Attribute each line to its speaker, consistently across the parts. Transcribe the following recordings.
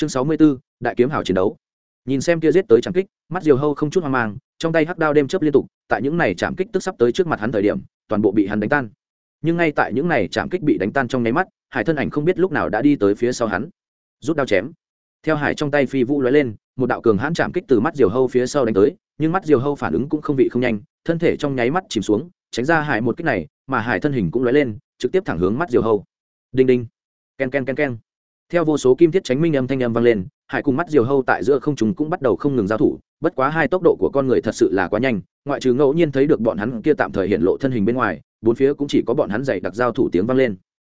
Speaker 1: chương sáu mươi 64, đại kiếm hào chiến đấu. Nhìn xem kia giết tới chạm kích mắt diều hâu không chút hoang mang trong tay hắc đao đêm chớp liên tục tại những này chạm kích tức sắp tới trước mặt hắn thời điểm toàn bộ bị hắn đánh tan. Nhưng ngay tại những này chạm kích bị đánh tan trong nháy mắt hải thân ảnh không biết lúc nào đã đi tới phía sau hắn. Rút đao chém. Theo hải trong tay phi vũ lóe lên một đạo cường hãn chạm kích từ mắt diều hâu phía sau đánh tới nhưng mắt diều hâu phản ứng cũng không vị không nhanh thân thể trong nháy mắt chìm xuống tránh ra hải một kích này mà hải thân hình cũng lóe lên trực tiếp thẳng hướng mắt diều hâu. Đinh đinh. Ken ken ken ken theo vô số kim thiết tránh minh âm thanh âm vang lên, hải cùng mắt diều hâu tại giữa không chúng cũng bắt đầu không ngừng giao thủ, bất quá hai tốc độ của con người thật sự là quá nhanh, ngoại trừ ngẫu nhiên thấy được bọn hắn kia tạm thời hiện lộ thân hình bên ngoài, bốn phía cũng chỉ có bọn hắn dày đặc giao thủ tiếng vang lên.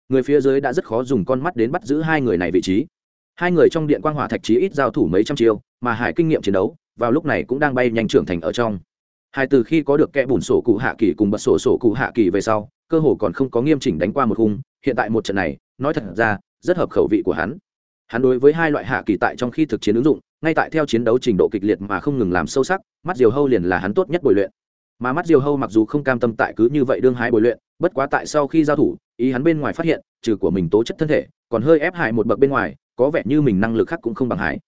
Speaker 1: Người phía dưới đã rất khó dùng con mắt đến bắt giữ hai người này vị trí. Hai người trong điện quang hỏa thạch chí ít giao thủ mấy trăm chiêu, mà hải kinh nghiệm chiến đấu, vào lúc này cũng đang bay nhanh trưởng thành ở trong. Hải từ khi có được kẽ bùn sổ cụ hạ kỳ cùng bật sổ sổ cụ hạ kỳ về sau, cơ hồ còn không có nghiêm chỉnh đánh qua một khung, hiện tại một trận này, nói thật ra rất hợp khẩu vị của hắn. Hắn đối với hai loại hạ kỳ tại trong khi thực chiến ứng dụng, ngay tại theo chiến đấu trình độ kịch liệt mà không ngừng làm sâu sắc, mắt diều hâu liền là hắn tốt nhất bồi luyện. Mà mắt diều hâu mặc dù không cam tâm tại cứ như vậy đương hai bồi luyện, bất quá tại sau khi giao thủ, ý hắn bên ngoài phát hiện, trừ của mình tố chất thân thể, còn hơi ép hại một bậc bên ngoài, có vẻ như mình năng lực khác cũng không bằng hải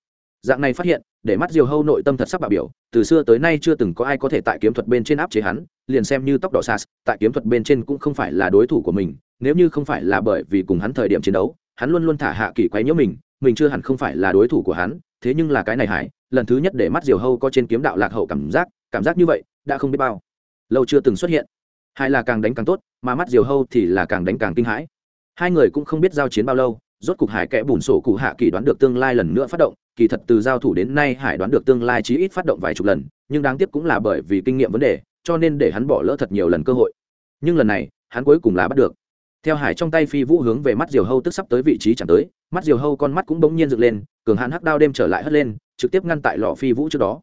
Speaker 1: dạng này phát hiện, để mắt diều hâu nội tâm thật sắc bạo biểu, từ xưa tới nay chưa từng có ai có thể tại kiếm thuật bên trên áp chế hắn, liền xem như tốc độ sas tại kiếm thuật bên trên cũng không phải là đối thủ của mình, nếu như không phải là bởi vì cùng hắn thời điểm chiến đấu hắn luôn luôn thả hạ kỳ quấy nhiễu mình mình chưa hẳn không phải là đối thủ của hắn, thế nhưng là cái này hải lần thứ nhất để mắt diều hâu có trên kiếm đạo lạc hậu cảm giác cảm giác như vậy, đã không biết bao. Lâu chưa từng xuất hiện. Hai là càng đánh càng tốt, mà mắt diều hâu thì là càng đánh càng kinh hãi. Hai người cũng không biết giao chiến bao lâu, rốt cục hải kẽ bùn sổ cụ hạ kỳ đoán được tương lai lần nữa phát động, kỳ thật từ giao thủ đến nay hải đoán được tương lai chí ít phát động vài chục lần, nhưng đáng tiếc cũng là bởi vì kinh nghiệm vấn đề, cho nên để hắn bỏ lỡ thật nhiều lần cơ hội. Nhưng lần này, hắn cuối cùng là bắt được theo hải trong tay phi vũ hướng về mắt diều hâu tức sắp tới vị trí chẳng tới, mắt diều hâu con mắt cũng bỗng nhiên dựng lên, cường hãn hắc đao đêm trở lại hất lên, trực tiếp ngăn tại lò phi vũ trước đó.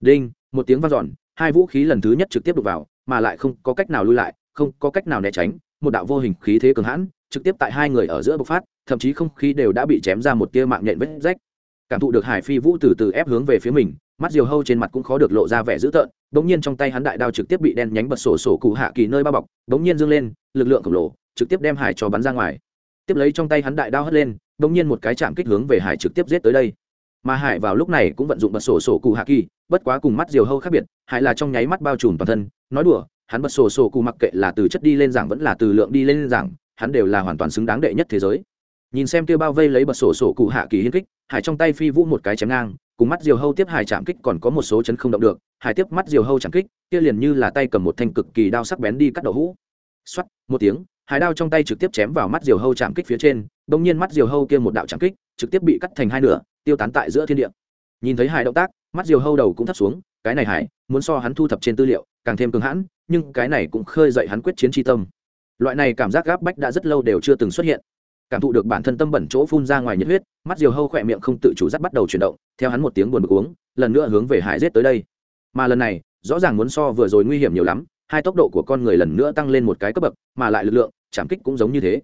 Speaker 1: Đinh, một tiếng vang dọn, hai vũ khí lần thứ nhất trực tiếp đục vào, mà lại không có cách nào lui lại, không có cách nào né tránh, một đạo vô hình khí thế cường hãn, trực tiếp tại hai người ở giữa bộc phát, thậm chí không khí đều đã bị chém ra một tia mạng nhện vết rách. Cảm thụ được hải phi vũ từ từ ép hướng về phía mình, mắt diều hâu trên mặt cũng khó được lộ ra vẻ dữ tợn, bỗng nhiên trong tay hắn đại đao trực tiếp bị đen nhánh bật sổ sổ cụ hạ kỳ nơi bao bọc, bỗng nhiên dâng lên, lực lượng khổng lồ trực tiếp đem hải cho bắn ra ngoài. Tiếp lấy trong tay hắn đại đao hất lên, bỗng nhiên một cái chạm kích hướng về hải trực tiếp giết tới đây. Mà hải vào lúc này cũng vận dụng bật sổ sổ cụ hạ kỳ, bất quá cùng mắt diều hâu khác biệt, hải là trong nháy mắt bao trùm toàn thân, nói đùa, hắn bật sổ sổ cụ mặc kệ là từ chất đi lên giảng vẫn là từ lượng đi lên giảng, hắn đều là hoàn toàn xứng đáng đệ nhất thế giới. Nhìn xem kia bao vây lấy bật sổ sổ cụ hạ kỳ hiên kích, hải trong tay phi vũ một cái chém ngang, cùng mắt diều hâu tiếp hải chạm kích còn có một số chấn không động được, hải tiếp mắt diều hâu chạm kích, kia liền như là tay cầm một thanh cực kỳ đao sắc bén đi cắt đậu hũ. Xoắt một tiếng hải đao trong tay trực tiếp chém vào mắt diều hâu chạm kích phía trên, bỗng nhiên mắt diều hâu kia một đạo chạm kích, trực tiếp bị cắt thành hai nửa, tiêu tán tại giữa thiên địa. Nhìn thấy hải động tác, mắt diều hâu đầu cũng thắt xuống, cái này hải, muốn so hắn thu thập trên tư liệu, càng thêm cứng hãn, nhưng cái này cũng khơi dậy hắn quyết chiến tri tâm. Loại này cảm giác gáp bách đã rất lâu đều chưa từng xuất hiện. Cảm thụ được bản thân tâm bẩn chỗ phun ra ngoài nhiệt huyết, mắt diều hâu khỏe miệng không tự chủ dắt bắt đầu chuyển động, theo hắn một tiếng buồn bực uống, lần nữa hướng về hải rết tới đây. Mà lần này, rõ ràng muốn so vừa rồi nguy hiểm nhiều lắm hai tốc độ của con người lần nữa tăng lên một cái cấp bậc, mà lại lực lượng, chạm kích cũng giống như thế.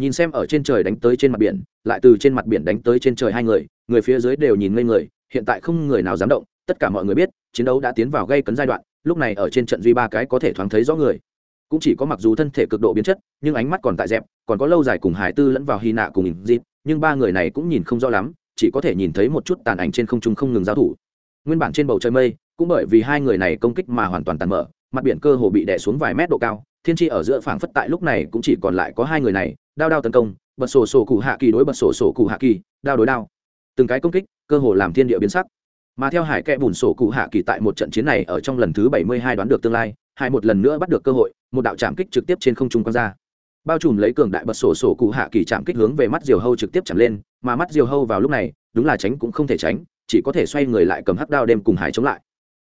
Speaker 1: Nhìn xem ở trên trời đánh tới trên mặt biển, lại từ trên mặt biển đánh tới trên trời hai người người phía dưới đều nhìn ngây người, hiện tại không người nào dám động, tất cả mọi người biết, chiến đấu đã tiến vào gây cấn giai đoạn, lúc này ở trên trận duy ba cái có thể thoáng thấy rõ người. Cũng chỉ có mặc dù thân thể cực độ biến chất, nhưng ánh mắt còn tại dẹp, còn có lâu dài cùng hải tư lẫn vào hy nạ cùng dịp, nhưng ba người này cũng nhìn không rõ lắm, chỉ có thể nhìn thấy một chút tàn ảnh trên không trung không ngừng giao thủ. Nguyên bản trên bầu trời mây, cũng bởi vì hai người này công kích mà hoàn toàn tàn mở mặt biển cơ hồ bị đè xuống vài mét độ cao, thiên tri ở giữa phảng phất tại lúc này cũng chỉ còn lại có hai người này, đao đao tấn công, bật sổ sổ cụ hạ kỳ đối bật sổ sổ cụ hạ kỳ, đao đối đao. Từng cái công kích, cơ hồ làm thiên địa biến sắc. Mà theo hải kẽ bùn sổ cụ hạ kỳ tại một trận chiến này ở trong lần thứ bảy mươi hai đoán được tương lai hải một lần nữa bắt được cơ hội, một đạo chạm kích trực tiếp trên không trung quang ra. Bao trùm lấy cường đại bật sổ sổ cụ hạ kỳ chạm kích hướng về mắt diều hâu trực tiếp chạm lên, mà mắt diều hâu vào lúc này, đúng là tránh cũng không thể tránh, chỉ có thể xoay người lại cầm hắc đao đem cùng hải chống lại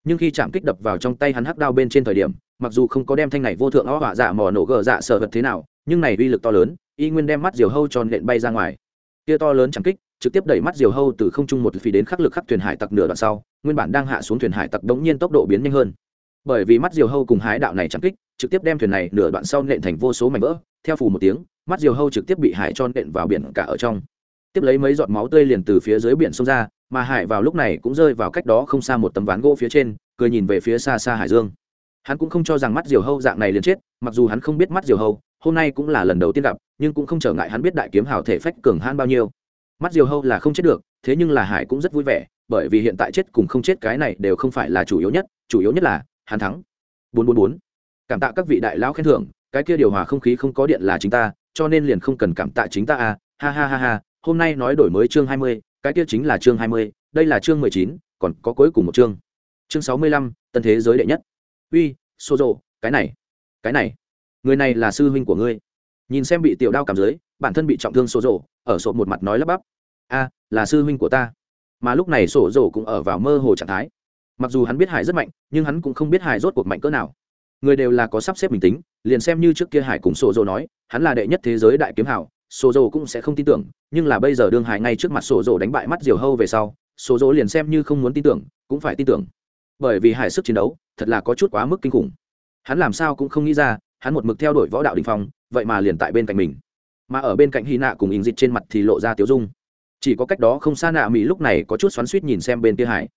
Speaker 1: nhưng khi chạm kích đập vào trong tay hắn hắc đao bên trên thời điểm, mặc dù không có đem thanh này vô thượng ó hỏa dạ mò nổ gờ dạ sợ vật thế nào, nhưng này uy lực to lớn, y nguyên đem mắt diều hâu tròn nện bay ra ngoài. Kia to lớn chạm kích, trực tiếp đẩy mắt diều hâu từ không trung một phí đến khắc lực khắc thuyền hải tặc nửa đoạn sau, nguyên bản đang hạ xuống thuyền hải tặc đống nhiên tốc độ biến nhanh hơn. Bởi vì mắt diều hâu cùng hái đạo này chạm kích, trực tiếp đem thuyền này nửa đoạn sau nện thành vô số mảnh vỡ, theo phù một tiếng, mắt diều hâu trực tiếp bị hải cho nện vào biển cả ở trong tiếp lấy mấy giọt máu tươi liền từ phía dưới biển sông ra, mà hải vào lúc này cũng rơi vào cách đó không xa một tấm ván gỗ phía trên, cười nhìn về phía xa xa hải dương. Hắn cũng không cho rằng mắt diều hâu dạng này liền chết, mặc dù hắn không biết mắt diều hâu, hôm nay cũng là lần đầu tiên gặp, nhưng cũng không trở ngại hắn biết đại kiếm hào thể phách cường hãn bao nhiêu. Mắt diều hâu là không chết được, thế nhưng là hải cũng rất vui vẻ, bởi vì hiện tại chết cùng không chết cái này đều không phải là chủ yếu nhất, chủ yếu nhất là, hắn thắng. Bốn bốn bốn. Cảm tạ các vị đại lão khen thưởng, cái kia điều hòa không khí không có điện là chính ta, cho nên liền không cần cảm tạ chính ta à ha ha ha ha hôm nay nói đổi mới chương hai mươi, cái kia chính là chương hai mươi, đây là chương mười chín, còn có cuối cùng một chương. Chương sáu mươi lăm, tân thế giới đệ nhất. Uy xô rộ cái này cái này, người này là sư huynh của ngươi. Nhìn xem bị tiểu đao cảm dưới bản thân bị trọng thương xô rộ ở sộp một mặt nói lắp bắp. A, là sư huynh của ta. Mà lúc này sổ rộ cũng ở vào mơ hồ trạng thái. Mặc dù hắn biết hải rất mạnh, nhưng hắn cũng không biết hải rốt cuộc mạnh cỡ nào. Người đều là có sắp xếp bình tính, liền xem như trước kia hải cùng sổ rộ nói, hắn là đệ nhất thế giới đại kiếm hảo sổ dồ cũng sẽ không tin tưởng, nhưng là bây giờ đương hải ngay trước mặt sổ dồ đánh bại mắt diều hâu về sau sổ dồ liền xem như không muốn tin tưởng, cũng phải tin tưởng. Bởi vì hải sức chiến đấu, thật là có chút quá mức kinh khủng. Hắn làm sao cũng không nghĩ ra, hắn một mực theo đuổi võ đạo đình phong, vậy mà liền tại bên cạnh mình. Mà ở bên cạnh hy nạ cùng ình dịch trên mặt thì lộ ra tiếu dung. Chỉ có cách đó không xa nạ mỹ lúc này có chút xoắn suýt nhìn xem bên kia hải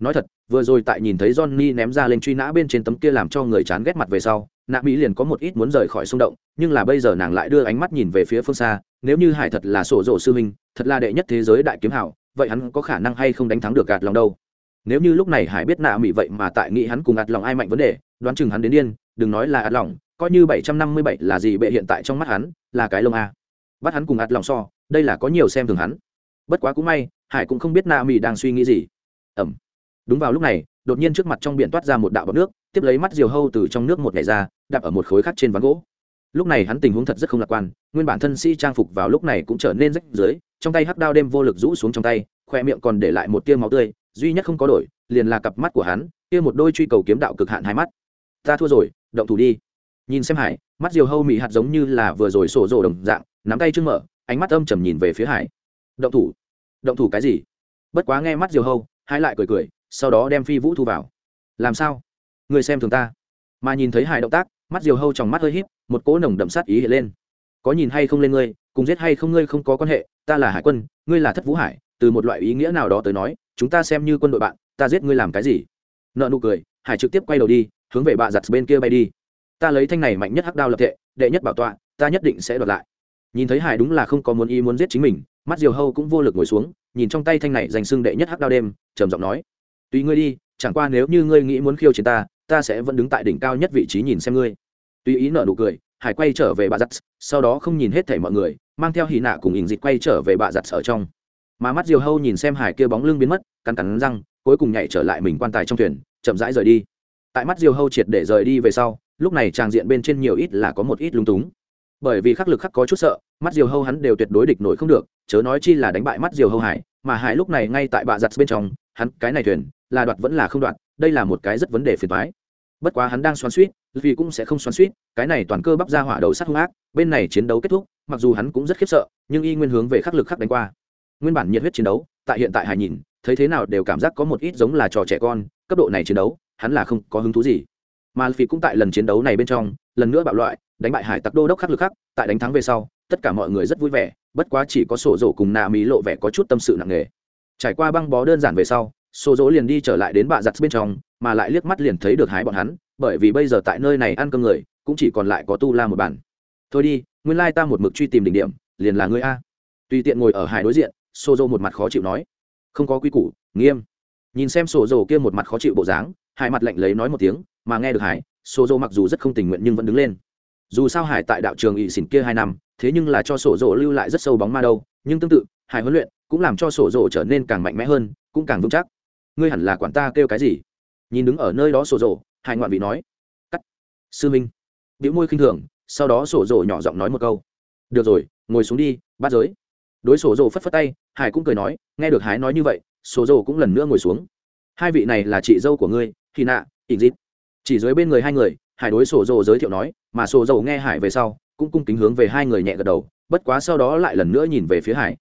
Speaker 1: nói thật, vừa rồi tại nhìn thấy johnny ném ra lên truy nã bên trên tấm kia làm cho người chán ghét mặt về sau, nạ mỹ liền có một ít muốn rời khỏi xung động, nhưng là bây giờ nàng lại đưa ánh mắt nhìn về phía phương xa, nếu như hải thật là sổ rộ sư minh thật là đệ nhất thế giới đại kiếm hảo, vậy hắn có khả năng hay không đánh thắng được gạt lòng đâu? Nếu như lúc này hải biết nạ mỹ vậy mà tại nghĩ hắn cùng gạt lòng ai mạnh vấn đề, đoán chừng hắn đến điên, đừng nói là ạt lòng, coi như bảy trăm năm mươi bảy là gì bệ hiện tại trong mắt hắn, là cái lông a. Bắt hắn cùng ạt lòng so, đây là có nhiều xem thường hắn. Bất quá cũng may, hải cũng không biết nạ mỹ đang suy nghĩ gì. Ẩm đúng vào lúc này, đột nhiên trước mặt trong biển toát ra một đạo bọc nước, tiếp lấy mắt diều hâu từ trong nước một ngày ra, đạp ở một khối khác trên ván gỗ. Lúc này hắn tình huống thật rất không lạc quan, nguyên bản thân sĩ trang phục vào lúc này cũng trở nên rách dưới trong tay hắc đao đêm vô lực rũ xuống trong tay, khoe miệng còn để lại một tia máu tươi, duy nhất không có đổi, liền là cặp mắt của hắn, kia một đôi truy cầu kiếm đạo cực hạn hai mắt. Ta thua rồi, động thủ đi. Nhìn xem hải, mắt diều hâu mị hạt giống như là vừa rồi sổ rồ đồng dạng, nắm tay chưng mở, ánh mắt âm trầm nhìn về phía hải. Động thủ. Động thủ cái gì? Bất quá nghe mắt diều hâu hai lại cười cười sau đó đem phi vũ thu vào. Làm sao? Người xem thường ta. Mà nhìn thấy hải động tác, mắt diều hâu trong mắt hơi híp, một cỗ nồng đậm sát ý hiện lên. Có nhìn hay không lên ngươi, cùng giết hay không ngươi không có quan hệ, ta là hải quân, ngươi là thất vũ hải, từ một loại ý nghĩa nào đó tới nói, chúng ta xem như quân đội bạn, ta giết ngươi làm cái gì? Nợ nụ cười, hải trực tiếp quay đầu đi, hướng về bạ giặt bên kia bay đi. Ta lấy thanh này mạnh nhất hắc đao lập tệ đệ nhất bảo tọa, ta nhất định sẽ đoạt lại. Nhìn thấy hải đúng là không có muốn ý muốn giết chính mình, mắt diều hâu cũng vô lực ngồi xuống, nhìn trong tay thanh này dành xưng đệ nhất hắc đao đêm, trầm giọng nói tùy ngươi đi, chẳng qua nếu như ngươi nghĩ muốn khiêu chiến ta ta sẽ vẫn đứng tại đỉnh cao nhất vị trí nhìn xem ngươi. Tùy ý nợ nụ cười, hải quay trở về bà giặt, sau đó không nhìn hết thảy mọi người, mang theo hì nạ cùng ỉnh dịch quay trở về bà giặt ở trong. Mà mắt diều hâu nhìn xem hải kia bóng lưng biến mất, cắn cắn răng, cuối cùng nhảy trở lại mình quan tài trong thuyền, chậm rãi rời đi. Tại mắt diều hâu triệt để rời đi về sau, lúc này tràng diện bên trên nhiều ít là có một ít lung túng. Bởi vì khắc lực khắc có chút sợ, mắt diều hâu hắn đều tuyệt đối địch nổi không được, chớ nói chi là đánh bại mắt diều hâu hải, mà hải lúc này ngay tại bạ giặt bên trong hắn, cái này thuyền, là đoạt vẫn là không đoạt, đây là một cái rất vấn đề phiền thoái bất quá hắn đang xoắn suýt, vì cũng sẽ không xoắn suýt, cái này toàn cơ bắp ra hỏa đầu sát hung ác, bên này chiến đấu kết thúc, mặc dù hắn cũng rất khiếp sợ, nhưng y nguyên hướng về khắc lực khắc đánh qua. Nguyên bản nhiệt huyết chiến đấu, tại hiện tại hải nhìn, thấy thế nào đều cảm giác có một ít giống là trò trẻ con, cấp độ này chiến đấu, hắn là không có hứng thú gì. Mà phi cũng tại lần chiến đấu này bên trong, lần nữa bạo loại, đánh bại hải tặc đô đốc khắc lực khắc, tại đánh thắng về sau, tất cả mọi người rất vui vẻ, bất quá chỉ có sổ rổ cùng nà mỹ lộ vẻ có chút tâm sự nặng nề trải qua băng bó đơn giản về sau số dỗ liền đi trở lại đến bạ giặt bên trong, mà lại liếc mắt liền thấy được hái bọn hắn, bởi vì bây giờ tại nơi này ăn cơm người, cũng chỉ còn lại có tu la một bản thôi đi, nguyên lai ta một mực truy tìm đỉnh điểm, liền là ngươi a. Tùy tiện ngồi ở hải đối diện, sô dô một mặt khó chịu nói. Không có quy củ, nghiêm. Nhìn xem sổ rỗ kia một mặt khó chịu bộ dáng, hải mặt lạnh lấy nói một tiếng, mà nghe được hải sổ rỗ mặc dù rất không tình nguyện nhưng vẫn đứng lên. Dù sao hải tại đạo trường ỵ xỉn kia hai năm, thế nhưng là cho sổ rỗ lưu lại rất sâu bóng ma đâu, nhưng tương tự, hải huấn luyện cũng làm cho sổ rộ trở nên càng mạnh mẽ hơn, cũng càng vững chắc. Ngươi hẳn là quản ta kêu cái gì? Nhìn đứng ở nơi đó sổ rộ, hải ngoạn vị nói. Cắt. Sư minh. Biểu môi khinh thường, sau đó sổ rộ nhỏ giọng nói một câu. Được rồi, ngồi xuống đi, bắt giới. Đối sổ rộ phất phất tay, hải cũng cười nói, nghe được hải nói như vậy, sổ rộ cũng lần nữa ngồi xuống. Hai vị này là chị dâu của ngươi khi nạ ỉ dít chỉ dưới bên người hai người, hải đối sổ rộ giới thiệu nói, mà sổ rộ nghe hải về sau, cũng cung kính hướng về hai người nhẹ gật đầu, bất quá sau đó lại lần nữa nhìn về phía hải.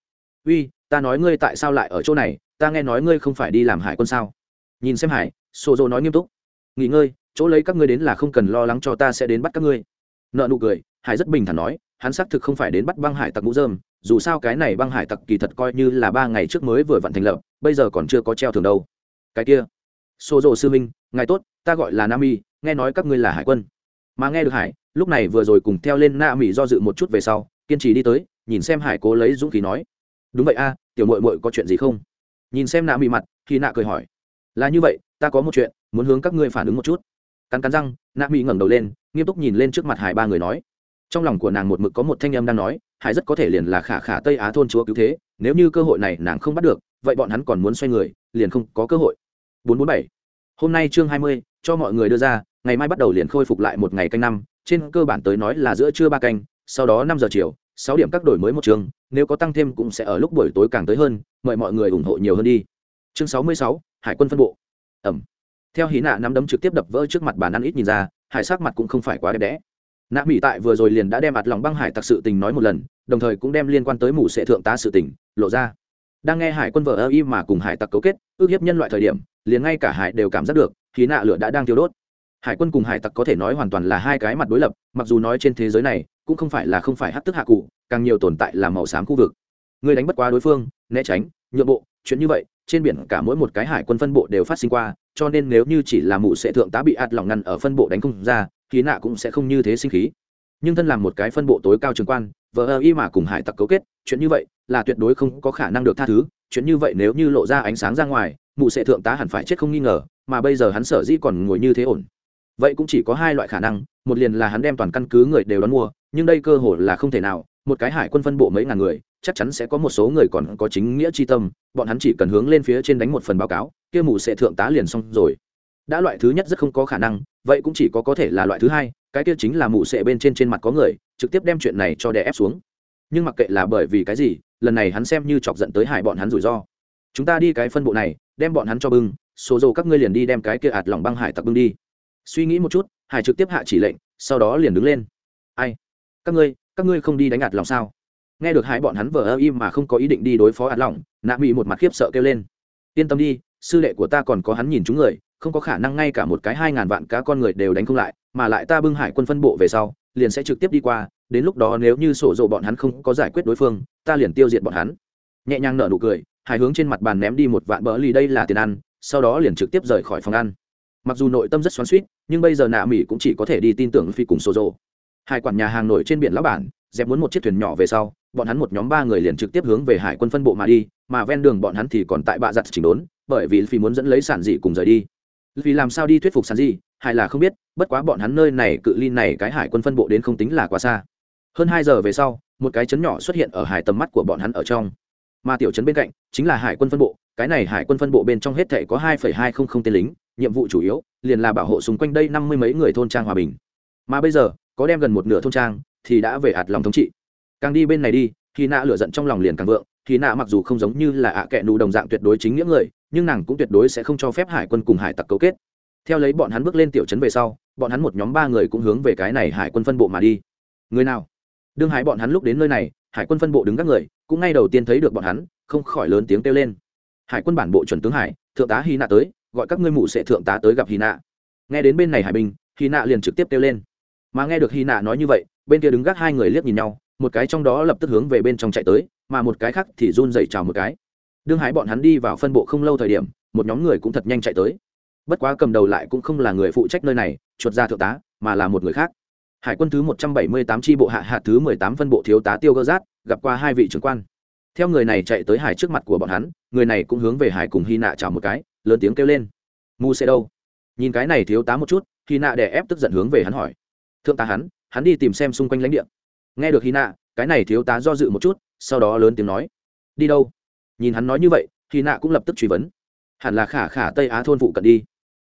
Speaker 1: Uy ta nói ngươi tại sao lại ở chỗ này, ta nghe nói ngươi không phải đi làm hải quân sao? Nhìn xem hải sổ dô nói nghiêm túc. Nghỉ ngơi, chỗ lấy các ngươi đến là không cần lo lắng cho ta sẽ đến bắt các ngươi. Nợ nụ cười, hải rất bình thản nói, hắn xác thực không phải đến bắt băng hải tặc mũ dơm, dù sao cái này băng hải tặc kỳ thật coi như là ba ngày trước mới vừa vặn thành lập, bây giờ còn chưa có treo thường đâu. Cái kia xô rộ sư minh ngài tốt, ta gọi là nam y nghe nói các ngươi là hải quân. Mà nghe được hải, lúc này vừa rồi cùng theo lên na mỹ do dự một chút về sau, kiên trì đi tới, nhìn xem hải cố lấy dũng khí nói đúng vậy a tiểu mội mội có chuyện gì không? Nhìn xem nạ mị mặt khi nạ cười hỏi. Là như vậy ta có một chuyện muốn hướng các ngươi phản ứng một chút. Cắn cắn răng nạ mị ngẩng đầu lên nghiêm túc nhìn lên trước mặt hải ba người nói. Trong lòng của nàng một mực có một thanh âm đang nói hải rất có thể liền là khả khả tây á thôn chúa cứu thế nếu như cơ hội này nàng không bắt được vậy bọn hắn còn muốn xoay người liền không có cơ hội. 447. hôm nay chương 20, cho mọi người đưa ra ngày mai bắt đầu liền khôi phục lại một ngày canh năm trên cơ bản tới nói là giữa trưa ba canh sau đó năm giờ chiều sáu điểm các đổi mới một trường, nếu có tăng thêm cũng sẽ ở lúc buổi tối càng tới hơn mời mọi người ủng hộ nhiều hơn đi. Chương 66, hải quân phân bộ. Ẩm. Theo hí nạ nắm đấm trực tiếp đập vỡ trước mặt bàn ăn ít nhìn ra hải sắc mặt cũng không phải quá đẹp đẽ. Nạ mỹ tại vừa rồi liền đã đem mặt lòng băng hải tặc sự tình nói một lần đồng thời cũng đem liên quan tới mù sệ thượng tá sự tình lộ ra. Đang nghe hải quân vợ ơ y mà cùng hải tặc cấu kết ước hiếp nhân loại thời điểm liền ngay cả hải đều cảm giác được khí nạ lửa đã đang thiêu đốt. Hải quân cùng hải tặc có thể nói hoàn toàn là hai cái mặt đối lập mặc dù nói trên thế giới này cũng không phải là không phải hát tức hạ cụ, càng nhiều tồn tại là màu xám khu vực. Người đánh bất quá đối phương, né tránh, nhượng bộ, chuyện như vậy, trên biển cả mỗi một cái hải quân phân bộ đều phát sinh qua, cho nên nếu như chỉ là mụ sẽ thượng tá bị ạt lòng ngăn ở phân bộ đánh không ra khí nạ cũng sẽ không như thế sinh khí. Nhưng thân làm một cái phân bộ tối cao trường quan vợ ơ y mà cùng hải tặc cấu kết, chuyện như vậy là tuyệt đối không có khả năng được tha thứ, chuyện như vậy nếu như lộ ra ánh sáng ra ngoài, mụ sẽ thượng tá hẳn phải chết không nghi ngờ, mà bây giờ hắn sở dĩ còn ngồi như thế ổn. Vậy cũng chỉ có hai loại khả năng, một liền là hắn đem toàn căn cứ người đều đón mua nhưng đây cơ hội là không thể nào, một cái hải quân phân bộ mấy ngàn người, chắc chắn sẽ có một số người còn có chính nghĩa chi tâm, bọn hắn chỉ cần hướng lên phía trên đánh một phần báo cáo, kia mù sẽ thượng tá liền xong rồi. Đã loại thứ nhất rất không có khả năng, vậy cũng chỉ có có thể là loại thứ hai, cái kia chính là mù sệ bên trên trên mặt có người, trực tiếp đem chuyện này cho đè ép xuống. Nhưng mặc kệ là bởi vì cái gì, lần này hắn xem như chọc giận tới hải bọn hắn rủi ro. Chúng ta đi cái phân bộ này, đem bọn hắn cho bưng, số dầu các ngươi liền đi đem cái kia ạt lỏng băng hải tặc bưng đi. Suy nghĩ một chút, hải trực tiếp hạ chỉ lệnh, sau đó liền đứng lên. Ai? Các ngươi các ngươi không đi đánh ạt lòng sao? Nghe được hai bọn hắn vờ ơ im mà không có ý định đi đối phó ạt lòng, nạ mỹ một mặt khiếp sợ kêu lên. Yên tâm đi, sư đệ của ta còn có hắn nhìn chúng người, không có khả năng ngay cả một cái hai ngàn vạn cá con người đều đánh không lại, mà lại ta bưng hải quân phân bộ về sau, liền sẽ trực tiếp đi qua, đến lúc đó nếu như sổ dộ bọn hắn không có giải quyết đối phương, ta liền tiêu diệt bọn hắn. Nhẹ nhàng nở nụ cười hải hướng trên mặt bàn ném đi một vạn bỡ lì đây là tiền ăn, sau đó liền trực tiếp rời khỏi phòng ăn. Mặc dù nội tâm rất xoắn suýt nhưng bây giờ nạ mỹ cũng chỉ có thể đi tin tưởng phi cùng sổ dộ hai quản nhà hàng nổi trên biển lão bản, dẹp muốn một chiếc thuyền nhỏ về sau, bọn hắn một nhóm ba người liền trực tiếp hướng về hải quân phân bộ mà đi, mà ven đường bọn hắn thì còn tại bạ giặt chỉnh đốn, bởi vì phi muốn dẫn lấy sản dị cùng rời đi. Vì làm sao đi thuyết phục sản dị, hay là không biết, bất quá bọn hắn nơi này cự ly này cái hải quân phân bộ đến không tính là quá xa. Hơn hai giờ về sau, một cái chấn nhỏ xuất hiện ở hải tầm mắt của bọn hắn ở trong. Mà tiểu chấn bên cạnh, chính là hải quân phân bộ, cái này hải quân phân bộ bên trong hết thể có hai hai không không tên lính, nhiệm vụ chủ yếu, liền là bảo hộ xung quanh đây năm mươi mấy người thôn trang hòa bình. Mà bây giờ có đem gần một nửa thôn trang thì đã về ạt lòng thống trị. Càng đi bên này đi khi nạ lửa giận trong lòng liền càng vượng. Khi nạ mặc dù không giống như là ạ à kệ nụ đồng dạng tuyệt đối chính nghĩa người, nhưng nàng cũng tuyệt đối sẽ không cho phép hải quân cùng hải tặc cấu kết. Theo lấy bọn hắn bước lên tiểu trấn về sau, bọn hắn một nhóm ba người cũng hướng về cái này hải quân phân bộ mà đi. Người nào? Đương hải bọn hắn lúc đến nơi này, hải quân phân bộ đứng các người, cũng ngay đầu tiên thấy được bọn hắn, không khỏi lớn tiếng kêu lên. Hải quân bản bộ chuẩn tướng hải, thượng tá hy nạ tới, gọi các ngươi mụ sẽ thượng tá tới gặp hy nạ nghe đến bên này hải binh, hy nạ liền trực tiếp kêu lên mà nghe được hy nạ nói như vậy, bên kia đứng gác hai người liếc nhìn nhau, một cái trong đó lập tức hướng về bên trong chạy tới, mà một cái khác thì run dậy chào một cái. Đương hái bọn hắn đi vào phân bộ không lâu thời điểm, một nhóm người cũng thật nhanh chạy tới. Bất quá cầm đầu lại cũng không là người phụ trách nơi này, chuột ra thượng tá, mà là một người khác. Hải quân thứ một trăm bảy mươi tám tri bộ hạ hạ thứ mười tám phân bộ thiếu tá tiêu gơ rát gặp qua hai vị trưởng quan. Theo người này chạy tới hải trước mặt của bọn hắn, người này cũng hướng về hải cùng hy nạ chào một cái, lớn tiếng kêu lên. Mu sẽ đâu? Nhìn cái này thiếu tá một chút hy nạ đè ép tức giận hướng về hắn hỏi thượng tá hắn hắn đi tìm xem xung quanh lãnh địa. Nghe được hy nạ cái này thiếu tá do dự một chút, sau đó lớn tiếng nói, đi đâu? Nhìn hắn nói như vậy hy nạ cũng lập tức truy vấn. Hẳn là khả khả tây á thôn phụ cận đi.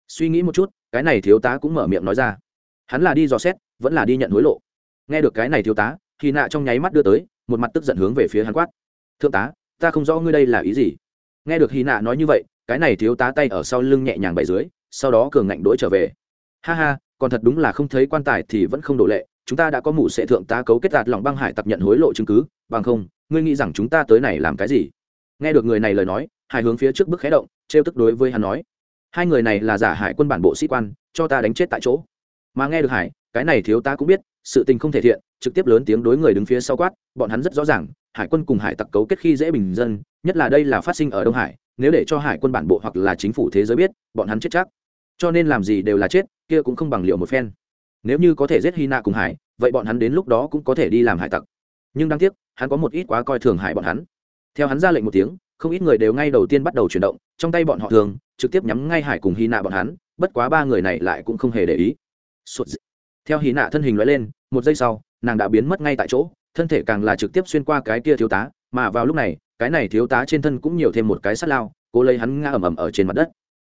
Speaker 1: Suy nghĩ một chút, cái này thiếu tá cũng mở miệng nói ra. Hắn là đi dò xét, vẫn là đi nhận hối lộ. Nghe được cái này thiếu tá hy nạ trong nháy mắt đưa tới, một mặt tức giận hướng về phía hắn quát. Thượng tá, ta không rõ ngươi đây là ý gì. Nghe được hy nạ nói như vậy, cái này thiếu tá tay ở sau lưng nhẹ nhàng bày dưới, sau đó cường ngạnh đỗi trở về. Ha ha còn thật đúng là không thấy quan tài thì vẫn không đổ lệ, chúng ta đã có mụ sẽ thượng tá cấu kết đạt lòng băng hải tập nhận hối lộ chứng cứ, bằng không, ngươi nghĩ rằng chúng ta tới này làm cái gì? Nghe được người này lời nói, hải hướng phía trước bước khé động, trêu tức đối với hắn nói, hai người này là giả hải quân bản bộ sĩ quan, cho ta đánh chết tại chỗ. Mà nghe được hải, cái này thiếu ta cũng biết, sự tình không thể thiện, trực tiếp lớn tiếng đối người đứng phía sau quát, bọn hắn rất rõ ràng, hải quân cùng hải tặc cấu kết khi dễ bình dân, nhất là đây là phát sinh ở đông hải, nếu để cho hải quân bản bộ hoặc là chính phủ thế giới biết, bọn hắn chết chắc. Cho nên làm gì đều là chết kia cũng không bằng liệu một phen. Nếu như có thể giết hy nạ cùng hải, vậy bọn hắn đến lúc đó cũng có thể đi làm hải tặc. Nhưng đáng tiếc, hắn có một ít quá coi thường hải bọn hắn. Theo hắn ra lệnh một tiếng, không ít người đều ngay đầu tiên bắt đầu chuyển động, trong tay bọn họ thường, trực tiếp nhắm ngay hải cùng hy nạ bọn hắn, bất quá ba người này lại cũng không hề để ý. Theo hy nạ thân hình loại lên, một giây sau, nàng đã biến mất ngay tại chỗ, thân thể càng là trực tiếp xuyên qua cái kia thiếu tá, mà vào lúc này, cái này thiếu tá trên thân cũng nhiều thêm một cái sắt lao, cố lấy hắn ngã ầm ầm ở trên mặt đất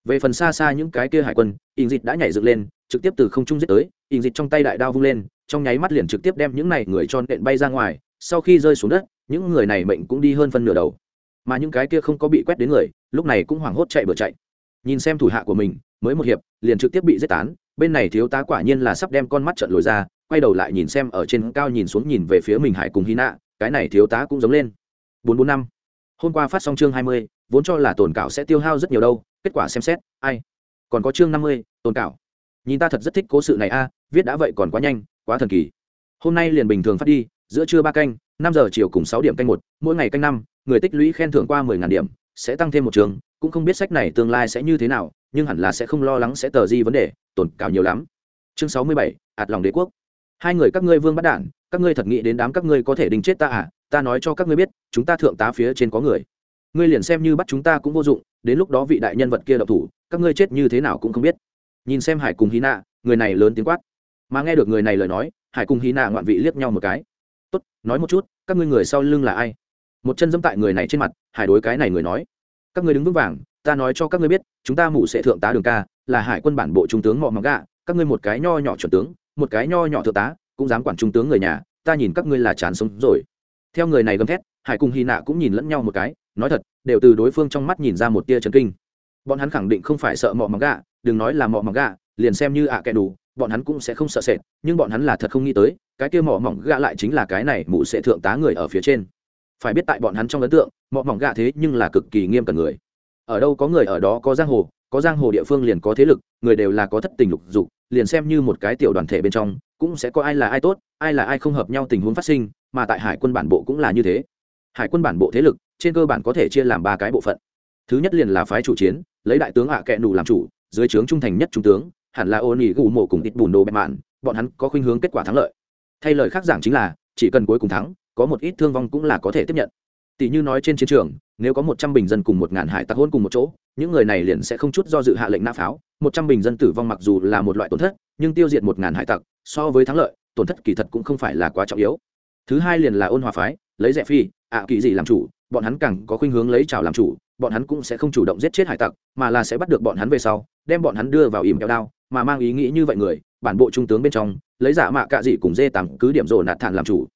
Speaker 1: về phần xa xa những cái kia hải quân ình dịch đã nhảy dựng lên, trực tiếp từ không trung giết tới. Ình dịch trong tay đại đao vung lên, trong nháy mắt liền trực tiếp đem những này người cho nện bay ra ngoài. Sau khi rơi xuống đất, những người này mệnh cũng đi hơn phân nửa đầu. Mà những cái kia không có bị quét đến người, lúc này cũng hoảng hốt chạy bừa chạy. Nhìn xem thủ hạ của mình, mới một hiệp, liền trực tiếp bị giết tán. Bên này thiếu tá quả nhiên là sắp đem con mắt trận lồi ra, quay đầu lại nhìn xem ở trên cao nhìn xuống nhìn về phía mình hải cùng hy nạ cái này thiếu tá cũng giống lên. Bốn bốn năm. Hôm qua phát xong chương hai mươi vốn cho là tồn cảo sẽ tiêu hao rất nhiều đâu, kết quả xem xét, ai? Còn có chương năm mươi, tồn cảo. Nhìn ta thật rất thích cố sự này a, viết đã vậy còn quá nhanh, quá thần kỳ. Hôm nay liền bình thường phát đi, giữa trưa ba canh, năm giờ chiều cùng sáu điểm canh một, mỗi ngày canh năm, người tích lũy khen thưởng qua mười ngàn điểm, sẽ tăng thêm một trường, cũng không biết sách này tương lai sẽ như thế nào, nhưng hẳn là sẽ không lo lắng sẽ tờ di vấn đề, tồn cảo nhiều lắm. Chương sáu mươi bảy ạt lòng đế quốc. Hai người các ngươi vương bắt đản các ngươi thật nghĩ đến đám các ngươi có thể đình chết ta à? Ta nói cho các ngươi biết, chúng ta thượng tá phía trên có người ngươi liền xem như bắt chúng ta cũng vô dụng, đến lúc đó vị đại nhân vật kia độc thủ, các ngươi chết như thế nào cũng không biết. Nhìn xem hải cùng hí nạ người này lớn tiếng quát. Mà nghe được người này lời nói, hải cùng hí nạ ngoạn vị liếc nhau một cái. Tốt, nói một chút, các ngươi người sau lưng là ai? Một chân dẫm tại người này trên mặt, hải đối cái này người nói. Các ngươi đứng vững vàng, ta nói cho các ngươi biết, chúng ta mụ sẽ thượng tá đường ca, là hải quân bản bộ trung tướng mọ mắng gạ, các ngươi một cái nho nhỏ chuẩn tướng, một cái nho nhỏ thượng tá, cũng dám quản trung tướng người nhà, ta nhìn các ngươi là chán sống rồi. Theo người này gầm thét, hải cùng hy nạ cũng nhìn lẫn nhau một cái nói thật, đều từ đối phương trong mắt nhìn ra một tia chấn kinh. Bọn hắn khẳng định không phải sợ mọ mắng gạ, đừng nói là mọ mắng gạ, liền xem như ạ à kẻ đủ, bọn hắn cũng sẽ không sợ sệt, nhưng bọn hắn là thật không nghĩ tới, cái kia mỏ mỏng gạ lại chính là cái này mụ sẽ thượng tá người ở phía trên. Phải biết tại bọn hắn trong ấn tượng mỏ mỏng gạ thế nhưng là cực kỳ nghiêm cần người. Ở đâu có người ở đó có giang hồ, có giang hồ địa phương liền có thế lực, người đều là có thất tình lục dục, liền xem như một cái tiểu đoàn thể bên trong, cũng sẽ có ai là ai tốt, ai là ai không hợp nhau tình huống phát sinh, mà tại hải quân bản bộ cũng là như thế. Hải quân bản bộ thế lực trên cơ bản có thể chia làm ba cái bộ phận. Thứ nhất liền là phái chủ chiến, lấy đại tướng ạ à kẹ nù làm chủ, dưới trướng trung thành nhất trung tướng, hẳn là ô nỉ gù mộ cùng ít bùn đồ bẹp mạn, bọn hắn có khuynh hướng kết quả thắng lợi. Thay lời khác giảng chính là, chỉ cần cuối cùng thắng, có một ít thương vong cũng là có thể tiếp nhận. Tỷ như nói trên chiến trường, nếu có một trăm bình dân cùng một ngàn hải tặc hôn cùng một chỗ, những người này liền sẽ không chút do dự hạ lệnh nã pháo. Một trăm bình dân tử vong mặc dù là một loại tổn thất, nhưng tiêu diệt một ngàn hải tặc, so với thắng lợi, tổn thất kỳ thật cũng không phải là quá trọng yếu. Thứ hai liền là ôn hòa phái, lấy rẻ phi, ạ kỳ gì làm chủ bọn hắn càng có khuynh hướng lấy trào làm chủ, bọn hắn cũng sẽ không chủ động giết chết hải tặc, mà là sẽ bắt được bọn hắn về sau, đem bọn hắn đưa vào ìm kẹo đao, mà mang ý nghĩ như vậy người, bản bộ trung tướng bên trong, lấy giả mạ cạ dị cùng dê tặng cứ điểm rồ nạt thản làm chủ.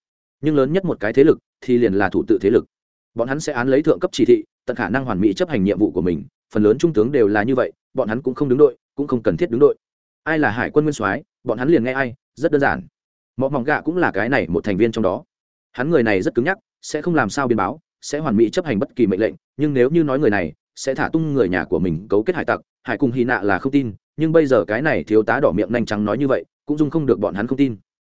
Speaker 1: Nhưng lớn nhất một cái thế lực thì liền là thủ tự thế lực. Bọn hắn sẽ án lấy thượng cấp chỉ thị, tận khả năng hoàn mỹ chấp hành nhiệm vụ của mình, phần lớn trung tướng đều là như vậy, bọn hắn cũng không đứng đội, cũng không cần thiết đứng đội. Ai là hải quân nguyên soái, bọn hắn liền nghe ai, rất đơn giản. Mọ mỏng gạ cũng là cái này một thành viên trong đó. Hắn người này rất cứng nhắc, sẽ không làm sao biên báo sẽ hoàn mỹ chấp hành bất kỳ mệnh lệnh, nhưng nếu như nói người này sẽ thả tung người nhà của mình cấu kết hải tặc, hải cùng hy nạ là không tin, nhưng bây giờ cái này thiếu tá đỏ miệng nhanh trắng nói như vậy, cũng dung không được bọn hắn không tin.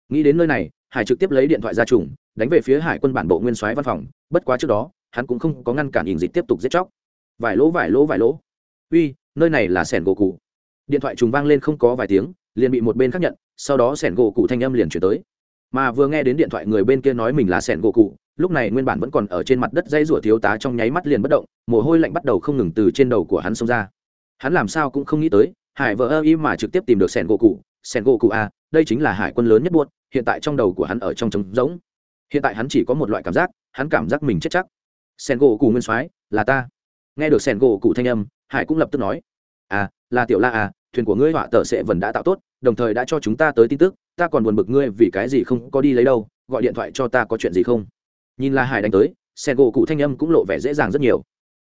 Speaker 1: Nghĩ đến nơi này, hải trực tiếp lấy điện thoại ra trùng, đánh về phía hải quân bản bộ nguyên soái văn phòng, bất quá trước đó, hắn cũng không có ngăn cản ỉn dịch tiếp tục giết chóc. Vài lỗ vài lỗ vài lỗ. Uy, nơi này là sẻn gỗ cụ. Điện thoại trùng vang lên không có vài tiếng, liền bị một bên khác nhận, sau đó sẻn gỗ cụ thanh âm liền chuyển tới. Mà vừa nghe đến điện thoại người bên kia nói mình là sẻn gỗ cụ lúc này nguyên bản vẫn còn ở trên mặt đất dây rủa thiếu tá trong nháy mắt liền bất động, mồ hôi lạnh bắt đầu không ngừng từ trên đầu của hắn xông ra. Hắn làm sao cũng không nghĩ tới, hải vợ ơ y mà trực tiếp tìm được sẻn gỗ cụ. Sẻn gỗ cụ a, đây chính là hải quân lớn nhất buốt, hiện tại trong đầu của hắn ở trong trống rỗng. Hiện tại hắn chỉ có một loại cảm giác, hắn cảm giác mình chết chắc. Sẻn gỗ cụ nguyên soái, là ta. Nghe được sẻn gỗ cụ thanh âm, hải cũng lập tức nói à là tiểu la à thuyền của ngươi họa tờ sẽ vẫn đã tạo tốt, đồng thời đã cho chúng ta tới tin tức, ta còn buồn bực ngươi vì cái gì không có đi lấy đâu, gọi điện thoại cho ta có chuyện gì không? Nhìn là hải đánh tới sen gỗ cụ thanh âm cũng lộ vẻ dễ dàng rất nhiều.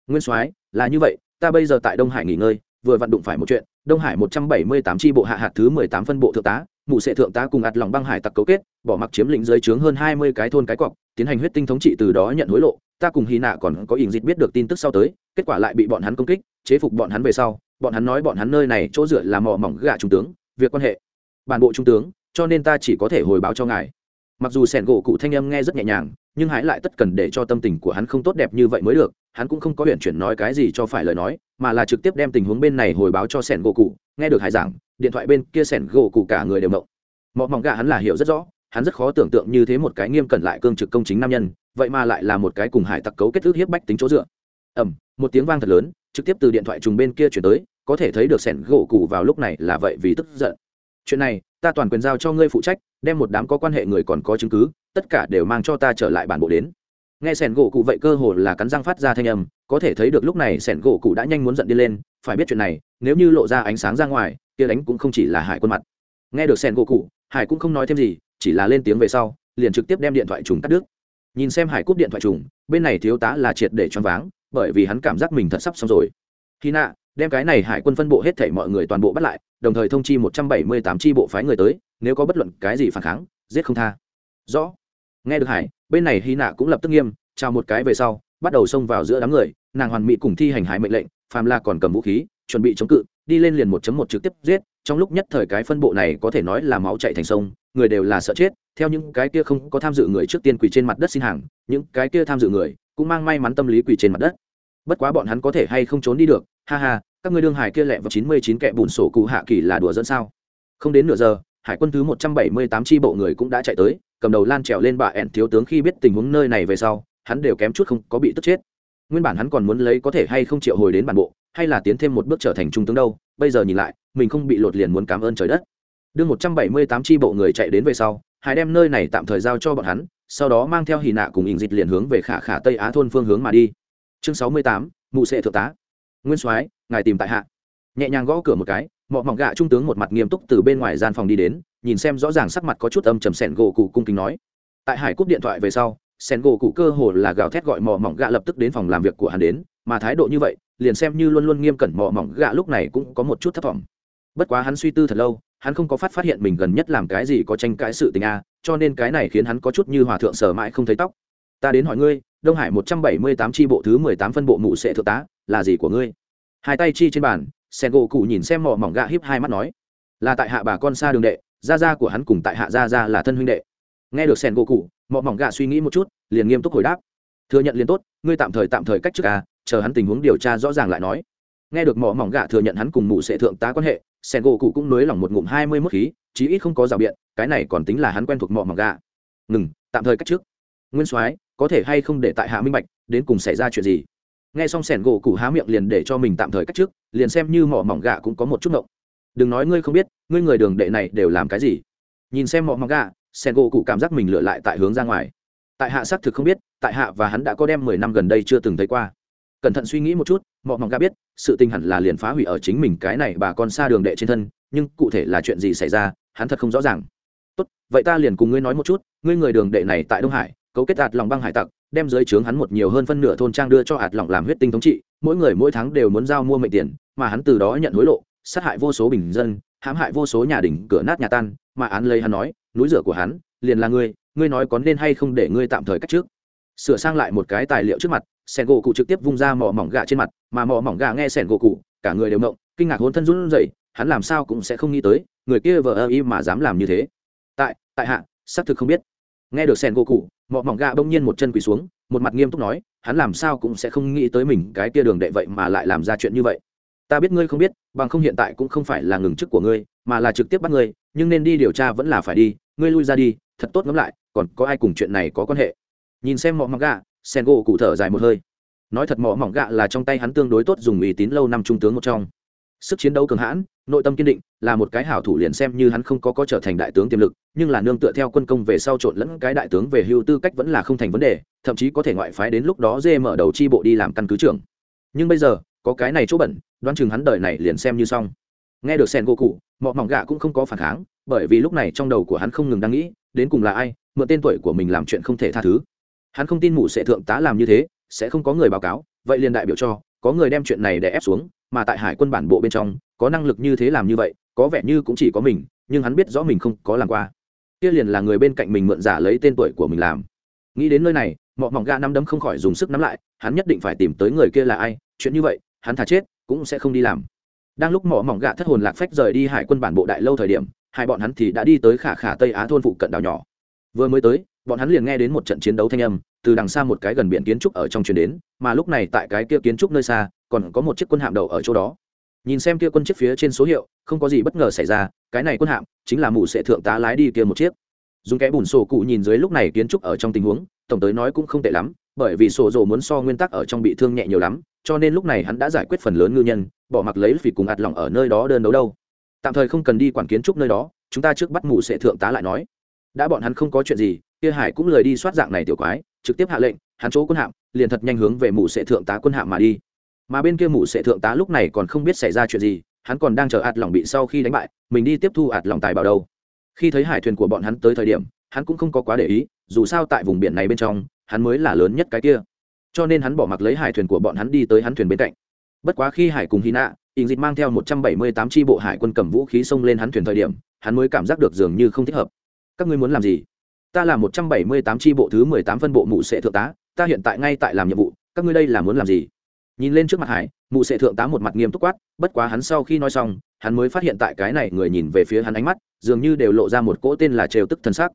Speaker 1: Nguyên soái, là như vậy, ta bây giờ tại đông hải nghỉ ngơi, vừa vặn đụng phải một chuyện. Đông hải một trăm bảy mươi tám tri bộ hạ hạt thứ mười tám phân bộ thượng tá, mụ sệ thượng tá cùng ạt lòng băng hải tặc cấu kết, bỏ mặc chiếm lĩnh dưới trướng hơn hai mươi cái thôn cái cọc, tiến hành huyết tinh thống trị từ đó nhận hối lộ. Ta cùng hy nạ còn có ỉng dịch biết được tin tức sau tới, kết quả lại bị bọn hắn công kích, chế phục bọn hắn về sau. Bọn hắn nói bọn hắn nơi này chỗ dựa là mỏ mỏng gạ trung tướng, việc quan hệ. Bản bộ trung tướng, cho nên ta chỉ có thể hồi báo cho ngài. Mặc dù sẻn gỗ cụ thanh âm nghe rất nhẹ nhàng nhưng hãy lại tất cần để cho tâm tình của hắn không tốt đẹp như vậy mới được, hắn cũng không có huyện chuyển nói cái gì cho phải lời nói, mà là trực tiếp đem tình huống bên này hồi báo cho sẻn gỗ cụ, nghe được hải giảng, điện thoại bên kia sẻn gỗ cụ cả người đều mộng mọ mỏng gà hắn là hiểu rất rõ, hắn rất khó tưởng tượng như thế một cái nghiêm cẩn lại cương trực công chính nam nhân, vậy mà lại là một cái cùng hải tặc cấu kết ước hiếp bách tính chỗ dựa. Ẩm một tiếng vang thật lớn, trực tiếp từ điện thoại trùng bên kia chuyển tới, có thể thấy được sẻn gỗ cụ vào lúc này là vậy vì tức giận. Chuyện này, ta toàn quyền giao cho ngươi phụ trách, đem một đám có quan hệ người còn có chứng cứ tất cả đều mang cho ta trở lại bản bộ đến. Nghe sẻn gỗ cụ vậy cơ hồ là cắn răng phát ra thanh âm, có thể thấy được lúc này sẻn gỗ cụ đã nhanh muốn giận đi lên, phải biết chuyện này, nếu như lộ ra ánh sáng ra ngoài, kia đánh cũng không chỉ là hải quân mặt. Nghe được sẻn gỗ cụ, hải cũng không nói thêm gì, chỉ là lên tiếng về sau, liền trực tiếp đem điện thoại trùng cắt đứt. Nhìn xem hải cúp điện thoại trùng, bên này thiếu tá là triệt để choáng váng, bởi vì hắn cảm giác mình thật sắp xong rồi. Khi nạ, đem cái này hải quân phân bộ hết thảy mọi người toàn bộ bắt lại, đồng thời thông chi một trăm bảy mươi tám tri bộ phái người tới, nếu có bất luận cái gì phản kháng, giết không tha. Rõ nghe được hải, bên này hy nạ cũng lập tức nghiêm, chào một cái về sau, bắt đầu xông vào giữa đám người, nàng hoàn mỹ cùng thi hành hải mệnh lệnh, phàm la còn cầm vũ khí, chuẩn bị chống cự, đi lên liền một chấm một trực tiếp giết, trong lúc nhất thời cái phân bộ này có thể nói là máu chạy thành sông, người đều là sợ chết, theo những cái kia không có tham dự người trước tiên quỳ trên mặt đất xin hàng, những cái kia tham dự người cũng mang may mắn tâm lý quỳ trên mặt đất. Bất quá bọn hắn có thể hay không trốn đi được, ha ha, các ngươi đương hải kia lẹ vào chín mươi chín kẻ bùn sổ cụ hạ kỳ là đùa dẫn sao? Không đến nửa giờ, hải quân thứ một trăm bảy mươi tám tri bộ người cũng đã chạy tới cầm đầu lan trèo lên bà ẹn thiếu tướng khi biết tình huống nơi này về sau, hắn đều kém chút không có bị tức chết. Nguyên bản hắn còn muốn lấy có thể hay không triệu hồi đến bản bộ, hay là tiến thêm một bước trở thành trung tướng đâu, bây giờ nhìn lại, mình không bị lột liền muốn cảm ơn trời đất. Đưa một trăm bảy mươi tám tri bộ người chạy đến về sau hải đem nơi này tạm thời giao cho bọn hắn, sau đó mang theo hì nạ cùng ình dịch liền hướng về khả khả tây á thôn phương hướng mà đi. Chương sáu mươi tám, mụ sệ thượng tá. Nguyên soái, ngài tìm tại hạ. Nhẹ nhàng gõ cửa một cái mọ mỏng gạ trung tướng một mặt nghiêm túc từ bên ngoài gian phòng đi đến, nhìn xem rõ ràng sắc mặt có chút âm trầm sẻn gỗ cụ cung kính nói. Tại hải cúp điện thoại về sau sẻn gỗ cụ cơ hồ là gào thét gọi mọ mỏng gạ lập tức đến phòng làm việc của hắn đến, mà thái độ như vậy, liền xem như luôn luôn nghiêm cẩn mọ mỏng gạ lúc này cũng có một chút thất vọng bất quá hắn suy tư thật lâu, hắn không có phát phát hiện mình gần nhất làm cái gì có tranh cãi sự tình a, cho nên cái này khiến hắn có chút như hòa thượng sở mãi không thấy tóc. Ta đến hỏi ngươi, đông hải một trăm bảy mươi tám tri bộ thứ mười tám phân bộ mụ sệ thượng tá, là gì của ngươi? Hai tay chi trên bàn sen gỗ cụ nhìn xem mỏ mỏng gạ hiếp hai mắt nói, là tại hạ bà con xa đường đệ, gia gia của hắn cùng tại hạ gia gia là thân huynh đệ. Nghe được sen gỗ cụ, mỏ mỏng gạ suy nghĩ một chút, liền nghiêm túc hồi đáp, thừa nhận liền tốt, ngươi tạm thời tạm thời cách trước à chờ hắn tình huống điều tra rõ ràng lại nói. Nghe được mỏ mỏng gạ thừa nhận hắn cùng mụ sẽ thượng tá quan hệ, sen gỗ cụ cũng nới lỏng một ngụm hai mươi mốt khí, chí ít không có rào biện, cái này còn tính là hắn quen thuộc mỏ mỏng gạ. Ngừng, tạm thời cách trước. Nguyên soái, có thể hay không để tại hạ minh bạch, đến cùng xảy ra chuyện gì? Nghe xong sẻn gỗ cụ há miệng liền để cho mình tạm thời cách trước, liền xem như mỏ mỏng gạ cũng có một chút ngộng. Đừng nói ngươi không biết, ngươi người đường đệ này đều làm cái gì? Nhìn xem mỏ mỏng gạ sẻn gỗ cụ cảm giác mình lựa lại tại hướng ra ngoài. Tại hạ xác thực không biết, tại hạ và hắn đã có đem mười năm gần đây chưa từng thấy qua. Cẩn thận suy nghĩ một chút, mỏ mỏng gạ biết, sự tình hẳn là liền phá hủy ở chính mình cái này bà con xa đường đệ trên thân, nhưng cụ thể là chuyện gì xảy ra, hắn thật không rõ ràng. Tốt, vậy ta liền cùng ngươi nói một chút, ngươi người đường đệ này tại đông hải, cấu kết đạt lòng băng hải tặc đem dưới trướng hắn một nhiều hơn phân nửa thôn trang đưa cho hạt lỏng làm huyết tinh thống trị, mỗi người mỗi tháng đều muốn giao mua mệnh tiền, mà hắn từ đó nhận hối lộ, sát hại vô số bình dân, hãm hại vô số nhà đỉnh, cửa nát nhà tan, mà án lấy hắn nói, núi rửa của hắn, liền là ngươi ngươi nói có nên hay không để ngươi tạm thời cách trước? Sửa sang lại một cái tài liệu trước mặt sẻn gỗ cụ trực tiếp vung ra mỏ mỏng gà trên mặt, mà mỏ mỏng gà nghe sẻn gỗ cụ cả người đều mộng kinh ngạc hôn thân run rẩy, hắn làm sao cũng sẽ không nghĩ tới, người kia vờ ơ y mà dám làm như thế. Tại tại hạ, xác thực không biết nghe được sen gỗ cụ mọ mỏng gà bỗng nhiên một chân quỳ xuống, một mặt nghiêm túc nói, hắn làm sao cũng sẽ không nghĩ tới mình, cái tia đường đệ vậy mà lại làm ra chuyện như vậy. Ta biết ngươi không biết, bằng không hiện tại cũng không phải là ngừng chức của ngươi, mà là trực tiếp bắt ngươi, nhưng nên đi điều tra vẫn là phải đi, ngươi lui ra đi, thật tốt ngẫm lại, còn có ai cùng chuyện này có quan hệ? Nhìn xem mọ mỏng gà, sen gỗ cụ thở dài một hơi. Nói thật mỏ mỏng gạ là trong tay hắn tương đối tốt, dùng uy tín lâu năm trung tướng một trong sức chiến đấu cường hãn, nội tâm kiên định, là một cái hảo thủ liền xem như hắn không có có trở thành đại tướng tiềm lực, nhưng là nương tựa theo quân công về sau trộn lẫn cái đại tướng về hưu tư cách vẫn là không thành vấn đề, thậm chí có thể ngoại phái đến lúc đó dê mở đầu chi bộ đi làm căn cứ trưởng. Nhưng bây giờ, có cái này chỗ bẩn, đoán chừng hắn đời này liền xem như xong. Nghe được sen gỗ cụ mọ mỏng gạ cũng không có phản kháng, bởi vì lúc này trong đầu của hắn không ngừng đang nghĩ, đến cùng là ai, mượn tên tuổi của mình làm chuyện không thể tha thứ. Hắn không tin mụ sẽ thượng tá làm như thế, sẽ không có người báo cáo, vậy liền đại biểu cho, có người đem chuyện này để ép xuống mà tại hải quân bản bộ bên trong, có năng lực như thế làm như vậy, có vẻ như cũng chỉ có mình, nhưng hắn biết rõ mình không có làm qua. Kia liền là người bên cạnh mình mượn giả lấy tên tuổi của mình làm. Nghĩ đến nơi này, mọ mỏng gà năm đấm không khỏi dùng sức nắm lại, hắn nhất định phải tìm tới người kia là ai, chuyện như vậy, hắn thà chết, cũng sẽ không đi làm. Đang lúc mỏ mỏng gạ thất hồn lạc phách rời đi hải quân bản bộ đại lâu thời điểm, hai bọn hắn thì đã đi tới khả khả tây á thôn phụ cận đảo nhỏ. Vừa mới tới bọn hắn liền nghe đến một trận chiến đấu thanh âm, từ đằng xa một cái gần biển kiến trúc ở trong truyền đến, mà lúc này tại cái kia kiến trúc nơi xa, còn có một chiếc quân hạm đầu ở chỗ đó. Nhìn xem kia quân chiếc phía trên số hiệu, không có gì bất ngờ xảy ra, cái này quân hạm chính là mù sẽ thượng tá lái đi kia một chiếc. Dùng cái bùn sổ cụ nhìn dưới lúc này kiến trúc ở trong tình huống, tổng tới nói cũng không tệ lắm, bởi vì sổ rồ muốn so nguyên tắc ở trong bị thương nhẹ nhiều lắm, cho nên lúc này hắn đã giải quyết phần lớn ngư nhân, bỏ mặc lấy vì cùng ạt lòng ở nơi đó đơn đấu đâu. Tạm thời không cần đi quản kiến trúc nơi đó, chúng ta trước bắt mù sẽ thượng tá lại nói đã bọn hắn không có chuyện gì, kia hải cũng lời đi soát dạng này tiểu quái, trực tiếp hạ lệnh, hắn chỗ quân hạm, liền thật nhanh hướng về mụ sẽ thượng tá quân hạm mà đi. Mà bên kia mụ sẽ thượng tá lúc này còn không biết xảy ra chuyện gì, hắn còn đang chờ ạt lòng bị sau khi đánh bại, mình đi tiếp thu ạt lòng tài bảo đâu. Khi thấy hải thuyền của bọn hắn tới thời điểm, hắn cũng không có quá để ý, dù sao tại vùng biển này bên trong, hắn mới là lớn nhất cái kia. Cho nên hắn bỏ mặc lấy hải thuyền của bọn hắn đi tới hắn thuyền bên cạnh. Bất quá khi hải cùng hy nạ ình dịch mang theo một trăm bảy mươi tám tri bộ hải quân cầm vũ khí xông lên hắn thuyền thời điểm, hắn mới cảm giác được dường như không thích hợp các ngươi muốn làm gì? Ta là một trăm bảy mươi tám tri bộ thứ mười tám phân bộ mụ sệ thượng tá, ta hiện tại ngay tại làm nhiệm vụ, các ngươi đây là muốn làm gì? Nhìn lên trước mặt hải, mụ sệ thượng tá một mặt nghiêm túc quát, bất quá hắn sau khi nói xong, hắn mới phát hiện tại cái này người nhìn về phía hắn ánh mắt, dường như đều lộ ra một cỗ tên là trêu tức thân xác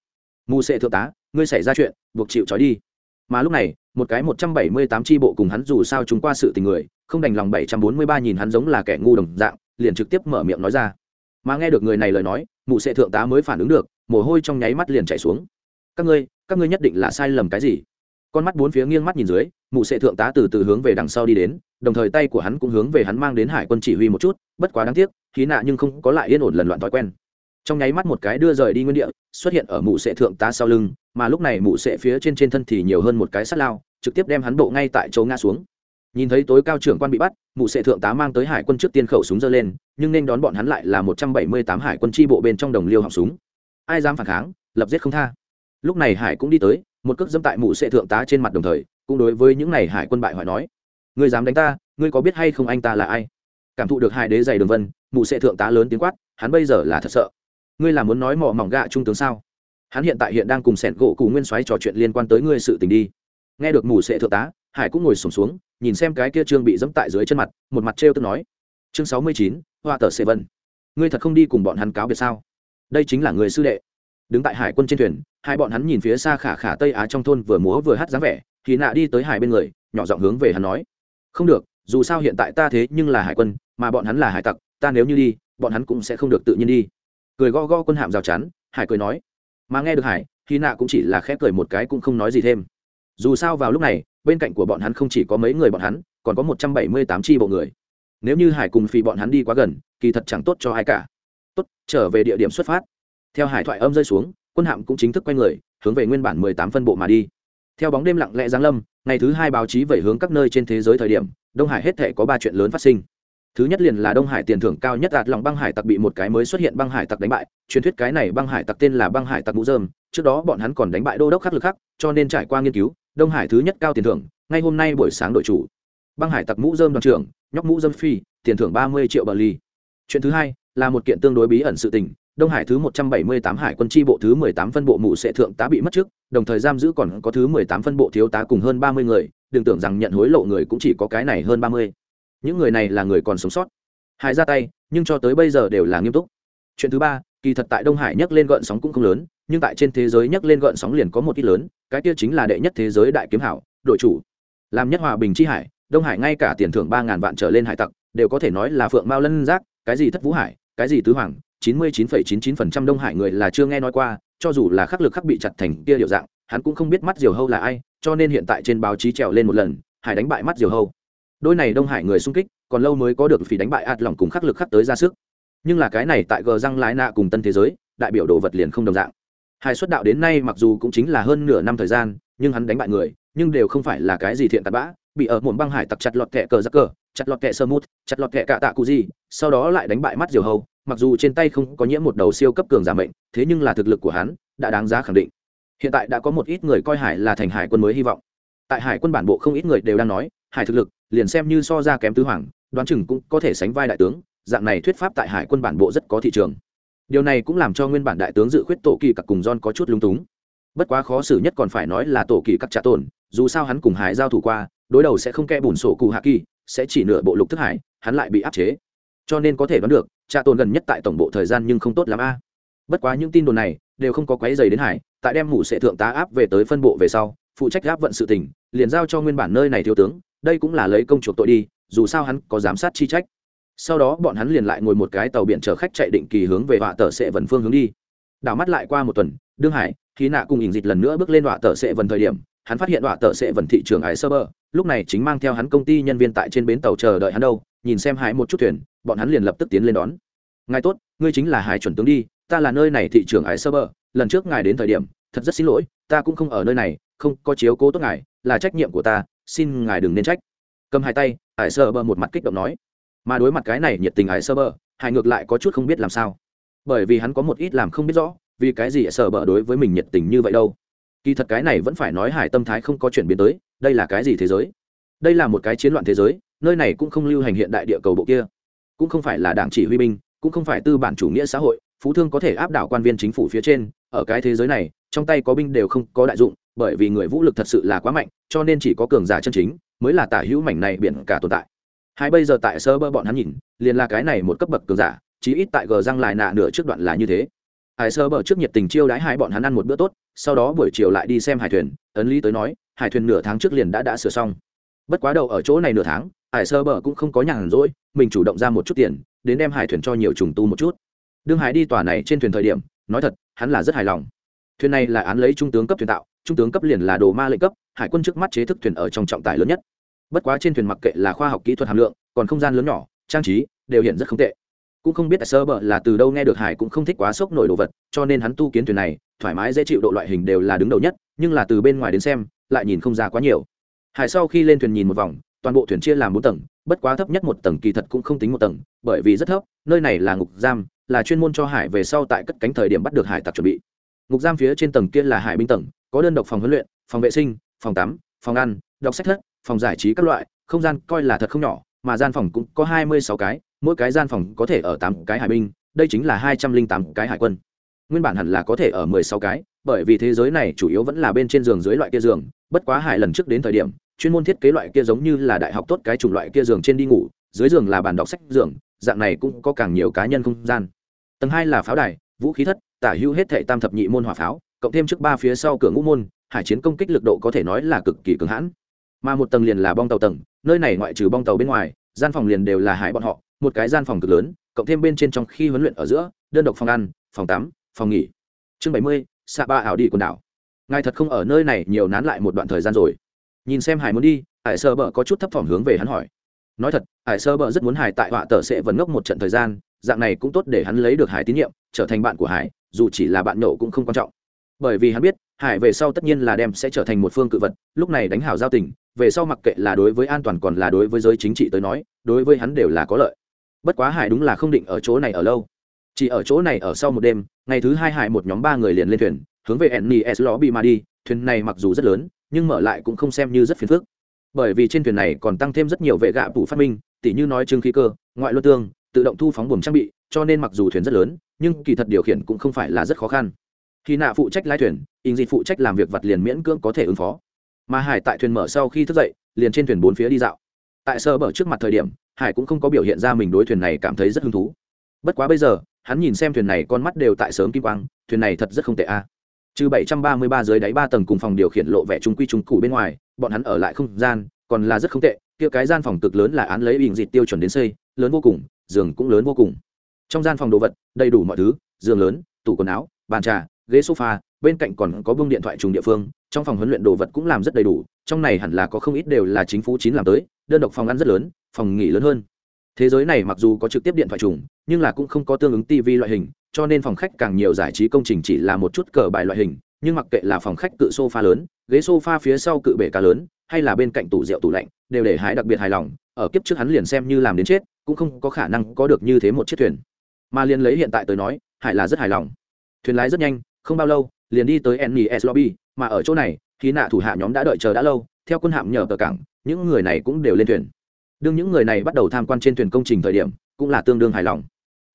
Speaker 1: mụ sệ thượng tá, ngươi xảy ra chuyện, buộc chịu trói đi. Mà lúc này, một cái một trăm bảy mươi tám tri bộ cùng hắn dù sao chúng qua sự tình người, không đành lòng bảy trăm bốn mươi ba nhìn hắn giống là kẻ ngu đồng dạng, liền trực tiếp mở miệng nói ra. Mà nghe được người này lời nói, mụ sệ thượng tá mới phản ứng được mồ hôi trong nháy mắt liền chảy xuống. Các ngươi các ngươi nhất định là sai lầm cái gì? Con mắt bốn phía nghiêng mắt nhìn dưới, mụ sệ thượng tá từ từ hướng về đằng sau đi đến, đồng thời tay của hắn cũng hướng về hắn mang đến hải quân chỉ huy một chút, bất quá đáng tiếc, khí nạ nhưng không có lại yên ổn lần loạn thói quen. Trong nháy mắt một cái đưa rời đi nguyên địa, xuất hiện ở mụ sệ thượng tá sau lưng, mà lúc này mụ sệ phía trên trên thân thì nhiều hơn một cái sắt lao, trực tiếp đem hắn bộ ngay tại chỗ ngã xuống. Nhìn thấy tối cao trưởng quan bị bắt, mụ sệ thượng tá mang tới hải quân trước tiên khẩu súng giơ lên, nhưng nên đón bọn hắn lại là một trăm bảy mươi tám hải quân tri bộ bên trong đồng liêu họng súng ai dám phản kháng lập giết không tha. Lúc này hải cũng đi tới một cước dẫm tại mụ sệ thượng tá trên mặt đồng thời cũng đối với những này hải quân bại hỏi nói. Ngươi dám đánh ta ngươi có biết hay không anh ta là ai? Cảm thụ được hải đế dày đường vân mụ sệ thượng tá lớn tiếng quát hắn bây giờ là thật sợ. Ngươi là muốn nói mỏ mỏng gạ trung tướng sao? Hắn hiện tại hiện đang cùng sẻn gỗ cụ nguyên soái trò chuyện liên quan tới ngươi sự tình đi. Nghe được mù sệ thượng tá hải cũng ngồi sùng xuống, xuống nhìn xem cái kia trương bị dẫm tại dưới chân mặt một mặt trêu tức nói. Chương sáu mươi chín hoa tờ sệ vân. Ngươi thật không đi cùng bọn hắn cáo biệt sao? Đây chính là người sư đệ. Đứng tại hải quân trên thuyền, hai bọn hắn nhìn phía xa khả khả tây á trong thôn vừa múa vừa hát dáng vẻ, thì nạ đi tới hải bên người, nhỏ giọng hướng về hắn nói. Không được, dù sao hiện tại ta thế nhưng là hải quân, mà bọn hắn là hải tặc, ta nếu như đi, bọn hắn cũng sẽ không được tự nhiên đi. Cười go go quân hạm rào chắn, hải cười nói. Mà nghe được hải khi nạ cũng chỉ là khép cười một cái cũng không nói gì thêm. Dù sao vào lúc này, bên cạnh của bọn hắn không chỉ có mấy người bọn hắn, còn có một trăm bảy mươi tám tri bộ người. Nếu như hải cùng phi bọn hắn đi quá gần, kỳ thật chẳng tốt cho ai cả tốt, trở về địa điểm xuất phát. Theo hải thoại âm rơi xuống, quân hạm cũng chính thức quay người, hướng về nguyên bản mười tám phân bộ mà đi. Theo bóng đêm lặng lẽ giáng lâm, ngày thứ hai báo chí vẩy hướng các nơi trên thế giới thời điểm, đông hải hết thể có ba chuyện lớn phát sinh. Thứ nhất liền là đông hải tiền thưởng cao nhất đạt lòng băng hải tặc bị một cái mới xuất hiện băng hải tặc đánh bại, truyền thuyết cái này băng hải tặc tên là băng hải tặc mũ dơm, trước đó bọn hắn còn đánh bại đô đốc khắc lực khắc cho nên trải qua nghiên cứu, đông hải thứ nhất cao tiền thưởng, ngay hôm nay buổi sáng đội chủ. Băng hải tặc mũ dơm đoàn trưởng, nhóc mũ dơm phi, tiền thưởng ba mươi triệu bờ ly. Chuyện thứ hai là một kiện tương đối bí ẩn sự tình. Đông hải thứ một trăm bảy mươi tám hải quân tri bộ thứ mười tám phân bộ mụ sẽ thượng tá bị mất trước, đồng thời giam giữ còn có thứ mười tám phân bộ thiếu tá cùng hơn ba mươi người. Đừng tưởng rằng nhận hối lộ người cũng chỉ có cái này hơn ba mươi. Những người này là người còn sống sót. Hải ra tay, nhưng cho tới bây giờ đều là nghiêm túc. Chuyện thứ ba, kỳ thật tại đông hải nhắc lên gợn sóng cũng không lớn, nhưng tại trên thế giới nhắc lên gợn sóng liền có một ít lớn, cái kia chính là đệ nhất thế giới đại kiếm hảo, đội chủ. Làm nhất hòa bình tri hải, đông hải ngay cả tiền thưởng ba ngàn vạn trở lên hải tặc, đều có thể nói là phượng mao lân giác, cái gì thất vũ hải cái gì tứ hoàng, chín mươi chín phẩy chín chín phần trăm đông hải người là chưa nghe nói qua, cho dù là khắc lực khắc bị chặt thành kia điệu dạng, hắn cũng không biết mắt diều hâu là ai, cho nên hiện tại trên báo chí trèo lên một lần, hải đánh bại mắt diều hâu. Đôi này đông hải người sung kích, còn lâu mới có được phỉ đánh bại ạt lòng cùng khắc lực khắc tới ra sức. Nhưng là cái này tại gờ răng lái nạ cùng tân thế giới, đại biểu đồ vật liền không đồng dạng. Hải xuất đạo đến nay mặc dù cũng chính là hơn nửa năm thời gian, nhưng hắn đánh bại người, nhưng đều không phải là cái gì thiện tạt bã, bị ở một băng hải tặc chặt lọt kẹ cờ giặc cờ chặt lọt kẹ sơ mút, chặt lọt kẹ cạ tạ cụ gì, sau đó lại đánh bại mắt diều hầu, mặc dù trên tay không có nhiễm một đầu siêu cấp cường giả mệnh, thế nhưng là thực lực của hắn đã đáng giá khẳng định. Hiện tại đã có một ít người coi hải là thành hải quân mới hy vọng. Tại hải quân bản bộ không ít người đều đang nói, hải thực lực, liền xem như so ra kém tứ hoàng, đoán chừng cũng có thể sánh vai đại tướng, dạng này thuyết pháp tại hải quân bản bộ rất có thị trường. Điều này cũng làm cho nguyên bản đại tướng dự khuyết tổ kỳ cặc cùng john có chút lung túng. Bất quá khó xử nhất còn phải nói là tổ kỳ cặc trả tổn, dù sao hắn cùng hải giao thủ qua, đối đầu sẽ không kẽ bùn sổ cụ hạ kỳ sẽ chỉ nửa bộ lục thức hải hắn lại bị áp chế. Cho nên có thể đoán được trả tổn gần nhất tại tổng bộ thời gian nhưng không tốt lắm a. Bất quá những tin đồn này đều không có quấy dày đến hải tại đem mủ sẽ thượng tá áp về tới phân bộ về sau phụ trách áp vận sự tỉnh, liền giao cho nguyên bản nơi này thiếu tướng đây cũng là lấy công chuộc tội đi dù sao hắn có giám sát chi trách. Sau đó bọn hắn liền lại ngồi một cái tàu biển chở khách chạy định kỳ hướng về họa tờ sệ vần phương hướng đi. Đảo mắt lại qua một tuần đương hải khí nạ cùng ỉnh dịch lần nữa bước lên họa tờ sệ vần thời điểm hắn phát hiện họa tờ sẽ vận thị trường ải sơ bờ lúc này chính mang theo hắn công ty nhân viên tại trên bến tàu chờ đợi hắn đâu, nhìn xem hải một chút thuyền, bọn hắn liền lập tức tiến lên đón. Ngài tốt, ngươi chính là hải chuẩn tướng đi, ta là nơi này thị trường ái sơ bờ lần trước ngài đến thời điểm, thật rất xin lỗi, ta cũng không ở nơi này, không có chiếu cố tốt ngài, là trách nhiệm của ta, xin ngài đừng nên trách. Cầm hai tay ải sơ bờ một mặt kích động nói. Mà đối mặt cái này nhiệt tình ải sơ bờ hải ngược lại có chút không biết làm sao. Bởi vì hắn có một ít làm không biết rõ, vì cái gì sơ bờ đối với mình nhiệt tình như vậy đâu. Kỳ thật cái này vẫn phải nói hải tâm thái không có chuyển biến tới đây là cái gì thế giới? Đây là một cái chiến loạn thế giới, nơi này cũng không lưu hành hiện đại địa cầu bộ kia. Cũng không phải là đảng chỉ huy binh, cũng không phải tư bản chủ nghĩa xã hội, phú thương có thể áp đảo quan viên chính phủ phía trên. Ở cái thế giới này, trong tay có binh đều không có đại dụng, bởi vì người vũ lực thật sự là quá mạnh, cho nên chỉ có cường giả chân chính mới là tả hữu mảnh này biển cả tồn tại. Hai bây giờ tại sơ bơ bọn hắn nhìn, liền là cái này một cấp bậc cường giả, chí ít tại gờ răng lại nạ nửa trước đoạn là như thế. Hải sơ bờ trước nhiệt tình chiêu đãi hai bọn hắn ăn một bữa tốt, sau đó buổi chiều lại đi xem hải thuyền, ấn lý tới nói hải thuyền nửa tháng trước liền đã đã sửa xong. Bất quá đầu ở chỗ này nửa tháng, hải sơ bờ cũng không có nhàn rỗi, mình chủ động ra một chút tiền, đến đem hải thuyền cho nhiều trùng tu một chút. Đương hải đi tòa này trên thuyền thời điểm, nói thật, hắn là rất hài lòng. Thuyền này là án lấy trung tướng cấp thuyền tạo, trung tướng cấp liền là đồ ma lệnh cấp, hải quân trước mắt chế thức thuyền ở trong trọng tải lớn nhất. Bất quá trên thuyền mặc kệ là khoa học kỹ thuật hàm lượng, còn không gian lớn nhỏ, trang trí, đều hiện rất không tệ. Cũng không biết sơ bờ là từ đâu nghe được hải cũng không thích quá sốc nổi đồ vật, cho nên hắn tu kiến thuyền này, thoải mái dễ chịu độ loại hình đều là đứng đầu nhất, nhưng là từ bên ngoài đến xem lại nhìn không ra quá nhiều. Hải sau khi lên thuyền nhìn một vòng, toàn bộ thuyền chia làm bốn tầng, bất quá thấp nhất một tầng kỳ thật cũng không tính một tầng, bởi vì rất thấp, nơi này là ngục giam, là chuyên môn cho hải về sau tại cất cánh thời điểm bắt được hải tặc chuẩn bị. Ngục giam phía trên tầng kia là hải binh tầng, có đơn độc phòng huấn luyện, phòng vệ sinh, phòng tắm, phòng ăn, đọc sách thất, phòng giải trí các loại, không gian coi là thật không nhỏ, mà gian phòng cũng có hai mươi sáu cái, mỗi cái gian phòng có thể ở tám cái hải binh, đây chính là hai trăm linh tám cái hải quân. Nguyên bản hẳn là có thể ở mười sáu cái, bởi vì thế giới này chủ yếu vẫn là bên trên giường dưới loại kia giường bất quá hải lần trước đến thời điểm, chuyên môn thiết kế loại kia giống như là đại học tốt cái chủng loại kia giường trên đi ngủ, dưới giường là bàn đọc sách giường, dạng này cũng có càng nhiều cá nhân không gian. Tầng hai là pháo đài, vũ khí thất, tả hữu hết thệ tam thập nhị môn hỏa pháo, cộng thêm trước ba phía sau cửa ngũ môn, hải chiến công kích lực độ có thể nói là cực kỳ cứng hãn. Mà một tầng liền là bong tàu tầng, nơi này ngoại trừ bong tàu bên ngoài, gian phòng liền đều là hải bọn họ, một cái gian phòng cực lớn, cộng thêm bên trên trong khi huấn luyện ở giữa, đơn độc phòng ăn, phòng tắm, phòng nghỉ. Chương bảy mươi xạ ba ảo đi quần đảo ngài thật không ở nơi này nhiều nán lại một đoạn thời gian rồi. Nhìn xem hải muốn đi, hải sơ bờ có chút thấp thỏm hướng về hắn hỏi. Nói thật, hải sơ bờ rất muốn hải tại họa tờ sẽ vẫn ngốc một trận thời gian, dạng này cũng tốt để hắn lấy được hải tín nhiệm, trở thành bạn của hải, dù chỉ là bạn nhậu cũng không quan trọng. Bởi vì hắn biết, hải về sau tất nhiên là đem sẽ trở thành một phương cự vật, lúc này đánh hảo giao tình, về sau mặc kệ là đối với an toàn còn là đối với giới chính trị tới nói, đối với hắn đều là có lợi. Bất quá hải đúng là không định ở chỗ này ở lâu. Chỉ ở chỗ này ở sau một đêm, ngày thứ hai hải một nhóm ba người liền lên thuyền hướng về enni s lobby mà đi, thuyền này mặc dù rất lớn, nhưng mở lại cũng không xem như rất phiền phức. Bởi vì trên thuyền này còn tăng thêm rất nhiều vệ gạ phủ phát minh, tỉ như nói trưng khí cơ, ngoại luân tương, tự động thu phóng buồng trang bị, cho nên mặc dù thuyền rất lớn, nhưng kỳ thật điều khiển cũng không phải là rất khó khăn. Khi nạ phụ trách lái thuyền in dị phụ trách làm việc vặt liền miễn cưỡng có thể ứng phó. Mà hải tại thuyền mở sau khi thức dậy, liền trên thuyền bốn phía đi dạo. Tại sơ bờ trước mặt thời điểm, hải cũng không có biểu hiện ra mình đối thuyền này cảm thấy rất hứng thú. Bất quá bây giờ, hắn nhìn xem thuyền này con mắt đều tại sớm kim quang, thuyền này thật rất không tệ a trừ bảy trăm ba mươi ba dưới đáy ba tầng cùng phòng điều khiển lộ vẻ trung quy trung cụ bên ngoài, bọn hắn ở lại không gian, còn là rất không tệ, kia cái gian phòng cực lớn là án lấy bình dịt tiêu chuẩn đến xây, lớn vô cùng, giường cũng lớn vô cùng. Trong gian phòng đồ vật, đầy đủ mọi thứ, giường lớn, tủ quần áo, bàn trà, ghế sofa, bên cạnh còn có vương điện thoại trùng địa phương, trong phòng huấn luyện đồ vật cũng làm rất đầy đủ, trong này hẳn là có không ít đều là chính phủ chín làm tới, đơn độc phòng ăn rất lớn, phòng nghỉ lớn hơn. Thế giới này mặc dù có trực tiếp điện thoại trùng, nhưng là cũng không có tương ứng tv loại hình cho nên phòng khách càng nhiều giải trí công trình chỉ là một chút cờ bài loại hình, nhưng mặc kệ là phòng khách cự sofa lớn, ghế sofa phía sau cự bể cá lớn, hay là bên cạnh tủ rượu tủ lạnh, đều để hải đặc biệt hài lòng, ở kiếp trước hắn liền xem như làm đến chết, cũng không có khả năng có được như thế một chiếc thuyền. Mà liền lấy hiện tại tới nói, hải là rất hài lòng. Thuyền lái rất nhanh, không bao lâu, liền đi tới nes lobby, mà ở chỗ này khi nạ thủ hạ nhóm đã đợi chờ đã lâu, theo quân hạm nhờ tờ cảng, những người này cũng đều lên thuyền. Đương những người này bắt đầu tham quan trên thuyền công trình thời điểm, cũng là tương đương hài lòng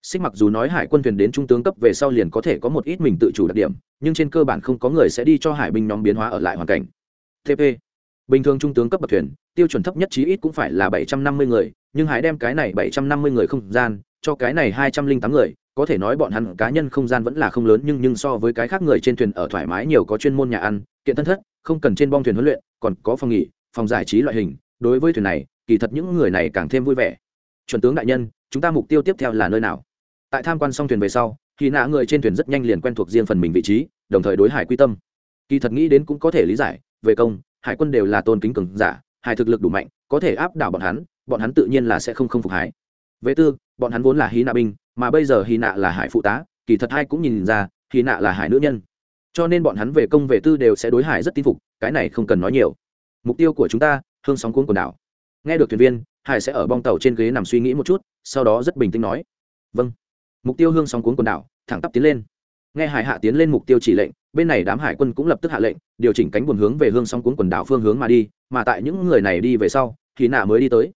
Speaker 1: xích mặc dù nói hải quân thuyền đến trung tướng cấp về sau liền có thể có một ít mình tự chủ đặc điểm, nhưng trên cơ bản không có người sẽ đi cho hải binh nhóm biến hóa ở lại hoàn cảnh. Tp bình thường trung tướng cấp bậc thuyền, tiêu chuẩn thấp nhất chí ít cũng phải là bảy trăm năm mươi người, nhưng hải đem cái này bảy trăm năm mươi người không gian, cho cái này hai trăm linh tám người, có thể nói bọn hắn cá nhân không gian vẫn là không lớn, nhưng nhưng so với cái khác người trên thuyền ở thoải mái nhiều, có chuyên môn nhà ăn, kiện thân thất, không cần trên bong thuyền huấn luyện, còn có phòng nghỉ, phòng giải trí loại hình. Đối với thuyền này, kỳ thật những người này càng thêm vui vẻ. Chuẩn tướng đại nhân, chúng ta mục tiêu tiếp theo là nơi nào? Tại tham quan xong thuyền về sau, thì nạ người trên thuyền rất nhanh liền quen thuộc riêng phần mình vị trí, đồng thời đối hải quy tâm. Kỳ thật nghĩ đến cũng có thể lý giải, về công, hải quân đều là tôn kính cường giả, hải thực lực đủ mạnh, có thể áp đảo bọn hắn bọn hắn tự nhiên là sẽ không không phục hải. Về tư, bọn hắn vốn là hy nạ binh, mà bây giờ hy nạ là hải phụ tá, kỳ thật hai cũng nhìn ra, hy nạ là hải nữ nhân. Cho nên bọn hắn về công về tư đều sẽ đối hải rất tin phục, cái này không cần nói nhiều. Mục tiêu của chúng ta, hương sóng cuốn quần đảo. Nghe được thuyền viên, hải sẽ ở bong tàu trên ghế nằm suy nghĩ một chút, sau đó rất bình tĩnh nói. Vâng mục tiêu hương sóng cuốn quần đảo, thẳng tắp tiến lên. Nghe hải hạ tiến lên mục tiêu chỉ lệnh, bên này đám hải quân cũng lập tức hạ lệnh, điều chỉnh cánh buồn hướng về hương sóng cuốn quần đảo phương hướng mà đi, mà tại những người này đi về sau thì nạ mới đi tới.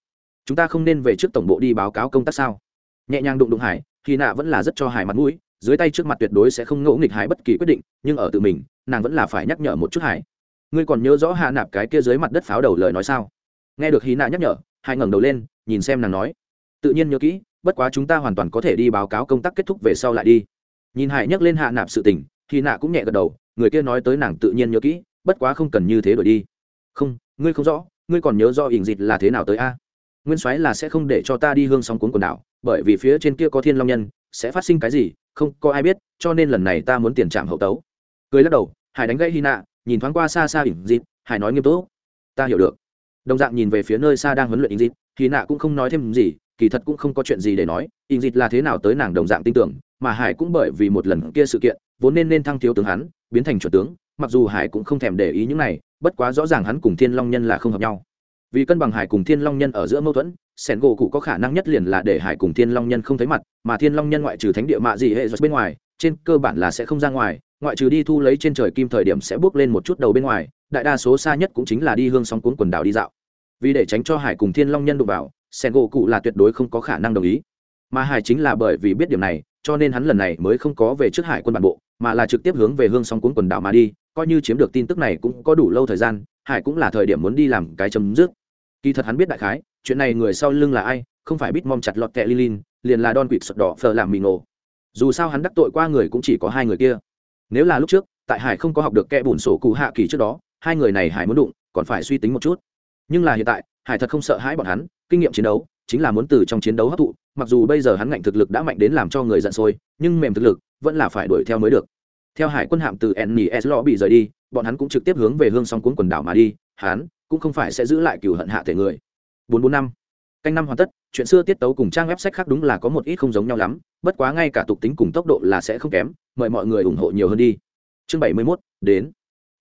Speaker 1: Chúng ta không nên về trước tổng bộ đi báo cáo công tác sao? Nhẹ nhàng đụng đụng hải thì nạ vẫn là rất cho hải mặt mũi, dưới tay trước mặt tuyệt đối sẽ không ngẫu nghịch hải bất kỳ quyết định, nhưng ở tự mình, nàng vẫn là phải nhắc nhở một chút hải. Ngươi còn nhớ rõ hạ nạp cái kia dưới mặt đất pháo đầu lời nói sao? Nghe được hy nạ nhắc nhở, Hải ngẩng đầu lên, nhìn xem nàng nói. Tự nhiên nhớ kỹ bất quá chúng ta hoàn toàn có thể đi báo cáo công tác kết thúc về sau lại đi. Nhìn hải nhắc lên hạ nạp sự tình thì nạ cũng nhẹ gật đầu, người kia nói tới nàng tự nhiên nhớ kỹ, bất quá không cần như thế đổi đi. Không, ngươi không rõ, ngươi còn nhớ do ỉng dịt là thế nào tới a? Nguyên soái là sẽ không để cho ta đi hương sóng cuốn quần đảo, bởi vì phía trên kia có thiên long nhân, sẽ phát sinh cái gì, không có ai biết, cho nên lần này ta muốn tiền trạm hậu tấu. Cười lắc đầu, hải đánh gãy hy nạ, nhìn thoáng qua xa xa ỉng dịt, hải nói nghiêm túc. Ta hiểu được. Đồng dạng nhìn về phía nơi xa đang huấn luyện ỉng dịt hy nạ cũng không nói thêm gì kỳ thật cũng không có chuyện gì để nói in dịt là thế nào tới nàng đồng dạng tin tưởng, mà hải cũng bởi vì một lần kia sự kiện, vốn nên nên thăng thiếu tướng hắn, biến thành chuẩn tướng, mặc dù hải cũng không thèm để ý những này, bất quá rõ ràng hắn cùng thiên long nhân là không hợp nhau. Vì cân bằng hải cùng thiên long nhân ở giữa mâu thuẫn, sẻn gỗ cụ có khả năng nhất liền là để hải cùng thiên long nhân không thấy mặt, mà thiên long nhân ngoại trừ thánh địa mạ gì hệ bên ngoài, trên cơ bản là sẽ không ra ngoài, ngoại trừ đi thu lấy trên trời kim thời điểm sẽ bước lên một chút đầu bên ngoài, đại đa số xa nhất cũng chính là đi hương sóng cuốn quần đảo đi dạo. Vì để tránh cho hải cùng thiên long nhân đụng vào Sen gỗ cụ là tuyệt đối không có khả năng đồng ý. Mà hải chính là bởi vì biết điểm này, cho nên hắn lần này mới không có về trước hải quân bản bộ, mà là trực tiếp hướng về hương song cuốn quần đảo mà đi, coi như chiếm được tin tức này cũng có đủ lâu thời gian, hải cũng là thời điểm muốn đi làm cái chấm dứt. Kỳ thật hắn biết đại khái, chuyện này người sau lưng là ai, không phải biết mong chặt lọt kẹ lilin, liền là đon quỵt sọt đỏ phờ làm mì ngộ. Dù sao hắn đắc tội qua người cũng chỉ có hai người kia. Nếu là lúc trước, tại hải không có học được kẽ bùn sổ cụ hạ kỳ trước đó, hai người này hải muốn đụng, còn phải suy tính một chút. Nhưng là hiện tại, hải thật không sợ hãi bọn hắn kinh nghiệm chiến đấu chính là muốn từ trong chiến đấu hấp thụ mặc dù bây giờ hắn ngạnh thực lực đã mạnh đến làm cho người giận sôi nhưng mềm thực lực vẫn là phải đuổi theo mới được. Theo hải quân hạm từ nes lo bị rời đi bọn hắn cũng trực tiếp hướng về hương song cuốn quần đảo mà đi hắn cũng không phải sẽ giữ lại cửu hận hạ thể người. Bốn bốn năm. Canh năm hoàn tất chuyện xưa tiết tấu cùng trang web sách khác đúng là có một ít không giống nhau lắm bất quá ngay cả tục tính cùng tốc độ là sẽ không kém mời mọi người ủng hộ nhiều hơn đi. Chương bảy mươi 71, đến.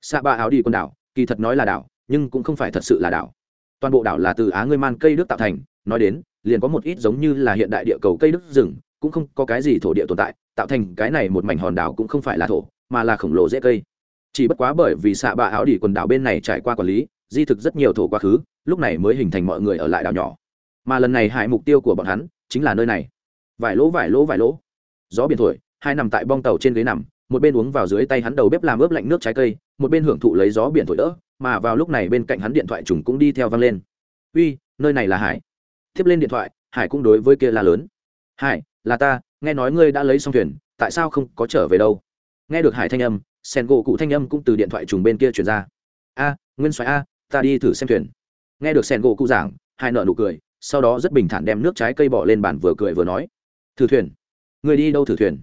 Speaker 1: Xạ ba áo đi quần đảo kỳ thật nói là đảo nhưng cũng không phải thật sự là đảo toàn bộ đảo là từ á ngươi man cây đức tạo thành, nói đến, liền có một ít giống như là hiện đại địa cầu cây đức rừng, cũng không có cái gì thổ địa tồn tại, tạo thành cái này một mảnh hòn đảo cũng không phải là thổ, mà là khổng lồ dễ cây. Chỉ bất quá bởi vì xạ bạ áo đỉ quần đảo bên này trải qua quản lý, di thực rất nhiều thổ quá khứ, lúc này mới hình thành mọi người ở lại đảo nhỏ. Mà lần này hại mục tiêu của bọn hắn chính là nơi này. Vải lỗ vải lỗ vải lỗ. Gió biển thổi, hai nằm tại bong tàu trên ghế nằm, một bên uống vào dưới tay hắn đầu bếp làm ướp lạnh nước trái cây, một bên hưởng thụ lấy gió biển thổi đỡ mà vào lúc này bên cạnh hắn điện thoại trùng cũng đi theo văng lên. Uy, nơi này là hải. Tiếp lên điện thoại, hải cũng đối với kia là lớn. Hải, là ta, nghe nói ngươi đã lấy xong thuyền, tại sao không có trở về đâu? Nghe được hải thanh âm, sen gỗ cụ thanh âm cũng từ điện thoại trùng bên kia chuyển ra. A, nguyên soái a, ta đi thử xem thuyền. Nghe được sen gỗ cụ giảng, hải nợ nụ cười, sau đó rất bình thản đem nước trái cây bỏ lên bàn vừa cười vừa nói, thử thuyền. Người đi đâu thử thuyền?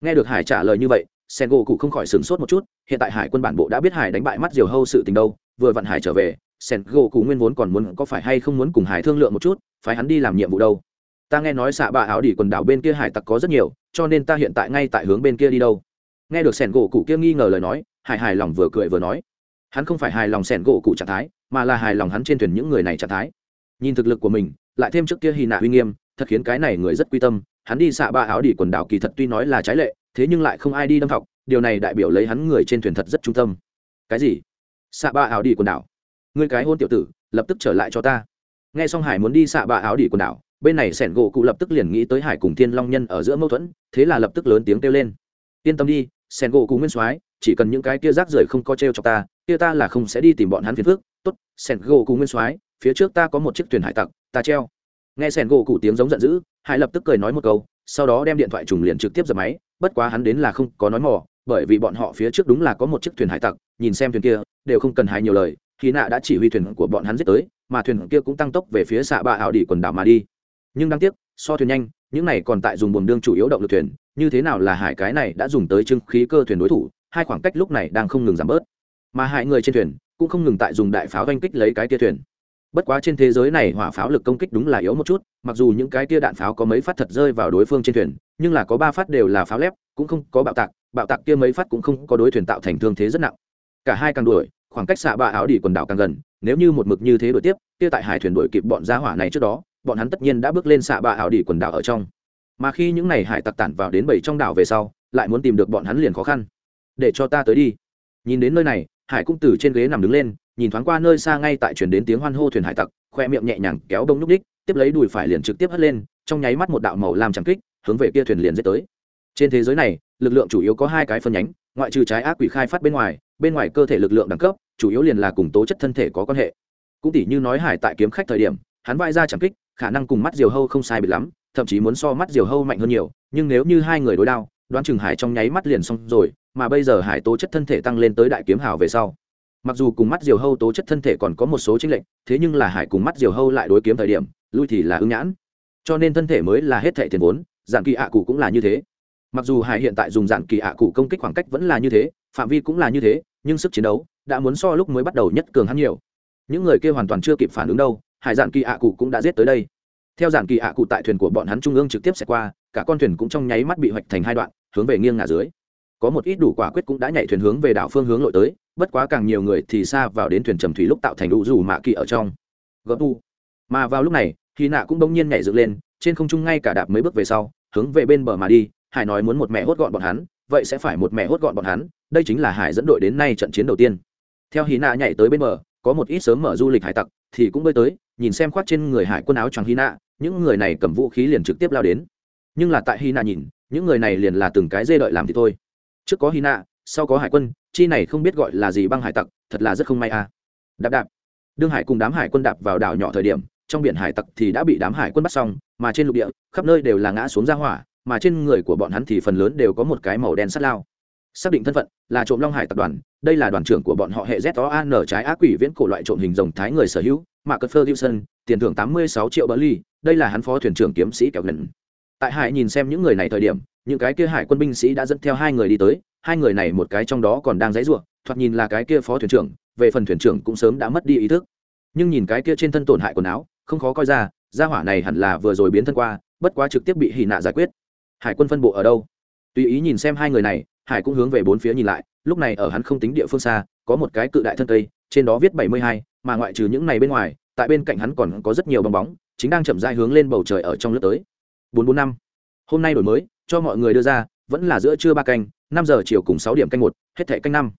Speaker 1: Nghe được hải trả lời như vậy sen gỗ cụ không khỏi sửng sốt một chút, hiện tại hải quân bản bộ đã biết hải đánh bại mắt diều hâu sự tình đâu, vừa vặn hải trở về sen gỗ cụ nguyên vốn còn muốn có phải hay không muốn cùng hải thương lượng một chút phải hắn đi làm nhiệm vụ đâu. Ta nghe nói xạ bạ áo đỉ quần đảo bên kia hải tặc có rất nhiều, cho nên ta hiện tại ngay tại hướng bên kia đi đâu. Nghe được sẻn gỗ cụ kia nghi ngờ lời nói, hải hài lòng vừa cười vừa nói. Hắn không phải hài lòng sẻn gỗ cụ trạng thái, mà là hài lòng hắn trên thuyền những người này trạng thái. Nhìn thực lực của mình, lại thêm trước kia hy nạ uy nghiêm, thật khiến cái này người rất quy tâm, hắn đi xạ ba áo đỉ quần đảo kỳ thật tuy nói là trái lệ thế nhưng lại không ai đi đâm học điều này đại biểu lấy hắn người trên thuyền thật rất trung tâm. Cái gì? Xạ ba áo đi quần đảo. Ngươi cái hôn tiểu tử, lập tức trở lại cho ta. Nghe xong hải muốn đi xạ ba áo đi quần đảo, bên này sẻn gỗ cụ lập tức liền nghĩ tới hải cùng thiên long nhân ở giữa mâu thuẫn, thế là lập tức lớn tiếng kêu lên. Yên tâm đi, sẻn gỗ cụ nguyên soái, chỉ cần những cái kia rác rưởi không có t r e o cho ta, kia ta là không sẽ đi tìm bọn hắn phiền phước tốt, sẻn gỗ cụ nguyên soái, phía trước ta có một chiếc thuyền hải tặc, ta treo. Nghe sẻn gỗ cụ tiếng giống giận dữ, hải lập tức cười nói một câu, sau đó đem điện thoại trùng liền trực tiếp giật máy bất quá hắn đến là không có nói mỏ bởi vì bọn họ phía trước đúng là có một chiếc thuyền hải tặc, nhìn xem thuyền kia, đều không cần hai nhiều lời, khi nạ đã chỉ huy thuyền của bọn hắn giết tới, mà thuyền kia cũng tăng tốc về phía xạ bạ ảo đỉ quần đảo mà đi. Nhưng đáng tiếc, so thuyền nhanh, những này còn tại dùng buồng đương chủ yếu động lực thuyền, như thế nào là hải cái này đã dùng tới trưng khí cơ thuyền đối thủ, hai khoảng cách lúc này đang không ngừng giảm bớt. Mà hai người trên thuyền, cũng không ngừng tại dùng đại pháo oanh kích lấy cái tia thuyền. Bất quá trên thế giới này hỏa pháo lực công kích đúng là yếu một chút, mặc dù những cái tia đạn pháo có mấy phát thật rơi vào đối phương trên thuyền nhưng là có ba phát đều là pháo lép, cũng không có bạo tạc bạo tạc kia mấy phát cũng không có đối thuyền tạo thành thương thế rất nặng. Cả hai càng đuổi, khoảng cách xạ bạ áo đỉ quần đảo càng gần, nếu như một mực như thế đuổi tiếp, kia tại hải thuyền đuổi kịp bọn gia hỏa này trước đó, bọn hắn tất nhiên đã bước lên xạ bạ áo đỉ quần đảo ở trong. Mà khi những này hải tặc tản vào đến bảy trong đảo về sau, lại muốn tìm được bọn hắn liền khó khăn. Để cho ta tới đi. Nhìn đến nơi này, hải cũng từ trên ghế nằm đứng lên, nhìn thoáng qua nơi xa ngay tại chuyển đến tiếng hoan hô thuyền hải tặc, khoe miệng nhẹ nhàng kéo đông nhúc đích tiếp lấy đùi phải liền trực tiếp hất lên, trong nháy mắt một đạo màu làm trắng kích hướng về kia thuyền liền dết tới. Trên thế giới này lực lượng chủ yếu có hai cái phân nhánh ngoại trừ trái ác quỷ khai phát bên ngoài bên ngoài cơ thể lực lượng đẳng cấp chủ yếu liền là cùng tố chất thân thể có quan hệ. Cũng tỷ như nói hải tại kiếm khách thời điểm hắn vai ra chẳng kích khả năng cùng mắt diều hâu không sai biệt lắm thậm chí muốn so mắt diều hâu mạnh hơn nhiều nhưng nếu như hai người đối đao đoán chừng hải trong nháy mắt liền xong rồi mà bây giờ hải tố chất thân thể tăng lên tới đại kiếm hào về sau. Mặc dù cùng mắt diều hâu tố chất thân thể còn có một số chênh lệnh, thế nhưng là hải cùng mắt diều hâu lại đối kiếm thời điểm lui thì là ứng nhãn. Cho nên thân thể mới là hết thệ tiền vốn dạng kỳ ạ cụ cũng là như thế. Mặc dù hải hiện tại dùng dạng kỳ ạ cụ công kích khoảng cách vẫn là như thế, phạm vi cũng là như thế, nhưng sức chiến đấu đã muốn so lúc mới bắt đầu nhất cường hắn nhiều. Những người kia hoàn toàn chưa kịp phản ứng đâu, hải dạng kỳ ạ cụ cũng đã giết tới đây. Theo dạng kỳ ạ cụ tại thuyền của bọn hắn trung ương trực tiếp sẽ qua, cả con thuyền cũng trong nháy mắt bị hoạch thành hai đoạn, hướng về nghiêng ngả dưới. Có một ít đủ quả quyết cũng đã nhảy thuyền hướng về đảo phương hướng lội tới, bất quá càng nhiều người thì xa vào đến thuyền trầm thủy lúc tạo thành đủ rủ mạ kỳ ở trong. Gấp u. Mà vào lúc này khi nạ cũng bỗng nhiên nhảy dựng lên, trên không trung ngay cả đạp mấy bước về sau hướng về bên bờ mà đi, hải nói muốn một mẹ hốt gọn bọn hắn, vậy sẽ phải một mẹ hốt gọn bọn hắn, đây chính là hải dẫn đội đến nay trận chiến đầu tiên. Theo hy nạ nhảy tới bên bờ, có một ít sớm mở du lịch hải tặc, thì cũng bơi tới, nhìn xem khoác trên người hải quân áo choàng hy nạ, những người này cầm vũ khí liền trực tiếp lao đến. Nhưng là tại hy nạ nhìn, những người này liền là từng cái dê đợi làm thì thôi. Trước có hy nạ, sau có hải quân, chi này không biết gọi là gì băng hải tặc, thật là rất không may à đạp đạp. Đương hải cùng đám hải quân đạp vào đảo nhỏ thời điểm trong biển hải tặc thì đã bị đám hải quân bắt xong, mà trên lục địa, khắp nơi đều là ngã xuống ra hỏa, mà trên người của bọn hắn thì phần lớn đều có một cái màu đen sắt lao. Xác định thân phận là trộm long hải tập đoàn, đây là đoàn trưởng của bọn họ hệ z o an trái ác quỷ viễn cổ loại trộm hình rồng thái người sở hữu mà cất ferguson, tiền thưởng tám mươi sáu triệu bờ ly đây là hắn phó thuyền trưởng kiếm sĩ kẹo lần tại hải nhìn xem những người này thời điểm, những cái kia hải quân binh sĩ đã dẫn theo hai người đi tới, hai người này một cái trong đó còn đang dãy ruộng thoạt nhìn là cái kia phó thuyền trưởng, về phần thuyền trưởng cũng sớm đã mất đi ý thức. Nhưng nhìn cái kia trên thân tổn hại quần áo không khó coi ra, gia hỏa này hẳn là vừa rồi biến thân qua, bất quá trực tiếp bị hì nạ giải quyết. Hải quân phân bộ ở đâu? Tùy ý nhìn xem hai người này, hải cũng hướng về bốn phía nhìn lại, lúc này ở hắn không tính địa phương xa, có một cái cự đại thân cây, trên đó viết bảy mươi hai, mà ngoại trừ những này bên ngoài, tại bên cạnh hắn còn có rất nhiều bong bóng, chính đang chậm dai hướng lên bầu trời ở trong lớp tới. bốn bốn năm. Hôm nay đổi mới, cho mọi người đưa ra, vẫn là giữa trưa ba canh, năm giờ chiều cùng sáu điểm canh một, hết thẻ canh năm.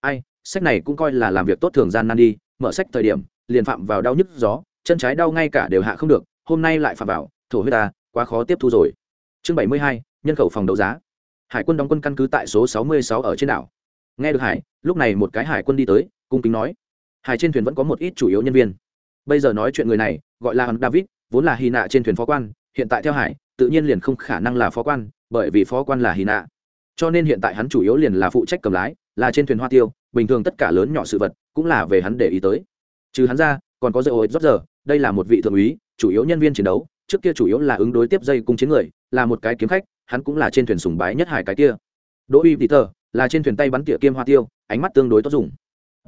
Speaker 1: Ai, sách này cũng coi là làm việc tốt thường gian nan đi, mở sách thời điểm, liền phạm vào đau nhức gió chân trái đau ngay cả đều hạ không được, hôm nay lại phạm vào, thổ huyết ta, quá khó tiếp thu rồi. Chương bảy mươi hai, nhân khẩu phòng đấu giá. Hải quân đóng quân căn cứ tại số sáu mươi sáu ở trên đảo. Nghe được hải, lúc này một cái hải quân đi tới, cung kính nói. Hải trên thuyền vẫn có một ít chủ yếu nhân viên. Bây giờ nói chuyện người này, gọi là hắn david, vốn là hy nạ trên thuyền phó quan, hiện tại theo hải, tự nhiên liền không khả năng là phó quan, bởi vì phó quan là hy nạ. Cho nên hiện tại hắn chủ yếu liền là phụ trách cầm lái, là trên thuyền hoa tiêu, bình thường tất cả lớn nhỏ sự vật, cũng là về hắn để ý tới. Trừ hắn ra, còn có dây ô rót giờ đây là một vị thượng úy, chủ yếu nhân viên chiến đấu, trước kia chủ yếu là ứng đối tiếp dây cung chiến người, là một cái kiếm khách, hắn cũng là trên thuyền sùng bái nhất hải cái kia. Đỗ uy peter là trên thuyền tay bắn tỉa kiêm hoa tiêu, ánh mắt tương đối tốt dùng.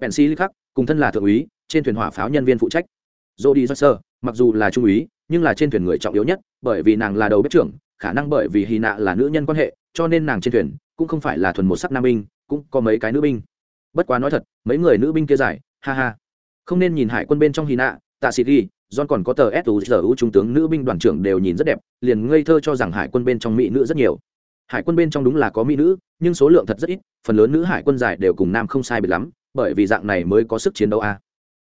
Speaker 1: Pensi khắc, cùng thân là thượng úy, trên thuyền hỏa pháo nhân viên phụ trách. Jody joycer, mặc dù là trung úy, nhưng là trên thuyền người trọng yếu nhất, bởi vì nàng là đầu bếp trưởng, khả năng bởi vì hy nạ là nữ nhân quan hệ, cho nên nàng trên thuyền cũng không phải là thuần một sắc nam binh, cũng có mấy cái nữ binh. Bất quá nói thật, mấy người nữ binh kia giải ha ha. Không nên nhìn hải quân bên trong hy nạ tạ sĩ ghi John còn có tờ SUZU trung tướng nữ binh đoàn trưởng đều nhìn rất đẹp, liền ngây thơ cho rằng hải quân bên trong mỹ nữ rất nhiều. Hải quân bên trong đúng là có mỹ nữ, nhưng số lượng thật rất ít, phần lớn nữ hải quân giải đều cùng nam không sai biệt lắm, bởi vì dạng này mới có sức chiến đấu a.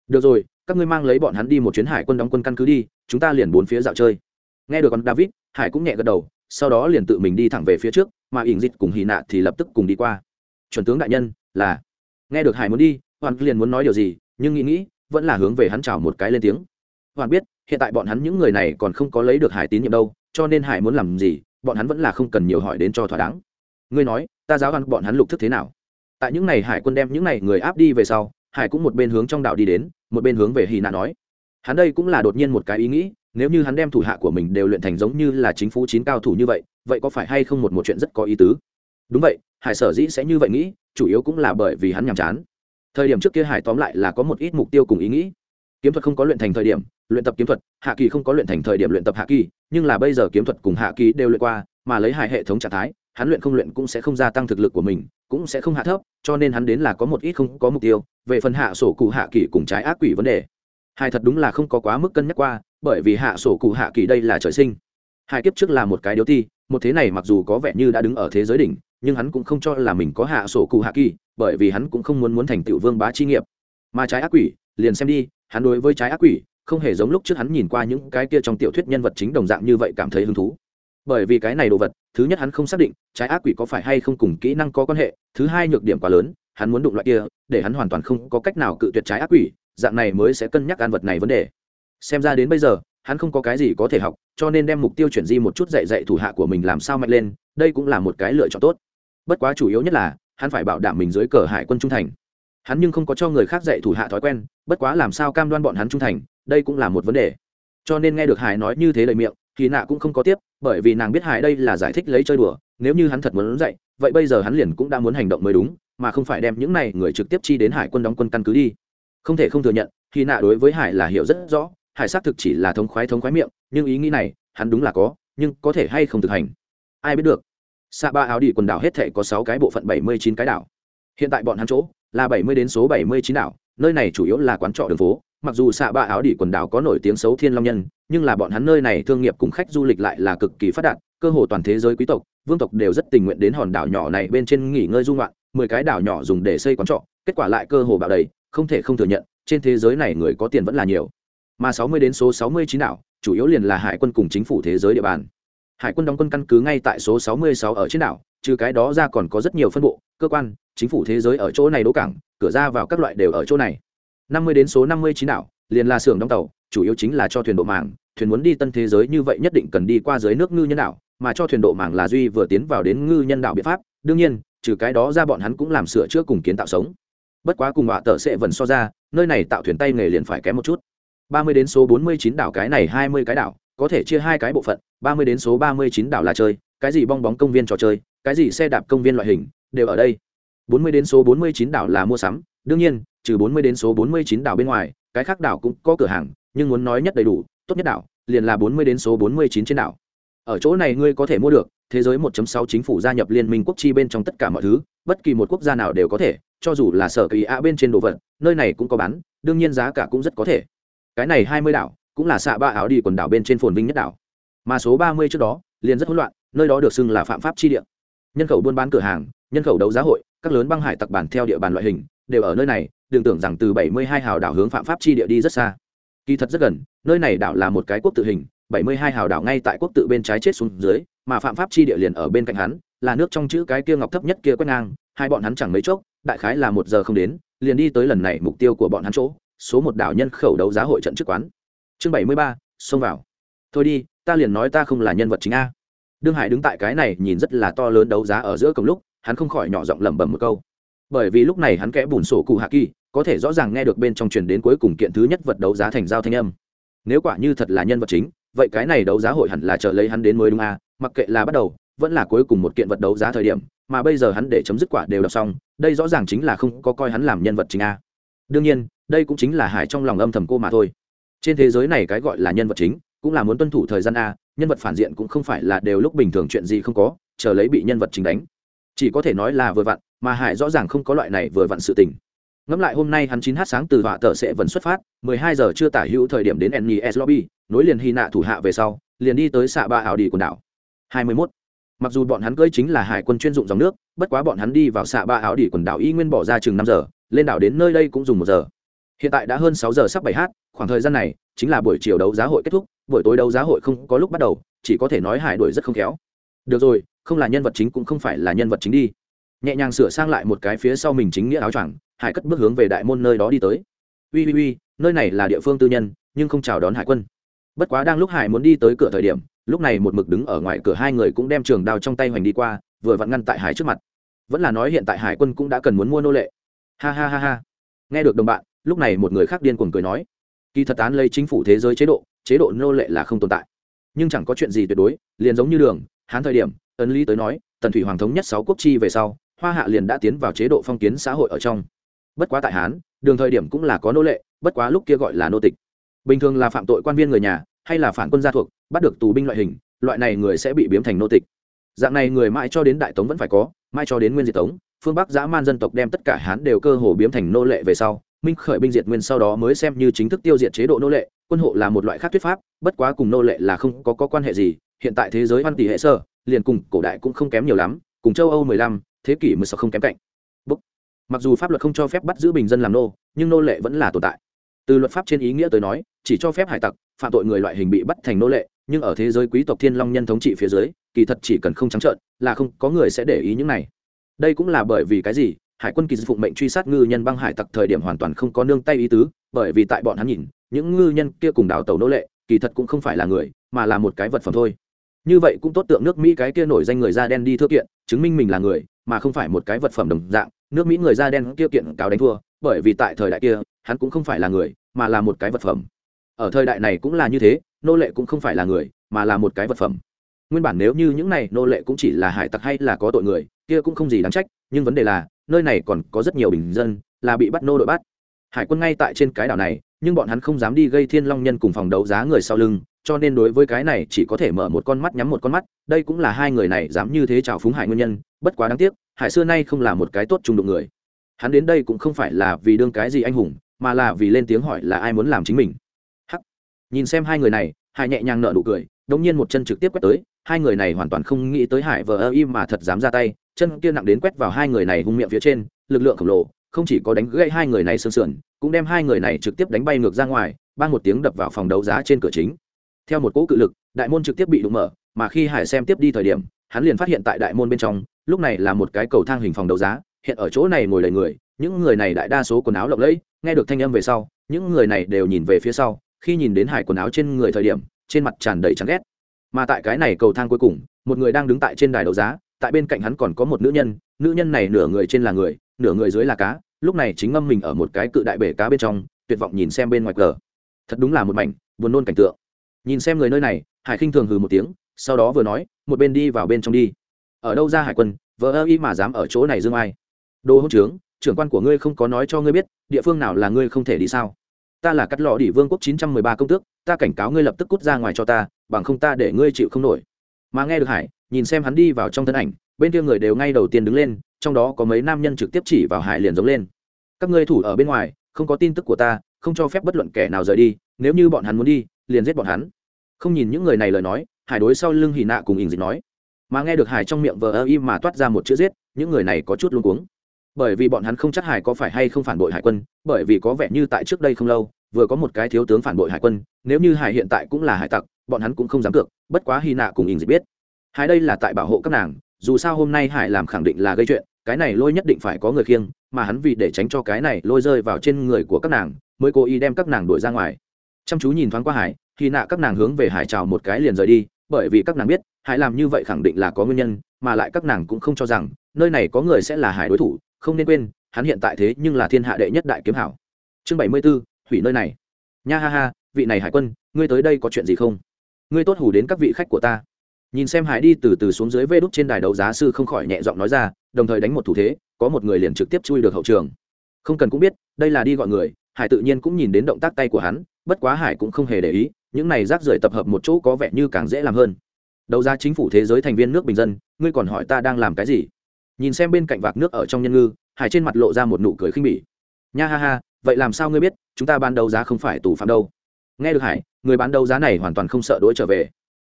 Speaker 1: Được rồi, các ngươi mang lấy bọn hắn đi một chuyến hải quân đóng quân căn cứ đi, chúng ta liền bốn phía dạo chơi. Nghe được con David, Hải cũng nhẹ gật đầu, sau đó liền tự mình đi thẳng về phía trước, mà ỉng dịch cùng Hỉ Nạ thì lập tức cùng đi qua. Chuẩn tướng đại nhân, là. Nghe được Hải muốn đi, Hoàn liền muốn nói điều gì, nhưng nghĩ nghĩ, vẫn là hướng về hắn chào một cái lên tiếng. Hoàn biết, hiện tại bọn hắn những người này còn không có lấy được hải tín nhiệm đâu, cho nên hải muốn làm gì, bọn hắn vẫn là không cần nhiều hỏi đến cho thỏa đáng. Ngươi nói, ta giáo ăn bọn hắn lục thức thế nào? Tại những ngày hải quân đem những ngày người áp đi về sau, hải cũng một bên hướng trong đảo đi đến, một bên hướng về hỉ nạ nói. Hắn đây cũng là đột nhiên một cái ý nghĩ, nếu như hắn đem thủ hạ của mình đều luyện thành giống như là chính phủ chín cao thủ như vậy vậy có phải hay không một một chuyện rất có ý tứ? Đúng vậy, hải sở dĩ sẽ như vậy nghĩ, chủ yếu cũng là bởi vì hắn nhàm chán thời điểm trước kia hải tóm lại là có một ít mục tiêu cùng ý nghĩ. Kiếm thuật không có luyện thành thời điểm, luyện tập kiếm thuật, hạ kỳ không có luyện thành thời điểm luyện tập hạ kỳ, nhưng là bây giờ kiếm thuật cùng hạ kỳ đều luyện qua, mà lấy hải hệ thống trạng thái, hắn luyện không luyện cũng sẽ không gia tăng thực lực của mình, cũng sẽ không hạ thấp, cho nên hắn đến là có một ít không có mục tiêu, về phần hạ sổ cụ hạ kỳ cùng trái ác quỷ vấn đề. Hải thật đúng là không có quá mức cân nhắc qua, bởi vì hạ sổ cụ hạ kỳ đây là trời sinh. Hải kiếp trước là một cái điếu ti, một thế này mặc dù có vẻ như đã đứng ở thế giới đỉnh nhưng hắn cũng không cho là mình có hạ sổ cụ hạ kỳ, bởi vì hắn cũng không muốn muốn thành tựu vương bá chi nghiệp. Mà trái ác quỷ, liền xem đi, hắn đối với trái ác quỷ, không hề giống lúc trước hắn nhìn qua những cái kia trong tiểu thuyết nhân vật chính đồng dạng như vậy cảm thấy hứng thú. Bởi vì cái này đồ vật, thứ nhất hắn không xác định, trái ác quỷ có phải hay không cùng kỹ năng có quan hệ, thứ hai nhược điểm quá lớn, hắn muốn đụng loại kia, để hắn hoàn toàn không có cách nào cự tuyệt trái ác quỷ, dạng này mới sẽ cân nhắc ăn vật này vấn đề. Xem ra đến bây giờ, hắn không có cái gì có thể học, cho nên đem mục tiêu chuyển di một chút dạy dạy thủ hạ của mình làm sao mạnh lên, đây cũng là một cái lựa chọn tốt bất quá chủ yếu nhất là, hắn phải bảo đảm mình dưới cờ hải quân trung thành. Hắn nhưng không có cho người khác dạy thủ hạ thói quen, bất quá làm sao cam đoan bọn hắn trung thành, đây cũng là một vấn đề. Cho nên nghe được hải nói như thế lời miệng thì nạ cũng không có tiếp, bởi vì nàng biết hải đây là giải thích lấy chơi đùa, nếu như hắn thật muốn dạy, vậy bây giờ hắn liền cũng đã muốn hành động mới đúng, mà không phải đem những này người trực tiếp chi đến hải quân đóng quân căn cứ đi. Không thể không thừa nhận thì nạ đối với hải là hiểu rất rõ, hải xác thực chỉ là thống khoái thống khoái miệng, nhưng ý nghĩ này, hắn đúng là có, nhưng có thể hay không thực hành. Ai biết được xạ ba áo đi quần đảo hết thể có sáu cái bộ phận bảy mươi chín cái đảo. Hiện tại bọn hắn chỗ là bảy mươi đến số bảy mươi chín đảo, nơi này chủ yếu là quán trọ đường phố. Mặc dù xạ ba áo đi quần đảo có nổi tiếng xấu thiên long nhân, nhưng là bọn hắn nơi này thương nghiệp cùng khách du lịch lại là cực kỳ phát đạt, cơ hồ toàn thế giới quý tộc, vương tộc đều rất tình nguyện đến hòn đảo nhỏ này bên trên nghỉ ngơi du ngoạn. mười cái đảo nhỏ dùng để xây quán trọ, kết quả lại cơ hồ bạo đầy, không thể không thừa nhận, trên thế giới này người có tiền vẫn là nhiều. Mà sáu mươi đến số sáu mươi chín đảo, chủ yếu liền là hải quân cùng chính phủ thế giới địa bàn hải quân đóng quân căn cứ ngay tại số sáu mươi sáu ở trên đảo, trừ cái đó ra còn có rất nhiều phân bộ, cơ quan, chính phủ thế giới ở chỗ này đỗ cảng, cửa ra vào các loại đều ở chỗ này. năm mươi đến số năm mươi chín đảo, liền là xưởng đóng tàu, chủ yếu chính là cho thuyền độ màng thuyền muốn đi tân thế giới như vậy nhất định cần đi qua dưới nước ngư nhân đảo, mà cho thuyền độ màng là duy vừa tiến vào đến ngư nhân đảo biện pháp, đương nhiên, trừ cái đó ra bọn hắn cũng làm sửa chữa cùng kiến tạo sống. Bất quá cùng họa tờ sẽ vần so ra, nơi này tạo thuyền tay nghề liền phải kém một chút. ba mươi đến số bốn mươi chín đảo cái này hai mươi cái đảo có thể chia hai cái bộ phận, ba mươi đến số ba mươi chín đảo là chơi, cái gì bong bóng công viên trò chơi, cái gì xe đạp công viên loại hình, đều ở đây. bốn mươi đến số bốn mươi chín đảo là mua sắm, đương nhiên, trừ bốn mươi đến số bốn mươi chín đảo bên ngoài, cái khác đảo cũng có cửa hàng, nhưng muốn nói nhất đầy đủ, tốt nhất đảo, liền là bốn mươi đến số bốn mươi chín trên đảo. Ở chỗ này ngươi có thể mua được, thế giới 1.6 chính phủ gia nhập liên minh quốc chi bên trong tất cả mọi thứ, bất kỳ một quốc gia nào đều có thể, cho dù là sở kỳ ạ bên trên đồ vật, nơi này cũng có bán, đương nhiên giá cả cũng rất có thể. Cái này hai mươi đảo cũng là xạ ba áo đi quần đảo bên trên phồn vinh nhất đảo. Mà số ba mươi trước đó, liền rất hỗn loạn, nơi đó được xưng là phạm pháp chi địa. Nhân khẩu buôn bán cửa hàng, nhân khẩu đấu giá hội, các lớn băng hải tặc bản theo địa bàn loại hình, đều ở nơi này, đừng tưởng rằng từ bảy mươi hai hào đảo hướng phạm pháp chi địa đi rất xa. Kỳ thật rất gần, nơi này đảo là một cái quốc tự hình, bảy mươi hai hào đảo ngay tại quốc tự bên trái chết xuống dưới, mà phạm pháp chi địa liền ở bên cạnh hắn, là nước trong chữ cái kia ngọc thấp nhất kia quét ngang, hai bọn hắn chẳng mấy chốc, đại khái là một giờ không đến, liền đi tới lần này mục tiêu của bọn hắn chỗ, số một đảo nhân khẩu đấu giá hội trận trước quán chương bảy mươi ba, xông vào. Thôi đi, ta liền nói ta không là nhân vật chính a. Đương hải đứng tại cái này nhìn rất là to lớn đấu giá ở giữa cổng lúc, hắn không khỏi nhỏ giọng lẩm bẩm một câu. Bởi vì lúc này hắn kẽ bùn sổ cụ hạ kỳ, có thể rõ ràng nghe được bên trong truyền đến cuối cùng kiện thứ nhất vật đấu giá thành giao thanh âm. Nếu quả như thật là nhân vật chính, vậy cái này đấu giá hội hẳn là chờ lấy hắn đến mới đúng a, mặc kệ là bắt đầu, vẫn là cuối cùng một kiện vật đấu giá thời điểm, mà bây giờ hắn để chấm dứt quả đều đọc xong, đây rõ ràng chính là không có coi hắn làm nhân vật chính a. Đương nhiên, đây cũng chính là hải trong lòng âm thầm cô mà thôi trên thế giới này cái gọi là nhân vật chính, cũng là muốn tuân thủ thời gian a, nhân vật phản diện cũng không phải là đều lúc bình thường chuyện gì không có, chờ lấy bị nhân vật chính đánh. Chỉ có thể nói là vừa vặn, mà hải rõ ràng không có loại này vừa vặn sự tình. Ngẫm lại hôm nay hắn chín h sáng từ họa tờ sẽ vẫn xuất phát, mười hai giờ chưa tả hữu thời điểm đến nes lobby, nối liền hy nạ thủ hạ về sau, liền đi tới xạ ba ảo đi quần đảo. hai mươi mốt. Mặc dù bọn hắn cưỡi chính là hải quân chuyên dụng dòng nước, bất quá bọn hắn đi vào xạ ba ảo đi quần đảo y nguyên bỏ ra chừng năm giờ, lên đảo đến nơi đây cũng dùng một giờ hiện tại đã hơn sáu giờ sắp bảy h khoảng thời gian này chính là buổi chiều đấu giá hội kết thúc, buổi tối đấu giá hội không có lúc bắt đầu, chỉ có thể nói hải đuổi rất không khéo. Được rồi, không là nhân vật chính cũng không phải là nhân vật chính đi. Nhẹ nhàng sửa sang lại một cái phía sau mình chính nghĩa áo choàng, hải cất bước hướng về đại môn nơi đó đi tới. Ui ui ui, nơi này là địa phương tư nhân, nhưng không chào đón hải quân. Bất quá đang lúc hải muốn đi tới cửa thời điểm, lúc này một mực đứng ở ngoài cửa hai người cũng đem trường đao trong tay hoành đi qua, vừa vặn ngăn tại hải trước mặt. Vẫn là nói hiện tại hải quân cũng đã cần muốn mua nô lệ. Ha ha ha ha. Nghe được đồng bạn lúc này một người khác điên cuồng cười nói, kỳ thật án lấy chính phủ thế giới chế độ chế độ nô lệ là không tồn tại. Nhưng chẳng có chuyện gì tuyệt đối, liền giống như đường, hán thời điểm, ấn lý tới nói, tần thủy hoàng thống nhất sáu quốc chi về sau, hoa hạ liền đã tiến vào chế độ phong kiến xã hội ở trong. Bất quá tại hán, đường thời điểm cũng là có nô lệ, bất quá lúc kia gọi là nô tịch. Bình thường là phạm tội quan viên người nhà, hay là phản quân gia thuộc, bắt được tù binh loại hình, loại này người sẽ bị biếm thành nô tịch. Dạng này người mãi cho đến đại tống vẫn phải có, mãi cho đến nguyên diệt tống, phương bắc dã man dân tộc đem tất cả hán đều cơ hồ biếm thành nô lệ về sau minh khởi binh diệt nguyên sau đó mới xem như chính thức tiêu diệt chế độ nô lệ quân hộ là một loại khác thuyết pháp bất quá cùng nô lệ là không có, có quan hệ gì hiện tại thế giới văn tỷ hệ sơ liền cùng cổ đại cũng không kém nhiều lắm cùng châu âu mười lăm thế kỷ mười sáu không kém cạnh. Bức. mặc dù pháp luật không cho phép bắt giữ bình dân làm nô nhưng nô lệ vẫn là tồn tại. Từ luật pháp trên ý nghĩa tới nói chỉ cho phép hải tặc phạm tội người loại hình bị bắt thành nô lệ nhưng ở thế giới quý tộc thiên long nhân thống trị phía dưới kỳ thật chỉ cần không trắng trợn là không có người sẽ để ý những này. Đây cũng là bởi vì cái gì? Hải quân kỳ dư phụng mệnh truy sát ngư nhân băng hải tặc thời điểm hoàn toàn không có nương tay ý tứ, bởi vì tại bọn hắn nhìn, những ngư nhân kia cùng đảo tàu nô lệ, kỳ thật cũng không phải là người, mà là một cái vật phẩm thôi. Như vậy cũng tốt tượng nước mỹ cái kia nổi danh người da đen đi thưa kiện, chứng minh mình là người, mà không phải một cái vật phẩm đồng dạng, nước mỹ người da đen kia kiện cáo đánh thua, bởi vì tại thời đại kia, hắn cũng không phải là người, mà là một cái vật phẩm. Ở thời đại này cũng là như thế, nô lệ cũng không phải là người, mà là một cái vật phẩm. Nguyên bản nếu như những này nô lệ cũng chỉ là hải tặc hay là có tội người, kia cũng không gì đáng trách, nhưng vấn đề là nơi này còn có rất nhiều bình dân, là bị bắt nô đội bắt. Hải quân ngay tại trên cái đảo này, nhưng bọn hắn không dám đi gây thiên long nhân cùng phòng đấu giá người sau lưng, cho nên đối với cái này chỉ có thể mở một con mắt nhắm một con mắt, đây cũng là hai người này dám như thế chào phúng hải nguyên nhân, bất quá đáng tiếc, hải xưa nay không là một cái tốt trung đụng người. Hắn đến đây cũng không phải là vì đương cái gì anh hùng, mà là vì lên tiếng hỏi là ai muốn làm chính mình. Hắc. Nhìn xem hai người này, hải nhẹ nhàng nợ nụ cười đống nhiên một chân trực tiếp quét tới hai người này hoàn toàn không nghĩ tới hải vờ ơ im mà thật dám ra tay, chân kia nặng đến quét vào hai người này hung miệng phía trên, lực lượng khổng lồ, không chỉ có đánh gãy hai người này sương sườn, cũng đem hai người này trực tiếp đánh bay ngược ra ngoài ban một tiếng đập vào phòng đấu giá trên cửa chính. Theo một cỗ cự lực, đại môn trực tiếp bị đụng mở, mà khi hải xem tiếp đi thời điểm, hắn liền phát hiện tại đại môn bên trong, lúc này là một cái cầu thang hình phòng đấu giá, hiện ở chỗ này ngồi đầy người, những người này đại đa số quần áo lộng lẫy, nghe được thanh âm về sau, những người này đều nhìn về phía sau, khi nhìn đến hải quần áo trên người thời điểm, trên mặt tràn đầy chán ghét mà tại cái này cầu thang cuối cùng, một người đang đứng tại trên đài đấu giá, tại bên cạnh hắn còn có một nữ nhân nữ nhân này nửa người trên là người, nửa người dưới là cá, lúc này chính ngâm mình ở một cái cự đại bể cá bên trong, tuyệt vọng nhìn xem bên ngoài cờ. Thật đúng là một mảnh, buồn nôn cảnh tượng. Nhìn xem người nơi này, hải khinh thường hừ một tiếng, sau đó vừa nói, một bên đi vào bên trong đi. Ở đâu ra hải quân vợ ơ y mà dám ở chỗ này dương ai? Đồ hôn trướng, trưởng quan của ngươi không có nói cho ngươi biết, địa phương nào là ngươi không thể đi sao? Ta là cắt lọ đỉ vương quốc chín trăm mười ba công tước, ta cảnh cáo ngươi lập tức cút ra ngoài cho ta, bằng không ta để ngươi chịu không nổi. Mà nghe được hải, nhìn xem hắn đi vào trong thân ảnh, bên kia người đều ngay đầu tiên đứng lên, trong đó có mấy nam nhân trực tiếp chỉ vào hải liền giống lên. Các ngươi thủ ở bên ngoài, không có tin tức của ta, không cho phép bất luận kẻ nào rời đi, nếu như bọn hắn muốn đi, liền giết bọn hắn. Không nhìn những người này lời nói, hải đối sau lưng hì nạ cùng ình dịch nói. Mà nghe được hải trong miệng vờ ơ im mà toát ra một chữ giết, những người này có chút luôn cuống bởi vì bọn hắn không chắc hải có phải hay không phản bội hải quân, bởi vì có vẻ như tại trước đây không lâu, vừa có một cái thiếu tướng phản bội hải quân, nếu như hải hiện tại cũng là hải tặc, bọn hắn cũng không dám cược, bất quá hy nạ cùng ình dịch biết. Hải đây là tại bảo hộ các nàng, dù sao hôm nay hải làm khẳng định là gây chuyện, cái này lôi nhất định phải có người khiêng, mà hắn vì để tránh cho cái này lôi rơi vào trên người của các nàng, mới cố ý đem các nàng đuổi ra ngoài. Chăm chú nhìn thoáng qua hải, hy nạ các nàng hướng về hải chào một cái liền rời đi, bởi vì các nàng biết, hải làm như vậy khẳng định là có nguyên nhân, mà lại các nàng cũng không cho rằng, nơi này có người sẽ là hải đối thủ không nên quên, hắn hiện tại thế nhưng là thiên hạ đệ nhất đại kiếm hảo. Chương bảy mươi b ố hủy nơi này. Nha ha ha, vị này hải quân, ngươi tới đây có chuyện gì không? Ngươi tốt hủ đến các vị khách của ta. Nhìn xem hải đi từ từ xuống dưới vê đúc trên đài đấu giá sư không khỏi nhẹ giọng nói ra, đồng thời đánh một thủ thế, có một người liền trực tiếp chui được hậu trường. Không cần cũng biết, đây là đi gọi người, hải tự nhiên cũng nhìn đến động tác tay của hắn, bất quá hải cũng không hề để ý, những này rác rưởi tập hợp một chỗ có vẻ như càng dễ làm hơn. Đấu giá chính phủ thế giới thành viên nước bình dân, ngươi còn hỏi ta đang làm cái gì? Nhìn xem bên cạnh vạc nước ở trong nhân ngư, hải trên mặt lộ ra một nụ cười khinh bỉ. Nha ha ha, vậy làm sao ngươi biết, chúng ta bán đấu giá không phải tù phạm đâu. Nghe được hải, người bán đấu giá này hoàn toàn không sợ đỗi trở về.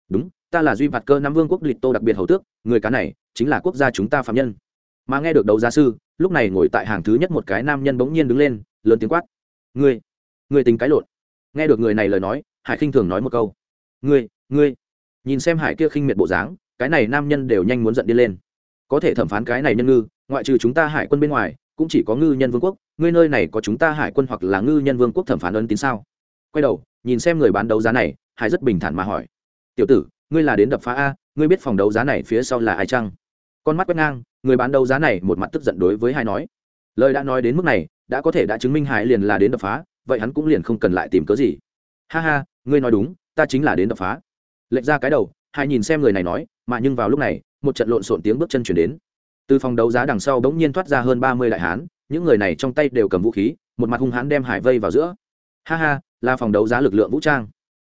Speaker 1: Đúng, ta là duy vạt cơ nam vương quốc lịch tô đặc biệt hầu tước, người cá này chính là quốc gia chúng ta phạm nhân. Mà nghe được đấu giá sư, lúc này ngồi tại hàng thứ nhất một cái nam nhân bỗng nhiên đứng lên, lớn tiếng quát. Ngươi ngươi tính cái lộn. Nghe được người này lời nói, hải khinh thường nói một câu. Ngươi ngươi. Nhìn xem hải kia khinh miệt bộ dáng, cái này nam nhân đều nhanh muốn giận đi lên có thể thẩm phán cái này nhân ngư, ngoại trừ chúng ta hải quân bên ngoài, cũng chỉ có ngư nhân vương quốc. Ngươi nơi này có chúng ta hải quân hoặc là ngư nhân vương quốc thẩm phán ân tín sao? Quay đầu, nhìn xem người bán đấu giá này, hải rất bình thản mà hỏi. Tiểu tử, ngươi là đến đập phá a, ngươi biết phòng đấu giá này phía sau là ai chăng? Con mắt quét ngang, người bán đấu giá này một mặt tức giận đối với hải nói. Lời đã nói đến mức này, đã có thể đã chứng minh hải liền là đến đập phá, vậy hắn cũng liền không cần lại tìm cớ gì. Ha ha, ngươi nói đúng, ta chính là đến đập phá. Lệch ra cái đầu, hải nhìn xem người này nói, mà nhưng vào lúc này một trận lộn xộn tiếng bước chân chuyển đến. Từ phòng đấu giá đằng sau bỗng nhiên thoát ra hơn ba mươi đại hán, những người này trong tay đều cầm vũ khí, một mặt hung hãn đem hải vây vào giữa. Ha ha, là phòng đấu giá lực lượng vũ trang.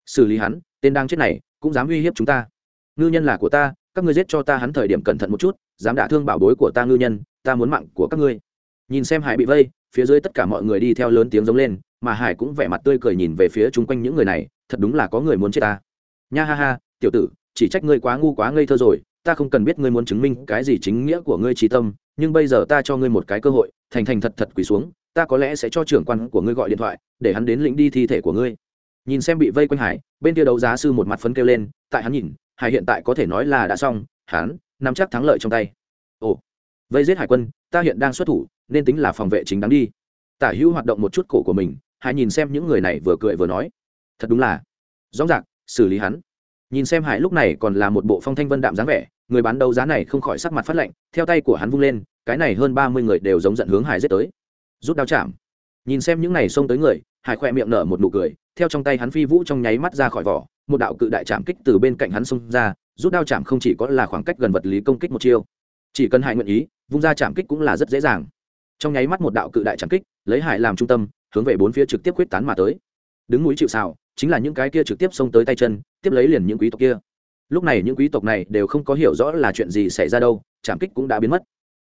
Speaker 1: Xử lý hắn, tên đang chết này, cũng dám uy hiếp chúng ta. Ngư nhân là của ta, các ngươi giết cho ta hắn thời điểm cẩn thận một chút, dám đả thương bảo bối của ta ngư nhân, ta muốn mạng của các ngươi. Nhìn xem hải bị vây, phía dưới tất cả mọi người đi theo lớn tiếng giống lên, mà hải cũng vẻ mặt tươi cười nhìn về phía chung quanh những người này, thật đúng là có người muốn chết ta. Nha ha ha, tiểu tử, chỉ trách ngươi quá ngu quá ngây thơ rồi ta không cần biết ngươi muốn chứng minh cái gì chính nghĩa của ngươi trí tâm, nhưng bây giờ ta cho ngươi một cái cơ hội, thành thành thật thật quỳ xuống, ta có lẽ sẽ cho trưởng quan của ngươi gọi điện thoại, để hắn đến lĩnh đi thi thể của ngươi. Nhìn xem bị vây quanh hải, bên kia đấu giá sư một mặt phấn kêu lên, tại hắn nhìn, hải hiện tại có thể nói là đã xong, hắn nắm chắc thắng lợi trong tay. Ồ, vây giết hải quân, ta hiện đang xuất thủ, nên tính là phòng vệ chính đáng đi. Tả hữu hoạt động một chút cổ của mình, hải nhìn xem những người này vừa cười vừa nói. Thật đúng là. Rõ ràng, xử lý hắn nhìn xem hải lúc này còn là một bộ phong thanh vân đạm dáng vẻ, người bán đấu giá này không khỏi sắc mặt phát lạnh, theo tay của hắn vung lên, cái này hơn ba mươi người đều giống giận hướng hải giết tới. Rút đao chạm. Nhìn xem những này xông tới người, hải khoe miệng nở một nụ cười, theo trong tay hắn phi vũ trong nháy mắt ra khỏi vỏ, một đạo cự đại chạm kích từ bên cạnh hắn xông ra, rút đao chạm không chỉ có là khoảng cách gần vật lý công kích một chiêu. Chỉ cần hải nguyện ý, vung ra chạm kích cũng là rất dễ dàng. Trong nháy mắt một đạo cự đại chạm kích, lấy hải làm trung tâm, hướng về bốn phía trực tiếp quyết tán mà tới. Đứng núi chịu xào chính là những cái kia trực tiếp xông tới tay chân tiếp lấy liền những quý tộc kia. Lúc này những quý tộc này đều không có hiểu rõ là chuyện gì xảy ra đâu, trảm kích cũng đã biến mất.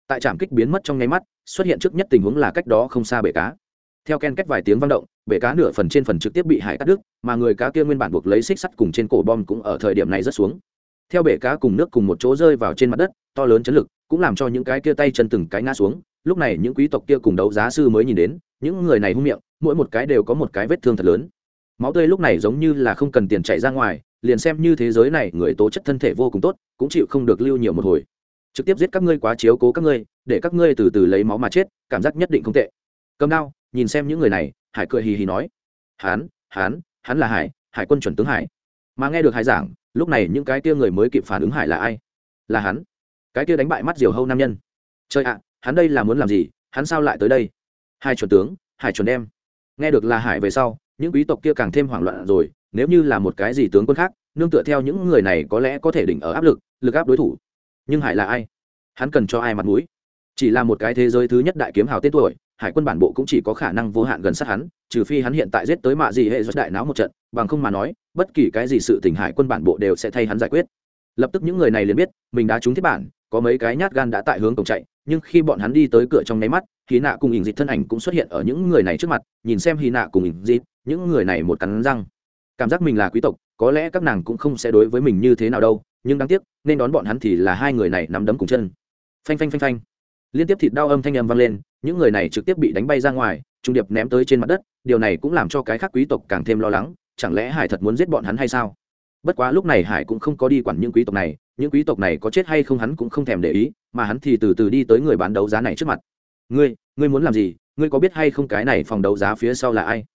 Speaker 1: Tại trảm kích biến mất trong nháy mắt, xuất hiện trước nhất tình huống là cách đó không xa bể cá. Theo ken kết vài tiếng vang động, bể cá nửa phần trên phần trực tiếp bị hải cắt đứt, mà người cá kia nguyên bản buộc lấy xích sắt cùng trên cổ bom cũng ở thời điểm này rất xuống. Theo bể cá cùng nước cùng một chỗ rơi vào trên mặt đất, to lớn chấn lực, cũng làm cho những cái kia tay chân từng cái ngã xuống. Lúc này những quý tộc kia cùng đấu giá sư mới nhìn đến, những người này hung miệng, mỗi một cái đều có một cái vết thương thật lớn. Máu tươi lúc này giống như là không cần tiền chạy ra ngoài liền xem như thế giới này người tố chất thân thể vô cùng tốt, cũng chịu không được lưu nhiều một hồi. Trực tiếp giết các ngươi quá chiếu cố các ngươi, để các ngươi từ từ lấy máu mà chết, cảm giác nhất định không tệ. Cầm đao, nhìn xem những người này, hải cười hì hì nói. Hán hán, hắn là hải hải quân chuẩn tướng hải. Mà nghe được hải giảng, lúc này những cái kia người mới kịp phản ứng hải là ai? Là hắn. Cái kia đánh bại mắt diều hâu nam nhân. Trời ạ, hắn đây là muốn làm gì? Hắn sao lại tới đây? Hai chuẩn tướng, hải chuẩn đem. Nghe được là hải về sau, những quý tộc kia càng thêm hoảng loạn rồi nếu như là một cái gì tướng quân khác, nương tựa theo những người này có lẽ có thể đỉnh ở áp lực lực áp đối thủ. Nhưng hải là ai? Hắn cần cho ai mặt mũi? Chỉ là một cái thế giới thứ nhất đại kiếm hào tên tuổi, hải quân bản bộ cũng chỉ có khả năng vô hạn gần sát hắn, trừ phi hắn hiện tại giết tới mạ gì hệ giật đại náo một trận, bằng không mà nói, bất kỳ cái gì sự tình hải quân bản bộ đều sẽ thay hắn giải quyết. Lập tức những người này liền biết, mình đã trúng thiết bản, có mấy cái nhát gan đã tại hướng cổng chạy, nhưng khi bọn hắn đi tới cửa trong nháy mắt, hí nạ cùng ỉnh dịch thân ảnh cũng xuất hiện ở những người này trước mặt, nhìn xem hí nạ cùng ỉnh dịch, những người này một cắn răng cảm giác mình là quý tộc, có lẽ các nàng cũng không sẽ đối với mình như thế nào đâu, nhưng đáng tiếc, nên đón bọn hắn thì là hai người này nắm đấm cùng chân. Phanh phanh phanh phanh. Liên tiếp thịt đau âm thanh âm vang lên, những người này trực tiếp bị đánh bay ra ngoài, trung điệp ném tới trên mặt đất, điều này cũng làm cho cái khác quý tộc càng thêm lo lắng, chẳng lẽ hải thật muốn giết bọn hắn hay sao? Bất quá lúc này hải cũng không có đi quản những quý tộc này, những quý tộc này có chết hay không hắn cũng không thèm để ý, mà hắn thì từ từ đi tới người bán đấu giá này trước mặt. Ngươi ngươi muốn làm gì? Ngươi có biết hay không cái này phòng đấu giá phía sau là ai?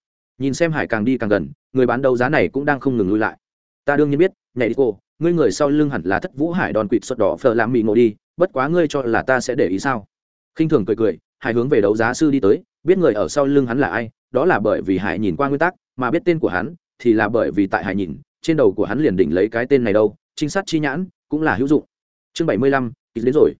Speaker 1: Nhìn xem hải càng đi càng gần, người bán đấu giá này cũng đang không ngừng lui lại. Ta đương nhiên biết, nhảy đi cô, ngươi người sau lưng hẳn là thất vũ hải đòn quỵt sọt đỏ phờ làm mì ngộ đi, bất quá ngươi cho là ta sẽ để ý sao? Khinh thường cười cười, hải hướng về đấu giá sư đi tới, biết người ở sau lưng hắn là ai, đó là bởi vì hải nhìn qua nguyên tắc, mà biết tên của hắn, thì là bởi vì tại hải nhìn, trên đầu của hắn liền đỉnh lấy cái tên này đâu, trinh sát chi nhãn, cũng là hữu dụng. Chương bảy mươi lăm kýt đến rồi.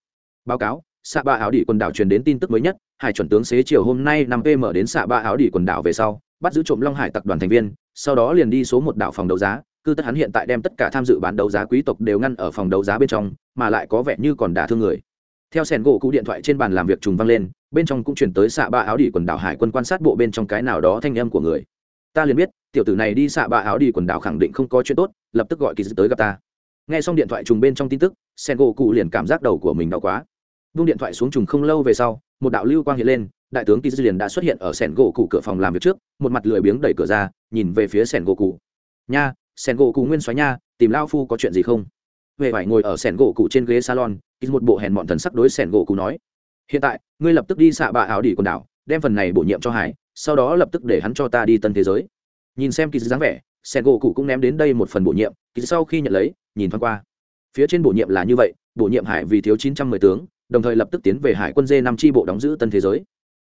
Speaker 1: Báo cáo xạ ba áo đỉ quần đảo truyền đến tin tức mới nhất, hải chuẩn tướng xế chiều hôm nay năm pm đến xạ ba áo đỉ quần đảo về sau bắt giữ trộm long hải tập đoàn thành viên, sau đó liền đi số một đảo phòng đấu giá cư tất hắn hiện tại đem tất cả tham dự bán đấu giá quý tộc đều ngăn ở phòng đấu giá bên trong, mà lại có vẻ như còn đả thương người. Theo sẻn gỗ cụ điện thoại trên bàn làm việc trùng vang lên, bên trong cũng chuyển tới xạ ba áo đỉ quần đảo hải quân quan sát bộ bên trong cái nào đó thanh âm của người. Ta liền biết, tiểu tử này đi xạ ba áo đỉ quần đảo khẳng định không có chuyện tốt, lập tức gọi kỳ dư tới gặp ta. Nghe xong điện thoại trùng bên trong tin tức sen gỗ cụ liền cảm giác đầu của mình đau quá. Vung điện thoại xuống trùng không lâu về sau, một đạo lưu quang hiện lên đại tướng kiz liền đã xuất hiện ở sẻn gỗ cụ cửa phòng làm việc trước, một mặt lười biếng đẩy cửa ra, nhìn về phía sẻn gỗ cụ nha sẻn gỗ cụ nguyên xoáy nha, tìm lao phu có chuyện gì không? Huệ phải ngồi ở sẻn gỗ cụ trên ghế salon kiz một bộ hèn mọn thần sắc đối sẻn gỗ cụ nói. Hiện tại, ngươi lập tức đi xạ bạ áo đỉ quần đảo, đem phần này bổ nhiệm cho hải, sau đó lập tức để hắn cho ta đi tân thế giới. Nhìn xem kiz dáng vẻ sẻn gỗ cụ cũng ném đến đây một phần bổ nhiệm kiz sau khi nhận lấy, nhìn thoáng qua. Phía trên bổ nhiệm là như vậy, bổ nhiệm hải vì thiếu chín trăm mười tướng, đồng thời lập tức tiến về hải quân dê năm tri bộ đóng giữ tân thế giới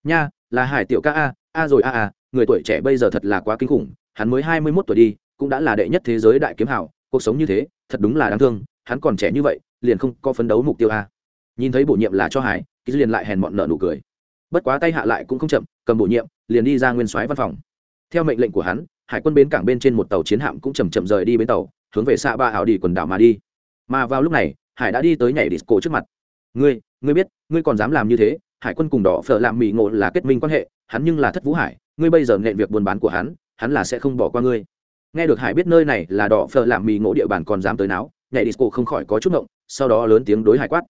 Speaker 1: nha, là hải tiểu ca a a rồi a a, người tuổi trẻ bây giờ thật là quá kinh khủng, hắn mới hai mươi mốt tuổi đi, cũng đã là đệ nhất thế giới đại kiếm hảo cuộc sống như thế, thật đúng là đáng thương, hắn còn trẻ như vậy, liền không có phấn đấu mục tiêu a. Nhìn thấy bổ nhiệm là cho hải ký liền lại hèn mọn nợ nụ cười. Bất quá tay hạ lại cũng không chậm, cầm bổ nhiệm, liền đi ra nguyên soái văn phòng. Theo mệnh lệnh của hắn, hải quân bến cảng bên trên một tàu chiến hạm cũng chầm chậm rời đi bến tàu, hướng về xa ba ảo đi quần đảo mà đi. Mà vào lúc này, hải đã đi tới nhảy disco trước mặt. Ngươi ngươi biết, ngươi còn dám làm như thế hải quân cùng đỏ phở làm mỹ ngộ là kết minh quan hệ, hắn nhưng là thất vũ hải, ngươi bây giờ nện việc buôn bán của hắn hắn là sẽ không bỏ qua ngươi. Nghe được hải biết nơi này là đỏ phở làm mì ngộ địa bàn còn dám tới náo, nhảy disco không khỏi có chút ngộng, sau đó lớn tiếng đối hải quát.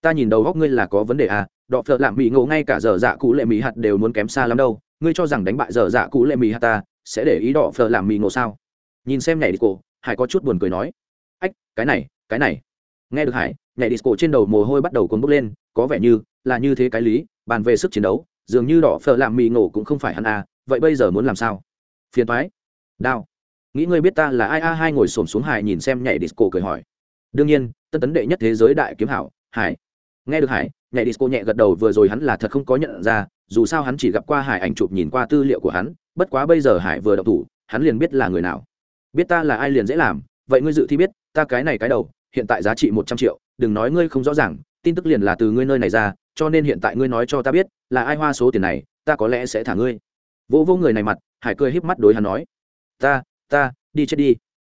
Speaker 1: Ta nhìn đầu góc ngươi là có vấn đề à đỏ phở làm mì ngộ ngay cả giờ dạ cụ lệ mỹ hạt đều muốn kém xa lắm đâu, ngươi cho rằng đánh bại giờ dạ cụ lệ mỹ hạt ta, sẽ để ý đỏ phở làm mì ngộ sao? Nhìn xem nhảy disco, hải có chút buồn cười nói. Ách, cái này cái này. Nghe được hải, nhảy disco trên đầu mồ hôi bắt đầu cuốn bốc lên có vẻ như là như thế cái lý, bàn về sức chiến đấu, dường như đỏ phở làm mì ngộ cũng không phải hắn à vậy bây giờ muốn làm sao? Phiền thoái đao. Nghĩ ngươi biết ta là ai a hai ngồi xổm xuống hải nhìn xem nhảy disco cười hỏi. Đương nhiên, tân tấn đệ nhất thế giới đại kiếm hảo, hải. Nghe được hải, nhảy disco nhẹ gật đầu, vừa rồi hắn là thật không có nhận ra, dù sao hắn chỉ gặp qua hải ảnh chụp nhìn qua tư liệu của hắn, bất quá bây giờ hải vừa đậu thủ, hắn liền biết là người nào. Biết ta là ai liền dễ làm, vậy ngươi dự thi biết, ta cái này cái đầu, hiện tại giá trị một trăm triệu, đừng nói ngươi không rõ ràng tin tức liền là từ ngươi nơi này ra, cho nên hiện tại ngươi nói cho ta biết, là ai hoa số tiền này, ta có lẽ sẽ thả ngươi. Vô vô người này mặt, hải cười híp mắt đối hắn nói, ta ta, đi chết đi.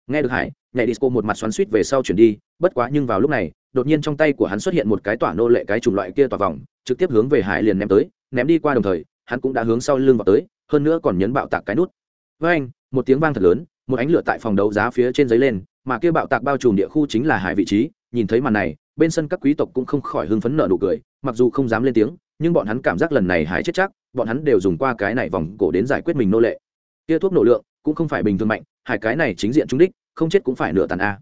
Speaker 1: Nghe được hải, nhảy disco một mặt xoắn suýt về sau chuyển đi, bất quá nhưng vào lúc này, đột nhiên trong tay của hắn xuất hiện một cái tỏa nô lệ cái chủng loại kia tỏa vòng, trực tiếp hướng về hải liền ném tới, ném đi qua đồng thời, hắn cũng đã hướng sau lưng vào tới, hơn nữa còn nhấn bạo tạc cái nút. Với anh, một tiếng vang thật lớn, một ánh lửa tại phòng đấu giá phía trên giấy lên, mà kia bạo tạc bao trùm địa khu chính là hải vị trí, nhìn thấy màn này bên sân các quý tộc cũng không khỏi hưng phấn nợ nụ cười, mặc dù không dám lên tiếng, nhưng bọn hắn cảm giác lần này hải chết chắc, bọn hắn đều dùng qua cái này vòng cổ đến giải quyết mình nô lệ. Kia thuốc nổ lượng cũng không phải bình thường mạnh hải cái này chính diện trung đích, không chết cũng phải nửa tàn a.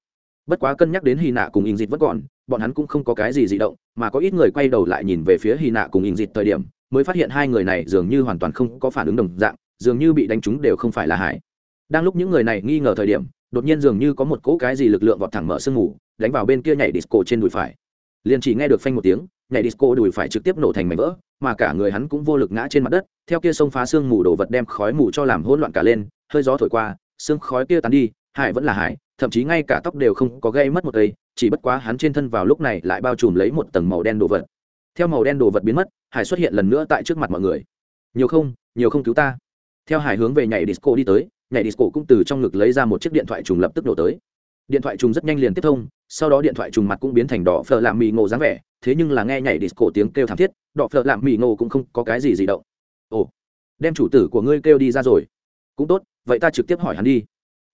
Speaker 1: Bất quá cân nhắc đến hy nạ cùng in dịt vẫn còn, bọn hắn cũng không có cái gì dị động, mà có ít người quay đầu lại nhìn về phía hy nạ cùng in dịt thời điểm, mới phát hiện hai người này dường như hoàn toàn không có phản ứng đồng dạng, dường như bị đánh trúng đều không phải là hải đang lúc những người này nghi ngờ thời điểm đột nhiên dường như có một cỗ cái gì lực lượng vọt thẳng mở sương mù, đánh vào bên kia nhảy disco trên đùi phải. Liền chỉ nghe được phanh một tiếng, nhảy disco đùi phải trực tiếp nổ thành mảnh vỡ, mà cả người hắn cũng vô lực ngã trên mặt đất, theo kia sông phá sương mù đổ vật đem khói mù cho làm hỗn loạn cả lên, hơi gió thổi qua sương khói kia tán đi, hải vẫn là hải, thậm chí ngay cả tóc đều không có gây mất một cây, chỉ bất quá hắn trên thân vào lúc này lại bao trùm lấy một tầng màu đen đồ vật. Theo màu đen đồ vật biến mất, hải xuất hiện lần nữa tại trước mặt mọi người. Nhiều không? Nhiều không cứu ta? Theo hải hướng về nhảy disco đi tới nhảy disco cũng từ trong ngực lấy ra một chiếc điện thoại trùng lập tức nổ tới. Điện thoại trùng rất nhanh liền tiếp thông, sau đó điện thoại trùng mặt cũng biến thành đỏ phở làm mì ngộ dáng vẻ, thế nhưng là nghe nhảy disco tiếng kêu thảm thiết, đỏ phở làm mì ngộ cũng không có cái gì gì động. Ồ, đem chủ tử của ngươi kêu đi ra rồi. Cũng tốt, vậy ta trực tiếp hỏi hắn đi.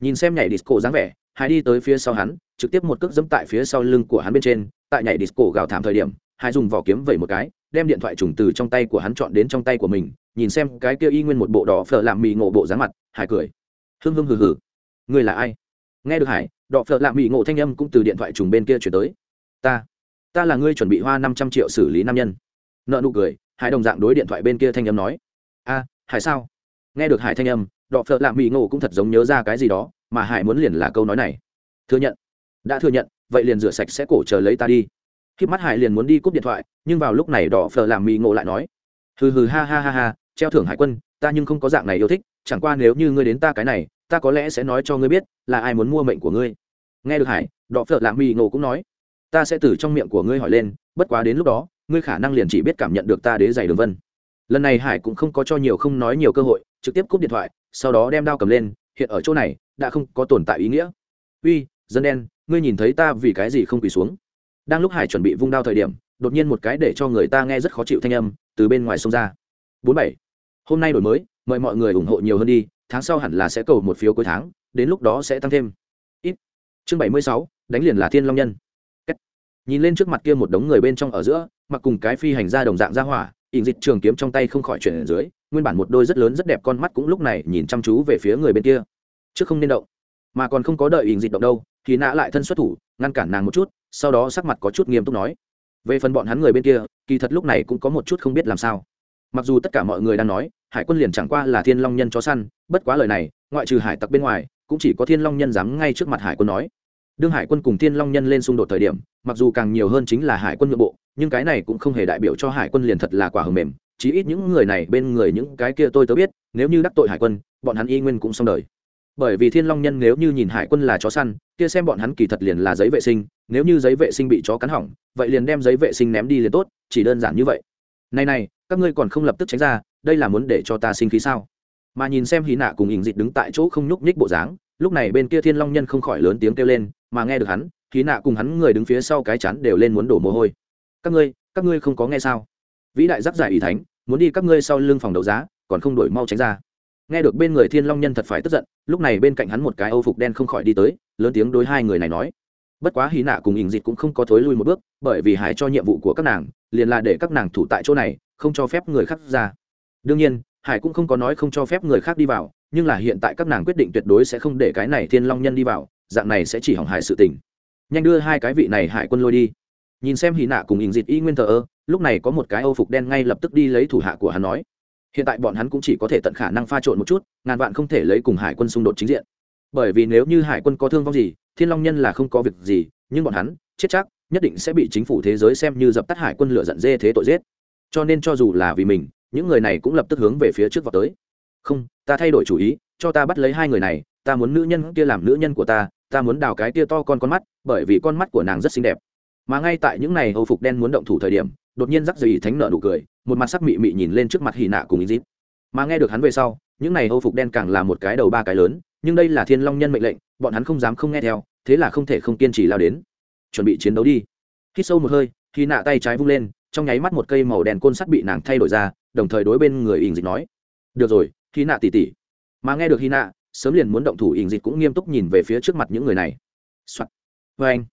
Speaker 1: Nhìn xem nhảy disco dáng vẻ, hải đi tới phía sau hắn, trực tiếp một cước dẫm tại phía sau lưng của hắn bên trên, tại nhảy disco gào thảm thời điểm, hải dùng vỏ kiếm vẩy một cái, đem điện thoại trùng từ trong tay của hắn chọn đến trong tay của mình, nhìn xem cái kia y nguyên một bộ đỏ phở làm mì ngộ bộ dáng mặt, hải cười hưng hưng hừ hừ. Ngươi là ai? Nghe được hải, đọ phợ lạ mỹ ngộ thanh âm cũng từ điện thoại trùng bên kia chuyển tới. Ta ta là ngươi chuẩn bị hoa năm trăm triệu xử lý nam nhân. Nợ nụ cười, hải đồng dạng đối điện thoại bên kia thanh âm nói. A, hải sao? Nghe được hải thanh âm, đọ phợ lạ mỹ ngộ cũng thật giống nhớ ra cái gì đó, mà hải muốn liền là câu nói này. Thừa nhận. Đã thừa nhận, vậy liền rửa sạch sẽ cổ chờ lấy ta đi. Khi mắt hải liền muốn đi cúp điện thoại, nhưng vào lúc này đỏ phờ làm mỹ ngộ lại nói. Hừ hừ ha ha ha ha, treo thưởng hải quân, ta nhưng không có dạng này yêu thích, chẳng qua nếu như ngươi đến ta cái này ta có lẽ sẽ nói cho ngươi biết là ai muốn mua mệnh của ngươi. Nghe được hải, đọ phở lạ mỹ ngộ cũng nói, ta sẽ từ trong miệng của ngươi hỏi lên, bất quá đến lúc đó, ngươi khả năng liền chỉ biết cảm nhận được ta đế dày đường vân. Lần này hải cũng không có cho nhiều không nói nhiều cơ hội, trực tiếp cúp điện thoại, sau đó đem đao cầm lên, hiện ở chỗ này, đã không có tồn tại ý nghĩa. Uy, dân đen, ngươi nhìn thấy ta vì cái gì không quỳ xuống? Đang lúc hải chuẩn bị vung đao thời điểm, đột nhiên một cái để cho người ta nghe rất khó chịu thanh âm từ bên ngoài sông ra. Bốn bảy. Hôm nay đổi mới, mời mọi người ủng hộ nhiều hơn đi tháng sau hẳn là sẽ cầu một phiếu cuối tháng, đến lúc đó sẽ tăng thêm. Ít. Chương bảy mươi sáu, đánh liền là thiên long nhân. Nhìn lên trước mặt kia một đống người bên trong ở giữa, mặc cùng cái phi hành ra đồng dạng ra hỏa, ỉn dịch trường kiếm trong tay không khỏi chuyển ở dưới, nguyên bản một đôi rất lớn rất đẹp con mắt cũng lúc này nhìn chăm chú về phía người bên kia. Trước không nên động, mà còn không có đợi ỉn dịch động đâu, thì nã lại thân xuất thủ, ngăn cản nàng một chút, sau đó sắc mặt có chút nghiêm túc nói. Về phần bọn hắn người bên kia, kỳ thật lúc này cũng có một chút không biết làm sao mặc dù tất cả mọi người đang nói, hải quân liền chẳng qua là thiên long nhân chó săn, bất quá lời này, ngoại trừ hải tặc bên ngoài, cũng chỉ có thiên long nhân dám ngay trước mặt hải quân nói. Đương hải quân cùng thiên long nhân lên xung đột thời điểm, mặc dù càng nhiều hơn chính là hải quân nội bộ, nhưng cái này cũng không hề đại biểu cho hải quân liền thật là quả hầm mềm, chí ít những người này bên người những cái kia tôi tớ biết, nếu như đắc tội hải quân, bọn hắn y nguyên cũng xong đời. Bởi vì thiên long nhân nếu như nhìn hải quân là chó săn, kia xem bọn hắn kỳ thật liền là giấy vệ sinh, nếu như giấy vệ sinh bị chó cắn hỏng, vậy liền đem giấy vệ sinh ném đi liền tốt, chỉ đơn giản như vậy. Này này các ngươi còn không lập tức tránh ra, đây là muốn để cho ta sinh khí sao? Mà nhìn xem hí nạ cùng ỉn dịch đứng tại chỗ không nhúc nhích bộ dáng, lúc này bên kia thiên long nhân không khỏi lớn tiếng kêu lên, mà nghe được hắn, hí nạ cùng hắn người đứng phía sau cái chắn đều lên muốn đổ mồ hôi. Các ngươi các ngươi không có nghe sao? Vĩ đại giáp giải ý thánh, muốn đi các ngươi sau lưng phòng đấu giá, còn không đổi mau tránh ra. Nghe được bên người thiên long nhân thật phải tức giận, lúc này bên cạnh hắn một cái âu phục đen không khỏi đi tới, lớn tiếng đối hai người này nói. Bất quá hí nạ cùng ỉn dịch cũng không có thối lui một bước, bởi vì hải cho nhiệm vụ của các nàng, liền là để các nàng thủ tại chỗ này không cho phép người khác ra. Đương nhiên, hải cũng không có nói không cho phép người khác đi vào, nhưng là hiện tại các nàng quyết định tuyệt đối sẽ không để cái này thiên long nhân đi vào, dạng này sẽ chỉ hỏng hải sự tình. Nhanh đưa hai cái vị này hải quân lôi đi. Nhìn xem hì nạ cùng ỉn dịt y nguyên thờ ơ, lúc này có một cái âu phục đen ngay lập tức đi lấy thủ hạ của hắn nói. Hiện tại bọn hắn cũng chỉ có thể tận khả năng pha trộn một chút, ngàn vạn không thể lấy cùng hải quân xung đột chính diện. Bởi vì nếu như hải quân có thương vong gì, thiên long nhân là không có việc gì, nhưng bọn hắn, chết chắc, nhất định sẽ bị chính phủ thế giới xem như dập tắt hải quân lửa giận dê thế tội giết cho nên cho dù là vì mình, những người này cũng lập tức hướng về phía trước vào tới. Không, ta thay đổi chủ ý, cho ta bắt lấy hai người này, ta muốn nữ nhân kia làm nữ nhân của ta ta muốn đào cái kia to con con mắt, bởi vì con mắt của nàng rất xinh đẹp. Mà ngay tại những này âu phục đen muốn động thủ thời điểm, đột nhiên rắc dày thánh nợ nụ cười, một mặt sắc mị mị nhìn lên trước mặt hì nạ cùng ý dít mà nghe được hắn về sau, những này âu phục đen càng là một cái đầu ba cái lớn, nhưng đây là thiên long nhân mệnh lệnh, bọn hắn không dám không nghe theo, thế là không thể không kiên trì lao đến. Chuẩn bị chiến đấu đi. Hít sâu một hơi khi nạ tay trái vung lên trong nháy mắt một cây màu đen côn sắt bị nàng thay đổi ra, đồng thời đối bên người ỉn dịch nói, được rồi khi nạ tỉ tỉ mà nghe được khi nạ sớm liền muốn động thủ ỉn dịch cũng nghiêm túc nhìn về phía trước mặt những người này、Soạn. vê anh.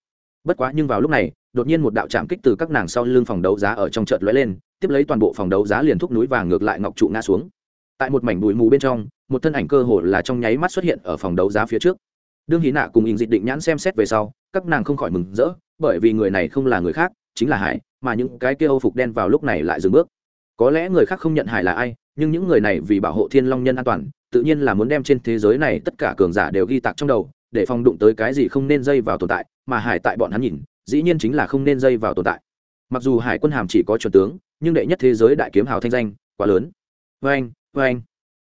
Speaker 1: Bất quá nhưng vào lúc này, đột nhiên một đạo trạm kích từ các nàng sau lưng phòng đấu giá ở trong chợt lóe lên, tiếp lấy toàn bộ phòng đấu giá liền thúc núi vàng ngược lại ngọc trụ ngã xuống. Tại một mảnh bụi mù bên trong, một thân ảnh cơ hồ là trong nháy mắt xuất hiện ở phòng đấu giá phía trước. Đương hí nạ cùng ỉn dịch định nhãn xem xét về sau, các nàng không khỏi mừng rỡ, bởi vì người này không là người khác, chính là hải mà những cái kia âu phục đen vào lúc này lại dừng bước. Có lẽ người khác không nhận hải là ai, nhưng những người này vì bảo hộ thiên long nhân an toàn, tự nhiên là muốn đem trên thế giới này tất cả cường giả đều ghi tạc trong đầu, để phòng đụng tới cái gì không nên dây vào tồn tại, mà hải tại bọn hắn nhìn, dĩ nhiên chính là không nên dây vào tồn tại. Mặc dù hải quân hàm chỉ có chuẩn tướng, nhưng đệ nhất thế giới đại kiếm hào thanh danh, quá lớn. Vê anh vê anh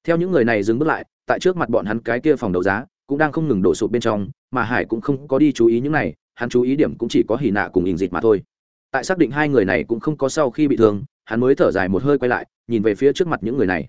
Speaker 1: theo những người này dừng bước lại, tại trước mặt bọn hắn cái kia phòng đấu giá, cũng đang không ngừng đổ sụp bên trong, mà hải cũng không có đi chú ý những này, hắn chú ý điểm cũng chỉ có hỉ nạ cùng ình dịch mà thôi tại xác định hai người này cũng không có sau khi bị thương, hắn mới thở dài một hơi quay lại, nhìn về phía trước mặt những người này.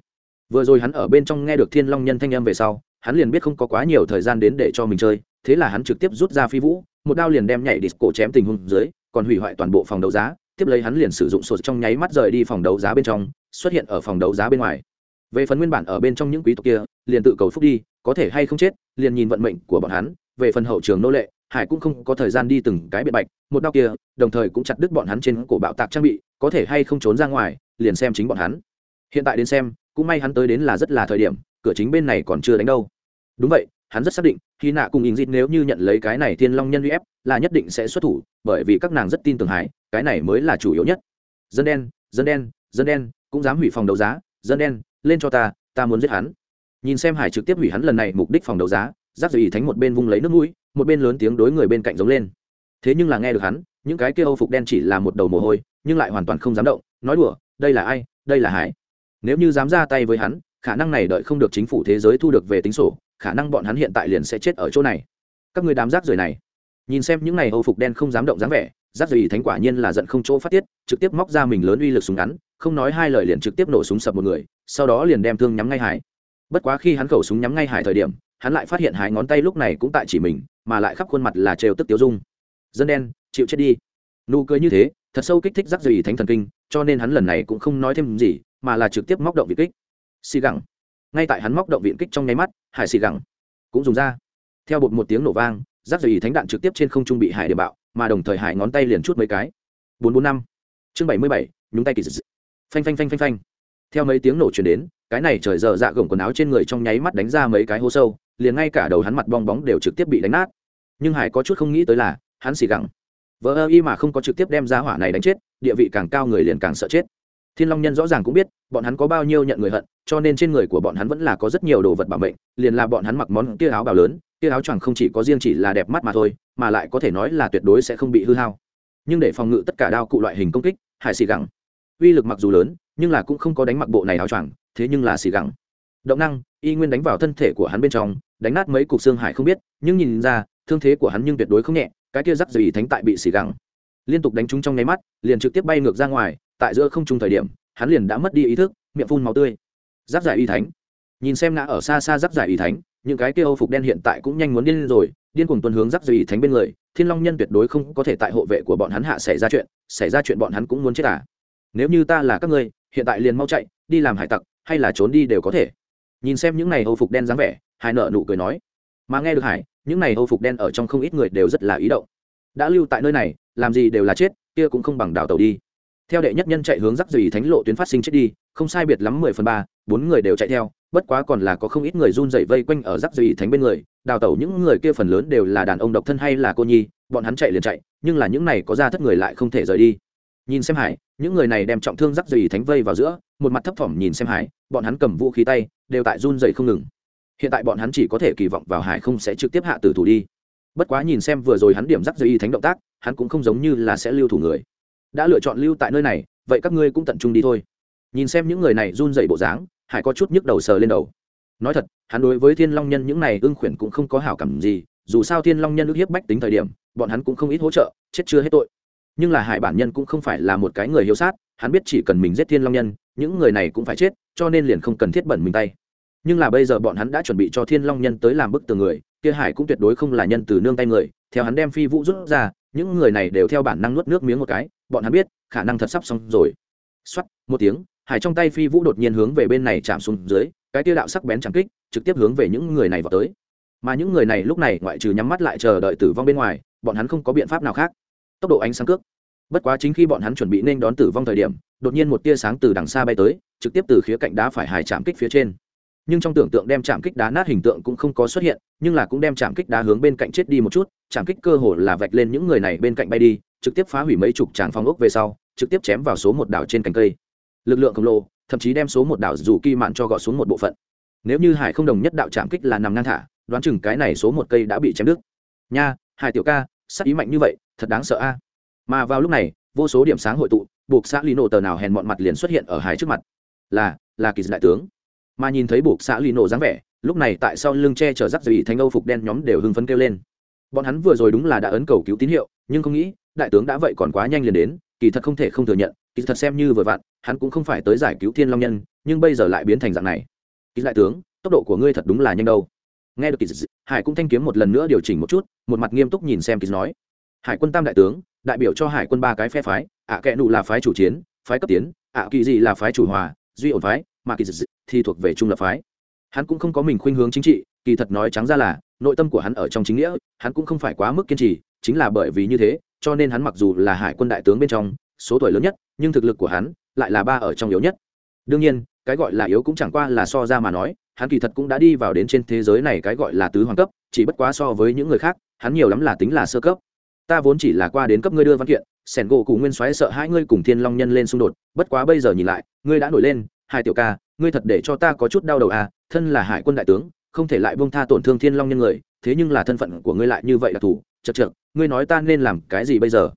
Speaker 1: Vừa rồi hắn ở bên trong nghe được thiên long nhân thanh âm về sau, hắn liền biết không có quá nhiều thời gian đến để cho mình chơi, thế là hắn trực tiếp rút ra phi vũ, một đao liền đem nhảy đít cổ chém tình huống dưới, còn hủy hoại toàn bộ phòng đấu giá, tiếp lấy hắn liền sử dụng sổ trong nháy mắt rời đi phòng đấu giá bên trong, xuất hiện ở phòng đấu giá bên ngoài. Về phần nguyên bản ở bên trong những quý tộc kia, liền tự cầu phúc đi, có thể hay không chết, liền nhìn vận mệnh của bọn hắn, về phần hậu trường nô lệ hải cũng không có thời gian đi từng cái biện bạch, một đau kia, đồng thời cũng chặt đứt bọn hắn trên cổ bạo tạc trang bị, có thể hay không trốn ra ngoài, liền xem chính bọn hắn. Hiện tại đến xem, cũng may hắn tới đến là rất là thời điểm, cửa chính bên này còn chưa đánh đâu. Đúng vậy, hắn rất xác định khi nạ cùng ình dịt nếu như nhận lấy cái này thiên long nhân uy ép, là nhất định sẽ xuất thủ, bởi vì các nàng rất tin tưởng hải, cái này mới là chủ yếu nhất. Dân đen dân đen dân đen, cũng dám hủy phòng đấu giá, dân đen, lên cho ta ta muốn giết hắn. Nhìn xem hải trực tiếp hủy hắn lần này mục đích phòng đấu giá giáp dự ý thánh một bên vung lấy nước mũi một bên lớn tiếng đối người bên cạnh giống lên. Thế nhưng là nghe được hắn, những cái kia âu phục đen chỉ là một đầu mồ hôi, nhưng lại hoàn toàn không dám động, nói đùa, đây là ai? Đây là hải. Nếu như dám ra tay với hắn, khả năng này đợi không được chính phủ thế giới thu được về tính sổ, khả năng bọn hắn hiện tại liền sẽ chết ở chỗ này. Các người đám rác rưởi này, nhìn xem những này âu phục đen không dám động dáng vẻ, rác rưởi thánh quả nhiên là giận không chỗ phát tiết, trực tiếp móc ra mình lớn uy lực súng ngắn, không nói hai lời liền trực tiếp nổ súng sập một người, sau đó liền đem thương nhắm ngay hải. Bất quá khi hắn khẩu súng nhắm ngay hải thời điểm, hắn lại phát hiện hải ngón tay lúc này cũng tại chỉ mình mà lại khắp khuôn mặt là trêu tức tiêu dung. Dân đen, chịu chết đi. Nụ cười như thế, thật sâu kích thích rắc rời thánh thần kinh, cho nên hắn lần này cũng không nói thêm gì, mà là trực tiếp móc động viện kích. Xì gẳng. Ngay tại hắn móc động viện kích trong nháy mắt, hải xì gẳng cũng dùng ra. Theo bột một tiếng nổ vang rắc rời thánh đạn trực tiếp trên không trung bị hải để bạo, mà đồng thời hải ngón tay liền chút mấy cái. Bốn bốn năm. Chương bảy mươi bảy, nhúng tay kỳ dị. Phanh phanh phanh phanh phanh. Theo mấy tiếng nổ chuyển đến, cái này trời giờ dạ gồng quần áo trên người trong nháy mắt đánh ra mấy cái hố sâu liền ngay cả đầu hắn mặt bong bóng đều trực tiếp bị đánh nát. Nhưng hải có chút không nghĩ tới là, hắn xì gẳng. Vỡ ơ y mà không có trực tiếp đem ra hỏa này đánh chết, địa vị càng cao người liền càng sợ chết. Thiên long nhân rõ ràng cũng biết, bọn hắn có bao nhiêu nhận người hận, cho nên trên người của bọn hắn vẫn là có rất nhiều đồ vật bảo mệnh, liền là bọn hắn mặc món kia áo bào lớn, kia áo choàng không chỉ có riêng chỉ là đẹp mắt mà thôi, mà lại có thể nói là tuyệt đối sẽ không bị hư hao. Nhưng để phòng ngự tất cả đao cụ loại hình công kích, hải xì gẳng. Uy lực mặc dù lớn, nhưng là cũng không có đánh mặc bộ này áo choàng, thế nhưng là xì gẳng động năng, y nguyên đánh vào thân thể của hắn bên trong, đánh nát mấy cục xương hải không biết, nhưng nhìn ra, thương thế của hắn nhưng tuyệt đối không nhẹ, cái kia rắc rời thánh tại bị xì gẳng. Liên tục đánh trúng trong nháy mắt, liền trực tiếp bay ngược ra ngoài, tại giữa không trung thời điểm, hắn liền đã mất đi ý thức, miệng phun máu tươi. Giáp giải y thánh. Nhìn xem ngã ở xa xa giáp giải y thánh, những cái kia âu phục đen hiện tại cũng nhanh muốn điên rồi, điên cuồng tuần hướng giáp giải y thánh bên người, thiên long nhân tuyệt đối không có thể tại hộ vệ của bọn hắn hạ xảy ra chuyện, xảy ra chuyện bọn hắn cũng muốn chết à. Nếu như ta là các ngươi, hiện tại liền mau chạy, đi làm hải tặc, hay là trốn đi đều có thể nhìn xem những này âu phục đen dáng vẻ, hải nợ nụ cười nói. Mà nghe được hải, những này âu phục đen ở trong không ít người đều rất là ý động. Đã lưu tại nơi này, làm gì đều là chết, kia cũng không bằng đảo tàu đi. Theo đệ nhất nhân chạy hướng rắc rùy thánh lộ tuyến phát sinh chết đi, không sai biệt lắm mười phần ba, bốn người đều chạy theo, bất quá còn là có không ít người run dậy vây quanh ở rắc rùy thánh bên người. Đào tẩu những người kia phần lớn đều là đàn ông độc thân hay là cô nhi, bọn hắn chạy liền chạy, nhưng là những này có ra thất người lại không thể rời đi. Nhìn xem hải, những người này đem trọng thương rắc rùy thánh vây vào giữa một mặt thấp thỏm nhìn xem hải, bọn hắn cầm vũ khí tay, đều tại run dày không ngừng. Hiện tại bọn hắn chỉ có thể kỳ vọng vào hải không sẽ trực tiếp hạ tử thủ đi. Bất quá nhìn xem vừa rồi hắn điểm rắc y thánh động tác, hắn cũng không giống như là sẽ lưu thủ người. Đã lựa chọn lưu tại nơi này, vậy các ngươi cũng tận trung đi thôi. Nhìn xem những người này run dày bộ dáng, hải có chút nhức đầu sờ lên đầu. Nói thật, hắn đối với thiên long nhân những này ưng khuyển cũng không có hảo cảm gì, dù sao thiên long nhân ức hiếp bách tính thời điểm, bọn hắn cũng không ít hỗ trợ, chết chưa hết tội. Nhưng là hải bản nhân cũng không phải là một cái người hiếu sát, hắn biết chỉ cần mình giết thiên long nhân những người này cũng phải chết, cho nên liền không cần thiết bẩn mình tay. Nhưng là bây giờ bọn hắn đã chuẩn bị cho thiên long nhân tới làm bức tường người, kia hải cũng tuyệt đối không là nhân từ nương tay người, theo hắn đem phi vũ rút ra, những người này đều theo bản năng nuốt nước miếng một cái, bọn hắn biết, khả năng thật sắp xong rồi. Xoắt một tiếng, hải trong tay phi vũ đột nhiên hướng về bên này chạm xuống dưới, cái tiêu đạo sắc bén chẳng kích, trực tiếp hướng về những người này vào tới. Mà những người này lúc này ngoại trừ nhắm mắt lại chờ đợi tử vong bên ngoài, bọn hắn không có biện pháp nào khác. Tốc độ ánh sáng cước bất quá chính khi bọn hắn chuẩn bị nên đón tử vong thời điểm, đột nhiên một tia sáng từ đằng xa bay tới, trực tiếp từ khía cạnh đá phải hải chạm kích phía trên. Nhưng trong tưởng tượng đem chạm kích đá nát hình tượng cũng không có xuất hiện, nhưng là cũng đem chạm kích đá hướng bên cạnh chết đi một chút, chạm kích cơ hồ là vạch lên những người này bên cạnh bay đi, trực tiếp phá hủy mấy chục tràng phong ốc về sau, trực tiếp chém vào số một đảo trên cành cây. Lực lượng khổng lồ, thậm chí đem số một đảo dù kỳ mạn cho gọt xuống một bộ phận. Nếu như hải không đồng nhất đạo chạm kích là nằm ngang thả, đoán chừng cái này số một cây đã bị chém đứt. Nha, hải tiểu ca sắc ý mạnh như vậy, thật đáng sợ a mà vào lúc này, vô số điểm sáng hội tụ, buộc xã lino tờ nào hèn mọn mặt liền xuất hiện ở hải trước mặt. Là là kỳ đại tướng. Mà nhìn thấy buộc xã lino dáng vẻ, lúc này tại sau lưng che chở rắc dày thành âu phục đen nhóm đều hưng phấn kêu lên. Bọn hắn vừa rồi đúng là đã ấn cầu cứu tín hiệu, nhưng không nghĩ, đại tướng đã vậy còn quá nhanh liền đến, kỳ thật không thể không thừa nhận, kỳ thật xem như vừa vặn, hắn cũng không phải tới giải cứu thiên long nhân, nhưng bây giờ lại biến thành dạng này. Kỳ đại tướng, tốc độ của ngươi thật đúng là nhanh đâu. Nghe được kỳ hải cũng thanh kiếm một lần nữa điều chỉnh một chút, một mặt nghiêm túc nhìn xem kỳ nói. Hải quân tam đại tướng đại biểu cho hải quân ba cái phe phái, ạ à kệ nụ là phái chủ chiến, phái cấp tiến, ạ kỳ dị là phái chủ hòa, duy ổn phái, mà kỳ dị thì thuộc về trung lập phái. Hắn cũng không có mình khuynh hướng chính trị, kỳ thật nói trắng ra là, nội tâm của hắn ở trong chính nghĩa, hắn cũng không phải quá mức kiên trì, chính là bởi vì như thế, cho nên hắn mặc dù là hải quân đại tướng bên trong, số tuổi lớn nhất, nhưng thực lực của hắn lại là ba ở trong yếu nhất. Đương nhiên, cái gọi là yếu cũng chẳng qua là so ra mà nói, hắn kỳ thật cũng đã đi vào đến trên thế giới này cái gọi là tứ hoàng cấp, chỉ bất quá so với những người khác, hắn nhiều lắm là tính là sơ cấp ta vốn chỉ là qua đến cấp ngươi đưa văn kiện, sẻn gỗ cụ nguyên soái sợ hai ngươi cùng thiên long nhân lên xung đột, bất quá bây giờ nhìn lại, ngươi đã nổi lên hai tiểu ca, ngươi thật để cho ta có chút đau đầu à thân là hải quân đại tướng, không thể lại bông tha tổn thương thiên long nhân người, thế nhưng là thân phận của ngươi lại như vậy là thủ, chật chật ngươi nói ta nên làm cái gì bây giờ?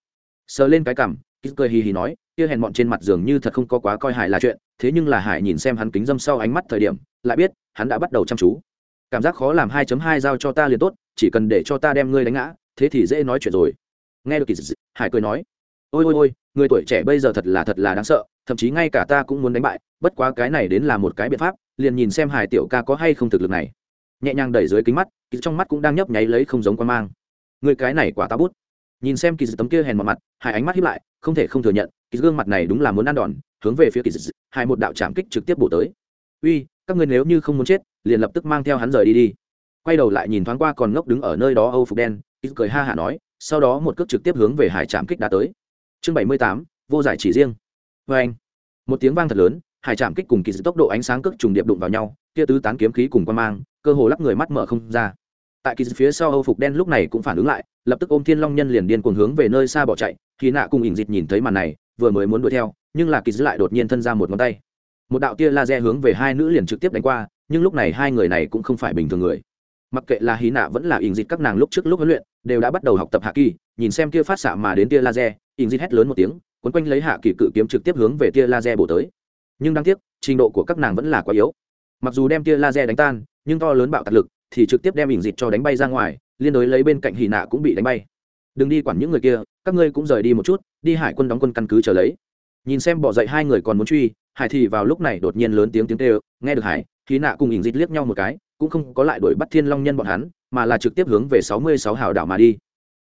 Speaker 1: Sờ lên cái cằm kýt cười hì hì nói, kia hèn bọn trên mặt giường như thật không có quá coi hải là chuyện, thế nhưng là hải nhìn xem hắn kính dâm sau ánh mắt thời điểm, lại biết, hắn đã bắt đầu chăm chú. Cảm giác khó làm 2.2 giao cho ta liền tốt, chỉ cần để cho ta đem ngươi đánh ngã thế thì dễ nói chuyện rồi. Nghe được kỳ dị, hải cười nói, ôi ôi ôi, người tuổi trẻ bây giờ thật là thật là đáng sợ, thậm chí ngay cả ta cũng muốn đánh bại, bất quá cái này đến là một cái biện pháp, liền nhìn xem hải tiểu ca có hay không thực lực này. Nhẹ nhàng đẩy dưới kính mắt, kỳ trong mắt cũng đang nhấp nháy lấy không giống quan mang. Người cái này quả táo bút. Nhìn xem kỳ dị tấm kia hèn mặt mặt, hải ánh mắt hiếp lại, không thể không thừa nhận, kỳ gương mặt này đúng là muốn ăn đòn, hướng về phía kỳ dị, hải một đạo chạm kích trực tiếp bổ tới. Uy, các ngươi nếu như không muốn chết, liền lập tức mang theo hắn rời đi đi. Quay đầu lại nhìn thoáng qua còn ngốc đứng ở nơi đó âu phục đen cười ha hả nói, sau đó một cước trực tiếp hướng về hải trạm kích đã tới. Chương bảy mươi tám, vô giải chỉ riêng. Vê anh, một tiếng vang thật lớn, hải trạm kích cùng kỳ dị tốc độ ánh sáng cước trùng điệp đụng vào nhau, kia tứ tán kiếm khí cùng quan mang, cơ hồ lắc người mắt mở không ra. Tại kỳ dị phía sau âu phục đen lúc này cũng phản ứng lại, lập tức ôm thiên long nhân liền điên cuồng hướng về nơi xa bỏ chạy khi nạ cùng ỉn dịt nhìn thấy màn này, vừa mới muốn đuổi theo, nhưng là kỳ dị lại đột nhiên thân ra một ngón tay. Một đạo tia laser hướng về hai nữ liền trực tiếp đánh qua, nhưng lúc này hai người này cũng không phải bình thường người. Mặc kệ là hí nạ vẫn là ỉn dịt các nàng lúc trước lúc huấn luyện đều đã bắt đầu học tập hạ kỳ, nhìn xem tia phát xạ mà đến tia laser in dịt hét lớn một tiếng, quấn quanh lấy hạ kỳ cự kiếm trực tiếp hướng về tia laser bổ tới. Nhưng đáng tiếc, trình độ của các nàng vẫn là quá yếu. Mặc dù đem tia laser đánh tan, nhưng to lớn bạo tạc lực thì trực tiếp đem ỉn dịt cho đánh bay ra ngoài, liên đối lấy bên cạnh hì nạ cũng bị đánh bay. Đừng đi quản những người kia, các ngươi cũng rời đi một chút, đi hải quân đóng quân căn cứ trở lấy. Nhìn xem bỏ dậy hai người còn muốn truy, hải thì vào lúc này đột nhiên lớn tiếng tiếng tê nghe được hải hì nạ cùng ỉn dịt liếc nhau một cái, cũng không có lại đuổi bắt thiên long nhân bọn hắn mà là trực tiếp hướng về sáu mươi sáu hào đảo mà đi.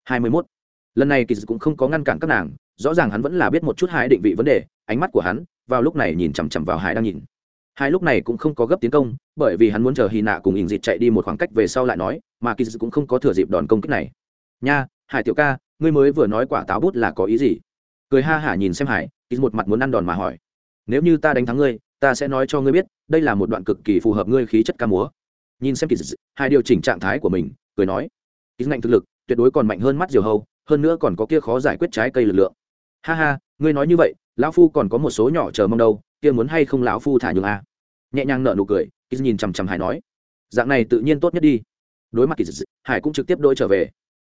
Speaker 1: hai mươi 21. lần này kỳ cũng không có ngăn cản các nàng, rõ ràng hắn vẫn là biết một chút hải định vị vấn đề, ánh mắt của hắn vào lúc này nhìn chằm chằm vào hải đang nhìn. Hai lúc này cũng không có gấp tiến công, bởi vì hắn muốn chờ hy nạ cùng ỉn Dịch chạy đi một khoảng cách về sau lại nói, mà kỳ cũng không có thừa dịp đòn công kích này. Nha, hải tiểu ca, ngươi mới vừa nói quả táo bút là có ý gì? Cười ha hả nhìn xem hải kỳ một mặt muốn ăn đòn mà hỏi. Nếu như ta đánh thắng ngươi, ta sẽ nói cho ngươi biết, đây là một đoạn cực kỳ phù hợp ngươi khí chất ca múa nhìn xem kỳ hai điều chỉnh trạng thái của mình, cười nói kỳ ngạnh thực lực, tuyệt đối còn mạnh hơn mắt diều hâu, hơn nữa còn có kia khó giải quyết trái cây lực lượng. Ha ha, ngươi nói như vậy, lão phu còn có một số nhỏ chờ mong đâu, kia muốn hay không lão phu thả nhường a nhẹ nhàng nở nụ cười kỳ nhìn chằm chằm hải nói, dạng này tự nhiên tốt nhất đi. Đối mặt kỳ hải cũng trực tiếp đôi trở về.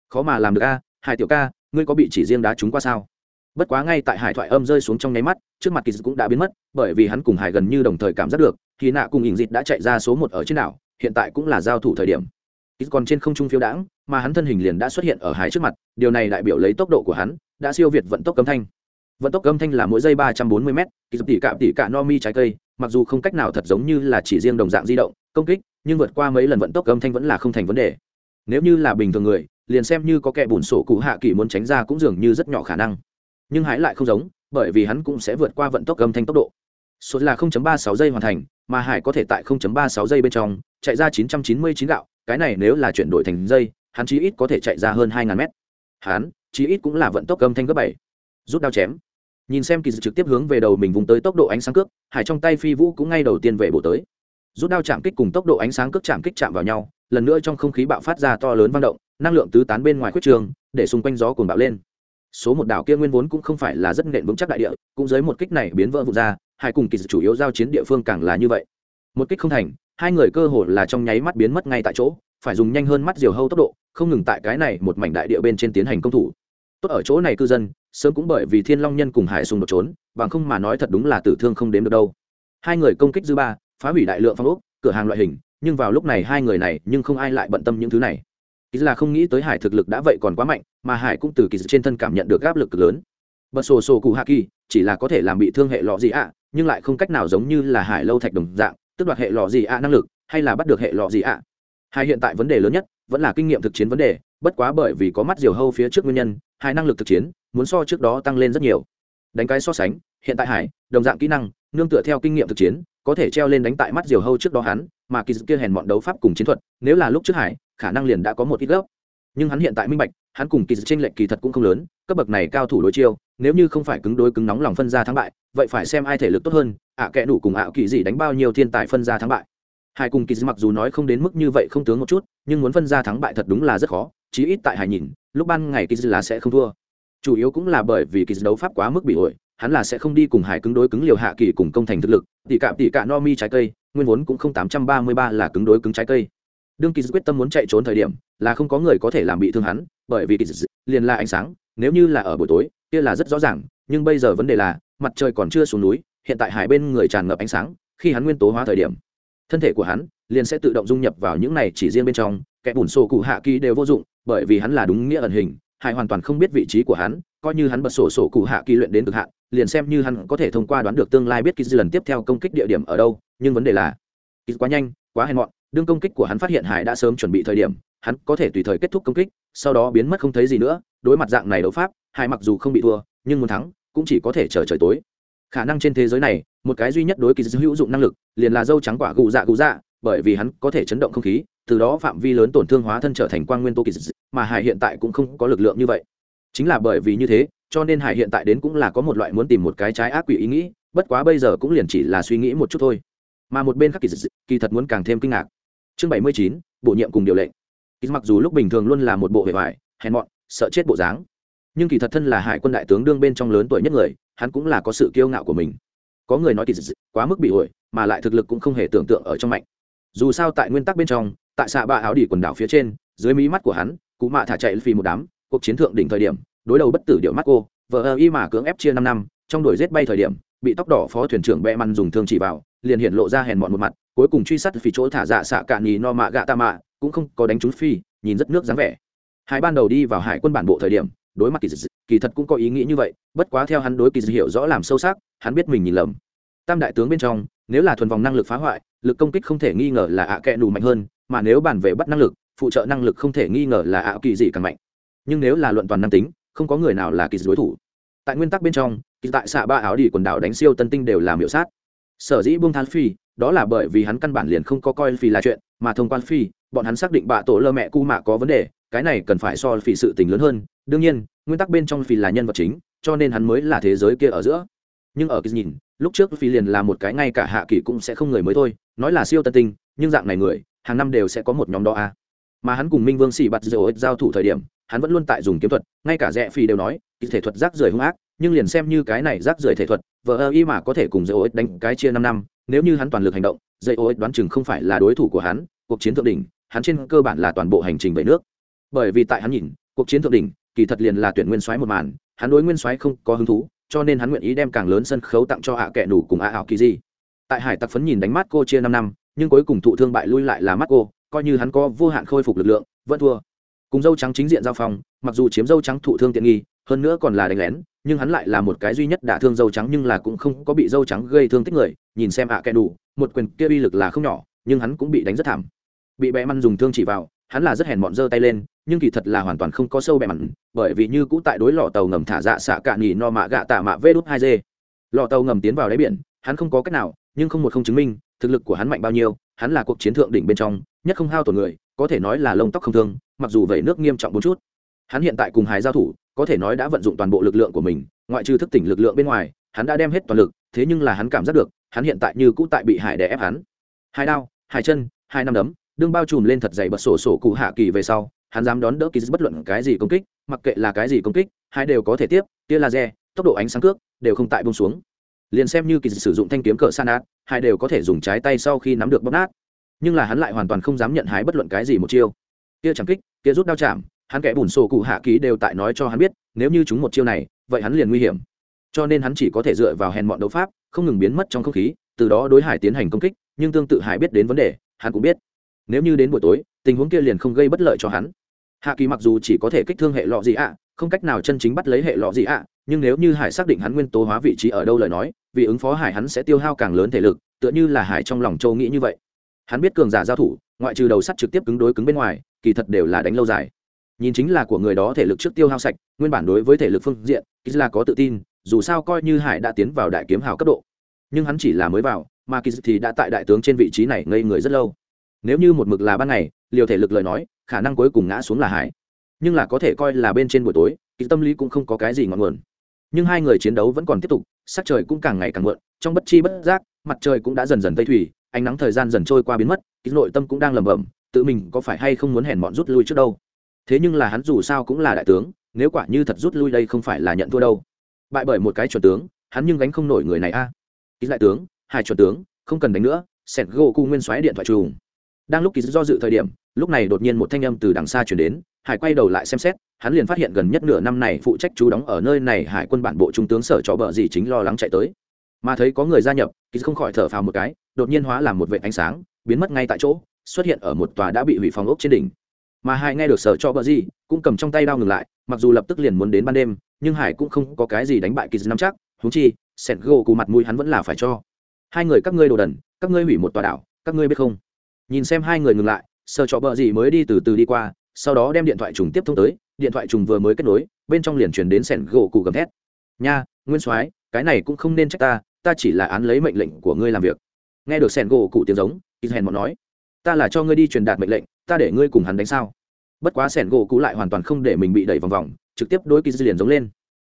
Speaker 1: Khó mà làm được a hải tiểu ca, ngươi có bị chỉ riêng đá chúng qua sao? Bất quá ngay tại hải thoại âm rơi xuống trong nháy mắt, trước mặt kỳ cũng đã biến mất, bởi vì hắn cùng hải gần như đồng thời cảm giác được, khi nạ cùng ỉn dịt đã chạy ra số một ở trên đảo hiện tại cũng là giao thủ thời điểm. Ít còn trên không trung phiêu đãng, mà hắn thân hình liền đã xuất hiện ở hái trước mặt, điều này đại biểu lấy tốc độ của hắn, đã siêu việt vận tốc âm thanh. Vận tốc âm thanh là mỗi giây ba trăm bốn mươi m kỳ tỷ cạm tỷ cạ no mi trái cây, mặc dù không cách nào thật giống như là chỉ riêng đồng dạng di động, công kích, nhưng vượt qua mấy lần vận tốc âm thanh vẫn là không thành vấn đề. Nếu như là bình thường người, liền xem như có kẻ bùn sổ cụ hạ kỳ muốn tránh ra cũng dường như rất nhỏ khả năng. Nhưng hái lại không giống, bởi vì hắn cũng sẽ vượt qua vận tốc âm thanh tốc độ. Số là 0.36 giây hoàn thành mà hải có thể tại 0.36 giây bên trong chạy ra 999 gạo, cái này nếu là chuyển đổi thành giây, hắn chí ít có thể chạy ra hơn 2.000 mét. Hắn chí ít cũng là vận tốc âm thanh cấp bảy. Rút đao chém. Nhìn xem kỳ dự trực tiếp hướng về đầu mình vùng tới tốc độ ánh sáng cước, hải trong tay phi vũ cũng ngay đầu tiên về bộ tới. Rút đao chạm kích cùng tốc độ ánh sáng cước chạm kích chạm vào nhau, lần nữa trong không khí bạo phát ra to lớn vang động, năng lượng tứ tán bên ngoài khuyết trường, để xung quanh gió cuồng bạo lên. Số một đảo kia nguyên vốn cũng không phải là rất nện vững chắc đại địa, cũng dưới một kích này biến vỡ vụn ra hai cùng kỳ chủ yếu giao chiến địa phương càng là như vậy. Một kích không thành, hai người cơ hồ là trong nháy mắt biến mất ngay tại chỗ, phải dùng nhanh hơn mắt diều hâu tốc độ, không ngừng tại cái này một mảnh đại địa bên trên tiến hành công thủ. Tốt ở chỗ này cư dân, sớm cũng bởi vì thiên long nhân cùng hải xung đột trốn, bằng không mà nói thật đúng là tử thương không đếm được đâu. Hai người công kích dư ba, phá hủy đại lượng phong ốc, cửa hàng loại hình, nhưng vào lúc này hai người này, nhưng không ai lại bận tâm những thứ này. Kỳ là không nghĩ tới hải thực lực đã vậy còn quá mạnh, mà hải cũng từ kỳ trên thân cảm nhận được áp lực lớn. Bật sổ sổ cụ hạ kỳ, chỉ là có thể làm bị thương hệ lọ gì ạ? Nhưng lại không cách nào giống như là hải lâu thạch đồng dạng, tức đoạt hệ lọ gì ạ năng lực, hay là bắt được hệ lọ gì ạ. Hai hiện tại vấn đề lớn nhất, vẫn là kinh nghiệm thực chiến vấn đề, bất quá bởi vì có mắt diều hâu phía trước nguyên nhân, hai năng lực thực chiến, muốn so trước đó tăng lên rất nhiều. Đánh cái so sánh, hiện tại hải, đồng dạng kỹ năng, nương tựa theo kinh nghiệm thực chiến, có thể treo lên đánh tại mắt diều hâu trước đó hắn, mà kỳ kia hèn bọn đấu pháp cùng chiến thuật, nếu là lúc trước hải, khả năng liền đã có một ít gốc nhưng hắn hiện tại minh bạch hắn cùng kỳ tranh lệch kỳ thật cũng không lớn cấp bậc này cao thủ đối chiêu nếu như không phải cứng đối cứng nóng lòng phân ra thắng bại vậy phải xem ai thể lực tốt hơn ạ à, kẽ đủ cùng ạ kỳ gì đánh bao nhiêu thiên tài phân ra thắng bại. Hai cùng kỳ mặc dù nói không đến mức như vậy không tướng một chút nhưng muốn phân ra thắng bại thật đúng là rất khó chí ít tại hải nhìn lúc ban ngày kỳ là sẽ không thua. Chủ yếu cũng là bởi vì kỳ đấu pháp quá mức bị ổi hắn là sẽ không đi cùng hải cứng đối cứng liều hạ kỳ cùng công thành thực lực tỷ cạm tỷ cạ no mi trái cây nguyên vốn cũng không tám trăm ba mươi ba là cứng đối cứng trái cây đương kỳ quyết tâm muốn chạy trốn thời điểm, là không có người có thể làm bị thương hắn, bởi vì kỳ liền là ánh sáng, nếu như là ở buổi tối, kia là rất rõ ràng, nhưng bây giờ vấn đề là, mặt trời còn chưa xuống núi, hiện tại hải bên người tràn ngập ánh sáng, khi hắn nguyên tố hóa thời điểm, thân thể của hắn liền sẽ tự động dung nhập vào những này chỉ riêng bên trong, kẻ bùn sổ cụ hạ kỳ đều vô dụng, bởi vì hắn là đúng nghĩa ẩn hình, hải hoàn toàn không biết vị trí của hắn, coi như hắn bật sổ sổ cụ hạ kỳ luyện đến cực hạn, liền xem như hắn có thể thông qua đoán được tương lai biết kỳ lần tiếp theo công kích địa điểm ở đâu, nhưng vấn đề là, kỳ quá nhanh, quá hèn mọn đương công kích của hắn phát hiện hải đã sớm chuẩn bị thời điểm hắn có thể tùy thời kết thúc công kích sau đó biến mất không thấy gì nữa. Đối mặt dạng này đấu pháp hải mặc dù không bị thua nhưng muốn thắng cũng chỉ có thể chờ trời tối. Khả năng trên thế giới này một cái duy nhất đối kỳ hữu dụng năng lực liền là dâu trắng quả gù dạ gù dạ bởi vì hắn có thể chấn động không khí từ đó phạm vi lớn tổn thương hóa thân trở thành quang nguyên tô kỳ mà hải hiện tại cũng không có lực lượng như vậy. Chính là bởi vì như thế cho nên hải hiện tại đến cũng là có một loại muốn tìm một cái trái ác quỷ ý nghĩ bất quá bây giờ cũng liền chỉ là suy nghĩ một chút thôi. Mà một bên khác kỳ, kỳ thật muốn càng thêm kinh ngạc chương bảy mươi chín, bổ nhiệm cùng điều lệnh. Ít mặc dù lúc bình thường luôn là một bộ hệ vải hèn mọn, sợ chết bộ dáng, nhưng kỳ thật thân là hải quân đại tướng đương bên trong lớn tuổi nhất người, hắn cũng là có sự kiêu ngạo của mình. Có người nói kỳ quá mức bị ổi, mà lại thực lực cũng không hề tưởng tượng ở trong mạnh. Dù sao tại nguyên tắc bên trong, tại xạ ba áo đỉ quần đảo phía trên, dưới mí mắt của hắn, cụ mạ thả chạy phi một đám, cuộc chiến thượng đỉnh thời điểm, đối đầu bất tử điệu mắt cô vợ ơ y mà cưỡng ép chia năm năm, trong đuổi rét bay thời điểm, bị tóc đỏ phó thuyền trưởng bẹ măn dùng thương chỉ vào, liền hiện lộ ra hèn mọn một mặt cuối cùng truy sát vì chỗ thả dạ xạ cạn nhì no mạ gạ tạ mạ, cũng không có đánh trúng phi, nhìn rất nước dáng vẻ. Hải ban đầu đi vào hải quân bản bộ thời điểm, đối mặt kỳ dị kỳ thật cũng có ý nghĩ như vậy, bất quá theo hắn đối kỳ dị hiểu rõ làm sâu sắc, hắn biết mình nhìn lầm. Tam đại tướng bên trong, nếu là thuần vòng năng lực phá hoại, lực công kích không thể nghi ngờ là ạ kẹ đủ mạnh hơn, mà nếu bàn về bắt năng lực, phụ trợ năng lực không thể nghi ngờ là ạ kỳ dị càng mạnh. Nhưng nếu là luận toàn năng tính, không có người nào là kỳ đối thủ. Tại nguyên tắc bên trong, kỳ tại xạ ba áo đi quần đảo đánh siêu tân tinh đều là hiệu sát. Sở dĩ buông than phi đó là bởi vì hắn căn bản liền không có coi phi là chuyện, mà thông quan phi, bọn hắn xác định bạ tổ lơ mẹ cu mạ có vấn đề, cái này cần phải so phi sự tình lớn hơn. Đương nhiên, nguyên tắc bên trong phi là nhân vật chính, cho nên hắn mới là thế giới kia ở giữa. Nhưng ở cái nhìn, lúc trước phi liền là một cái ngay cả hạ kỳ cũng sẽ không người mới thôi, nói là siêu tân tinh, nhưng dạng này người, hàng năm đều sẽ có một nhóm đó a mà hắn cùng minh vương xì bạt dầu giao thủ thời điểm, hắn vẫn luôn tại dùng kiếm thuật, ngay cả rẽ phi đều nói thể thuật rác rưởi hung ác, nhưng liền xem như cái này rác rưởi thể thuật vợ ơ y mà có thể cùng dây đánh cái chia năm năm nếu như hắn toàn lực hành động dây ô đoán chừng không phải là đối thủ của hắn cuộc chiến thượng đỉnh hắn trên cơ bản là toàn bộ hành trình về nước. Bởi vì tại hắn nhìn cuộc chiến thượng đỉnh kỳ thật liền là tuyển nguyên soái một màn hắn đối nguyên soái không có hứng thú cho nên hắn nguyện ý đem càng lớn sân khấu tặng cho ạ kẻ đủ cùng ạ ảo kỳ di. Tại hải tặc phấn nhìn đánh mắt cô chia năm năm nhưng cuối cùng thụ thương bại lui lại là mắt cô coi như hắn có vô hạn khôi phục lực lượng vẫn thua. Cùng dâu trắng chính diện giao phòng, mặc dù chiếm dâu trắng thụ thương tiện nghi hơn nữa còn là đánh lén, nhưng hắn lại là một cái duy nhất đả thương dâu trắng nhưng là cũng không có bị dâu trắng gây thương tích người, nhìn xem ạ à kẻ đủ, một quyền kia uy lực là không nhỏ, nhưng hắn cũng bị đánh rất thảm. Bị bẹ măn dùng thương chỉ vào, hắn là rất hèn mọn giơ tay lên, nhưng kỳ thật là hoàn toàn không có sâu bẹ mặn, bởi vì như cũ tại đối lò tàu ngầm thả dạ xạ cạn nghỉ no mạ gạ tạ mạ vê đốt hai d lò tàu ngầm tiến vào đáy biển, hắn không có cách nào, nhưng không một không chứng minh, thực lực của hắn mạnh bao nhiêu, hắn là cuộc chiến thượng đỉnh bên trong, nhất không hao tổn người, có thể nói là lông tóc không thương, mặc dù vẩy nước nghiêm trọng một chút. Hắn hiện tại cùng hải giao thủ có thể nói đã vận dụng toàn bộ lực lượng của mình, ngoại trừ thức tỉnh lực lượng bên ngoài, hắn đã đem hết toàn lực, thế nhưng là hắn cảm giác được, hắn hiện tại như cũ tại bị hải đè ép hắn. Hai đao hai chân hai năm đấm, đương bao trùm lên thật dày bật sổ sổ cụ hạ kỳ về sau, hắn dám đón đỡ kỳ bất luận cái gì công kích, mặc kệ là cái gì công kích, hai đều có thể tiếp, tia laser, tốc độ ánh sáng cước, đều không tại bông xuống. Liền xem như kỳ sử dụng thanh kiếm cỡ san nát hai đều có thể dùng trái tay sau khi nắm được bóp nát. Nhưng là hắn lại hoàn toàn không dám nhận hái bất luận cái gì một chiêu. Kia chẳng kích kia rút đao chạm hắn kẻ bùn sổ cụ hạ ký đều tại nói cho hắn biết, nếu như chúng một chiêu này, vậy hắn liền nguy hiểm. Cho nên hắn chỉ có thể dựa vào hèn mọn đấu pháp, không ngừng biến mất trong không khí, từ đó đối hải tiến hành công kích, nhưng tương tự hải biết đến vấn đề, hắn cũng biết. Nếu như đến buổi tối, tình huống kia liền không gây bất lợi cho hắn. Hạ kỳ mặc dù chỉ có thể kích thương hệ lọ gì ạ, không cách nào chân chính bắt lấy hệ lọ gì ạ, nhưng nếu như hải xác định hắn nguyên tố hóa vị trí ở đâu lời nói, vì ứng phó hải hắn sẽ tiêu hao càng lớn thể lực, tựa như là hải trong lòng châu nghĩ như vậy. Hắn biết cường giả giao thủ, ngoại trừ đầu sắt trực tiếp cứng đối cứng bên ngoài, kỳ thật đều là đánh lâu dài nhìn chính là của người đó thể lực trước tiêu hao sạch, nguyên bản đối với thể lực phương diện kýt là có tự tin, dù sao coi như hải đã tiến vào đại kiếm hào cấp độ. Nhưng hắn chỉ là mới vào, mà kýt thì đã tại đại tướng trên vị trí này ngây người rất lâu. Nếu như một mực là ban ngày, liều thể lực lời nói, khả năng cuối cùng ngã xuống là hải. Nhưng là có thể coi là bên trên buổi tối kýt tâm lý cũng không có cái gì ngọn nguồn. Nhưng hai người chiến đấu vẫn còn tiếp tục, sắc trời cũng càng ngày càng muộn, trong bất chi bất giác, mặt trời cũng đã dần dần tây thủy, ánh nắng thời gian dần trôi qua biến mất kýt nội tâm cũng đang lẩm bẩm, tự mình có phải hay không muốn hèn mọn rút lui trước đâu thế nhưng là hắn dù sao cũng là đại tướng, nếu quả như thật rút lui đây không phải là nhận thua đâu. Bại bởi một cái chuẩn tướng, hắn nhưng gánh không nổi người này a. À. ký đại tướng, hai chuẩn tướng, không cần đánh nữa, sẹt gỗ cu nguyên xoáy điện thoại trùng. Đang lúc ký do dự thời điểm, lúc này đột nhiên một thanh âm từ đằng xa chuyển đến, hải quay đầu lại xem xét, hắn liền phát hiện gần nhất nửa năm này phụ trách chú đóng ở nơi này hải quân bản bộ trung tướng sở cho bờ gì chính lo lắng chạy tới. Mà thấy có người gia nhập, ký không khỏi thở phào một cái, đột nhiên hóa làm một vệ ánh sáng, biến mất ngay tại chỗ, xuất hiện ở một tòa đã bị hủy phòng ốc trên đỉnh mà hải nghe được sở cho bờ gì, cũng cầm trong tay đao ngừng lại, mặc dù lập tức liền muốn đến ban đêm, nhưng hải cũng không có cái gì đánh bại kỳ nắm chắc húng chi sẹn gỗ cù mặt mũi hắn vẫn là phải cho. Hai người các ngươi đồ đần, các ngươi hủy một tòa đảo, các ngươi biết không? Nhìn xem hai người ngừng lại, sở cho bờ gì mới đi từ từ đi qua, sau đó đem điện thoại trùng tiếp thông tới, điện thoại trùng vừa mới kết nối, bên trong liền truyền đến sẹn gỗ cụ gầm thét. Nha, nguyên soái, cái này cũng không nên trách ta ta chỉ là án lấy mệnh lệnh của ngươi làm việc. Nghe được sẹn gỗ cụ tiếng giống kỳ hèn mọn nói ta là cho ngươi đi truyền đạt mệnh lệnh, ta để ngươi cùng hắn đánh sao? Bất quá sẻn gỗ cũ lại hoàn toàn không để mình bị đẩy vòng vòng, trực tiếp đối kỳ liền giống lên.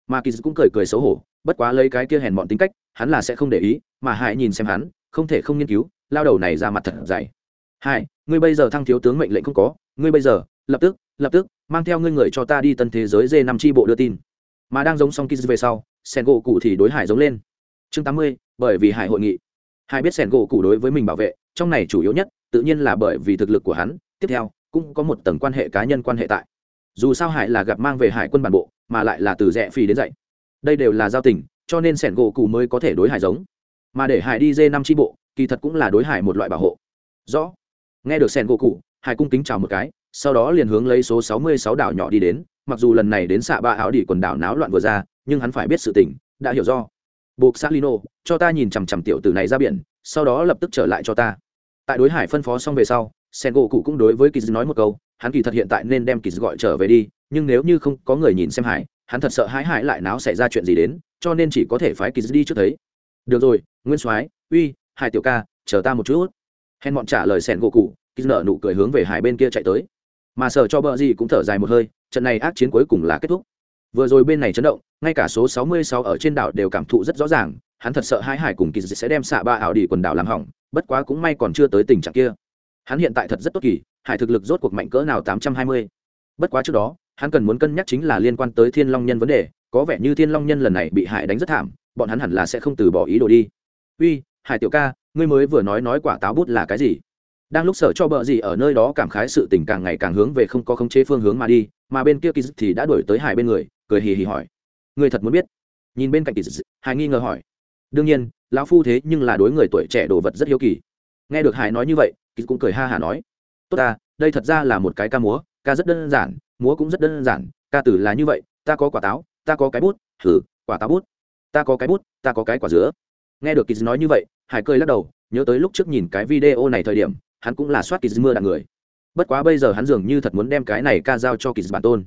Speaker 1: Mà kỳ cũng cười cười xấu hổ, bất quá lấy cái kia hèn bọn tính cách, hắn là sẽ không để ý, mà Hải nhìn xem hắn, không thể không nghiên cứu, lao đầu này ra mặt thật dày. Hai, ngươi bây giờ thăng thiếu tướng mệnh lệnh không có, ngươi bây giờ, lập tức lập tức, mang theo ngươi người cho ta đi tân thế giới dê năm tri bộ đưa tin. Mà đang giống xong kỳ về sau, sẻn gỗ cụ thì đối hải giống lên. Chương tám mươi, bởi vì hải hội nghị. Hải biết sẻn gỗ cụ đối với mình bảo vệ, trong này chủ yếu nhất tự nhiên là bởi vì thực lực của hắn, tiếp theo, cũng có một tầng quan hệ cá nhân quan hệ tại. Dù sao hải là gặp mang về hải quân bản bộ, mà lại là từ rẽ phi đến dạy. Đây đều là giao tình, cho nên sẻn gỗ cụ mới có thể đối hải giống. Mà để hải đi dê năm tri bộ, kỳ thật cũng là đối hải một loại bảo hộ. Rõ. Nghe được sẻn gỗ cụ hải cung kính chào một cái, sau đó liền hướng lấy số sáu mươi sáu đảo nhỏ đi đến, mặc dù lần này đến xạ ba áo đỉ quần đảo náo loạn vừa ra, nhưng hắn phải biết sự tình, đã hiểu do. Buộc xác lino, cho ta nhìn chằm chằm tiểu tử này ra biển, sau đó lập tức trở lại cho ta tại đối hải phân phó xong về sau sen gỗ cụ cũng đối với kỳ nói một câu, hắn kỳ thật hiện tại nên đem kỳ gọi trở về đi, nhưng nếu như không có người nhìn xem hải, hắn thật sợ hãi hải lại náo xảy ra chuyện gì đến, cho nên chỉ có thể phái kỳ đi trước thấy. Được rồi, nguyên soái, uy, hải tiểu ca, chờ ta một chút. Hèn bọn trả lời sen gỗ cụ kỳ nở nụ cười hướng về hải bên kia chạy tới. Mà sợ cho bờ gì cũng thở dài một hơi, trận này ác chiến cuối cùng là kết thúc. Vừa rồi bên này chấn động, ngay cả số 66 ở trên đảo đều cảm thụ rất rõ ràng, hắn thật sợ hai hải cùng kỳ sẽ đem xạ ba ảo đi quần đảo làm hỏng bất quá cũng may còn chưa tới tình trạng kia. Hắn hiện tại thật rất tốt kỳ, hải thực lực rốt cuộc mạnh cỡ nào 820. bất quá trước đó, hắn cần muốn cân nhắc chính là liên quan tới thiên long nhân vấn đề, có vẻ như thiên long nhân lần này bị hải đánh rất thảm, bọn hắn hẳn là sẽ không từ bỏ ý đồ đi. Uy, hải tiểu ca, ngươi mới vừa nói nói quả táo bút là cái gì? Đang lúc sở cho bợ gì ở nơi đó cảm khái sự tình càng ngày càng hướng về không có khống chế phương hướng mà đi, mà bên kia kỳ thì đã đuổi tới hải bên người, cười hì hì hỏi. Người thật muốn biết? Nhìn bên cạnh kỳ hải nghi ngờ hỏi. Đương nhiên lão phu thế nhưng là đối người tuổi trẻ đồ vật rất hiếu kỳ. Nghe được hải nói như vậy kỳ cũng cười ha hả nói, tốt ta, đây thật ra là một cái ca múa, ca rất đơn giản, múa cũng rất đơn giản, ca tử là như vậy, ta có quả táo, ta có cái bút, thử, quả táo bút, ta có cái bút, ta có cái quả dứa. Nghe được kỳ nói như vậy, hải cười lắc đầu, nhớ tới lúc trước nhìn cái video này thời điểm, hắn cũng là soát kỳ mưa đạn người. Bất quá bây giờ hắn dường như thật muốn đem cái này ca giao cho kỳ bản tôn.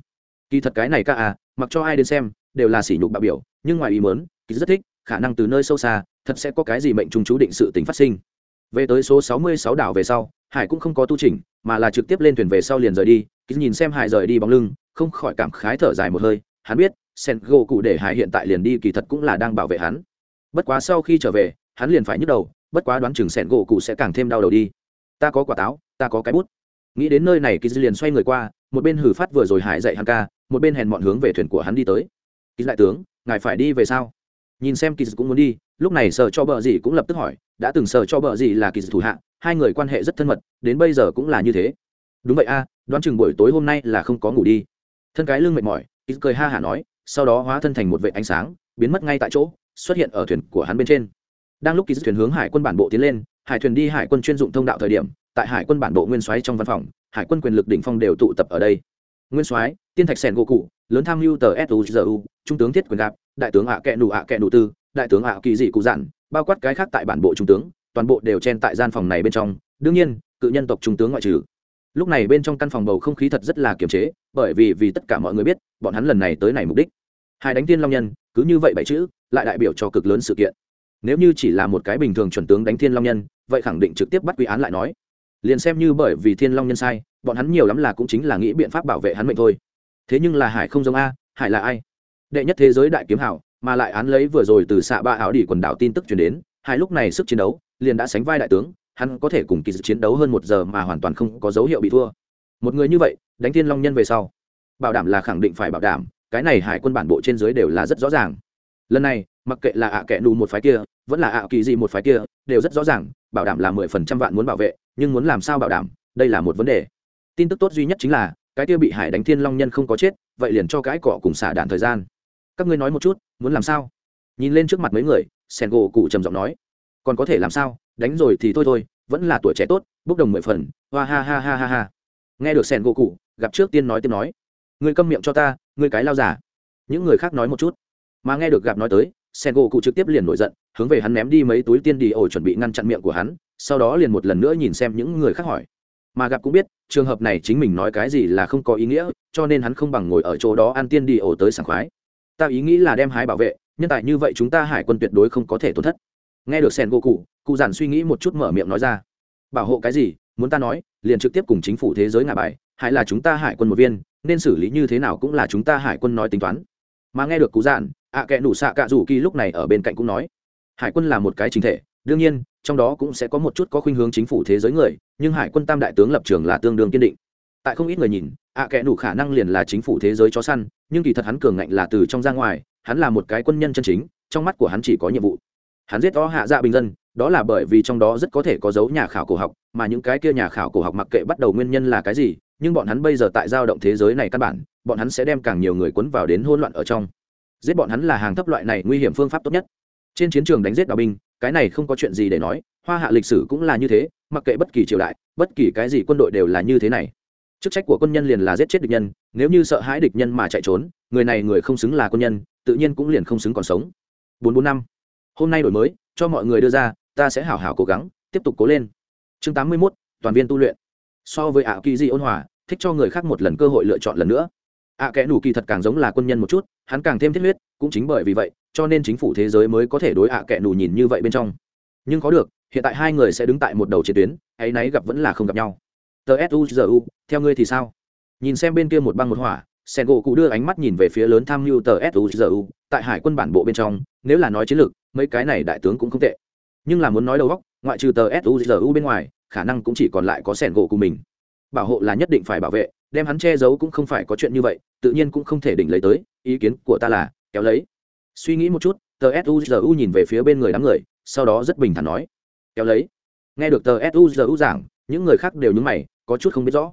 Speaker 1: Kỳ thật cái này ca à mặc cho ai đến xem, đều là sỉ nhục bạo biểu, nhưng ngoài ý mớn kỳ rất thích khả năng từ nơi sâu xa, thật sẽ có cái gì mệnh trùng chú định sự tính phát sinh. Về tới số sáu mươi sáu đảo về sau, hải cũng không có tu trình mà là trực tiếp lên thuyền về sau liền rời đi. Kỳ nhìn xem hải rời đi bóng lưng, không khỏi cảm khái thở dài một hơi. Hắn biết sen gỗ cụ để hải hiện tại liền đi kỳ thật cũng là đang bảo vệ hắn. Bất quá sau khi trở về, hắn liền phải nhức đầu, bất quá đoán chừng sen gỗ cụ sẽ càng thêm đau đầu đi. Ta có quả táo, ta có cái bút. Nghĩ đến nơi này kỳ liền xoay người qua, một bên hử phát vừa rồi hải dạy hắn ca, một bên hèn mọn hướng về thuyền của hắn đi tới. Kỳ đại tướng, ngài phải đi về sao? Nhìn xem kỳ cũng muốn đi, lúc này sợ cho bờ gì cũng lập tức hỏi, đã từng sợ cho bờ gì là kỳ thủ hạ, hai người quan hệ rất thân mật, đến bây giờ cũng là như thế. Đúng vậy a, đoán chừng buổi tối hôm nay là không có ngủ đi. Thân cái lưng mệt mỏi kỳ cười ha hả nói, sau đó hóa thân thành một vệ ánh sáng, biến mất ngay tại chỗ, xuất hiện ở thuyền của hắn bên trên. Đang lúc kỳ thuyền hướng hải quân bản bộ tiến lên, hải thuyền đi hải quân chuyên dụng thông đạo thời điểm, tại hải quân bản bộ nguyên soái trong văn phòng, hải quân quyền lực đỉnh phong đều tụ tập ở đây. Nguyên soái, tiên thạch sẻn gỗ cụ, lớn tham mưu tờ suzu trung tướng thiết quyền gạp đại tướng ạ kẹ nụ ạ kẹ nụ tư, đại tướng ạ kỳ dị cụ dặn bao quát cái khác tại bản bộ trung tướng, toàn bộ đều chen tại gian phòng này bên trong. Đương nhiên, cự nhân tộc trung tướng ngoại trừ. Lúc này bên trong căn phòng bầu không khí thật rất là kiềm chế, bởi vì vì tất cả mọi người biết, bọn hắn lần này tới này mục đích. Hai đánh tiên long nhân, cứ như vậy bảy chữ, lại đại biểu cho cực lớn sự kiện. Nếu như chỉ là một cái bình thường chuẩn tướng đánh thiên long nhân, vậy khẳng định trực tiếp bắt quy án lại nói. Liền xem như bởi vì thiên long nhân sai, bọn hắn nhiều lắm là cũng chính là nghĩ biện pháp bảo vệ hắn mệnh thôi. Thế nhưng là hải không giống a, hải là ai? Đệ nhất thế giới đại kiếm hảo, mà lại án lấy vừa rồi từ xạ ba áo đỉ quần đảo tin tức truyền đến, hai lúc này sức chiến đấu liền đã sánh vai đại tướng, hắn có thể cùng kỳ dự chiến đấu hơn một giờ mà hoàn toàn không có dấu hiệu bị thua. Một người như vậy, đánh thiên long nhân về sau, bảo đảm là khẳng định phải bảo đảm, cái này hải quân bản bộ trên dưới đều là rất rõ ràng. Lần này, mặc kệ là ạ à kẻ nù một phái kia, vẫn là ạ kỳ gì một phái kia, đều rất rõ ràng, bảo đảm là mười phần trăm vạn muốn bảo vệ, nhưng muốn làm sao bảo đảm, đây là một vấn đề. Tin tức tốt duy nhất chính là, cái kia bị hải đánh thiên long nhân không có chết, vậy liền cho cái cọ cùng xả đạn thời gian các ngươi nói một chút, muốn làm sao? Nhìn lên trước mặt mấy người, sen gỗ cụ trầm giọng nói. Còn có thể làm sao? Đánh rồi thì thôi thôi, vẫn là tuổi trẻ tốt, bốc đồng mười phần, hoa ha ha ha ha ha. Nghe được sen gỗ cụ, gặp trước tiên nói tiên nói. Ngươi câm miệng cho ta, ngươi cái lao giả những người khác nói một chút. Mà nghe được gặp nói tới, sen gỗ cụ trực tiếp liền nổi giận, hướng về hắn ném đi mấy túi tiên đi ổ chuẩn bị ngăn chặn miệng của hắn, sau đó liền một lần nữa nhìn xem những người khác hỏi. Mà gặp cũng biết, trường hợp này chính mình nói cái gì là không có ý nghĩa, cho nên hắn không bằng ngồi ở chỗ đó ăn tiên đi ổ tới sảng khoái ta ý nghĩ là đem hái bảo vệ, nhân tài như vậy chúng ta hải quân tuyệt đối không có thể tổn thất. Nghe được sen gỗ cụ cụ giản suy nghĩ một chút mở miệng nói ra. Bảo hộ cái gì? Muốn ta nói, liền trực tiếp cùng chính phủ thế giới ngả bài, hay là chúng ta hải quân một viên, nên xử lý như thế nào cũng là chúng ta hải quân nói tính toán. Mà nghe được cụ giản, ạ à kệ nủ xạ cạ rủ kỳ lúc này ở bên cạnh cũng nói, hải quân là một cái chính thể, đương nhiên, trong đó cũng sẽ có một chút có khuynh hướng chính phủ thế giới người, nhưng hải quân tam đại tướng lập trường là tương đương kiên định. Tại không ít người nhìn ạ à nủ khả năng liền là chính phủ thế giới chó săn, nhưng kỳ thật hắn cường ngạnh là từ trong ra ngoài, hắn là một cái quân nhân chân chính, trong mắt của hắn chỉ có nhiệm vụ. Hắn giết đó hạ dạ bình dân, đó là bởi vì trong đó rất có thể có dấu nhà khảo cổ học, mà những cái kia nhà khảo cổ học mặc kệ bắt đầu nguyên nhân là cái gì, nhưng bọn hắn bây giờ tại giao động thế giới này căn bản, bọn hắn sẽ đem càng nhiều người cuốn vào đến hỗn loạn ở trong. Giết bọn hắn là hàng thấp loại này nguy hiểm phương pháp tốt nhất. Trên chiến trường đánh giết đạo binh, cái này không có chuyện gì để nói, hoa hạ lịch sử cũng là như thế, mặc kệ bất kỳ triều đại, bất kỳ cái gì quân đội đều là như thế này chức trách của quân nhân liền là giết chết địch nhân, nếu như sợ hãi địch nhân mà chạy trốn, người này người không xứng là quân nhân, tự nhiên cũng liền không xứng còn sống. Bốn bốn năm. Hôm nay đổi mới, cho mọi người đưa ra, ta sẽ hảo hảo cố gắng, tiếp tục cố lên. Chương tám mươi mốt, toàn viên tu luyện. So với ạ kỳ di ôn hòa, thích cho người khác một lần cơ hội lựa chọn lần nữa. Ạ kẽ nủ kỳ thật càng giống là quân nhân một chút, hắn càng thêm thiết huyết, cũng chính bởi vì vậy, cho nên chính phủ thế giới mới có thể đối ạ kẽ nủ nhìn như vậy bên trong. Nhưng có được, hiện tại hai người sẽ đứng tại một đầu chiến tuyến, ấy nấy gặp vẫn là không gặp nhau tờ suzu theo ngươi thì sao? Nhìn xem bên kia một băng một hỏa sen gỗ cụ đưa ánh mắt nhìn về phía lớn tham mưu tờ suzu tại hải quân bản bộ bên trong, nếu là nói chiến lược, mấy cái này đại tướng cũng không tệ. Nhưng là muốn nói đầu góc ngoại trừ tờ suzu bên ngoài, khả năng cũng chỉ còn lại có sen gỗ của mình. Bảo hộ là nhất định phải bảo vệ, đem hắn che giấu cũng không phải có chuyện như vậy, tự nhiên cũng không thể đỉnh lấy tới, ý kiến của ta là, kéo lấy. Suy nghĩ một chút, tờ suzu nhìn về phía bên người đám người, sau đó rất bình thản nói, kéo lấy. Nghe được tờ suzu giảng, những người khác đều nhúng mày có chút không biết rõ.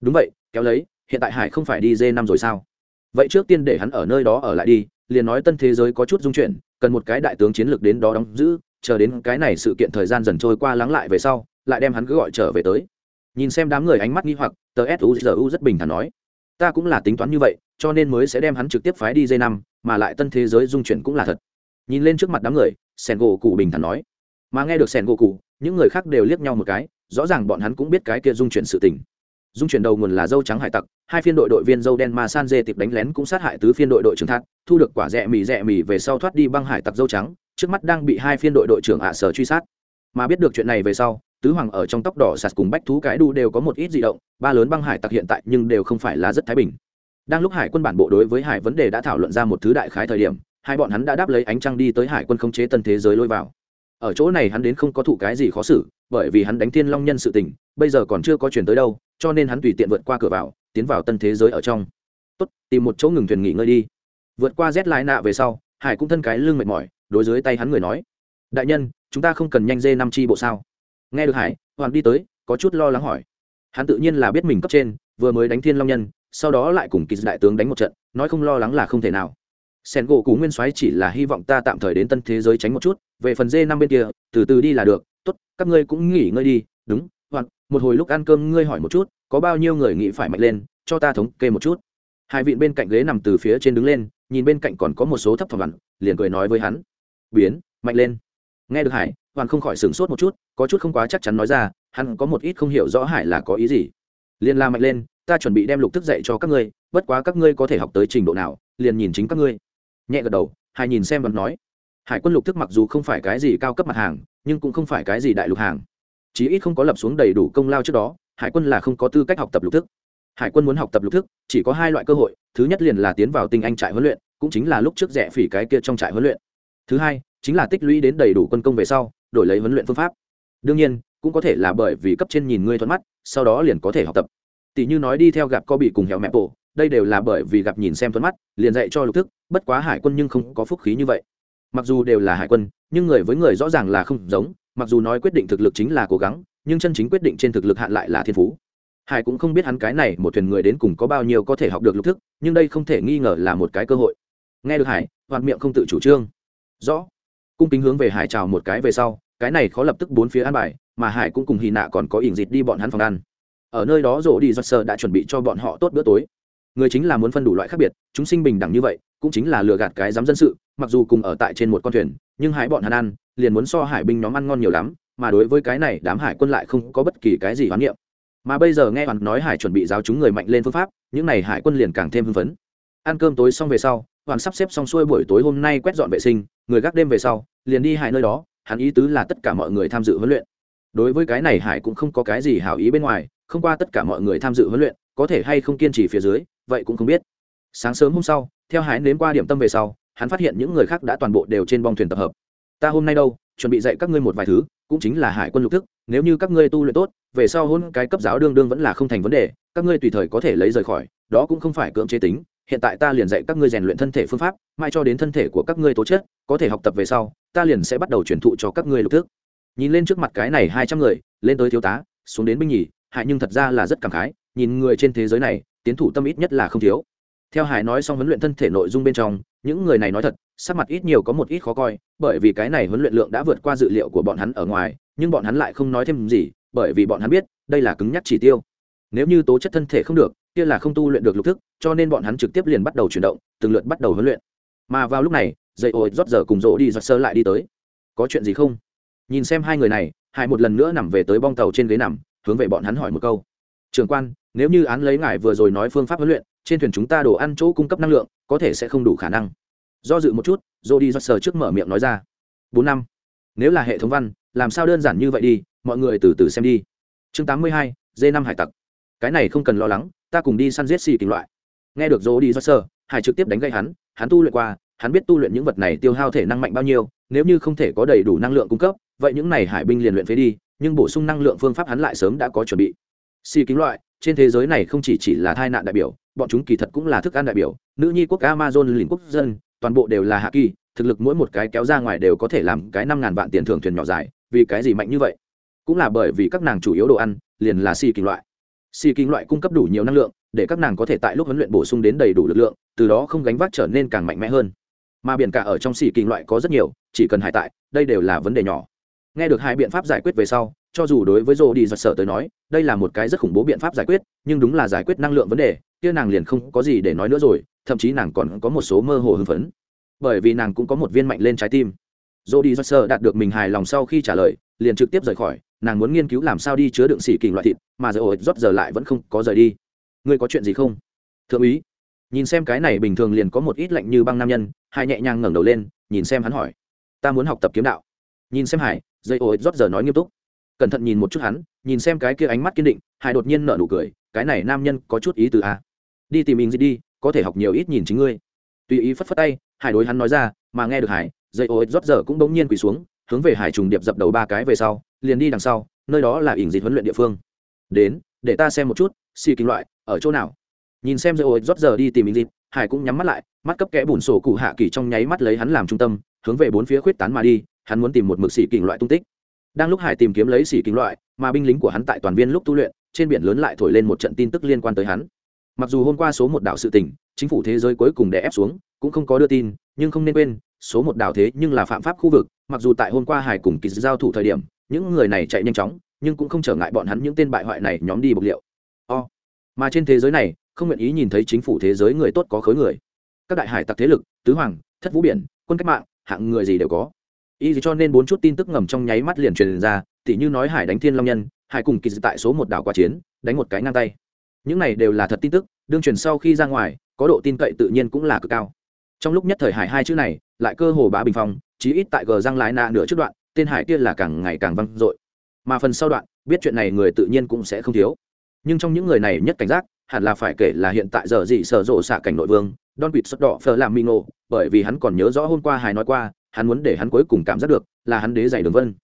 Speaker 1: Đúng vậy, kéo lấy, hiện tại hải không phải đi dê năm rồi sao? Vậy trước tiên để hắn ở nơi đó ở lại đi, liền nói tân thế giới có chút dung chuyển, cần một cái đại tướng chiến lược đến đó đóng giữ, chờ đến cái này sự kiện thời gian dần trôi qua lắng lại về sau, lại đem hắn cứ gọi trở về tới. Nhìn xem đám người ánh mắt nghi hoặc, tờ suzu rất bình thản nói, ta cũng là tính toán như vậy, cho nên mới sẽ đem hắn trực tiếp phái đi dây năm, mà lại tân thế giới dung chuyển cũng là thật. Nhìn lên trước mặt đám người, sẻn gỗ cụ bình thản nói, mà nghe được sẻn gỗ cụ, những người khác đều liếc nhau một cái rõ ràng bọn hắn cũng biết cái kia dung chuyển sự tình. Dung chuyển đầu nguồn là dâu trắng hải tặc, hai phiên đội đội viên dâu đen mà san dê tiệp đánh lén cũng sát hại tứ phiên đội đội trưởng thác thu được quả rẽ mì rẽ mì về sau thoát đi băng hải tặc dâu trắng, trước mắt đang bị hai phiên đội đội trưởng ạ sở truy sát. Mà biết được chuyện này về sau, tứ hoàng ở trong tóc đỏ sạt cùng bách thú cái đu đều có một ít di động, ba lớn băng hải tặc hiện tại nhưng đều không phải là rất thái bình. Đang lúc hải quân bản bộ đối với hải vấn đề đã thảo luận ra một thứ đại khái thời điểm, hai bọn hắn đã đáp lấy ánh trăng đi tới hải quân khống chế tân thế giới lôi vào ở chỗ này hắn đến không có thụ cái gì khó xử, bởi vì hắn đánh thiên long nhân sự tình, bây giờ còn chưa có chuyển tới đâu, cho nên hắn tùy tiện vượt qua cửa vào, tiến vào tân thế giới ở trong. Tốt, tìm một chỗ ngừng thuyền nghỉ ngơi đi. Vượt qua rét lái nạ về sau, hải cũng thân cái lưng mệt mỏi, đối dưới tay hắn người nói, đại nhân, chúng ta không cần nhanh dê năm chi bộ sao? Nghe được hải, hoàng đi tới, có chút lo lắng hỏi. Hắn tự nhiên là biết mình cấp trên, vừa mới đánh thiên long nhân, sau đó lại cùng kỳ đại tướng đánh một trận, nói không lo lắng là không thể nào sen gỗ cú nguyên soái chỉ là hy vọng ta tạm thời đến tân thế giới tránh một chút, về phần dê năm bên kia, từ từ đi là được. Tốt, các ngươi cũng nghỉ ngơi đi. Đúng, hoặc, một hồi lúc ăn cơm ngươi hỏi một chút, có bao nhiêu người nghĩ phải mạnh lên, cho ta thống kê một chút. Hai vị bên cạnh ghế nằm từ phía trên đứng lên, nhìn bên cạnh còn có một số thấp thỏm vặn liền cười nói với hắn. Biến, mạnh lên. Nghe được hải hoàn không khỏi sửng sốt một chút, có chút không quá chắc chắn nói ra, hắn có một ít không hiểu rõ hải là có ý gì. Liền la mạnh lên, ta chuẩn bị đem lục thức dạy cho các ngươi, bất quá các ngươi có thể học tới trình độ nào, liền nhìn chính các ngươi nhẹ gật đầu hải nhìn xem và nói, hải quân lục thức mặc dù không phải cái gì cao cấp mặt hàng, nhưng cũng không phải cái gì đại lục hàng. Chí ít không có lập xuống đầy đủ công lao trước đó, hải quân là không có tư cách học tập lục thức. Hải quân muốn học tập lục thức, chỉ có hai loại cơ hội, thứ nhất liền là tiến vào tinh anh trại huấn luyện, cũng chính là lúc trước rẻ phỉ cái kia trong trại huấn luyện. Thứ hai, chính là tích lũy đến đầy đủ quân công về sau, đổi lấy huấn luyện phương pháp. Đương nhiên, cũng có thể là bởi vì cấp trên nhìn ngươi thuận mắt, sau đó liền có thể học tập. Tỷ như nói đi theo gặp co bị cùng hẹo mẹ bộ đây đều là bởi vì gặp nhìn xem thuận mắt, liền dạy cho lục thức, bất quá hải quân nhưng không có phúc khí như vậy. Mặc dù đều là hải quân, nhưng người với người rõ ràng là không giống, mặc dù nói quyết định thực lực chính là cố gắng, nhưng chân chính quyết định trên thực lực hạn lại là thiên phú. Hải cũng không biết hắn cái này một thuyền người đến cùng có bao nhiêu có thể học được lục thức, nhưng đây không thể nghi ngờ là một cái cơ hội. Nghe được hải hoạt miệng không tự chủ trương. Rõ. Cung kính hướng về hải chào một cái về sau, cái này khó lập tức bốn phía an bài, mà hải cũng cùng hì nạ còn có ỉn dịt đi bọn hắn phòng ăn. Ở nơi đó rổ đi do sơ đã chuẩn bị cho bọn họ tốt bữa tối người chính là muốn phân đủ loại khác biệt, chúng sinh bình đẳng như vậy, cũng chính là lừa gạt cái dám dân sự, mặc dù cùng ở tại trên một con thuyền, nhưng hải bọn hắn ăn, liền muốn so hải binh nhóm ăn ngon nhiều lắm, mà đối với cái này, đám hải quân lại không có bất kỳ cái gì hoán niệm. Mà bây giờ nghe hoàn nói hải chuẩn bị giáo chúng người mạnh lên phương pháp, những n à y hải quân liền càng thêm hưng phấn. Ăn cơm tối xong về sau, hoàn sắp xếp xong xuôi buổi tối hôm nay quét dọn vệ sinh, người gác đêm về sau, liền đi hải nơi đó, hắn ý tứ là tất cả mọi người tham dự huấn luyện. Đối với cái này hải cũng không có cái gì hảo ý bên ngoài, không qua tất cả mọi người tham dự huấn luyện, có thể hay không kiên trì phía dưới vậy cũng không biết. Sáng sớm hôm sau, theo hải đến qua điểm tâm về sau, hắn phát hiện những người khác đã toàn bộ đều trên bong thuyền tập hợp. Ta hôm nay đâu, chuẩn bị dạy các ngươi một vài thứ, cũng chính là hải quân lục thức, nếu như các ngươi tu luyện tốt, về sau hôn cái cấp giáo đương đương vẫn là không thành vấn đề, các ngươi tùy thời có thể lấy rời khỏi, đó cũng không phải cưỡng chế tính, hiện tại ta liền dạy các ngươi rèn luyện thân thể phương pháp, mai cho đến thân thể của các ngươi tố chất, có thể học tập về sau, ta liền sẽ bắt đầu truyền thụ cho các ngươi lục thức. Nhìn lên trước mặt cái này hai trăm người, lên tới thiếu tá, xuống đến binh nhì, hại nhưng thật ra là rất cảm khái, nhìn người trên thế giới này tiến thủ tâm ít nhất là không thiếu. Theo hải nói xong huấn luyện thân thể nội dung bên trong, những người này nói thật, sắc mặt ít nhiều có một ít khó coi, bởi vì cái này huấn luyện lượng đã vượt qua dự liệu của bọn hắn ở ngoài, nhưng bọn hắn lại không nói thêm gì, bởi vì bọn hắn biết, đây là cứng nhắc chỉ tiêu. Nếu như tố chất thân thể không được, kia là không tu luyện được lục thức, cho nên bọn hắn trực tiếp liền bắt đầu chuyển động, từng lượt bắt đầu huấn luyện. Mà vào lúc này, dậy ổi rót giờ cùng rỗ đi giọt sơ lại đi tới. Có chuyện gì không? Nhìn xem hai người này, hải một lần nữa nằm về tới bong tàu trên ghế nằm, hướng về bọn hắn hỏi một câu. Trường quan nếu như án lấy ngài vừa rồi nói phương pháp huấn luyện, trên thuyền chúng ta đồ ăn chỗ cung cấp năng lượng, có thể sẽ không đủ khả năng. Do dự một chút dô đi do sờ trước mở miệng nói ra. Bốn năm. Nếu là hệ thống văn, làm sao đơn giản như vậy đi, mọi người từ từ xem đi. Chương tám mươi hai d năm hải tặc. Cái này không cần lo lắng, ta cùng đi săn giết xì kính loại. Nghe được dô đi do sờ hải trực tiếp đánh gây hắn hắn tu luyện qua, hắn biết tu luyện những vật này tiêu hao thể năng mạnh bao nhiêu, nếu như không thể có đầy đủ năng lượng cung cấp, vậy những này hải binh liền luyện phế đi, nhưng bổ sung năng lượng phương pháp hắn lại sớm đã có chuẩn bị. Xì kính loại trên thế giới này không chỉ chỉ là tai nạn đại biểu, bọn chúng kỳ thật cũng là thức ăn đại biểu. Nữ nhi quốc amazon liền quốc dân, toàn bộ đều là hạ kỳ, thực lực mỗi một cái kéo ra ngoài đều có thể làm cái năm ngàn vạn tiền thưởng thuyền nhỏ dài. Vì cái gì mạnh như vậy? Cũng là bởi vì các nàng chủ yếu đồ ăn liền là xì kinh loại. Xì kinh loại cung cấp đủ nhiều năng lượng, để các nàng có thể tại lúc huấn luyện bổ sung đến đầy đủ lực lượng, từ đó không gánh vác trở nên càng mạnh mẽ hơn. Mà biển cả ở trong xì kinh loại có rất nhiều, chỉ cần hải tại, đây đều là vấn đề nhỏ. Nghe được hai biện pháp giải quyết về sau cho dù đối với rô đi giật sở tới nói, đây là một cái rất khủng bố biện pháp giải quyết, nhưng đúng là giải quyết năng lượng vấn đề, kia nàng liền không có gì để nói nữa rồi, thậm chí nàng còn có một số mơ hồ hưng phấn. Bởi vì nàng cũng có một viên mạnh lên trái tim. Rô đi giật sở đạt được mình hài lòng sau khi trả lời, liền trực tiếp rời khỏi, nàng muốn nghiên cứu làm sao đi chứa đựng xỉ kình loại thịt, mà giờ ổi rót giờ lại vẫn không có rời đi. Ngươi có chuyện gì không? Thượng úy, nhìn xem cái này bình thường liền có một ít lạnh như băng nam nhân hai nhẹ nhàng ngẩng đầu lên, nhìn xem hắn hỏi. Ta muốn học tập kiếm đạo. Nhìn xem hải, dây ổi rót giờ nói nghiêm túc cẩn thận nhìn một chút hắn, nhìn xem cái kia ánh mắt kiên định, hải đột nhiên nở nụ cười, cái này nam nhân có chút ý từ a. Đi tìm mình gì đi, có thể học nhiều ít nhìn chính ngươi. Tùy ý phất phất tay, hải đối hắn nói ra, mà nghe được hải, dây ôi rót giờ cũng bỗng nhiên quỳ xuống, hướng về hải trùng điệp dập đầu ba cái về sau, liền đi đằng sau, nơi đó là ỉn dịch huấn luyện địa phương. Đến, để ta xem một chút, xì kinh loại, ở chỗ nào? Nhìn xem dây ôi rót giờ đi tìm ỉn dịch, hải cũng nhắm mắt lại, mắt cấp kẽ bùn sổ cụ hạ kỳ trong nháy mắt lấy hắn làm trung tâm, hướng về bốn phía khuyết tán mà đi, hắn muốn tìm một mực xì kình loại tung tích đang lúc hải tìm kiếm lấy xỉ kính loại, mà binh lính của hắn tại toàn viên lúc tu luyện, trên biển lớn lại thổi lên một trận tin tức liên quan tới hắn. Mặc dù hôm qua số một đảo sự tỉnh chính phủ thế giới cuối cùng đè ép xuống, cũng không có đưa tin, nhưng không nên quên, số một đảo thế nhưng là phạm pháp khu vực, mặc dù tại hôm qua hải cùng kỳ giao thủ thời điểm, những người này chạy nhanh chóng, nhưng cũng không trở ngại bọn hắn những tên bại hoại này nhóm đi bộc liệu. O、oh. mà trên thế giới này, không nguyện ý nhìn thấy chính phủ thế giới người tốt có khối người. Các đại hải tặc thế lực, tứ hoàng, thất vũ biển, quân cách mạng, hạng người gì đều có y cho nên bốn chút tin tức ngầm trong nháy mắt liền truyền ra, tỉ như nói hải đánh thiên long nhân, hải cùng kỳ tại số một đảo qua chiến, đánh một cái ngang tay. Những này đều là thật tin tức, đương truyền sau khi ra ngoài, có độ tin cậy tự nhiên cũng là cực cao. Trong lúc nhất thời hải hai chữ này, lại cơ hồ bá bình phong, chí ít tại gờ răng lái nạ nửa trước đoạn, tên hải kia là càng ngày càng văng dội. Mà phần sau đoạn, biết chuyện này người tự nhiên cũng sẽ không thiếu. Nhưng trong những người này nhất cảnh giác, hẳn là phải kể là hiện tại giờ gì sở rộ xạ cảnh nội vương, don quỵt xuất đỏ phờ làm minh ngộ bởi vì hắn còn nhớ rõ hôm qua hải nói qua hắn muốn để hắn cuối cùng cảm giác được là hắn đế dày đường vân.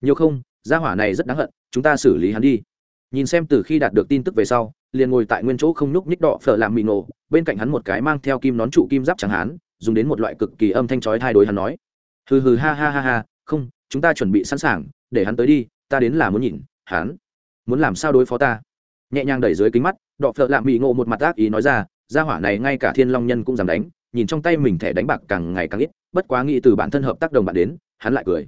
Speaker 1: Nhiều không, gia hỏa này rất đáng hận, chúng ta xử lý hắn đi. Nhìn xem từ khi đạt được tin tức về sau, liền ngồi tại nguyên chỗ không nhúc nhích đỏ phở làm mì nổ, bên cạnh hắn một cái mang theo kim nón trụ kim giáp chẳng hắn dùng đến một loại cực kỳ âm thanh chói thay đối hắn nói. Hừ hừ ha ha ha ha, không, chúng ta chuẩn bị sẵn sàng, để hắn tới đi, ta đến là muốn nhìn, hắn muốn làm sao đối phó ta. Nhẹ nhàng đẩy dưới kính mắt đọ phợ lạ mỹ ngộ một mặt ác ý nói ra, gia hỏa này ngay cả thiên long nhân cũng dám đánh nhìn trong tay mình thẻ đánh bạc càng ngày càng ít, bất quá nghĩ từ bản thân hợp tác đồng bạn đến, hắn lại cười.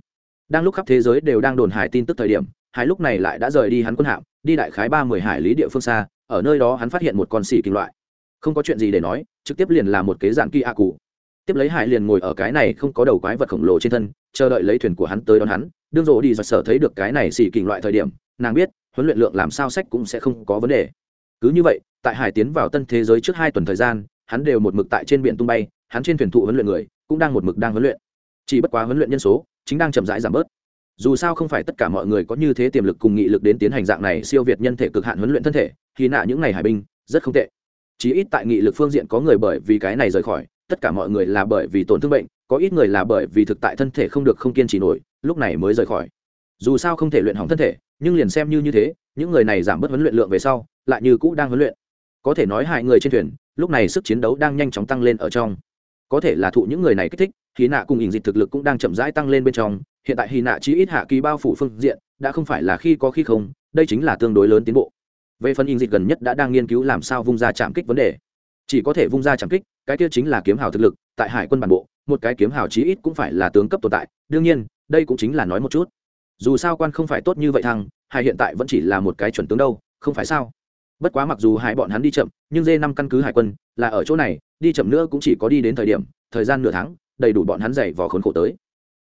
Speaker 1: Đang lúc khắp thế giới đều đang đồn hải tin tức thời điểm, hải lúc này lại đã rời đi hắn quân hạm, đi đại khái ba mươi hải lý địa phương xa, ở nơi đó hắn phát hiện một con xỉ kim loại. Không có chuyện gì để nói, trực tiếp liền là một kế dạng kỳ a cụ. Tiếp lấy hải liền ngồi ở cái này không có đầu quái vật khổng lồ trên thân, chờ đợi lấy thuyền của hắn tới đón hắn, đương rộ đi giật sở thấy được cái này xỉ kình loại thời điểm, nàng biết, huấn luyện lượng làm sao sách cũng sẽ không có vấn đề. Cứ như vậy, tại hải tiến vào tân thế giới trước hai tuần thời gian hắn đều một mực tại trên biển tung bay, hắn trên thuyền thụ huấn luyện người, cũng đang một mực đang huấn luyện. Chỉ bất quá huấn luyện nhân số, chính đang chậm rãi giảm bớt. Dù sao không phải tất cả mọi người có như thế tiềm lực cùng nghị lực đến tiến hành dạng này siêu việt nhân thể cực hạn huấn luyện thân thể khi nạ những ngày hải binh, rất không tệ. Chỉ ít tại nghị lực phương diện có người bởi vì cái này rời khỏi, tất cả mọi người là bởi vì tổn thương bệnh, có ít người là bởi vì thực tại thân thể không được không kiên trì nổi, lúc này mới rời khỏi. Dù sao không thể luyện hỏng thân thể, nhưng liền xem như như thế, những người này giảm bớt huấn luyện lượng về sau, lại như cũ đang huấn luyện. Có thể nói hại người trên thuyền lúc này sức chiến đấu đang nhanh chóng tăng lên ở trong. Có thể là thụ những người này kích thích hy nạ cùng ỉnh dịch thực lực cũng đang chậm rãi tăng lên bên trong. Hiện tại hy nạ chỉ ít hạ kỳ bao phủ phương diện, đã không phải là khi có khi không, đây chính là tương đối lớn tiến bộ. Về phần ỉnh dịch gần nhất đã đang nghiên cứu làm sao vung ra chạm kích vấn đề. Chỉ có thể vung ra chạm kích, cái kia chính là kiếm hào thực lực, tại hải quân bản bộ, một cái kiếm hào chí ít cũng phải là tướng cấp tồn tại. Đương nhiên, đây cũng chính là nói một chút. Dù sao quan không phải tốt như vậy thăng hải hiện tại vẫn chỉ là một cái chuẩn tướng đâu, không phải sao? Bất quá mặc dù hai bọn hắn đi chậm, nhưng dê năm căn cứ hải quân là ở chỗ này, đi chậm nữa cũng chỉ có đi đến thời điểm, thời gian nửa tháng, đầy đủ bọn hắn dày vò khốn khổ tới.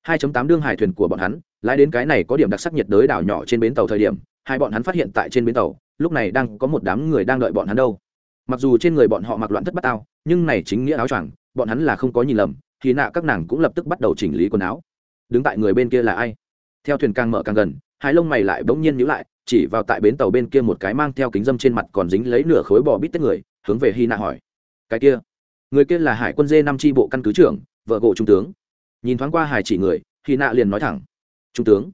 Speaker 1: 2.8 đương hải thuyền của bọn hắn, lái đến cái này có điểm đặc sắc nhiệt đới đảo nhỏ trên bến tàu thời điểm, hai bọn hắn phát hiện tại trên bến tàu, lúc này đang có một đám người đang đợi bọn hắn đâu. Mặc dù trên người bọn họ mặc loạn thất bát ao, nhưng này chính nghĩa áo choàng, bọn hắn là không có nhìn lầm thì nạ các nàng cũng lập tức bắt đầu chỉnh lý quần áo. Đứng tại người bên kia là ai? Theo thuyền càng mở càng gần, hai lông mày lại bỗng nhiên nhíu lại chỉ vào tại bến tàu bên kia một cái mang theo kính dâm trên mặt còn dính lấy nửa khối bò bít tết người, hướng về hy nạ hỏi. Cái kia, người kia là hải quân dê năm tri bộ căn cứ trưởng, vợ gỗ trung tướng. Nhìn thoáng qua hải chỉ người, hy nạ liền nói thẳng. Trung tướng,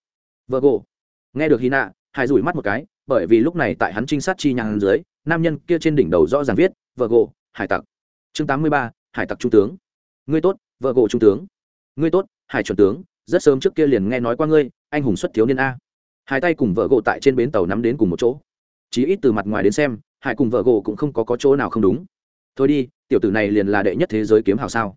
Speaker 1: vợ gỗ. Nghe được hy nạ, hải rủi mắt một cái, bởi vì lúc này tại hắn trinh sát chi nhang dưới, nam nhân kia trên đỉnh đầu rõ ràng viết, vợ gỗ, hải tặc. Chương tám mươi ba, hải tặc trung tướng. Ngươi tốt, vợ gỗ trung tướng. Ngươi tốt, hải chuẩn tướng, rất sớm trước kia liền nghe nói qua ngươi, anh hùng xuất thiếu niên a hai tay cùng vợ gỗ tại trên bến tàu nắm đến cùng một chỗ. Chí ít từ mặt ngoài đến xem hải cùng vợ gỗ cũng không có, có chỗ nào không đúng. Thôi đi tiểu tử này liền là đệ nhất thế giới kiếm hào sao?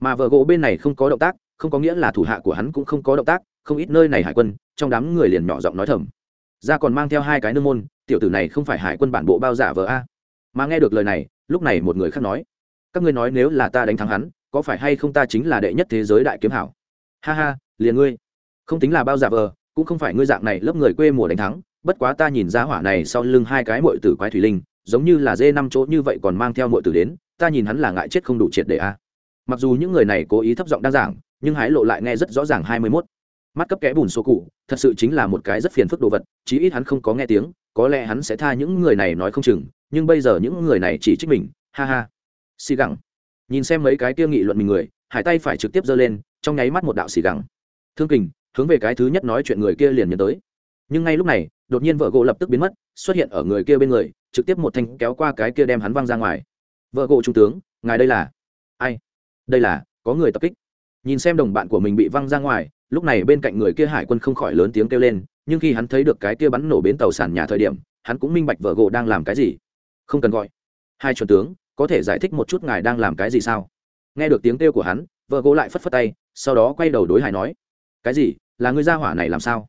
Speaker 1: Mà vợ gỗ bên này không có động tác không có nghĩa là thủ hạ của hắn cũng không có động tác không ít nơi này hải quân trong đám người liền nhỏ giọng nói thầm. Ra còn mang theo hai cái nương môn tiểu tử này không phải hải quân bản bộ bao giả vợ a. Mà nghe được lời này lúc này một người khác nói các ngươi nói nếu là ta đánh thắng hắn có phải hay không ta chính là đệ nhất thế giới đại kiếm hảo ha ha liền ngươi. Không tính là bao giả vờ cũng không phải ngươi dạng này lớp người quê mùa đánh thắng, bất quá ta nhìn ra hỏa này sau lưng hai cái mội tử quái thủy linh, giống như là dê năm chỗ như vậy còn mang theo mội tử đến, ta nhìn hắn là ngại chết không đủ triệt để a. Mặc dù những người này cố ý thấp giọng đa giảng nhưng hái lộ lại nghe rất rõ ràng hai mươi mốt. Mắt cấp kẽ bùn số cụ, thật sự chính là một cái rất phiền phức đồ vật, chí ít hắn không có nghe tiếng, có lẽ hắn sẽ tha những người này nói không chừng, nhưng bây giờ những người này chỉ trích mình, ha ha. Xì gẳng. Nhìn xem mấy cái kia nghị luận mình người, hải tay phải trực tiếp giơ lên, trong nháy mắt một đạo xì gẳng. Thương kình hướng về cái thứ nhất nói chuyện người kia liền nhớ tới. Nhưng ngay lúc này, đột nhiên vợ gỗ lập tức biến mất, xuất hiện ở người kia bên người, trực tiếp một thanh kéo qua cái kia đem hắn văng ra ngoài. Vợ gỗ trung tướng, ngài đây là ai? Đây là, có người tập kích. Nhìn xem đồng bạn của mình bị văng ra ngoài, lúc này bên cạnh người kia hải quân không khỏi lớn tiếng kêu lên, nhưng khi hắn thấy được cái kia bắn nổ bến tàu sàn nhà thời điểm, hắn cũng minh bạch vợ gỗ đang làm cái gì. Không cần gọi. Hai chuẩn tướng, có thể giải thích một chút ngài đang làm cái gì sao? Nghe được tiếng kêu của hắn, vợ gỗ lại phất phất tay, sau đó quay đầu đối hải nói, cái gì? Là ngươi ra hỏa này làm sao?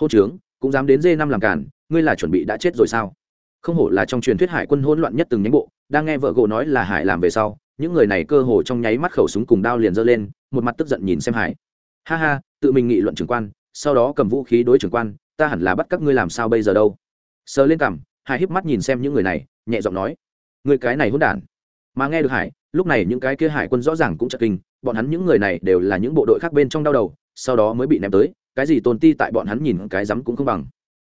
Speaker 1: Hô trướng, cũng dám đến dê năm làm cản ngươi là chuẩn bị đã chết rồi sao? Không hổ là trong truyền thuyết hải quân hỗn loạn nhất từng nhánh bộ, đang nghe vợ gỗ nói là hải làm về sau, những người này cơ hồ trong nháy mắt khẩu súng cùng đao liền giơ lên, một mặt tức giận nhìn xem hải. Ha ha, tự mình nghị luận trưởng quan, sau đó cầm vũ khí đối trưởng quan, ta hẳn là bắt các ngươi làm sao bây giờ đâu? Sờ lên cằm, hải híp mắt nhìn xem những người này, nhẹ giọng nói. Người cái này hỗn đản. Mà nghe được hải, lúc này những cái kia hải quân rõ ràng cũng chật kinh, bọn hắn những người này đều là những bộ đội khác bên trong đau đầu sau đó mới bị ném tới, cái gì tôn ti tại bọn hắn nhìn cái rắm cũng không bằng.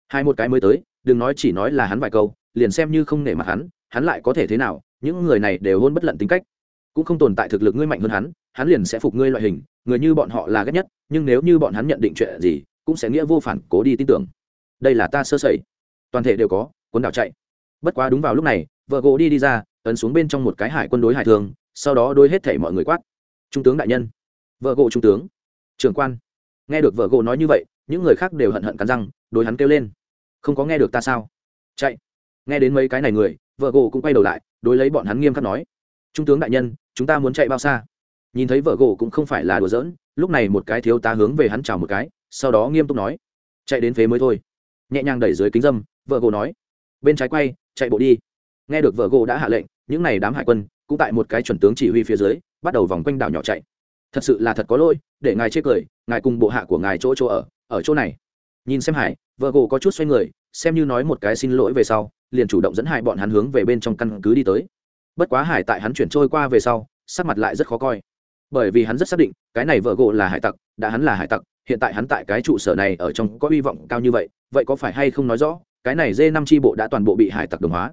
Speaker 1: Hai một cái mới tới, đừng nói chỉ nói là hắn vài câu, liền xem như không nể mặt hắn hắn lại có thể thế nào, những người này đều hôn bất lận tính cách. Cũng không tồn tại thực lực ngươi mạnh hơn hắn hắn liền sẽ phục ngươi loại hình, người như bọn họ là ghét nhất, nhưng nếu như bọn hắn nhận định chuyện gì, cũng sẽ nghĩa vô phản cố đi tin tưởng. Đây là ta sơ sẩy. Toàn thể đều có, cuốn đảo chạy. Bất quá đúng vào lúc này vợ gỗ đi đi ra, ấn xuống bên trong một cái hải quân đối hải thường, sau đó đôi hết thảy mọi người quát. Trung tướng đại nhân. Vợ gỗ trung tướng trưởng quan, nghe được vợ gỗ nói như vậy, những người khác đều hận hận cắn răng, đối hắn kêu lên. Không có nghe được ta sao? Chạy. Nghe đến mấy cái này người, vợ gỗ cũng quay đầu lại, đối lấy bọn hắn nghiêm khắc nói. Trung tướng đại nhân, chúng ta muốn chạy bao xa? Nhìn thấy vợ gỗ cũng không phải là đùa giỡn, lúc này một cái thiếu tá hướng về hắn chào một cái, sau đó nghiêm túc nói. Chạy đến phế mới thôi. Nhẹ nhàng đẩy dưới kính dâm, vợ gỗ nói. Bên trái quay, chạy bộ đi. Nghe được vợ gỗ đã hạ lệnh, những n à y đám hải quân, cũng tại một cái chuẩn tướng chỉ huy phía dưới, bắt đầu vòng quanh đảo nhỏ chạy thật sự là thật có lỗi, để ngài chê cười, ngài cùng bộ hạ của ngài chỗ chỗ ở ở chỗ này. Nhìn xem hải vợ gỗ có chút xoay người, xem như nói một cái xin lỗi về sau, liền chủ động dẫn hải bọn hắn hướng về bên trong căn cứ đi tới. Bất quá hải tại hắn chuyển trôi qua về sau, sắc mặt lại rất khó coi. Bởi vì hắn rất xác định, cái này vợ gỗ là hải tặc, đã hắn là hải tặc, hiện tại hắn tại cái trụ sở này ở trong có hy vọng cao như vậy vậy có phải hay không nói rõ, cái này dê năm tri bộ đã toàn bộ bị hải tặc đồng hóa?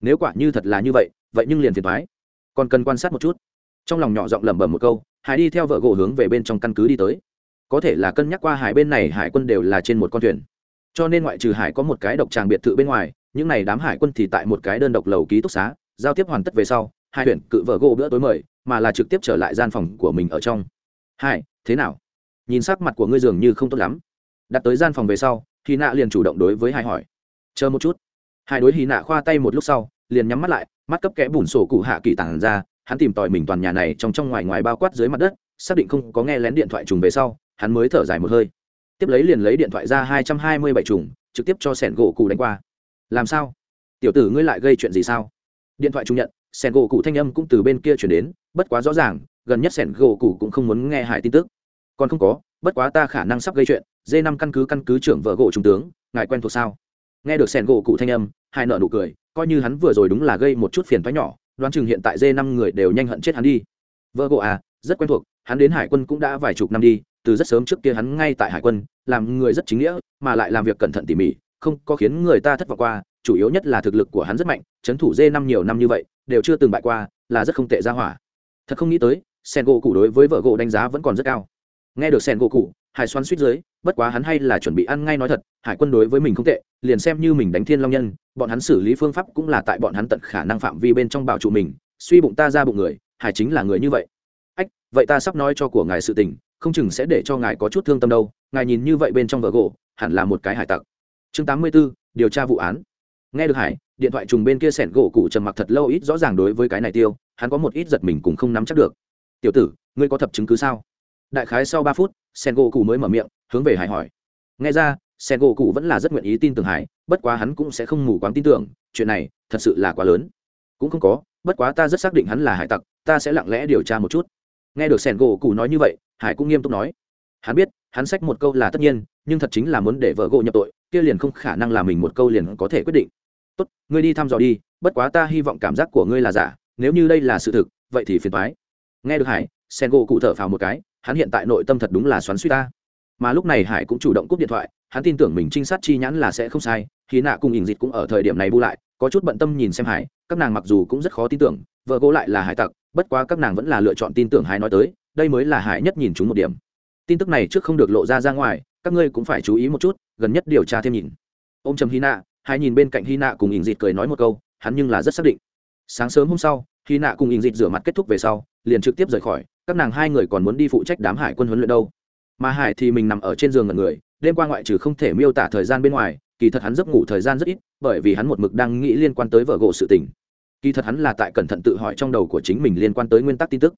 Speaker 1: Nếu quả như thật là như vậy vậy nhưng liền thiệt thái còn cần quan sát một chút. Trong lòng nhỏ giọng lẩm bẩm một câu hải đi theo vợ gỗ hướng về bên trong căn cứ đi tới. Có thể là cân nhắc qua hải bên này hải quân đều là trên một con thuyền. Cho nên ngoại trừ hải có một cái độc tràng biệt thự bên ngoài, những n à y đám hải quân thì tại một cái đơn độc lầu ký túc xá, giao tiếp hoàn tất về sau, hai thuyền cự vợ gỗ bữa tối mời, mà là trực tiếp trở lại gian phòng của mình ở trong. Hai thế nào? Nhìn sắc mặt của ngươi dường như không tốt lắm. Đặt tới gian phòng về sau hy nạ liền chủ động đối với hải hỏi. Chờ một chút. Hải đối hy nạ khoa tay một lúc sau, liền nhắm mắt lại, mắt cấp kẽ bùn sổ cụ hạ kỳ tản ra hắn tìm tòi mình toàn nhà này trong trong ngoài ngoài bao quát dưới mặt đất, xác định không có nghe lén điện thoại trùng về sau, hắn mới thở dài một hơi. Tiếp lấy liền lấy điện thoại ra hai trăm hai mươi bảy trùng, trực tiếp cho sẻn gỗ cụ đánh qua. Làm sao? Tiểu tử ngươi lại gây chuyện gì sao? Điện thoại trùng nhận sẻn gỗ cụ thanh âm cũng từ bên kia chuyển đến, bất quá rõ ràng, gần nhất sẻn gỗ cụ cũng không muốn nghe hải tin tức. Còn không có, bất quá ta khả năng sắp gây chuyện d năm căn cứ căn cứ trưởng vợ gỗ trung tướng, ngài quen thuộc sao? Nghe được sẻn gỗ cụ thanh âm, hai nợ nụ cười, coi như hắn vừa rồi đúng là gây một chút phiền thoái nhỏ đoán chừng hiện tại d năm người đều nhanh hận chết hắn đi. Vợ gỗ à rất quen thuộc, hắn đến hải quân cũng đã vài chục năm đi, từ rất sớm trước kia hắn ngay tại hải quân, làm người rất chính nghĩa, mà lại làm việc cẩn thận tỉ mỉ, không có khiến người ta thất vọng qua, chủ yếu nhất là thực lực của hắn rất mạnh trấn thủ dê năm nhiều năm như vậy, đều chưa từng bại qua, là rất không tệ ra hỏa. Thật không nghĩ tới, sen gỗ cụ đối với vợ gỗ đánh giá vẫn còn rất cao. Nghe được sen gỗ cụ hải xoắn suýt dưới bất quá hắn hay là chuẩn bị ăn ngay nói thật hải quân đối với mình không tệ liền xem như mình đánh thiên long nhân bọn hắn xử lý phương pháp cũng là tại bọn hắn tận khả năng phạm vi bên trong bảo trụ mình suy bụng ta ra bụng người hải chính là người như vậy. Ách vậy ta sắp nói cho của ngài sự tình không chừng sẽ để cho ngài có chút thương tâm đâu ngài nhìn như vậy bên trong vợ gỗ hẳn là một cái hải tặc. Chương tám mươi 84, điều tra vụ án. Nghe được hải điện thoại trùng bên kia sẻn gỗ cụ trầm mặc thật lâu ít rõ ràng đối với cái này tiêu hắn có một ít giật mình cũng không nắm chắc được. Tiểu tử ngươi có thập chứng cứ sao? Đại khái sau ba phút, sen gỗ cụ mới mở miệng, hướng về hải hỏi. Nghe ra, sen gỗ cụ vẫn là rất nguyện ý tin tưởng hải, bất quá hắn cũng sẽ không mù quáng tin tưởng, chuyện này thật sự là quá lớn. Cũng không có, bất quá ta rất xác định hắn là hải tặc, ta sẽ lặng lẽ điều tra một chút. Nghe được sen gỗ cụ nói như vậy, hải cũng nghiêm túc nói. Hắn biết, hắn sách một câu là tất nhiên, nhưng thật chính là muốn để vợ gỗ nhập tội, kia liền không khả năng là mình một câu liền có thể quyết định. Tốt, ngươi đi thăm dò đi, bất quá ta hy vọng cảm giác của ngươi là giả, nếu như đây là sự thực, vậy thì phiền thoái nghe được hải, sen gỗ cụ thở phào một cái hắn hiện tại nội tâm thật đúng là xoắn suy ta. Mà lúc này hải cũng chủ động cúp điện thoại, hắn tin tưởng mình trinh sát chi nhãn là sẽ không sai khi nạ cùng ỉn dịch cũng ở thời điểm này bu lại, có chút bận tâm nhìn xem hải, các nàng mặc dù cũng rất khó tin tưởng, vợ gỗ lại là hải tặc, bất quá các nàng vẫn là lựa chọn tin tưởng hải nói tới, đây mới là hải nhất nhìn chúng một điểm. Tin tức này trước không được lộ ra ra ngoài, các ngươi cũng phải chú ý một chút, gần nhất điều tra thêm nhìn. Ô m trầm hy nạ, hải nhìn bên cạnh hy nạ cùng ỉn dịch cười nói một câu, hắn nhưng là rất xác định. Sáng sớm hôm sau hy nạ cùng ỉn dịch rửa mặt kết thúc về sau, liền trực tiếp rời khỏi các nàng hai người còn muốn đi phụ trách đám hải quân huấn luyện đâu. Mà hải thì mình nằm ở trên giường ngẩn người, đêm qua ngoại trừ không thể miêu tả thời gian bên ngoài, kỳ thật hắn giấc ngủ thời gian rất ít, bởi vì hắn một mực đang nghĩ liên quan tới vợ gỗ sự tình. Kỳ thật hắn là tại cẩn thận tự hỏi trong đầu của chính mình liên quan tới nguyên tắc tin tức.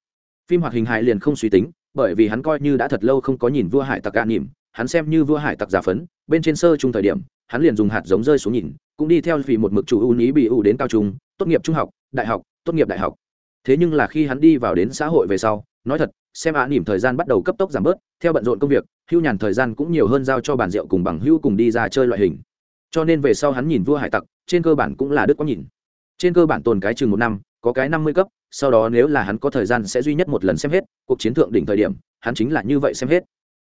Speaker 1: Phim hoạt hình hài liền không suy tính, bởi vì hắn coi như đã thật lâu không có nhìn vua hải tặc gạ nỉm, hắn xem như vua hải tặc giả phấn, bên trên sơ chung thời điểm, hắn liền dùng hạt giống rơi xuống nhìn, cũng đi theo vì một mực chủ ưu ý bị ưu đến cao trung, tốt nghiệp trung học, đại học, tốt nghiệp đại học. Thế nhưng là khi hắn đi vào đến xã hội về sau nói thật, xem ạ nỉm thời gian bắt đầu cấp tốc giảm bớt, theo bận rộn công việc, hưu nhàn thời gian cũng nhiều hơn giao cho bàn rượu cùng bằng hưu cùng đi ra chơi loại hình. Cho nên về sau hắn nhìn vua hải tặc, trên cơ bản cũng là đức có nhìn. Trên cơ bản tồn cái chừng một năm, có cái năm mươi cấp, sau đó nếu là hắn có thời gian sẽ duy nhất một lần xem hết, cuộc chiến thượng đỉnh thời điểm, hắn chính là như vậy xem hết.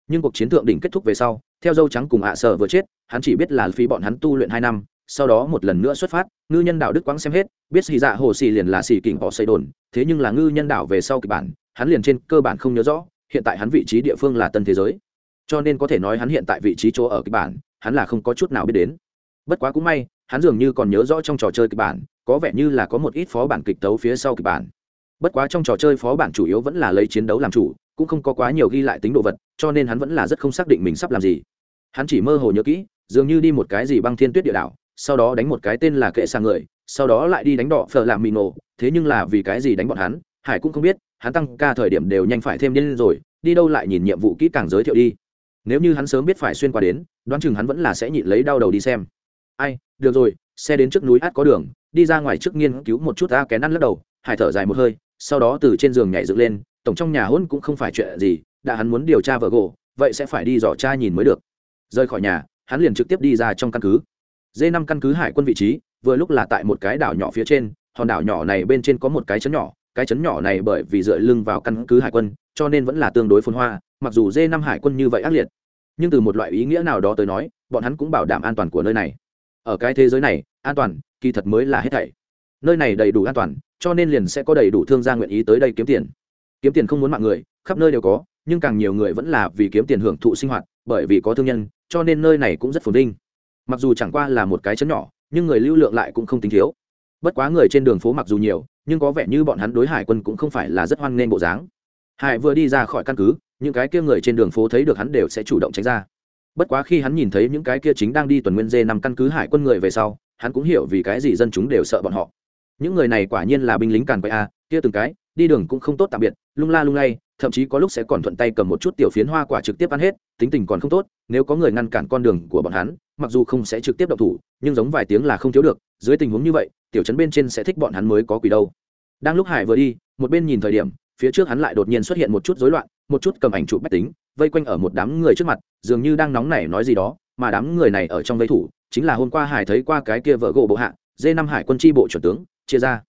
Speaker 1: Nhưng cuộc chiến thượng đỉnh kết thúc về sau, theo dâu trắng cùng ạ sở vừa chết, hắn chỉ biết là phí bọn hắn tu luyện hai năm, sau đó một lần nữa xuất phát, ngư nhân đạo đức quang xem hết, biết xì dạ hồ xì liền là xì kỉnh họ xây đồn, thế nhưng là ngư nhân đạo về sau kịch bản hắn liền trên cơ bản không nhớ rõ, hiện tại hắn vị trí địa phương là tân thế giới. Cho nên có thể nói hắn hiện tại vị trí chỗ ở kịch bản, hắn là không có chút nào biết đến. Bất quá cũng may, hắn dường như còn nhớ rõ trong trò chơi kịch bản, có vẻ như là có một ít phó bản kịch tấu phía sau kịch bản. Bất quá trong trò chơi phó bản chủ yếu vẫn là lấy chiến đấu làm chủ, cũng không có quá nhiều ghi lại tính đồ vật, cho nên hắn vẫn là rất không xác định mình sắp làm gì. Hắn chỉ mơ hồ nhớ kỹ, dường như đi một cái gì băng thiên tuyết địa đảo sau đó đánh một cái tên là kệ sang người, sau đó lại đi đánh đỏ phở làm mì nổ thế nhưng là vì cái gì đánh bọn hắn, hải cũng không biết hắn tăng ca thời điểm đều nhanh phải thêm điên rồi, đi đâu lại nhìn nhiệm vụ kỹ càng giới thiệu đi. Nếu như hắn sớm biết phải xuyên qua đến, đoán chừng hắn vẫn là sẽ nhịn lấy đau đầu đi xem. Ai, được rồi, xe đến trước núi át có đường, đi ra ngoài trước nghiên cứu một chút ta kén ăn lắc đầu, hải thở dài một hơi, sau đó từ trên giường nhảy dựng lên, tổng trong nhà hôn cũng không phải chuyện gì, đã hắn muốn điều tra vợ gỗ, vậy sẽ phải đi dò cha nhìn mới được. Rời khỏi nhà, hắn liền trực tiếp đi ra trong căn cứ. D năm căn cứ hải quân vị trí, vừa lúc là tại một cái đảo nhỏ phía trên, hòn đảo nhỏ này bên trên có một cái chấn nhỏ cái chấn nhỏ này bởi vì dựa lưng vào căn cứ hải quân, cho nên vẫn là tương đối phồn hoa, mặc dù d năm hải quân như vậy ác liệt. Nhưng từ một loại ý nghĩa nào đó tới nói, bọn hắn cũng bảo đảm an toàn của nơi này. Ở cái thế giới này, an toàn, kỳ thật mới là hết thảy. Nơi này đầy đủ an toàn, cho nên liền sẽ có đầy đủ thương gia nguyện ý tới đây kiếm tiền. Kiếm tiền không muốn mạng người, khắp nơi đều có, nhưng càng nhiều người vẫn là vì kiếm tiền hưởng thụ sinh hoạt, bởi vì có thương nhân, cho nên nơi này cũng rất phồn vinh. Mặc dù chẳng qua là một cái chấn nhỏ, nhưng người lưu lượng lại cũng không tính thiếu. Bất quá người trên đường phố mặc dù nhiều nhưng có vẻ như bọn hắn đối hải quân cũng không phải là rất hoan nghênh bộ dáng. Hải vừa đi ra khỏi căn cứ, những cái kia người trên đường phố thấy được hắn đều sẽ chủ động tránh ra. Bất quá khi hắn nhìn thấy những cái kia chính đang đi tuần nguyên dê nằm căn cứ hải quân người về sau, hắn cũng hiểu vì cái gì dân chúng đều sợ bọn họ. Những người này quả nhiên là binh lính càn quay a, kia từng cái, đi đường cũng không tốt tạm biệt, lung la lung lay, thậm chí có lúc sẽ còn thuận tay cầm một chút tiểu phiến hoa quả trực tiếp ăn hết, tính tình còn không tốt, nếu có người ngăn cản con đường của bọn hắn, mặc dù không sẽ trực tiếp động thủ, nhưng giống vài tiếng là không thiếu được, dưới tình huống như vậy, tiểu trấn bên trên sẽ thích bọn hắn mới có quỷ đâu đang lúc hải vừa đi, một bên nhìn thời điểm, phía trước hắn lại đột nhiên xuất hiện một chút rối loạn, một chút cầm ảnh chụp bách tính, vây quanh ở một đám người trước mặt, dường như đang nóng nảy nói gì đó, mà đám người này ở trong vây thủ, chính là hôm qua hải thấy qua cái kia vợ gỗ bộ hạ, dê năm hải quân tri bộ chuẩn tướng, chia ra.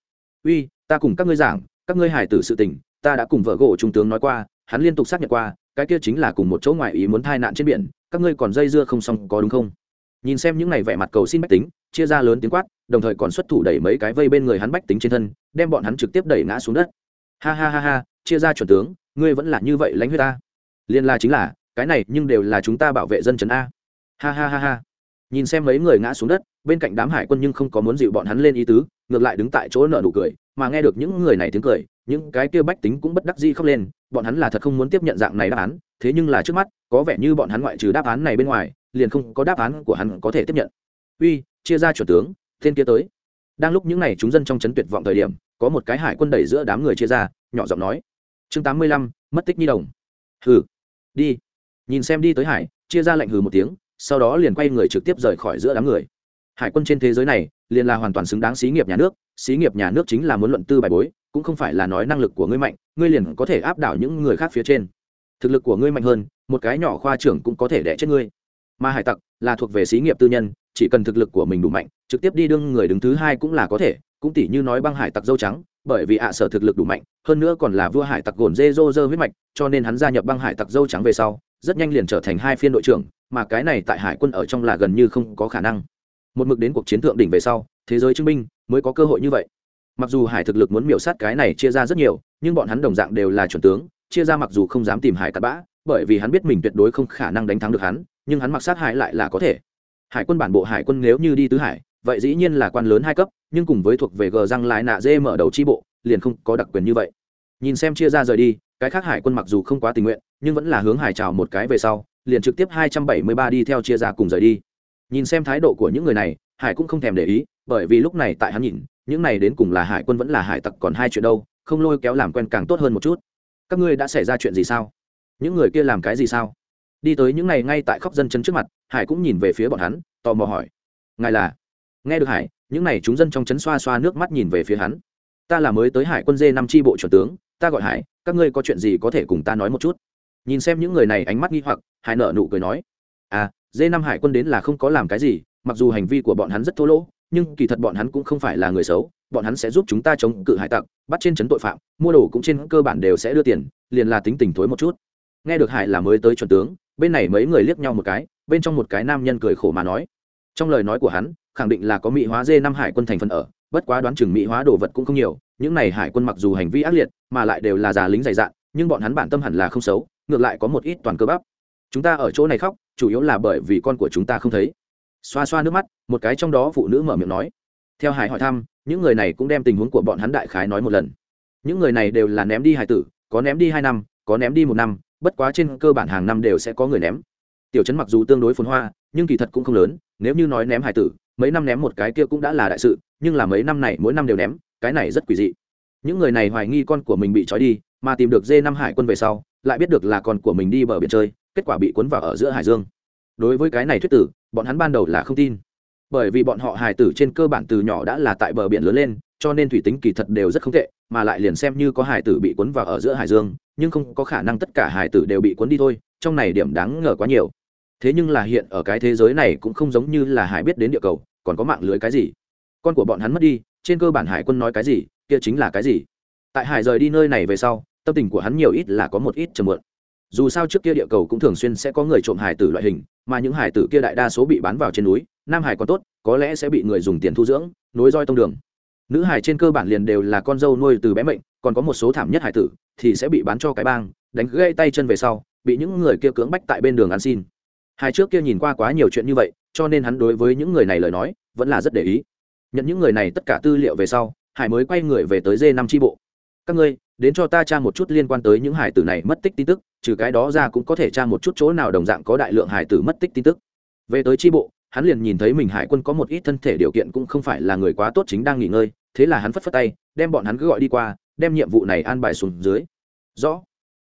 Speaker 1: Uy, ta cùng các ngươi giảng, các ngươi hải tử sự tình, ta đã cùng vợ gỗ trung tướng nói qua, hắn liên tục xác nhận qua, cái kia chính là cùng một chỗ ngoại ý muốn thai nạn trên biển, các ngươi còn dây dưa không xong có đúng không? Nhìn xem những này vẻ mặt cầu xin bách tính, chia ra lớn tiếng quát, đồng thời còn xuất thủ đẩy mấy cái vây bên người hắn bách tính trên thân, đem bọn hắn trực tiếp đẩy ngã xuống đất. Ha ha ha ha, chia ra chuẩn tướng, ngươi vẫn là như vậy lãnh huyết ta. Liên la chính là, cái này nhưng đều là chúng ta bảo vệ dân trấn a. Ha ha ha ha. Nhìn xem mấy người ngã xuống đất, bên cạnh đám hải quân nhưng không có muốn dịu bọn hắn lên ý tứ, ngược lại đứng tại chỗ nợ nụ cười, mà nghe được những người này tiếng cười những cái kia bách tính cũng bất đắc dĩ khóc lên, bọn hắn là thật không muốn tiếp nhận dạng này đáp án, thế nhưng là trước mắt, có vẻ như bọn hắn ngoại trừ đáp án này bên ngoài, liền không có đáp án của hắn có thể tiếp nhận. Uy, chia ra chuẩn tướng tên kia tới. Đang lúc những n à y chúng dân trong c h ấ n tuyệt vọng thời điểm, có một cái hải quân đẩy giữa đám người chia ra, nhỏ giọng nói. Chương tám mươi lăm, mất tích nhi đồng. Hừ, đi. Nhìn xem đi tới hải, chia ra lệnh hừ một tiếng, sau đó liền quay người trực tiếp rời khỏi giữa đám người. Hải quân trên thế giới này, liền là hoàn toàn xứng đáng xí nghiệp nhà nước, xí nghiệp nhà nước chính là muốn luận tư bài bối cũng không phải là nói năng lực của ngươi mạnh, ngươi liền có thể áp đảo những người khác phía trên. Thực lực của ngươi mạnh hơn, một cái nhỏ khoa trưởng cũng có thể đẻ chết ngươi. Mà hải tặc là thuộc về xí nghiệp tư nhân, chỉ cần thực lực của mình đủ mạnh, trực tiếp đi đương người đứng thứ hai cũng là có thể, cũng tỷ như nói băng hải tặc dâu trắng, bởi vì ạ sở thực lực đủ mạnh, hơn nữa còn là vua hải tặc gồn dê dô dơ huyết mạch, cho nên hắn gia nhập băng hải tặc dâu trắng về sau, rất nhanh liền trở thành hai phiên đội trưởng, mà cái này tại hải quân ở trong là gần như không có khả năng. Một mực đến cuộc chiến thượng đỉnh về sau, thế giới chứng minh mới có cơ hội như vậy mặc dù hải thực lực muốn miểu sát cái này chia ra rất nhiều, nhưng bọn hắn đồng dạng đều là chuẩn tướng, chia ra mặc dù không dám tìm hải cắt bã, bởi vì hắn biết mình tuyệt đối không khả năng đánh thắng được hắn, nhưng hắn mặc sát hải lại là có thể. Hải quân bản bộ hải quân nếu như đi tứ hải, vậy dĩ nhiên là quan lớn hai cấp, nhưng cùng với thuộc về gờ răng lái nạ dê mở đầu tri bộ, liền không có đặc quyền như vậy. Nhìn xem chia ra rời đi, cái khác hải quân mặc dù không quá tình nguyện, nhưng vẫn là hướng hải trào một cái về sau, liền trực tiếp hai trăm bảy mươi ba đi theo chia ra cùng rời đi. Nhìn xem thái độ của những người này, hải cũng không thèm để ý, bởi vì lúc này tại hắn nhìn những này đến cùng là hải quân vẫn là hải tặc còn hai chuyện đâu, không lôi kéo làm quen càng tốt hơn một chút. Các ngươi đã xảy ra chuyện gì sao? Những người kia làm cái gì sao? Đi tới những này ngay tại khóc dân chấn trước mặt, hải cũng nhìn về phía bọn hắn, tò mò hỏi. Ngài là? Nghe được hải, những này chúng dân trong chấn xoa xoa nước mắt nhìn về phía hắn. Ta là mới tới hải quân dê năm tri bộ chuẩn tướng, ta gọi hải, các ngươi có chuyện gì có thể cùng ta nói một chút? Nhìn xem những người này ánh mắt nghi hoặc, hải nợ nụ cười nói. À dê năm hải quân đến là không có làm cái gì, mặc dù hành vi của bọn hắn rất thô lỗ nhưng kỳ thật bọn hắn cũng không phải là người xấu, bọn hắn sẽ giúp chúng ta chống cự hải tặc, bắt trên chấn tội phạm, mua đồ cũng trên cơ bản đều sẽ đưa tiền, liền là tính tình thối một chút. Nghe được hải là mới tới chuẩn tướng, bên này mấy người liếc nhau một cái, bên trong một cái nam nhân cười khổ mà nói. Trong lời nói của hắn, khẳng định là có mỹ hóa dê năm hải quân thành phần ở, bất quá đoán chừng mỹ hóa đồ vật cũng không nhiều, những này hải quân mặc dù hành vi ác liệt, mà lại đều là già lính dày dạn, nhưng bọn hắn bản tâm hẳn là không xấu, ngược lại có một ít toàn cơ bắp. Chúng ta ở chỗ này khóc, chủ yếu là bởi vì con của chúng ta không thấy xoa xoa nước mắt, một cái trong đó phụ nữ mở miệng nói. Theo hải hỏi thăm, những người này cũng đem tình huống của bọn hắn đại khái nói một lần. Những người này đều là ném đi hải tử, có ném đi hai năm, có ném đi một năm, bất quá trên cơ bản hàng năm đều sẽ có người ném. Tiểu trấn mặc dù tương đối phồn hoa, nhưng kỳ thật cũng không lớn, nếu như nói ném hải tử, mấy năm ném một cái kia cũng đã là đại sự, nhưng là mấy năm này mỗi năm đều ném, cái này rất quỷ dị. Những người này hoài nghi con của mình bị trói đi, mà tìm được dê năm hải quân về sau, lại biết được là con của mình đi bờ biển chơi, kết quả bị cuốn vào ở giữa hải dương. Đối với cái này thuyết tử bọn hắn ban đầu là không tin. Bởi vì bọn họ hài tử trên cơ bản từ nhỏ đã là tại bờ biển lớn lên, cho nên thủy tính kỳ thật đều rất không tệ, mà lại liền xem như có hài tử bị cuốn vào ở giữa hải dương, nhưng không có khả năng tất cả hài tử đều bị cuốn đi thôi, trong này điểm đáng ngờ quá nhiều. Thế nhưng là hiện ở cái thế giới này cũng không giống như là hải biết đến địa cầu, còn có mạng lưới cái gì? Con của bọn hắn mất đi, trên cơ bản hải quân nói cái gì, kia chính là cái gì? Tại hải rời đi nơi này về sau, tâm tình của hắn nhiều ít là có một ít chờ mượn dù sao trước kia địa cầu cũng thường xuyên sẽ có người trộm hải tử loại hình, mà những hải tử kia đại đa số bị bán vào trên núi, nam hải còn tốt, có lẽ sẽ bị người dùng tiền thu dưỡng, nối roi tông đường. Nữ hải trên cơ bản liền đều là con dâu nuôi từ bé mệnh, còn có một số thảm nhất hải tử thì sẽ bị bán cho cái bang, đánh gây tay chân về sau, bị những người kia cưỡng bách tại bên đường ăn xin. Hai trước kia nhìn qua quá nhiều chuyện như vậy, cho nên hắn đối với những người này lời nói, vẫn là rất để ý. Nhận những người này tất cả tư liệu về sau, hải mới quay người về tới dê năm tri bộ. Các ngươi đến cho ta tra một chút liên quan tới những hải tử này mất tích tin tức, trừ cái đó ra cũng có thể tra một chút chỗ nào đồng dạng có đại lượng hải tử mất tích tin tức. Về tới tri bộ, hắn liền nhìn thấy mình hải quân có một ít thân thể điều kiện cũng không phải là người quá tốt chính đang nghỉ ngơi, thế là hắn phất phất tay, đem bọn hắn cứ gọi đi qua, đem nhiệm vụ này an bài xuống dưới. Rõ.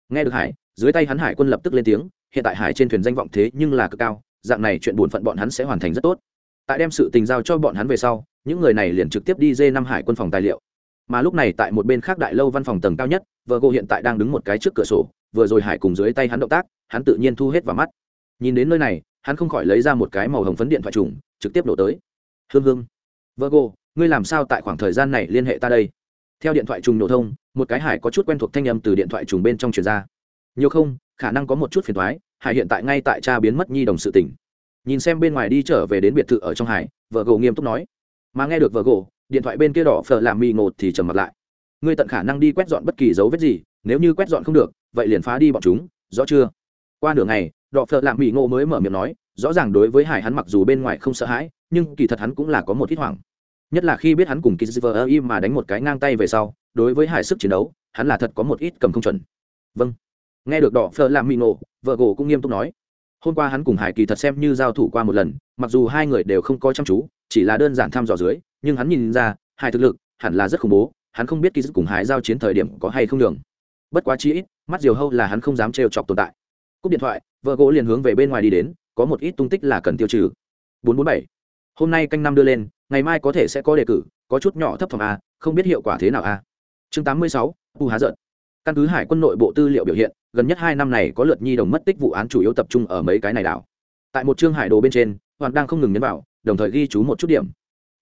Speaker 1: Nghe được hải, dưới tay hắn hải quân lập tức lên tiếng, hiện tại hải trên thuyền danh vọng thế nhưng là cực cao, dạng này chuyện buồn phận bọn hắn sẽ hoàn thành rất tốt. Tại đem sự tình giao cho bọn hắn về sau, những người này liền trực tiếp đi dê năm hải quân phòng tài liệu mà lúc này tại một bên khác đại lâu văn phòng tầng cao nhất, vợ gỗ hiện tại đang đứng một cái trước cửa sổ, vừa rồi hải cùng dưới tay hắn động tác, hắn tự nhiên thu hết vào mắt. Nhìn đến nơi này, hắn không khỏi lấy ra một cái màu hồng phấn điện thoại trùng, trực tiếp đổ tới. Hương hương, vợ gỗ ngươi làm sao tại khoảng thời gian này liên hệ ta đây? Theo điện thoại trùng nổ thông, một cái hải có chút quen thuộc thanh âm từ điện thoại trùng bên trong truyền ra. Nhiều không, khả năng có một chút phiền thoái hải hiện tại ngay tại cha biến mất nhi đồng sự tỉnh. Nhìn xem bên ngoài đi trở về đến biệt thự ở trong hải, vợ gỗ nghiêm túc nói. Mà nghe được vợ gỗ điện thoại bên kia đỏ phở làm mì ngột thì trầm mặt lại. Ngươi tận khả năng đi quét dọn bất kỳ dấu vết gì, nếu như quét dọn không được, vậy liền phá đi bọn chúng, rõ chưa? Qua nửa ngày, đỏ phở làm mì ngộ mới mở miệng nói, rõ ràng đối với hải hắn mặc dù bên ngoài không sợ hãi, nhưng kỳ thật hắn cũng là có một ít hoảng. Nhất là khi biết hắn cùng Kizver im mà đánh một cái ngang tay về sau, đối với hải sức chiến đấu, hắn là thật có một ít cầm không chuẩn. Vâng. Nghe được đỏ phở làm mì ngộ vợ gỗ cũng nghiêm túc nói. Hôm qua hắn cùng hải kỳ thật xem như giao thủ qua một lần, mặc dù hai người đều không có chăm chú, chỉ là đơn giản thăm dò dưới nhưng hắn nhìn ra hai thực lực hẳn là rất khủng bố hắn không biết kỳ dứt cùng hái giao chiến thời điểm có hay không đường bất quá chi ít mắt diều hâu là hắn không dám trêu chọc tồn tại. Cúp điện thoại vợ gỗ liền hướng về bên ngoài đi đến có một ít tung tích là cần tiêu trừ. 447. hôm nay canh năm đưa lên ngày mai có thể sẽ có đề cử có chút nhỏ thấp phòng a à, không biết hiệu quả thế nào a chương 86, u há giận. Căn cứ hải quân nội bộ tư liệu biểu hiện gần nhất hai năm này có lượt nhi đồng mất tích vụ án chủ yếu tập trung ở mấy cái này đảo. Tại một chương hải đồ bên trên hoàn đang không ngừng nhấn vào đồng thời ghi chú một chút điểm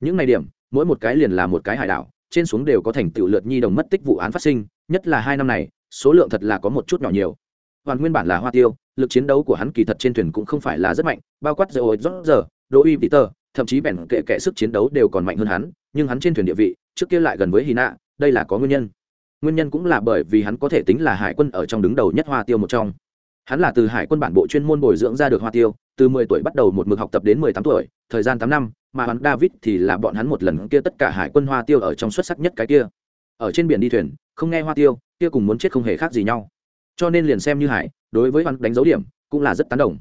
Speaker 1: những ngày điểm, mỗi một cái liền là một cái hải đảo, trên xuống đều có thành tựu lượt nhi đồng mất tích vụ án phát sinh, nhất là hai năm này, số lượng thật là có một chút nhỏ nhiều. Hoàn nguyên bản là hoa tiêu, lực chiến đấu của hắn kỳ thật trên thuyền cũng không phải là rất mạnh, bao quát dầu rót giờ, đỗ uy peter thậm chí bèn kệ kệ sức chiến đấu đều còn mạnh hơn hắn, nhưng hắn trên thuyền địa vị, trước kia lại gần với hy nạ, đây là có nguyên nhân. Nguyên nhân cũng là bởi vì hắn có thể tính là hải quân ở trong đứng đầu nhất hoa tiêu một trong. Hắn là từ hải quân bản bộ chuyên môn bồi dưỡng ra được hoa tiêu, từ mười tuổi bắt đầu một mực học tập đến mười tám tuổi, thời gian tám năm mà hắn david thì là bọn hắn một lần kia tất cả hải quân hoa tiêu ở trong xuất sắc nhất cái kia. Ở trên biển đi thuyền, không nghe hoa tiêu, kia cùng muốn chết không hề khác gì nhau. Cho nên liền xem như hải, đối với hắn đánh dấu điểm, cũng là rất tán đồng.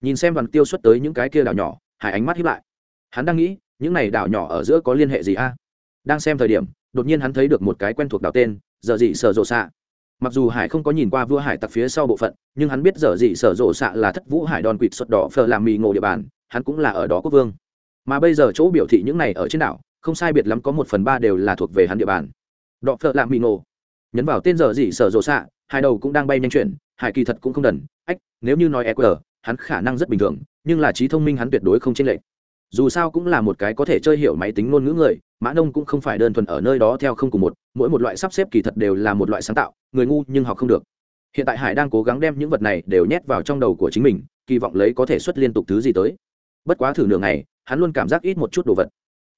Speaker 1: Nhìn xem đoàn tiêu xuất tới những cái kia đảo nhỏ, hải ánh mắt híp lại. Hắn đang nghĩ, những này đảo nhỏ ở giữa có liên hệ gì a? Đang xem thời điểm, đột nhiên hắn thấy được một cái quen thuộc đảo tên giờ dị sở rồ xạ mặc dù hải không có nhìn qua vua hải tặc phía sau bộ phận, nhưng hắn biết giờ dị sở rồ xạ là thất vũ hải đòn quỵt xuất đỏ phờ làm mì ngộ địa bàn, hắn cũng là ở đó quốc vương mà bây giờ chỗ biểu thị những này ở trên đảo, không sai biệt lắm có một phần ba đều là thuộc về hắn địa bàn. Đọ phợ làm mì ngộ nhấn vào tên giờ gì sở rộ xạ, hai đầu cũng đang bay nhanh chuyển, hải kỳ thật cũng không đần. Ách, nếu như nói eq hắn khả năng rất bình thường, nhưng là trí thông minh hắn tuyệt đối không chênh lệch. Dù sao cũng là một cái có thể chơi hiểu máy tính ngôn ngữ người, mã nông cũng không phải đơn thuần ở nơi đó theo không cùng một, mỗi một loại sắp xếp kỳ thật đều là một loại sáng tạo, người ngu nhưng học không được. Hiện tại hải đang cố gắng đem những vật này đều nhét vào trong đầu của chính mình, kỳ vọng lấy có thể xuất liên tục thứ gì tới. Bất quá thử nửa ngày hắn luôn cảm giác ít một chút đồ vật.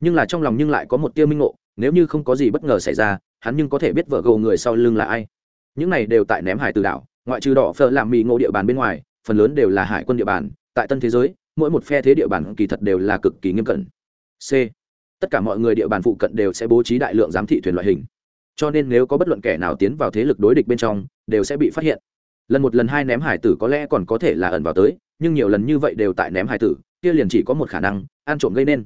Speaker 1: Nhưng là trong lòng nhưng lại có một tia minh ngộ, nếu như không có gì bất ngờ xảy ra, hắn nhưng có thể biết vợ gầu người sau lưng là ai. Những này đều tại ném hải từ đảo, ngoại trừ đỏ phở làm mì ngộ địa bàn bên ngoài, phần lớn đều là hải quân địa bàn. Tại tân thế giới, mỗi một phe thế địa bàn kỳ thật đều là cực kỳ nghiêm cẩn. C. Tất cả mọi người địa bàn phụ cận đều sẽ bố trí đại lượng giám thị thuyền loại hình. Cho nên nếu có bất luận kẻ nào tiến vào thế lực đối địch bên trong, đều sẽ bị phát hiện. Lần một lần hai ném hải tử có lẽ còn có thể là ẩn vào tới, nhưng nhiều lần như vậy đều tại ném hải tử, kia liền chỉ có một khả năng ăn trộm gây nên.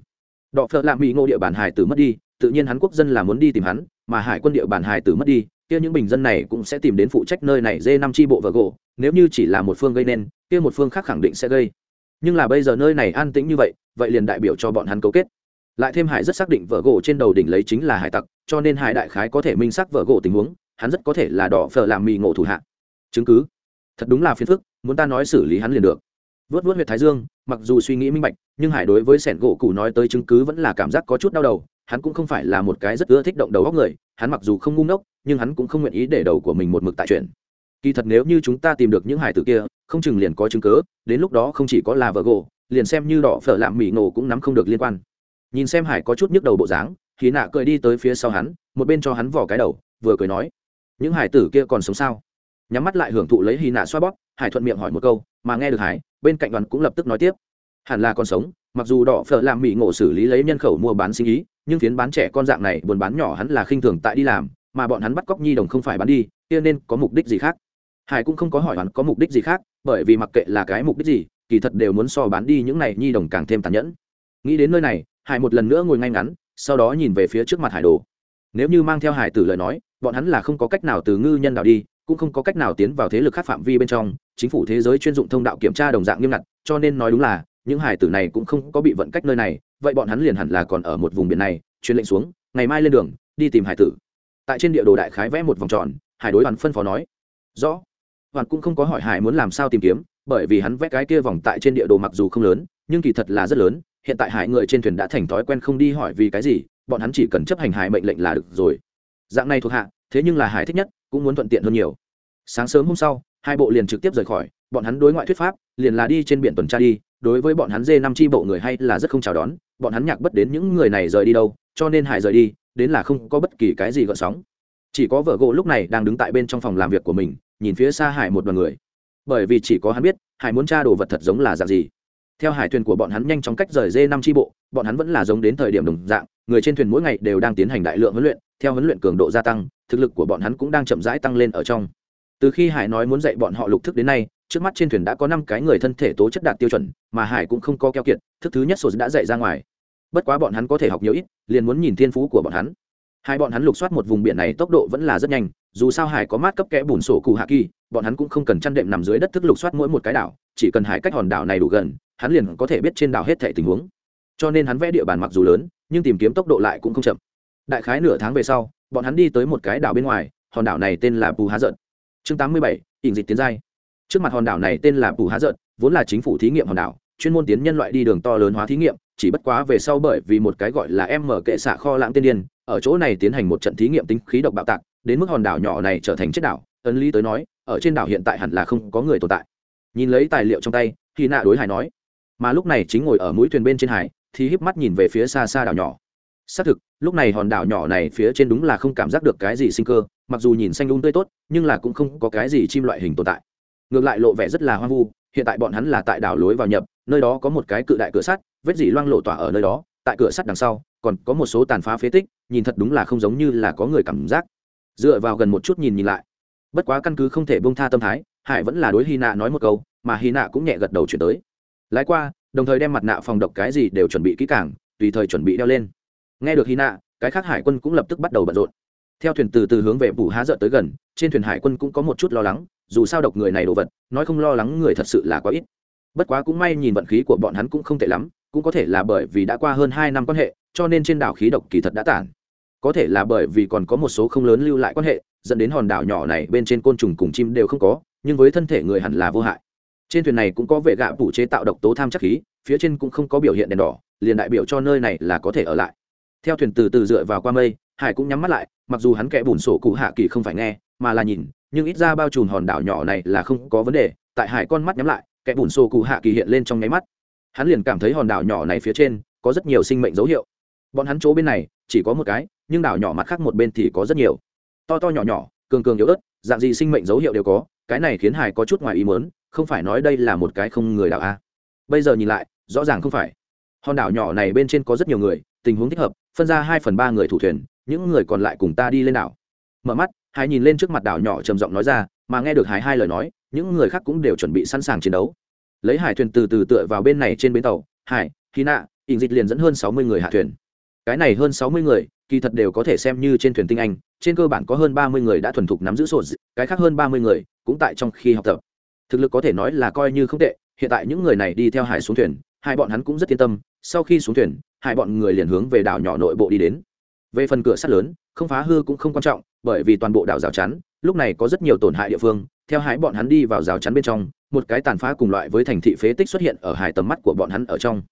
Speaker 1: Đọ phợ lạ mỹ ngộ địa bàn hải tử mất đi, tự nhiên hắn quốc dân là muốn đi tìm hắn, mà hải quân địa bàn hải tử mất đi, kia những bình dân này cũng sẽ tìm đến phụ trách nơi này dê năm tri bộ và gỗ, nếu như chỉ là một phương gây nên, kia một phương khác khẳng định sẽ gây. Nhưng là bây giờ nơi này an tĩnh như vậy vậy liền đại biểu cho bọn hắn cấu kết. Lại thêm hải rất xác định vợ gỗ trên đầu đỉnh lấy chính là hải tặc, cho nên hải đại khái có thể minh xác vợ gỗ tình huống, hắn rất có thể là đỏ phở làm mì ngộ thủ hạ. Chứng cứ. Thật đúng là phiền phức, muốn ta nói xử lý hắn liền được. Vớt vớt huyệt thái dương mặc dù suy nghĩ minh bạch nhưng hải đối với sẻn gỗ cụ nói tới chứng cứ vẫn là cảm giác có chút đau đầu hắn cũng không phải là một cái rất ưa thích động đầu góc người hắn mặc dù không ngu ngốc nhưng hắn cũng không nguyện ý để đầu của mình một mực tại chuyện. Kỳ thật nếu như chúng ta tìm được những hải tử kia không chừng liền có chứng cứ, đến lúc đó không chỉ có là vợ gỗ liền xem như đỏ phở lạm mỹ ngộ cũng nắm không được liên quan. Nhìn xem hải có chút nhức đầu bộ dáng khí nạ cười đi tới phía sau hắn một bên cho hắn vỏ cái đầu vừa cười nói những hải tử kia còn sống sao? Nhắm mắt lại hưởng thụ lấy hy nạ xoa bóp hải thuận miệng hỏi một câu mà nghe được hải, bên cạnh đoàn cũng lập tức nói tiếp. Hẳn là còn sống, mặc dù đỏ phở làm mỹ ngộ xử lý lấy nhân khẩu mua bán sinh ý, nhưng phiến bán trẻ con dạng này, buôn bán nhỏ hắn là khinh thường tại đi làm, mà bọn hắn bắt cóc nhi đồng không phải bán đi, kia nên có mục đích gì khác? Hải cũng không có hỏi hắn có mục đích gì khác, bởi vì mặc kệ là cái mục đích gì, kỳ thật đều muốn so bán đi những này nhi đồng càng thêm tàn nhẫn. Nghĩ đến nơi này, hải một lần nữa ngồi ngay ngắn, sau đó nhìn về phía trước mặt hải đồ. Nếu như mang theo hải tử lời nói, bọn hắn là không có cách nào từ ngư nhân đảo đi, cũng không có cách nào tiến vào thế lực khác phạm vi bên trong chính phủ thế giới chuyên dụng thông đạo kiểm tra đồng dạng nghiêm ngặt, cho nên nói đúng là, những hải tử này cũng không có bị vận cách nơi này, vậy bọn hắn liền hẳn là còn ở một vùng biển này, truyền lệnh xuống, ngày mai lên đường, đi tìm hải tử. Tại trên địa đồ đại khái vẽ một vòng tròn, hải đối hoàn phân phó nói. Rõ. Hoàn cũng không có hỏi hải muốn làm sao tìm kiếm, bởi vì hắn vẽ cái kia vòng tại trên địa đồ mặc dù không lớn, nhưng kỳ thật là rất lớn, hiện tại hải người trên thuyền đã thành thói quen không đi hỏi vì cái gì, bọn hắn chỉ cần chấp hành hải mệnh lệnh là được rồi. Dạng này thuộc hạ, thế nhưng là hải thích nhất, cũng muốn thuận tiện hơn nhiều. Sáng sớm hôm sau hai bộ liền trực tiếp rời khỏi, bọn hắn đối ngoại thuyết pháp, liền là đi trên biển tuần tra đi, đối với bọn hắn dê năm tri bộ người hay là rất không chào đón, bọn hắn nhạc bất đến những người này rời đi đâu, cho nên hải rời đi, đến là không có bất kỳ cái gì gợn sóng. Chỉ có vợ gỗ lúc này đang đứng tại bên trong phòng làm việc của mình, nhìn phía xa hải một đoàn người. Bởi vì chỉ có hắn biết, hải muốn tra đồ vật thật giống là dạng gì. Theo hải thuyền của bọn hắn nhanh chóng cách rời dê năm tri bộ, bọn hắn vẫn là giống đến thời điểm đồng dạng, người trên thuyền mỗi ngày đều đang tiến hành đại lượng huấn luyện, theo huấn luyện cường độ gia tăng, thực lực của bọn hắn cũng đang chậm rãi tăng lên ở trong từ khi hải nói muốn dạy bọn họ lục thức đến nay, trước mắt trên thuyền đã có năm cái người thân thể tố chất đạt tiêu chuẩn, mà hải cũng không có keo kiệt, thức thứ nhất sổ đã dạy ra ngoài. Bất quá bọn hắn có thể học nhiều ít, liền muốn nhìn thiên phú của bọn hắn. Hai bọn hắn lục soát một vùng biển này tốc độ vẫn là rất nhanh, dù sao hải có mát cấp kẽ bùn sổ cụ hạ kỳ, bọn hắn cũng không cần chăn đệm nằm dưới đất thức lục soát mỗi một cái đảo, chỉ cần hải cách hòn đảo này đủ gần, hắn liền có thể biết trên đảo hết thẻ tình huống. Cho nên hắn vẽ địa bàn mặc dù lớn, nhưng tìm kiếm tốc độ lại cũng không chậm. Đại khái nửa tháng về sau, bọn hắn đi tới một cái đảo bên ngoài, hòn đảo này tên là bù há giận chương tám mươi bảy ỉnh dịch tiến giai. Trước mặt hòn đảo này tên là bù há giận vốn là chính phủ thí nghiệm hòn đảo, chuyên môn tiến nhân loại đi đường to lớn hóa thí nghiệm, chỉ bất quá về sau bởi vì một cái gọi là em mở kệ xạ kho lãng tiên điên, ở chỗ này tiến hành một trận thí nghiệm tính khí độc bạo tạc, đến mức hòn đảo nhỏ này trở thành chết đảo. Ấn lý tới nói, ở trên đảo hiện tại hẳn là không có người tồn tại. Nhìn lấy tài liệu trong tay thì nạ đối hải nói, mà lúc này chính ngồi ở mũi thuyền bên trên hải, thì híp mắt nhìn về phía xa xa đảo nhỏ. Xác thực lúc này hòn đảo nhỏ này phía trên đúng là không cảm giác được cái gì sinh cơ, mặc dù nhìn xanh đúng tươi tốt, nhưng là cũng không có cái gì chim loại hình tồn tại. Ngược lại lộ vẻ rất là hoang vu, hiện tại bọn hắn là tại đảo lối vào nhập, nơi đó có một cái cự đại cửa sắt, vết dỉ loang lộ tỏa ở nơi đó, tại cửa sắt đằng sau, còn có một số tàn phá phế tích, nhìn thật đúng là không giống như là có người cảm giác. Dựa vào gần một chút nhìn nhìn lại, bất quá căn cứ không thể bông tha tâm thái, hải vẫn là đối hy nạ nói một câu, mà hy nạ cũng nhẹ gật đầu chuyển tới. Lái qua, đồng thời đem mặt nạ phòng độc cái gì đều chuẩn bị kỹ càng, tùy thời chuẩn bị đeo lên nghe được hy nạ cái khác hải quân cũng lập tức bắt đầu bận rộn. Theo thuyền từ từ hướng về bù há dợ tới gần, trên thuyền hải quân cũng có một chút lo lắng, dù sao độc người này đồ vật, nói không lo lắng người thật sự là quá ít. Bất quá cũng may nhìn vận khí của bọn hắn cũng không tệ lắm, cũng có thể là bởi vì đã qua hơn hai năm quan hệ, cho nên trên đảo khí độc kỳ thật đã tản. Có thể là bởi vì còn có một số không lớn lưu lại quan hệ, dẫn đến hòn đảo nhỏ này bên trên côn trùng cùng chim đều không có, nhưng với thân thể người hẳn là vô hại. Trên thuyền này cũng có vệ gạ phủ chế tạo độc tố tham chắc khí, phía trên cũng không có biểu hiện đèn đỏ, liền đại biểu cho nơi này là có thể ở lại theo thuyền từ từ dựa vào qua mây, hải cũng nhắm mắt lại, mặc dù hắn kẽ bùn sổ cụ hạ kỳ không phải nghe, mà là nhìn, nhưng ít ra bao trùm hòn đảo nhỏ này là không có vấn đề, tại hải con mắt nhắm lại, kẽ bùn sổ cụ hạ kỳ hiện lên trong nháy mắt. Hắn liền cảm thấy hòn đảo nhỏ này phía trên có rất nhiều sinh mệnh dấu hiệu. Bọn hắn chỗ bên này chỉ có một cái, nhưng đảo nhỏ mặt khác một bên thì có rất nhiều. To to nhỏ nhỏ, cường cường yếu ớt, dạng gì sinh mệnh dấu hiệu đều có, cái này khiến hải có chút ngoài ý mớn không phải nói đây là một cái không người đảo a bây giờ nhìn lại, rõ ràng không phải. Hòn đảo nhỏ này bên trên có rất nhiều người, tình huống thích hợp phân ra hai phần ba người thủ thuyền, những người còn lại cùng ta đi lên đảo. Mở mắt, hải nhìn lên trước mặt đảo nhỏ trầm giọng nói ra, mà nghe được hải hai lời nói, những người khác cũng đều chuẩn bị sẵn sàng chiến đấu. Lấy hải thuyền từ từ tựa vào bên này trên bến tàu, hải khi nạ ỉn dịch liền dẫn hơn sáu mươi người hạ thuyền. Cái này hơn sáu mươi người, kỳ thật đều có thể xem như trên thuyền tinh anh, trên cơ bản có hơn ba mươi người đã thuần thục nắm giữ sổ cái khác hơn ba mươi người cũng tại trong khi học tập. Thực lực có thể nói là coi như không tệ, hiện tại những người này đi theo hải xuống thuyền, hai bọn hắn cũng rất yên tâm, sau khi xuống thuyền hai bọn người liền hướng về đảo nhỏ nội bộ đi đến. Về phần cửa sắt lớn, không phá hư cũng không quan trọng, bởi vì toàn bộ đảo rào chắn, lúc này có rất nhiều tổn hại địa phương, theo hải bọn hắn đi vào rào chắn bên trong, một cái tàn phá cùng loại với thành thị phế tích xuất hiện ở hải tầm mắt của bọn hắn ở trong.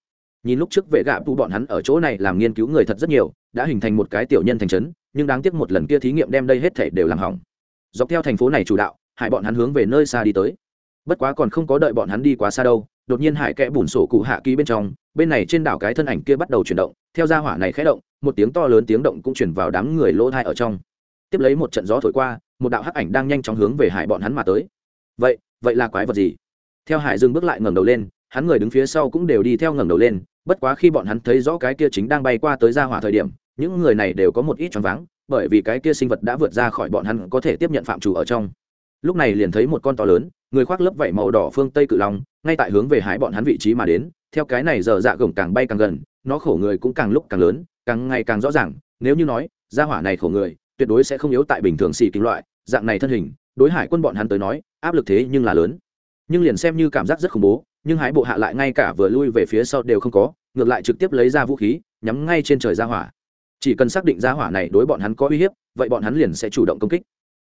Speaker 1: Nhìn lúc trước vệ gạ tu bọn hắn ở chỗ này làm nghiên cứu người thật rất nhiều, đã hình thành một cái tiểu nhân thành trấn, nhưng đáng tiếc một lần kia thí nghiệm đem đây hết thể đều làm hỏng. Dọc theo thành phố này chủ đạo hải bọn hắn hướng về nơi xa đi tới. Bất quá còn không có đợi bọn hắn đi quá xa đâu đột nhiên hải kẽ bùn sổ cụ hạ ký bên trong, bên này trên đảo cái thân ảnh kia bắt đầu chuyển động, theo ra hỏa này khẽ động, một tiếng to lớn tiếng động cũng chuyển vào đám người lỗ thai ở trong. Tiếp lấy một trận gió thổi qua, một đạo hắc ảnh đang nhanh chóng hướng về hải bọn hắn mà tới. Vậy vậy là quái vật gì? Theo hải dừng bước lại ngẩng đầu lên, hắn người đứng phía sau cũng đều đi theo ngẩng đầu lên, bất quá khi bọn hắn thấy rõ cái kia chính đang bay qua tới ra hỏa thời điểm, những người này đều có một ít choáng váng, bởi vì cái kia sinh vật đã vượt ra khỏi bọn hắn có thể tiếp nhận phạm chủ ở trong. Lúc này liền thấy một con to lớn người khoác lớp vảy màu đỏ phương tây cự long, ngay tại hướng về hải bọn hắn vị trí mà đến, theo cái này giờ dạ gồng càng bay càng gần, nó khổ người cũng càng lúc càng lớn, càng ngày càng rõ ràng, nếu như nói ra hỏa này khổ người, tuyệt đối sẽ không yếu tại bình thường xì kim loại, dạng này thân hình, đối hải quân bọn hắn tới nói, áp lực thế nhưng là lớn. Nhưng liền xem như cảm giác rất khủng bố, nhưng hái bộ hạ lại ngay cả vừa lui về phía sau đều không có, ngược lại trực tiếp lấy ra vũ khí, nhắm ngay trên trời ra hỏa. Chỉ cần xác định ra hỏa này đối bọn hắn có uy hiếp, vậy bọn hắn liền sẽ chủ động công kích.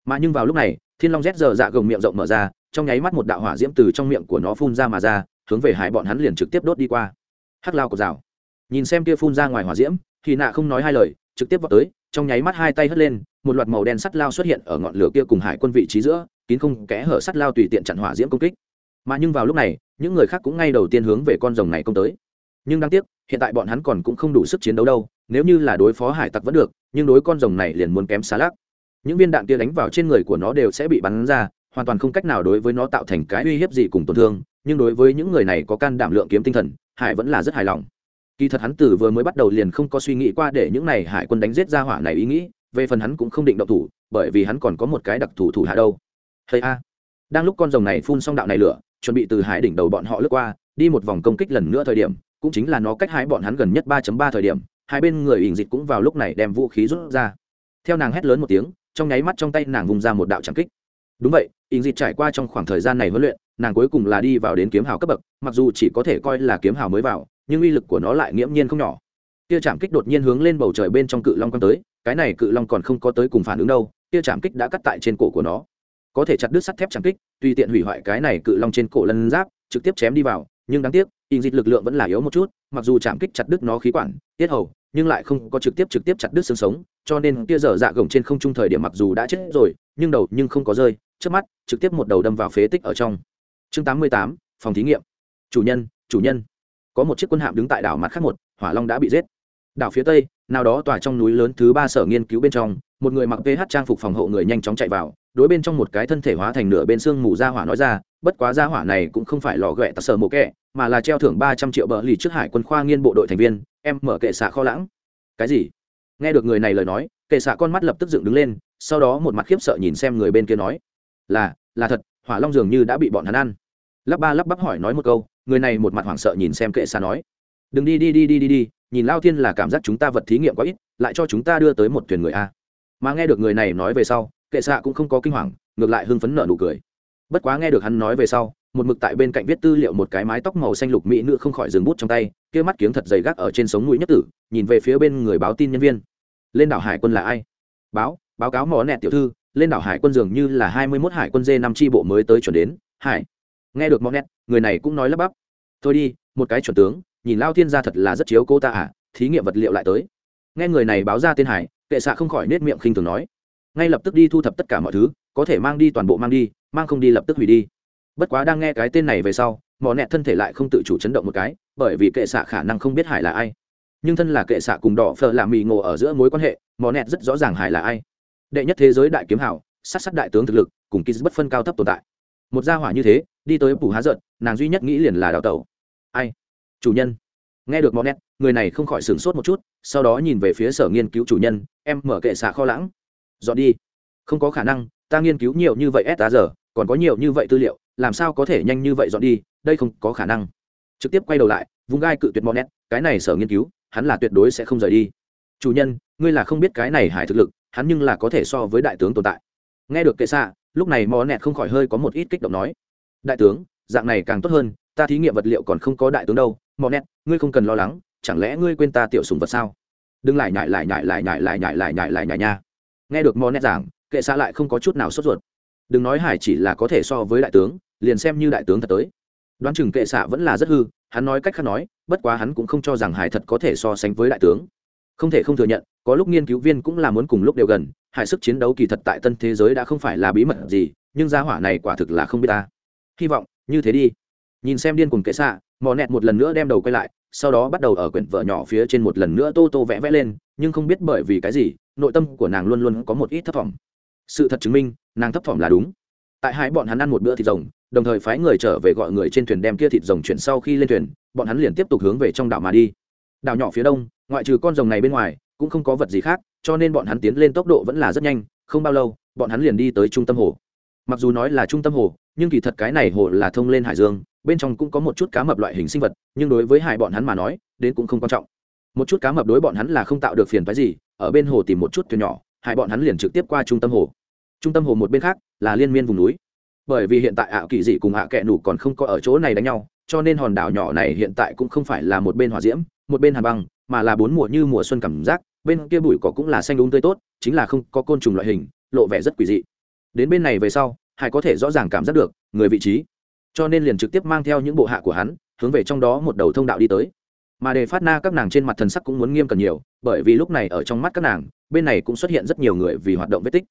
Speaker 1: Mà nhưng vào lúc này, thiên long rét giờ dạ gồng miệng rộng mở ra trong nháy mắt một đạo hỏa diễm từ trong miệng của nó phun ra mà ra, hướng về hải bọn hắn liền trực tiếp đốt đi qua. Hắc lao cột rào. Nhìn xem kia phun ra ngoài hỏa diễm thì nạ không nói hai lời, trực tiếp vào tới, trong nháy mắt hai tay hất lên, một loạt màu đen sắt lao xuất hiện ở ngọn lửa kia cùng hải quân vị trí giữa, kín không kẽ hở sắt lao tùy tiện chặn hỏa diễm công kích. Mà nhưng vào lúc này, những người khác cũng ngay đầu tiên hướng về con rồng này công tới. Nhưng đáng tiếc, hiện tại bọn hắn còn cũng không đủ sức chiến đấu đâu, nếu như là đối phó hải tặc vẫn được, nhưng đối con rồng này liền muốn kém xa lắc. Những viên đạn kia đánh vào trên người của nó đều sẽ bị bắn ra hoàn toàn không cách nào đối với nó tạo thành cái uy hiếp gì cùng tổn thương, nhưng đối với những người này có can đảm lượng kiếm tinh thần, hải vẫn là rất hài lòng. Kỳ thật hắn từ vừa mới bắt đầu liền không có suy nghĩ qua để những này hải quân đánh giết ra hỏa này ý nghĩ, về phần hắn cũng không định động thủ, bởi vì hắn còn có một cái đặc thủ thủ hạ đâu. Hay a. Đang lúc con rồng này phun xong đạo này lửa, chuẩn bị từ hải đỉnh đầu bọn họ lướt qua, đi một vòng công kích lần nữa thời điểm, cũng chính là nó cách hai bọn hắn gần nhất 3 ba thời điểm, hai bên người ỉn dịch cũng vào lúc này đem vũ khí rút ra. Theo nàng hét lớn một tiếng, trong nháy mắt trong tay nàng vùng ra một đạo trảm kích đúng vậy in dịch trải qua trong khoảng thời gian này huấn luyện, nàng cuối cùng là đi vào đến kiếm hào cấp bậc, mặc dù chỉ có thể coi là kiếm hào mới vào, nhưng uy lực của nó lại nghiễm nhiên không nhỏ. Tia chạm kích đột nhiên hướng lên bầu trời bên trong cự long quăng tới, cái này cự long còn không có tới cùng phản ứng đâu, tia chạm kích đã cắt tại trên cổ của nó. Có thể chặt đứt sắt thép chạm kích, tùy tiện hủy hoại cái này cự long trên cổ lân giáp, trực tiếp chém đi vào, nhưng đáng tiếc in dịch lực lượng vẫn là yếu một chút, mặc dù chạm kích chặt đứt nó khí quản, tiết hầu, nhưng lại không có trực tiếp trực tiếp chặt đứt xương sống, cho nên tia dở dạ gồng trên không trung thời điểm mặc dù đã chết rồi, nhưng đầu nhưng không có rơi trước mắt trực tiếp một đầu đâm vào phế tích ở trong. Chương 88, phòng thí nghiệm. Chủ nhân chủ nhân. Có một chiếc quân hạm đứng tại đảo mặt khác một hỏa long đã bị giết. Đảo phía tây nào đó tòa trong núi lớn thứ ba sở nghiên cứu bên trong một người mặc ph trang phục phòng hộ người nhanh chóng chạy vào đối bên trong một cái thân thể hóa thành nửa bên xương mù ra hỏa nói ra bất quá ra hỏa này cũng không phải lò ghẹ tặc sở mộ kẹ mà là treo thưởng ba trăm triệu bờ lì trước hải quân khoa nghiên bộ đội thành viên em mở kệ xạ kho lãng. Cái gì? Nghe được người này lời nói kệ xạ con mắt lập tức dựng đứng lên sau đó một mặt khiếp sợ nhìn xem người bên kia nói là là thật, hỏa long dường như đã bị bọn hắn ăn. Lắp ba lắp bắp hỏi nói một câu, người này một mặt hoảng sợ nhìn xem kệ xa nói. Đừng đi đi đi đi đi đi, nhìn lao thiên là cảm giác chúng ta vật thí nghiệm quá ít, lại cho chúng ta đưa tới một thuyền người a. Mà nghe được người này nói về sau, kệ xạ cũng không có kinh hoàng, ngược lại hưng phấn nở nụ cười. Bất quá nghe được hắn nói về sau, một mực tại bên cạnh viết tư liệu một cái mái tóc màu xanh lục mỹ nữ không khỏi dừng bút trong tay, kia mắt kiếng thật dày gác ở trên sống mũi nhất tử, nhìn về phía bên người báo tin nhân viên. Lên đảo hải quân là ai? Báo báo cáo mỏ nẹt tiểu thư lên đảo hải quân dường như là hai mươi mốt hải quân dê năm tri bộ mới tới chuẩn đến. Hải, nghe được mỏ nẹt người này cũng nói lắp bắp. Thôi đi, một cái chuẩn tướng, nhìn lao thiên gia thật là rất chiếu cô ta à thí nghiệm vật liệu lại tới. Nghe người này báo ra tên hải, kệ xạ không khỏi nết miệng khinh thường nói. Ngay lập tức đi thu thập tất cả mọi thứ, có thể mang đi toàn bộ mang đi, mang không đi lập tức hủy đi. Bất quá đang nghe cái tên này về sau mỏ nẹt thân thể lại không tự chủ chấn động một cái, bởi vì kệ xạ khả năng không biết hải là ai. Nhưng thân là kệ xạ cùng đỏ phờ là mì ngộ ở giữa mối quan hệ mỏ nẹt rất rõ ràng hải là ai đệ nhất thế giới đại kiếm hảo sát sát đại tướng thực lực, cùng ký bất phân cao thấp tồn tại. Một gia hỏa như thế, đi tới phủ há giận, nàng duy nhất nghĩ liền là đào tẩu. Ai? Chủ nhân. Nghe được món nét người này không khỏi sửng sốt một chút, sau đó nhìn về phía sở nghiên cứu chủ nhân, em, mở kệ xạ kho lãng. Dọn đi. Không có khả năng, ta nghiên cứu nhiều như vậy s giờ còn có nhiều như vậy tư liệu, làm sao có thể nhanh như vậy dọn đi, đây không có khả năng. Trực tiếp quay đầu lại vùng gai cự tuyệt món nét cái này sở nghiên cứu, hắn là tuyệt đối sẽ không rời đi. Chủ nhân, ngươi là không biết cái này hải thực lực hắn nhưng là có thể so với đại tướng tồn tại. Nghe được kệ xạ, lúc này mò nẹt không khỏi hơi có một ít kích động nói. Đại tướng, dạng này càng tốt hơn, ta thí nghiệm vật liệu còn không có đại tướng đâu. Mò nẹt, ngươi không cần lo lắng, chẳng lẽ ngươi quên ta tiểu sùng vật sao? Đừng lại nhại lại nhại lại nhại lại nhại lại nhại lại nhại nha. Nghe được mò nẹt giảng, kệ xạ lại không có chút nào sốt ruột. Đừng nói hải chỉ là có thể so với đại tướng, liền xem như đại tướng thật tới. Đoán chừng kệ xạ vẫn là rất hư, hắn nói cách khác nói, bất quá hắn cũng không cho rằng hải thật có thể so sánh với đại tướng không thể không thừa nhận, có lúc nghiên cứu viên cũng là muốn cùng lúc đều gần, hải sức chiến đấu kỳ thật tại tân thế giới đã không phải là bí mật gì, nhưng gia hỏa này quả thực là không biết ta. Hy vọng, như thế đi. Nhìn xem điên cùng kệ xạ, mò nẹt một lần nữa đem đầu quay lại, sau đó bắt đầu ở quyển vợ nhỏ phía trên một lần nữa tô tô vẽ vẽ lên, nhưng không biết bởi vì cái gì, nội tâm của nàng luôn luôn có một ít thất vọng sự thật chứng minh, nàng thấp thỏm là đúng. Tại hai bọn hắn ăn một bữa thịt rồng, đồng thời phái người trở về gọi người trên thuyền đem kia thịt rồng chuyển sau khi lên thuyền, bọn hắn liền tiếp tục hướng về trong đảo mà đi. Đảo nhỏ phía đông ngoại trừ con rồng này bên ngoài, cũng không có vật gì khác, cho nên bọn hắn tiến lên tốc độ vẫn là rất nhanh, không bao lâu, bọn hắn liền đi tới trung tâm hồ. Mặc dù nói là trung tâm hồ, nhưng kỳ thật cái này hồ là thông lên hải dương, bên trong cũng có một chút cá mập loại hình sinh vật, nhưng đối với hải bọn hắn mà nói, đến cũng không quan trọng. Một chút cá mập đối bọn hắn là không tạo được phiền phái gì, ở bên hồ tìm một chút thuyền nhỏ, hải bọn hắn liền trực tiếp qua trung tâm hồ. Trung tâm hồ một bên khác là liên miên vùng núi. Bởi vì hiện tại ạ kỳ dị cùng ạ kẹ nủ còn không có ở chỗ này đánh nhau, cho nên hòn đảo nhỏ này hiện tại cũng không phải là một bên hỏa diễm, một bên hà băng mà là bốn mùa như mùa xuân cảm giác, bên kia bụi cỏ cũng là xanh đúng tươi tốt, chính là không có côn trùng loại hình, lộ vẻ rất quỷ dị. Đến bên này về sau, hải có thể rõ ràng cảm giác được người vị trí, cho nên liền trực tiếp mang theo những bộ hạ của hắn, hướng về trong đó một đầu thông đạo đi tới. Mà để phát na các nàng trên mặt thần sắc cũng muốn nghiêm cần nhiều, bởi vì lúc này ở trong mắt các nàng, bên này cũng xuất hiện rất nhiều người vì hoạt động vết tích.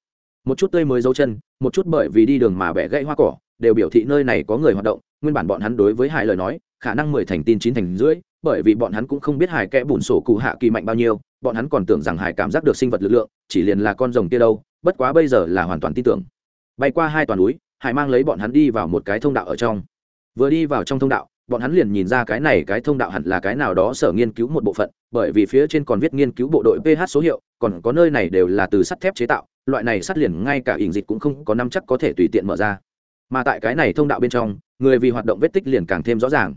Speaker 1: Một chút tươi mới dấu chân, một chút bởi vì đi đường mà bẻ gãy hoa cỏ, đều biểu thị nơi này có người hoạt động, nguyên bản bọn hắn đối với hải lời nói, khả năng mười thành tin chín thành rưỡi bởi vì bọn hắn cũng không biết hải kẽ bùn sổ cụ hạ kỳ mạnh bao nhiêu, bọn hắn còn tưởng rằng hải cảm giác được sinh vật lực lượng, chỉ liền là con rồng kia đâu, bất quá bây giờ là hoàn toàn tin tưởng. Bay qua hai toàn núi, hải mang lấy bọn hắn đi vào một cái thông đạo ở trong. Vừa đi vào trong thông đạo, bọn hắn liền nhìn ra cái này cái thông đạo hẳn là cái nào đó sở nghiên cứu một bộ phận, bởi vì phía trên còn viết nghiên cứu bộ đội ph số hiệu, còn có nơi này đều là từ sắt thép chế tạo, loại này sắt liền ngay cả ỉn dịch cũng không có năm chắc có thể tùy tiện mở ra. Mà tại cái này thông đạo bên trong, người vì hoạt động vết tích liền càng thêm rõ ràng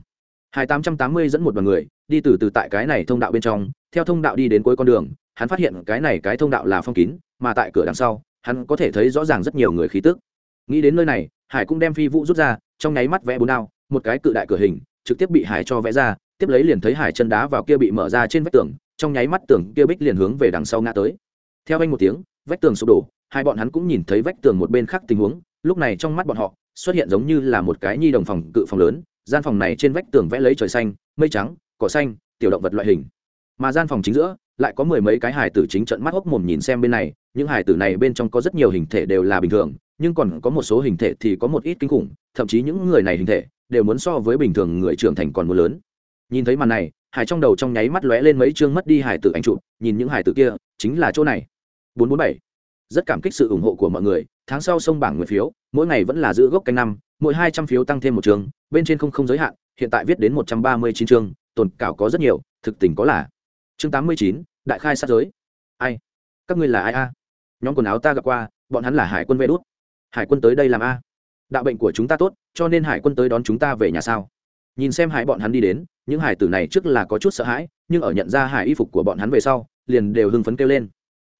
Speaker 1: hai tám trăm tám mươi dẫn một đoàn người, đi từ từ tại cái này thông đạo bên trong, theo thông đạo đi đến cuối con đường, hắn phát hiện cái này cái thông đạo là phong kín, mà tại cửa đằng sau, hắn có thể thấy rõ ràng rất nhiều người khí tức. Nghĩ đến nơi này, hải cũng đem phi vũ rút ra, trong nháy mắt vẽ bốn ao một cái cự đại cửa hình, trực tiếp bị hải cho vẽ ra, tiếp lấy liền thấy hải chân đá vào kia bị mở ra trên vách tường, trong nháy mắt tường kia bích liền hướng về đằng sau ngã tới. Theo anh một tiếng, vách tường sụp đổ, hai bọn hắn cũng nhìn thấy vách tường một bên khác tình huống, lúc này trong mắt bọn họ, xuất hiện giống như là một cái nhi đồng phòng, cự phòng lớn gian phòng này trên vách tường vẽ lấy trời xanh, mây trắng, cỏ xanh, tiểu động vật loại hình. Mà gian phòng chính giữa, lại có mười mấy cái hài tử chính trận mắt hốc mồm nhìn xem bên này, những hài tử này bên trong có rất nhiều hình thể đều là bình thường, nhưng còn có một số hình thể thì có một ít kinh khủng, thậm chí những người này hình thể đều muốn so với bình thường người trưởng thành còn muốn lớn. Nhìn thấy màn này hải trong đầu trong nháy mắt lóe lên mấy chương mất đi hải tử anh chụp, nhìn những hải tử kia, chính là chỗ này. Bốn bốn bảy. Rất cảm kích sự ủng hộ của mọi người, tháng sau sông bảng nguyện phiếu, mỗi ngày vẫn là giữ gốc canh năm, mỗi hai trăm phiếu tăng thêm một trường bên trên không không giới hạn, hiện tại viết đến một trăm ba mươi chín chương, tồn cảo có rất nhiều, thực tình có là. Chương tám mươi chín, đại khai sát giới. Ai? Các ngươi là ai a? Nhóm quần áo ta gặp qua, bọn hắn là hải quân vê đốt hải quân tới đây làm a? Đạo bệnh của chúng ta tốt, cho nên hải quân tới đón chúng ta về nhà sao? Nhìn xem hải bọn hắn đi đến, những hải tử này trước là có chút sợ hãi, nhưng ở nhận ra hải y phục của bọn hắn về sau, liền đều hưng phấn kêu lên.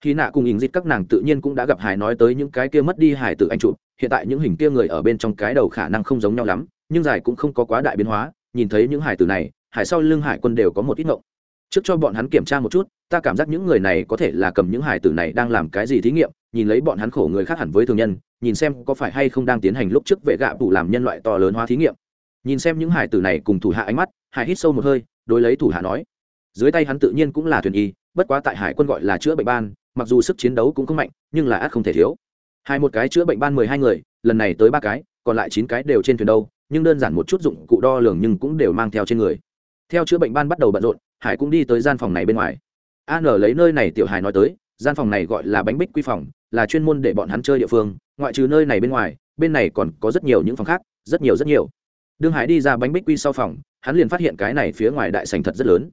Speaker 1: Khi nạ cùng hình dịch các nàng tự nhiên cũng đã gặp hải nói tới những cái kia mất đi hải tử anh chụp, hiện tại những hình kia người ở bên trong cái đầu khả năng không giống nhau lắm nhưng giải cũng không có quá đại biến hóa, nhìn thấy những hải tử này, hải sau lưng hải quân đều có một ít ngộng. Trước cho bọn hắn kiểm tra một chút, ta cảm giác những người này có thể là cầm những hải tử này đang làm cái gì thí nghiệm, nhìn lấy bọn hắn khổ người khác hẳn với thường nhân, nhìn xem có phải hay không đang tiến hành lúc trước vệ gạ tủ làm nhân loại to lớn hóa thí nghiệm. Nhìn xem những hải tử này cùng thủ hạ ánh mắt, hải hít sâu một hơi, đối lấy thủ hạ nói. Dưới tay hắn tự nhiên cũng là thuyền y, bất quá tại hải quân gọi là chữa bệnh ban, mặc dù sức chiến đấu cũng không mạnh, nhưng là át không thể thiếu. Hai một cái chữa bệnh ban mười hai người, lần này tới ba cái, còn lại chín cái đều trên thuyền đâu nhưng đơn giản một chút dụng cụ đo lường nhưng cũng đều mang theo trên người. Theo chữa bệnh ban bắt đầu bận rộn, hải cũng đi tới gian phòng này bên ngoài. An lấy nơi này tiểu hải nói tới, gian phòng này gọi là bánh bích quy phòng, là chuyên môn để bọn hắn chơi địa phương, ngoại trừ nơi này bên ngoài, bên này còn có rất nhiều những phòng khác, rất nhiều rất nhiều. Đương hải đi ra bánh bích quy sau phòng, hắn liền phát hiện cái này phía ngoài đại sành thật rất lớn,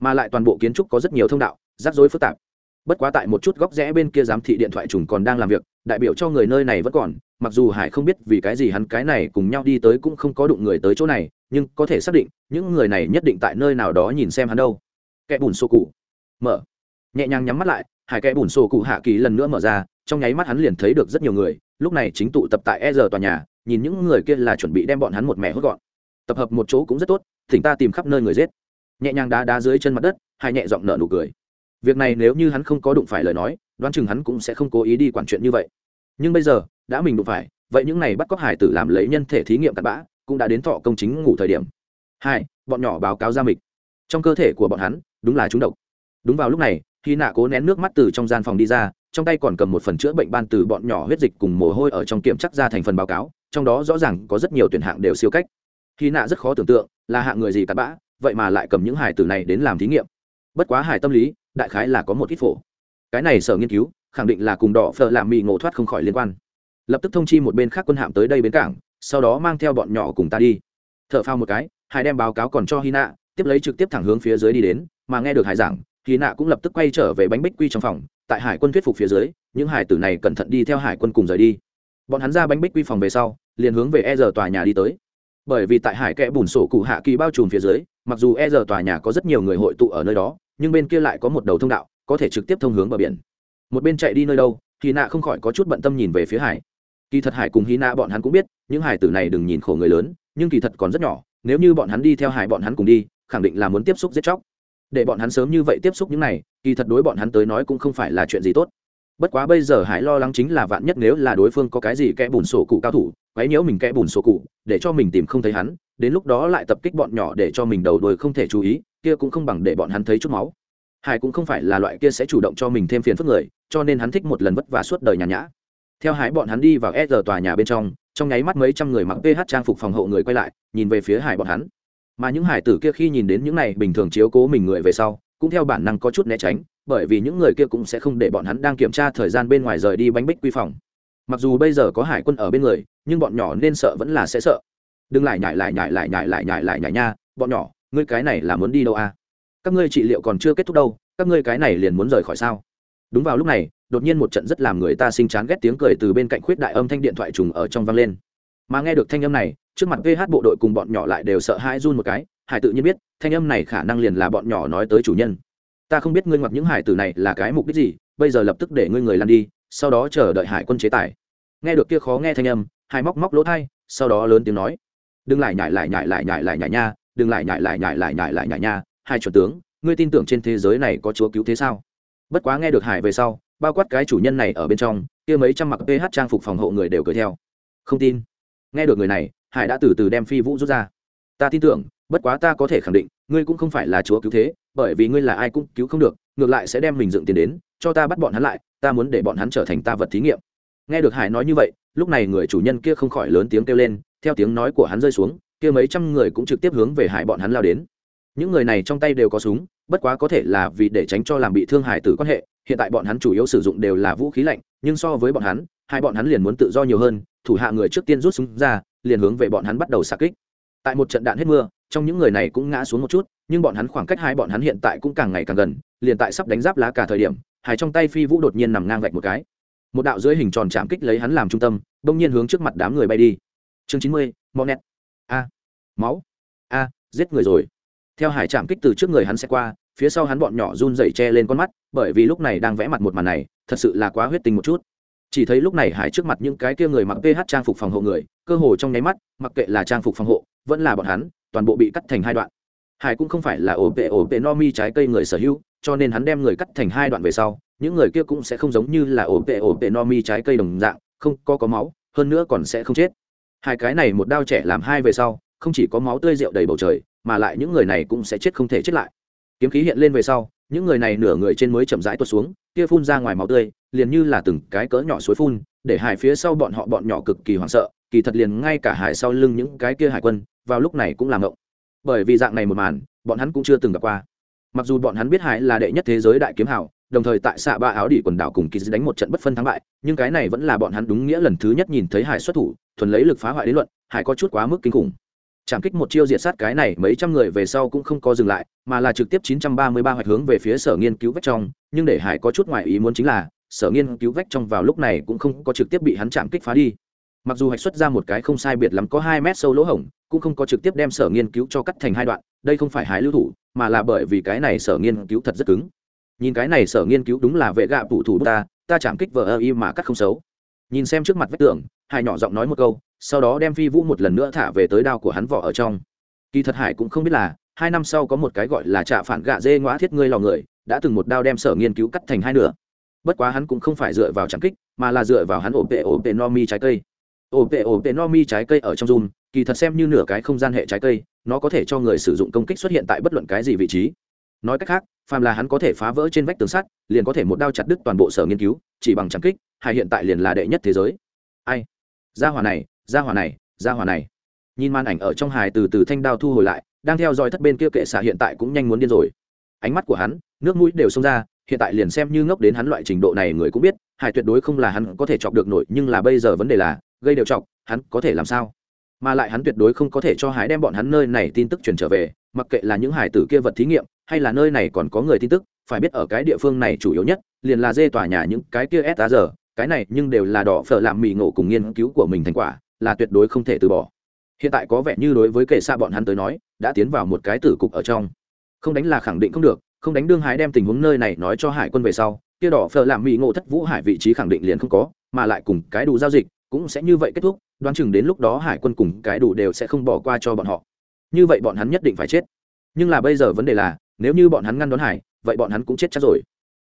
Speaker 1: mà lại toàn bộ kiến trúc có rất nhiều thông đạo, rắc rối phức tạp bất quá tại một chút góc rẽ bên kia giám thị điện thoại trùng còn đang làm việc, đại biểu cho người nơi này vẫn còn, mặc dù hải không biết vì cái gì hắn cái này cùng nhau đi tới cũng không có đụng người tới chỗ này, nhưng có thể xác định, những người này nhất định tại nơi nào đó nhìn xem hắn đâu. Kẻ bùn sô cụ. Mở. Nhẹ nhàng nhắm mắt lại, hải kẻ bùn sô cụ hạ kỳ lần nữa mở ra, trong nháy mắt hắn liền thấy được rất nhiều người, lúc này chính tụ tập tại e giờ tòa nhà, nhìn những người kia là chuẩn bị đem bọn hắn một mẹ hốt gọn. Tập hợp một chỗ cũng rất tốt, thỉnh ta tìm khắp nơi người giết. Nhẹ nhàng đá đá dưới chân mặt đất, Hải nhẹ giọng nở nụ cười việc này nếu như hắn không có đụng phải lời nói, đoán chừng hắn cũng sẽ không cố ý đi quản chuyện như vậy. Nhưng bây giờ, đã mình đụng phải, vậy những này bắt cóc hải tử làm lấy nhân thể thí nghiệm cặn bã, cũng đã đến thọ công chính ngủ thời điểm. Hai, bọn nhỏ báo cáo ra mịch. Trong cơ thể của bọn hắn, đúng là chúng độc. Đúng vào lúc này, khi nạ cố nén nước mắt từ trong gian phòng đi ra, trong tay còn cầm một phần chữa bệnh ban từ bọn nhỏ huyết dịch cùng mồ hôi ở trong kiểm chắc ra thành phần báo cáo, trong đó rõ ràng có rất nhiều tuyển hạng đều siêu cách. Khi nạ rất khó tưởng tượng là hạng người gì cặn bã, vậy mà lại cầm những hải tử này đến làm thí nghiệm. Bất quá hải tâm lý đại khái là có một ít phổ. Cái này sở nghiên cứu, khẳng định là cùng đỏ phở làm mì ngộ thoát không khỏi liên quan. Lập tức thông chi một bên khác quân hạm tới đây bến cảng, sau đó mang theo bọn nhỏ cùng ta đi. T h ở phao một cái hải đem báo cáo còn cho hy nạ tiếp lấy trực tiếp thẳng hướng phía dưới đi đến, mà nghe được hải giảng hy nạ cũng lập tức quay trở về bánh bích quy trong phòng, tại hải quân thuyết phục phía dưới, những hải tử này cẩn thận đi theo hải quân cùng rời đi. Bọn hắn ra bánh bích quy phòng về sau, liền hướng về e giờ tòa nhà đi tới. Bởi vì tại hải kẽ bùn sổ cụ hạ kỳ bao trùm phía dưới, mặc dù e giờ tòa nhà có rất nhiều người hội tụ ở nơi đó nhưng bên kia lại có một đầu thông đạo, có thể trực tiếp thông hướng bờ biển. Một bên chạy đi nơi đâu hy nạ không khỏi có chút bận tâm nhìn về phía hải. Kỳ thật hải cùng hy nạ bọn hắn cũng biết, những hải tử này đừng nhìn khổ người lớn, nhưng kỳ thật còn rất nhỏ, nếu như bọn hắn đi theo hải bọn hắn cùng đi, khẳng định là muốn tiếp xúc giết chóc. Để bọn hắn sớm như vậy tiếp xúc những này, kỳ thật đối bọn hắn tới nói cũng không phải là chuyện gì tốt. Bất quá bây giờ hải lo lắng chính là vạn nhất nếu là đối phương có cái gì kẽ bùn sổ cụ cao thủ, quấy nhiễu mình kẽ bùn sổ cụ, để cho mình tìm không thấy hắn đến lúc đó lại tập kích bọn nhỏ để cho mình đầu đuôi không thể chú ý, kia cũng không bằng để bọn hắn thấy chút máu. Hải cũng không phải là loại kia sẽ chủ động cho mình thêm phiền phức người, cho nên hắn thích một lần vất vả suốt đời nhàn nhã. Theo hải bọn hắn đi vào s tòa nhà bên trong trong nháy mắt mấy trăm người mặc ph trang phục phòng hộ người quay lại, nhìn về phía hải bọn hắn. Mà những hải tử kia khi nhìn đến những này bình thường chiếu cố mình người về sau, cũng theo bản năng có chút né tránh, bởi vì những người kia cũng sẽ không để bọn hắn đang kiểm tra thời gian bên ngoài rời đi bánh bích quy phòng. Mặc dù bây giờ có hải quân ở bên người, nhưng bọn nhỏ nên sợ vẫn là sẽ sợ đừng lại nhải lại nhải lại nhải lại nhải lại nhải nha, bọn nhỏ, ngươi cái này là muốn đi đâu à? Các ngươi trị liệu còn chưa kết thúc đâu, các ngươi cái này liền muốn rời khỏi sao? Đúng vào lúc này, đột nhiên một trận rất làm người ta sinh chán ghét tiếng cười từ bên cạnh khuyết đại âm thanh điện thoại trùng ở trong vang lên. Mà nghe được thanh âm này, trước mặt vh bộ đội cùng bọn nhỏ lại đều sợ hãi run một cái, hải tự nhiên biết, thanh âm này khả năng liền là bọn nhỏ nói tới chủ nhân. Ta không biết ngươi ngoặc những hải tử này là cái mục đích gì, bây giờ lập tức để ngươi người lăn đi, sau đó chờ đợi hải quân chế tài. Nghe được kia khó nghe thanh âm, hải móc móc lỗ thai sau đó lớn tiếng nói đừng lại nhại lại nhại lại nhại lại nhại nha, đừng lại nhại lại nhại lại nhại lại nhại nha, hai chuẩn tướng, ngươi tin tưởng trên thế giới này có chúa cứu thế sao? Bất quá nghe được hải về sau, bao quát cái chủ nhân này ở bên trong, kia mấy trăm mặc ph trang phục phòng hộ người đều cười theo. Không tin. Nghe được người này, hải đã từ từ đem phi vũ rút ra. Ta tin tưởng, bất quá ta có thể khẳng định, ngươi cũng không phải là chúa cứu thế, bởi vì ngươi là ai cũng cứu không được, ngược lại sẽ đem mình dựng tiền đến, cho ta bắt bọn hắn lại, ta muốn để bọn hắn trở thành ta vật thí nghiệm. Nghe được hải nói như vậy, lúc này người chủ nhân kia không khỏi lớn tiếng kêu lên theo tiếng nói của hắn rơi xuống, kia mấy trăm người cũng trực tiếp hướng về hải bọn hắn lao đến. Những người này trong tay đều có súng, bất quá có thể là vì để tránh cho làm bị thương hải tử quan hệ, hiện tại bọn hắn chủ yếu sử dụng đều là vũ khí lạnh, nhưng so với bọn hắn, hai bọn hắn liền muốn tự do nhiều hơn, thủ hạ người trước tiên rút súng ra, liền hướng về bọn hắn bắt đầu xạ kích. Tại một trận đạn hết mưa, trong những người này cũng ngã xuống một chút, nhưng bọn hắn khoảng cách hai bọn hắn hiện tại cũng càng ngày càng gần, liền tại sắp đánh giáp lá cả thời điểm hải trong tay phi vũ đột nhiên nằm ngang vạch một cái. Một đạo dưới hình tròn chạm kích lấy hắn làm trung tâm, bỗng nhiên hướng trước mặt đám người bay đi chương chín mươi mò nẹt. A. Máu. A, giết người rồi. Theo hải chạm kích từ trước người hắn sẽ qua, phía sau hắn bọn nhỏ run dậy che lên con mắt, bởi vì lúc này đang vẽ mặt một màn này, thật sự là quá huyết tình một chút. Chỉ thấy lúc này hải trước mặt những cái kia người mặc ph trang phục phòng hộ người, cơ hồ trong nháy mắt, mặc kệ là trang phục phòng hộ, vẫn là bọn hắn, toàn bộ bị cắt thành hai đoạn. Hải cũng không phải là ổ vệ ổ vệ no mi trái cây người sở hữu, cho nên hắn đem người cắt thành hai đoạn về sau, những người kia cũng sẽ không giống như là ổ vệ ổ vệ no mi trái cây đồng dạng, không có có máu, hơn nữa còn sẽ không chết hai cái này một đao trẻ làm hai về sau, không chỉ có máu tươi rượu đầy bầu trời, mà lại những người này cũng sẽ chết không thể chết lại. Kiếm khí hiện lên về sau, những người này nửa người trên mới chậm rãi tuột xuống, kia phun ra ngoài máu tươi, liền như là từng cái cỡ nhỏ suối phun, để hải phía sau bọn họ bọn nhỏ cực kỳ hoảng sợ, kỳ thật liền ngay cả hải sau lưng những cái kia hải quân, vào lúc này cũng làm ngộng. Bởi vì dạng này một màn, bọn hắn cũng chưa từng gặp qua. Mặc dù bọn hắn biết hải là đệ nhất thế giới đại kiếm hảo đồng thời tại xạ ba áo đỉ quần đảo cùng kỳ đánh một trận bất phân thắng bại, nhưng cái này vẫn là bọn hắn đúng nghĩa lần thứ nhất nhìn thấy hải xuất thủ, thuần lấy lực phá hoại lý luận, hải có chút quá mức kinh khủng. Chạm kích một chiêu diệt sát cái này mấy trăm người về sau cũng không có dừng lại, mà là trực tiếp 933 hoạch hướng về phía sở nghiên cứu vách trong, nhưng để hải có chút ngoài ý muốn chính là, sở nghiên cứu vách trong vào lúc này cũng không có trực tiếp bị hắn chạm kích phá đi. Mặc dù hạch xuất ra một cái không sai biệt lắm có hai mét sâu lỗ hổng, cũng không có trực tiếp đem sở nghiên cứu cho cắt thành hai đoạn, đây không phải hải lưu thủ, mà là bởi vì cái này sở nghiên cứu thật rất cứng nhìn cái này sở nghiên cứu đúng là vệ gạ thủ thủ ta ta chạm kích vợ ơ y mà cắt không xấu. Nhìn xem trước mặt vách tường, hải nhỏ giọng nói một câu, sau đó đem phi vũ một lần nữa thả về tới đao của hắn vỏ ở trong. Kỳ thật hải cũng không biết là, hai năm sau có một cái gọi là trạ phản gạ dê ngõa thiết ngươi lò người, đã từng một đao đem sở nghiên cứu cắt thành hai nửa. Bất quá hắn cũng không phải dựa vào trạng kích, mà là dựa vào hắn ổ pệ ổ pệ no mi trái cây. Ổ pệ ổ pệ no mi trái cây ở trong zoom kỳ thật xem như nửa cái không gian hệ trái cây, nó có thể cho người sử dụng công kích xuất hiện tại bất luận cái gì vị trí nói cách khác, phàm là hắn có thể phá vỡ trên vách tường sắt, liền có thể một đao chặt đứt toàn bộ sở nghiên cứu, chỉ bằng trắng kích hải hiện tại liền là đệ nhất thế giới. Ai? Gia hỏa này, gia hỏa này, gia hỏa này. Nhìn màn ảnh ở trong hài từ từ thanh đao thu hồi lại, đang theo dõi thất bên kia kệ xạ hiện tại cũng nhanh muốn điên rồi. Ánh mắt của hắn, nước mũi đều xông ra, hiện tại liền xem như ngốc đến hắn loại trình độ này người cũng biết hải tuyệt đối không là hắn có thể chọc được nổi, nhưng là bây giờ vấn đề là, gây đều chọc, hắn có thể làm sao? Mà lại hắn tuyệt đối không có thể cho hải đem bọn hắn nơi này tin tức truyền trở về, mặc kệ là những hải tử kia vật thí nghiệm hay là nơi này còn có người tin tức, phải biết ở cái địa phương này chủ yếu nhất, liền là dê tòa nhà những cái kia s giờ cái này nhưng đều là đỏ phở làm mì ngộ cùng nghiên cứu của mình thành quả, là tuyệt đối không thể từ bỏ. Hiện tại có vẻ như đối với kệ xa bọn hắn tới nói, đã tiến vào một cái tử cục ở trong. Không đánh là khẳng định không được, không đánh đương hái đem tình huống nơi này nói cho hải quân về sau, kia đỏ phở làm mì ngộ thất vũ hải vị trí khẳng định liền không có, mà lại cùng cái đủ giao dịch cũng sẽ như vậy kết thúc, đoán chừng đến lúc đó hải quân cùng cái đủ đều sẽ không bỏ qua cho bọn họ. Như vậy bọn hắn nhất định phải chết. Nhưng là bây giờ vấn đề là nếu như bọn hắn ngăn đón hải, vậy bọn hắn cũng chết chắc rồi.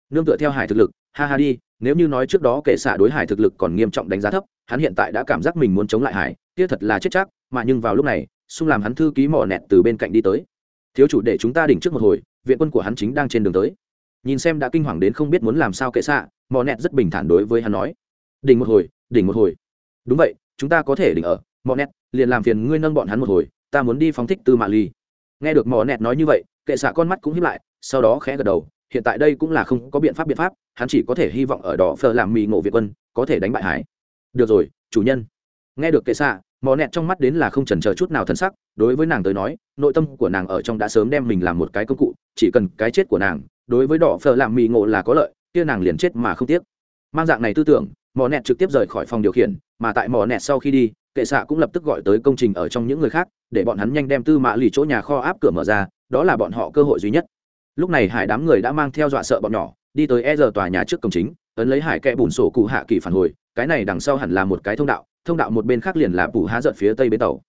Speaker 1: Nương tựa theo hải thực lực, ha ha đi, nếu như nói trước đó kệ xạ đối hải thực lực còn nghiêm trọng đánh giá thấp, hắn hiện tại đã cảm giác mình muốn chống lại hải, kia thật là chết chắc, mà nhưng vào lúc này, xung làm hắn thư ký mỏ nẹt từ bên cạnh đi tới. Thiếu chủ để chúng ta đỉnh trước một hồi, viện quân của hắn chính đang trên đường tới. Nhìn xem đã kinh hoàng đến không biết muốn làm sao kệ xạ, mỏ nẹt rất bình thản đối với hắn nói. Đỉnh một hồi, đỉnh một hồi. Đúng vậy, chúng ta có thể đỉnh ở, mỏ nẹt, liền làm phiền ngươi nâng bọn hắn một hồi, ta muốn đi phóng thích tư mạ ly. Nghe được mỏ nẹt nói như vậy kệ xạ con mắt cũng hiếp lại, sau đó khẽ gật đầu, hiện tại đây cũng là không có biện pháp biện pháp, hắn chỉ có thể hy vọng ở đỏ phờ làm mì ngộ việt quân có thể đánh bại hải. Được rồi, chủ nhân. Nghe được kệ xạ mò nẹt trong mắt đến là không chần chờ chút nào thân sắc, đối với nàng tới nói, nội tâm của nàng ở trong đã sớm đem mình làm một cái công cụ, chỉ cần cái chết của nàng, đối với đỏ phờ làm mì ngộ là có lợi, kia nàng liền chết mà không tiếc. Mang dạng này tư tưởng mò nẹt trực tiếp rời khỏi phòng điều khiển, mà tại mò nẹt sau khi đi, kệ xạ cũng lập tức gọi tới công trình ở trong những người khác, để bọn hắn nhanh đem tư mã lì chỗ nhà kho áp cửa mở ra đó là bọn họ cơ hội duy nhất. Lúc này hải đám người đã mang theo dọa sợ bọn nhỏ, đi tới e giờ tòa nhà trước cổng chính, ấn lấy hải kẽ bùn sổ cụ hạ kỳ phản hồi, cái này đằng sau hẳn là một cái thông đạo thông đạo một bên khác liền là bù há giận phía tây bến tàu.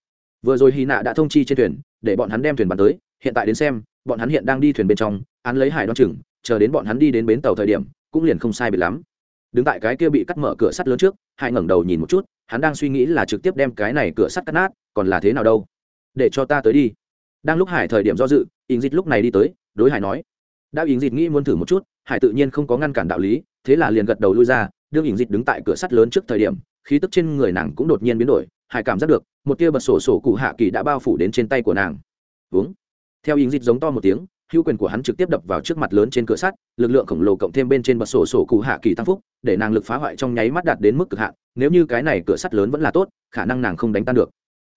Speaker 1: Vừa rồi hy nạ đã thông chi trên thuyền, để bọn hắn đem thuyền bắn tới, hiện tại đến xem, bọn hắn hiện đang đi thuyền bên trong, án lấy hải đoan chừng, chờ đến bọn hắn đi đến bến tàu thời điểm, cũng liền không sai biệt lắm. Đứng tại cái kia bị cắt mở cửa sắt lớn trước, hải ngẩng đầu nhìn một chút, hắn đang suy nghĩ là trực tiếp đem cái này cửa sắt cắt nát, còn là thế nào đâu. Để cho ta tới đi đang lúc hải thời điểm do dự ình dịch lúc này đi tới, đối hải nói, đã ình dịch nghĩ muốn thử một chút, hải tự nhiên không có ngăn cản đạo lý, thế là liền gật đầu lui ra, đương ình dịch đứng tại cửa sắt lớn trước thời điểm, khí tức trên người nàng cũng đột nhiên biến đổi, hải cảm giác được, một tia bật sổ sổ cụ hạ kỳ đã bao phủ đến trên tay của nàng. Uống. Theo ình dịch giống to một tiếng, hữu quyền của hắn trực tiếp đập vào trước mặt lớn trên cửa sắt, lực lượng khổng lồ cộng thêm bên trên bật sổ sổ cụ hạ kỳ tăng phúc, để nàng lực phá hoại trong nháy mắt đạt đến mức cực hạn, nếu như cái này cửa sắt lớn vẫn là tốt, khả năng nàng không đánh tan được.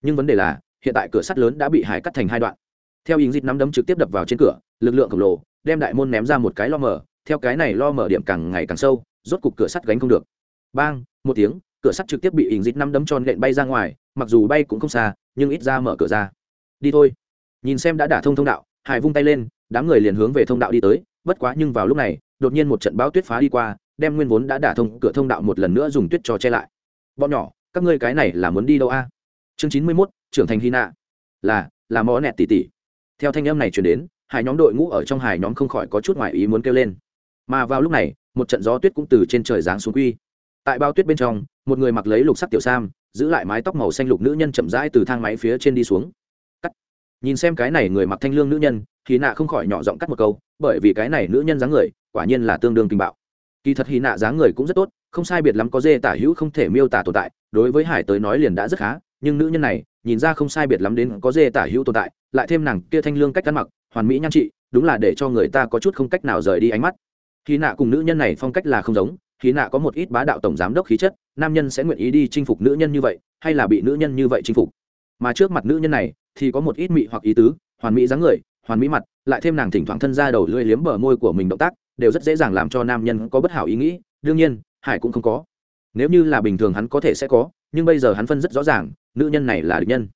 Speaker 1: Nhưng vấn đề là hiện tại cửa sắt lớn đã bị hải cắt thành hai đoạn. Theo ý dịp nắm đấm trực tiếp đập vào trên cửa, lực lượng khổng lồ đem đại môn ném ra một cái lo mở. Theo cái này lo mở điểm càng ngày càng sâu, rốt cục cửa sắt gánh không được. Bang, một tiếng, cửa sắt trực tiếp bị ý dịp năm đấm tròn nện bay ra ngoài, mặc dù bay cũng không xa, nhưng ít ra mở cửa ra. Đi thôi. Nhìn xem đã đả thông thông đạo, hải vung tay lên, đám người liền hướng về thông đạo đi tới. Bất quá nhưng vào lúc này, đột nhiên một trận bão tuyết phá đi qua, đem nguyên vốn đã đả thông cửa thông đạo một lần nữa dùng tuyết cho che lại. Bọn nhỏ, các ngươi cái này là muốn đi đâu a? Chương chín mươi mốt, trưởng thành hy nạ là là mó nẹt tỉ tỉ. Theo thanh âm này chuyển đến, hai nhóm đội ngũ ở trong hải nhóm không khỏi có chút ngoài ý muốn kêu lên. Mà vào lúc này, một trận gió tuyết cũng từ trên trời giáng xuống quy. Tại bao tuyết bên trong, một người mặc lấy lục sắc tiểu sam, giữ lại mái tóc màu xanh lục nữ nhân chậm rãi từ thang máy phía trên đi xuống. Cắt. Nhìn xem cái này người mặc thanh lương nữ nhân thì nạ không khỏi nhỏ giọng cắt một câu, bởi vì cái này nữ nhân dáng người, quả nhiên là tương đương tình bạo. Kỳ thật hy nạ dáng người cũng rất tốt, không sai biệt lắm có dê tả hữu không thể miêu tả tồn tại, đối với hải tới nói liền đã rất khá nhưng nữ nhân này nhìn ra không sai biệt lắm đến có dê tả hữu tồn tại, lại thêm nàng kia thanh lương cách ăn mặc, hoàn mỹ nhan trị, đúng là để cho người ta có chút không cách nào rời đi ánh mắt. Khi nạ cùng nữ nhân này phong cách là không giống, khi nạ có một ít bá đạo tổng giám đốc khí chất, nam nhân sẽ nguyện ý đi chinh phục nữ nhân như vậy, hay là bị nữ nhân như vậy chinh phục. Mà trước mặt nữ nhân này thì có một ít mị hoặc ý tứ, hoàn mỹ dáng người, hoàn mỹ mặt, lại thêm nàng thỉnh thoảng thân ra đầu lưỡi liếm bờ môi của mình động tác, đều rất dễ dàng làm cho nam nhân có bất hảo ý nghĩ, đương nhiên, hải cũng không có. Nếu như là bình thường hắn có thể sẽ có, nhưng bây giờ hắn phân rất rõ ràng nữ nhân này là địch nhân.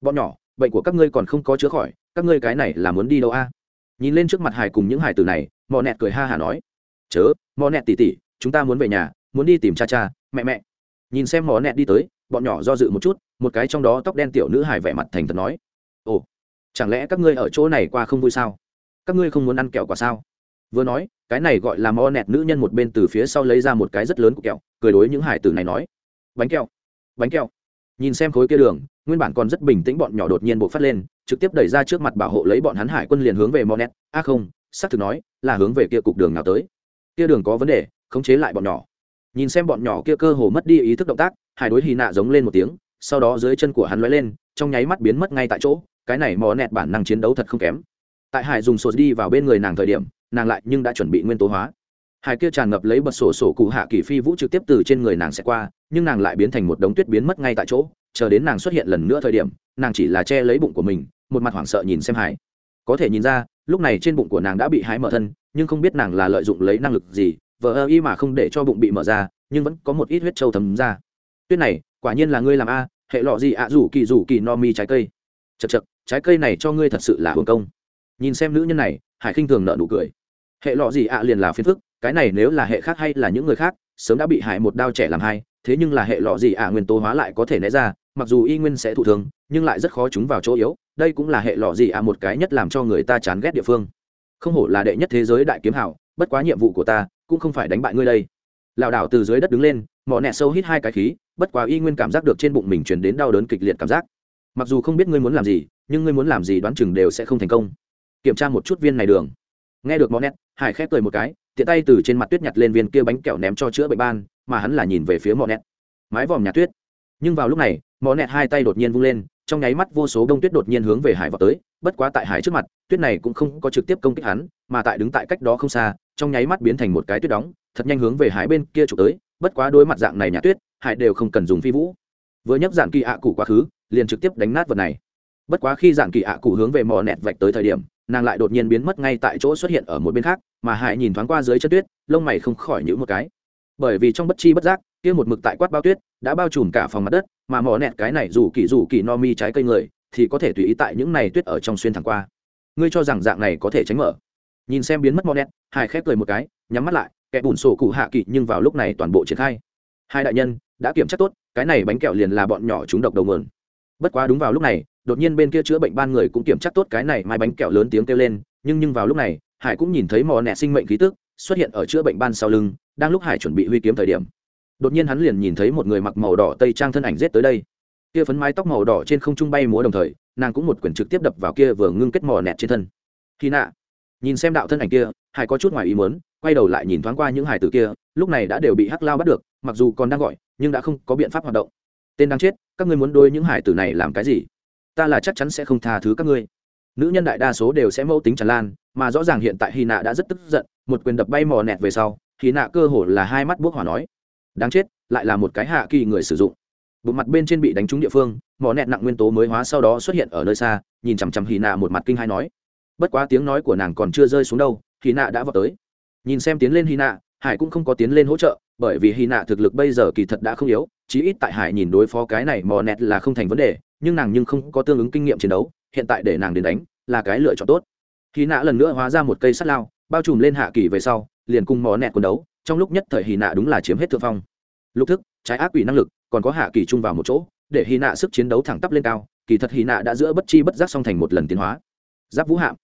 Speaker 1: Bọn nhỏ, bệnh của các ngươi còn không có chữa khỏi, các ngươi cái này là muốn đi đâu a? Nhìn lên trước mặt hải cùng những hải tử này mò nẹt cười ha hả nói. Chớ mò nẹt tỉ tỉ, chúng ta muốn về nhà, muốn đi tìm cha cha, mẹ mẹ. Nhìn xem mò nẹt đi tới, bọn nhỏ do dự một chút, một cái trong đó tóc đen tiểu nữ hải vẻ mặt thành thật nói. Ồ, chẳng lẽ các ngươi ở chỗ này qua không vui sao? Các ngươi không muốn ăn kẹo quả sao? Vừa nói, cái này gọi là mò nẹt nữ nhân một bên từ phía sau lấy ra một cái rất lớn của kẹo, cười đối những hải tử này nói. Bánh kẹo bánh kẹo nhìn xem khối kia đường, nguyên bản còn rất bình tĩnh bọn nhỏ đột nhiên bộ phát lên, trực tiếp đẩy ra trước mặt bảo hộ lấy bọn hắn hải quân liền hướng về monet. A à không, xác thực nói, là hướng về kia cục đường nào tới. Kia đường có vấn đề, khống chế lại bọn nhỏ. Nhìn xem bọn nhỏ kia cơ hồ mất đi ý thức động tác, hải đối hì nạ giống lên một tiếng, sau đó dưới chân của hắn lóe lên, trong nháy mắt biến mất ngay tại chỗ, cái này mò nẹt bản năng chiến đấu thật không kém. Tại hải dùng sột đi vào bên người nàng thời điểm, nàng lại nhưng đã chuẩn bị nguyên tố hóa hải kia tràn ngập lấy bật sổ sổ cụ hạ kỳ phi vũ trực tiếp từ trên người nàng sẽ qua, nhưng nàng lại biến thành một đống tuyết biến mất ngay tại chỗ, chờ đến nàng xuất hiện lần nữa thời điểm, nàng chỉ là che lấy bụng của mình, một mặt hoảng sợ nhìn xem hải có thể nhìn ra, lúc này trên bụng của nàng đã bị hái mở thân, nhưng không biết nàng là lợi dụng lấy năng lực gì, vờ ơ y mà không để cho bụng bị mở ra, nhưng vẫn có một ít huyết trâu thấm ra. Tuyết này, quả nhiên là ngươi làm a, hệ lọ gì ạ, rủ kỳ rủ kỳ no mi trái cây. Chật chật trái cây này cho ngươi thật sự là hưởng công. Nhìn xem nữ nhân này, hải khinh thường nợ nụ cười. Hệ lọ gì ạ liền là phiền phức cái này nếu là hệ khác hay là những người khác, sớm đã bị hải một đao trẻ làm hai, thế nhưng là hệ lọ gì ạ nguyên tố hóa lại có thể né ra, mặc dù y nguyên sẽ thụ thường nhưng lại rất khó chúng vào chỗ yếu, đây cũng là hệ lọ gì ạ một cái nhất làm cho người ta chán ghét địa phương. Không hổ là đệ nhất thế giới đại kiếm hảo, bất quá nhiệm vụ của ta cũng không phải đánh bại ngươi đây. Lảo đảo từ dưới đất đứng lên, mọ nẹ sâu hít hai cái khí, bất quá y nguyên cảm giác được trên bụng mình chuyển đến đau đớn kịch liệt cảm giác. Mặc dù không biết ngươi muốn làm gì, nhưng ngươi muốn làm gì đoán chừng đều sẽ không thành công. Kiểm tra một chút viên này đường. Nghe được mọ nẹt hải khép cười một cái tiện tay từ trên mặt tuyết nhặt lên viên kia bánh kẹo ném cho chữa bệnh ban, mà hắn là nhìn về phía mỏ nẹt. Mái vòm nhà tuyết. Nhưng vào lúc này mỏ nẹt hai tay đột nhiên vung lên, trong nháy mắt vô số đông tuyết đột nhiên hướng về hải vào tới, bất quá tại hải trước mặt, tuyết này cũng không có trực tiếp công kích hắn, mà tại đứng tại cách đó không xa, trong nháy mắt biến thành một cái tuyết đóng, thật nhanh hướng về hải bên kia trục tới, bất quá đối mặt dạng này nhà tuyết, hải đều không cần dùng phi vũ. Vừa nhấc dạng kỳ ạ cụ quá khứ, liền trực tiếp đánh nát vật này. Bất quá khi dạng kỳ ạ cụ hướng về mò nẹt vạch tới thời điểm nàng lại đột nhiên biến mất ngay tại chỗ xuất hiện ở một bên khác, mà hải nhìn thoáng qua dưới chân tuyết, lông mày không khỏi nhữ một cái. Bởi vì trong bất chi bất giác, kia một mực tại quát bao tuyết, đã bao trùm cả phòng mặt đất, mà mỏ nẹt cái này dù kỳ dù kỳ no mi trái cây người, thì có thể tùy ý tại những này tuyết ở trong xuyên thẳng qua. Ngươi cho rằng dạng này có thể tránh mở. Nhìn xem biến mất mỏ nẹt, hải khép cười một cái, nhắm mắt lại, kẻ bùn sổ cụ hạ kỳ nhưng vào lúc này toàn bộ triển khai. Hai đại nhân, đã kiểm tra tốt, cái này bánh kẹo liền là bọn nhỏ chúng độc đầu mườn bất quá đúng vào lúc này đột nhiên bên kia chữa bệnh ban người cũng kiểm tra tốt cái này, mai bánh kẹo lớn tiếng kêu lên, nhưng nhưng vào lúc này, hải cũng nhìn thấy mò nẹ sinh mệnh khí tức, xuất hiện ở chữa bệnh ban sau lưng, đang lúc hải chuẩn bị huy kiếm thời điểm. Đột nhiên hắn liền nhìn thấy một người mặc màu đỏ tây trang thân ảnh rết tới đây. Kia phấn mái tóc màu đỏ trên không trung bay múa đồng thời, nàng cũng một quyển trực tiếp đập vào kia vừa ngưng kết mỏ nẹt trên thân. Khi nạ, nhìn xem đạo thân ảnh kia, hải có chút ngoài ý muốn, quay đầu lại nhìn thoáng qua những hải tử kia, lúc này đã đều bị hắc lao bắt được, mặc dù còn đang gọi, nhưng đã không có biện pháp hoạt động. Tên đang chết, các ngươi muốn đôi những hải tử này làm cái gì? Ta là chắc chắn sẽ không tha thứ các ngươi. Nữ nhân đại đa số đều sẽ mẫu tính tràn lan, mà rõ ràng hiện tại hy nạ đã rất tức giận, một quyền đập bay mò nẹt về sau hy nạ cơ hồ là hai mắt bốc hỏa nói, đáng chết, lại là một cái hạ kỳ người sử dụng. Bụng mặt bên trên bị đánh trúng địa phương mỏ nẹt nặng nguyên tố mới hóa sau đó xuất hiện ở nơi xa, nhìn chằm chằm hy nạ một mặt kinh hai nói, bất quá tiếng nói của nàng còn chưa rơi xuống đâu hy nạ đã vào tới. Nhìn xem tiến lên hy nạ, hải cũng không có tiến lên hỗ trợ, bởi vì hy nạ thực lực bây giờ kỳ thật đã không yếu, chí ít tại hải nhìn đối phó cái này mò nẹt là không thành vấn đề nhưng nàng nhưng không có tương ứng kinh nghiệm chiến đấu, hiện tại để nàng đến đánh là cái lựa chọn tốt. Hy nạ lần nữa hóa ra một cây sắt lao, bao trùm lên hạ kỳ về sau, liền cùng mò nẹt quần đấu, trong lúc nhất thời hy nạ đúng là chiếm hết thượng phong. Lục thức, trái ác quỷ năng lực, còn có hạ kỳ chung vào một chỗ, để hy nạ sức chiến đấu thẳng tắp lên cao, kỳ thật hy nạ đã giữa bất chi bất giác song thành một lần tiến hóa. Giáp vũ hạm.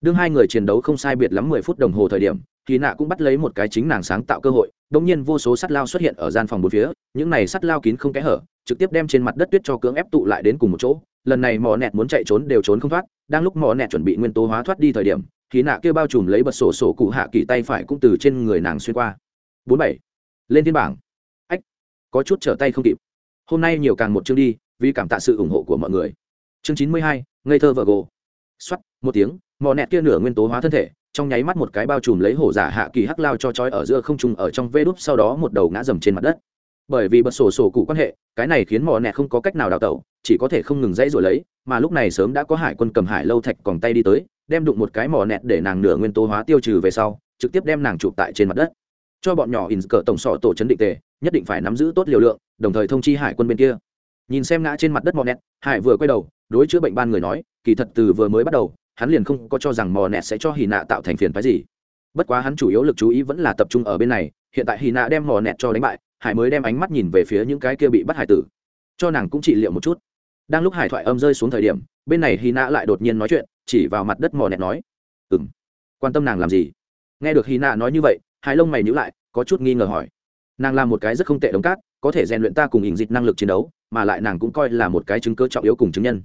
Speaker 1: Đương hai người chiến đấu không sai biệt lắm mười phút đồng hồ thời điểm hy nạ cũng bắt lấy một cái chính nàng sáng tạo cơ hội đ nhiên vô số sắt lao xuất hiện ở gian phòng bốn phía, những này sắt lao kín không kẽ hở trực tiếp đem trên mặt đất tuyết cho cưỡng ép tụ lại đến cùng một chỗ. Lần này mỏ nẹt muốn chạy trốn đều trốn không thoát, đang lúc mỏ nẹt chuẩn bị nguyên tố hóa thoát đi thời điểm khí nạ kia bao trùm lấy bật sổ sổ cụ hạ kỳ tay phải cũng từ trên người nàng xuyên qua. Bốn bảy, lên thiên bảng. Ách, có chút trở tay không kịp. Hôm nay nhiều càng một chương đi, vì cảm tạ sự ủng hộ của mọi người. Chương chín mươi hai, ngây thơ vợ gồ. Xoắt một tiếng, mỏ nẹt kia nửa nguyên tố hóa thân thể, trong nháy mắt một cái bao trùm lấy hổ giả hạ kỳ hắc lao cho chói ở giữa không trung ở trong vê đúp, sau đó một đầu ngã dầm trên mặt đất bởi vì bật sổ sổ cụ quan hệ, cái này khiến mò nẹt không có cách nào đào tẩu, chỉ có thể không ngừng dãy rồi lấy, mà lúc này sớm đã có hải quân cầm hải lâu thạch còn tay đi tới, đem đụng một cái mò nẹt để nàng nửa nguyên tố hóa tiêu trừ về sau, trực tiếp đem nàng chụp tại trên mặt đất. Cho bọn nhỏ in cờ tổng sọ tổ chấn định tề, nhất định phải nắm giữ tốt liều lượng, đồng thời thông chi hải quân bên kia. Nhìn xem ngã trên mặt đất mò nẹt, hải vừa quay đầu, đối chữa bệnh ban người nói, kỳ thật từ vừa mới bắt đầu, hắn liền không có cho rằng mò nẹt sẽ cho hì nạ tạo thành phiền phái gì. Bất quá hắn chủ yếu lực chú ý vẫn là tập trung ở bên này, hiện tại hì nạ đem mò nẹt cho đánh bại hải mới đem ánh mắt nhìn về phía những cái kia bị bắt hải tử. Cho nàng cũng trị liệu một chút. Đang lúc hải thoại âm rơi xuống thời điểm, bên này hy nạ lại đột nhiên nói chuyện, chỉ vào mặt đất mò nẹt nói ừ m quan tâm nàng làm gì? Nghe được hy nạ nói như vậy, hải lông mày nhữ lại, có chút nghi ngờ hỏi, nàng là một cái rất không tệ đống cát, có thể rèn luyện ta cùng ỉnh dịch năng lực chiến đấu, mà lại nàng cũng coi là một cái chứng cơ trọng yếu cùng chứng nhân.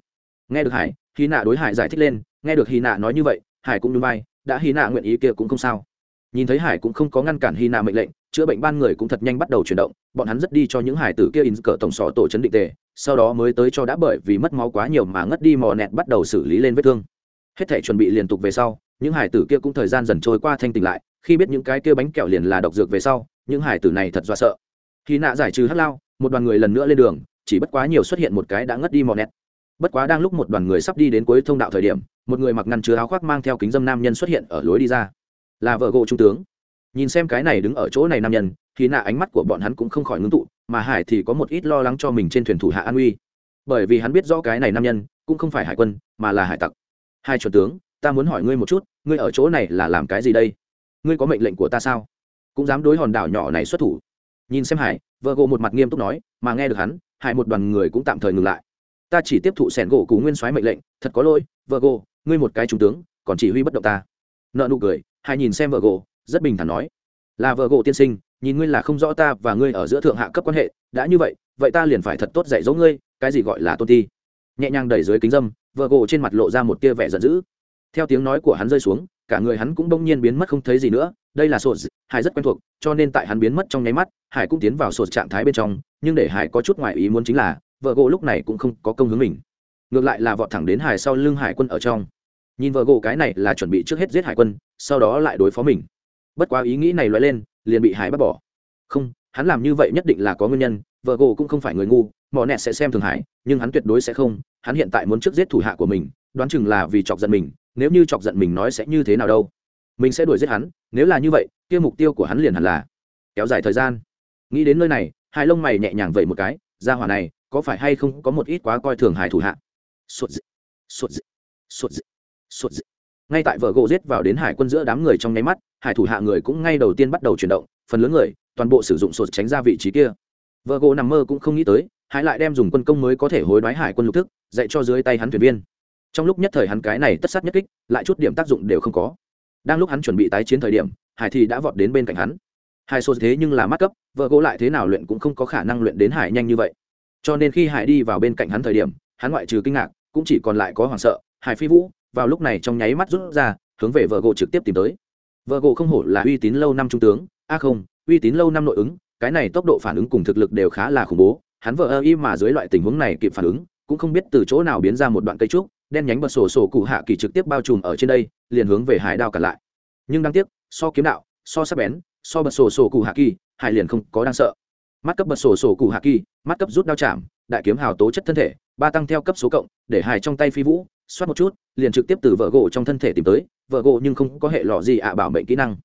Speaker 1: Nghe được hải hy nạ đối hải giải thích lên, nghe được hy nạ nói như vậy, hải cũng núi bay đã hy nạ nguyện ý kia cũng không sao. Nhìn thấy hải cũng không có ngăn cản hy nạ mệnh lệnh chữa bệnh ban người cũng thật nhanh bắt đầu chuyển động, bọn hắn rất đi cho những hải tử kia in cờ tổng sọ tổ chấn định tề, sau đó mới tới cho đã bởi vì mất máu quá nhiều mà ngất đi mò nẹt bắt đầu xử lý lên vết thương. Hết thể chuẩn bị liên tục về sau, những hải tử kia cũng thời gian dần trôi qua thanh tỉnh lại, khi biết những cái kia bánh kẹo liền là độc dược về sau, những hải tử này thật do sợ. Khi nạ giải trừ hắc lao, một đoàn người lần nữa lên đường, chỉ bất quá nhiều xuất hiện một cái đã ngất đi mò nẹt. Bất quá đang lúc một đoàn người sắp đi đến cuối thông đạo thời điểm, một người mặc ngăn chứa áo khoác mang theo kính dâm nam nhân xuất hiện ở lối đi ra. Là vợ gỗ trung tướng nhìn xem cái này đứng ở chỗ này nam nhân thì nạ ánh mắt của bọn hắn cũng không khỏi ngưng tụ, mà hải thì có một ít lo lắng cho mình trên thuyền thủ hạ an uy. Bởi vì hắn biết rõ cái này nam nhân, cũng không phải hải quân, mà là hải tặc. Hai chuẩn tướng, ta muốn hỏi ngươi một chút, ngươi ở chỗ này là làm cái gì đây? Ngươi có mệnh lệnh của ta sao? Cũng dám đối hòn đảo nhỏ này xuất thủ. Nhìn xem hải vợ gộ một mặt nghiêm túc nói, mà nghe được hắn, hải một đoàn người cũng tạm thời ngừng lại. Ta chỉ tiếp thụ sẻn gỗ cú nguyên soái mệnh lệnh, thật có lỗi vợ gộ ngươi một cái trung tướng, còn chỉ huy bất động ta. Nợ nụ cười, hải nhìn xem vợ gộ rất bình thản nói, là vợ gỗ tiên sinh, nhìn ngươi là không rõ ta và ngươi ở giữa thượng hạ cấp quan hệ, đã như vậy vậy ta liền phải thật tốt dạy dỗ ngươi, cái gì gọi là tôn ti? Nhẹ nhàng đẩy dưới kính dâm, vợ gỗ trên mặt lộ ra một tia vẻ giận dữ. Theo tiếng nói của hắn rơi xuống, cả người hắn cũng bỗng nhiên biến mất không thấy gì nữa, đây là sột hải rất quen thuộc, cho nên tại hắn biến mất trong nháy mắt, hải cũng tiến vào sột trạng thái bên trong, nhưng để hải có chút ngoài ý muốn chính là, vợ gỗ lúc này cũng không có công hướng mình. Ngược lại là vọt thẳng đến hải sau lưng hải quân ở trong. Nhìn vợ gỗ cái này là chuẩn bị trước hết giết hải quân, sau đó lại đối phó mình bất quá ý nghĩ này loại lên liền bị hải bắt bỏ. Không hắn làm như vậy nhất định là có nguyên nhân vợ gỗ cũng không phải người ngu mỏ nẹt sẽ xem thường hải nhưng hắn tuyệt đối sẽ không hắn hiện tại muốn trước giết thủ hạ của mình đoán chừng là vì chọc giận mình nếu như chọc giận mình nói sẽ như thế nào đâu. Mình sẽ đuổi giết hắn nếu là như vậy kia mục tiêu của hắn liền hẳn là kéo dài thời gian. Nghĩ đến nơi này hai lông mày nhẹ nhàng vậy một cái ra hỏa này có phải hay không có một ít quá coi thường hải thủ hạ? Sụt dị, sụt dị, sụt dị, sụt dị ngay tại vợ gỗ giết vào đến hải quân giữa đám người trong nháy mắt, hải thủ hạ người cũng ngay đầu tiên bắt đầu chuyển động, phần lớn người, toàn bộ sử dụng sột tránh ra vị trí kia. Vợ gỗ nằm mơ cũng không nghĩ tới hải lại đem dùng quân công mới có thể hối đoái hải quân lục thức, dạy cho dưới tay hắn thuyền viên. Trong lúc nhất thời hắn cái này tất sát nhất kích, lại chút điểm tác dụng đều không có. Đang lúc hắn chuẩn bị tái chiến thời điểm, hải thì đã vọt đến bên cạnh hắn. Hải sột thế nhưng là mắt cấp, vợ gỗ lại thế nào luyện cũng không có khả năng luyện đến hải nhanh như vậy. Cho nên khi hải đi vào bên cạnh hắn thời điểm, hắn ngoại trừ kinh ngạc, cũng chỉ còn lại có hoảng sợ, hải phi vũ vào lúc này trong nháy mắt rút ra, hướng về vợ gỗ trực tiếp tìm tới. Vợ gỗ không hổ là uy tín lâu năm trung tướng. A không, uy tín lâu năm nội ứng, cái này tốc độ phản ứng cùng thực lực đều khá là khủng bố. Hắn vợ ơ y mà dưới loại tình huống này kịp phản ứng, cũng không biết từ chỗ nào biến ra một đoạn cây trúc, đen nhánh bật sổ sổ cụ hạ kỳ trực tiếp bao trùm ở trên đây, liền hướng về hải đao cả lại. Nhưng đáng tiếc, so kiếm đạo, so sắc bén, so bật sổ sổ cụ hạ kỳ, hải liền không có đang sợ. Mắt cấp bật sổ sổ cụ hạ kỳ, mắt cấp rút đao chạm, đại kiếm hào tố chất thân thể, ba tăng theo cấp số cộng, để hải trong tay phi vũ xoát một chút, liền trực tiếp từ vợ gỗ trong thân thể tìm tới, vợ gỗ nhưng không có hệ lọ gì ạ bảo mệnh kỹ năng.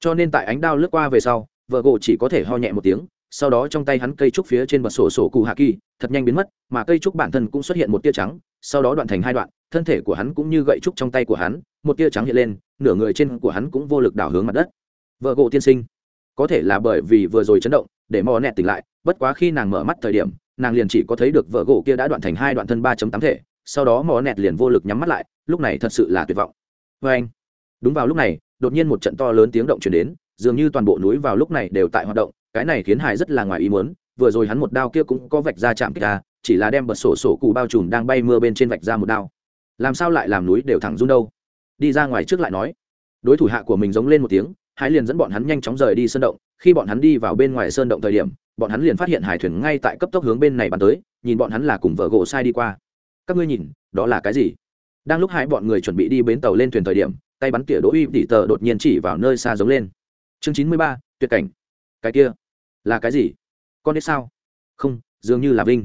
Speaker 1: Cho nên tại ánh đao lướt qua về sau, vợ gỗ chỉ có thể ho nhẹ một tiếng, sau đó trong tay hắn cây trúc phía trên bật sổ sổ cụ hạ kỳ, thật nhanh biến mất, mà cây trúc bản thân cũng xuất hiện một tia trắng, sau đó đoạn thành hai đoạn, thân thể của hắn cũng như gậy trúc trong tay của hắn, một tia trắng hiện lên, nửa người trên của hắn cũng vô lực đảo hướng mặt đất. Vợ gỗ tiên sinh, có thể là bởi vì vừa rồi chấn động, để mò nẹt tỉnh lại, bất quá khi nàng mở mắt thời điểm, nàng liền chỉ có thấy được vợ gỗ kia đã đoạn thành hai đoạn thân ba tám thể sau đó mò nẹt liền vô lực nhắm mắt lại, lúc này thật sự là tuyệt vọng. Vê anh, đúng vào lúc này, đột nhiên một trận to lớn tiếng động chuyển đến, dường như toàn bộ núi vào lúc này đều tại hoạt động, cái này khiến hải rất là ngoài ý muốn, vừa rồi hắn một đao kia cũng có vạch ra chạm kích ta chỉ là đem bật sổ sổ cụ bao trùm đang bay mưa bên trên vạch ra một đao. Làm sao lại làm núi đều thẳng run đâu? Đi ra ngoài trước lại nói. Đối thủ hạ của mình giống lên một tiếng, hải liền dẫn bọn hắn nhanh chóng rời đi sơn động, khi bọn hắn đi vào bên ngoài sơn động thời điểm, bọn hắn liền phát hiện hải thuyền ngay tại cấp tốc hướng bên này bắn tới, nhìn bọn hắn là cùng vợ gỗ sai đi qua các ngươi nhìn, đó là cái gì? Đang lúc hai bọn người chuẩn bị đi bến tàu lên thuyền thời điểm, tay bắn tỉa đỗ uy tỉ tờ đột nhiên chỉ vào nơi xa giống lên. Chương chín mươi ba, tuyệt cảnh. Cái kia, là cái gì? Con biết sao? Không, dường như là vinh.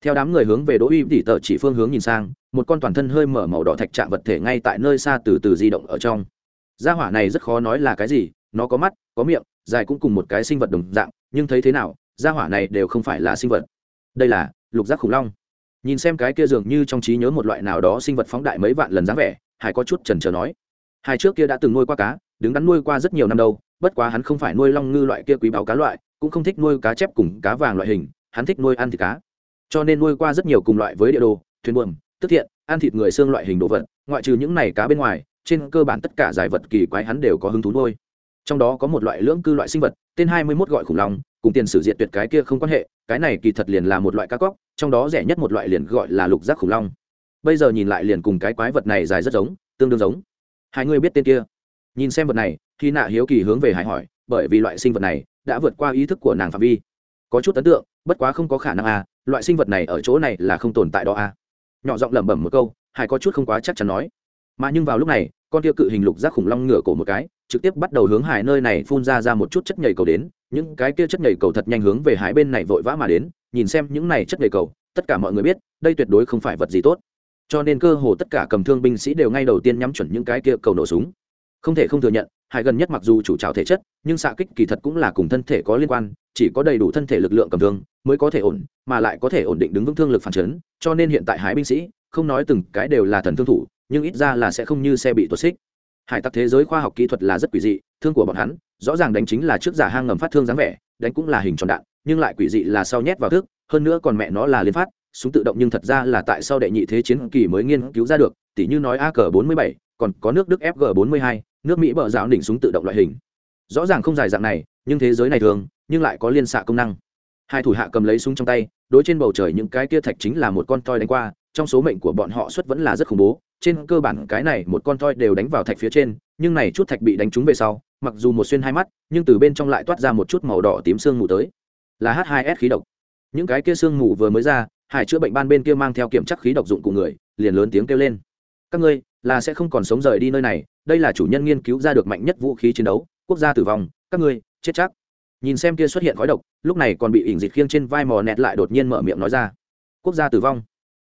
Speaker 1: Theo đám người hướng về đỗ uy tỉ tờ chỉ phương hướng nhìn sang, một con toàn thân hơi mở màu đỏ thạch trạng vật thể ngay tại nơi xa từ từ di động ở trong. Gia hỏa này rất khó nói là cái gì, nó có mắt, có miệng, dài cũng cùng một cái sinh vật đồng dạng, nhưng thấy thế nào, gia hỏa này đều không phải là sinh vật. Đây là lục giác khủng long nhìn xem cái kia dường như trong trí nhớ một loại nào đó sinh vật phóng đại mấy vạn lần dáng vẻ, hải có chút trần trờ nói. Hai trước kia đã từng nuôi qua cá, đứng đắn nuôi qua rất nhiều năm đâu, bất quá hắn không phải nuôi long ngư loại kia quý báo cá loại, cũng không thích nuôi cá chép cùng cá vàng loại hình, hắn thích nuôi ăn thịt cá. Cho nên nuôi qua rất nhiều cùng loại với địa đồ, thuyền buồm, tức thiện, ăn thịt người xương loại hình đồ vật, ngoại trừ những này cá bên ngoài, trên cơ bản tất cả giải vật kỳ quái hắn đều có hứng thú nuôi trong đó có một loại lưỡng cư loại sinh vật, tên hai mươi mốt gọi khủng long, cùng tiền sử diện tuyệt cái kia không quan hệ, cái này kỳ thật liền là một loại cá cóc, trong đó rẻ nhất một loại liền gọi là lục giác khủng long. Bây giờ nhìn lại liền cùng cái quái vật này dài rất giống, tương đương giống. Hai người biết tên kia. Nhìn xem vật này, khi nạ hiếu kỳ hướng về hải hỏi, bởi vì loại sinh vật này đã vượt qua ý thức của nàng phạm vi. Có chút ấn tượng, bất quá không có khả năng à loại sinh vật này ở chỗ này là không tồn tại đó à. Nhỏ giọng lẩm bẩm một câu, hải có chút không quá chắc chắn nói. Mà nhưng vào lúc này, con kia cự hình lục giác khủng long ngửa cổ một cái trực tiếp bắt đầu hướng hải nơi này phun ra ra một chút chất nhảy cầu đến, những cái kia chất nhảy cầu thật nhanh hướng về hải bên này vội vã mà đến, nhìn xem những này chất nhảy cầu, tất cả mọi người biết, đây tuyệt đối không phải vật gì tốt. Cho nên cơ hồ tất cả cầm thương binh sĩ đều ngay đầu tiên nhắm chuẩn những cái kia cầu nổ súng. Không thể không thừa nhận, hải gần nhất mặc dù chủ trào thể chất, nhưng xạ kích kỳ thật cũng là cùng thân thể có liên quan, chỉ có đầy đủ thân thể lực lượng cầm thương mới có thể ổn, mà lại có thể ổn định đứng vững thương lực phản chấn, cho nên hiện tại hải binh sĩ, không nói từng cái đều là thần thương thủ, nhưng ít ra là sẽ không như xe bị tuột xích hải tặc thế giới khoa học kỹ thuật là rất quỷ dị, thương của bọn hắn, rõ ràng đánh chính là trước giả hang ngầm phát thương dáng vẻ, đánh cũng là hình tròn đạn, nhưng lại quỷ dị là sau nhét vào thước hơn nữa còn mẹ nó là liên phát, súng tự động nhưng thật ra là tại sao đệ nhị thế chiến kỳ mới nghiên cứu ra được, tỉ như nói ak 47 còn có nước đức fg 42 nước mỹ bờ rào đỉnh súng tự động loại hình. Rõ ràng không dài dạng này, nhưng thế giới này thường, nhưng lại có liên xạ công năng. Hai thủ hạ cầm lấy súng trong tay, đối trên bầu trời những cái kia thạch chính là một con toi đánh qua, trong số mệnh của bọn họ xuất vẫn là rất khủng bố trên cơ bản cái này một con toi đều đánh vào thạch phía trên, nhưng này chút thạch bị đánh trúng về sau, mặc dù một xuyên hai mắt, nhưng từ bên trong lại toát ra một chút màu đỏ tím sương mù tới. Là h 2 s khí độc. Những cái kia sương mù vừa mới ra, hải chữa bệnh ban bên kia mang theo kiểm chắc khí độc dụng của người, liền lớn tiếng kêu lên. Các ngươi, là sẽ không còn sống rời đi nơi này, đây là chủ nhân nghiên cứu ra được mạnh nhất vũ khí chiến đấu, quốc gia tử vong, các ngươi, chết chắc. Nhìn xem kia xuất hiện khói độc, lúc này còn bị ỉn dịch khiêng trên vai mò nẹt lại đột nhiên mở miệng nói ra. Quốc gia tử vong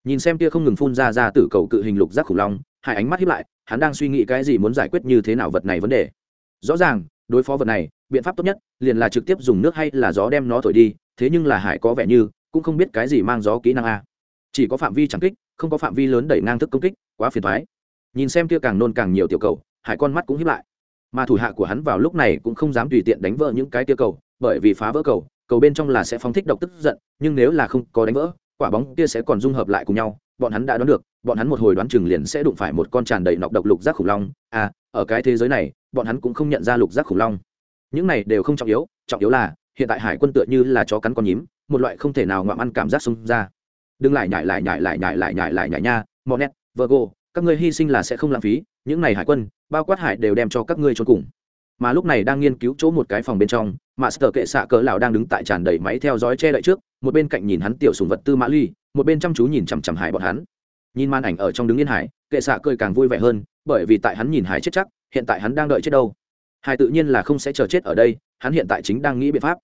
Speaker 1: nhìn xem kia không ngừng phun ra ra tử cầu cự hình lục giác khủng long, hai ánh mắt hiếp lại, hắn đang suy nghĩ cái gì muốn giải quyết như thế nào vật này vấn đề. Rõ ràng, đối phó vật này, biện pháp tốt nhất liền là trực tiếp dùng nước hay là gió đem nó thổi đi, thế nhưng là hải có vẻ như cũng không biết cái gì mang gió kỹ năng a. Chỉ có phạm vi chẳng kích, không có phạm vi lớn đẩy ngang thức công kích, quá phiền thoái nhìn xem kia càng nôn càng nhiều tiểu cầu, hải con mắt cũng hiếp lại. Mà thủ hạ của hắn vào lúc này cũng không dám tùy tiện đánh vỡ những cái tia cầu, bởi vì phá vỡ cầu cầu bên trong là sẽ phóng thích độc tức giận, nhưng nếu là không có đánh vỡ quả bóng kia sẽ còn dung hợp lại cùng nhau, bọn hắn đã đoán được, bọn hắn một hồi đoán chừng liền sẽ đụng phải một con tràn đầy nọc độc lục giác khủng long. À ở cái thế giới này, bọn hắn cũng không nhận ra lục giác khủng long. Những này đều không trọng yếu trọng yếu là, hiện tại hải quân tựa như là chó cắn con nhím, một loại không thể nào ngoạm ăn cảm giác xông ra. Đừng lại nhải lại nhải lại nhải lại nhải lại nhải nha, monet, virgo, các ngươi hy sinh là sẽ không lãng phí, những này hải quân, bao quát hải đều đem cho các ngươi cho cùng mà lúc này đang nghiên cứu chỗ một cái phòng bên trong master kệ xạ cỡ lão đang đứng tại tràn đầy máy theo dõi che đậy trước một bên cạnh nhìn hắn tiểu sùng vật tư mã ly một bên chăm chú nhìn chằm chằm hải bọn hắn. Nhìn màn ảnh ở trong đứng yên hải kệ xạ cười càng vui vẻ hơn bởi vì tại hắn nhìn hải chết chắc hiện tại hắn đang đợi chết đâu. Hải tự nhiên là không sẽ chờ chết ở đây hắn hiện tại chính đang nghĩ biện pháp.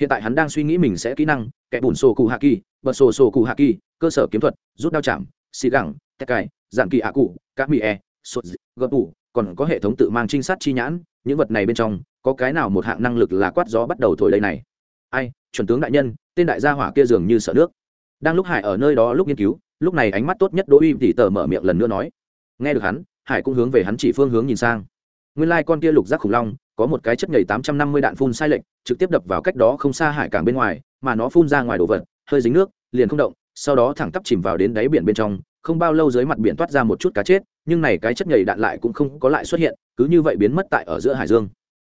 Speaker 1: Hiện tại hắn đang suy nghĩ mình sẽ kỹ năng kẻ bùn sổ cụ hạ kỳ bật sổ sổ cụ hạ kỳ cơ sở kiếm thuật rút đao chạm xì gẳng tét cài dạng kỳ hạ cụ các mỹ e sụt, gấp ủ còn có hệ thống tự mang trinh sát chi nhãn, những vật này bên trong, có cái nào một hạng năng lực là quát gió bắt đầu thổi đây này? Ai, chuẩn tướng đại nhân, tên đại gia hỏa kia dường như sợ nước. Đang lúc hải ở nơi đó lúc nghiên cứu, lúc này ánh mắt tốt nhất đỗ uy tỉ tờ mở miệng lần nữa nói. Nghe được hắn, hải cũng hướng về hắn chỉ phương hướng nhìn sang. Nguyên lai、like、con kia lục giác khủng long, có một cái chất nhảy tám trăm năm mươi đạn phun sai lệch, trực tiếp đập vào cách đó không xa hải cảng bên ngoài, mà nó phun ra ngoài đồ vật, hơi dính nước, liền không động, sau đó thẳng tắp chìm vào đến đáy biển bên trong không bao lâu dưới mặt biển toát ra một chút cá chết, nhưng này cái chất nhảy đạn lại cũng không có lại xuất hiện, cứ như vậy biến mất tại ở giữa hải dương.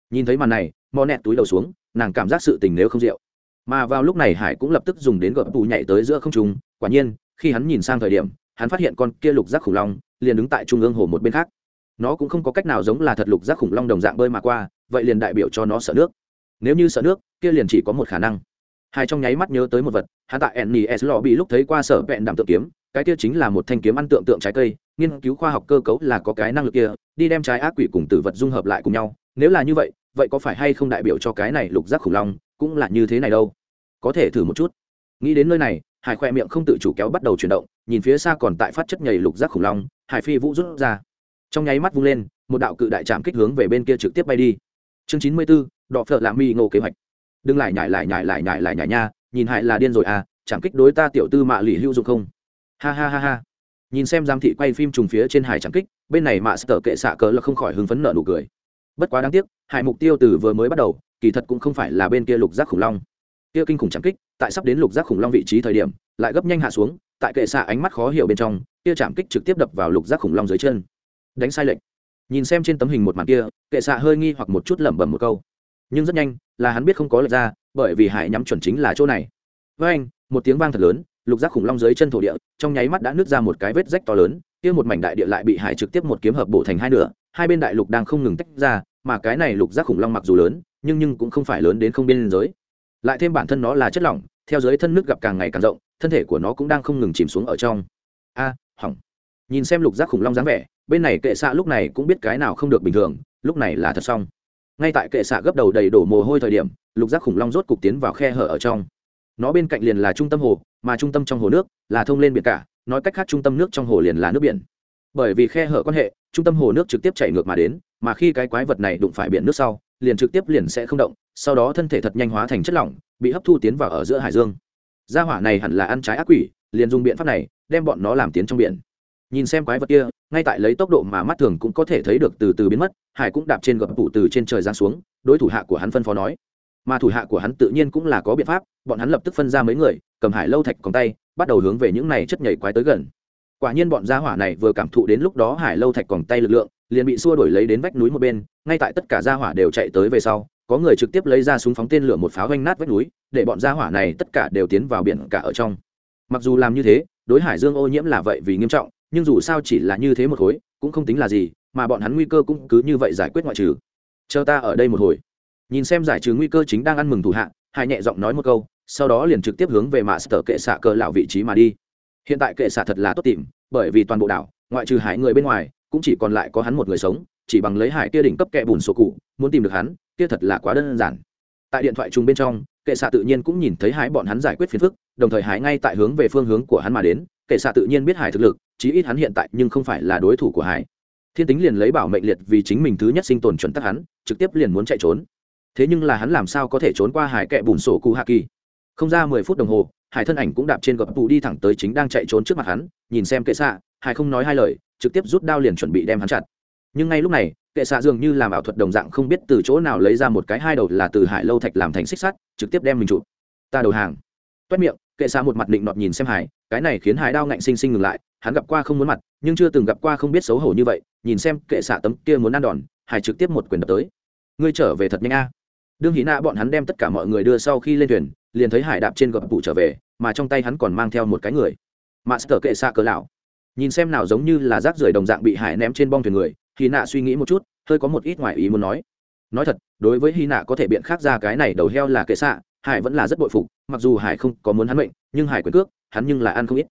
Speaker 1: Nhìn thấy màn này, mò nẹt túi đầu xuống, nàng cảm giác sự tình nếu không rượu. Mà vào lúc này hải cũng lập tức dùng đến gợp tù nhảy tới giữa không trung, quả nhiên, khi hắn nhìn sang thời điểm, hắn phát hiện con kia lục giác khủng long liền đứng tại trung ương hồ một bên khác. Nó cũng không có cách nào giống là thật lục giác khủng long đồng dạng bơi mà qua, vậy liền đại biểu cho nó sợ nước. Nếu như sợ nước, kia liền chỉ có một khả năng. Hai trong nháy mắt nhớ tới một vật, hắn tại enni s lò bị lúc thấy qua sở vẹn đạm tự kiếm cái kia chính là một thanh kiếm ăn tượng tượng trái cây, nghiên cứu khoa học cơ cấu là có cái năng lực kia, đi đem trái ác quỷ cùng tử vật dung hợp lại cùng nhau, nếu là như vậy vậy có phải hay không đại biểu cho cái này lục giác khủng long cũng là như thế này đâu? Có thể thử một chút. Nghĩ đến nơi này, hải khoe miệng không tự chủ kéo bắt đầu chuyển động, nhìn phía xa còn tại phát chất nhầy lục giác khủng long, hải phi vũ rút ra. Trong nháy mắt vung lên, một đạo cự đại trạm kích hướng về bên kia trực tiếp bay đi. Chương chín mươi b ố đọ phợ lạ mi ngộ kế hoạch. Đừng lại nhải lại nhải lại nhải lại nhải nha, nhìn hại là điên rồi à trạm kích đối ta tiểu tư mạ lì hữu dụng không? Ha ha ha ha. Nhìn xem giám thị quay phim trùng phía trên hải trắng kích, bên này mạ sợ kệ xạ cỡ là không khỏi hứng phấn nợ nụ cười. Bất quá đáng tiếc, hải mục tiêu từ vừa mới bắt đầu, kỳ thật cũng không phải là bên kia lục giác khủng long. Kia kinh khủng trắng kích, tại sắp đến lục giác khủng long vị trí thời điểm, lại gấp nhanh hạ xuống, tại kệ xạ ánh mắt khó hiểu bên trong, kia chạm kích trực tiếp đập vào lục giác khủng long dưới chân. Đánh sai lệnh nhìn xem trên tấm hình một màn kia, kệ xạ hơi nghi hoặc một chút lẩm bẩm một câu. Nhưng rất nhanh, là hắn biết không có lệch ra, bởi vì hải nhắm chuẩn chính là chỗ này. Với anh, một tiếng vang thật lớn lục giác khủng long dưới chân thổ địa, trong nháy mắt đã nứt ra một cái vết rách to lớn, kia một mảnh đại địa lại bị hải trực tiếp một kiếm hợp bổ thành hai nửa, hai bên đại lục đang không ngừng tách ra, mà cái này lục giác khủng long mặc dù lớn, nhưng nhưng cũng không phải lớn đến không biên giới. Lại thêm bản thân nó là chất lỏng, theo dưới thân nước gặp càng ngày càng rộng, thân thể của nó cũng đang không ngừng chìm xuống ở trong. A, hỏng. Nhìn xem lục giác khủng long dáng vẻ, bên này kệ xạ lúc này cũng biết cái nào không được bình thường, lúc này là thật xong. Ngay tại kệ xạ gấp đầu đầy đổ mồ hôi thời điểm, lục giác khủng long rốt cục tiến vào khe hở ở trong. Nó bên cạnh liền là trung tâm hồ mà trung tâm trong hồ nước là thông lên biển cả, nói cách khác trung tâm nước trong hồ liền là nước biển. Bởi vì khe hở quan hệ, trung tâm hồ nước trực tiếp chảy ngược mà đến, mà khi cái quái vật này đụng phải biển nước sau, liền trực tiếp liền sẽ không động, sau đó thân thể thật nhanh hóa thành chất lỏng, bị hấp thu tiến vào ở giữa hải dương. Gia hỏa này hẳn là ăn trái ác quỷ, liền dùng biện pháp này, đem bọn nó làm tiến trong biển. Nhìn xem quái vật kia, ngay tại lấy tốc độ mà mắt thường cũng có thể thấy được từ từ biến mất, hải cũng đạp trên gập tủ từ trên trời giáng xuống, đối thủ hạ của hắn phân phó nói mà thủ hạ của hắn tự nhiên cũng là có biện pháp, bọn hắn lập tức phân ra mấy người, cầm hải lâu thạch còn tay, bắt đầu hướng về những này chất nhảy quái tới gần. Quả nhiên bọn gia hỏa này vừa cảm thụ đến lúc đó hải lâu thạch còn tay lực lượng, liền bị xua đuổi lấy đến vách núi một bên, ngay tại tất cả gia hỏa đều chạy tới về sau, có người trực tiếp lấy ra súng phóng tên lửa một pháo vanh nát vách núi, để bọn gia hỏa này tất cả đều tiến vào biển cả ở trong. Mặc dù làm như thế, đối hải dương ô nhiễm là vậy vì nghiêm trọng, nhưng dù sao chỉ là như thế một khối cũng không tính là gì, mà bọn hắn nguy cơ cũng cứ như vậy giải quyết ngoại trừ. Chờ ta ở đây một hồi nhìn xem giải trừ nguy cơ chính đang ăn mừng thủ hạ hải nhẹ giọng nói một câu, sau đó liền trực tiếp hướng về mạ sở kệ xạ cờ lão vị trí mà đi. Hiện tại kệ xạ thật là tốt tìm, bởi vì toàn bộ đảo, ngoại trừ hải người bên ngoài, cũng chỉ còn lại có hắn một người sống, chỉ bằng lấy hải kia đỉnh cấp kẹ bùn sổ cụ, muốn tìm được hắn, kia thật là quá đơn giản. Tại điện thoại chung bên trong, kệ xạ tự nhiên cũng nhìn thấy hải bọn hắn giải quyết phiền phức, đồng thời hải ngay tại hướng về phương hướng của hắn mà đến. Kệ xạ tự nhiên biết hải thực lực, chí ít hắn hiện tại nhưng không phải là đối thủ của hải. Thiên tính liền lấy bảo mệnh liệt vì chính mình thứ nhất sinh tồn chuẩn tắc hắn, trực tiếp liền muốn chạy trốn thế nhưng là hắn làm sao có thể trốn qua hải kẹ bùn sổ cụ hạ kỳ? Không ra mười phút đồng hồ, hải thân ảnh cũng đạp trên gập tù đi thẳng tới chính đang chạy trốn trước mặt hắn, nhìn xem kệ xạ, hải không nói hai lời, trực tiếp rút đao liền chuẩn bị đem hắn chặt. Nhưng ngay lúc này, kệ xạ dường như làm ảo thuật đồng dạng không biết từ chỗ nào lấy ra một cái hai đầu là từ hải lâu thạch làm thành xích sắt, trực tiếp đem mình chụp. Ta đầu hàng. Toét miệng, kệ xạ một mặt định nọt nhìn xem hải, cái này khiến hải đao ngạnh sinh sinh ngừng lại, hắn gặp qua không muốn mặt, nhưng chưa từng gặp qua không biết xấu hổ như vậy, nhìn xem kệ xạ tấm kia muốn ăn đòn, hải trực tiếp một quyền đập tới. Ngươi trở về thật nhanh a đương hí nạ bọn hắn đem tất cả mọi người đưa sau khi lên thuyền, liền thấy hải đạp trên gập bụ trở về, mà trong tay hắn còn mang theo một cái người. Master kệ xa cỡ lão. Nhìn xem nào giống như là rác rưởi đồng dạng bị hải ném trên bong thuyền người hí nạ suy nghĩ một chút, hơi có một ít ngoài ý muốn nói. Nói thật, đối với hí nạ có thể biện khác ra cái này đầu heo là kệ xạ, hải vẫn là rất bội phục, mặc dù hải không có muốn hắn mệnh, nhưng hải quyền cước, hắn nhưng là ăn không ít.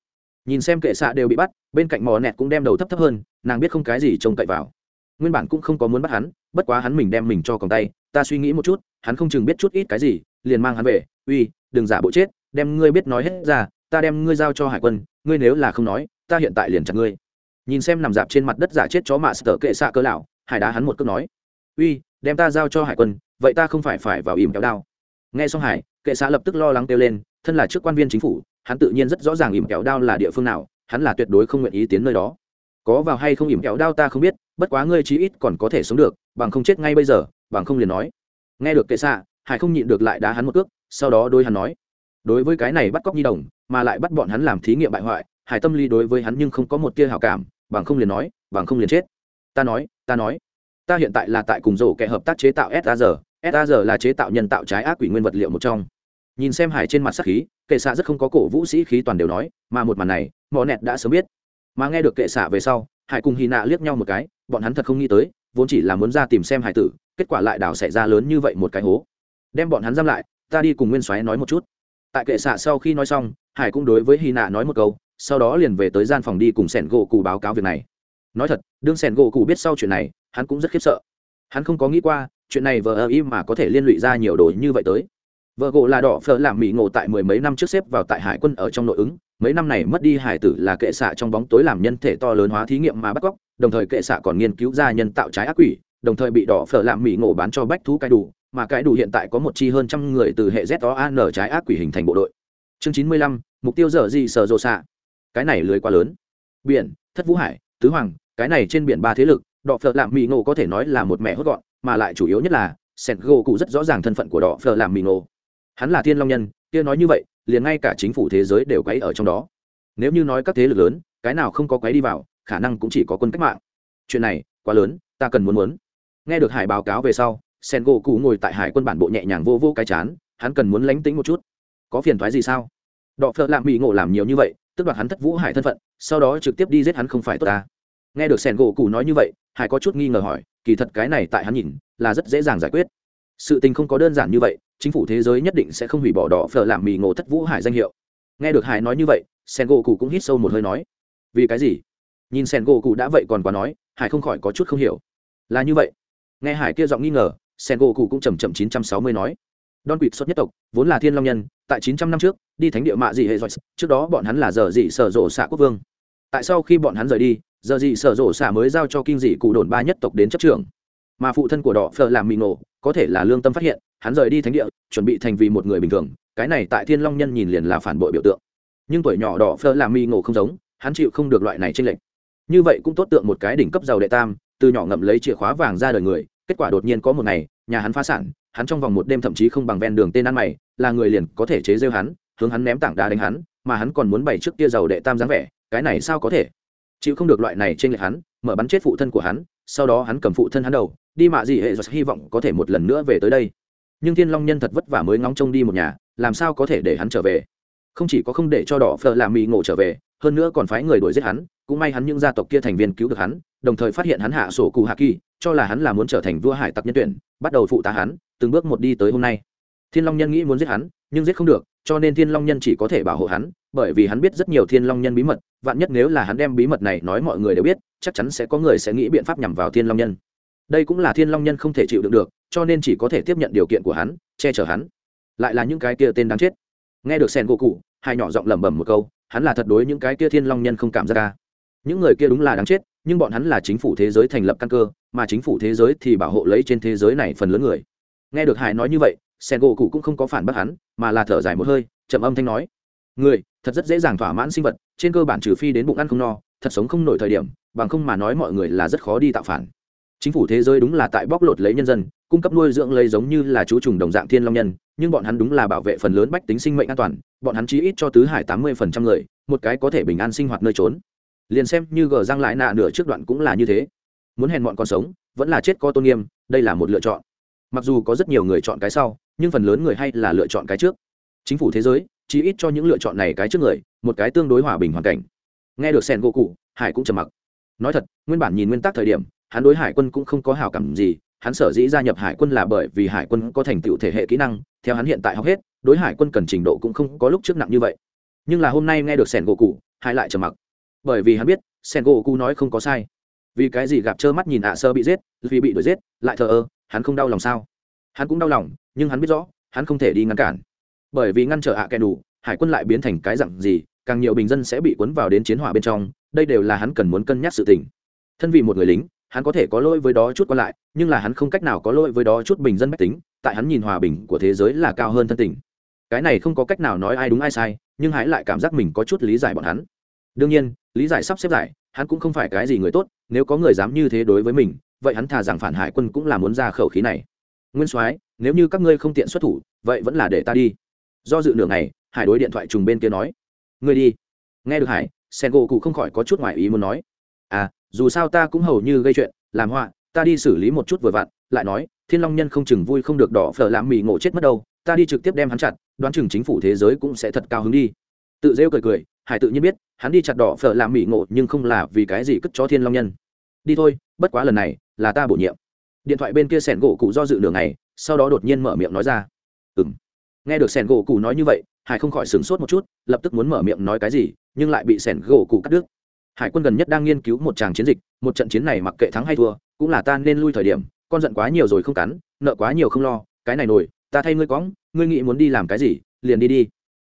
Speaker 1: Nhìn xem kệ xạ đều bị bắt, bên cạnh mò nẹt cũng đem đầu thấp thấp hơn, nàng biết không cái gì trông cậy vào nguyên bản cũng không có muốn bắt hắn, bất quá hắn mình đem mình cho còng tay, ta suy nghĩ một chút, hắn không chừng biết chút ít cái gì, liền mang hắn về, uy, đừng giả bộ chết, đem ngươi biết nói hết ra, ta đem ngươi giao cho hải quân, ngươi nếu là không nói, ta hiện tại liền chặt ngươi. Nhìn xem nằm dạp trên mặt đất giả chết chó mạ sờ kệ xạ cơ lão, hải đá hắn một cước nói, uy, đem ta giao cho hải quân, vậy ta không phải phải vào ìm kéo đao. Nghe xong hải, kệ xã lập tức lo lắng kêu lên, thân là trước quan viên chính phủ, hắn tự nhiên rất rõ ràng ìm kéo đao là địa phương nào, hắn là tuyệt đối không nguyện ý tiến nơi đó. Có vào hay không ìm kéo đao ta không biết bất quá ngươi chí ít còn có thể sống được, bằng không chết ngay bây giờ, bằng không liền nói. Nghe được kệ xạ, hải không nhịn được lại đá hắn một cước, sau đó đôi hắn nói. Đối với cái này bắt cóc nhi đồng, mà lại bắt bọn hắn làm thí nghiệm bại hoại, hải tâm lý đối với hắn nhưng không có một tia hảo cảm, bằng không liền nói, bằng không liền chết. Ta nói ta nói. Ta hiện tại là tại cùng rổ kẻ hợp tác chế tạo sar sar là chế tạo nhân tạo trái ác quỷ nguyên vật liệu một trong. Nhìn xem hải trên mặt sắc khí, kệ xạ rất không có cổ vũ sĩ khí toàn đều nói, mà một màn này mò nẹt đã sớm biết. Mà nghe được kệ xạ về sau, hải cùng hy nạ liếc nhau một cái bọn hắn thật không nghĩ tới, vốn chỉ là muốn ra tìm xem hải tử, kết quả lại đảo xảy ra lớn như vậy một cái hố. Đem bọn hắn giam lại, ta đi cùng nguyên soái nói một chút. Tại kệ xạ sau khi nói xong, hải cũng đối với hy nạ nói một câu, sau đó liền về tới gian phòng đi cùng sẻn gỗ cụ báo cáo việc này. Nói thật, đương sẻn gỗ cụ biết sau chuyện này, hắn cũng rất khiếp sợ. Hắn không có nghĩ qua, chuyện này vờ ơ im mà có thể liên lụy ra nhiều đồ như vậy tới. Vợ gỗ là đỏ phở làm mỹ ngộ tại mười mấy năm trước xếp vào tại hải quân ở trong nội ứng mấy năm này mất đi hải tử là kệ xạ trong bóng tối làm nhân thể to lớn hóa thí nghiệm mà bắt cóc, đồng thời kệ xạ còn nghiên cứu ra nhân tạo trái ác quỷ, đồng thời bị đỏ phở làm mỹ ngộ bán cho bách thú cái đủ, mà cái đủ hiện tại có một chi hơn trăm người từ hệ z o an trái ác quỷ hình thành bộ đội. Chương chín mươi lăm, mục tiêu dở gì sờ rộ xạ. Cái này lưới quá lớn. Biển, thất vũ hải, tứ hoàng, cái này trên biển ba thế lực, đỏ phở làm mỹ ngộ có thể nói là một mẹ hốt gọn, mà lại chủ yếu nhất là sẹt gỗ cụ rất rõ ràng thân phận của đỏ phở làm mỹ ngộ. Hắn là thiên long nhân, kia nói như vậy liền ngay cả chính phủ thế giới đều quấy ở trong đó. Nếu như nói các thế lực lớn, cái nào không có quấy đi vào, khả năng cũng chỉ có quân cách mạng. Chuyện này, quá lớn, ta cần muốn muốn. Nghe được hải báo cáo về sau sen gỗ cụ ngồi tại hải quân bản bộ nhẹ nhàng vô vô cái chán, hắn cần muốn lánh tính một chút. Có phiền thoái gì sao? Đọ phợ lạm bị ngộ làm nhiều như vậy, tức đoạt hắn thất vũ hải thân phận, sau đó trực tiếp đi giết hắn không phải tốt ta. Nghe được sen gỗ cụ nói như vậy, hải có chút nghi ngờ hỏi, kỳ thật cái này tại hắn nhìn, là rất dễ dàng giải quyết sự tình không có đơn giản như vậy, chính phủ thế giới nhất định sẽ không hủy bỏ đỏ phở làm mì ngộ thất vũ hải danh hiệu. Nghe được hải nói như vậy sen gỗ cụ cũng hít sâu một hơi nói, vì cái gì? Nhìn sen gỗ cụ đã vậy còn quá nói, hải không khỏi có chút không hiểu. Là như vậy. Nghe hải kia giọng nghi ngờ sen gỗ cụ cũng chầm chậm chín trăm sáu mươi nói, Don quỵt xuất nhất tộc, vốn là thiên long nhân, tại chín trăm năm trước, đi thánh địa mạ dị hệ giỏi trước đó bọn hắn là giờ dị sở rộ xạ quốc vương. Tại sau khi bọn hắn rời đi, giờ dị sở rộ xạ mới giao cho kinh dị cụ đồn ba nhất tộc đến chấp trường mà phụ thân của đỏ phờ làm mì nổ, có thể là lương tâm phát hiện, hắn rời đi thánh địa, chuẩn bị thành vì một người bình thường, cái này tại thiên long nhân nhìn liền là phản bội biểu tượng. Nhưng tuổi nhỏ đỏ phở làm mì ngộ không giống, hắn chịu không được loại này tranh lệch. Như vậy cũng tốt tượng một cái đỉnh cấp giàu đệ tam, từ nhỏ ngậm lấy chìa khóa vàng ra đời người, kết quả đột nhiên có một ngày, nhà hắn phá sản, hắn trong vòng một đêm thậm chí không bằng ven đường tên ăn mày, là người liền có thể chế rêu hắn, hướng hắn ném tảng đá đánh hắn, mà hắn còn muốn bày trước kia giàu đệ tam dáng vẻ, cái này sao có thể? Chịu không được loại này trên lệch hắn, mở bắn chết phụ thân của hắn, sau đó hắn cầm phụ thân hắn đầu đi mạ gì hệ giật hy vọng có thể một lần nữa về tới đây. Nhưng thiên long nhân thật vất vả mới ngóng trông đi một nhà, làm sao có thể để hắn trở về? Không chỉ có không để cho đỏ phờ làm mì ngộ trở về, hơn nữa còn phái người đuổi giết hắn, cũng may hắn những gia tộc kia thành viên cứu được hắn, đồng thời phát hiện hắn hạ sổ cụ hạ kỳ, cho là hắn là muốn trở thành vua hải tặc nhân tuyển, bắt đầu phụ tá hắn, từng bước một đi tới hôm nay. Thiên long nhân nghĩ muốn giết hắn, nhưng giết không được, cho nên thiên long nhân chỉ có thể bảo hộ hắn, bởi vì hắn biết rất nhiều thiên long nhân bí mật, vạn nhất nếu là hắn đem bí mật này nói mọi người đều biết, chắc chắn sẽ có người sẽ nghĩ biện pháp nhằm vào thiên long nhân đây cũng là thiên long nhân không thể chịu đựng được, cho nên chỉ có thể tiếp nhận điều kiện của hắn, che chở hắn. Lại là những cái kia tên đáng chết. Nghe được sen gỗ cụ, hai nhỏ giọng lẩm bẩm một câu, hắn là thật đối những cái kia thiên long nhân không cảm giác ca những người kia đúng là đáng chết, nhưng bọn hắn là chính phủ thế giới thành lập căn cơ, mà chính phủ thế giới thì bảo hộ lấy trên thế giới này phần lớn người. Nghe được hải nói như vậy, sen gỗ cụ cũng không có phản bác hắn, mà là thở dài một hơi chậm âm thanh nói. Người, thật rất dễ dàng thỏa mãn sinh vật, trên cơ bản trừ phi đến bụng ăn không no, thật sống không nổi thời điểm, bằng không mà nói mọi người là rất khó đi tạo phản chính phủ thế giới đúng là tại bóc lột lấy nhân dân, cung cấp nuôi dưỡng lấy giống như là chú trùng đồng dạng thiên long nhân, nhưng bọn hắn đúng là bảo vệ phần lớn bách tính sinh mệnh an toàn, bọn hắn chí ít cho tứ hải tám mươi phần trăm người, một cái có thể bình an sinh hoạt nơi trốn. Liền xem như gờ răng lại nạ nửa trước đoạn cũng là như thế. Muốn hèn bọn còn sống, vẫn là chết có tôn nghiêm, đây là một lựa chọn. Mặc dù có rất nhiều người chọn cái sau, nhưng phần lớn người hay là lựa chọn cái trước. Chính phủ thế giới, chí ít cho những lựa chọn này cái trước người, một cái tương đối hòa bình hoàn cảnh. Nghe được sen gỗ cụ hải cũng trầm mặc. Nói thật, nguyên bản nhìn nguyên tắc thời điểm hắn đối hải quân cũng không có hào cảm gì, hắn sở dĩ gia nhập hải quân là bởi vì hải quân có thành tựu thể hệ kỹ năng, theo hắn hiện tại học hết, đối hải quân cần trình độ cũng không có lúc trước nặng như vậy. Nhưng là hôm nay nghe được sẻn gỗ cụ hải lại trầm mặc. Bởi vì hắn biết sẻn gỗ cụ nói không có sai. Vì cái gì gặp trơ mắt nhìn ạ sơ bị giết, vì bị đuổi giết, lại thờ ơ, hắn không đau lòng sao? Hắn cũng đau lòng, nhưng hắn biết rõ, hắn không thể đi ngăn cản. Bởi vì ngăn trở ạ kẻ đủ, hải quân lại biến thành cái dặn gì, càng nhiều bình dân sẽ bị cuốn vào đến chiến hỏa bên trong, đây đều là hắn cần muốn cân nhắc sự tình. Thân vì một người lính hắn có thể có lỗi với đó chút còn lại, nhưng là hắn không cách nào có lỗi với đó chút bình dân mách tính, tại hắn nhìn hòa bình của thế giới là cao hơn thân tình. Cái này không có cách nào nói ai đúng ai sai, nhưng hãy lại cảm giác mình có chút lý giải bọn hắn. Đương nhiên, lý giải sắp xếp giải hắn cũng không phải cái gì người tốt, nếu có người dám như thế đối với mình, vậy hắn thà rằng phản hải quân cũng là muốn ra khẩu khí này. Nguyên soái, nếu như các ngươi không tiện xuất thủ, vậy vẫn là để ta đi. Do dự nửa ngày, hải đối điện thoại trùng bên kia nói. Ngươi đi. Nghe được hải sen gỗ cụ không khỏi có chút ngoài ý muốn nói. À dù sao ta cũng hầu như gây chuyện, làm họa, ta đi xử lý một chút vừa vặn, lại nói, thiên long nhân không chừng vui không được đỏ phở làm mì ngộ chết mất đâu, ta đi trực tiếp đem hắn chặt, đoán chừng chính phủ thế giới cũng sẽ thật cao hứng đi. Tự rêu cười cười, hải tự nhiên biết, hắn đi chặt đỏ phở làm mì ngộ nhưng không là vì cái gì cất cho thiên long nhân. Đi thôi, bất quá lần này, là ta bổ nhiệm. Điện thoại bên kia sẻn gỗ cụ do dự đường này sau đó đột nhiên mở miệng nói ra. Ừ m nghe được sẻn gỗ cụ nói như vậy, hải không khỏi sửng sốt một chút, lập tức muốn mở miệng nói cái gì, nhưng lại bị sẻn gỗ cụ cắt đứt hải quân gần nhất đang nghiên cứu một tràng chiến dịch, một trận chiến này mặc kệ thắng hay thua, cũng là ta nên lui thời điểm, con giận quá nhiều rồi không cắn, nợ quá nhiều không lo, cái này nổi, ta thay ngươi cóng ngươi nghĩ muốn đi làm cái gì, liền đi đi.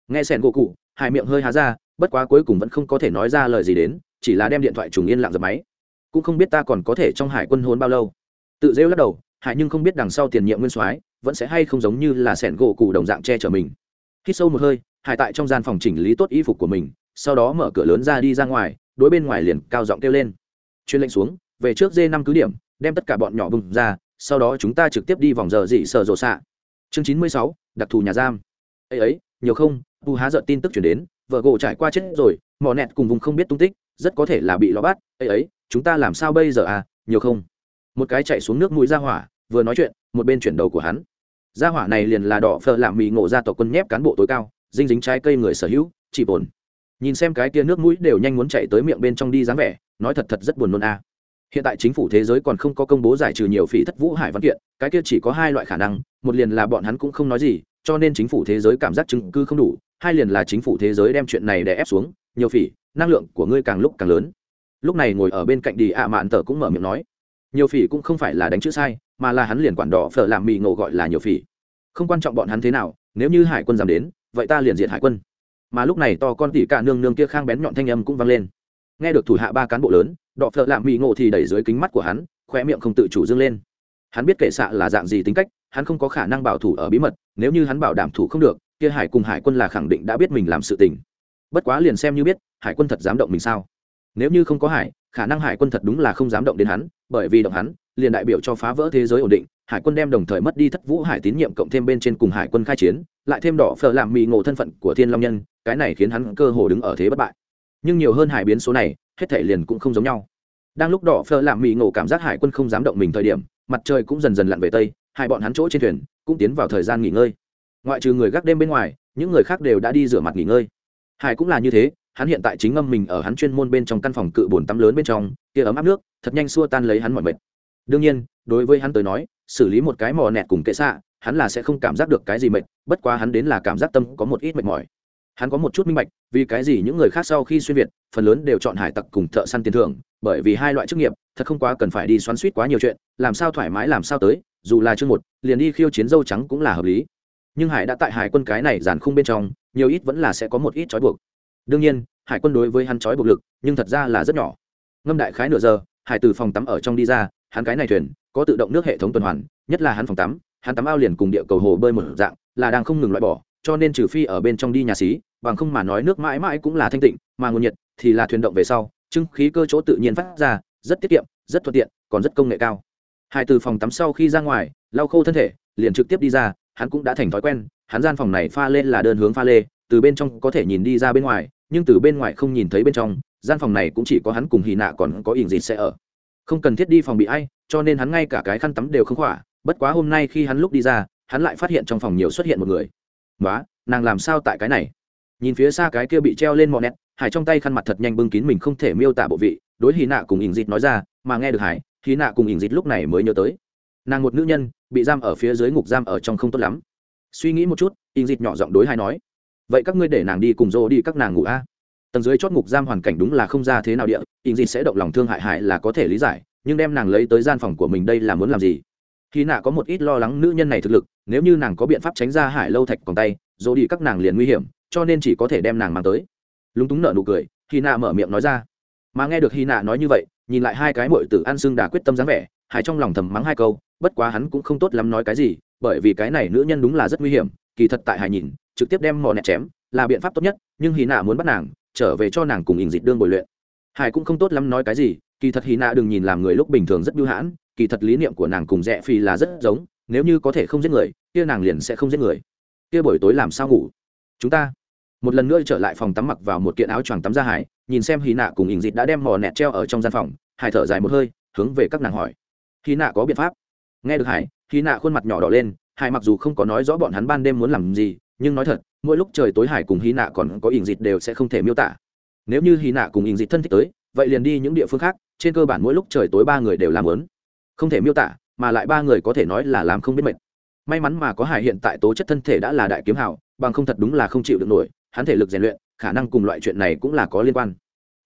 Speaker 1: Nghe sẻn gỗ cụ, hải miệng hơi há ra, bất quá cuối cùng vẫn không có thể nói ra lời gì đến, chỉ là đem điện thoại trùng yên lặng dập máy. Cũng không biết ta còn có thể trong hải quân hôn bao lâu. Tự rêu lắc đầu, hải nhưng không biết đằng sau tiền nhiệm nguyên soái vẫn sẽ hay không giống như là sẻn gỗ cụ đồng dạng che chở mình. Hít sâu một hơi, hải tại trong gian phòng chỉnh lý tốt y phục của mình, sau đó mở cửa lớn ra đi ra ngoài đối bên ngoài liền cao giọng kêu lên. Chuyên lệnh xuống, về trước dê năm cứ điểm, đem tất cả bọn nhỏ bùng ra, sau đó chúng ta trực tiếp đi vòng giờ dị sợ rộ xạ. Chương chín mươi sáu, đặc thù nhà giam. Ấy ấy, nhiều không tu há giận tin tức chuyển đến, vợ gỗ trải qua chết rồi, mò nẹt cùng vùng không biết tung tích, rất có thể là bị ló bắt. Ấy ấy, chúng ta làm sao bây giờ à nhiều không? Một cái chạy xuống nước mũi ra hỏa, vừa nói chuyện, một bên chuyển đầu của hắn. Gia hỏa này liền là đỏ phờ làm mì ngộ ra tộc quân nhép cán bộ tối cao, dinh dính trái cây người sở hữu, chỉ bồn nhìn xem cái kia nước mũi đều nhanh muốn chạy tới miệng bên trong đi dáng vẻ, nói thật thật rất buồn nôn a. Hiện tại chính phủ thế giới còn không có công bố giải trừ nhiều phỉ thất vũ hải văn kiện, cái kia chỉ có hai loại khả năng, một liền là bọn hắn cũng không nói gì, cho nên chính phủ thế giới cảm giác chứng cứ không đủ, hai liền là chính phủ thế giới đem chuyện này đè ép xuống, nhiều phỉ, năng lượng của ngươi càng lúc càng lớn. Lúc này ngồi ở bên cạnh đi ạ mạn tờ cũng mở miệng nói, nhiều phỉ cũng không phải là đánh chữ sai, mà là hắn liền quản đỏ phở làm mì ngộ gọi là nhiều phỉ. Không quan trọng bọn hắn thế nào, nếu như hải quân dám đến, vậy ta liền diện hải quân mà lúc này to con tỉ cả nương nương kia khang bén nhọn thanh âm cũng vang lên. Nghe được thủ hạ ba cán bộ lớn, đọ phợ lạm mỹ ngộ thì đẩy dưới kính mắt của hắn khoe miệng không tự chủ dâng lên. Hắn biết kệ xạ là dạng gì tính cách, hắn không có khả năng bảo thủ ở bí mật, nếu như hắn bảo đảm thủ không được, kia hải cùng hải quân là khẳng định đã biết mình làm sự tình. Bất quá liền xem như biết, hải quân thật dám động mình sao? Nếu như không có hải, khả năng hải quân thật đúng là không dám động đến hắn, bởi vì động hắn, liền đại biểu cho phá vỡ thế giới ổn định, hải quân đem đồng thời mất đi thất vũ hải tín nhiệm cộng thêm bên trên cùng hải quân khai chiến, lại thêm đỏ phở làm mì ngộ thân phận của thiên long nhân cái này khiến hắn cơ hồ đứng ở thế bất bại. Nhưng nhiều hơn hải biến số này, hết thể liền cũng không giống nhau. Đang lúc đỏ phơ làm mỹ ngộ cảm giác hải quân không dám động mình thời điểm, mặt trời cũng dần dần lặn về tây, hai bọn hắn chỗ trên thuyền cũng tiến vào thời gian nghỉ ngơi. Ngoại trừ người gác đêm bên ngoài, những người khác đều đã đi rửa mặt nghỉ ngơi. Hải cũng là như thế, hắn hiện tại chính ngâm mình ở hắn chuyên môn bên trong căn phòng cự bồn tắm lớn bên trong, kia ấm áp nước, thật nhanh xua tan lấy hắn mọi mệt. Đương nhiên, đối với hắn tới nói, xử lý một cái mò nẹt cùng kệ xạ, hắn là sẽ không cảm giác được cái gì mệt, bất quá hắn đến là cảm giác tâm có một ít mệt mỏi hắn có một chút minh bạch, vì cái gì những người khác sau khi xuyên việt, phần lớn đều chọn hải tặc cùng thợ săn tiền thưởng, bởi vì hai loại chức nghiệp, thật không quá cần phải đi xoắn suýt quá nhiều chuyện, làm sao thoải mái làm sao tới, dù là chương một, liền đi khiêu chiến dâu trắng cũng là hợp lý. Nhưng hải đã tại hải quân cái này giàn khung bên trong, nhiều ít vẫn là sẽ có một ít trói buộc. Đương nhiên, hải quân đối với hắn trói buộc lực, nhưng thật ra là rất nhỏ. Ngâm đại khái nửa giờ, hải từ phòng tắm ở trong đi ra, hắn cái này thuyền, có tự động nước hệ thống tuần hoàn, nhất là hắn phòng tắm, hắn tắm ao liền cùng địa cầu hồ bơi một dạng, là đang không ngừng loại bỏ cho nên trừ phi ở bên trong đi nhà xí, bằng không mà nói nước mãi mãi cũng là thanh tịnh, mà nguồn nhiệt thì là thuyền động về sau, trưng khí cơ chỗ tự nhiên phát ra, rất tiết kiệm, rất thuận tiện, còn rất công nghệ cao. Hai từ phòng tắm sau khi ra ngoài, lau khô thân thể, liền trực tiếp đi ra, hắn cũng đã thành thói quen, hắn gian phòng này pha lên là đơn hướng pha lê, từ bên trong có thể nhìn đi ra bên ngoài, nhưng từ bên ngoài không nhìn thấy bên trong, gian phòng này cũng chỉ có hắn cùng hì nạ còn có ỉn gì sẽ ở. Không cần thiết đi phòng bị ai, cho nên hắn ngay cả cái khăn tắm đều không khỏa, bất quá hôm nay khi hắn lúc đi ra, hắn lại phát hiện trong phòng nhiều xuất hiện một người nói nàng làm sao tại cái này? Nhìn phía xa cái kia bị treo lên mò nét hải trong tay khăn mặt thật nhanh bưng kín mình không thể miêu tả bộ vị, đối hì nạ cùng ỉn dịt nói ra, mà nghe được hải hì nạ cùng ỉn dịt lúc này mới nhớ tới. Nàng một nữ nhân, bị giam ở phía dưới ngục giam ở trong không tốt lắm. Suy nghĩ một chút, ỉn dịt nhỏ giọng đối hải nói, vậy các ngươi để nàng đi cùng dô đi, các nàng ngủ a. Tầng dưới chót ngục giam hoàn cảnh đúng là không ra thế nào địa, ỉn dịt sẽ động lòng thương hại hải là có thể lý giải, nhưng đem nàng lấy tới gian phòng của mình đây là muốn làm gì? Khi nạ có một ít lo lắng nữ nhân này thực lực, nếu như nàng có biện pháp tránh ra hải lâu thạch còn tay dỗ đi các nàng liền nguy hiểm, cho nên chỉ có thể đem nàng mang tới. Lúng túng nợ nụ cười, khi nạ mở miệng nói ra. Mà nghe được khi nạ nói như vậy, nhìn lại hai cái mội tử An xương đà quyết tâm dáng vẻ, hải trong lòng thầm mắng hai câu, bất quá hắn cũng không tốt lắm nói cái gì, bởi vì cái này nữ nhân đúng là rất nguy hiểm, kỳ thật tại hải nhìn, trực tiếp đem mò nẹt chém, là biện pháp tốt nhất, nhưng hy nạ muốn bắt nàng, trở về cho nàng cùng ình dịch đương bồi luyện. Hải cũng không tốt lắm nói cái gì, kỳ thật hy nạ đừng nhìn làm người lúc bình thường rất bưu hãn kỳ thật lý niệm của nàng cùng rẽ phi là rất giống, nếu như có thể không giết người, kia nàng liền sẽ không giết người. Kia buổi tối làm sao ngủ? Chúng ta một lần nữa trở lại phòng tắm mặc vào một kiện áo choàng tắm ra hải nhìn xem hy nạ cùng ình dịt đã đem mò nẹt treo ở trong gian phòng hải thở dài một hơi, hướng về các nàng hỏi. Hy nạ có biện pháp? Nghe được hải hy nạ khuôn mặt nhỏ đỏ lên hải mặc dù không có nói rõ bọn hắn ban đêm muốn làm gì, nhưng nói thật, mỗi lúc trời tối hải cùng hy nạ còn có ình dịt đều sẽ không thể miêu tả. Nếu như hy nạ cùng ình dịt thân thích tới, vậy liền đi những địa phương khác, trên cơ bản mỗi lúc trời tối ba người đều làm lớn không thể miêu tả, mà lại ba người có thể nói là làm không biết mệt. May mắn mà có hải hiện tại tố chất thân thể đã là đại kiếm hảo bằng không thật đúng là không chịu được nổi, hắn thể lực rèn luyện, khả năng cùng loại chuyện này cũng là có liên quan.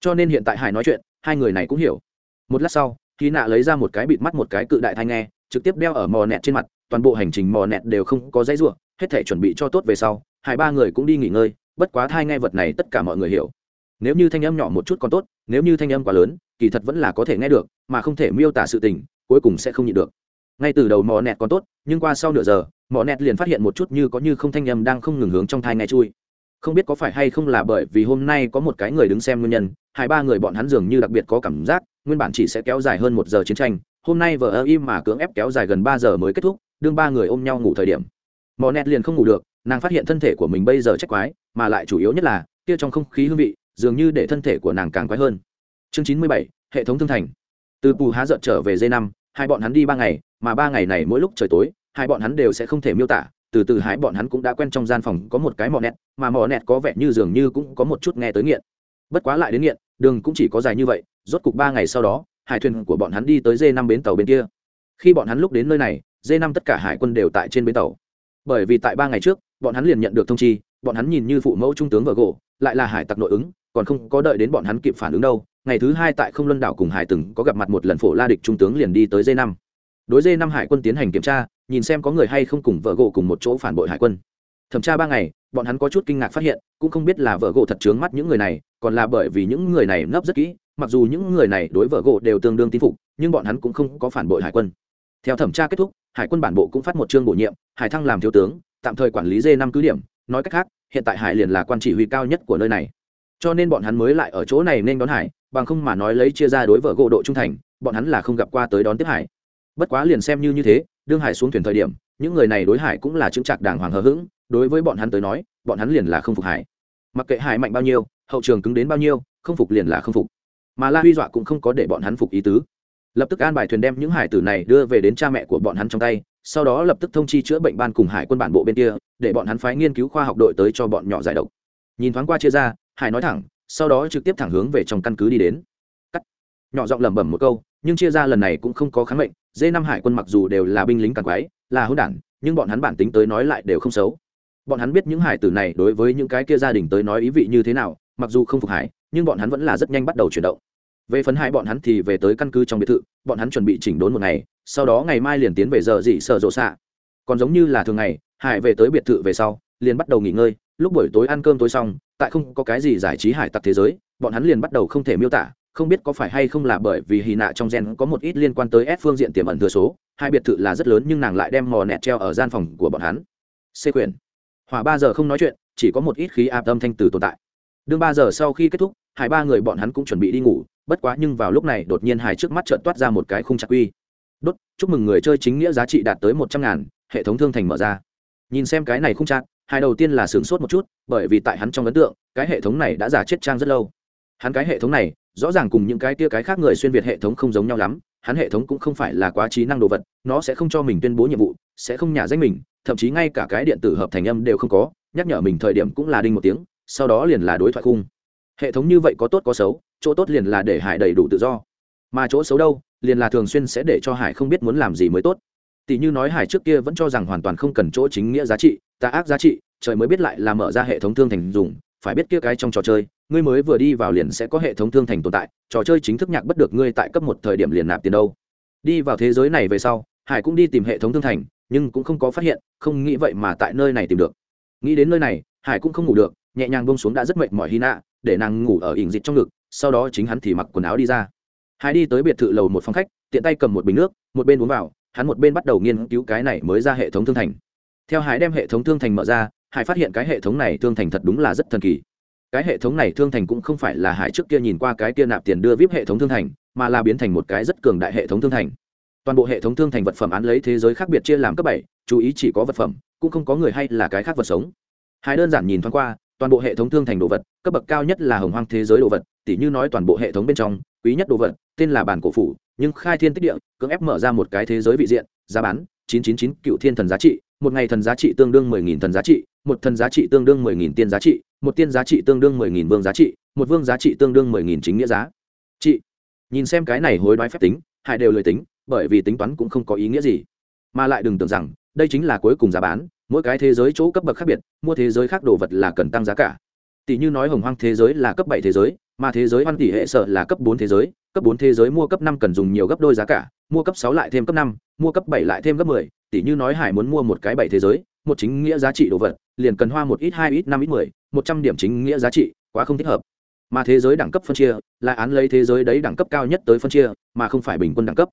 Speaker 1: Cho nên hiện tại hải nói chuyện, hai người này cũng hiểu. Một lát sau khi nạ lấy ra một cái bịt mắt một cái cự đại thai nghe, trực tiếp đeo ở mò nẹt trên mặt, toàn bộ hành trình mò nẹt đều không có dãy ruộng hết thể chuẩn bị cho tốt về sau, hai ba người cũng đi nghỉ ngơi, bất quá thai nghe vật này tất cả mọi người hiểu. Nếu như thanh âm nhỏ một chút còn tốt, nếu như thanh âm quá lớn, kỳ thật vẫn là có thể nghe được, mà không thể miêu tả sự tình cuối cùng sẽ không nhịn được. Ngay từ đầu mò nẹt còn tốt, nhưng qua sau nửa giờ, mò nẹt liền phát hiện một chút như có như không thanh âm đang không ngừng hướng trong thai nghe chui. Không biết có phải hay không là bởi vì hôm nay có một cái người đứng xem nguyên nhân, hai ba người bọn hắn dường như đặc biệt có cảm giác, nguyên bản chỉ sẽ kéo dài hơn một giờ chiến tranh, hôm nay vợ ơ im mà cưỡng ép kéo dài gần ba giờ mới kết thúc, đương ba người ôm nhau ngủ thời điểm. Mò nẹt liền không ngủ được, nàng phát hiện thân thể của mình bây giờ trách quái, mà lại chủ yếu nhất là, kia trong không khí hương vị, dường như để thân thể của nàng càng quái hơn. Chương chín mươi bảy, hệ thống thương thành. Từ pù há giận trở về dây năm hai bọn hắn đi ba ngày, mà ba ngày này mỗi lúc trời tối, hai bọn hắn đều sẽ không thể miêu tả, từ từ hai bọn hắn cũng đã quen trong gian phòng có một cái mò nẹt, mà mò nẹt có vẻ như dường như cũng có một chút nghe tới nghiện. Bất quá lại đến nghiện, đường cũng chỉ có dài như vậy, rốt cục ba ngày sau đó, hải thuyền của bọn hắn đi tới dê năm bến tàu bên kia. Khi bọn hắn lúc đến nơi này, dê năm tất cả hải quân đều tại trên bến tàu. Bởi vì tại ba ngày trước, bọn hắn liền nhận được thông chi, bọn hắn nhìn như phụ mẫu trung tướng vợ gỗ lại là hải tặc nội ứng còn không có đợi đến bọn hắn kịp phản ứng đâu, ngày thứ hai tại không luân đảo cùng hải từng có gặp mặt một lần phổ la địch trung tướng liền đi tới dây năm. Đối dây năm hải quân tiến hành kiểm tra, nhìn xem có người hay không cùng vợ gỗ cùng một chỗ phản bội hải quân. Thẩm tra ba ngày, bọn hắn có chút kinh ngạc phát hiện, cũng không biết là vợ gỗ thật trướng mắt những người này, còn là bởi vì những người này nấp rất kỹ, mặc dù những người này đối vợ gỗ đều tương đương tin phục, nhưng bọn hắn cũng không có phản bội hải quân. Theo thẩm tra kết thúc, hải quân bản bộ cũng phát một chương bổ nhiệm, hải thăng làm thiếu tướng, tạm thời quản lý d năm cứ điểm, nói cách khác, hiện tại hải liền là quan chỉ huy cao nhất của nơi này cho nên bọn hắn mới lại ở chỗ này nên đón hải, bằng không mà nói lấy chia ra đối vợ gỗ độ trung thành, bọn hắn là không gặp qua tới đón tiếp hải. Bất quá liền xem như như thế, đương hải xuống thuyền thời điểm, những người này đối hải cũng là chứng trạc đàng hoàng hờ hững, đối với bọn hắn tới nói, bọn hắn liền là không phục hải. Mặc kệ hải mạnh bao nhiêu, hậu trường cứng đến bao nhiêu, không phục liền là không phục. Mà la huy dọa cũng không có để bọn hắn phục ý tứ. Lập tức an bài thuyền đem những hải tử này đưa về đến cha mẹ của bọn hắn trong tay, sau đó lập tức thông chi chữa bệnh ban cùng hải quân bản bộ bên kia, để bọn hắn phái nghiên cứu khoa học đội tới cho bọn nhỏ giải độc. Nhìn thoáng qua chia ra hải nói thẳng, sau đó trực tiếp thẳng hướng về trong căn cứ đi đến. Cắt. Nhỏ giọng lẩm bẩm một câu, nhưng chia ra lần này cũng không có kháng mệnh, dê năm hải quân mặc dù đều là binh lính càng quái, là hỗn đản, nhưng bọn hắn bản tính tới nói lại đều không xấu. Bọn hắn biết những hải tử này đối với những cái kia gia đình tới nói ý vị như thế nào, mặc dù không phục hải, nhưng bọn hắn vẫn là rất nhanh bắt đầu chuyển động. Về phấn hai bọn hắn thì về tới căn cứ trong biệt thự, bọn hắn chuẩn bị chỉnh đốn một ngày, sau đó ngày mai liền tiến về giờ dị sợ rộ xạ. Còn giống như là thường ngày, hải về tới biệt thự về sau, liền bắt đầu nghỉ ngơi, lúc buổi tối ăn cơm tối xong tại không có cái gì giải trí hải tặc thế giới, bọn hắn liền bắt đầu không thể miêu tả, không biết có phải hay không là bởi vì hì nạ trong gen có một ít liên quan tới S phương diện tiềm ẩn thừa số, hai biệt thự là rất lớn nhưng nàng lại đem mò nẹt treo ở gian phòng của bọn hắn. C quyền. Hỏa ba giờ không nói chuyện, chỉ có một ít khí áp âm thanh từ tồn tại. Đương ba giờ sau khi kết thúc hải ba người bọn hắn cũng chuẩn bị đi ngủ, bất quá nhưng vào lúc này đột nhiên hải trước mắt trợn toát ra một cái khung chặt quy. Đốt, chúc mừng người chơi chính nghĩa giá trị đạt tới một trăm ngàn, hệ thống thương thành mở ra. Nhìn xem cái này khung chặt hai đầu tiên là sửng sốt một chút, bởi vì tại hắn trong ấn tượng, cái hệ thống này đã giả chết trang rất lâu. Hắn cái hệ thống này, rõ ràng cùng những cái tia cái khác người xuyên việt hệ thống không giống nhau lắm, hắn hệ thống cũng không phải là quá trí năng đồ vật, nó sẽ không cho mình tuyên bố nhiệm vụ, sẽ không nhả danh mình, thậm chí ngay cả cái điện tử hợp thành âm đều không có, nhắc nhở mình thời điểm cũng là đinh một tiếng, sau đó liền là đối thoại khung. Hệ thống như vậy có tốt có xấu, chỗ tốt liền là để hải đầy đủ tự do. Mà chỗ xấu đâu, liền là thường xuyên sẽ để cho hải không biết muốn làm gì mới tốt tỷ như nói hải trước kia vẫn cho rằng hoàn toàn không cần chỗ chính nghĩa giá trị, tà ác giá trị, trời mới biết lại là mở ra hệ thống thương thành dùng, phải biết kia cái trong trò chơi, ngươi mới vừa đi vào liền sẽ có hệ thống thương thành tồn tại, trò chơi chính thức nhạc bất được ngươi tại cấp một thời điểm liền nạp tiền đâu. Đi vào thế giới này về sau, hải cũng đi tìm hệ thống thương thành, nhưng cũng không có phát hiện, không nghĩ vậy mà tại nơi này tìm được. Nghĩ đến nơi này, hải cũng không ngủ được, nhẹ nhàng bông xuống đã rất mệt mỏi hy nạ để nàng ngủ ở ỉn dịch trong ngực, sau đó chính hắn thì mặc quần áo đi ra. Hải đi tới biệt thự lầu một phòng khách, tiện tay cầm một bình nước, một bên uống vào hắn một bên bắt đầu nghiên cứu cái này mới ra hệ thống thương thành. Theo hải đem hệ thống thương thành mở ra, hải phát hiện cái hệ thống này thương thành thật đúng là rất thần kỳ. Cái hệ thống này thương thành cũng không phải là hải trước kia nhìn qua cái kia nạp tiền đưa vip hệ thống thương thành, mà là biến thành một cái rất cường đại hệ thống thương thành. Toàn bộ hệ thống thương thành vật phẩm án lấy thế giới khác biệt chia làm cấp bảy, chú ý chỉ có vật phẩm, cũng không có người hay là cái khác vật sống. Hải đơn giản nhìn thoáng qua, toàn bộ hệ thống thương thành đồ vật, cấp bậc cao nhất là hồng hoang thế giới đồ vật, tỉ như nói toàn bộ hệ thống bên trong, quý nhất đồ vật, tên là bản cổ phủ nhưng khai thiên tích địa, cưỡng ép mở ra một cái thế giới vị diện, giá bán, chín chín chín cựu thiên thần giá trị, một ngày thần giá trị tương đương mười nghìn thần giá trị, một thần giá trị tương đương mười nghìn tiên giá trị, một tiên giá trị tương đương mười nghìn vương giá trị, một vương giá trị tương đương mười nghìn chính nghĩa giá. Trị nhìn xem cái này hối đoái phép tính, hai đều lời tính, bởi vì tính toán cũng không có ý nghĩa gì. Mà lại đừng tưởng rằng, đây chính là cuối cùng giá bán, mỗi cái thế giới chỗ cấp bậc khác biệt, mua thế giới khác đồ vật là cần tăng giá cả. Tỷ như nói hồng hoang thế giới là cấp bảy thế giới mà thế giới hoang tỷ hệ sợ là cấp bốn thế giới, cấp bốn thế giới mua cấp năm cần dùng nhiều gấp đôi giá cả, mua cấp sáu lại thêm cấp năm, mua cấp bảy lại thêm gấp mười, tỷ như nói hải muốn mua một cái bảy thế giới, một chính nghĩa giá trị đồ vật, liền cần hoa một ít, hai ít, năm ít, mười, một trăm điểm chính nghĩa giá trị, quá không thích hợp. Mà thế giới đẳng cấp phân chia, là án lấy thế giới đấy đẳng cấp cao nhất tới phân chia, mà không phải bình quân đẳng cấp.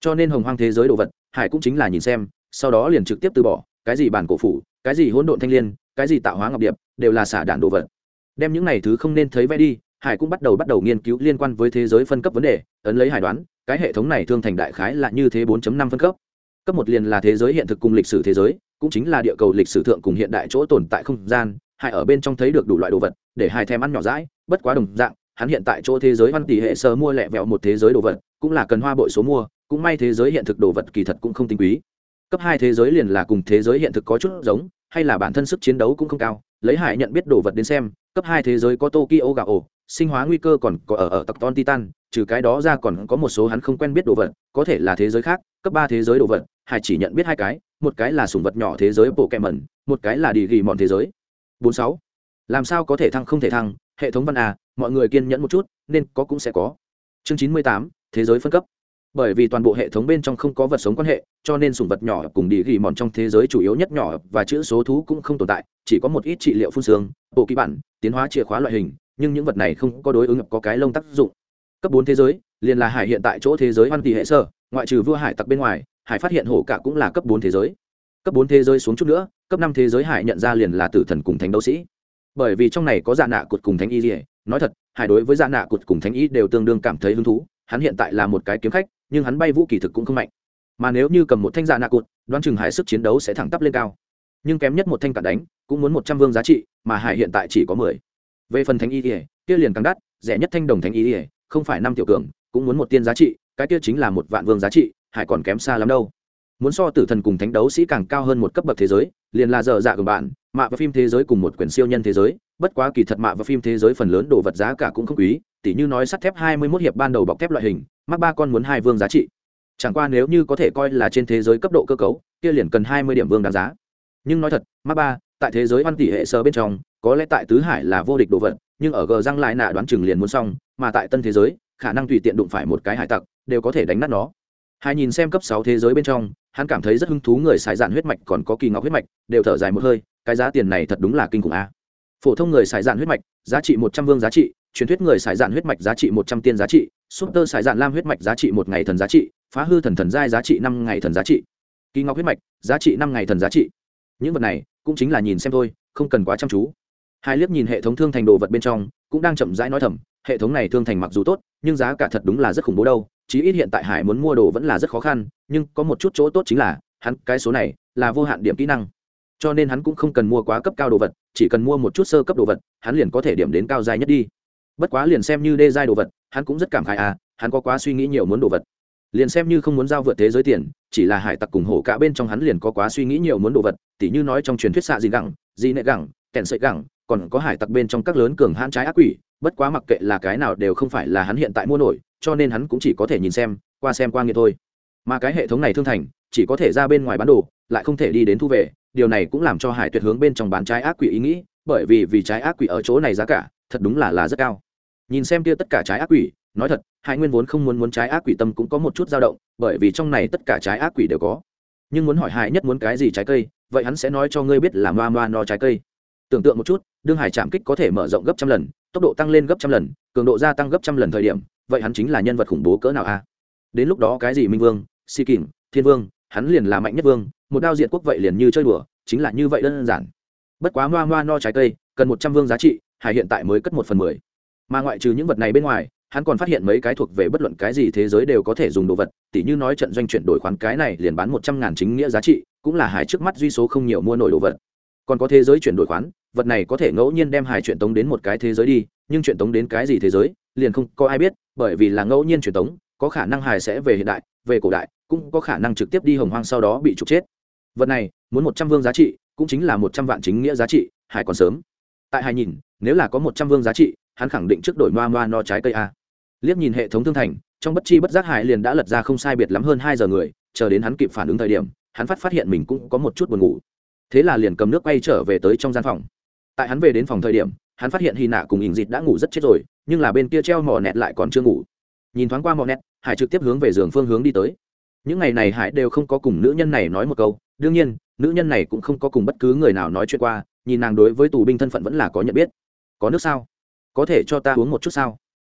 Speaker 1: Cho nên hồng hoang thế giới đồ vật, hải cũng chính là nhìn xem, sau đó liền trực tiếp từ bỏ, cái gì bản cổ phủ, cái gì hỗn độn thanh liên, cái gì tạo hóa ngọc điệp, đều là xả đạn đồ vật. Đem những này thứ không nên thấy vẽ đi hải cũng bắt đầu bắt đầu nghiên cứu liên quan với thế giới phân cấp vấn đề, ấn lấy hải đoán, cái hệ thống này thương thành đại khái là như thế 4.5 phân cấp. Cấp một liền là thế giới hiện thực cùng lịch sử thế giới, cũng chính là địa cầu lịch sử thượng cùng hiện đại chỗ tồn tại không gian, hải ở bên trong thấy được đủ loại đồ vật, để hải thèm ăn nhỏ rãi bất quá đồng dạng, hắn hiện tại chỗ thế giới văn tỷ hệ sơ mua lẹ vẹo một thế giới đồ vật, cũng là cần hoa bội số mua, cũng may thế giới hiện thực đồ vật kỳ thật cũng không tinh quý. Cấp hai thế giới liền là cùng thế giới hiện thực có chút giống, hay là bản thân sức chiến đấu cũng không cao, lấy hải nhận biết đồ vật đến xem, cấp hai thế giới có tokyo gạo ổ sinh hóa nguy cơ còn có ở ở tập ton titan, trừ cái đó ra còn có một số hắn không quen biết đồ vật, có thể là thế giới khác, cấp ba thế giới đồ vật, hải chỉ nhận biết hai cái, một cái là sủng vật nhỏ thế giới bộ kẹ mẩn một cái là đi ghi mọn thế giới. Bốn sáu. Làm sao có thể thăng không thể thăng, hệ thống văn a mọi người kiên nhẫn một chút, nên có cũng sẽ có. Chương chín mươi tám, thế giới phân cấp. Bởi vì toàn bộ hệ thống bên trong không có vật sống quan hệ, cho nên sủng vật nhỏ cùng đi ghi mòn trong thế giới chủ yếu nhất nhỏ và chữ số thú cũng không tồn tại, chỉ có một ít trị liệu phun xương, bộ ký bản, tiến hóa chìa khóa loại hình nhưng những vật này không có đối ứng có cái lông tác dụng. Cấp bốn thế giới, liền là hải hiện tại chỗ thế giới hoan tỷ hệ sơ, ngoại trừ vua hải tặc bên ngoài, hải phát hiện hổ cả cũng là cấp bốn thế giới. Cấp bốn thế giới xuống chút nữa, cấp năm thế giới hải nhận ra liền là tử thần cùng thánh đấu sĩ. Bởi vì trong này có dạ nạ cột cùng thánh y dỉa nói thật, hải đối với dạ nạ cột cùng thánh y đều tương đương cảm thấy hứng thú, hắn hiện tại là một cái kiếm khách, nhưng hắn bay vũ kỳ thực cũng không mạnh. Mà nếu như cầm một thanh dạ nạ cột, đoán chừng hải sức chiến đấu sẽ thẳng tắp lên cao. Nhưng kém nhất một thanh cản đánh, cũng muốn một trăm vương giá trị, mà hải hiện tại chỉ có mười về phần thánh y ỉa kia liền càng đắt, rẻ nhất thanh đồng thánh y ỉa không phải năm tiểu cường, cũng muốn một tiên giá trị, cái kia chính là một vạn vương giá trị, hải còn kém xa lắm đâu. Muốn so tử thần cùng thánh đấu sĩ càng cao hơn một cấp bậc thế giới, liền là dở dạ của bạn, mạ và phim thế giới cùng một quyển siêu nhân thế giới, bất quá kỳ thật mạ và phim thế giới phần lớn đồ vật giá cả cũng không quý, tỉ như nói sắt thép hai mươi 21 hiệp ban đầu bọc thép loại hình, mắc ba con muốn hai vương giá trị. Chẳng qua nếu như có thể coi là trên thế giới cấp độ cơ cấu, kia liền cần hai mươi điểm vương đáng giá. Nhưng nói thật, mắc ba, tại thế giới văn tỷ hệ sơ bên trong có lẽ tại tứ hải là vô địch đồ vật, nhưng ở gờ răng lại nạ đoán chừng liền muốn xong, mà tại tân thế giới, khả năng tùy tiện đụng phải một cái hải tặc, đều có thể đánh nát nó. Hai nhìn xem cấp sáu thế giới bên trong, hắn cảm thấy rất hứng thú người xài dạn huyết mạch còn có kỳ ngọc huyết mạch, đều thở dài một hơi, cái giá tiền này thật đúng là kinh khủng a. Phổ thông người xài dạn huyết mạch, giá trị một trăm vương giá trị, truyền thuyết người xài dạn huyết mạch giá trị một trăm tiên giá trị súp tơ xài dạn lam huyết mạch giá trị một ngày thần giá trị, phá hư thần thần giai giá trị năm ngày thần giá trị. Kỳ ngọc huyết mạch, giá trị năm ngày thần giá trị. Những vật này, cũng chính là nhìn xem thôi, không cần quá chăm chú hai liếc nhìn hệ thống thương thành đồ vật bên trong, cũng đang chậm rãi nói thầm, hệ thống này thương thành mặc dù tốt, nhưng giá cả thật đúng là rất khủng bố đâu, chí ít hiện tại hải muốn mua đồ vẫn là rất khó khăn, nhưng có một chút chỗ tốt chính là, hắn, cái số này, là vô hạn điểm kỹ năng. Cho nên hắn cũng không cần mua quá cấp cao đồ vật, chỉ cần mua một chút sơ cấp đồ vật, hắn liền có thể điểm đến cao dài nhất đi. Bất quá liền xem như đê giai đồ vật, hắn cũng rất cảm khai à hắn có quá suy nghĩ nhiều muốn đồ vật. Liền xem như không muốn giao vượt thế giới tiền, chỉ là hải tặc cùng hổ cả bên trong hắn liền có quá suy nghĩ nhiều muốn đồ vật, tỉ như nói trong truyền thuyết xạ gì gẳng, gì nệ gẳng kèn sợi gẳng còn có hải tặc bên trong các lớn cường hãn trái ác quỷ, bất quá mặc kệ là cái nào đều không phải là hắn hiện tại mua nổi, cho nên hắn cũng chỉ có thể nhìn xem, qua xem qua nghiệt thôi. Mà cái hệ thống này thương thành, chỉ có thể ra bên ngoài bán đồ, lại không thể đi đến thu về, điều này cũng làm cho hải tuyệt hướng bên trong bán trái ác quỷ ý nghĩ, bởi vì vì trái ác quỷ ở chỗ này giá cả, thật đúng là là rất cao. Nhìn xem kia tất cả trái ác quỷ, nói thật, hải nguyên vốn không muốn muốn trái ác quỷ tâm cũng có một chút dao động, bởi vì trong này tất cả trái ác quỷ đều có. Nhưng muốn hỏi hải nhất muốn cái gì trái cây, vậy hắn sẽ nói cho ngươi biết là ma ma no trái cây. Tưởng tượng một chút đương hải chạm kích có thể mở rộng gấp trăm lần tốc độ tăng lên gấp trăm lần cường độ gia tăng gấp trăm lần thời điểm vậy hắn chính là nhân vật khủng bố cỡ nào a? Đến lúc đó cái gì minh vương si kình, thiên vương hắn liền là mạnh nhất vương một đao diện quốc vậy liền như chơi đùa chính là như vậy đơn giản. Bất quá ngoa ngoa no trái cây cần một trăm vương giá trị hải hiện tại mới cất một phần mười. Mà ngoại trừ những vật này bên ngoài hắn còn phát hiện mấy cái thuộc về bất luận cái gì thế giới đều có thể dùng đồ vật tỉ như nói trận doanh chuyển đổi khoán cái này liền bán một trăm ngàn chính nghĩa giá trị cũng là hải trước mắt duy số không nhiều mua nổi đồ vật còn có thế giới chuyển đổi khoán, vật này có thể ngẫu nhiên đem hải truyền tống đến một cái thế giới đi, nhưng truyền tống đến cái gì thế giới, liền không có ai biết, bởi vì là ngẫu nhiên truyền tống, có khả năng hải sẽ về hiện đại, về cổ đại, cũng có khả năng trực tiếp đi hồng hoang sau đó bị trục chết. Vật này, muốn một trăm vương giá trị, cũng chính là một trăm vạn chính nghĩa giá trị hải còn sớm. Tại hải nhìn, nếu là có một trăm vương giá trị, hắn khẳng định trước đổi moa moa no trái cây a. Liếc nhìn hệ thống thương thành, trong bất chi bất giác hải liền đã lật ra không sai biệt lắm hơn hai giờ người, chờ đến hắn kịp phản ứng thời điểm, hắn phát phát hiện mình cũng có một chút buồn ngủ thế là liền cầm nước quay trở về tới trong gian phòng. Tại hắn về đến phòng thời điểm, hắn phát hiện hy nạ cùng ình dịt đã ngủ rất chết rồi, nhưng là bên kia treo mò nẹt lại còn chưa ngủ. Nhìn thoáng qua mò nẹt, hải trực tiếp hướng về giường phương hướng đi tới. Những ngày này hải đều không có cùng nữ nhân này nói một câu, đương nhiên, nữ nhân này cũng không có cùng bất cứ người nào nói chuyện qua, nhìn nàng đối với tù binh thân phận vẫn là có nhận biết. Có nước sao? Có thể cho ta uống một chút sao?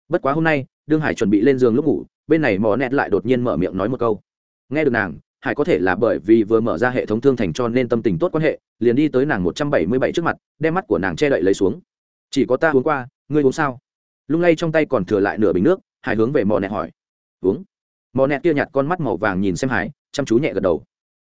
Speaker 1: Bất quá hôm nay, đương hải chuẩn bị lên giường lúc ngủ, bên này mò nẹt lại đột nhiên mở miệng nói một câu. Nghe được nàng hải có thể là bởi vì vừa mở ra hệ thống thương thành cho nên tâm tình tốt quan hệ, liền đi tới nàng một trăm bảy mươi bảy trước mặt, đem mắt của nàng che đậy lấy xuống. Chỉ có ta uống qua, ngươi uống sao? Lung lay trong tay còn thừa lại nửa bình nước, hải hướng về mò nẹt hỏi. Uống. Mò nẹt kia nhặt con mắt màu vàng nhìn xem hải, chăm chú nhẹ gật đầu.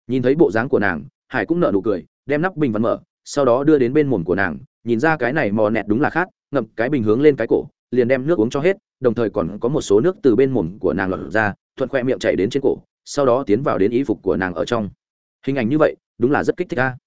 Speaker 1: Nhìn thấy bộ dáng của nàng, hải cũng nợ nụ cười, đem nắp bình văn mở, sau đó đưa đến bên mồm của nàng, nhìn ra cái này mò nẹt đúng là khác ngậm cái bình hướng lên cái cổ, liền đem nước uống cho hết, đồng thời còn có một số nước từ bên mồm của nàng lọt ra, thuận khoe miệng chảy đến trên cổ sau đó tiến vào đến y phục của nàng ở trong. Hình ảnh như vậy, đúng là rất kích thích ta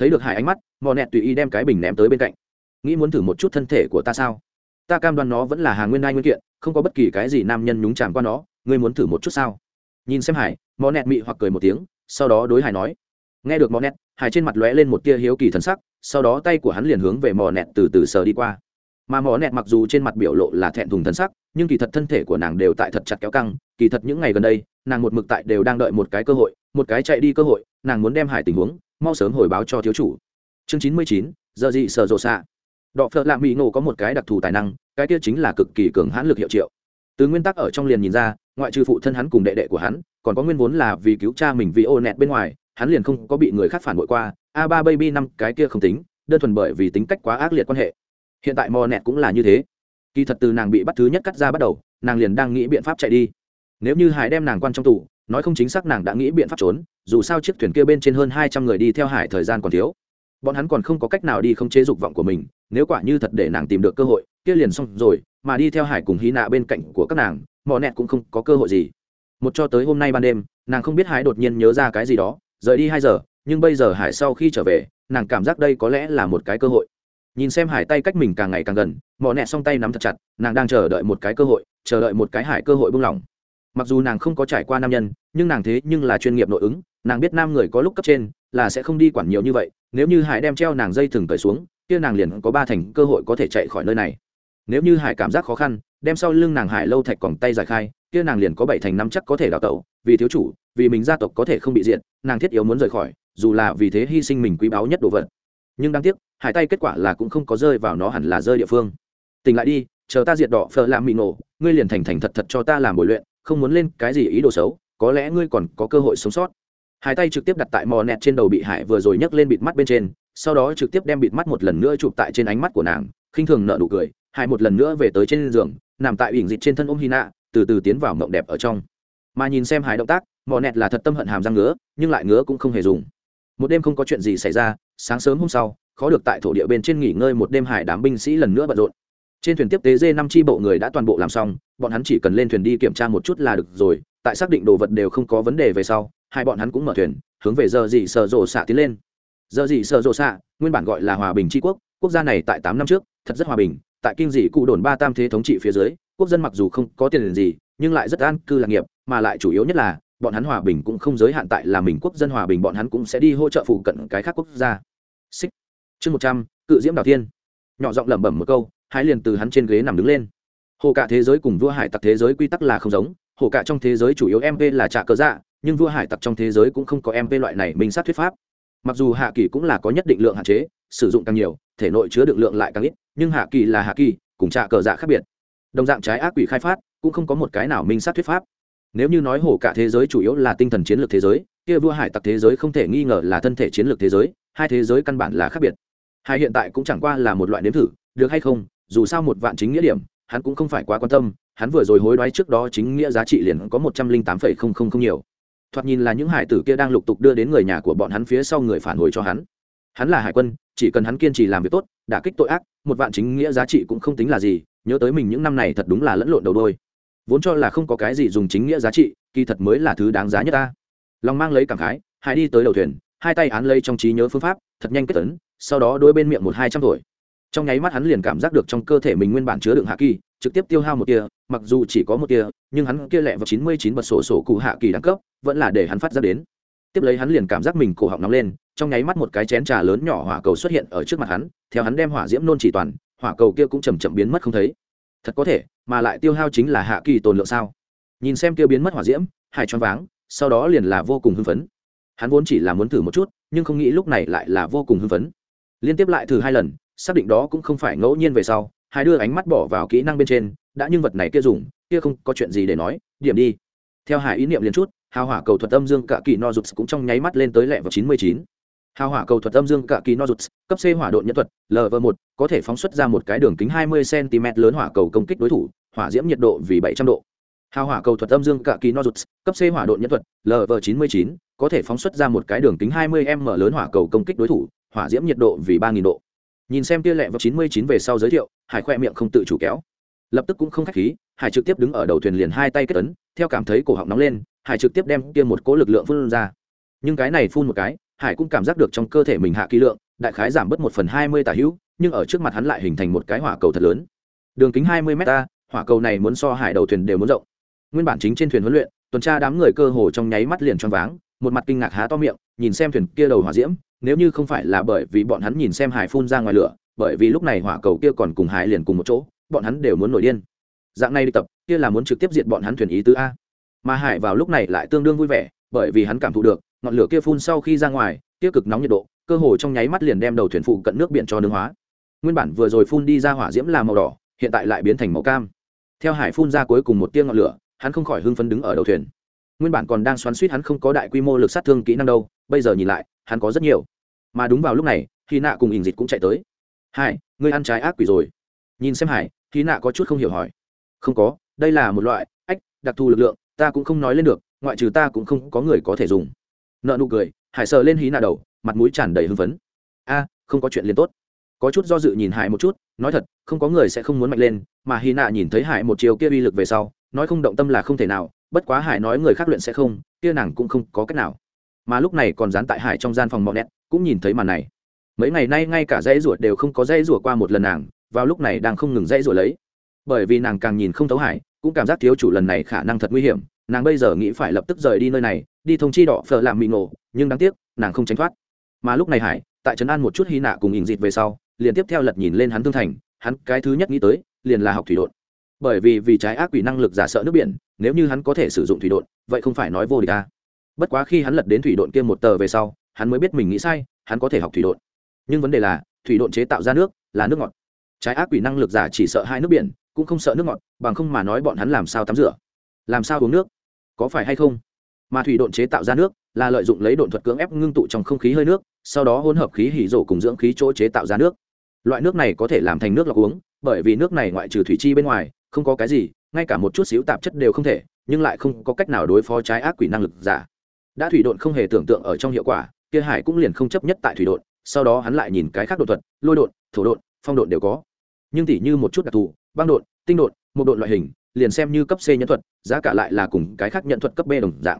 Speaker 1: thấy được hải ánh mắt mò nẹt tùy ý đem cái bình ném tới bên cạnh. Nghĩ muốn thử một chút thân thể của ta sao? Ta cam đoan nó vẫn là hàng nguyên đai nguyên kiện, không có bất kỳ cái gì nam nhân nhúng chạm qua nó, ngươi muốn thử một chút sao? Nhìn xem hải mò nẹt mị hoặc cười một tiếng, sau đó đối hải nói. Nghe được mò nẹt, hải trên mặt lóe lên một tia hiếu kỳ thần sắc, sau đó tay của hắn liền hướng về mò nẹt từ từ sờ đi qua. Mà mò nẹt mặc dù trên mặt biểu lộ là thẹn thùng thần sắc nhưng kỳ thật thân thể của nàng đều tại thật chặt kéo căng, kỳ thật những ngày gần đây, nàng một mực tại đều đang đợi một cái cơ hội, một cái chạy đi cơ hội, nàng muốn đem hải tình huống, mau sớm hồi báo cho thiếu chủ. Chương chín mươi chín, giờ dị sợ rộ xạ. Đọ phợ lạ mỹ ngộ có một cái đặc thù tài năng, cái kia chính là cực kỳ cường hãn lực hiệu triệu. Từ nguyên tắc ở trong liền nhìn ra, ngoại trừ phụ thân hắn cùng đệ đệ của hắn, còn có nguyên vốn là vì cứu cha mình vì ô nẹt bên ngoài, hắn liền không có bị người khác phản bội qua, a ba baby năm cái kia không tính, đơn thuần bởi vì tính cách quá ác liệt quan hệ. Hiện tại mò nẹt cũng là như thế kỳ thật từ nàng bị bắt thứ nhất cắt ra bắt đầu, nàng liền đang nghĩ biện pháp chạy đi. Nếu như hải đem nàng quan trong tủ nói không chính xác nàng đã nghĩ biện pháp trốn, dù sao chiếc thuyền kia bên trên hơn hai trăm người đi theo hải thời gian còn thiếu. Bọn hắn còn không có cách nào đi không chế dục vọng của mình, nếu quả như thật để nàng tìm được cơ hội, kia liền xong rồi, mà đi theo hải cùng hy nạ bên cạnh của các nàng, mò nẹt cũng không có cơ hội gì. Một cho tới hôm nay ban đêm, nàng không biết hải đột nhiên nhớ ra cái gì đó, rời đi hai giờ, nhưng bây giờ hải sau khi trở về, nàng cảm giác đây có lẽ là một cái cơ hội nhìn xem hải tay cách mình càng ngày càng gần mò nẹt song tay nắm thật chặt, nàng đang chờ đợi một cái cơ hội, chờ đợi một cái hải cơ hội buông lỏng. Mặc dù nàng không có trải qua nam nhân, nhưng nàng thế nhưng là chuyên nghiệp nội ứng, nàng biết nam người có lúc cấp trên, là sẽ không đi quản nhiều như vậy, nếu như hải đem treo nàng dây thừng cởi xuống, kia nàng liền có ba thành cơ hội có thể chạy khỏi nơi này. Nếu như hải cảm giác khó khăn, đem sau lưng nàng hải lâu thạch còng tay giải khai, kia nàng liền có bảy thành năm chắc có thể đào tẩu, vì thiếu chủ, vì mình gia tộc có thể không bị diện nàng thiết yếu muốn rời khỏi, dù là vì thế hy sinh mình quý báu nhất đồ vật nhưng đáng tiếc hải tay kết quả là cũng không có rơi vào nó hẳn là rơi địa phương. Tỉnh lại đi, chờ ta diệt đỏ phở làm mị nổ, ngươi liền thành thành thật thật cho ta làm bồi luyện, không muốn lên cái gì ý đồ xấu, có lẽ ngươi còn có cơ hội sống sót. Hai tay trực tiếp đặt tại mò nẹt trên đầu bị hải vừa rồi nhấc lên bịt mắt bên trên, sau đó trực tiếp đem bịt mắt một lần nữa chụp tại trên ánh mắt của nàng, khinh thường nợ nụ cười, hải một lần nữa về tới trên giường, nằm tại ủy dịch trên thân ôm hy nạ từ từ tiến vào mộng đẹp ở trong. Mà nhìn xem hải động tác, mò nẹt là thật tâm hận hàm răng ngứa, nhưng lại ngứa cũng không hề dùng một đêm không có chuyện gì xảy ra, sáng sớm hôm sau, khó được tại thổ địa bên trên nghỉ ngơi một đêm hải đám binh sĩ lần nữa bận rộn. Trên thuyền tiếp tế dê năm tri bộ người đã toàn bộ làm xong, bọn hắn chỉ cần lên thuyền đi kiểm tra một chút là được rồi, tại xác định đồ vật đều không có vấn đề về sau, hai bọn hắn cũng mở thuyền, hướng về giờ dị sợ rộ xạ tiến lên. Giờ dị sợ rộ xạ nguyên bản gọi là hòa bình tri quốc quốc gia này tại tám năm trước, thật rất hòa bình, tại kinh dị cụ đồn ba tam thế thống trị phía dưới, quốc dân mặc dù không có tiền gì, nhưng lại rất an cư lạc nghiệp, mà lại chủ yếu nhất là bọn hắn hòa bình cũng không giới hạn tại là mình quốc dân hòa bình, bọn hắn cũng sẽ đi hỗ trợ phụ cận cái khác quốc gia. Xích. Chương một trăm, cự diễm đào thiên. Nhỏ giọng lẩm bẩm một câu, hai liền từ hắn trên ghế nằm đứng lên. Hồ cả thế giới cùng vua hải tặc thế giới quy tắc là không giống, hồ cả trong thế giới chủ yếu mp là trả cờ dạ nhưng vua hải tặc trong thế giới cũng không có mp loại này minh sát thuyết pháp. Mặc dù hạ kỳ cũng là có nhất định lượng hạn chế, sử dụng càng nhiều, thể nội chứa được lượng lại càng ít, nhưng hạ kỳ là hạ kỳ, cùng trả cờ dạ khác biệt. Đồng dạng trái ác quỷ khai phát, cũng không có một cái nào minh sát thuyết pháp nếu như nói hồ cả thế giới chủ yếu là tinh thần chiến lược thế giới, kia vua hải tặc thế giới không thể nghi ngờ là thân thể chiến lược thế giới, hai thế giới căn bản là khác biệt. Hai hiện tại cũng chẳng qua là một loại nếm thử, được hay không, dù sao một vạn chính nghĩa điểm, hắn cũng không phải quá quan tâm, hắn vừa rồi hối đoái trước đó chính nghĩa giá trị liền có một trăm linh tám phẩy không không không nhiều. Thoạt nhìn là những hải tử kia đang lục tục đưa đến người nhà của bọn hắn phía sau người phản hồi cho hắn. Hắn là hải quân, chỉ cần hắn kiên trì làm việc tốt, đả kích tội ác, một vạn chính nghĩa giá trị cũng không tính là gì, nhớ tới mình những năm này thật đúng là lẫn lộn đầu đôi vốn cho là không có cái gì dùng chính nghĩa giá trị, kỳ thật mới là thứ đáng giá nhất ta. Lòng mang lấy cảm khái hải đi tới đầu thuyền, hai tay án lây trong trí nhớ phương pháp, thật nhanh kết tấn, sau đó đôi bên miệng một hai trăm tuổi. Trong nháy mắt hắn liền cảm giác được trong cơ thể mình nguyên bản chứa đựng hạ kỳ, trực tiếp tiêu hao một tia, mặc dù chỉ có một tia, nhưng hắn kia lẹ vào chín mươi chín bật sổ sổ cụ hạ kỳ đẳng cấp, vẫn là để hắn phát ra đến. Tiếp lấy hắn liền cảm giác mình cổ họng nóng lên, trong nháy mắt một cái chén trà lớn nhỏ hỏa cầu xuất hiện ở trước mặt hắn, theo hắn đem hỏa diễm nôn chỉ toàn, hỏa cầu kia cũng chầm chậm biến mất không thấy thật có thể, mà lại tiêu hao chính là hạ kỳ tồn lượng sao? Nhìn xem tiêu biến mất hỏa diễm, hải choáng váng, sau đó liền là vô cùng hưng phấn. Hắn vốn chỉ là muốn thử một chút, nhưng không nghĩ lúc này lại là vô cùng hưng phấn. Liên tiếp lại thử hai lần, xác định đó cũng không phải ngẫu nhiên về sau, hai đưa ánh mắt bỏ vào kỹ năng bên trên, đã nhưng vật này kia dùng, kia không có chuyện gì để nói, điểm đi. Theo hải ý niệm liền chút, hào hỏa cầu thuật âm dương cạ kỳ no rụt cũng trong nháy mắt lên tới lẹ vào chín mươi chín hào hỏa cầu thuật âm dương cạ kỳ no cấp c hỏa độn nhân thuật lv một, có thể phóng xuất ra một cái đường kính hai mươi cm lớn hỏa cầu công kích đối thủ, hỏa diễm nhiệt độ vì bảy trăm độ. Hào hỏa cầu thuật âm dương cạ kỳ no cấp c hỏa độn nhân thuật lv chín mươi chín, có thể phóng xuất ra một cái đường kính hai mươi m lớn hỏa cầu công kích đối thủ, hỏa diễm nhiệt độ vì 3000 độ. Nhìn xem tia lẹ vào chín mươi chín về sau giới thiệu, hải khoe miệng không tự chủ kéo. Lập tức cũng không khách khí, hải trực tiếp đứng ở đầu thuyền liền hai tay kết ấn, theo cảm thấy cổ họng nóng lên, hải trực tiếp đem kia một cỗ lực lượng phun ra. Nhưng cái này phun một cái hải cũng cảm giác được trong cơ thể mình hạ ký lượng, đại khái giảm bớt một phần hai mươi tả hữu, nhưng ở trước mặt hắn lại hình thành một cái hỏa cầu thật lớn. Đường kính hai mươi m hỏa cầu này muốn so hải đầu thuyền đều muốn rộng. Nguyên bản chính trên thuyền huấn luyện, tuần tra đám người cơ hồ trong nháy mắt liền choáng váng, một mặt kinh ngạc há to miệng, nhìn xem thuyền kia đầu hỏa diễm, nếu như không phải là bởi vì bọn hắn nhìn xem hải phun ra ngoài lửa, bởi vì lúc này hỏa cầu kia còn cùng hải liền cùng một chỗ, bọn hắn đều muốn nổi điên. Dạng này đi tập, kia là muốn trực tiếp diệt bọn hắn thuyền ý tứ a. Mà hải vào lúc này lại tương đương vui vẻ, bởi vì hắn cảm thụ được ngọn lửa kia phun sau khi ra ngoài kia cực nóng nhiệt độ cơ hồ trong nháy mắt liền đem đầu thuyền phụ cận nước biển cho nướng hóa. Nguyên bản vừa rồi phun đi ra hỏa diễm là màu đỏ hiện tại lại biến thành màu cam. Theo hải phun ra cuối cùng một tia ngọn lửa hắn không khỏi hưng phấn đứng ở đầu thuyền. Nguyên bản còn đang xoắn suýt hắn không có đại quy mô lực sát thương kỹ năng đâu bây giờ nhìn lại hắn có rất nhiều. Mà đúng vào lúc này khi nạ cùng ình dịch cũng chạy tới. Hải, ngươi ăn trái ác quỷ rồi. Nhìn xem hải khi nạ có chút không hiểu hỏi. Không có đây là một loại ách đặc thù lực lượng ta cũng không nói lên được ngoại trừ ta cũng không có người có thể dùng nợ nụ cười, hải sờ lên hí nạ đầu, mặt mũi tràn đầy hưng phấn. A, không có chuyện liền tốt. Có chút do dự nhìn hải một chút, nói thật, không có người sẽ không muốn mạnh lên, mà hy nạ nhìn thấy hải một chiều kia uy lực về sau, nói không động tâm là không thể nào, bất quá hải nói người khác luyện sẽ không, kia nàng cũng không có cách nào. Mà lúc này còn dán tại hải trong gian phòng mọ nẹt, cũng nhìn thấy màn này. Mấy ngày nay ngay cả dãy ruột đều không có dãy ruột qua một lần nàng, vào lúc này đang không ngừng dãy ruột lấy. Bởi vì nàng càng nhìn không thấu hải, cũng cảm giác thiếu chủ lần này khả năng thật nguy hiểm nàng bây giờ nghĩ phải lập tức rời đi nơi này, đi thông chi đỏ phở làm mị ngộ, nhưng đáng tiếc, nàng không tránh thoát. Mà lúc này hải, tại trấn an một chút hy nạ cùng ỉn dịt về sau, liền tiếp theo lật nhìn lên hắn thương thành, hắn cái thứ nhất nghĩ tới, liền là học thủy đột bởi vì vì trái ác quỷ năng lực giả sợ nước biển, nếu như hắn có thể sử dụng thủy đột vậy không phải nói vô địch ta bất quá khi hắn lật đến thủy đột kia một tờ về sau, hắn mới biết mình nghĩ sai, hắn có thể học thủy đột nhưng vấn đề là, thủy đột chế tạo ra nước là nước ngọt. Trái ác quỷ năng lực giả chỉ sợ hai nước biển, cũng không sợ nước ngọt, bằng không mà nói bọn hắn làm sao tắm rửa? Làm sao uống nước? Có phải hay không? Mà thủy độn chế tạo ra nước là lợi dụng lấy độn thuật cưỡng ép ngưng tụ trong không khí hơi nước, sau đó hỗn hợp khí hỉ rổ cùng dưỡng khí chỗ chế tạo ra nước. Loại nước này có thể làm thành nước lọc uống, bởi vì nước này ngoại trừ thủy chi bên ngoài, không có cái gì, ngay cả một chút xíu tạp chất đều không thể, nhưng lại không có cách nào đối phó trái ác quỷ năng lực giả. Đã thủy độn không hề tưởng tượng ở trong hiệu quả, kia hải cũng liền không chấp nhất tại thủy độn, sau đó hắn lại nhìn cái khác đột thuật, lôi độn, thổ độn, phong độn đều có. Nhưng tỉ như một chút đặc thù, băng độn, tinh độn, một độn loại hình liền xem như cấp c nhận thuật, giá cả lại là cùng cái khác nhận thuật cấp b đồng dạng.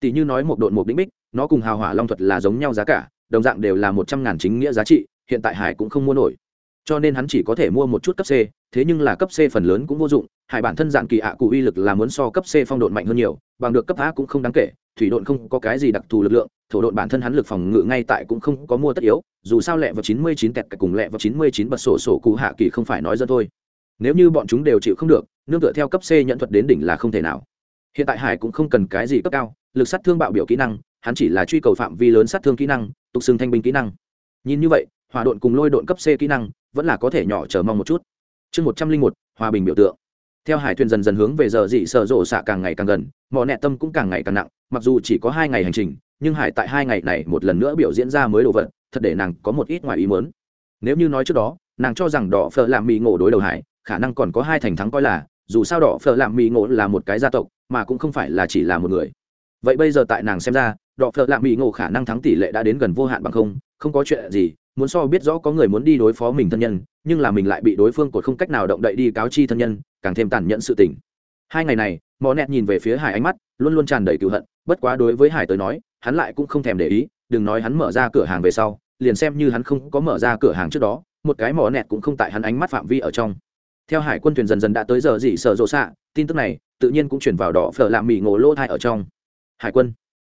Speaker 1: Tỷ như nói một độn một đỉnh bích, nó cùng hào hỏa long thuật là giống nhau giá cả, đồng dạng đều là một trăm ngàn chính nghĩa giá trị, hiện tại hải cũng không mua nổi. Cho nên hắn chỉ có thể mua một chút cấp c, thế nhưng là cấp c phần lớn cũng vô dụng, hải bản thân dạng kỳ ạ cụ uy lực là muốn so cấp c phong độn mạnh hơn nhiều, bằng được cấp a cũng không đáng kể, thủy độn không có cái gì đặc thù lực lượng, thổ độn bản thân hắn lực phòng ngự ngay tại cũng không có mua tất yếu, dù sao lẹ vào chín mươi chín cùng lẹ vào chín mươi chín bật sổ sổ cụ hạ kỳ không phải nói dân thôi. Nếu như bọn chúng đều chịu không được nương tựa theo cấp c nhận thuật đến đỉnh là không thể nào. Hiện tại hải cũng không cần cái gì cấp cao, lực sát thương bạo biểu kỹ năng, hắn chỉ là truy cầu phạm vi lớn sát thương kỹ năng, tục xưng thanh binh kỹ năng. Nhìn như vậy hòa độn cùng lôi độn cấp c kỹ năng vẫn là có thể nhỏ chờ mong một chút. Chương một trăm linh một, hòa bình biểu tượng. Theo hải thuyền dần dần hướng về giờ dị sợ rộ xạ càng ngày càng gần mỏ nẹ tâm cũng càng ngày càng nặng, mặc dù chỉ có hai ngày hành trình, nhưng hải tại hai ngày này một lần nữa biểu diễn ra mới đồ vật, thật để nàng có một ít ngoài ý mớn nếu như nói trước đó, nàng cho rằng đỏ phở làm mì ngộ đối đầu hải, khả năng còn có hai thành thắng coi là dù sao đỏ phở lạm mỹ ngộ là một cái gia tộc, mà cũng không phải là chỉ là một người. Vậy bây giờ tại nàng xem ra, đỏ phở lạm mỹ ngộ khả năng thắng tỷ lệ đã đến gần vô hạn bằng không không có chuyện gì, muốn so biết rõ có người muốn đi đối phó mình thân nhân, nhưng là mình lại bị đối phương cột không cách nào động đậy đi cáo chi thân nhân, càng thêm tàn nhẫn sự tình. Hai ngày này mò nẹt nhìn về phía hải ánh mắt, luôn luôn tràn đầy cựu hận, bất quá đối với hải tới nói, hắn lại cũng không thèm để ý, đừng nói hắn mở ra cửa hàng về sau, liền xem như hắn không có mở ra cửa hàng trước đó, một cái mỏ nẹt cũng không tại hắn ánh mắt phạm vi ở trong theo hải quân thuyền dần dần đã tới giờ dị sở rộ xạ, tin tức này tự nhiên cũng chuyển vào đỏ phở làm mỹ ngộ lô thai ở trong. Hải quân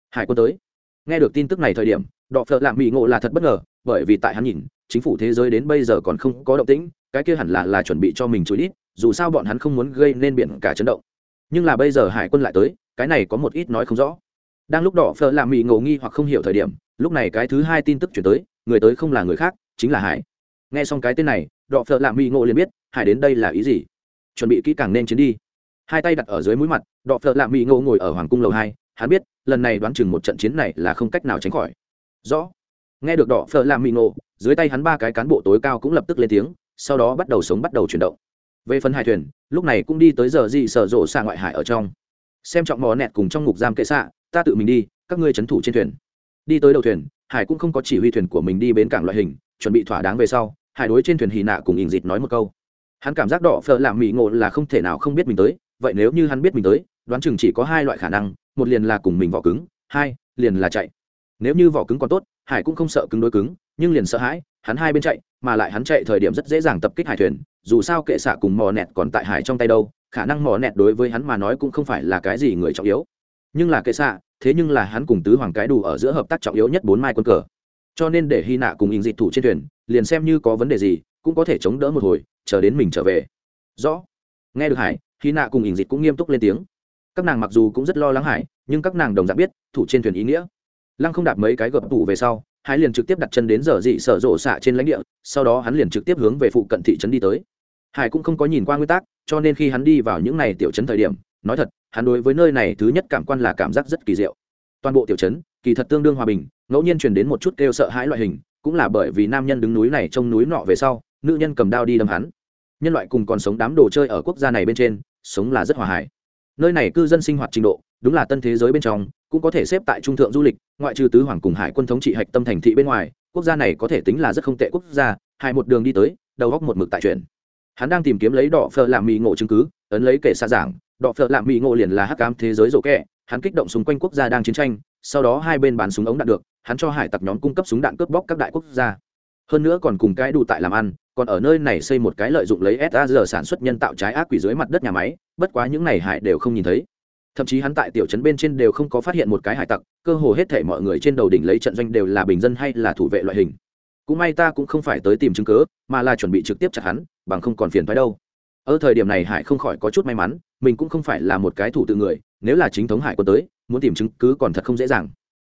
Speaker 1: hải quân tới. Nghe được tin tức này thời điểm, đỏ phở làm mỹ ngộ là thật bất ngờ, bởi vì tại hắn nhìn, chính phủ thế giới đến bây giờ còn không có động tĩnh, cái kia hẳn là là chuẩn bị cho mình chú ít dù sao bọn hắn không muốn gây nên biển cả chấn động. Nhưng là bây giờ hải quân lại tới, cái này có một ít nói không rõ. Đang lúc đỏ phở làm mỹ ngộ nghi hoặc không hiểu thời điểm, lúc này cái thứ hai tin tức chuyển tới, người tới không là người khác, chính là hải. Nghe xong cái tên này đọ phở lạ mỹ ngộ liền biết hải đến đây là ý gì? Chuẩn bị kỹ càng nên chiến đi. Hai tay đặt ở dưới mũi mặt, đọ phợ lạ mỹ ngô ngồi ở hoàng cung lầu hai, hắn biết, lần này đoán chừng một trận chiến này là không cách nào tránh khỏi. Rõ. Nghe được đọ phợ lạ mỹ ngô dưới tay hắn ba cái cán bộ tối cao cũng lập tức lên tiếng, sau đó bắt đầu sống bắt đầu chuyển động. Về phần hải thuyền, lúc này cũng đi tới giờ gì sở rộ xa ngoại hải ở trong. Xem trọng mò nẹt cùng trong ngục giam kệ xạ, ta tự mình đi, các ngươi c h ấ n thủ trên thuyền. Đi tới đầu thuyền, hải cũng không có chỉ huy thuyền của mình đi bến cảng loại hình, chuẩn bị thỏa đáng về sau, hải đối trên thuyền hì nạ cùng ỉn dịt nói một câu hắn cảm giác đỏ phở làm mỹ ngộ là không thể nào không biết mình tới, vậy nếu như hắn biết mình tới, đoán chừng chỉ có hai loại khả năng, một liền là cùng mình vỏ cứng, hai liền là chạy. Nếu như vỏ cứng còn tốt, hải cũng không sợ cứng đối cứng, nhưng liền sợ hãi, hắn hai bên chạy, mà lại hắn chạy thời điểm rất dễ dàng tập kích hải thuyền, dù sao kệ xạ cùng mò nẹt còn tại hải trong tay đâu, khả năng mò nẹt đối với hắn mà nói cũng không phải là cái gì người trọng yếu. Nhưng là kệ xạ, thế nhưng là hắn cùng tứ hoàng cái đủ ở giữa hợp tác trọng yếu nhất bốn mai quân cờ. Cho nên để hy nạ cùng in dịch thủ trên thuyền liền xem như có vấn đề gì, cũng có thể chống đỡ một hồi, chờ đến mình trở về. Rõ. Nghe được hải khi nạ cùng ình dịch cũng nghiêm túc lên tiếng. Các nàng mặc dù cũng rất lo lắng hải, nhưng các nàng đồng dạng biết, thủ trên thuyền ý nghĩa. Lăng không đạp mấy cái gập tủ về sau, hải liền trực tiếp đặt chân đến giờ dị sở rộ xạ trên lãnh địa, sau đó hắn liền trực tiếp hướng về phụ cận thị trấn đi tới. Hải cũng không có nhìn qua nguyên tắc, cho nên khi hắn đi vào những n à y tiểu trấn thời điểm, nói thật, hắn đối với nơi này thứ nhất cảm quan là cảm giác rất kỳ diệu. Toàn bộ tiểu trấn, kỳ thật tương đương hòa bình, ngẫu nhiên truyền đến một chút kêu sợ hãi loại hình cũng là bởi vì nam nhân đứng núi này trông núi nọ về sau, nữ nhân cầm đao đi đâm hắn. Nhân loại cùng còn sống đám đồ chơi ở quốc gia này bên trên, sống là rất hòa hải nơi này cư dân sinh hoạt trình độ, đúng là tân thế giới bên trong, cũng có thể xếp tại trung thượng du lịch, ngoại trừ tứ hoàng cùng hải quân thống trị hạch tâm thành thị bên ngoài, quốc gia này có thể tính là rất không tệ quốc gia, hai một đường đi tới, đầu góc một mực tại chuyện hắn đang tìm kiếm lấy đỏ phở làm mì ngộ chứng cứ, ấn lấy kể xa giảng, đỏ phở làm mì ngộ liền là hắc ám thế giới rổ kẹ, hắn kích động xung quanh quốc gia đang chiến tranh, sau đó hai bên bán súng ống đạt được hắn cho hải tặc nhóm cung cấp súng đạn cướp bóc các đại quốc gia. Hơn nữa còn cùng cái đủ tại làm ăn, còn ở nơi này xây một cái lợi dụng lấy saz sản xuất nhân tạo trái ác quỷ dưới mặt đất nhà máy, bất quá những này hải đều không nhìn thấy. Thậm chí hắn tại tiểu trấn bên trên đều không có phát hiện một cái hải tặc, cơ hồ hết thể mọi người trên đầu đỉnh lấy trận doanh đều là bình dân hay là thủ vệ loại hình. Cũng may ta cũng không phải tới tìm chứng cớ mà là chuẩn bị trực tiếp chặt hắn, bằng không còn phiền thoái đâu. Ở thời điểm này hải không khỏi có chút may mắn, mình cũng không phải là một cái thủ tự người, nếu là chính thống hải quân tới, muốn tìm chứng cứ còn thật không dễ dàng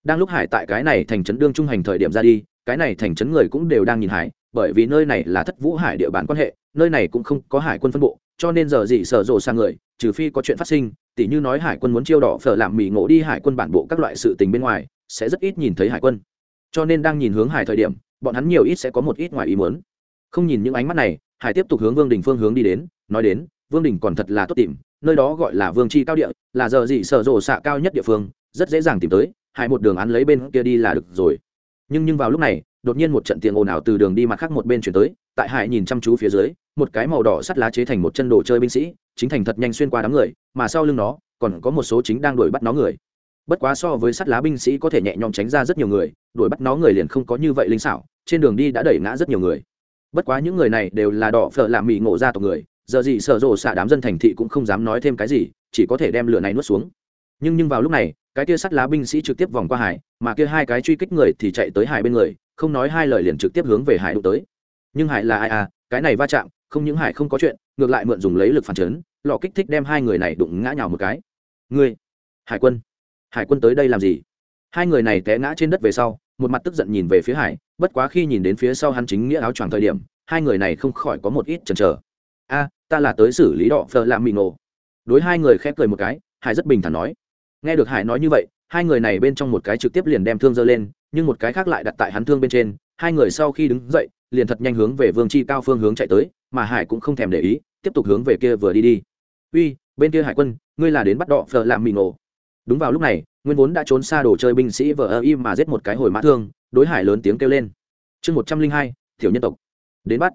Speaker 1: đang lúc hải tại cái này thành trấn đương trung hành thời điểm ra đi, cái này thành trấn người cũng đều đang nhìn hải, bởi vì nơi này là thất vũ hải địa bàn quan hệ, nơi này cũng không có hải quân phân bộ, cho nên giờ gì sở rộ sang người, trừ phi có chuyện phát sinh, tỉ như nói hải quân muốn chiêu đỏ phở làm mì ngộ đi hải quân bản bộ các loại sự tình bên ngoài, sẽ rất ít nhìn thấy hải quân. Cho nên đang nhìn hướng hải thời điểm, bọn hắn nhiều ít sẽ có một ít ngoài ý muốn. Không nhìn những ánh mắt này, hải tiếp tục hướng vương đình phương hướng đi đến, nói đến, vương đình còn thật là tốt tìm, nơi đó gọi là vương tri cao địa, là giờ gì sở rộ xạ cao nhất địa phương, rất dễ dàng tìm tới hải một đường án lấy bên kia đi là được rồi. Nhưng nhưng vào lúc này, đột nhiên một trận tiếng ồn ào từ đường đi mặt khác một bên chuyển tới, tại hải nhìn chăm chú phía dưới, một cái màu đỏ sắt lá chế thành một chân đồ chơi binh sĩ, chính thành thật nhanh xuyên qua đám người, mà sau lưng nó, còn có một số chính đang đuổi bắt nó người. Bất quá so với sắt lá binh sĩ có thể nhẹ nhõm tránh ra rất nhiều người, đuổi bắt nó người liền không có như vậy linh xảo, trên đường đi đã đẩy ngã rất nhiều người. Bất quá những người này đều là đỏ phở làm mì ngộ ra tộc người, giờ gì sợ rộ xả đám dân thành thị cũng không dám nói thêm cái gì, chỉ có thể đem lửa này nuốt xuống. Nhưng nhưng vào lúc này cái kia sắt lá binh sĩ trực tiếp vòng qua hải, mà kia hai cái truy kích người thì chạy tới hải bên người, không nói hai lời liền trực tiếp hướng về hải đụng tới. Nhưng hải là ai à cái này va chạm, không những hải không có chuyện, ngược lại mượn dùng lấy lực phản chấn, lò kích thích đem hai người này đụng ngã nhào một cái. Ngươi, hải quân hải quân tới đây làm gì? Hai người này té ngã trên đất về sau, một mặt tức giận nhìn về phía hải, bất quá khi nhìn đến phía sau hắn chính nghĩa áo choàng thời điểm, hai người này không khỏi có một ít chần chờ. A, ta là tới xử lý đọ phờ làm mì nổ đối hai người khép cười một cái, hải rất bình thản nói nghe được hải nói như vậy, hai người này bên trong một cái trực tiếp liền đem thương dơ lên, nhưng một cái khác lại đặt tại hắn thương bên trên, hai người sau khi đứng dậy, liền thật nhanh hướng về vương chi cao phương hướng chạy tới, mà hải cũng không thèm để ý, tiếp tục hướng về kia vừa đi đi. Uy, bên kia hải quân, ngươi là đến bắt đọ phờ làm mì nổ. Đúng vào lúc này, nguyên vốn đã trốn xa đồ chơi binh sĩ vờ ơ im mà giết một cái hồi mã thương, đối hải lớn tiếng kêu lên. Chương một trăm linh hai thiểu nhân tộc. Đến bắt.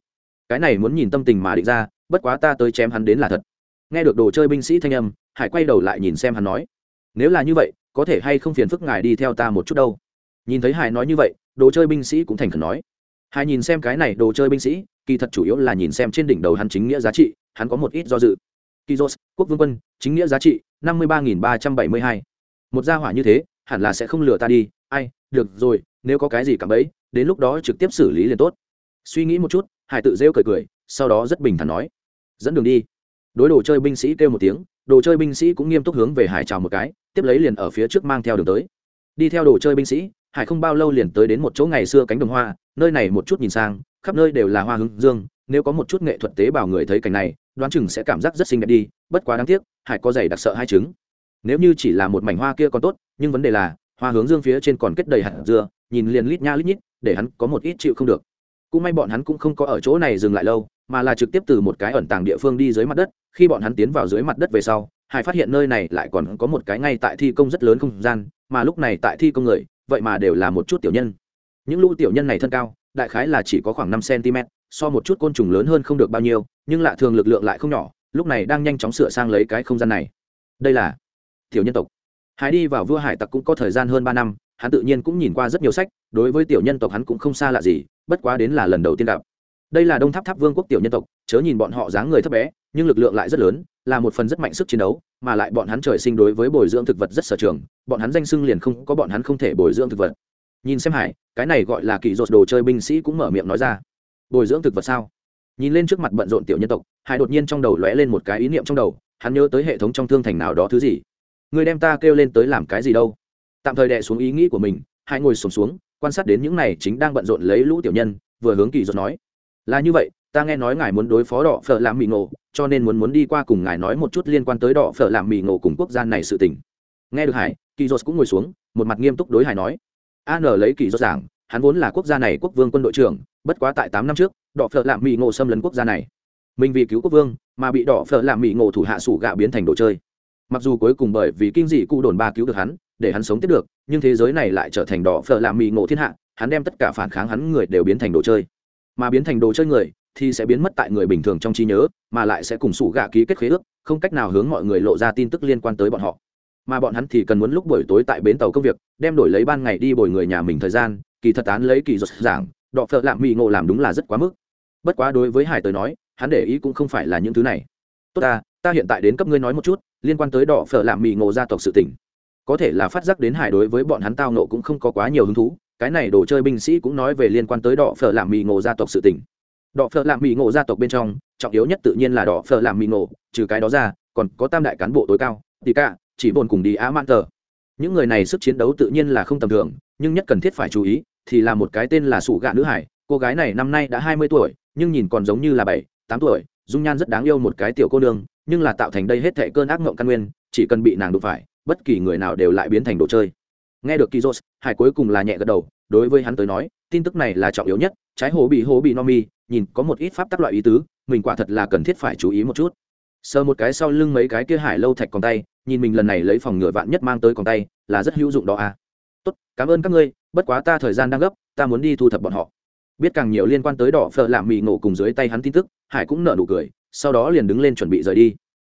Speaker 1: Cái này muốn nhìn tâm tình mà định ra, bất quá ta tới chém hắn đến là thật. Nghe được đồ chơi binh sĩ thanh âm, hải quay đầu lại nhìn xem hắn nói nếu là như vậy có thể hay không phiền phức ngài đi theo ta một chút đâu nhìn thấy hải nói như vậy đồ chơi binh sĩ cũng thành khẩn nói hải nhìn xem cái này đồ chơi binh sĩ kỳ thật chủ yếu là nhìn xem trên đỉnh đầu hắn chính nghĩa giá trị hắn có một ít do dự Kizos, quốc vương quân, chính nghĩa giá trị, năm mươi ba nghìn ba trăm bảy mươi hai. Một gia hỏa như thế, hẳn là sẽ không lừa ta đi, ai, được rồi, nếu có cái gì cảm bấy, đến lúc đó trực tiếp xử lý liền tốt. Suy nghĩ một chút, Hải tự rêu cười cười, sau đó rất bình thản nói, dẫn đường đi. Đối đồ chơi binh sĩ kêu một tiếng, đồ chơi binh sĩ cũng nghiêm túc hướng về Hải chào một cái, tiếp lấy liền ở phía trước mang theo đường tới. Đi theo đồ chơi binh sĩ, Hải không bao lâu liền tới đến một chỗ ngày xưa cánh đồng hoa, nơi này một chút nhìn sang, khắp nơi đều là hoa hướng dương, nếu có một chút nghệ thuật tế bào người thấy cảnh này, đoán chừng sẽ cảm giác rất xinh đẹp đi bất quá đáng tiếc hải có giày đặc sợ hai trứng nếu như chỉ là một mảnh hoa kia còn tốt nhưng vấn đề là hoa hướng dương phía trên còn kết đầy hạt dưa nhìn liền lít nha lít nhít để hắn có một ít chịu không được cũng may bọn hắn cũng không có ở chỗ này dừng lại lâu mà là trực tiếp từ một cái ẩn tàng địa phương đi dưới mặt đất khi bọn hắn tiến vào dưới mặt đất về sau hải phát hiện nơi này lại còn có một cái ngay tại thi công rất lớn không gian, mà lúc này tại thi công người, vậy mà đều là một chút tiểu nhân. Những lũ tiểu nhân này thân cao, đại khái là chỉ có khoảng năm cm, so một chút côn trùng lớn hơn không được bao nhiêu, nhưng lạ thường lực lượng lại không nhỏ, lúc này đang nhanh chóng sửa sang lấy cái không gian này. Đây là tiểu nhân tộc. Hải đi vào vua hải tặc cũng có thời gian hơn ba năm, hắn tự nhiên cũng nhìn qua rất nhiều sách, đối với tiểu nhân tộc hắn cũng không xa lạ gì, bất quá đến là lần đầu tiên gặp. Đây là đông tháp tháp vương quốc tiểu nhân tộc, chớ nhìn bọn họ dáng người thấp bé, nhưng lực lượng lại rất lớn là một phần rất mạnh sức chiến đấu mà lại bọn hắn trời sinh đối với bồi dưỡng thực vật rất sở trường bọn hắn danh sưng liền không có bọn hắn không thể bồi dưỡng thực vật. Nhìn xem hải cái này gọi là kỳ dột đồ chơi binh sĩ cũng mở miệng nói ra. Bồi dưỡng thực vật sao? Nhìn lên trước mặt bận rộn tiểu nhân tộc hải đột nhiên trong đầu lóe lên một cái ý niệm trong đầu hắn nhớ tới hệ thống trong thương thành nào đó thứ gì? Người đem ta kêu lên tới làm cái gì đâu? Tạm thời đệ xuống ý nghĩ của mình hải ngồi sùng xuống, xuống quan sát đến những này chính đang bận rộn lấy lũ tiểu nhân vừa hướng kỳ dột nói. Là như vậy ta nghe nói ngài muốn đối phó đỏ phở làm mì ngộ, cho nên muốn muốn đi qua cùng ngài nói một chút liên quan tới đỏ phở làm mì ngộ cùng quốc gia này sự tình. Nghe được hải kỳ dốt cũng ngồi xuống, một mặt nghiêm túc đối hải nói. An lấy kỳ dốt giảng, hắn vốn là quốc gia này quốc vương quân đội trưởng, bất quá tại tám năm trước, đỏ phở làm mì ngộ xâm lấn quốc gia này. Mình vì cứu quốc vương, mà bị đỏ phở làm mì ngộ thủ hạ sủ gạ biến thành đồ chơi. Mặc dù cuối cùng bởi vì kinh dị cụ đồn ba cứu được hắn, để hắn sống tiếp được, nhưng thế giới này lại trở thành đỏ phở làm mì ngộ thiên hạ, hắn đem tất cả phản kháng hắn người đều biến thành đồ chơi. Mà biến thành đồ chơi người thì sẽ biến mất tại người bình thường trong trí nhớ, mà lại sẽ cùng sủ gạ ký kết khế ước, không cách nào hướng mọi người lộ ra tin tức liên quan tới bọn họ. Mà bọn hắn thì cần muốn lúc buổi tối tại bến tàu công việc, đem đổi lấy ban ngày đi bồi người nhà mình thời gian, kỳ thật án lấy kỳ giật giảng, đọ phợ lạm mỹ ngộ làm đúng là rất quá mức. Bất quá đối với hải tới nói, hắn để ý cũng không phải là những thứ này. Tốt ta ta hiện tại đến cấp ngươi nói một chút, liên quan tới đọ phợ lạm mì ngộ gia tộc sự tỉnh có thể là phát giác đến hải đối với bọn hắn tao nộ cũng không có quá nhiều hứng thú, cái này đồ chơi binh sĩ cũng nói về liên quan tới đọ phở làm mì ngộ gia tộc sự tỉnh đỏ phở làm mì ngộ gia tộc bên trong, trọng yếu nhất tự nhiên là đỏ phở làm mì ngộ, trừ cái đó ra, còn có tam đại cán bộ tối cao thì cả, chỉ bồn cùng đi á man tờ. Những người này sức chiến đấu tự nhiên là không tầm thường, nhưng nhất cần thiết phải chú ý, thì là một cái tên là sủ gạ nữ hải. Cô gái này năm nay đã hai mươi tuổi, nhưng nhìn còn giống như là bảy, tám tuổi, dung nhan rất đáng yêu một cái tiểu cô nương, nhưng là tạo thành đây hết thệ cơn ác mộng căn nguyên, chỉ cần bị nàng đụng phải, bất kỳ người nào đều lại biến thành đồ chơi. Nghe được kizos hải cuối cùng là nhẹ gật đầu, đối với hắn tới nói, tin tức này là trọng yếu nhất trái hồ bị hồ bị no mi, nhìn có một ít pháp tắc loại ý tứ, mình quả thật là cần thiết phải chú ý một chút. Sờ một cái sau lưng mấy cái kia hải lâu thạch còn tay, nhìn mình lần này lấy phòng ngựa vạn nhất mang tới còn tay, là rất hữu dụng đó à. Tốt, cảm ơn các ngươi, bất quá ta thời gian đang gấp, ta muốn đi thu thập bọn họ. Biết càng nhiều liên quan tới đỏ phở làm mì ngộ cùng dưới tay hắn tin tức, hải cũng nở nụ cười, sau đó liền đứng lên chuẩn bị rời đi.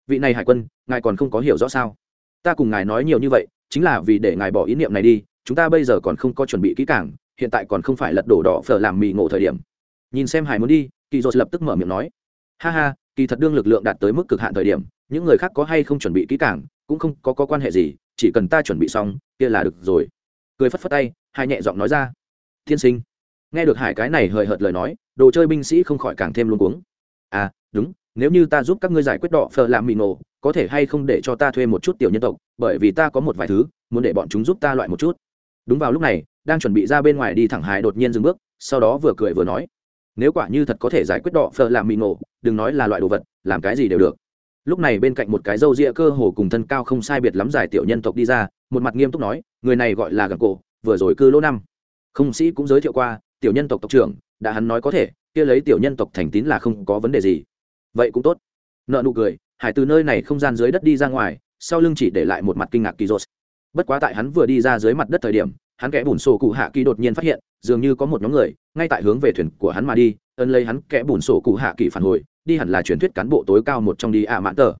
Speaker 1: Vị này hải quân, ngài còn không có hiểu rõ sao? Ta cùng ngài nói nhiều như vậy, chính là vì để ngài bỏ ý niệm này đi, chúng ta bây giờ còn không có chuẩn bị kỹ càng hiện tại còn không phải lật đổ đỏ phở làm mì ngộ thời điểm. Nhìn xem hải muốn đi kỳ dột lập tức mở miệng nói ha ha kỳ thật đương lực lượng đạt tới mức cực hạn thời điểm những người khác có hay không chuẩn bị kỹ càng cũng không có, có quan hệ gì chỉ cần ta chuẩn bị xong kia là được rồi. Cười phất phất tay hai nhẹ giọng nói ra tiên sinh. Nghe được hải cái này hời hợt lời nói đồ chơi binh sĩ không khỏi càng thêm luôn cuống. À đúng nếu như ta giúp các ngươi giải quyết đỏ phờ làm mì nổ có thể hay không để cho ta thuê một chút tiểu nhân tộc bởi vì ta có một vài thứ muốn để bọn chúng giúp ta loại một chút đúng vào lúc này, đang chuẩn bị ra bên ngoài đi thẳng hải đột nhiên dừng bước, sau đó vừa cười vừa nói, nếu quả như thật có thể giải quyết đỏ phờ làm mì nổ đừng nói là loại đồ vật, làm cái gì đều được. Lúc này bên cạnh một cái râu ria cơ hồ cùng thân cao không sai biệt lắm giải tiểu nhân tộc đi ra, một mặt nghiêm túc nói, người này gọi là gàng cổ, vừa rồi cư lỗ năm. Không sĩ cũng giới thiệu qua, tiểu nhân tộc tộc trưởng, đã hắn nói có thể, kia lấy tiểu nhân tộc thành tín là không có vấn đề gì. Vậy cũng tốt. Nợ nụ cười, hải từ nơi này không gian dưới đất đi ra ngoài, sau lưng chỉ để lại một mặt kinh ngạc kỳ rột bất quá tại hắn vừa đi ra dưới mặt đất thời điểm, hắn kẽ bùn sổ cụ hạ kỳ đột nhiên phát hiện, dường như có một nhóm người, ngay tại hướng về thuyền của hắn mà đi ân lấy hắn kẽ bùn sổ cụ hạ kỳ phản hồi, đi hẳn là truyền thuyết cán bộ tối cao một trong đi ạ à mãn tờ.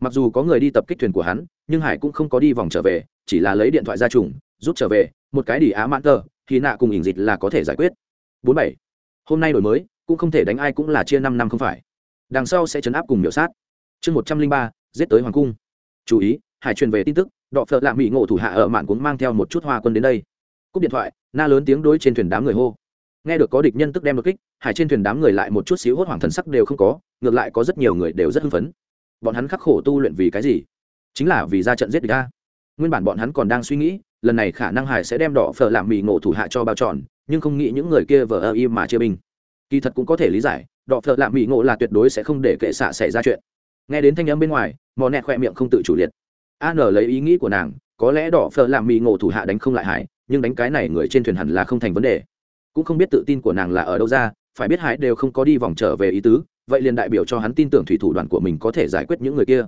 Speaker 1: Mặc dù có người đi tập kích thuyền của hắn, nhưng hải cũng không có đi vòng trở về, chỉ là lấy điện thoại ra trùng, rút trở về, một cái đi á mãn tờ, thì nạ cùng ỉnh dịch là có thể giải quyết. Bốn bảy, hôm nay đổi mới, cũng không thể đánh ai cũng là chia năm năm không phải. Đằng sau sẽ chấn áp cùng miểu sát. Chương một trăm linh ba, giết tới hoàng cung. Chú ý, hải truyền về tin tức đọ phợ lạ mỹ ngộ thủ hạ ở mạn cũng mang theo một chút hoa quân đến đây. Cúp điện thoại, na lớn tiếng đối trên thuyền đám người hô. Nghe được có địch nhân tức đem đột kích, hải trên thuyền đám người lại một chút xíu hốt hoảng thần sắc đều không có, ngược lại có rất nhiều người đều rất hưng phấn. Bọn hắn khắc khổ tu luyện vì cái gì? Chính là vì ra trận giết địch ta nguyên bản bọn hắn còn đang suy nghĩ, lần này khả năng hải sẽ đem đỏ phở làm mì ngộ thủ hạ cho bao tròn nhưng không nghĩ những người kia vờ ơ im mà chia binh. Kỳ thật cũng có thể lý giải đỏ phở làm mì ngộ là tuyệt đối sẽ không để kệ xạ xảy ra chuyện. Nghe đến thanh âm bên ngoài, mò nẹ khoe miệng không tự chủ liệt an lấy ý nghĩ của nàng, có lẽ đỏ phở làm mì ngộ thủ hạ đánh không lại hải, nhưng đánh cái này người trên thuyền hẳn là không thành vấn đề. Cũng không biết tự tin của nàng là ở đâu ra, phải biết hải đều không có đi vòng trở về ý tứ, vậy liền đại biểu cho hắn tin tưởng thủy thủ đoàn của mình có thể giải quyết những người kia.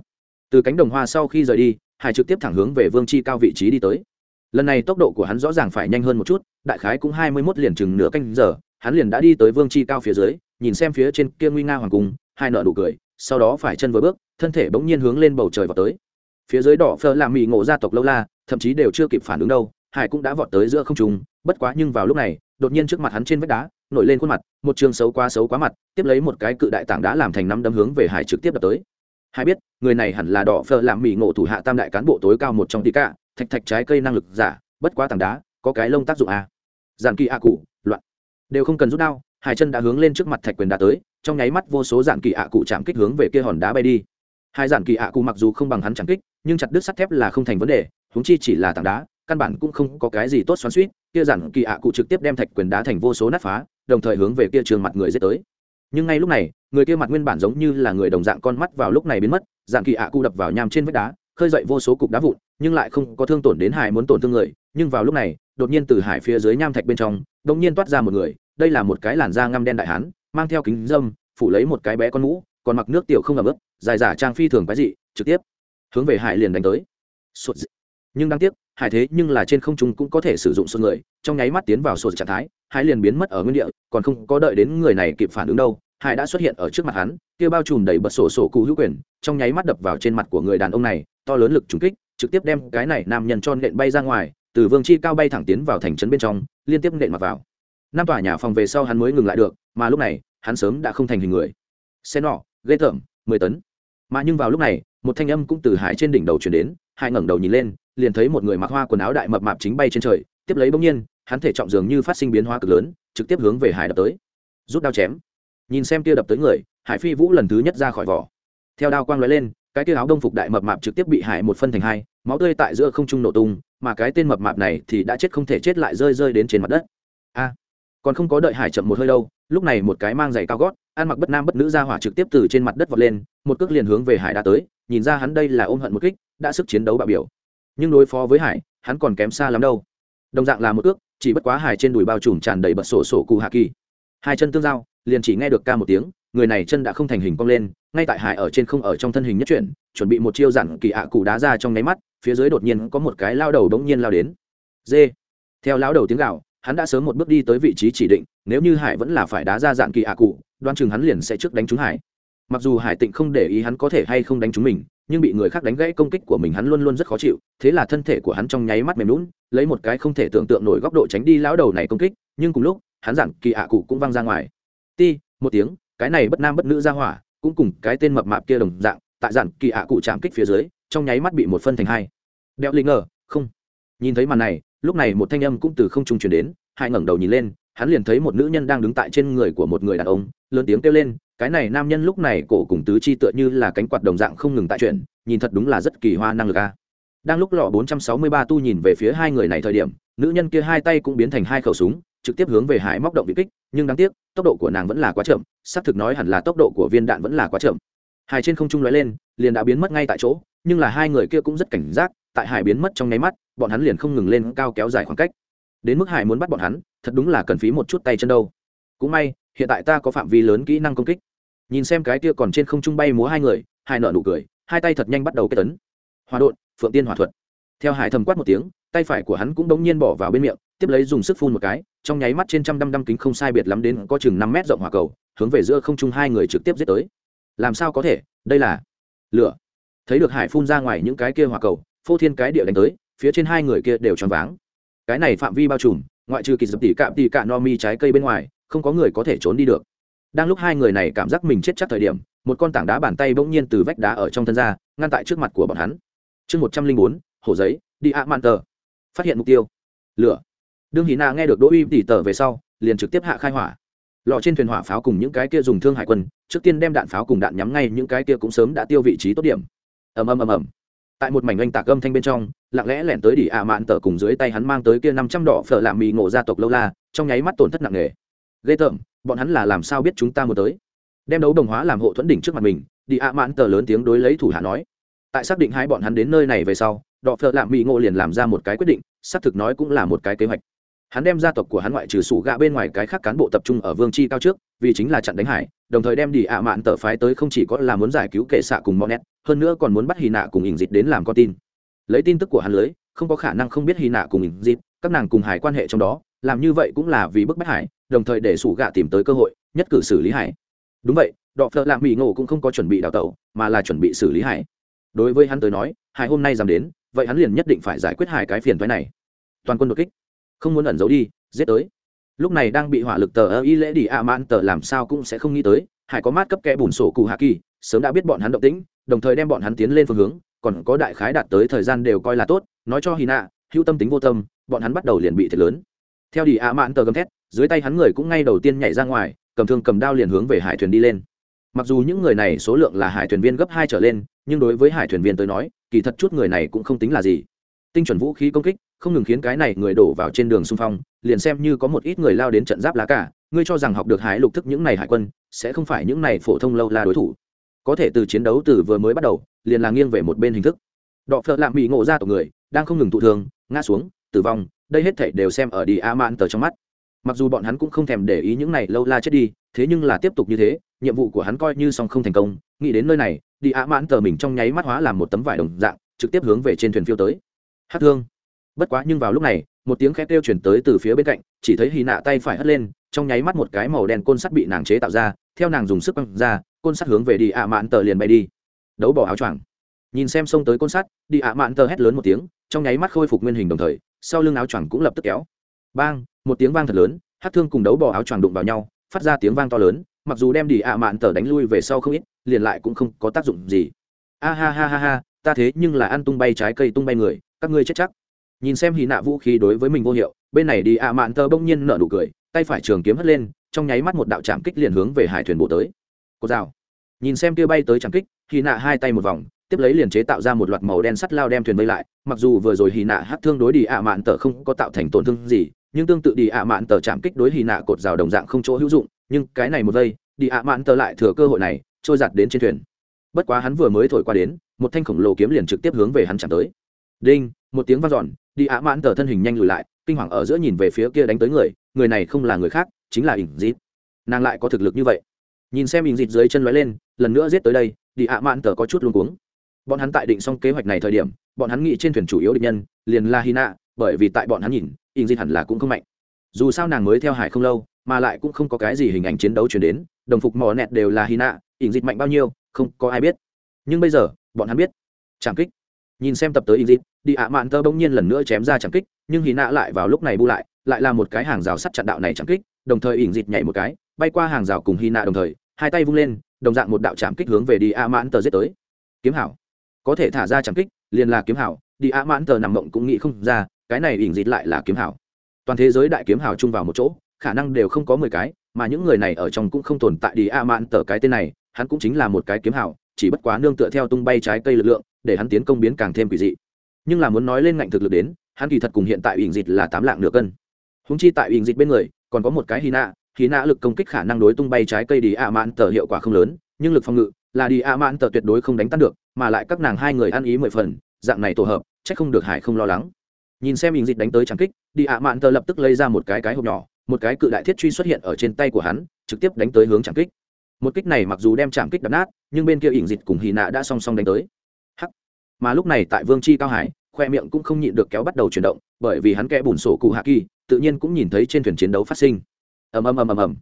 Speaker 1: Từ cánh đồng hoa sau khi rời đi, hải trực tiếp thẳng hướng về vương chi cao vị trí đi tới. Lần này tốc độ của hắn rõ ràng phải nhanh hơn một chút, đại khái cũng hai mươi mốt liền chừng nửa canh giờ, hắn liền đã đi tới vương chi cao phía dưới, nhìn xem phía trên kia nguy nga hoàng cung, hai nợ đủ cười, sau đó phải chân với bước, thân thể bỗng nhiên hướng lên bầu trời vào tới phía dưới đỏ phơ làm mì ngộ gia tộc lâu la, thậm chí đều chưa kịp phản ứng đâu, hải cũng đã vọt tới giữa không trùng bất quá nhưng vào lúc này, đột nhiên trước mặt hắn trên vách đá, nổi lên khuôn mặt, một trường xấu quá xấu quá mặt, tiếp lấy một cái cự đại tảng đá làm thành năm đấm hướng về hải trực tiếp đập tới. Hải biết, người này hẳn là đỏ phơ làm mì ngộ thủ hạ tam đại cán bộ tối cao một trong tí cả, thạch thạch trái cây năng lực giả, bất quá tảng đá, có cái lông tác dụng à. giản kỳ ạ cụ, loạn. Đều không cần rút đao, hải chân đã hướng lên trước mặt thạch quyền đá tới, trong nháy mắt vô số giản kỳ ạ cụ chạm kích hướng về kia hòn đá bay đi hai giản kỳ ạ cụ mặc dù không bằng hắn chẳng kích, nhưng chặt đứt sắt thép là không thành vấn đề húng chi chỉ là tảng đá, căn bản cũng không có cái gì tốt xoắn suýt kia giản kỳ ạ cụ trực tiếp đem thạch quyền đá thành vô số nát phá, đồng thời hướng về kia trường mặt người dết tới. Nhưng ngay lúc này, người kia mặt nguyên bản giống như là người đồng dạng con mắt vào lúc này biến mất, giản kỳ ạ cụ đập vào nham trên vách đá, khơi dậy vô số cục đá vụn, nhưng lại không có thương tổn đến hải muốn tổn thương người, nhưng vào lúc này, đột nhiên từ hải phía dưới nham thạch bên trong, đột nhiên toát ra một người, đây là một cái làn da ngăm đen đại hán, mang theo kính dâm, phủ lấy một cái bé con mũ, còn mặc nước tiểu không ẩm ướt dài giả trang phi thường cái gì trực tiếp hướng về hải liền đánh tới. Nhưng đáng tiếc, hải thế nhưng là trên không trung cũng có thể sử dụng sụt người, trong nháy mắt tiến vào sụt trạng thái, hải liền biến mất ở nguyên địa, còn không có đợi đến người này kịp phản ứng đâu, hải đã xuất hiện ở trước mặt hắn, kia bao trùm đầy bật sổ sổ cụ hữu quyền, trong nháy mắt đập vào trên mặt của người đàn ông này, to lớn lực trúng kích, trực tiếp đem cái này nam nhân cho nện bay ra ngoài, từ vương chi cao bay thẳng tiến vào thành trấn bên trong, liên tiếp nện mặt vào. Năm tòa nhà phòng về sau hắn mới ngừng lại được, mà lúc này, hắn sớm đã không thành hình người. Xe nọ ghê tởm mười tấn mà nhưng vào lúc này, một thanh âm cũng từ hải trên đỉnh đầu chuyển đến, hải ngẩng đầu nhìn lên, liền thấy một người mặc hoa quần áo đại mập mạp chính bay trên trời, tiếp lấy bỗng nhiên, hắn thể trọng dường như phát sinh biến hóa cực lớn, trực tiếp hướng về hải đập tới. Rút đao chém. Nhìn xem kia đập tới người, hải phi vũ lần thứ nhất ra khỏi vỏ. Theo đao quang lóe lên, cái kia áo đông phục đại mập mạp trực tiếp bị hải một phân thành hai, máu tươi tại giữa không trung nổ tung, mà cái tên mập mạp này thì đã chết không thể chết lại rơi rơi đến trên mặt đất. A còn không có đợi hải chậm một hơi đâu, lúc này một cái mang giày cao gót, ăn mặc bất nam bất nữ ra hỏa trực tiếp từ trên mặt đất vọt lên, một cước liền hướng về hải đã tới, nhìn ra hắn đây là ôm hận một kích, đã sức chiến đấu bạo biểu. Nhưng đối phó với hải, hắn còn kém xa lắm đâu. Đồng dạng là một cước, chỉ bất quá hải trên đùi bao trùm tràn đầy bật sổ sổ cụ hạ kỳ. Hai chân tương giao, liền chỉ nghe được ca một tiếng, người này chân đã không thành hình cong lên, ngay tại hải ở trên không ở trong thân hình nhất chuyển, chuẩn bị một chiêu dặn kỳ ạ cụ đá ra trong nháy mắt, phía dưới đột nhiên có một cái lao đầu đống nhiên lao đến. Dê theo lao đầu tiếng gạo hắn đã sớm một bước đi tới vị trí chỉ định, nếu như hải vẫn là phải đá ra dạn kỳ ạ cụ, đoan chừng hắn liền sẽ trước đánh trúng hải. Mặc dù hải tịnh không để ý hắn có thể hay không đánh trúng mình, nhưng bị người khác đánh gãy công kích của mình hắn luôn luôn rất khó chịu, thế là thân thể của hắn trong nháy mắt mềm lún lấy một cái không thể tưởng tượng nổi góc độ tránh đi lão đầu này công kích, nhưng cùng lúc, hắn dạn kỳ ạ cụ cũng văng ra ngoài. Ti, một tiếng, cái này bất nam bất nữ ra hỏa, cũng cùng cái tên mập mạp kia đồng dạng, tại dạn kỳ ạ cụ chạm kích phía dưới, trong nháy mắt bị một phân thành hai. Đeo linh ngờ, không. Nhìn thấy màn này lúc này một thanh âm cũng từ không trung truyền đến hai ngẩng đầu nhìn lên, hắn liền thấy một nữ nhân đang đứng tại trên người của một người đàn ông, lớn tiếng kêu lên, cái này nam nhân lúc này cổ cùng tứ chi tựa như là cánh quạt đồng dạng không ngừng tại chuyển, nhìn thật đúng là rất kỳ hoa năng lực a. Đang lúc lọ 463 tu nhìn về phía hai người này thời điểm, nữ nhân kia hai tay cũng biến thành hai khẩu súng, trực tiếp hướng về hải móc động vị kích, nhưng đáng tiếc, tốc độ của nàng vẫn là quá chậm, xác thực nói hẳn là tốc độ của viên đạn vẫn là quá chậm. Hải trên không trung lóe lên, liền đã biến mất ngay tại chỗ, nhưng là hai người kia cũng rất cảnh giác tại hải biến mất trong nháy mắt, bọn hắn liền không ngừng lên cao kéo dài khoảng cách. Đến mức hải muốn bắt bọn hắn, thật đúng là cần phí một chút tay chân đâu. Cũng may, hiện tại ta có phạm vi lớn kỹ năng công kích. Nhìn xem cái kia còn trên không trung bay múa hai người, hải nợ nụ cười, hai tay thật nhanh bắt đầu kết tấn. Hòa đột phượng tiên hòa thuật. Theo hải thầm quát một tiếng, tay phải của hắn cũng đống nhiên bỏ vào bên miệng, tiếp lấy dùng sức phun một cái, trong nháy mắt trên trăm đăm đăm kính không sai biệt lắm đến có chừng năm mét rộng hỏa cầu, hướng về giữa không trung hai người trực tiếp giết tới. Làm sao có thể? Đây là lửa. Thấy được hải phun ra ngoài những cái kia hỏa cầu phô thiên cái địa đánh tới, phía trên hai người kia đều tròn váng. Cái này phạm vi bao trùm, ngoại trừ kỳ dập tỉ cạm tỉ cạ no mi trái cây bên ngoài, không có người có thể trốn đi được. Đang lúc hai người này cảm giác mình chết chắc thời điểm, một con tảng đá bàn tay bỗng nhiên từ vách đá ở trong thân ra, ngăn tại trước mặt của bọn hắn. Chương một trăm linh bốn, hổ giấy, đi ạ mạn tờ. Phát hiện mục tiêu. Lửa. Đương hí na nghe được đỗ uy tỉ tờ về sau, liền trực tiếp hạ khai hỏa. Lò trên thuyền hỏa pháo cùng những cái kia dùng thương hải quân, trước tiên đem đạn pháo cùng đạn nhắm ngay những cái kia cũng sớm đã tiêu vị trí tốt điểm. Ầm ầm ầm ầm tại một mảnh oanh tạc âm thanh bên trong, lặng lẽ lẻn tới đỉ ạ mạn tờ cùng dưới tay hắn mang tới kia năm trăm đỏ phở làm mì ngộ gia tộc lâu la, trong nháy mắt tổn thất nặng nề. Ghê tởm, bọn hắn là làm sao biết chúng ta muốn tới? Đem đấu đồng hóa làm hộ thuẫn đỉnh trước mặt mình đi ạ mạn tờ lớn tiếng đối lấy thủ hạ nói. Tại xác định hai bọn hắn đến nơi này về sau, đỏ phở làm mì ngộ liền làm ra một cái quyết định, xác thực nói cũng là một cái kế hoạch. Hắn đem gia tộc của hắn ngoại trừ sủ gạ bên ngoài cái khác cán bộ tập trung ở vương chi cao trước, vì chính là chặn đánh hải, đồng thời đem đi ạ mạn tờ phái tới không chỉ có là muốn giải cứu kệ xạ cùng monet hơn nữa còn muốn bắt hy nạ cùng ỉn dịch đến làm con tin. Lấy tin tức của hắn lưới, không có khả năng không biết hy nạ cùng ỉn dịch, các nàng cùng hải quan hệ trong đó, làm như vậy cũng là vì bức bách hải, đồng thời để sủ gạ tìm tới cơ hội, nhất cử xử lý hải. Đúng vậy, đọ phợ lạng bị ngộ cũng không có chuẩn bị đào tẩu, mà là chuẩn bị xử lý hải. Đối với hắn tới nói, hải hôm nay dám đến, vậy hắn liền nhất định phải giải quyết hải cái phiền thoái này. Toàn quân đột kích. Không muốn ẩn giấu đi, giết tới lúc này đang bị hỏa lực tờ ơ y lễ đi a mãn tờ làm sao cũng sẽ không nghĩ tới, hải có mát cấp kẽ bùn sổ cụ hạ kỳ, sớm đã biết bọn hắn động tĩnh, đồng thời đem bọn hắn tiến lên phương hướng, còn có đại khái đạt tới thời gian đều coi là tốt, nói cho hy nạ hữu tâm tính vô tâm, bọn hắn bắt đầu liền bị thiệt lớn. Theo đi a mãn tờ gầm thét, dưới tay hắn người cũng ngay đầu tiên nhảy ra ngoài, cầm thương cầm đao liền hướng về hải thuyền đi lên. Mặc dù những người này số lượng là hải thuyền viên gấp hai trở lên, nhưng đối với hải thuyền viên tới nói, kỳ thật chút người này cũng không tính là gì. Tinh chuẩn vũ khí công kích, không ngừng khiến cái này người đổ vào trên đường xung phong liền xem như có một ít người lao đến trận giáp lá cả, ngươi cho rằng học được hải lục thức những này hải quân, sẽ không phải những này phổ thông lâu la đối thủ. Có thể từ chiến đấu từ vừa mới bắt đầu, liền là nghiêng về một bên hình thức. Đọ phợ lạm bị ngộ ra tổ người, đang không ngừng thụ thương, ngã xuống, tử vong, đây hết thảy đều xem ở đi a man tờ trong mắt. Mặc dù bọn hắn cũng không thèm để ý những này lâu la chết đi, thế nhưng là tiếp tục như thế, nhiệm vụ của hắn coi như song không thành công, nghĩ đến nơi này, đi a man tờ mình trong nháy mắt hóa làm một tấm vải đồng dạng, trực tiếp hướng về trên thuyền phiêu tới. Hát thương. Bất quá nhưng vào lúc này một tiếng khét kêu chuyển tới từ phía bên cạnh, chỉ thấy hy nạ tay phải hất lên, trong nháy mắt một cái màu đen côn sắt bị nàng chế tạo ra, theo nàng dùng sức băng ra, côn sắt hướng về đi ạ mạn tờ liền bay đi. Đấu bỏ áo choàng. Nhìn xem xông tới côn sắt, đi ạ mạn tờ hét lớn một tiếng, trong nháy mắt khôi phục nguyên hình đồng thời, sau lưng áo choàng cũng lập tức kéo. Bang, một tiếng vang thật lớn, hát thương cùng đấu bỏ áo choàng đụng vào nhau, phát ra tiếng vang to lớn, mặc dù đem đi ạ mạn tờ đánh lui về sau không ít, liền lại cũng không có tác dụng gì. A ha ha ha ha, ta thế nhưng là ăn tung bay trái cây tung bay người, các ngươi chết chắc nhìn xem hy nạ vũ khí đối với mình vô hiệu, bên này đi ạ mạn tơ bỗng nhiên nở nụ cười, tay phải trường kiếm hất lên, trong nháy mắt một đạo chạm kích liền hướng về hải thuyền bộ tới. Cột rào. Nhìn xem kia bay tới chạm kích hy nạ hai tay một vòng, tiếp lấy liền chế tạo ra một loạt màu đen sắt lao đem thuyền vây lại, mặc dù vừa rồi hy nạ hát thương đối đi ạ mạn tờ không có tạo thành tổn thương gì, nhưng tương tự đi ạ mạn tờ chạm kích đối hy nạ cột rào đồng dạng không chỗ hữu dụng, nhưng cái này một vây, đi ạ mạn tờ lại thừa cơ hội này, trôi giặt đến trên thuyền. Bất quá hắn vừa mới thổi qua đến, một thanh khổng lồ kiếm liền trực tiếp hướng về hắn chạm tới. Đinh, một tiếng vang dọn đi ạ mãn tờ thân hình nhanh lùi lại, kinh hoàng ở giữa nhìn về phía kia đánh tới người người này không là người khác, chính là ỉn Dịt. nàng lại có thực lực như vậy. Nhìn xem ỉn dịt dưới chân lóe lên, lần nữa giết tới đây, đi ạ mãn tờ có chút luôn cuống. Bọn hắn tại định xong kế hoạch này thời điểm, bọn hắn nghĩ trên thuyền chủ yếu địch nhân, liền là hina, bởi vì tại bọn hắn nhìn ỉn Dịt hẳn là cũng không mạnh. Dù sao nàng mới theo hải không lâu, mà lại cũng không có cái gì hình ảnh chiến đấu chuyển đến, đồng phục mò nẹt đều là hina ỉn Dịt mạnh bao nhiêu, không có ai biết. Nhưng bây giờ, bọn hắn biết. Trảm kích nhìn xem tập tới in đi ạ mạn tơ bỗng nhiên lần nữa chém ra chẳng kích, nhưng hì nạ lại vào lúc này bu lại lại là một cái hàng rào sắt chặn đạo này chẳng kích, đồng thời ỉn dịt nhảy một cái, bay qua hàng rào cùng hy nạ đồng thời, hai tay vung lên, đồng dạng một đạo chạm kích hướng về đi ạ mạn tờ giết tới. Kiếm hảo. Có thể thả ra trảm kích, liền là kiếm hảo, đi ạ mạn tờ nằm mộng cũng nghĩ không ra, cái này ỉn dịt lại là kiếm hảo. Toàn thế giới đại kiếm hảo chung vào một chỗ, khả năng đều không có mười cái, mà những người này ở trong cũng không tồn tại đi ạ mạn tờ cái tên này, hắn cũng chính là một cái kiếm hảo, chỉ bất quá nương tựa theo tung bay trái cây lực lượng để hắn tiến công biến càng thêm quỷ dị. Nhưng là muốn nói lên ngạnh thực lực đến, hắn kỳ thật cùng hiện tại ỉn dịch là tám lạng nửa cân. Húng chi tại ỉn dịch bên người, còn có một cái hy nạ hy nạ lực công kích khả năng đối tung bay trái cây đi a mãn tờ hiệu quả không lớn, nhưng lực phòng ngự là đi a mãn tờ tuyệt đối không đánh tan được, mà lại các nàng hai người ăn ý mười phần, dạng này tổ hợp c h ắ c không được hải không lo lắng. Nhìn xem ỉn dịch đánh tới trắng kích đi a mãn tờ lập tức lấy ra một cái cái hộp nhỏ, một cái cự đại thiết truy xuất hiện ở trên tay của hắn, trực tiếp đánh tới hướng trắng kích. Một kích này mặc dù đem chạm kích đập nát, nhưng bên kia ỉng dịch cùng hy nạ đã song song đánh tới mà lúc này tại vương chi cao hải, khoe miệng cũng không nhịn được kéo bắt đầu chuyển động, bởi vì hắn kẽ bùn sổ cụ hạ kỳ, tự nhiên cũng nhìn thấy trên thuyền chiến đấu phát sinh. Ầm ầm ầm ầm ầm.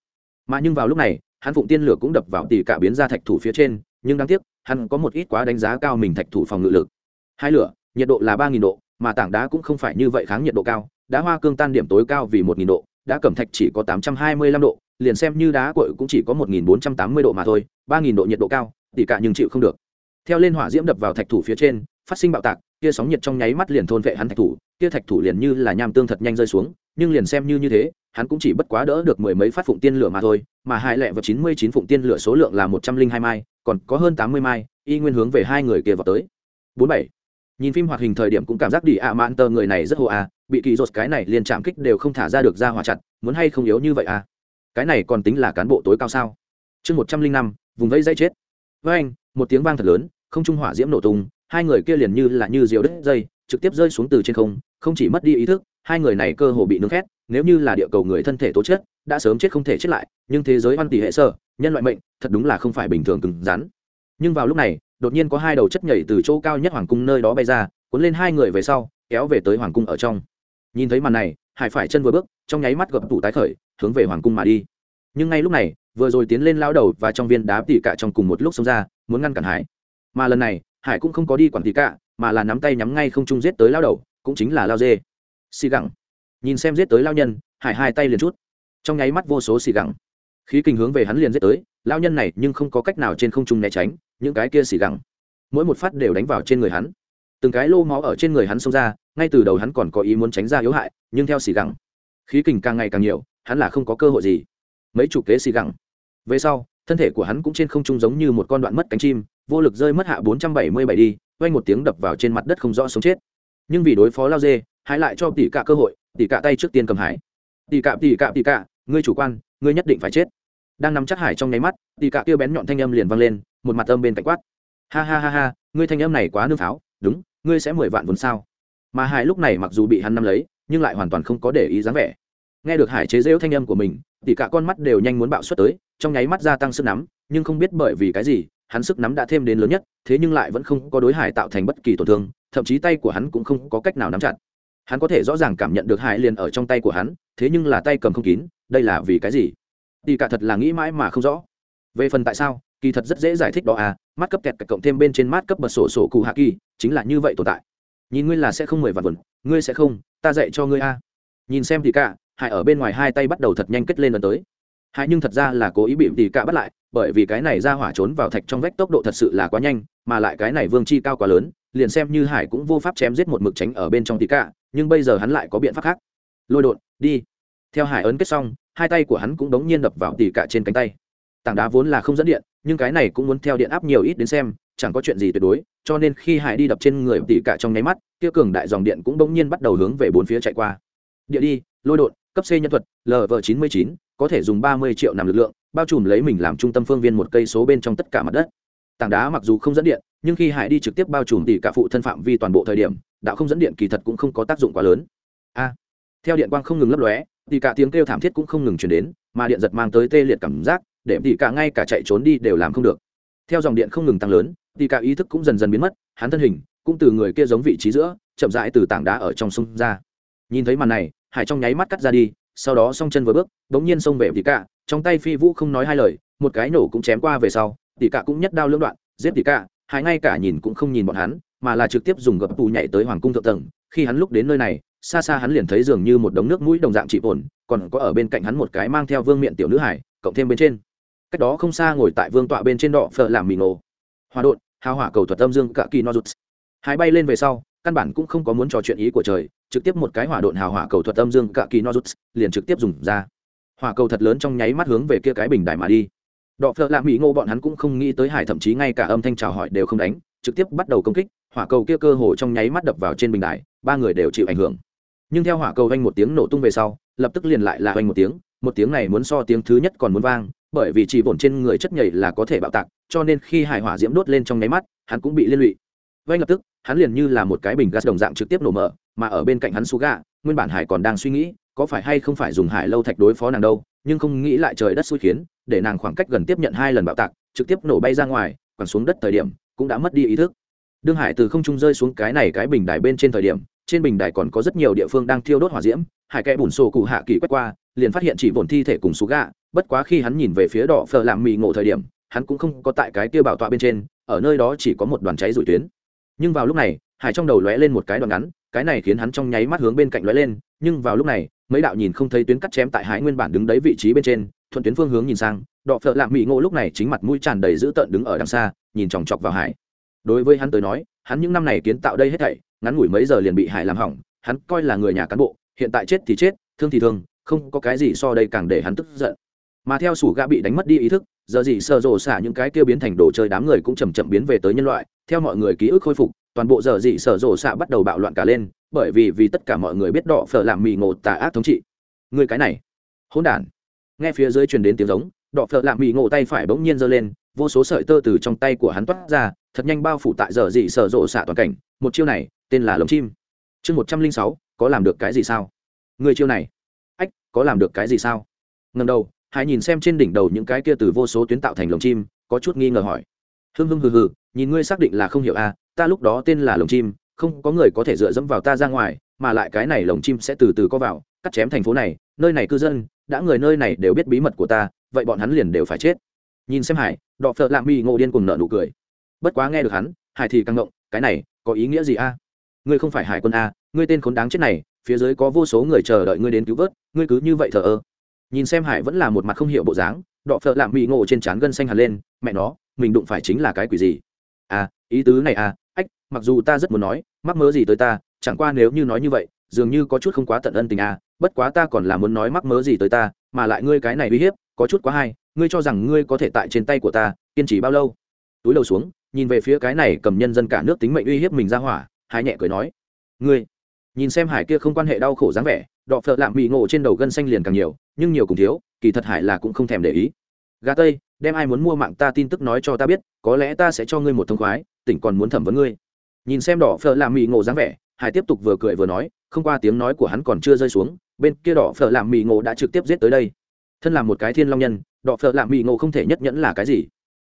Speaker 1: Mà nhưng vào lúc này, hắn phụng tiên lửa cũng đập vào tỉ cả biến ra thạch thủ phía trên, nhưng đáng tiếc, hắn có một ít quá đánh giá cao mình thạch thủ phòng ngự lực. Hai lửa, nhiệt độ là ba nghìn độ, mà tảng đá cũng không phải như vậy kháng nhiệt độ cao, đá hoa cương tan điểm tối cao vì một nghìn độ, đá cẩm thạch chỉ có tám trăm hai mươi lăm độ, liền xem như đá cội cũng chỉ có một nghìn bốn trăm tám mươi độ mà thôi, ba nghìn độ nhiệt độ cao, tỉ cả nhưng chịu không được. Theo lên hỏa diễm đập vào thạch thủ phía trên phát sinh bạo tạc, kia sóng nhiệt trong nháy mắt liền thôn vệ hắn thạch thủ, kia thạch thủ liền như là nham tương thật nhanh rơi xuống, nhưng liền xem như như thế, hắn cũng chỉ bất quá đỡ được mười mấy phát phụng tiên lửa mà thôi, mà hai lẹ và chín mươi chín phụng tiên lửa số lượng là một trăm linh hai mai, còn có hơn tám mươi mai, y nguyên hướng về hai người kia vào tới. Bốn bảy. Nhìn phim hoạt hình thời điểm cũng cảm giác đi ạ mạn tờ người này rất hồ à bị kỳ rột cái này liền chạm kích đều không thả ra được ra hỏa chặt, muốn hay không yếu như vậy à? Cái này còn tính là cán bộ tối cao sao? Chương một trăm linh năm, vùng vẫy dây chết. Với anh, một tiếng vang thật lớn, không trung hỏa diễm nổ tung hai người kia liền như là như diều đứt dây, trực tiếp rơi xuống từ trên không không chỉ mất đi ý thức, hai người này cơ hồ bị nướng khét, nếu như là địa cầu người thân thể tố chất, đã sớm chết không thể chết lại, nhưng thế giới văn tỷ hệ sơ nhân loại mệnh, thật đúng là không phải bình thường cứng rắn. Nhưng vào lúc này, đột nhiên có hai đầu chất nhảy từ chỗ cao nhất hoàng cung nơi đó bay ra, cuốn lên hai người về sau, kéo về tới hoàng cung ở trong. Nhìn thấy màn này, hải phải chân vừa bước, trong nháy mắt gập tủ tái khởi, hướng về hoàng cung mà đi. Nhưng ngay lúc này, vừa rồi tiến lên lao đầu và trong viên đá tỉ cả trong cùng một lúc xông ra, muốn ngăn cản hải. Mà lần này hải cũng không có đi quản tỉ cả, mà là nắm tay nhắm ngay không trung giết tới lao đầu, cũng chính là lao dê. Xì gẳng. Nhìn xem giết tới lao nhân, hải hai tay liền chút. Trong nháy mắt vô số xì gẳng. Khí kình hướng về hắn liền giết tới, lao nhân này nhưng không có cách nào trên không trung né tránh, những cái kia xì gẳng. Mỗi một phát đều đánh vào trên người hắn. Từng cái lô máu ở trên người hắn xông ra, ngay từ đầu hắn còn có ý muốn tránh ra yếu hại, nhưng theo xì gẳng, khí kình càng ngày càng nhiều, hắn là không có cơ hội gì. Mấy chục kế xì gẳng. Về sau, thân thể của hắn cũng trên không trung giống như một con đoạn mất cánh chim vô lực rơi mất hạ bốn trăm bảy mươi bảy đi quanh một tiếng đập vào trên mặt đất không rõ sống chết. Nhưng vì đối phó lao dê hãy lại cho tỷ cả cơ hội tỷ cả tay trước tiên cầm hải. Tỷ cả tỷ cả tỷ cả, ngươi chủ quan ngươi nhất định phải chết. Đang nắm chắc hải trong nháy mắt tỷ cả kia bén nhọn thanh âm liền vang lên một mặt âm bên cạnh quát. Ha ha ha ha ngươi thanh âm này quá nương pháo đúng ngươi sẽ mười vạn vốn sao? Mà hải lúc này mặc dù bị hắn nắm lấy nhưng lại hoàn toàn không có để ý dáng vẻ. Nghe được hải chế giễu thanh âm của mình tỷ cả con mắt đều nhanh muốn bạo xuất tới trong nháy mắt gia tăng sức nắm nhưng không biết bởi vì cái gì hắn sức nắm đã thêm đến lớn nhất, thế nhưng lại vẫn không có đối hải tạo thành bất kỳ tổn thương, thậm chí tay của hắn cũng không có cách nào nắm chặt. Hắn có thể rõ ràng cảm nhận được hải liền ở trong tay của hắn, thế nhưng là tay cầm không kín, đây là vì cái gì? Tỷ cả thật là nghĩ mãi mà không rõ. Về phần tại sao, kỳ thật rất dễ giải thích đó à mắt cấp kẹt cộng thêm bên trên mắt cấp bật sổ sổ cụ hạ kỳ, chính là như vậy tồn tại. Nhìn ngươi là sẽ không mười vạn vườn ngươi sẽ không, ta dạy cho ngươi a. Nhìn xem thì cả, hải ở bên ngoài hai tay bắt đầu thật nhanh kết lên lần tới. Hải nhưng thật ra là cố ý bị tỷ cả bắt lại bởi vì cái này ra hỏa trốn vào thạch trong vách tốc độ thật sự là quá nhanh, mà lại cái này vương chi cao quá lớn, liền xem như hải cũng vô pháp chém giết một mực tránh ở bên trong tỷ cả, nhưng bây giờ hắn lại có biện pháp khác. Lôi đột đi. Theo hải ấn kết xong, hai tay của hắn cũng đống nhiên đập vào tỷ cả trên cánh tay. Tảng đá vốn là không dẫn điện, nhưng cái này cũng muốn theo điện áp nhiều ít đến xem, chẳng có chuyện gì tuyệt đối, cho nên khi hải đi đập trên người tỷ cả trong nháy mắt, kia cường đại dòng điện cũng đống nhiên bắt đầu hướng về bốn phía chạy qua. Địa đi, lôi đột cấp c nhân thuật lv chín mươi chín, có thể dùng ba mươi triệu nằm lực lượng bao trùm lấy mình làm trung tâm phương viên một cây số bên trong tất cả mặt đất. Tảng đá mặc dù không dẫn điện, nhưng khi hải đi trực tiếp bao trùm tỷ cả phụ thân phạm vi toàn bộ thời điểm đạo không dẫn điện kỳ thật cũng không có tác dụng quá lớn. A, theo điện quang không ngừng lấp lóe tỷ cả tiếng kêu thảm thiết cũng không ngừng chuyển đến, mà điện giật mang tới tê liệt cảm giác, để tỷ cả ngay cả chạy trốn đi đều làm không được. Theo dòng điện không ngừng tăng lớn tỷ cả ý thức cũng dần dần biến mất, hắn thân hình cũng từ người kia giống vị trí giữa, chậm rãi từ tảng đá ở trong sông ra. Nhìn thấy màn này, hải trong nháy mắt cắt ra đi, sau đó song chân vừa bước, bỗng nhiên xông về tỷ cả trong tay phi vũ không nói hai lời một cái nổ cũng chém qua về sau tỷ cả cũng nhất đao lưỡng đoạn giết tỷ cả hai ngay cả nhìn cũng không nhìn bọn hắn mà là trực tiếp dùng gập tù nhảy tới hoàng cung thượng tầng. Khi hắn lúc đến nơi này xa xa hắn liền thấy dường như một đống nước mũi đồng dạng trị ổn còn có ở bên cạnh hắn một cái mang theo vương miện tiểu nữ hải cộng thêm bên trên. Cách đó không xa ngồi tại vương tọa bên trên đọ phở làm mì nổ hòa đột hào hỏa cầu thuật âm dương cả kỳ no rút, hai bay lên về sau căn bản cũng không có muốn trò chuyện ý của trời trực tiếp một cái hỏa độn hào hỏa cầu thuật âm dương cả kỳ no rút, liền trực tiếp dùng ra hỏa cầu thật lớn trong nháy mắt hướng về kia cái bình đài mà đi. Đọ phở làm mỹ ngô bọn hắn cũng không nghĩ tới hải thậm chí ngay cả âm thanh chào hỏi đều không đánh, trực tiếp bắt đầu công kích, hỏa cầu kia cơ hồ trong nháy mắt đập vào trên bình đài, ba người đều chịu ảnh hưởng. Nhưng theo hỏa cầu vang một tiếng nổ tung về sau, lập tức liền lại là vang một tiếng một tiếng này muốn so tiếng thứ nhất còn muốn vang, bởi vì chỉ bổn trên người chất nhảy là có thể bạo tạc, cho nên khi hải hỏa diễm đốt lên trong nháy mắt, hắn cũng bị liên lụy. Vang lập tức, hắn liền như là một cái bình gas đồng dạng trực tiếp nổ mở, mà ở bên cạnh hắn su nguyên bản hải còn đang suy nghĩ có phải hay không phải dùng hải lâu thạch đối phó nàng đâu, nhưng không nghĩ lại trời đất xui khiến, để nàng khoảng cách gần tiếp nhận hai lần bạo tạc, trực tiếp nổ bay ra ngoài còn xuống đất thời điểm, cũng đã mất đi ý thức. Đương hải từ không trung rơi xuống cái này cái bình đài bên trên thời điểm, trên bình đài còn có rất nhiều địa phương đang thiêu đốt hỏa diễm, hải kẽ bùn sổ cụ hạ kỳ quét qua, liền phát hiện chỉ vồn thi thể cùng số gạ, bất quá khi hắn nhìn về phía đỏ phờ làm mì ngộ thời điểm, hắn cũng không có tại cái kia bảo tọa bên trên, ở nơi đó chỉ có một đoàn cháy rủi tuyến. Nhưng vào lúc này, hải trong đầu lóe lên một cái đoạn ngắn, cái này khiến hắn trong nháy mắt hướng bên cạnh lóe lên, nhưng vào lúc này mấy đạo nhìn không thấy tuyến cắt chém tại hải nguyên bản đứng đấy vị trí bên trên, thuận tuyến phương hướng nhìn sang, đọ phợ lạ mỹ ngộ lúc này chính mặt mũi tràn đầy dữ tợn đứng ở đằng xa, nhìn chòng chọc vào hải. Đối với hắn tới nói, hắn những năm này kiến tạo đây hết thảy, ngắn ngủi mấy giờ liền bị hải làm hỏng, hắn coi là người nhà cán bộ, hiện tại chết thì chết, thương thì thương, không có cái gì so đây càng để hắn tức giận. Mà theo sủ gã bị đánh mất đi ý thức, giờ gì sợ rồ xả những cái kia biến thành đồ chơi đám người cũng chầm chậm biến về tới nhân loại, theo mọi người ký ức khôi phục, toàn bộ giờ dị sở rộ xạ bắt đầu bạo loạn cả lên bởi vì vì tất cả mọi người biết đỏ phở làm mì ngộ tà ác thống trị. Người cái này. Hỗn đản. Nghe phía dưới truyền đến tiếng giống, đỏ phở làm mì ngộ tay phải bỗng nhiên giơ lên, vô số sợi tơ từ trong tay của hắn toát ra, thật nhanh bao phủ tại giờ dị sở rộ xạ toàn cảnh. Một chiêu này, tên là lồng chim. Chương một trăm linh sáu, có làm được cái gì sao? Người chiêu này. Ách, có làm được cái gì sao? Ngần đầu, hãy nhìn xem trên đỉnh đầu những cái kia từ vô số tuyến tạo thành lồng chim, có chút nghi ngờ hỏi. Hưng hưng hừ hừ, nhìn ngươi xác định là không hiểu à ta lúc đó tên là lồng chim không có người có thể dựa dẫm vào ta ra ngoài, mà lại cái này lồng chim sẽ từ từ có vào, cắt chém thành phố này, nơi này cư dân, đã người nơi này đều biết bí mật của ta, vậy bọn hắn liền đều phải chết. Nhìn xem hải, đọ phợ lạ mi ngộ điên cùng nợ nụ cười. Bất quá nghe được hắn, hải thì căng ngộng, cái này, có ý nghĩa gì a? Ngươi không phải hải quân a, ngươi tên khốn đáng chết này, phía dưới có vô số người chờ đợi ngươi đến cứu vớt, ngươi cứ như vậy thờ ơ. Nhìn xem hải vẫn là một mặt không hiểu bộ dáng, đọ phợ lạ mi ngộ trên trán gân xanh hẳn lên, mẹ nó, mình đụng phải chính là cái quỷ gì? À ý tứ này à ách mặc dù ta rất muốn nói, mắc mớ gì tới ta, chẳng qua nếu như nói như vậy, dường như có chút không quá tận ân tình à bất quá ta còn là muốn nói mắc mớ gì tới ta, mà lại ngươi cái này uy hiếp, có chút quá hay, ngươi cho rằng ngươi có thể tại trên tay của ta, kiên trì bao lâu? Túi đầu xuống, nhìn về phía cái này cầm nhân dân cả nước tính mệnh uy hiếp mình ra hỏa hải nhẹ cười nói, ngươi, nhìn xem hải kia không quan hệ đau khổ dáng vẻ, đọ phợ lạm bị ngộ trên đầu gân xanh liền càng nhiều, nhưng nhiều cùng thiếu, kỳ thật hải là cũng không thèm để ý. Gà tây, đem ai muốn mua mạng ta tin tức nói cho ta biết, có lẽ ta sẽ cho ngươi một thông khoái, tỉnh còn muốn thẩm vấn ngươi nhìn xem đỏ phở làm mì ngộ dáng vẻ, hải tiếp tục vừa cười vừa nói, không qua tiếng nói của hắn còn chưa rơi xuống, bên kia đỏ phở làm mì ngộ đã trực tiếp giết tới đây. Thân là một cái thiên long nhân, đỏ phở làm mì ngộ không thể nhất nhẫn là cái gì?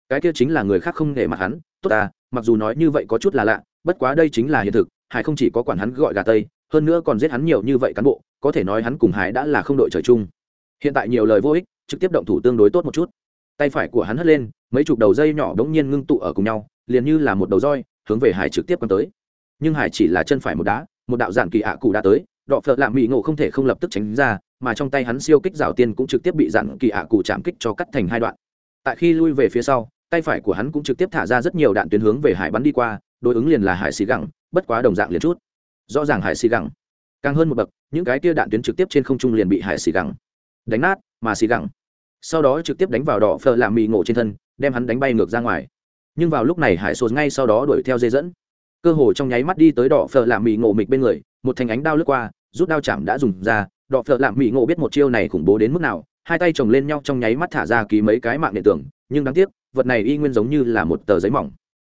Speaker 1: Cái kia chính là người khác không để mặt hắn, tốt ta, mặc dù nói như vậy có chút là lạ, bất quá đây chính là hiện thực, hải không chỉ có quản hắn gọi gà tây, hơn nữa còn giết hắn nhiều như vậy cán bộ, có thể nói hắn cùng hải đã là không đội trời chung. Hiện tại nhiều lời vô ích, trực tiếp động thủ tương đối tốt một chút. Tay phải của hắn hất lên, mấy chục đầu dây nhỏ đống nhiên ngưng tụ ở cùng nhau, liền như là một đầu roi hướng về hải trực tiếp quăng tới. Nhưng hải chỉ là chân phải một đá, một đạo dạn kỳ ạ cụ đã tới, đọ phật lạm mỹ ngộ không thể không lập tức tránh ra, mà trong tay hắn siêu kích rào tiên cũng trực tiếp bị dạn kỳ ạ cụ chạm kích cho cắt thành hai đoạn. Tại khi lui về phía sau, tay phải của hắn cũng trực tiếp thả ra rất nhiều đạn tuyến hướng về hải bắn đi qua, đối ứng liền là hải xì gẳng, bất quá đồng dạng liền chút. Rõ ràng hải xì gẳng, càng hơn một bậc, những cái tia đạn tuyến trực tiếp trên không trung liền bị hải xì gẳng đánh nát, mà xì gẳng sau đó trực tiếp đánh vào đỏ phờ làm mì ngộ trên thân, đem hắn đánh bay ngược ra ngoài nhưng vào lúc này hải sột ngay sau đó đuổi theo dây dẫn. Cơ hồ trong nháy mắt đi tới đỏ phở làm mì ngộ mịch bên người, một thanh ánh đao lướt qua, rút đao chạm đã dùng ra, đỏ phở làm mì ngộ biết một chiêu này khủng bố đến mức nào, hai tay chồng lên nhau trong nháy mắt thả ra ký mấy cái mạng điện tưởng, nhưng đáng tiếc, vật này y nguyên giống như là một tờ giấy mỏng.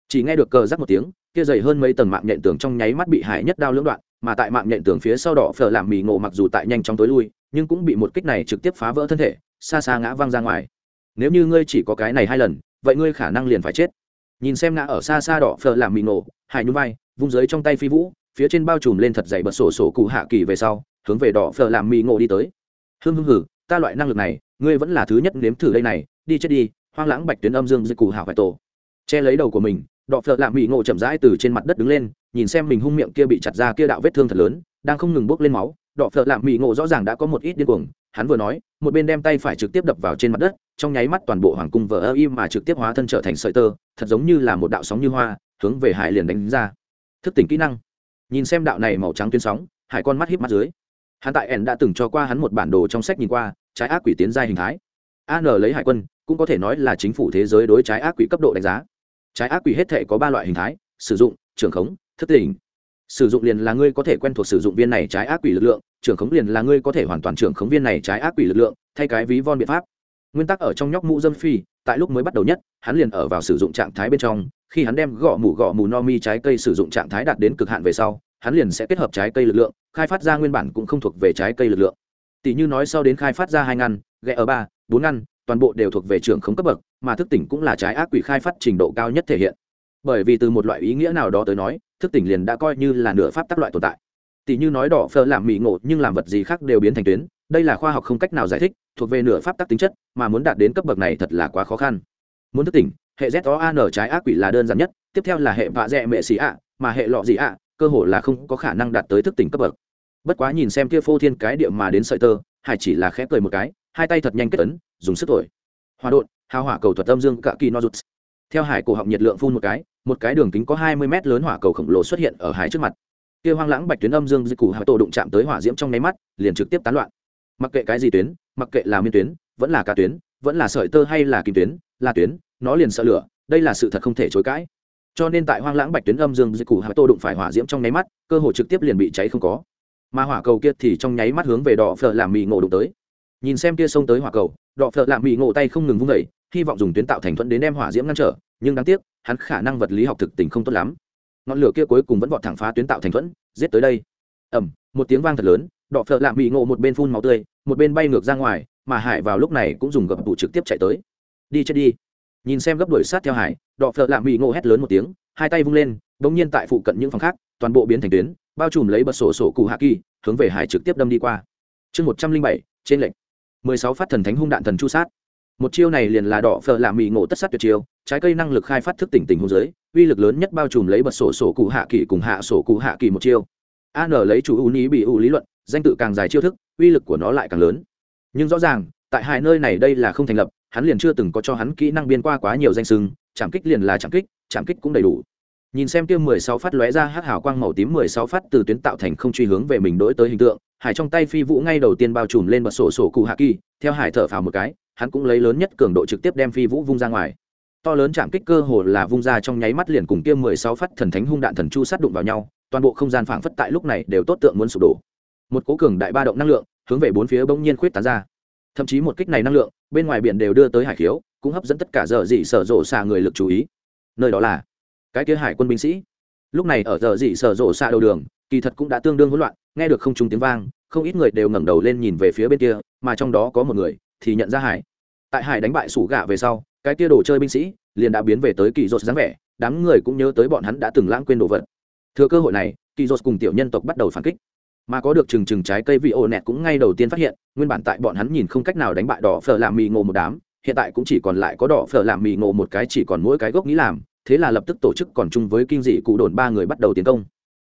Speaker 1: Chỉ nghe được cờ rắc một tiếng, kia dày hơn mấy tầng mạng nhện tường trong nháy mắt bị hải nhất đao lưỡng đoạn, mà tại mạng nhện tường phía sau đỏ phở làm mì ngộ mặc dù tại nhanh chóng tối lui, nhưng cũng bị một kích này trực tiếp phá vỡ thân thể, xa xa ngã văng ra ngoài. Nếu như ngươi chỉ có cái này hai lần, vậy ngươi khả năng liền phải chết nhìn xem ngã ở xa xa đỏ phở làm mì nổ, hải nhún vai vung dưới trong tay phi vũ phía trên bao trùm lên thật dày bật sổ sổ cụ hạ kỳ về sau hướng về đỏ phở làm mì ngộ đi tới. Hưng hưng hử ta loại năng lực này ngươi vẫn là thứ nhất nếm thử đây này đi chết đi hoang lãng bạch tuyến âm dương dịch cụ hảo phải tổ. Che lấy đầu của mình đọ phợ lạ mỹ ngộ chậm rãi từ trên mặt đất đứng lên nhìn xem mình hung miệng kia bị chặt ra kia đạo vết thương thật lớn đang không ngừng bốc lên máu đọ phợ lạ mỹ ngộ rõ ràng đã có một ít điên cuồng hắn vừa nói, một bên đem tay phải trực tiếp đập vào trên mặt đất, trong nháy mắt toàn bộ hoàng cung vỡ ơ im mà trực tiếp hóa thân trở thành sợi tơ, thật giống như là một đạo sóng như hoa, hướng về hải liền đánh ra. Thức tỉnh kỹ năng. Nhìn xem đạo này màu trắng tuyến sóng, hải con mắt híp mắt dưới. Hắn tại ẻn đã từng cho qua hắn một bản đồ trong sách nhìn qua, trái ác quỷ tiến ra hình thái. An lấy hải quân, cũng có thể nói là chính phủ thế giới đối trái ác quỷ cấp độ đánh giá. Trái ác quỷ hết thể có ba loại hình thái, sử dụng, trưởng khống, thức tỉnh sử dụng liền là ngươi có thể quen thuộc sử dụng viên này trái ác quỷ lực lượng, trưởng khống liền là ngươi có thể hoàn toàn trưởng khống viên này trái ác quỷ lực lượng, thay cái ví von biện pháp. Nguyên tắc ở trong nhóc mũ dâm phi, tại lúc mới bắt đầu nhất, hắn liền ở vào sử dụng trạng thái bên trong, khi hắn đem gõ mù gõ mù no mi trái cây sử dụng trạng thái đạt đến cực hạn về sau, hắn liền sẽ kết hợp trái cây lực lượng, khai phát ra nguyên bản cũng không thuộc về trái cây lực lượng. Tỷ như nói sau đến khai phát ra hai ngăn ghẹ ở ba, bốn ngăn, toàn bộ đều thuộc về trưởng khống cấp bậc, mà thức tỉnh cũng là trái ác quỷ khai phát trình độ cao nhất thể hiện bởi vì từ một loại ý nghĩa nào đó tới nói, thức tỉnh liền đã coi như là nửa pháp tắc loại tồn tại. Tỷ như nói đỏ phơ làm mỹ ngộ, nhưng làm vật gì khác đều biến thành tuyến, đây là khoa học không cách nào giải thích, thuộc về nửa pháp tắc tính chất, mà muốn đạt đến cấp bậc này thật là quá khó khăn. Muốn thức tỉnh, hệ z o an trái ác quỷ là đơn giản nhất, tiếp theo là hệ vạ dẹ mệ xì ạ, mà hệ lọ gì ạ, cơ hồ là không có khả năng đạt tới thức tỉnh cấp bậc. Bất quá nhìn xem kia phô thiên cái địa mà đến sợi tơ, hải chỉ là khẽ cười một cái, hai tay thật nhanh kết ấn, dùng sức thổi. Hòa đột hào hỏa cầu thuật âm dương cạ kỳ nozuts theo hải cổ họng nhiệt lượng phun một cái một cái đường kính có hai mươi mét lớn hỏa cầu khổng lồ xuất hiện ở hải trước mặt. Kia hoang lãng bạch tuyến âm dương dịch củ hạ tổ đụng chạm tới hỏa diễm trong nháy mắt, liền trực tiếp tán loạn. Mặc kệ cái gì tuyến, mặc kệ là miên tuyến, vẫn là cá tuyến, vẫn là sợi tơ hay là kim tuyến, là tuyến, nó liền sợ lửa, đây là sự thật không thể chối cãi. Cho nên tại hoang lãng bạch tuyến âm dương dịch củ hạ tổ đụng phải hỏa diễm trong nháy mắt, cơ hồ trực tiếp liền bị cháy không có. Mà hỏa cầu kia thì trong nháy mắt hướng về đỏ phở làm mì ngộ đụng tới nhìn xem kia sông tới hỏa cầu, đọ phợ làm bị ngộ tay không ngừng vung vẩy hy vọng dùng tuyến tạo thành thuận đến đem hỏa diễm ngăn trở, nhưng đáng tiếc, hắn khả năng vật lý học thực tình không tốt lắm. Ngọn lửa kia cuối cùng vẫn vọt thẳng phá tuyến tạo thành thuẫn, giết tới đây. Ẩm một tiếng vang thật lớn, đọ phợ lạm bị ngộ một bên phun máu tươi, một bên bay ngược ra ngoài, mà hải vào lúc này cũng dùng gập tụ trực tiếp chạy tới. Đi chết đi. Nhìn xem gấp đuổi sát theo hải, đọ phợ lạm bị ngộ hét lớn một tiếng, hai tay vung lên, bỗng nhiên tại phụ cận những phòng khác, toàn bộ biến thành tuyến, bao trùm lấy bật sổ sổ cụ hạ kỳ, hướng về hải trực tiếp đâm đi qua. Chương một trăm linh bảy, trên lệnh mười sáu phát thần thánh hung đạn thần chu sát. Một chiêu này liền là đỏ phở làm mị ngộ tất sát tuyệt chiêu, trái cây năng lực khai phát thức tỉnh tình hôn giới, uy lực lớn nhất bao trùm lấy bật sổ sổ cụ hạ kỳ cùng hạ sổ cụ hạ kỳ một chiêu. An lấy chủ ưu ní bị ưu lý luận, danh tự càng dài chiêu thức, uy lực của nó lại càng lớn. Nhưng rõ ràng, tại hai nơi này đây là không thành lập, hắn liền chưa từng có cho hắn kỹ năng biên qua quá nhiều danh sưng, chạm kích liền là chạm kích chạm kích cũng đầy đủ nhìn xem kia mười sáu phát lóe ra hắc hào quang màu tím mười sáu phát từ tuyến tạo thành không truy hướng về mình đối tới hình tượng, hải trong tay phi vũ ngay đầu tiên bao trùm lên bật sổ sổ cụ hạ kỳ, theo hải thở phào một cái, hắn cũng lấy lớn nhất cường độ trực tiếp đem phi vũ vung ra ngoài. To lớn chạm kích cơ hồ là vung ra trong nháy mắt liền cùng kia mười sáu phát thần thánh hung đạn thần chu sát đụng vào nhau, toàn bộ không gian phảng phất tại lúc này đều tốt tượng muốn sụp đổ. Một cố cường đại ba động năng lượng, hướng về bốn phía bỗng nhiên khuyết tán ra. Thậm chí một kích này năng lượng, bên ngoài biển đều đưa tới hải khiếu, cũng hấp dẫn tất cả giờ dị sở rộ xà người lực chú ý. Nơi đó là cái kia hải quân binh sĩ. Lúc này ở giờ dị sở rộ xa đầu đường, kỳ thật cũng đã tương đương hỗn loạn, nghe được không trung tiếng vang, không ít người đều ngẩng đầu lên nhìn về phía bên kia, mà trong đó có một người thì nhận ra hải. Tại hải đánh bại sủ gạ về sau, cái kia đồ chơi binh sĩ liền đã biến về tới kỳ rột dáng vẻ, đám người cũng nhớ tới bọn hắn đã từng lãng quên đồ vật. Thừa cơ hội này, kỳ rột cùng tiểu nhân tộc bắt đầu phản kích. Mà có được chừng chừng trái cây vị ô nẹt cũng ngay đầu tiên phát hiện, nguyên bản tại bọn hắn nhìn không cách nào đánh bại đỏ phở làm mì ngộ một đám, hiện tại cũng chỉ còn lại có đỏ phở làm mì ngộ một cái chỉ còn mỗi cái gốc nghĩ làm thế là lập tức tổ chức còn chung với kinh dị cụ đồn ba người bắt đầu tiến công.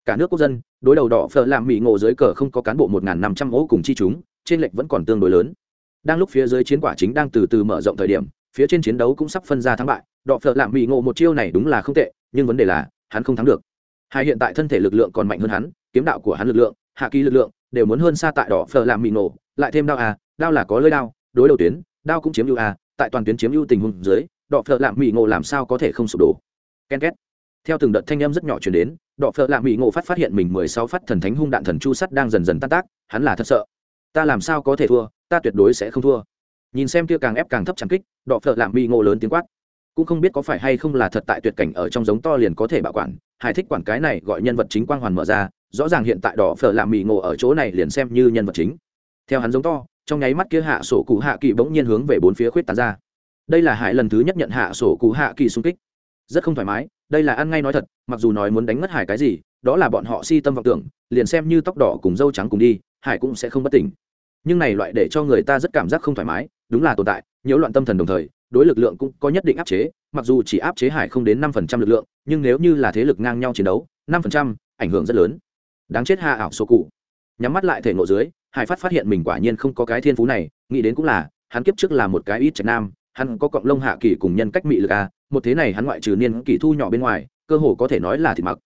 Speaker 1: Cả nước quốc dân, đối đầu đỏ phở làm mỹ ngộ dưới cờ không có cán bộ một năm trăm ố cùng chi chúng, trên lệch vẫn còn tương đối lớn. Đang lúc phía dưới chiến quả chính đang từ từ mở rộng thời điểm, phía trên chiến đấu cũng sắp phân ra thắng bại. Đỏ phở làm mỹ ngộ một chiêu này đúng là không tệ, nhưng vấn đề là, hắn không thắng được. Hai hiện tại thân thể lực lượng còn mạnh hơn hắn, kiếm đạo của hắn lực lượng, hạ kỳ lực lượng đều muốn hơn xa tại đỏ phở làm mỹ ngộ. Lại thêm đao à đao là có lưỡi đao, đối đầu tuyến, đao cũng chiếm ưu à. Tại toàn tuyến chiếm ưu tình huống dưới, đỏ phở làm mỹ ngộ làm sao có thể không sụp đổ? Ken két. Theo từng đợt thanh âm rất nhỏ chuyển đến Đọ phở Lạm Mị ngộ phát phát hiện mình mười sáu phát thần thánh hung đạn thần chu sắt đang dần dần tan tác, hắn là thật sợ. Ta làm sao có thể thua, ta tuyệt đối sẽ không thua. Nhìn xem kia càng ép càng thấp chẳng kích Đọ phở Lạm Mị ngộ lớn tiếng quát. Cũng không biết có phải hay không là thật tại tuyệt cảnh ở trong giống to liền có thể bảo quản hải thích quản cái này gọi nhân vật chính quang hoàn mở ra, rõ ràng hiện tại đỏ phở làm mì ngộ ở chỗ này liền xem như nhân vật chính. Theo hắn giống to, trong nháy mắt kia hạ sổ cụ hạ kỳ bỗng nhiên hướng về bốn phía khuyết tán ra. Đây là hải lần thứ nhất nhận hạ sổ cụ hạ kỳ xung kích rất không thoải mái, đây là ăn ngay nói thật, mặc dù nói muốn đánh mất hải cái gì, đó là bọn họ si tâm vọng tưởng, liền xem như tóc đỏ cùng dâu trắng cùng đi, hải cũng sẽ không bất tỉnh. Nhưng này loại để cho người ta rất cảm giác không thoải mái, đúng là tồn tại, nhiễu loạn tâm thần đồng thời, đối lực lượng cũng có nhất định áp chế, mặc dù chỉ áp chế hải không đến năm phần trăm lực lượng, nhưng nếu như là thế lực ngang nhau chiến đấu, năm phần trăm ảnh hưởng rất lớn. Đáng chết hạ ảo số cụ. Nhắm mắt lại thể ngộ dưới, hải phát phát hiện mình quả nhiên không có cái thiên phú này, nghĩ đến cũng là, hắn kiếp trước là một cái ít trạch nam, hắn có cọng lông hạ kỳ cùng nhân cách mị lực a một thế này hắn ngoại trừ niên kỷ thu nhỏ bên ngoài, cơ hồ có thể nói là thịt mặc.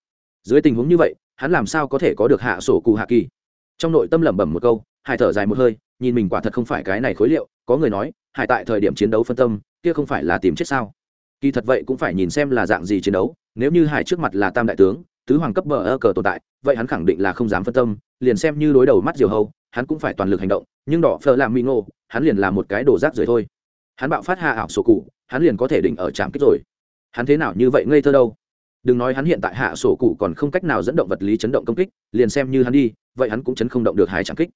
Speaker 1: Dưới tình huống như vậy, hắn làm sao có thể có được hạ sổ cụ hạ kỳ? Trong nội tâm lẩm bẩm một câu, hải thở dài một hơi, nhìn mình quả thật không phải cái này khối liệu, có người nói, hải tại thời điểm chiến đấu phân tâm, kia không phải là tìm chết sao? Kỳ thật vậy cũng phải nhìn xem là dạng gì chiến đấu, nếu như hải trước mặt là tam đại tướng, tứ hoàng cấp bờ ơ cờ tồn tại, vậy hắn khẳng định là không dám phân tâm, liền xem như đối đầu mắt diều hâu hắn cũng phải toàn lực hành động, nhưng đỏ phờ làm mi ngô hắn liền là một cái đồ rác rưởi thôi hắn bạo phát hạ ảo sổ cụ, hắn liền có thể định ở trạm kích rồi. Hắn thế nào như vậy ngây thơ đâu? Đừng nói hắn hiện tại hạ sổ cụ còn không cách nào dẫn động vật lý chấn động công kích, liền xem như hắn đi, vậy hắn cũng chấn không động được hai trạm kích.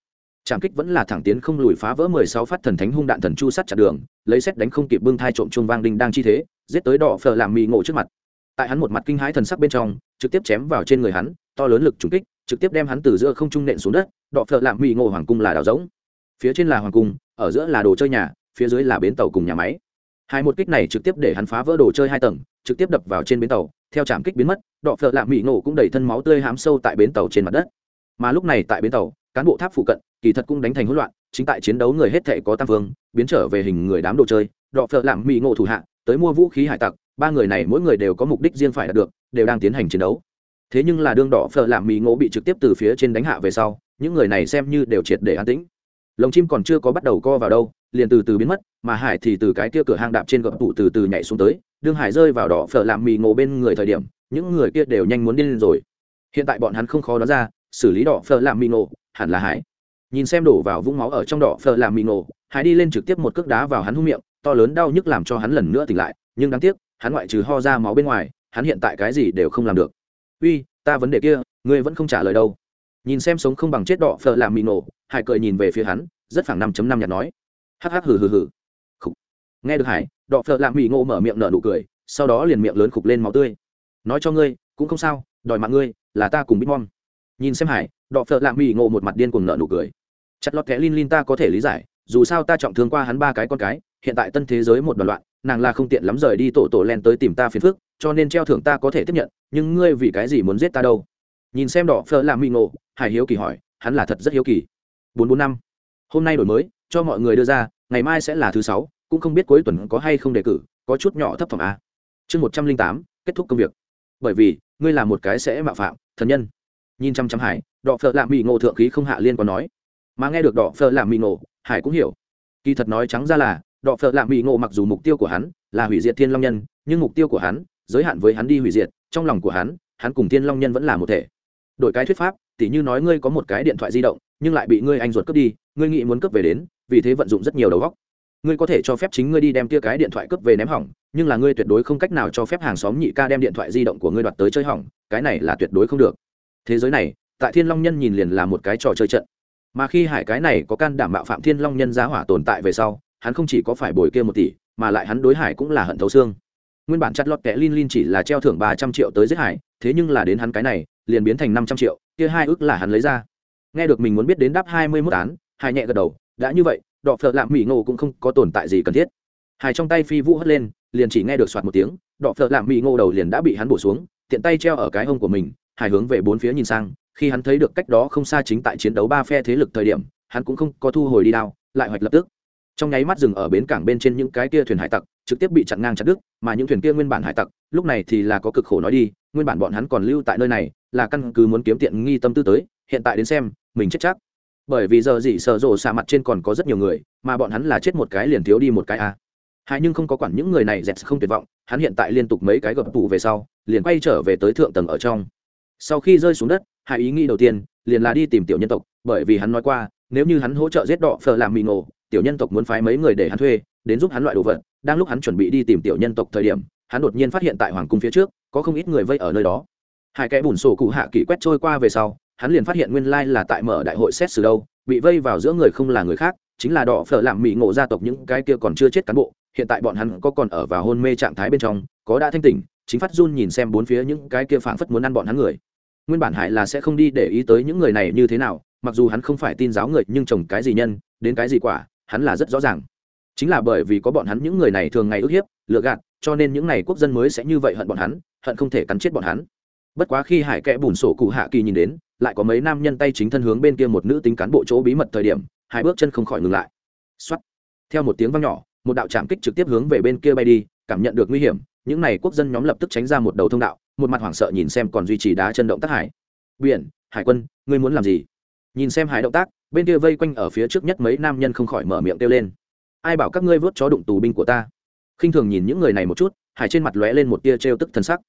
Speaker 1: Trạm kích vẫn là thẳng tiến không lùi phá vỡ mười sáu phát thần thánh hung đạn thần chu sắt chặt đường, lấy xét đánh không kịp bưng thai trộm chuông vang đinh đang chi thế, giết tới đỏ phờ làm mì ngộ trước mặt. Tại hắn một mặt kinh hãi thần sắc bên trong, trực tiếp chém vào trên người hắn, to lớn lực trúng kích, trực tiếp đem hắn từ giữa không trung nện xuống đất, đỏ phờ lạm mì ngộ hoàng cung là đào giống phía trên là hoàng cung, ở giữa là đồ chơi nhà phía dưới là bến tàu cùng nhà máy. Hai một kích này trực tiếp để hắn phá vỡ đồ chơi hai tầng, trực tiếp đập vào trên bến tàu, theo trạm kích biến mất, đọ phợ lạm mỹ ngộ cũng đầy thân máu tươi hám sâu tại bến tàu trên mặt đất. Mà lúc này tại bến tàu, cán bộ tháp phụ cận, kỳ thật cũng đánh thành hỗn loạn, chính tại chiến đấu người hết thệ có tam vương, biến trở về hình người đám đồ chơi, đọ phợ lạm mỹ ngộ thủ hạ, tới mua vũ khí hải tặc, ba người này mỗi người đều có mục đích riêng phải đạt được, đều đang tiến hành chiến đấu. Thế nhưng là đương đỏ phở làm mì ngộ bị trực tiếp từ phía trên đánh hạ về sau, những người này xem như đều triệt để an tĩnh. Lồng chim còn chưa có bắt đầu co vào đâu liền từ từ biến mất, mà hải thì từ cái kia cửa hang đạp trên gập tụ từ từ nhảy xuống tới, đương hải rơi vào đỏ phở làm mì ngộ bên người thời điểm, những người kia đều nhanh muốn điên lên rồi. Hiện tại bọn hắn không khó đoán ra, xử lý đỏ phở làm mì ngộ, hẳn là hải. Nhìn xem đổ vào vũng máu ở trong đỏ phở làm mì ngộ, hải đi lên trực tiếp một cước đá vào hắn hung miệng, to lớn đau nhức làm cho hắn lần nữa tỉnh lại, nhưng đáng tiếc, hắn ngoại trừ ho ra máu bên ngoài, hắn hiện tại cái gì đều không làm được. Uy, ta vấn đề kia, ngươi vẫn không trả lời đâu. Nhìn xem sống không bằng chết đỏ phở làm mì nổ hải cười nhìn về phía hắn, rất phẳng năm năm nhạt nói hắc hắc hừ hừ hừ. Khục. Nghe được hải, đọ phợ lạ mỹ ngộ mở miệng nở nụ cười, sau đó liền miệng lớn khục lên máu tươi. Nói cho ngươi, cũng không sao, đòi mạng ngươi, là ta cùng bitmom nhìn xem hải, đọ phợ lạ mỹ ngộ một mặt điên cùng nở nụ cười. Chặt lọt kẽ lin lin ta có thể lý giải, dù sao ta trọng thương qua hắn ba cái con cái, hiện tại tân thế giới một đoàn loạn, nàng là không tiện lắm rời đi tổ tổ len tới tìm ta phiền phức, cho nên treo thưởng ta có thể tiếp nhận, nhưng ngươi vì cái gì muốn giết ta đâu? Nhìn xem đỏ phở làm mỹ ngộ, hải hiếu kỳ hỏi, hắn là thật rất hiếu kỳ. Bốn bốn năm. Hôm nay đổi mới, cho mọi người đưa ra ngày mai sẽ là thứ sáu, cũng không biết cuối tuần có hay không đề cử, có chút nhỏ thấp phẩm a à. chương một trăm linh tám, kết thúc công việc. Bởi vì, ngươi là một cái sẽ mạo phạm, thần nhân. Nhìn chăm chăm hải, đọ phợ lạm mỹ ngộ thượng khí không hạ liên còn nói. Mà nghe được đọ phợ lạm mỹ ngộ, hải cũng hiểu. Kỳ thật nói trắng ra là, đọ phợ lạ mỹ ngộ mặc dù mục tiêu của hắn là hủy diệt thiên long nhân, nhưng mục tiêu của hắn, giới hạn với hắn đi hủy diệt, trong lòng của hắn hắn cùng thiên long nhân vẫn là một thể. Đổi cái thuyết pháp, tỉ như nói ngươi có một cái điện thoại di động, nhưng lại bị ngươi anh ruột cướp đi, ngươi nghĩ muốn cướp về đến vì thế vận dụng rất nhiều đầu góc. Ngươi có thể cho phép chính ngươi đi đem tia cái điện thoại cướp về ném hỏng, nhưng là ngươi tuyệt đối không cách nào cho phép hàng xóm nhị ca đem điện thoại di động của ngươi đoạt tới chơi hỏng, cái này là tuyệt đối không được. Thế giới này, tại thiên long nhân nhìn liền là một cái trò chơi trận. Mà khi hải cái này có can đảm bạo phạm thiên long nhân giá hỏa tồn tại về sau, hắn không chỉ có phải bồi kia một tỷ, mà lại hắn đối hải cũng là hận thấu xương. Nguyên bản chặt lọt kẻ lin lin chỉ là treo thưởng ba trăm triệu tới giết hải, thế nhưng là đến hắn cái này, liền biến thành năm trăm triệu, kia hai ước là hắn lấy ra. Nghe được mình muốn biết đến đáp hai mươi mốt án, hải nhẹ gật đầu đã như vậy, đọ phợ lạm mỹ ngộ cũng không có tồn tại gì cần thiết. Hai trong tay phi vũ hất lên, liền chỉ nghe được soạt một tiếng, đọ phợ lạm mỹ ngộ đầu liền đã bị hắn bổ xuống, tiện tay treo ở cái hông của mình Hải hướng về bốn phía nhìn sang, khi hắn thấy được cách đó không xa chính tại chiến đấu ba phe thế lực thời điểm, hắn cũng không có thu hồi đi đao, lại hoạch lập tức. Trong nháy mắt dừng ở bến cảng bên trên những cái kia thuyền hải tặc, trực tiếp bị chặn ngang chặt đứt, mà những thuyền kia nguyên bản hải tặc, lúc này thì là có cực khổ nói đi, nguyên bản bọn hắn còn lưu tại nơi này, là căn cứ muốn kiếm tiện nghi tâm tư tới, hiện tại đến xem, mình chết chắc bởi vì giờ gì sợ rộ xạ mặt trên còn có rất nhiều người, mà bọn hắn là chết một cái liền thiếu đi một cái a à. hai nhưng không có quản những người này dẹt không tuyệt vọng, hắn hiện tại liên tục mấy cái gập tụ về sau, liền quay trở về tới thượng tầng ở trong. Sau khi rơi xuống đất hai ý nghĩ đầu tiên, liền là đi tìm tiểu nhân tộc, bởi vì hắn nói qua, nếu như hắn hỗ trợ giết đỏ phờ làm mì ngộ, tiểu nhân tộc muốn phái mấy người để hắn thuê, đến giúp hắn loại đồ vật. Đang lúc hắn chuẩn bị đi tìm tiểu nhân tộc thời điểm, hắn đột nhiên phát hiện tại hoàng cung phía trước, có không ít người vây ở nơi đó. Hai cái bùn sổ cụ hạ kỷ quét trôi qua về sau hắn liền phát hiện nguyên lai là tại mở đại hội xét xử đâu, bị vây vào giữa người không là người khác, chính là đỏ phở làm mỹ ngộ gia tộc những cái kia còn chưa chết cán bộ, hiện tại bọn hắn có còn ở vào hôn mê trạng thái bên trong, có đã thanh tỉnh, chính phát run nhìn xem bốn phía những cái kia phảng phất muốn ăn bọn hắn người. Nguyên bản hải là sẽ không đi để ý tới những người này như thế nào, mặc dù hắn không phải tin giáo người, nhưng trồng cái gì nhân, đến cái gì quả, hắn là rất rõ ràng. Chính là bởi vì có bọn hắn những người này thường ngày ức hiếp lựa gạt, cho nên những n à y quốc dân mới sẽ như vậy hận bọn hắn, hận không thể cắn chết bọn hắn. Bất quá khi hải kẽ bùn sổ cụ hạ kỳ nhìn đến lại có mấy nam nhân tay chính thân hướng bên kia một nữ tính cán bộ chỗ bí mật thời điểm, hai bước chân không khỏi ngừng lại. Xuất theo một tiếng vang nhỏ, một đạo trạm kích trực tiếp hướng về bên kia bay đi, cảm nhận được nguy hiểm, những n à y quốc dân nhóm lập tức tránh ra một đầu thông đạo, một mặt hoảng sợ nhìn xem còn duy trì đá chân động tác hải. Biển, hải quân, ngươi muốn làm gì? Nhìn xem hải động tác, bên kia vây quanh ở phía trước nhất mấy nam nhân không khỏi mở miệng kêu lên. Ai bảo các ngươi vớt chó đụng tù binh của ta? Khinh thường nhìn những người này một chút, hải trên mặt lóe lên một tia trêu tức thân sắc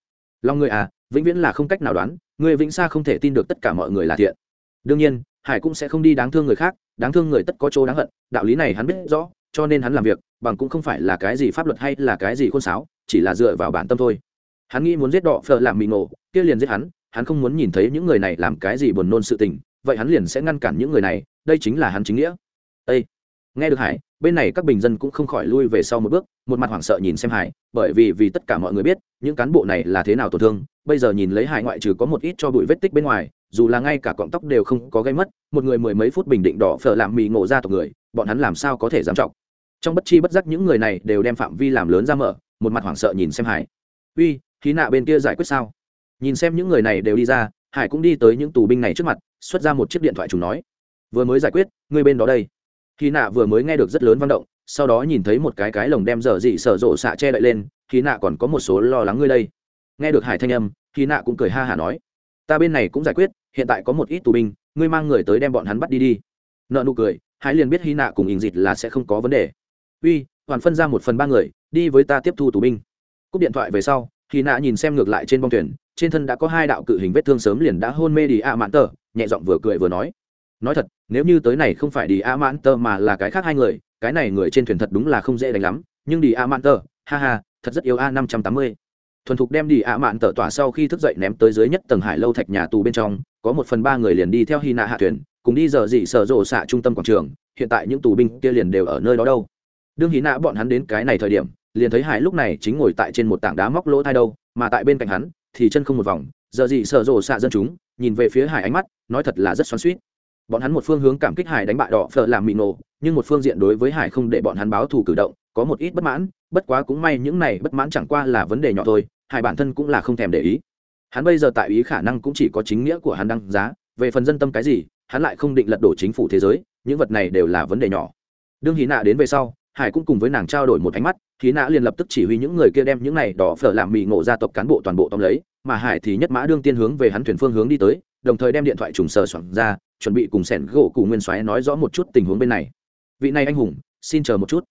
Speaker 1: long người à vĩnh viễn là không cách nào đoán người vĩnh xa không thể tin được tất cả mọi người là thiện đương nhiên, hải cũng sẽ không đi đáng thương người khác, đáng thương người tất có chỗ đáng hận, đạo lý này hắn biết rõ, cho nên hắn làm việc, bằng cũng không phải là cái gì pháp luật hay là cái gì khôn sáo, chỉ là dựa vào bản tâm thôi hắn nghĩ muốn giết đọ phở làm mì nổ kia liền giết hắn hắn không muốn nhìn thấy những người này làm cái gì buồn nôn sự tình, vậy hắn liền sẽ ngăn cản những người này, đây chính là hắn chính nghĩa Ê! nghe được hải bên này các bình dân cũng không khỏi lui về sau một bước, một mặt hoảng sợ nhìn xem hải, bởi vì vì tất cả mọi người biết, những cán bộ này là thế nào tổn thương, bây giờ nhìn lấy hải ngoại trừ có một ít cho bụi vết tích bên ngoài, dù là ngay cả cọng tóc đều không có gây mất, một người mười mấy phút bình định đỏ phở làm mì ngộ ra tộc người, bọn hắn làm sao có thể dám trọng? Trong bất chi bất giác những người này đều đem phạm vi làm lớn ra mở, một mặt hoảng sợ nhìn xem hải. Uy, khí nạ bên kia giải quyết sao? Nhìn xem những người này đều đi ra, hải cũng đi tới những tù binh này trước mặt, xuất ra một chiếc điện thoại chúng nói. Vừa mới giải quyết người bên đó đây khi nạ vừa mới nghe được rất lớn văn động, sau đó nhìn thấy một cái cái lồng đem dở dị sở rộ xạ che đậy lên, khi nạ còn có một số lo lắng ngươi đây. Nghe được hải thanh âm, khi nạ cũng cười ha hả nói, ta bên này cũng giải quyết, hiện tại có một ít tù binh, ngươi mang người tới đem bọn hắn bắt đi đi. Nợ nụ cười, hải liền biết hy nạ cùng ình dịt là sẽ không có vấn đề. Uy, hoàn phân ra một phần ba người, đi với ta tiếp thu tù binh. Cúp điện thoại về sau khi nạ nhìn xem ngược lại trên bong thuyền, trên thân đã có hai đạo cự hình vết thương sớm liền đã hôn mê đi a mạn tờ, nhẹ giọng vừa cười vừa nói nói thật, nếu như tới này không phải đi a mãn tơ mà là cái khác hai người, cái này người trên thuyền thật đúng là không dễ đánh lắm. Nhưng đi a mãn tơ ha ha, thật rất yếu a, năm trăm tám mươi. Thuần thục đem đi a mãn tờ tỏa sau khi thức dậy ném tới dưới nhất tầng hải lâu thạch nhà tù bên trong, có một phần ba người liền đi theo hy nạ hạ thuyền, cùng đi giờ dị sở rộ xạ trung tâm quảng trường, hiện tại những tù binh kia liền đều ở nơi đó đâu. Đương hy nạ bọn hắn đến cái này thời điểm, liền thấy hải lúc này chính ngồi tại trên một tảng đá móc lỗ thai đâu, mà tại bên cạnh hắn thì chân không một vòng, giờ gì sở rộ xạ dân chúng, nhìn về phía hải ánh mắt, nói thật là rất xoắn suýt bọn hắn một phương hướng cảm kích hải đánh bại đỏ phở làm mị nổ, nhưng một phương diện đối với hải không để bọn hắn báo thù cử động, có một ít bất mãn, bất quá cũng may những này bất mãn chẳng qua là vấn đề nhỏ thôi, hải bản thân cũng là không thèm để ý. Hắn bây giờ tại ý khả năng cũng chỉ có chính nghĩa của hắn đăng giá, về phần dân tâm cái gì, hắn lại không định lật đổ chính phủ thế giới, những vật này đều là vấn đề nhỏ. Đương hí nạ đến về sau, hải cũng cùng với nàng trao đổi một ánh mắt khí nã liền lập tức chỉ huy những người kia đem những này đỏ phở làm mị ngộ gia tộc cán bộ toàn bộ tóm lấy, mà hải thì nhất mã đương tiên hướng về hắn thuyền phương hướng đi tới đồng thời đem điện thoại trùng sờ soạn ra, chuẩn bị cùng sẻn gỗ cụ nguyên soái nói rõ một chút tình huống bên này. Vị này anh hùng, xin chờ một chút.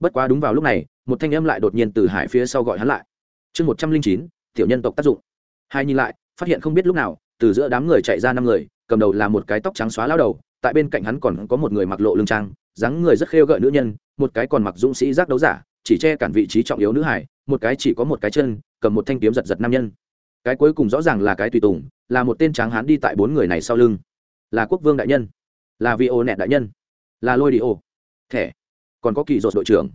Speaker 1: Bất quá đúng vào lúc này, một thanh âm lại đột nhiên từ hải phía sau gọi hắn lại. Chương một trăm linh chín, tiểu nhân tộc tác dụng. Hai nhìn lại, phát hiện không biết lúc nào, từ giữa đám người chạy ra năm người, cầm đầu là một cái tóc trắng xóa lao đầu, tại bên cạnh hắn còn có một người mặc lộ lưng trang, dáng người rất khêu gợi nữ nhân, một cái còn mặc dũng sĩ giác đấu giả, chỉ che cản vị trí trọng yếu nữ hải, một cái chỉ có một cái chân, cầm một thanh kiếm giật giật nam nhân cái cuối cùng rõ ràng là cái tùy tùng, là một tên tráng hán đi tại bốn người này sau lưng. Là quốc vương đại nhân, là vị ô nẹt đại nhân, là lôi đi ô. Thẻ, còn có kỳ dột đội trưởng.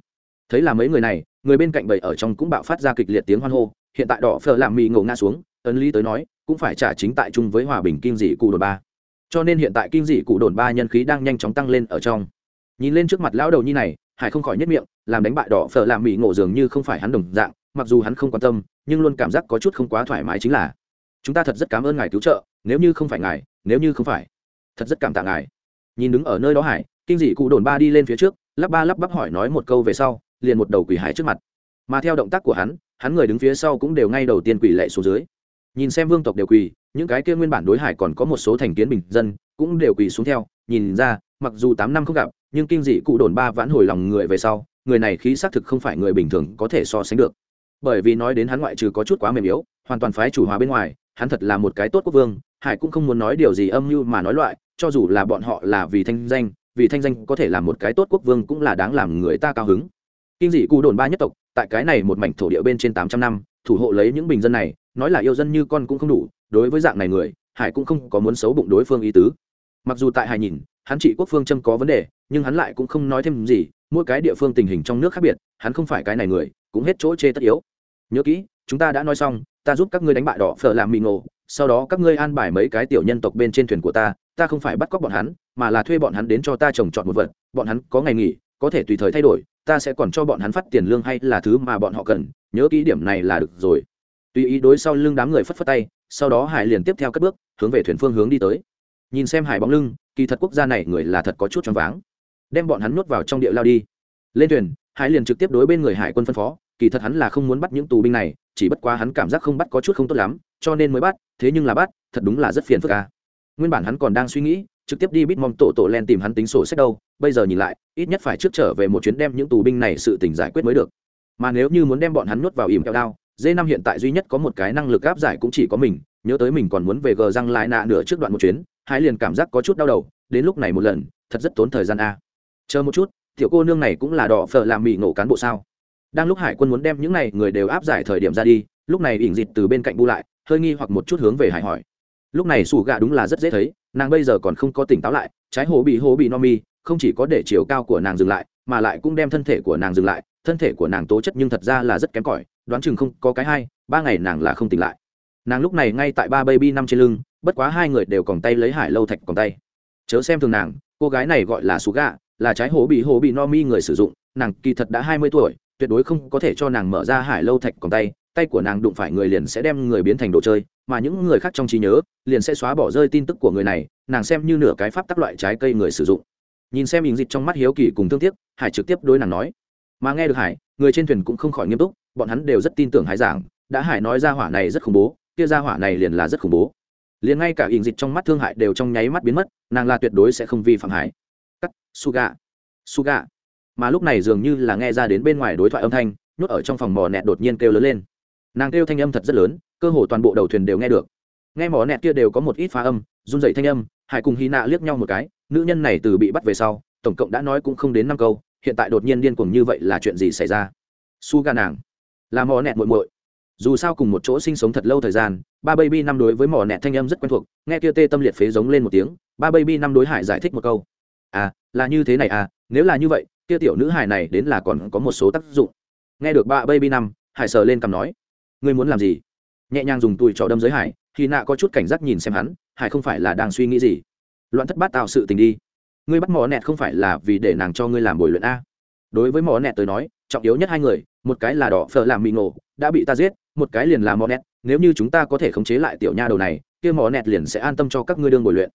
Speaker 1: Thấy là mấy người này, người bên cạnh bầy ở trong cũng bạo phát ra kịch liệt tiếng hoan hô, hiện tại đỏ phờ làm mì ngộ ngã xuống, ấn lý tới nói, cũng phải trả chính tại chung với hòa bình kim dị cụ đồn ba. Cho nên hiện tại kinh dị cụ đồn ba nhân khí đang nhanh chóng tăng lên ở trong. Nhìn lên trước mặt lão đầu nhi này, hải không khỏi nhất miệng, làm đánh bại đỏ phở làm mỹ ngộ dường như không phải hắn đồng dạng mặc dù hắn không quan tâm, nhưng luôn cảm giác có chút không quá thoải mái chính là, chúng ta thật rất cảm ơn ngài cứu trợ, nếu như không phải ngài, nếu như không phải, thật rất cảm tạ ngài. Nhìn đứng ở nơi đó hải, kinh dị cụ đồn ba đi lên phía trước, lắp ba lắp bắp hỏi nói một câu về sau, liền một đầu quỷ hải trước mặt. Mà theo động tác của hắn hắn người đứng phía sau cũng đều ngay đầu tiên quỷ lệ xuống dưới. Nhìn xem vương tộc đều quỳ, những cái kia nguyên bản đối hải còn có một số thành kiến bình dân, cũng đều quỳ xuống theo, nhìn ra, mặc dù tám năm không gặp, nhưng kinh dị cụ đồn ba vãn hồi lòng người về sau, người này khí xác thực không phải người bình thường có thể so sánh được bởi vì nói đến hắn ngoại trừ có chút quá mềm yếu, hoàn toàn phái chủ hòa bên ngoài, hắn thật là một cái tốt quốc vương, hải cũng không muốn nói điều gì âm mưu mà nói loại, cho dù là bọn họ là vì thanh danh, vì thanh danh có thể là một cái tốt quốc vương cũng là đáng làm người ta cao hứng. Kinh dị cụ đồn ba nhất tộc, tại cái này một mảnh thổ địa bên trên tám trăm năm, thủ hộ lấy những bình dân này, nói là yêu dân như con cũng không đủ, đối với dạng này người, hải cũng không có muốn xấu bụng đối phương ý tứ. Mặc dù tại hải nhìn, hắn trị quốc phương châm có vấn đề, nhưng hắn lại cũng không nói thêm gì, mỗi cái địa phương tình hình trong nước khác biệt, hắn không phải cái này người, cũng hết chỗ chê tất yếu nhớ kỹ, chúng ta đã nói xong, ta giúp các ngươi đánh bại đỏ phở làm mì ngộ, sau đó các ngươi an bài mấy cái tiểu nhân tộc bên trên thuyền của ta ta không phải bắt cóc bọn hắn, mà là thuê bọn hắn đến cho ta trồng trọt một vật, bọn hắn có ngày nghỉ, có thể tùy thời thay đổi, ta sẽ còn cho bọn hắn phát tiền lương hay là thứ mà bọn họ cần, nhớ kỹ điểm này là được rồi. Tùy ý đối sau lưng đám người phất phất tay, sau đó hải liền tiếp theo các bước, hướng về thuyền phương hướng đi tới. Nhìn xem hải bóng lưng, kỳ thật quốc gia này người là thật có chút choáng váng. Đem bọn hắn nuốt vào trong địa lao đi. Lên thuyền, hải liền trực tiếp đối bên người hải quân phân phó kỳ thật hắn là không muốn bắt những tù binh này, chỉ bất quá hắn cảm giác không bắt có chút không tốt lắm, cho nên mới bắt, thế nhưng là bắt, thật đúng là rất phiền phức ca nguyên bản hắn còn đang suy nghĩ, trực tiếp đi bít mong tổ tổ len tìm hắn tính sổ sách đâu, bây giờ nhìn lại, ít nhất phải trước trở về một chuyến đem những tù binh này sự tình giải quyết mới được. Mà nếu như muốn đem bọn hắn nuốt vào ìm kẹo đao, dê năm hiện tại duy nhất có một cái năng lực áp giải cũng chỉ có mình, nhớ tới mình còn muốn về gờ răng lại nạ nửa trước đoạn một chuyến, hai liền cảm giác có chút đau đầu, đến lúc này một lần, thật rất tốn thời gian a chờ một chút, tiểu cô nương này cũng là đỏ phở làm mỹ nổ cán bộ sao? Đang lúc hải quân muốn đem những này người đều áp giải thời điểm ra đi, lúc này ỉn dịt từ bên cạnh bu lại, hơi nghi hoặc một chút hướng về hải hỏi. Lúc này sủ gạ đúng là rất dễ thấy, nàng bây giờ còn không có tỉnh táo lại, trái hồ bị hồ bị no mi, không chỉ có để chiều cao của nàng dừng lại, mà lại cũng đem thân thể của nàng dừng lại, thân thể của nàng tố chất nhưng thật ra là rất kém cỏi, đoán chừng không có cái hai, ba ngày nàng là không tỉnh lại. Nàng lúc này ngay tại ba baby năm trên lưng, bất quá hai người đều còn tay lấy hải lâu thạch còn tay. Chớ xem thường nàng, cô gái này gọi là sú gà, là trái hố bị hố bị no mi người sử dụng, nàng kỳ thật đã hai mươi tuổi tuyệt đối không có thể cho nàng mở ra hải lâu thạch còn tay tay của nàng đụng phải người liền sẽ đem người biến thành đồ chơi, mà những người khác trong trí nhớ, liền sẽ xóa bỏ rơi tin tức của người này, nàng xem như nửa cái pháp tắc loại trái cây người sử dụng. Nhìn xem hình dịch trong mắt hiếu kỳ cùng thương tiếc, hải trực tiếp đối nàng nói. Mà nghe được hải, người trên thuyền cũng không khỏi nghiêm túc, bọn hắn đều rất tin tưởng hải giảng, đã hải nói ra hỏa này rất khủng bố, kia ra hỏa này liền là rất khủng bố. Liền ngay cả hình dịch trong mắt thương hại đều trong nháy mắt biến mất, nàng là tuyệt đối sẽ không vi phạm hải. Cắt, suga. Suga mà lúc này dường như là nghe ra đến bên ngoài đối thoại âm thanh, nhốt ở trong phòng mò nẹt đột nhiên kêu lớn lên. Nàng kêu thanh âm thật rất lớn, cơ hồ toàn bộ đầu thuyền đều nghe được. Nghe mỏ nẹt kia đều có một ít phá âm, run dậy thanh âm, hải cùng hy nạ liếc nhau một cái, nữ nhân này từ bị bắt về sau, tổng cộng đã nói cũng không đến năm câu, hiện tại đột nhiên điên cuồng như vậy là chuyện gì xảy ra? Su ga nàng. Là mỏ nẹt muội muội. Dù sao cùng một chỗ sinh sống thật lâu thời gian, ba baby năm đối với mỏ nẹt thanh âm rất quen thuộc, nghe kia tê tâm liệt phế giống lên một tiếng, ba baby năm đối hải giải thích một câu. À là như thế này à nếu là như vậy, kia tiểu nữ hải này đến là còn có một số tác dụng. Nghe được ba baby năm hải sờ lên cầm nói, ngươi muốn làm gì? Nhẹ nhàng dùng tùi trò đâm giới hải khi nạ có chút cảnh giác nhìn xem hắn, hải không phải là đang suy nghĩ gì. Loạn thất bát tạo sự tình đi. Ngươi bắt mỏ nẹt không phải là vì để nàng cho ngươi làm bồi luyện a. Đối với mỏ nẹt tới nói, trọng yếu nhất hai người, một cái là đỏ phở làm mì nổ đã bị ta giết, một cái liền là mỏ nẹt, nếu như chúng ta có thể khống chế lại tiểu nha đầu này, kia mỏ nẹt liền sẽ an tâm cho các ngươi đương bồi luyện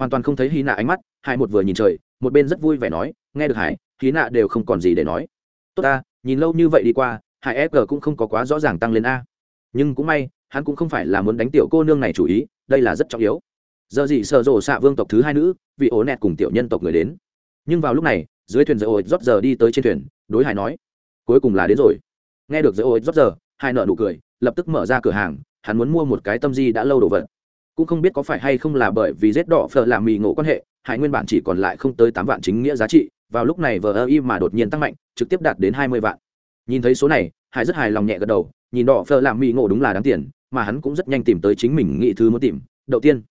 Speaker 1: hoàn toàn không thấy hy nạ ánh mắt hai một vừa nhìn trời, một bên rất vui vẻ nói, nghe được hải hy nạ đều không còn gì để nói. Tốt ta, nhìn lâu như vậy đi qua, hải fg cũng không có quá rõ ràng tăng lên a. Nhưng cũng may, hắn cũng không phải là muốn đánh tiểu cô nương này chủ ý, đây là rất trọng yếu. Giờ gì sợ rộ xạ vương tộc thứ hai nữ, vì ố nẹt cùng tiểu nhân tộc người đến. Nhưng vào lúc này, dưới thuyền dỡ ổi rót giờ đi tới trên thuyền, đối hải nói, cuối cùng là đến rồi. Nghe được dỡ ổi rót giờ hai nợ nụ cười, lập tức mở ra cửa hàng, hắn muốn mua một cái tâm di đã lâu đồ vật cũng không biết có phải hay không là bởi vì rét đỏ phở làm mì ngộ quan hệ, hải nguyên bản chỉ còn lại không tới tám vạn chính nghĩa giá trị, vào lúc này vờ ơ y mà đột nhiên tăng mạnh, trực tiếp đạt đến hai mươi vạn. Nhìn thấy số này, hải rất hài lòng nhẹ gật đầu, nhìn đỏ phở làm mì ngộ đúng là đáng tiền, mà hắn cũng rất nhanh tìm tới chính mình nghĩ thứ muốn tìm đầu tiên.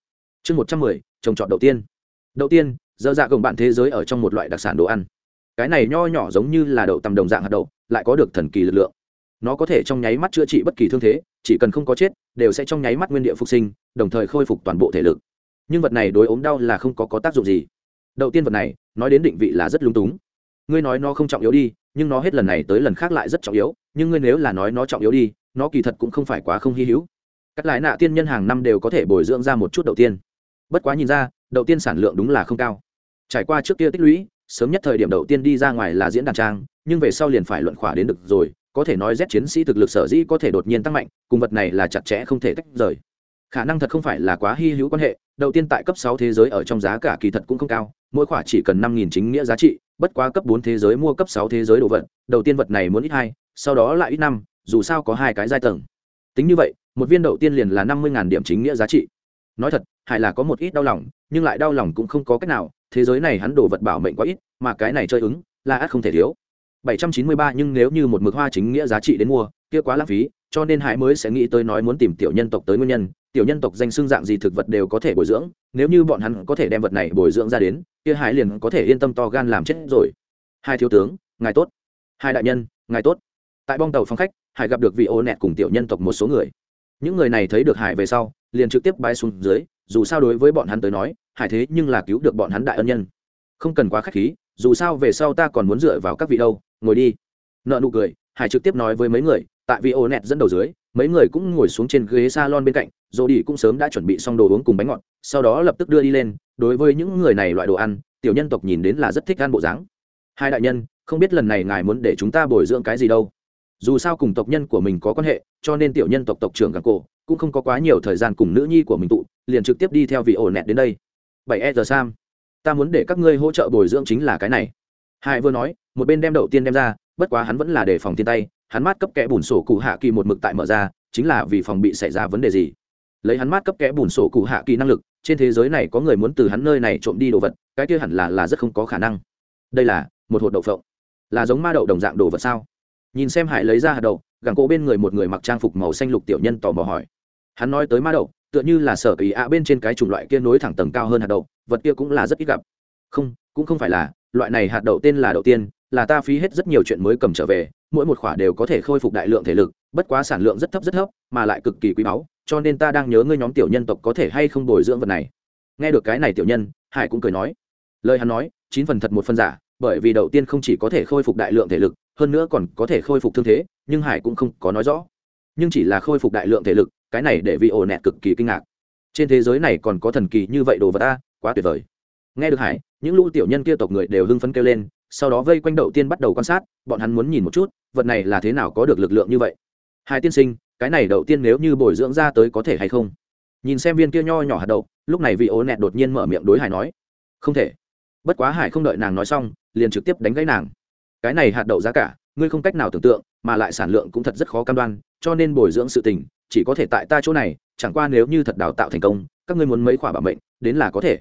Speaker 1: Chương một trăm mười, trồng trọt đầu tiên. Đầu tiên, dơ dạ gồng bạn thế giới ở trong một loại đặc sản đồ ăn. Cái này nho nhỏ giống như là đậu tầm đồng dạng hạt đậu, lại có được thần kỳ lực lượng nó có thể trong nháy mắt chữa trị bất kỳ thương thế chỉ cần không có chết đều sẽ trong nháy mắt nguyên địa phục sinh đồng thời khôi phục toàn bộ thể lực. Nhưng vật này đối ốm đau là không có, có tác dụng gì. Đầu tiên vật này nói đến định vị là rất lung túng. Ngươi nói nó không trọng yếu đi nhưng nó hết lần này tới lần khác lại rất trọng yếu nhưng ngươi nếu là nói nó trọng yếu đi nó kỳ thật cũng không phải quá không hy hữu. Các lái nạ tiên nhân hàng năm đều có thể bồi dưỡng ra một chút đầu tiên. Bất quá nhìn ra đầu tiên sản lượng đúng là không cao. Trải qua trước kia tích lũy sớm nhất thời điểm đầu tiên đi ra ngoài là diễn đàn trang nhưng về sau liền phải luận khỏa đến được rồi có thể nói Z chiến sĩ thực lực sở dĩ có thể đột nhiên tăng mạnh, cùng vật này là chặt chẽ không thể tách rời. Khả năng thật không phải là quá hy hữu quan hệ, đầu tiên tại cấp sáu thế giới ở trong giá cả kỳ thật cũng không cao, mỗi khoả chỉ cần năm nghìn chính nghĩa giá trị, bất quá cấp bốn thế giới mua cấp sáu thế giới đồ vật, đầu tiên vật này muốn ít hai, sau đó lại ít năm, dù sao có hai cái giai tầng. Tính như vậy, một viên đầu tiên liền là năm mươi điểm chính nghĩa giá trị. Nói thật, hải là có một ít đau lòng, nhưng lại đau lòng cũng không có cách nào, thế giới này hắn đồ vật bảo mệnh quá ít, mà cái này chơi ứng, là ắt không thể thiếu. 793 nhưng nếu như một mực hoa chính nghĩa giá trị đến mua, kia quá lãng phí, cho nên Hải mới sẽ nghĩ tới nói muốn tìm tiểu nhân tộc tới nguyên nhân, tiểu nhân tộc danh xưng dạng gì thực vật đều có thể bồi dưỡng, nếu như bọn hắn có thể đem vật này bồi dưỡng ra đến, kia Hải liền có thể yên tâm to gan làm chết rồi. Hai thiếu tướng, ngài tốt. Hai đại nhân, ngài tốt. Tại bong tàu phòng khách, Hải gặp được vị ô nẹt cùng tiểu nhân tộc một số người. Những người này thấy được Hải về sau, liền trực tiếp bay xuống dưới, dù sao đối với bọn hắn tới nói, Hải thế nhưng là cứu được bọn hắn đại ân nhân. Không cần quá khách khí, dù sao về sau ta còn muốn dựa vào các vị đâu. Ngồi đi. Nợ nụ cười hải trực tiếp nói với mấy người tại vì ô nẹt dẫn đầu dưới mấy người cũng ngồi xuống trên ghế salon bên cạnh dồ đi cũng sớm đã chuẩn bị xong đồ uống cùng bánh ngọt sau đó lập tức đưa đi lên. Đối với những người này loại đồ ăn tiểu nhân tộc nhìn đến là rất thích ăn bộ dáng. Hai đại nhân không biết lần này ngài muốn để chúng ta bồi dưỡng cái gì đâu. Dù sao cùng tộc nhân của mình có quan hệ cho nên tiểu nhân tộc tộc trưởng càng cổ cũng không có quá nhiều thời gian cùng nữ nhi của mình tụ liền trực tiếp đi theo vị ổ nẹt đến đây. Bảy e giờ sam ta muốn để các ngươi hỗ trợ bồi dưỡng chính là cái này. Hai vừa nói, một bên đem đầu tiên đem ra, bất quá hắn vẫn là đề phòng thiên tay, hắn mát cấp kẽ bùn sổ cụ hạ kỳ một mực tại mở ra, chính là vì phòng bị xảy ra vấn đề gì. Lấy hắn mát cấp kẽ bùn sổ cụ hạ kỳ năng lực, trên thế giới này có người muốn từ hắn nơi này trộm đi đồ vật, cái kia hẳn là là rất không có khả năng. Đây là, một hột đậu phộng. Là giống ma đậu đồng dạng đồ vật sao? Nhìn xem hải lấy ra hạt đậu, gẳng cổ bên người một người mặc trang phục màu xanh lục tiểu nhân tò mò hỏi. Hắn nói tới ma đậu tựa như là sở kỳ ạ bên trên cái chủng loại kia nối thẳng tầng cao hơn hạt đậu, vật kia cũng là rất ít gặp. Không, cũng không phải là, loại này hạt đậu tên là đậu tiên, là ta phí hết rất nhiều chuyện mới cầm trở về, mỗi một khoả đều có thể khôi phục đại lượng thể lực, bất quá sản lượng rất thấp rất thấp, mà lại cực kỳ quý báu, cho nên ta đang nhớ ngươi nhóm tiểu nhân tộc có thể hay không bồi dưỡng vật này. Nghe được cái này tiểu nhân, hải cũng cười nói. Lời hắn nói, chín phần thật một phần giả, bởi vì đầu tiên không chỉ có thể khôi phục đại lượng thể lực, hơn nữa còn có thể khôi phục thương thế, nhưng hải cũng không có nói rõ. Nhưng chỉ là khôi phục đại lượng thể lực cái này để vị ổ nẹt cực kỳ kinh ngạc. Trên thế giới này còn có thần kỳ như vậy đồ vật ta quá tuyệt vời. Nghe được hải, những lũ tiểu nhân kia tộc người đều hưng phấn kêu lên, sau đó vây quanh đậu tiên bắt đầu quan sát, bọn hắn muốn nhìn một chút, vật này là thế nào có được lực lượng như vậy. Hai tiên sinh, cái này đậu tiên nếu như bồi dưỡng ra tới có thể hay không? Nhìn xem viên kia nho nhỏ hạt đậu, lúc này vị ố nẹt đột nhiên mở miệng đối hải nói. Không thể. Bất quá hải không đợi nàng nói xong, liền trực tiếp đánh gãy nàng. Cái này hạt đậu giá cả, ngươi không cách nào tưởng tượng, mà lại sản lượng cũng thật rất khó cam đoan, cho nên bồi dưỡng sự tình chỉ có thể tại ta chỗ này, chẳng qua nếu như thật đào tạo thành công, các ngươi muốn mấy khoả bảo mệnh, đến là có thể.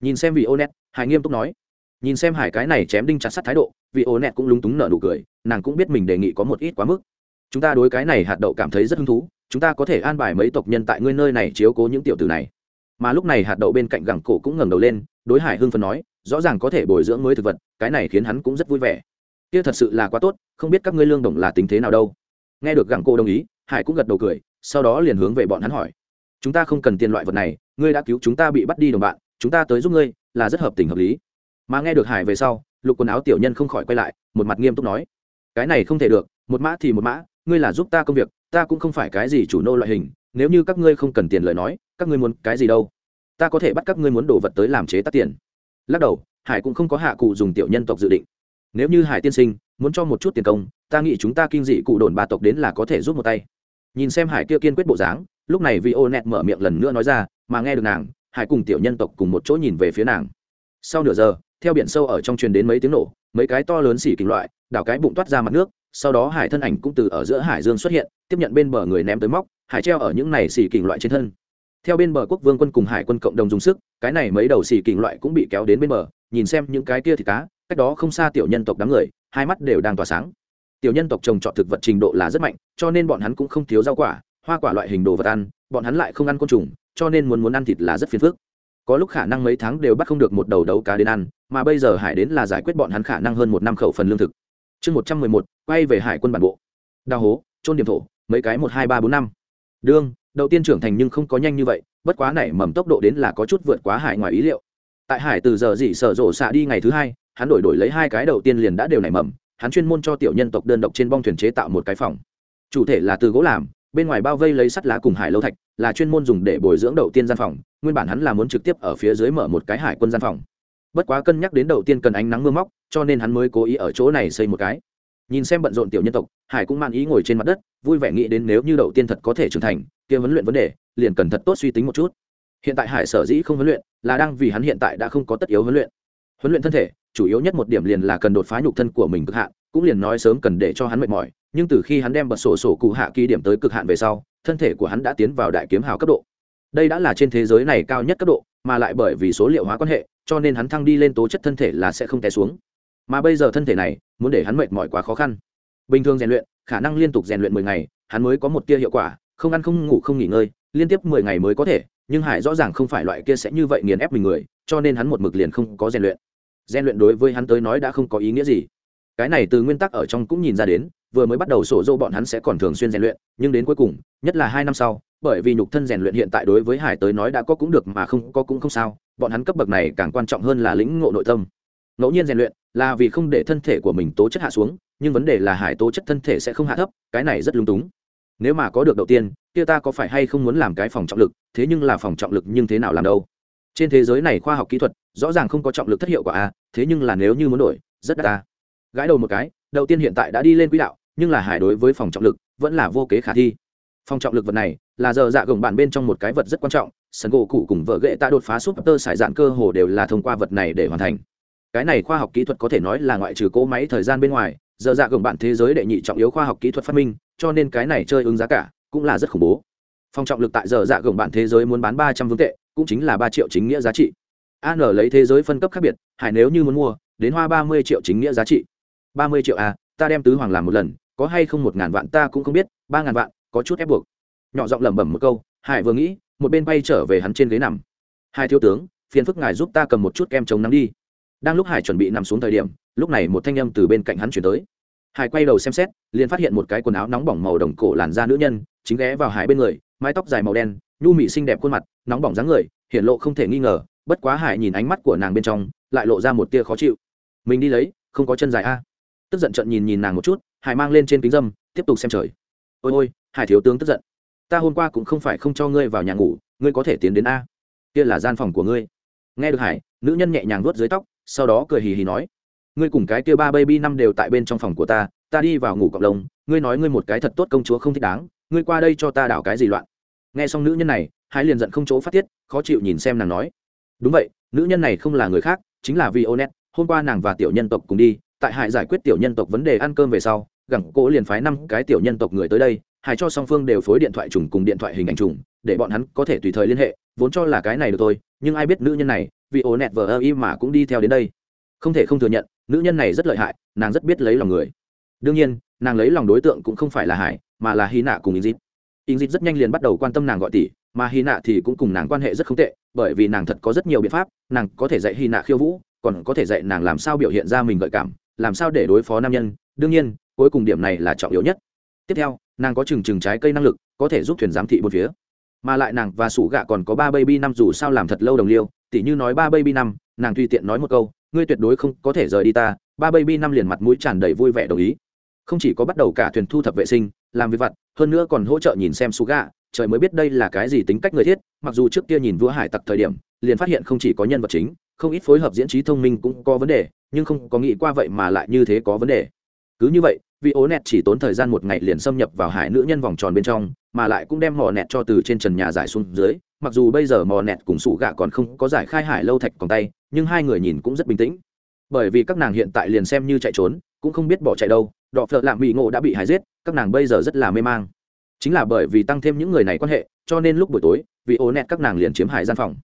Speaker 1: Nhìn xem vị ô nét hải nghiêm túc nói. Nhìn xem hải cái này chém đinh chặt sắt thái độ vị ô nét cũng lúng túng nở nụ cười, nàng cũng biết mình đề nghị có một ít quá mức. Chúng ta đối cái này hạt đậu cảm thấy rất hứng thú, chúng ta có thể an bài mấy tộc nhân tại ngươi nơi này chiếu cố những tiểu tử này. Mà lúc này hạt đậu bên cạnh gẳng cổ cũng ngẩng đầu lên, đối hải hưng phần nói, rõ ràng có thể bồi dưỡng mới thực vật, cái này khiến hắn cũng rất vui vẻ. Kia thật sự là quá tốt, không biết các ngươi lương đồng là tính thế nào đâu. Nghe được gẳng cổ đồng ý, hải cũng gật đầu cười sau đó liền hướng về bọn hắn hỏi. Chúng ta không cần tiền loại vật này, ngươi đã cứu chúng ta bị bắt đi đồng bạn, chúng ta tới giúp ngươi, là rất hợp tình hợp lý. Mà nghe được hải về sau, lục quần áo tiểu nhân không khỏi quay lại, một mặt nghiêm túc nói, cái này không thể được, một mã thì một mã, ngươi là giúp ta công việc, ta cũng không phải cái gì chủ nô loại hình, nếu như các ngươi không cần tiền lời nói, các ngươi muốn cái gì đâu? Ta có thể bắt các ngươi muốn đồ vật tới làm chế tác tiền. Lắc đầu, hải cũng không có hạ cụ dùng tiểu nhân tộc dự định. Nếu như hải tiên sinh, muốn cho một chút tiền công, ta nghĩ chúng ta kinh dị cụ đồn ba tộc đến là có thể giúp một tay nhìn xem hải kia kiên quyết bộ dáng, lúc này vì ô nẹt mở miệng lần nữa nói ra, mà nghe được nàng, hải cùng tiểu nhân tộc cùng một chỗ nhìn về phía nàng. Sau nửa giờ, theo biển sâu ở trong truyền đến mấy tiếng nổ, mấy cái to lớn xỉ kình loại, đảo cái bụng toát ra mặt nước, sau đó hải thân ảnh cũng từ ở giữa hải dương xuất hiện, tiếp nhận bên bờ người ném tới móc, hải treo ở những này xỉ kình loại trên thân. Theo bên bờ quốc vương quân cùng hải quân cộng đồng dùng sức, cái này mấy đầu xỉ kình loại cũng bị kéo đến bên bờ, nhìn xem những cái kia thì cá, cách đó không xa tiểu nhân tộc đám người, hai mắt đều đang tỏa sáng tiểu nhân tộc trồng trọt thực vật trình độ là rất mạnh, cho nên bọn hắn cũng không thiếu rau quả, hoa quả loại hình đồ vật ăn, bọn hắn lại không ăn côn trùng, cho nên muốn muốn ăn thịt là rất phiền phức. Có lúc khả năng mấy tháng đều bắt không được một đầu đấu cá đến ăn, mà bây giờ hải đến là giải quyết bọn hắn khả năng hơn một năm khẩu phần lương thực. Chương một trăm mười một, quay về hải quân bản bộ. Đào hố trôn điểm thổ, mấy cái một hai ba bốn năm. Đương, đầu tiên trưởng thành nhưng không có nhanh như vậy, bất quá nảy mầm tốc độ đến là có chút vượt quá hải ngoài ý liệu. Tại hải từ giờ dị sở rộ xạ đi ngày thứ hai, hắn đổi đổi lấy hai cái đầu tiên liền đã đều nảy mầm hắn chuyên môn cho tiểu nhân tộc đơn độc trên bong thuyền chế tạo một cái phòng. Chủ thể là từ gỗ làm, bên ngoài bao vây lấy sắt lá cùng hải lâu thạch, là chuyên môn dùng để bồi dưỡng đầu tiên gian phòng, nguyên bản hắn là muốn trực tiếp ở phía dưới mở một cái hải quân gian phòng. Bất quá cân nhắc đến đầu tiên cần ánh nắng mưa móc, cho nên hắn mới cố ý ở chỗ này xây một cái. Nhìn xem bận rộn tiểu nhân tộc, hải cũng mang ý ngồi trên mặt đất, vui vẻ nghĩ đến nếu như đầu tiên thật có thể trưởng thành, kia huấn luyện vấn đề, liền cần thật tốt suy tính một chút. Hiện tại hải sở dĩ không huấn luyện, là đang vì hắn hiện tại đã không có tất yếu huấn luyện. Huấn luyện thân thể chủ yếu nhất một điểm liền là cần đột phá nhục thân của mình cực hạn, cũng liền nói sớm cần để cho hắn mệt mỏi, nhưng từ khi hắn đem bật sổ sổ cụ hạ kỳ điểm tới cực hạn về sau, thân thể của hắn đã tiến vào đại kiếm hào cấp độ. Đây đã là trên thế giới này cao nhất cấp độ, mà lại bởi vì số liệu hóa quan hệ, cho nên hắn thăng đi lên tố chất thân thể là sẽ không té xuống. Mà bây giờ thân thể này, muốn để hắn mệt mỏi quá khó khăn. Bình thường rèn luyện, khả năng liên tục rèn luyện mười ngày, hắn mới có một tia hiệu quả, không ăn không ngủ không nghỉ ngơi, liên tiếp mười ngày mới có thể, nhưng hải rõ ràng không phải loại kia sẽ như vậy nghiền ép mình người, cho nên hắn một mực liền không có rèn luyện. Gian luyện đối với hắn tới nói đã không có ý nghĩa gì. Cái này từ nguyên tắc ở trong cũng nhìn ra đến, vừa mới bắt đầu sổ dô bọn hắn sẽ còn thường xuyên rèn luyện, nhưng đến cuối cùng, nhất là hai năm sau, bởi vì nhục thân rèn luyện hiện tại đối với hải tới nói đã có cũng được mà không có cũng không sao, bọn hắn cấp bậc này càng quan trọng hơn là lĩnh ngộ nội tâm. Ngẫu nhiên rèn luyện là vì không để thân thể của mình tố chất hạ xuống, nhưng vấn đề là hải tố chất thân thể sẽ không hạ thấp, cái này rất lung túng. Nếu mà có được đầu tiên, kia ta có phải hay không muốn làm cái phòng trọng lực, thế nhưng là phòng trọng lực nhưng thế nào làm đâu? Trên thế giới này khoa học kỹ thuật, rõ ràng không có trọng lực thất hiệu quả a thế nhưng là nếu như muốn đổi, rất đắt ta gãi đầu một cái, đầu tiên hiện tại đã đi lên quỹ đạo, nhưng là hải đối với phòng trọng lực, vẫn là vô kế khả thi. Phòng trọng lực vật này, là giờ dạ gồng bản bên trong một cái vật rất quan trọng, sân gỗ cụ cùng vợ ghệ ta đột phá súp tơ sải dạn cơ hồ đều là thông qua vật này để hoàn thành. Cái này khoa học kỹ thuật có thể nói là ngoại trừ cỗ máy thời gian bên ngoài, giờ dạ gồng bản thế giới đệ nhị trọng yếu khoa học kỹ thuật phát minh, cho nên cái này chơi ứng giá cả, cũng là rất khủng bố phòng trọng lực tại giờ dạ gồng bạn thế giới muốn bán ba trăm vương tệ, cũng chính là ba triệu chính nghĩa giá trị. An lấy thế giới phân cấp khác biệt, hải nếu như muốn mua, đến hoa ba mươi triệu chính nghĩa giá trị. Ba mươi triệu à ta đem tứ hoàng làm một lần, có hay không một ngàn vạn ta cũng không biết, ba ngàn vạn, có chút ép buộc. Nhỏ giọng lẩm bẩm một câu, hải vừa nghĩ, một bên bay trở về hắn trên ghế nằm. Hai thiếu tướng, phiền phức ngài giúp ta cầm một chút kem chống nắng đi. Đang lúc hải chuẩn bị nằm xuống thời điểm, lúc này một thanh âm từ bên cạnh hắn chuyển tới. Hải quay đầu xem xét, liền phát hiện một cái quần áo nóng bỏng màu đồng cổ làn da nữ nhân, chính ghé vào hải bên người mái tóc dài màu đen, nhu mị xinh đẹp khuôn mặt, nóng bỏng dáng người hiện lộ không thể nghi ngờ, bất quá hải nhìn ánh mắt của nàng bên trong, lại lộ ra một tia khó chịu. Mình đi lấy, không có chân dài a. Tức giận trận nhìn nhìn nàng một chút, hải mang lên trên kính dâm, tiếp tục xem trời. Ôi ôi, hải thiếu tướng tức giận. Ta hôm qua cũng không phải không cho ngươi vào nhà ngủ, ngươi có thể tiến đến a. Kia là gian phòng của ngươi. Nghe được hải, nữ nhân nhẹ nhàng vuốt dưới tóc, sau đó cười hì hì nói. Ngươi cùng cái kia ba baby năm đều tại bên trong phòng của ta ta đi vào ngủ cộng đồng, ngươi nói ngươi một cái thật tốt công chúa không thích đáng ngươi qua đây cho ta đảo cái gì loạn? Nghe xong nữ nhân này, hải liền giận không chỗ phát tiết, khó chịu nhìn xem nàng nói. Đúng vậy, nữ nhân này không là người khác, chính là vì onet hôm qua nàng và tiểu nhân tộc cùng đi, tại hải giải quyết tiểu nhân tộc vấn đề ăn cơm về sau, gẳng cỗ liền phái năm cái tiểu nhân tộc người tới đây, hải cho song phương đều phối điện thoại trùng cùng điện thoại hình ảnh trùng, để bọn hắn có thể tùy thời liên hệ, vốn cho là cái này được thôi, nhưng ai biết nữ nhân này vì ổ nẹt vờ ơ y mà cũng đi theo đến đây. Không thể không thừa nhận, nữ nhân này rất lợi hại, nàng rất biết lấy lòng người. Đương nhiên, nàng lấy lòng đối tượng cũng không phải là hải mà là hy nạ cùng in dịp in dịp rất nhanh liền bắt đầu quan tâm nàng gọi tỷ, mà hy nạ thì cũng cùng nàng quan hệ rất không tệ, bởi vì nàng thật có rất nhiều biện pháp, nàng có thể dạy hy nạ khiêu vũ, còn có thể dạy nàng làm sao biểu hiện ra mình gợi cảm, làm sao để đối phó nam nhân. Đương nhiên, cuối cùng điểm này là trọng yếu nhất. Tiếp theo, nàng có chừng chừng trái cây năng lực, có thể giúp thuyền giám thị một phía. Mà lại nàng và sủ gạ còn có ba baby năm dù sao làm thật lâu đồng liêu, tỉ như nói ba baby năm, nàng tùy tiện nói một câu, ngươi tuyệt đối không có thể rời đi ta. Ba baby năm liền mặt mũi tràn đầy vui vẻ đồng ý. Không chỉ có bắt đầu cả thuyền thu thập vệ sinh làm việc vặt, hơn nữa còn hỗ trợ nhìn xem su gà trời mới biết đây là cái gì tính cách người thiết, mặc dù trước kia nhìn vua hải tặc thời điểm, liền phát hiện không chỉ có nhân vật chính, không ít phối hợp diễn trí thông minh cũng có vấn đề, nhưng không có nghĩ qua vậy mà lại như thế có vấn đề. Cứ như vậy, vì ố nẹt chỉ tốn thời gian một ngày liền xâm nhập vào hải nữ nhân vòng tròn bên trong, mà lại cũng đem mò nẹt cho từ trên trần nhà giải xuống dưới, mặc dù bây giờ mò nẹt cùng sủ gạ còn không có giải khai hải lâu thạch còn tay, nhưng hai người nhìn cũng rất bình tĩnh. Bởi vì các nàng hiện tại liền xem như chạy trốn, cũng không biết bỏ chạy đâu đọ phợ lạm bị ngộ đã bị hải giết, các nàng bây giờ rất là mê mang. Chính là bởi vì tăng thêm những người này quan hệ, cho nên lúc buổi tối, vì ố nẹt các nàng liền chiếm hải gian phòng.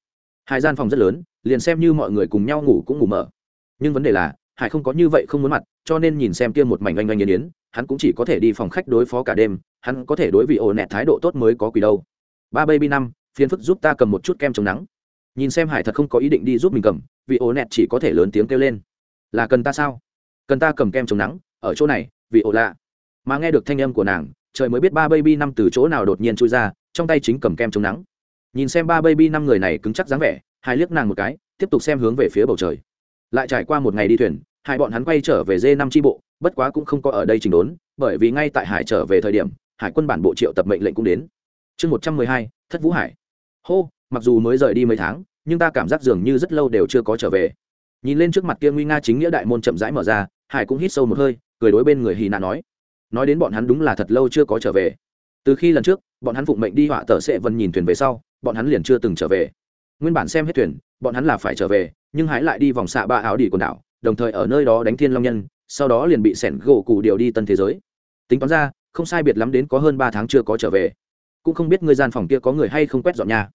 Speaker 1: Hải gian phòng rất lớn, liền xem như mọi người cùng nhau ngủ cũng ngủ mở. Nhưng vấn đề là, hải không có như vậy không muốn mặt, cho nên nhìn xem kia một mảnh oanh oanh yên yến, hắn cũng chỉ có thể đi phòng khách đối phó cả đêm, hắn có thể đối vị ổ nẹt thái độ tốt mới có quỷ đâu. Ba baby năm, phiền phức giúp ta cầm một chút kem chống nắng. Nhìn xem hải thật không có ý định đi giúp mình cầm, vị ổ nẹt chỉ có thể lớn tiếng kêu lên. Là cần ta sao? Cần ta cầm kem chống nắng, ở chỗ này vì ổ lạ. Mà nghe được thanh âm của nàng, trời mới biết ba baby năm từ chỗ nào đột nhiên chui ra, trong tay chính cầm kem chống nắng. Nhìn xem ba baby năm người này cứng chắc dáng vẻ, hai liếc nàng một cái, tiếp tục xem hướng về phía bầu trời. Lại trải qua một ngày đi thuyền, hai bọn hắn quay trở về dê năm tri bộ, bất quá cũng không có ở đây trình đốn, bởi vì ngay tại hải trở về thời điểm, hải quân bản bộ triệu tập mệnh lệnh cũng đến. Chương một trăm mười hai, thất vũ hải. Hô, mặc dù mới rời đi mấy tháng, nhưng ta cảm giác dường như rất lâu đều chưa có trở về. Nhìn lên trước mặt kia nguy nga chính nghĩa đại môn chậm rãi mở ra, hải cũng hít sâu một hơi cười đối bên người hì nạ nói nói đến bọn hắn đúng là thật lâu chưa có trở về. Từ khi lần trước, bọn hắn phụng mệnh đi họa tờ sệ vân nhìn thuyền về sau, bọn hắn liền chưa từng trở về. Nguyên bản xem hết thuyền, bọn hắn là phải trở về, nhưng hãy lại đi vòng xạ ba áo đi quần đảo, đồng thời ở nơi đó đánh thiên long nhân, sau đó liền bị sẻn gỗ cụ điều đi tân thế giới. Tính toán ra, không sai biệt lắm đến có hơn ba tháng chưa có trở về. Cũng không biết người gian phòng kia có người hay không quét dọn nhà.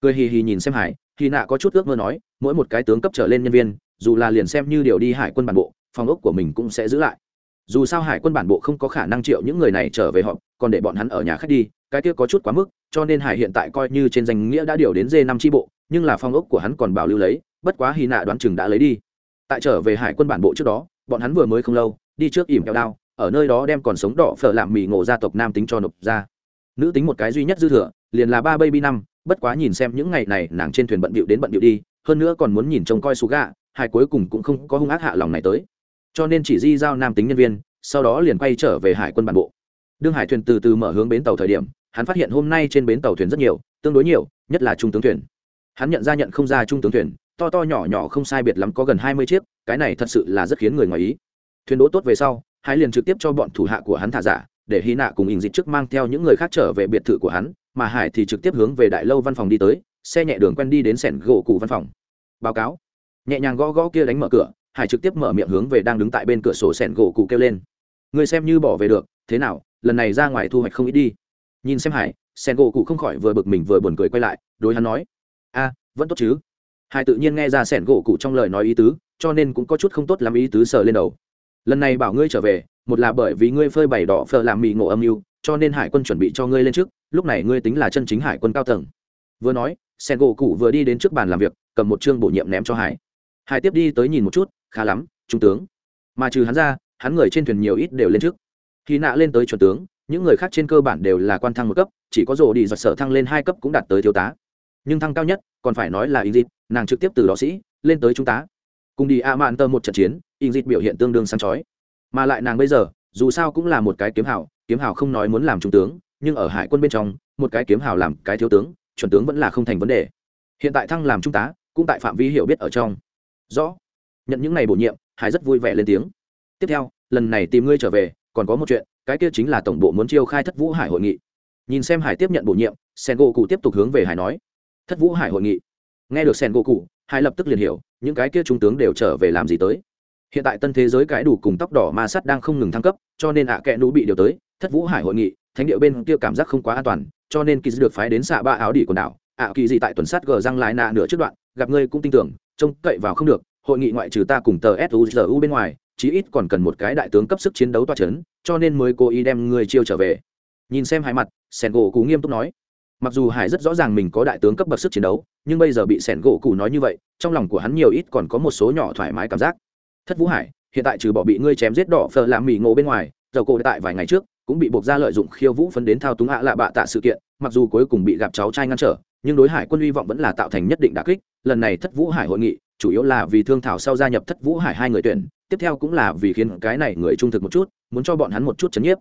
Speaker 1: Cười hì hì nhìn xem hải hì nạ có chút ước mơ nói, mỗi một cái tướng cấp trở lên nhân viên, dù là liền xem như điều đi hải quân bản bộ, phòng ốc của mình cũng sẽ giữ lại dù sao hải quân bản bộ không có khả năng triệu những người này trở về họ, còn để bọn hắn ở nhà khách đi, cái kia có chút quá mức, cho nên hải hiện tại coi như trên danh nghĩa đã điều đến d năm tri bộ, nhưng là phong ốc của hắn còn bảo lưu lấy, bất quá hy nạ đoán chừng đã lấy đi. Tại trở về hải quân bản bộ trước đó, bọn hắn vừa mới không lâu, đi trước ỉm kẹo đao, ở nơi đó đem còn sống đỏ phở làm mì ngộ gia tộc nam tính cho nộp ra. Nữ tính một cái duy nhất dư thừa, liền là ba baby năm, bất quá nhìn xem những ngày này nàng trên thuyền bận bịu đến bận bịu đi, hơn nữa còn muốn nhìn trông coi xú gạ Hải cuối cùng cũng không có hung ác hạ lòng này tới cho nên chỉ di giao nam tính nhân viên, sau đó liền quay trở về hải quân bản bộ. Đương hải thuyền từ từ mở hướng bến tàu thời điểm, hắn phát hiện hôm nay trên bến tàu thuyền rất nhiều, tương đối nhiều, nhất là trung tướng thuyền. Hắn nhận ra nhận không ra trung tướng thuyền, to to nhỏ nhỏ không sai biệt lắm có gần hai mươi chiếc, cái này thật sự là rất khiến người ngoài ý. Thuyền đỗ tốt về sau hải liền trực tiếp cho bọn thủ hạ của hắn thả giả, để hy nạ cùng ình dịch trước mang theo những người khác trở về biệt thự của hắn, mà hải thì trực tiếp hướng về đại lâu văn phòng đi tới, xe nhẹ đường quen đi đến sẻn gỗ cụ văn phòng. Báo cáo. Nhẹ nhàng gõ gõ kia đánh mở cửa hải trực tiếp mở miệng hướng về đang đứng tại bên cửa sổ sẻn gỗ cụ kêu lên. Người xem như bỏ về được, thế nào, lần này ra ngoài thu hoạch không ít đi. Nhìn xem hải sẻn gỗ cụ không khỏi vừa bực mình vừa buồn cười quay lại, đối hắn nói, a, vẫn tốt chứ? Hải tự nhiên nghe ra sẻn gỗ cụ trong lời nói ý tứ, cho nên cũng có chút không tốt làm ý tứ sờ lên đầu. Lần này bảo ngươi trở về, một là bởi vì ngươi phơi bày đỏ phờ làm mì ngộ âm mưu, cho nên hải quân chuẩn bị cho ngươi lên trước, lúc này ngươi tính là chân chính hải quân cao tầng. Vừa nói sen gỗ cụ vừa đi đến trước bàn làm việc, cầm một chương bổ nhiệm ném cho hải hải tiếp đi tới nhìn một chút khá lắm trung tướng. Mà trừ hắn ra hắn người trên thuyền nhiều ít đều lên trước. Khi nạ lên tới chuẩn tướng những người khác trên cơ bản đều là quan thăng một cấp chỉ có rổ đi giật sở thăng lên hai cấp cũng đạt tới thiếu tá. Nhưng thăng cao nhất còn phải nói là Ingrid, nàng trực tiếp từ đó sĩ lên tới trung tá. Cùng đi a mạn tơ một trận chiến Ingrid biểu hiện tương đương sáng chói. Mà lại nàng bây giờ dù sao cũng là một cái kiếm hào kiếm hào không nói muốn làm trung tướng nhưng ở hải quân bên trong một cái kiếm hào làm cái thiếu tướng chuẩn tướng vẫn là không thành vấn đề. Hiện tại thăng làm trung tá cũng tại phạm vi hiểu biết ở trong rõ. Nhận những ngày bổ nhiệm, hải rất vui vẻ lên tiếng. Tiếp theo, lần này tìm ngươi trở về, còn có một chuyện, cái kia chính là tổng bộ muốn chiêu khai thất vũ hải hội nghị. Nhìn xem hải tiếp nhận bổ nhiệm, sen gỗ cụ tiếp tục hướng về hải nói. Thất vũ hải hội nghị. Nghe được sen gỗ cụ hải lập tức liền hiểu, những cái kia trung tướng đều trở về làm gì tới. Hiện tại tân thế giới cái đủ cùng tóc đỏ ma sắt đang không ngừng thăng cấp, cho nên ạ à kẽ nú bị điều tới, thất vũ hải hội nghị, thánh địa bên kia cảm giác không quá an toàn, cho nên kỳ được phái đến xạ ba áo đỉ quần đảo. Ạ kỳ gì tại tuần sát gờ răng lái nạ nửa trước đoạn, gặp ngươi cũng tin tưởng trông cậy vào không được, hội nghị ngoại trừ ta cùng tờ suzu bên ngoài, chí ít còn cần một cái đại tướng cấp sức chiến đấu toa c h ấ n cho nên mới cố ý đem ngươi chiêu trở về. Nhìn xem hai mặt, sẻn gỗ cụ nghiêm túc nói. Mặc dù hải rất rõ ràng mình có đại tướng cấp bậc sức chiến đấu, nhưng bây giờ bị sẻn gỗ cụ nói như vậy, trong lòng của hắn nhiều ít còn có một số nhỏ thoải mái cảm giác. Thất vũ hải, hiện tại trừ bỏ bị ngươi chém giết đỏ phờ làm mì ngộ bên ngoài, dầu cổ tại vài ngày trước, cũng bị buộc ra lợi dụng khiêu vũ phấn đến thao túng hạ lạ bạ tạ sự kiện, mặc dù cuối cùng bị gặp cháu trai ngăn trở nhưng đối hải quân hy vọng vẫn là tạo thành nhất định đà kích. Lần này thất vũ hải hội nghị, chủ yếu là vì thương thảo sau gia nhập thất vũ hải hai người tuyển, tiếp theo cũng là vì khiến cái này người trung thực một chút, muốn cho bọn hắn một chút chấn nhiếp.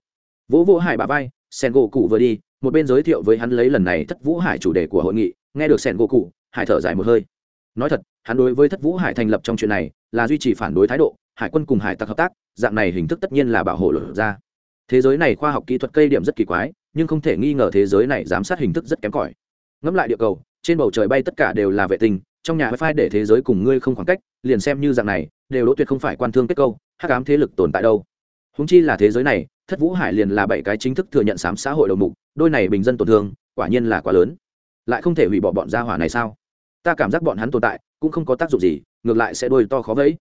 Speaker 1: Vỗ vỗ hải bà vai sen gỗ cụ vừa đi, một bên giới thiệu với hắn lấy lần này thất vũ hải chủ đề của hội nghị. Nghe được sen gỗ cụ hải thở dài một hơi. Nói thật, hắn đối với thất vũ hải thành lập trong chuyện này là duy trì phản đối thái độ, hải quân cùng hải tặc hợp tác, dạng này hình thức tất nhiên là bảo hộ lửa ra. Thế giới này khoa học kỹ thuật cây điểm rất kỳ quái, nhưng không thể nghi ngờ thế giới này giám sát hình thức rất kém cỏi ngẫm lại địa cầu, trên bầu trời bay tất cả đều là vệ tinh, trong nhà wifi để thế giới cùng ngươi không khoảng cách, liền xem như dạng này, đều đỗ tuyệt không phải quan thương kết câu, hắc ám thế lực tồn tại đâu. Húng chi là thế giới này, thất vũ hải liền là bảy cái chính thức thừa nhận sám xã hội đầu mục, đôi này bình dân tổn thương, quả nhiên là quá lớn. Lại không thể hủy bỏ bọn gia hỏa này sao? Ta cảm giác bọn hắn tồn tại, cũng không có tác dụng gì, ngược lại sẽ đôi to khó vẫy.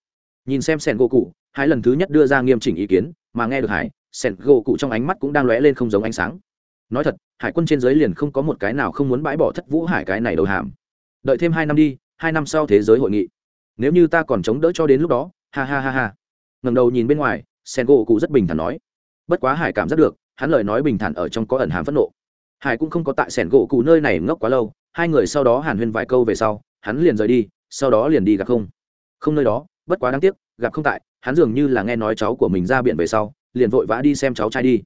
Speaker 1: Nhìn xem sen gỗ cụ hai lần thứ nhất đưa ra nghiêm chỉnh ý kiến, mà nghe được hải, sen gỗ cụ trong ánh mắt cũng đang lóe lên không giống ánh sáng nói thật, hải quân trên giới liền không có một cái nào không muốn bãi bỏ thất vũ hải cái này đầu hàm. Đợi thêm hai năm đi, hai năm sau thế giới hội nghị. Nếu như ta còn chống đỡ cho đến lúc đó, ha ha ha ha. Ngầm đầu nhìn bên ngoài sen gỗ cụ rất bình thản nói. Bất quá hải cảm giác được, hắn lời nói bình thản ở trong có ẩn hàm phẫn nộ. Hải cũng không có tại sẻn gỗ cụ nơi này ngốc quá lâu, hai người sau đó hàn huyên vài câu về sau, hắn liền rời đi, sau đó liền đi gặp không. Không nơi đó, bất quá đáng tiếc, gặp không tại, hắn dường như là nghe nói cháu của mình ra biển về sau, liền vội vã đi xem cháu trai đi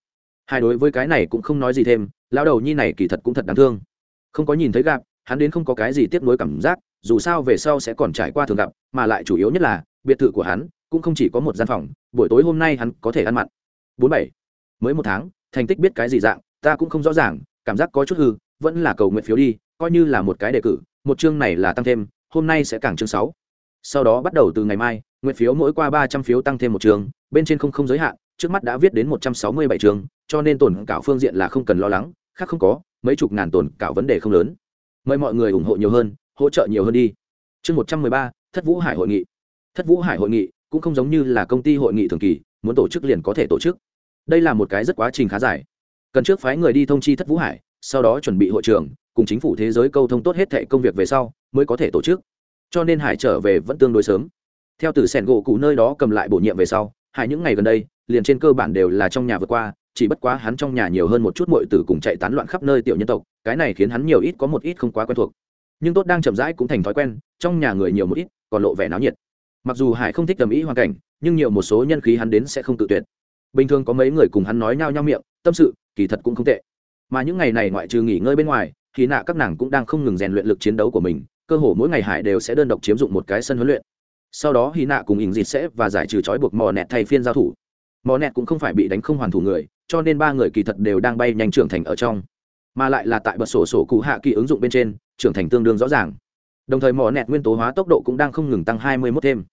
Speaker 1: hai đối với cái này cũng không nói gì thêm lao đầu nhi này kỳ thật cũng thật đáng thương. Không có nhìn thấy gặp, hắn đến không có cái gì tiếp nối cảm giác, dù sao về sau sẽ còn trải qua thường gặp, mà lại chủ yếu nhất là, biệt thự của hắn cũng không chỉ có một gian phòng, buổi tối hôm nay hắn có thể ăn mặn. Bốn bảy. Mới một tháng, thành tích biết cái gì dạng, ta cũng không rõ ràng, cảm giác có chút hư, vẫn là cầu nguyện phiếu đi, coi như là một cái đề cử, một chương này là tăng thêm, hôm nay sẽ càng chương sáu. Sau đó bắt đầu từ ngày mai, nguyện phiếu mỗi qua ba trăm phiếu tăng thêm một trường bên trên không không giới hạn trước mắt đã viết đến một trăm sáu mươi bảy trường, cho nên tổn cảo phương diện là không cần lo lắng, khác không có, mấy chục ngàn tổn cảo vấn đề không lớn. Mời mọi người ủng hộ nhiều hơn, hỗ trợ nhiều hơn đi. Chương một trăm mười ba, thất vũ hải hội nghị. Thất vũ hải hội nghị cũng không giống như là công ty hội nghị thường kỳ, muốn tổ chức liền có thể tổ chức. Đây là một cái rất quá trình khá dài. Cần trước phái người đi thông chi thất vũ hải, sau đó chuẩn bị hội trường, cùng chính phủ thế giới câu thông tốt hết thệ công việc về sau, mới có thể tổ chức. Cho nên hải trở về vẫn tương đối sớm. Theo từ sẻn gỗ cụ nơi đó cầm lại bổ nhiệm về sau, hải những ngày gần đây liền trên cơ bản đều là trong nhà vượt qua, chỉ bất quá hắn trong nhà nhiều hơn một chút mọi tử cùng chạy tán loạn khắp nơi tiểu nhân tộc, cái này khiến hắn nhiều ít có một ít không quá quen thuộc. Nhưng tốt đang chậm rãi cũng thành thói quen, trong nhà người nhiều một ít, còn lộ vẻ náo nhiệt. Mặc dù hải không thích tầm ý hoàn cảnh, nhưng nhiều một số nhân khí hắn đến sẽ không tự tuyệt. Bình thường có mấy người cùng hắn nói nhao nhao miệng, tâm sự, kỳ thật cũng không tệ. Mà những ngày này ngoại trừ nghỉ ngơi bên ngoài, thì nạ các nàng cũng đang không ngừng rèn luyện lực chiến đấu của mình, cơ hồ mỗi ngày hải đều sẽ đơn độc chiếm dụng một cái sân huấn luyện. Sau đó hy nạ cùng ỉng dịt sẽ và giải trừ trói buộc mò nẹt thay phiên giao thủ mò nẹt cũng không phải bị đánh không hoàn thủ người, cho nên ba người kỳ thật đều đang bay nhanh trưởng thành ở trong. Mà lại là tại bật sổ sổ cụ hạ kỳ ứng dụng bên trên, trưởng thành tương đương rõ ràng. Đồng thời mò nẹt nguyên tố hóa tốc độ cũng đang không ngừng tăng hai mươi mốt thêm.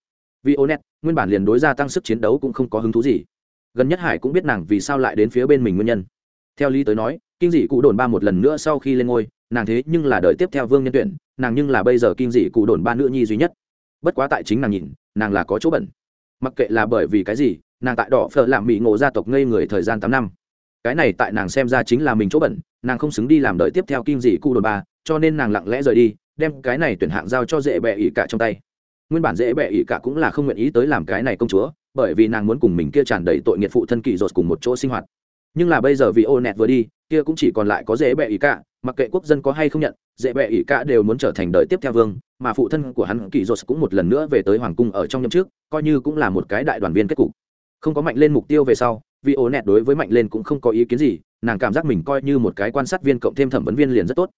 Speaker 1: Vì ô nẹt, nguyên bản liền đối ra tăng sức chiến đấu cũng không có hứng thú gì. Gần nhất hải cũng biết nàng vì sao lại đến phía bên mình nguyên nhân. Theo lý tới nói, kinh dị cụ đồn ba một lần nữa sau khi lên ngôi, nàng thế nhưng là đợi tiếp theo vương nhân tuyển, nàng nhưng là bây giờ kinh dị cụ đồn ba nữ nhi duy nhất. Bất quá tại chính nàng nhìn, nàng là có chỗ bẩn. Mặc kệ là bởi vì cái gì nàng tại đỏ phở làm mỹ ngộ gia tộc ngây người thời gian tám năm. Cái này tại nàng xem ra chính là mình chỗ bẩn, nàng không xứng đi làm đợi tiếp theo kinh dị cụ đồn ba, cho nên nàng lặng lẽ rời đi, đem cái này tuyển hạng giao cho dễ bẹ ỉ cả trong tay. Nguyên bản dễ bẹ ỉ cả cũng là không nguyện ý tới làm cái này công chúa, bởi vì nàng muốn cùng mình kia tràn đầy tội nghiệt phụ thân kỳ dột cùng một chỗ sinh hoạt. Nhưng là bây giờ vì ô nẹt vừa đi, kia cũng chỉ còn lại có dễ bẹ ỉ cả, mặc kệ quốc dân có hay không nhận, dễ bẹ ỉ cả đều muốn trở thành đời tiếp theo vương, mà phụ thân của hắn kỳ dột cũng một lần nữa về tới hoàng cung ở trong nhậm trước coi như cũng là một cái đại đoàn viên kết cục không có mạnh lên mục tiêu về sau, vì ổ nẹt đối với mạnh lên cũng không có ý kiến gì, nàng cảm giác mình coi như một cái quan sát viên cộng thêm thẩm vấn viên liền rất tốt.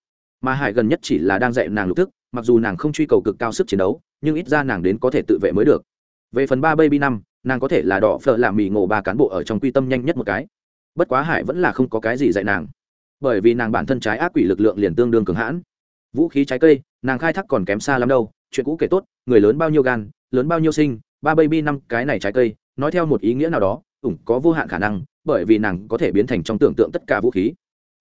Speaker 1: Mà hải gần nhất chỉ là đang dạy nàng lục thức, mặc dù nàng không truy cầu cực cao sức chiến đấu, nhưng ít ra nàng đến có thể tự vệ mới được. Về phần ba baby năm, nàng có thể là đỏ phở làm mì ngộ ba cán bộ ở trong quy tâm nhanh nhất một cái. Bất quá hải vẫn là không có cái gì dạy nàng. Bởi vì nàng bản thân trái ác quỷ lực lượng liền tương đương cường hãn. Vũ khí trái cây, nàng khai thác còn kém xa lắm đâu, chuyện cũ kể tốt, người lớn bao nhiêu gan, lớn bao nhiêu sinh, ba baby năm cái này trái cây nói theo một ý nghĩa nào đó, ủng có vô hạn khả năng, bởi vì nàng có thể biến thành trong tưởng tượng tất cả vũ khí.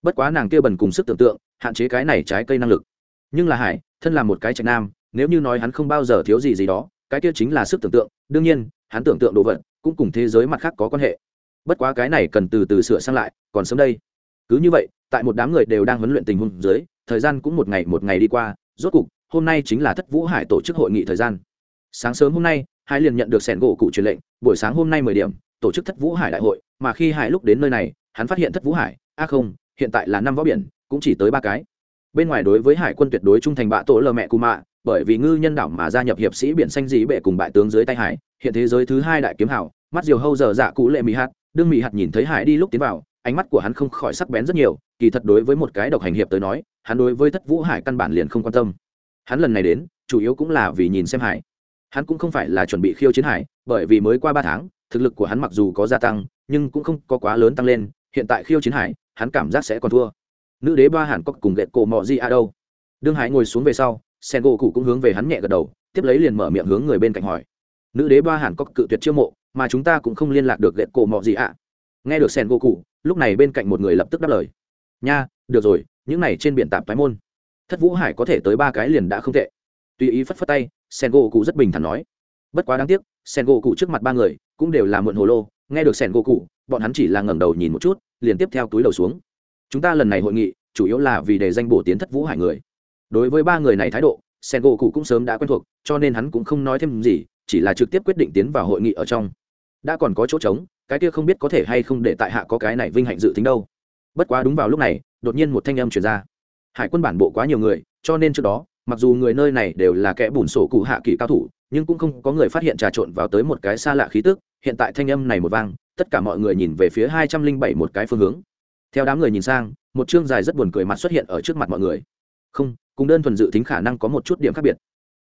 Speaker 1: Bất quá nàng kia bần cùng sức tưởng tượng, hạn chế cái này trái cây năng lực. Nhưng là hải, thân là một cái trạch nam, nếu như nói hắn không bao giờ thiếu gì gì đó, cái kia chính là sức tưởng tượng. Đương nhiên, hắn tưởng tượng đồ vật cũng cùng thế giới mặt khác có quan hệ. Bất quá cái này cần từ từ sửa sang lại, còn sớm đây. Cứ như vậy, tại một đám người đều đang huấn luyện tình huống dưới, thời gian cũng một ngày một ngày đi qua, rốt cục, hôm nay chính là thất vũ hải tổ chức hội nghị thời gian. Sáng sớm hôm nay hai liền nhận được sẻn gỗ cụ truyền lệnh, buổi sáng hôm nay mười điểm, tổ chức thất vũ hải đại hội, mà khi hải lúc đến nơi này, hắn phát hiện thất vũ hải, a không, hiện tại là năm võ biển, cũng chỉ tới ba cái. Bên ngoài đối với hải quân tuyệt đối trung thành bạ tổ lờ mẹ cù mạ, bởi vì ngư nhân đảo mà gia nhập hiệp sĩ biển xanh dĩ bệ cùng bại tướng dưới tay hải, hiện thế giới thứ hai đại kiếm hảo mắt diều hâu giờ dạ cụ lệ mỹ hạt, đương mỹ hạt nhìn thấy hải đi lúc tiến vào, ánh mắt của hắn không khỏi sắc bén rất nhiều, kỳ thật đối với một cái độc hành hiệp tới nói, hắn đối với thất vũ hải căn bản liền không quan tâm. Hắn lần này đến, chủ yếu cũng là vì nhìn xem hải hắn cũng không phải là chuẩn bị khiêu chiến hải, bởi vì mới qua ba tháng, thực lực của hắn mặc dù có gia tăng, nhưng cũng không có quá lớn tăng lên. Hiện tại khiêu chiến hải, hắn cảm giác sẽ còn thua. Nữ đế ba hàn có cùng ghẹt cổ mò gì a đâu? Đương hải ngồi xuống về sau, sen gỗ cụ cũng hướng về hắn nhẹ gật đầu, tiếp lấy liền mở miệng hướng người bên cạnh hỏi. Nữ đế ba hàn có cự tuyệt chiêu mộ, mà chúng ta cũng không liên lạc được ghẹt cổ mò gì à? nghe được sen gỗ cụ, lúc này bên cạnh một người lập tức đáp lời. Nha, được rồi, những này trên biển tạp phái môn. Thất vũ hải có thể tới ba cái liền đã không tệ. Tùy ý phất phất tay sen gỗ cụ rất bình thản nói. Bất quá đáng tiếc sen gỗ cụ trước mặt ba người cũng đều là mượn hồ lô. Nghe được sen gỗ cụ, bọn hắn chỉ là ngẩng đầu nhìn một chút, liền tiếp theo túi đầu xuống. Chúng ta lần này hội nghị, chủ yếu là vì để danh bổ tiến thất vũ hải người. Đối với ba người này thái độ sen gỗ cụ cũng sớm đã quen thuộc, cho nên hắn cũng không nói thêm gì, chỉ là trực tiếp quyết định tiến vào hội nghị ở trong. Đã còn có chỗ trống, cái kia không biết có thể hay không để tại hạ có cái này vinh hạnh dự tính đâu. Bất quá đúng vào lúc này, đột nhiên một thanh âm chuyển ra. Hải quân bản bộ quá nhiều người, cho nên trước đó mặc dù người nơi này đều là kẻ bùn sổ cụ hạ kỳ cao thủ, nhưng cũng không có người phát hiện trà trộn vào tới một cái xa lạ khí tức, hiện tại thanh âm này một vang, tất cả mọi người nhìn về phía hai trăm linh bảy một cái phương hướng. Theo đám người nhìn sang, một chương dài rất buồn cười mặt xuất hiện ở trước mặt mọi người. Không, cùng đơn thuần dự tính khả năng có một chút điểm khác biệt.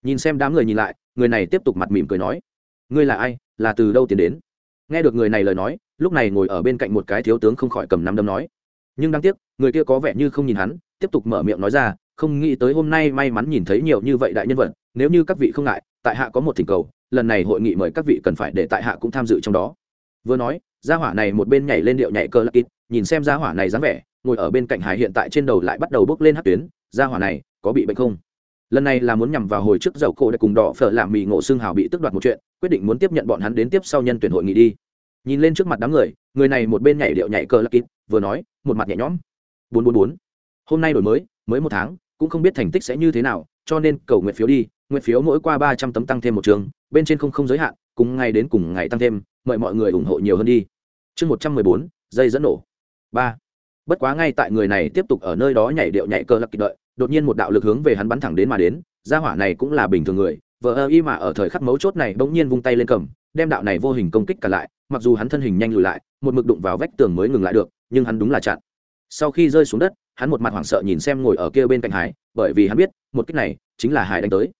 Speaker 1: Nhìn xem đám người nhìn lại, người này tiếp tục mặt mỉm cười nói, ngươi là ai, là từ đâu tiến đến? Nghe được người này lời nói, lúc này ngồi ở bên cạnh một cái thiếu tướng không khỏi cầm nắm đấm nói, nhưng đáng tiếc, người kia có vẻ như không nhìn hắn, tiếp tục mở miệng nói ra không nghĩ tới hôm nay may mắn nhìn thấy nhiều như vậy đại nhân vật, nếu như các vị không ngại, tại hạ có một thỉnh cầu, lần này hội nghị mời các vị cần phải để tại hạ cũng tham dự trong đó. Vừa nói, gia hỏa này một bên nhảy lên điệu nhảy cơ lắc ít nhìn xem gia hỏa này dáng vẻ, ngồi ở bên cạnh hải hiện tại trên đầu lại bắt đầu bước lên hát tuyến, gia hỏa này, có bị bệnh không? Lần này là muốn nhằm vào hồi trước dầu cổ để cùng đỏ phở làm mì ngộ xương hào bị tức đoạt một chuyện, quyết định muốn tiếp nhận bọn hắn đến tiếp sau nhân tuyển hội nghị đi. Nhìn lên trước mặt đám người người này một bên nhảy điệu nhảy cơ lắc ít vừa nói, một mặt nhẹ nhõm. Bốn bốn bốn. Hôm nay đổi mới mới một tháng, cũng không biết thành tích sẽ như thế nào, cho nên cầu nguyện phiếu đi, nguyện phiếu mỗi qua ba trăm tấm tăng thêm một trường, bên trên không không giới hạn, cùng ngày đến cùng ngày tăng thêm, mời mọi người ủng hộ nhiều hơn đi. Chương một trăm mười bốn, dây dẫn nổ. Ba. Bất quá ngay tại người này tiếp tục ở nơi đó nhảy điệu nhảy cơ lắc kịp đợi, đột nhiên một đạo lực hướng về hắn bắn thẳng đến mà đến, gia hỏa này cũng là bình thường người vợ ơ y mà ở thời khắc mấu chốt này bỗng nhiên vung tay lên cầm, đem đạo này vô hình công kích cả lại, mặc dù hắn thân hình nhanh lùi lại, một mực đụng vào vách tường mới ngừng lại được, nhưng hắn đúng là chặn. Sau khi rơi xuống đất hắn một mặt hoảng sợ nhìn xem ngồi ở kia bên cạnh hải, bởi vì hắn biết, một kích này chính là hải đánh tới.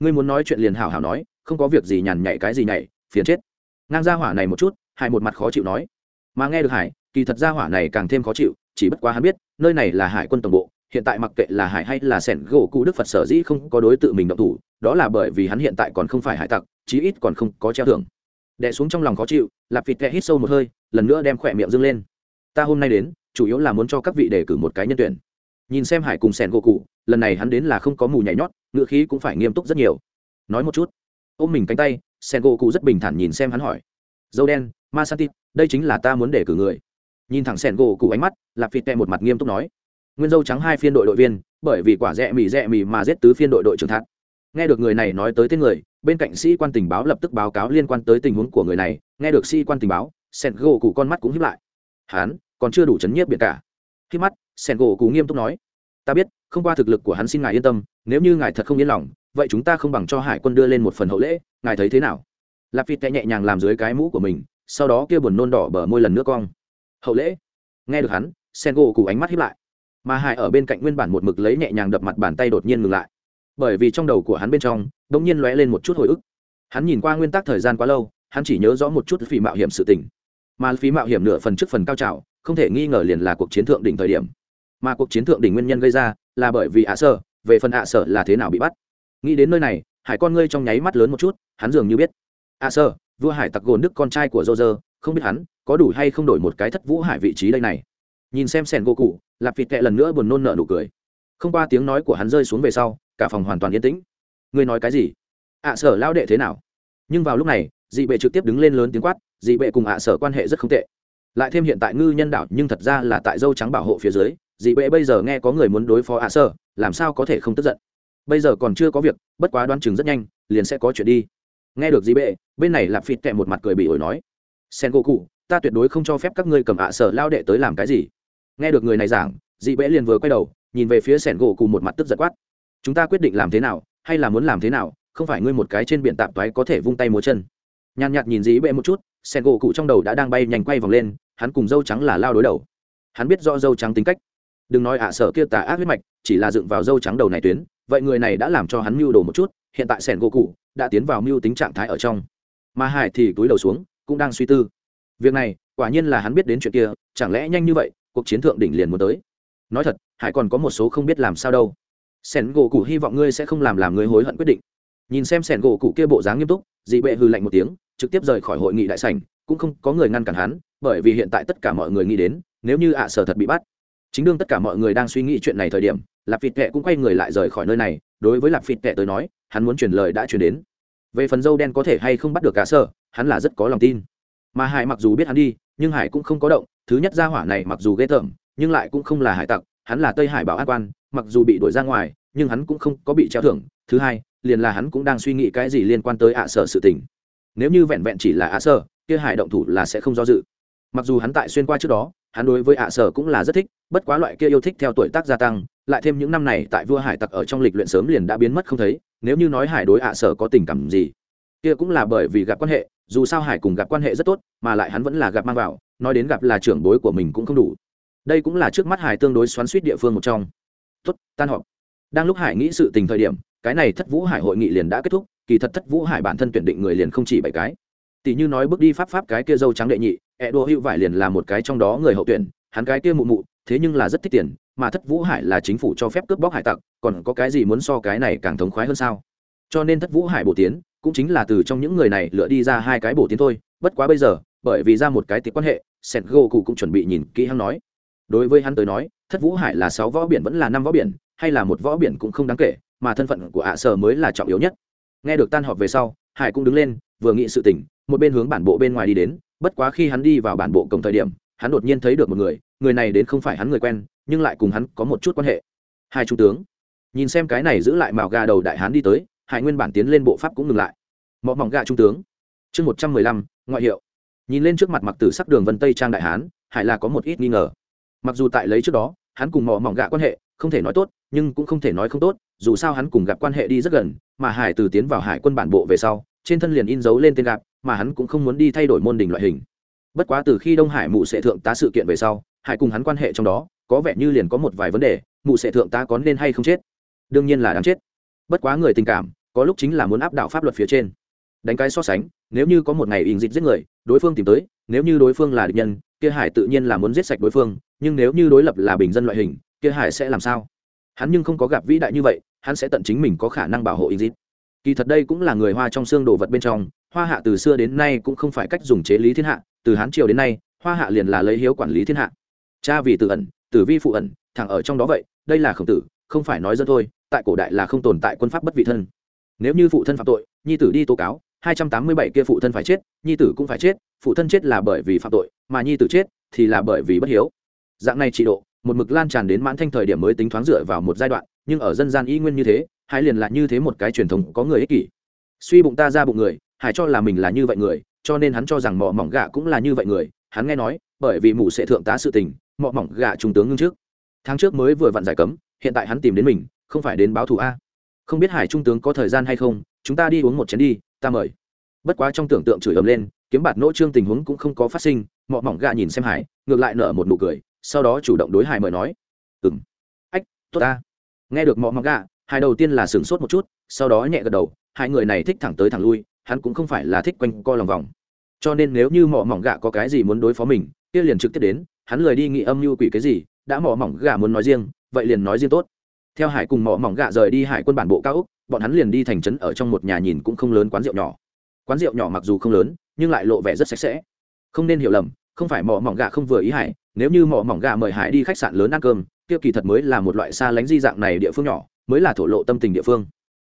Speaker 1: Ngươi muốn nói chuyện liền hảo hảo nói, không có việc gì nhàn nhảy cái gì nhảy phiền chết. Ngang ra hỏa này một chút, hải một mặt khó chịu nói. Mà nghe được hải, kỳ thật ra hỏa này càng thêm khó chịu, chỉ bất quá hắn biết, nơi này là hải quân tổng bộ, hiện tại mặc kệ là hải hay là sẻn gỗ cụ đức phật sở dĩ không có đối tự mình động thủ, đó là bởi vì hắn hiện tại còn không phải hải tặc, chí ít còn không có treo thưởng. Đẻ xuống trong lòng khó chịu, lạp vịt kẹ hít sâu một hơi, lần nữa đem khỏe miệng dâng lên. Ta hôm nay đến chủ yếu là muốn cho các vị đề cử một cái nhân tuyển. Nhìn xem hải cùng sẻn gỗ cụ lần này hắn đến là không có mù nhảy nhót, ngựa khí cũng phải nghiêm túc rất nhiều. Nói một chút, ôm mình cánh tay sẻn gỗ cụ rất bình thản nhìn xem hắn hỏi. Dâu đen ma santit đây chính là ta muốn đề cử người. Nhìn thẳng sẻn gỗ cụ ánh mắt lạp phịt kẹ một mặt nghiêm túc nói. Nguyên dâu trắng hai phiên đội đội viên, bởi vì quả rẽ mì rẽ mì mà giết tứ phiên đội đội trưởng thạc nghe được người này nói tới tên người, bên cạnh sĩ quan tình báo lập tức báo cáo liên quan tới tình huống của người này. Nghe được sĩ quan tình báo, sen gỗ cụ con mắt cũng hiếp lại. Hắn còn chưa đủ chấn nhiếp biệt cả. Khi mắt sen gỗ cụ nghiêm túc nói, ta biết, không qua thực lực của hắn xin ngài yên tâm, nếu như ngài thật không yên lòng, vậy chúng ta không bằng cho hải quân đưa lên một phần hậu lễ, ngài thấy thế nào? Lạp phi nhẹ nhàng làm dưới cái mũ của mình, sau đó kia buồn nôn đỏ bờ môi lần nữa cong. Hậu lễ? Nghe được hắn sen gỗ cụ ánh mắt hiếp lại. Mà hải ở bên cạnh nguyên bản một mực lấy nhẹ nhàng đập mặt bàn tay đột nhiên ngừng lại. Bởi vì trong đầu của hắn bên trong đ ỗ n g nhiên lóe lên một chút hồi ức. Hắn nhìn qua nguyên tắc thời gian quá lâu, hắn chỉ nhớ rõ một chút phí mạo hiểm sự tình. Mà phí mạo hiểm nửa phần trước phần cao trào không thể nghi ngờ liền là cuộc chiến thượng đỉnh thời điểm. Mà cuộc chiến thượng đỉnh nguyên nhân gây ra là bởi vì ạ sở về phần ạ sở là thế nào bị bắt? Nghĩ đến nơi này, hải con ngươi trong nháy mắt lớn một chút, hắn dường như biết. Ạ sở vua hải tặc gồn đức con trai của dô dơ không biết hắn có đủ hay không đổi một cái thất vũ hải vị trí đây này. Nhìn xem sẻn gỗ cụ lạp vịt tệ lần nữa buồn nôn nợ nụ cười. Không qua tiếng nói của hắn rơi xuống về sau, cả phòng hoàn toàn yên tĩnh. Ngươi nói cái gì? Ạ sở lao đệ thế nào? Nhưng vào lúc này, dị bệ trực tiếp đứng lên lớn tiếng quát, dị bệ cùng ạ sở quan hệ rất không tệ lại thêm hiện tại ngư nhân đạo nhưng thật ra là tại dâu trắng bảo hộ phía dưới dị bệ bây giờ nghe có người muốn đối phó ạ sở làm sao có thể không tức giận? Bây giờ còn chưa có việc, bất quá đoán chừng rất nhanh, liền sẽ có chuyện đi. Nghe được dị bệ, bên này lạp phịt kẹ một mặt cười bị ổi nói sen gỗ cụ ta tuyệt đối không cho phép các ngươi cầm ạ sở lao đệ tới làm cái gì. Nghe được người này giảng dị bệ liền vừa quay đầu, nhìn về phía sẻn gỗ cụ một mặt tức giật quát, chúng ta quyết định làm thế nào, hay là muốn làm thế nào, không phải ngươi một cái trên biển tạp toái có thể vung tay múa chân nhàn nhạt nhìn dĩ bệ một chút sen gỗ cụ trong đầu đã đang bay nhanh quay vòng lên, hắn cùng dâu trắng là lao đối đầu. Hắn biết rõ dâu trắng tính cách. Đừng nói ạ à sở kia tà ác huyết mạch, chỉ là dựng vào dâu trắng đầu này tuyến, vậy người này đã làm cho hắn mưu đồ một chút, hiện tại sẻn gỗ cụ đã tiến vào mưu tính trạng thái ở trong. Mà hải thì túi đầu xuống, cũng đang suy tư. Việc này, quả nhiên là hắn biết đến chuyện kia, chẳng lẽ nhanh như vậy, cuộc chiến thượng đỉnh liền muốn tới. Nói thật, hải còn có một số không biết làm sao đâu. Sẻn gỗ cụ hy vọng ngươi sẽ không làm làm ngươi hối hận quyết định nhìn xem sẻn gỗ cụ kia bộ dáng nghiêm túc, dị bệ hư lạnh một tiếng, trực tiếp rời khỏi hội nghị đại sảnh, cũng không có người ngăn cản hắn, bởi vì hiện tại tất cả mọi người nghĩ đến, nếu như ạ sở thật bị bắt. Chính đương tất cả mọi người đang suy nghĩ chuyện này thời điểm lạp phịt tệ cũng quay người lại rời khỏi nơi này, đối với lạp phịt tệ tới nói, hắn muốn truyền lời đã truyền đến. Về phần dâu đen có thể hay không bắt được cả sở, hắn là rất có lòng tin. Mà hải mặc dù biết hắn đi, nhưng hải cũng không có động, thứ nhất gia hỏa này mặc dù ghê tởm, nhưng lại cũng không là hải tặc, hắn là tây hải bảo an quan, mặc dù bị đuổi ra ngoài, nhưng hắn cũng không có bị treo thưởng. Thứ hai liền là hắn cũng đang suy nghĩ cái gì liên quan tới ạ sở sự tình. Nếu như vẹn vẹn chỉ là ạ sở, kia hải động thủ là sẽ không do dự. Mặc dù hắn tại xuyên qua trước đó, hắn đối với ạ sở cũng là rất thích, bất quá loại kia yêu thích theo tuổi tác gia tăng, lại thêm những năm này tại vua hải tặc ở trong lịch luyện sớm liền đã biến mất không thấy, nếu như nói hải đối ạ sở có tình cảm gì, kia cũng là bởi vì gặp quan hệ, dù sao hải cùng gặp quan hệ rất tốt, mà lại hắn vẫn là gặp mang vào, nói đến gặp là trưởng bối của mình cũng không đủ. Đây cũng là trước mắt hải tương đối xoắn suýt địa phương một trong. Tốt, tan họp. Đang lúc hải nghĩ sự tình thời điểm cái này thất vũ hải hội nghị liền đã kết thúc, kỳ thật thất vũ hải bản thân tuyển định người liền không chỉ bảy cái. Tỷ như nói bước đi pháp pháp cái kia dâu trắng đệ nhị ẹ đua hữu vải liền là một cái trong đó người hậu tuyển, hắn cái kia mụ mụ, thế nhưng là rất thích tiền, mà thất vũ hải là chính phủ cho phép cướp bóc hải tặc, còn có cái gì muốn so cái này càng thống khoái hơn sao? Cho nên thất vũ hải bổ tiến, cũng chính là từ trong những người này lựa đi ra hai cái bổ tiến thôi, bất quá bây giờ, bởi vì ra một cái tiệc quan hệ, sẹt gô cụ cũng chuẩn bị nhìn kỹ hắn nói. Đối với hắn tới nói, thất vũ hải là sáu võ biển vẫn là năm võ biển, hay là một võ biển cũng không đáng kể mà thân phận của ạ sở mới là trọng yếu nhất. Nghe được tan họp về sau, hải cũng đứng lên, vừa nghĩ sự tỉnh một bên hướng bản bộ bên ngoài đi đến, bất quá khi hắn đi vào bản bộ cổng thời điểm, hắn đột nhiên thấy được một người người này đến không phải hắn người quen, nhưng lại cùng hắn có một chút quan hệ. Hai trung tướng, nhìn xem cái này giữ lại màu gà đầu đại hán đi tới, hải nguyên bản tiến lên bộ pháp cũng ngừng lại. Mọ mỏng gà trung tướng, chương một trăm mười lăm, ngoại hiệu. Nhìn lên trước mặt mặc tử sắc đường vân tây trang đại hán, hải là có một ít nghi ngờ. Mặc dù tại lấy trước đó, hắn cùng mọ mỏng gạ quan hệ không thể nói tốt, nhưng cũng không thể nói không tốt dù sao hắn cùng gặp quan hệ đi rất gần, mà hải từ tiến vào hải quân bản bộ về sau, trên thân liền in dấu lên tên gặp, mà hắn cũng không muốn đi thay đổi môn đình loại hình. Bất quá từ khi đông hải mụ sẽ thượng tá sự kiện về sau, hải cùng hắn quan hệ trong đó, có vẻ như liền có một vài vấn đề, mụ sẽ thượng tá có nên hay không chết? Đương nhiên là đáng chết. Bất quá người tình cảm, có lúc chính là muốn áp đảo pháp luật phía trên. Đánh cái so sánh, nếu như có một ngày ình dịch giết người, đối phương tìm tới, nếu như đối phương là địch nhân, kia hải tự nhiên là muốn giết sạch đối phương, nhưng nếu như đối lập là bình dân loại hình, kia hải sẽ làm sao? Hắn nhưng không có gặp vĩ đại như vậy hắn sẽ tận chính mình có khả năng bảo hộ ình kỳ thật đây cũng là người hoa trong xương đồ vật bên trong, hoa hạ từ xưa đến nay cũng không phải cách dùng chế lý thiên hạ, từ hán triều đến nay, hoa hạ liền là lấy hiếu quản lý thiên hạ. Cha vì tự ẩn, tử vi phụ ẩn, thẳng ở trong đó vậy, đây là khổng tử, không phải nói dân thôi, tại cổ đại là không tồn tại quân pháp bất vị thân. Nếu như phụ thân phạm tội, nhi tử đi tố cáo, hai trăm tám mươi bảy kia phụ thân phải chết, nhi tử cũng phải chết, phụ thân chết là bởi vì phạm tội, mà nhi tử chết thì là bởi vì bất hiếu. Dạng này trị độ, một mực lan tràn đến mãn thanh thời điểm mới tính thoáng dựa vào một giai đoạn nhưng ở dân gian y nguyên như thế hải liền là như thế một cái truyền thống có người ích kỷ. Suy bụng ta ra bụng người hải cho là mình là như vậy người, cho nên hắn cho rằng mỏ mỏng gạ cũng là như vậy người. Hắn nghe nói, bởi vì mụ sẽ thượng tá sự tình mỏ mỏng gạ trung tướng ngưng trước. Tháng trước mới vừa vặn giải cấm, hiện tại hắn tìm đến mình, không phải đến báo thù a. Không biết hải trung tướng có thời gian hay không, chúng ta đi uống một chén đi, ta mời. Bất quá trong tưởng tượng chửi ầm lên, kiếm bạt nỗ trương tình huống cũng không có phát sinh, mọ mỏng gạ nhìn xem hải, ngược lại nở một nụ cười, sau đó chủ động đối hải mời nói. Ừng ách, tốt ta nghe được mọ mỏng gạ hải đầu tiên là sửng sốt một chút, sau đó nhẹ gật đầu, hai người này thích thẳng tới thẳng lui, hắn cũng không phải là thích quanh co lòng vòng. Cho nên nếu như mỏ mỏng gạ có cái gì muốn đối phó mình, kia liền trực tiếp đến, hắn lười đi nghị âm mưu quỷ cái gì, đã mỏ mỏng gạ muốn nói riêng, vậy liền nói riêng tốt. Theo hải cùng mỏ mỏng gạ rời đi hải quân bản bộ cao úc bọn hắn liền đi thành trấn ở trong một nhà nhìn cũng không lớn quán rượu nhỏ. Quán rượu nhỏ mặc dù không lớn, nhưng lại lộ vẻ rất sạch sẽ. Không nên hiểu lầm, không phải mỏ mỏng gạ không vừa ý hải, nếu như mỏ mỏng gạ mời hải đi khách sạn lớn ăn cơm kia kỳ thật mới là một loại xa lánh di dạng này địa phương nhỏ, mới là thổ lộ tâm tình địa phương.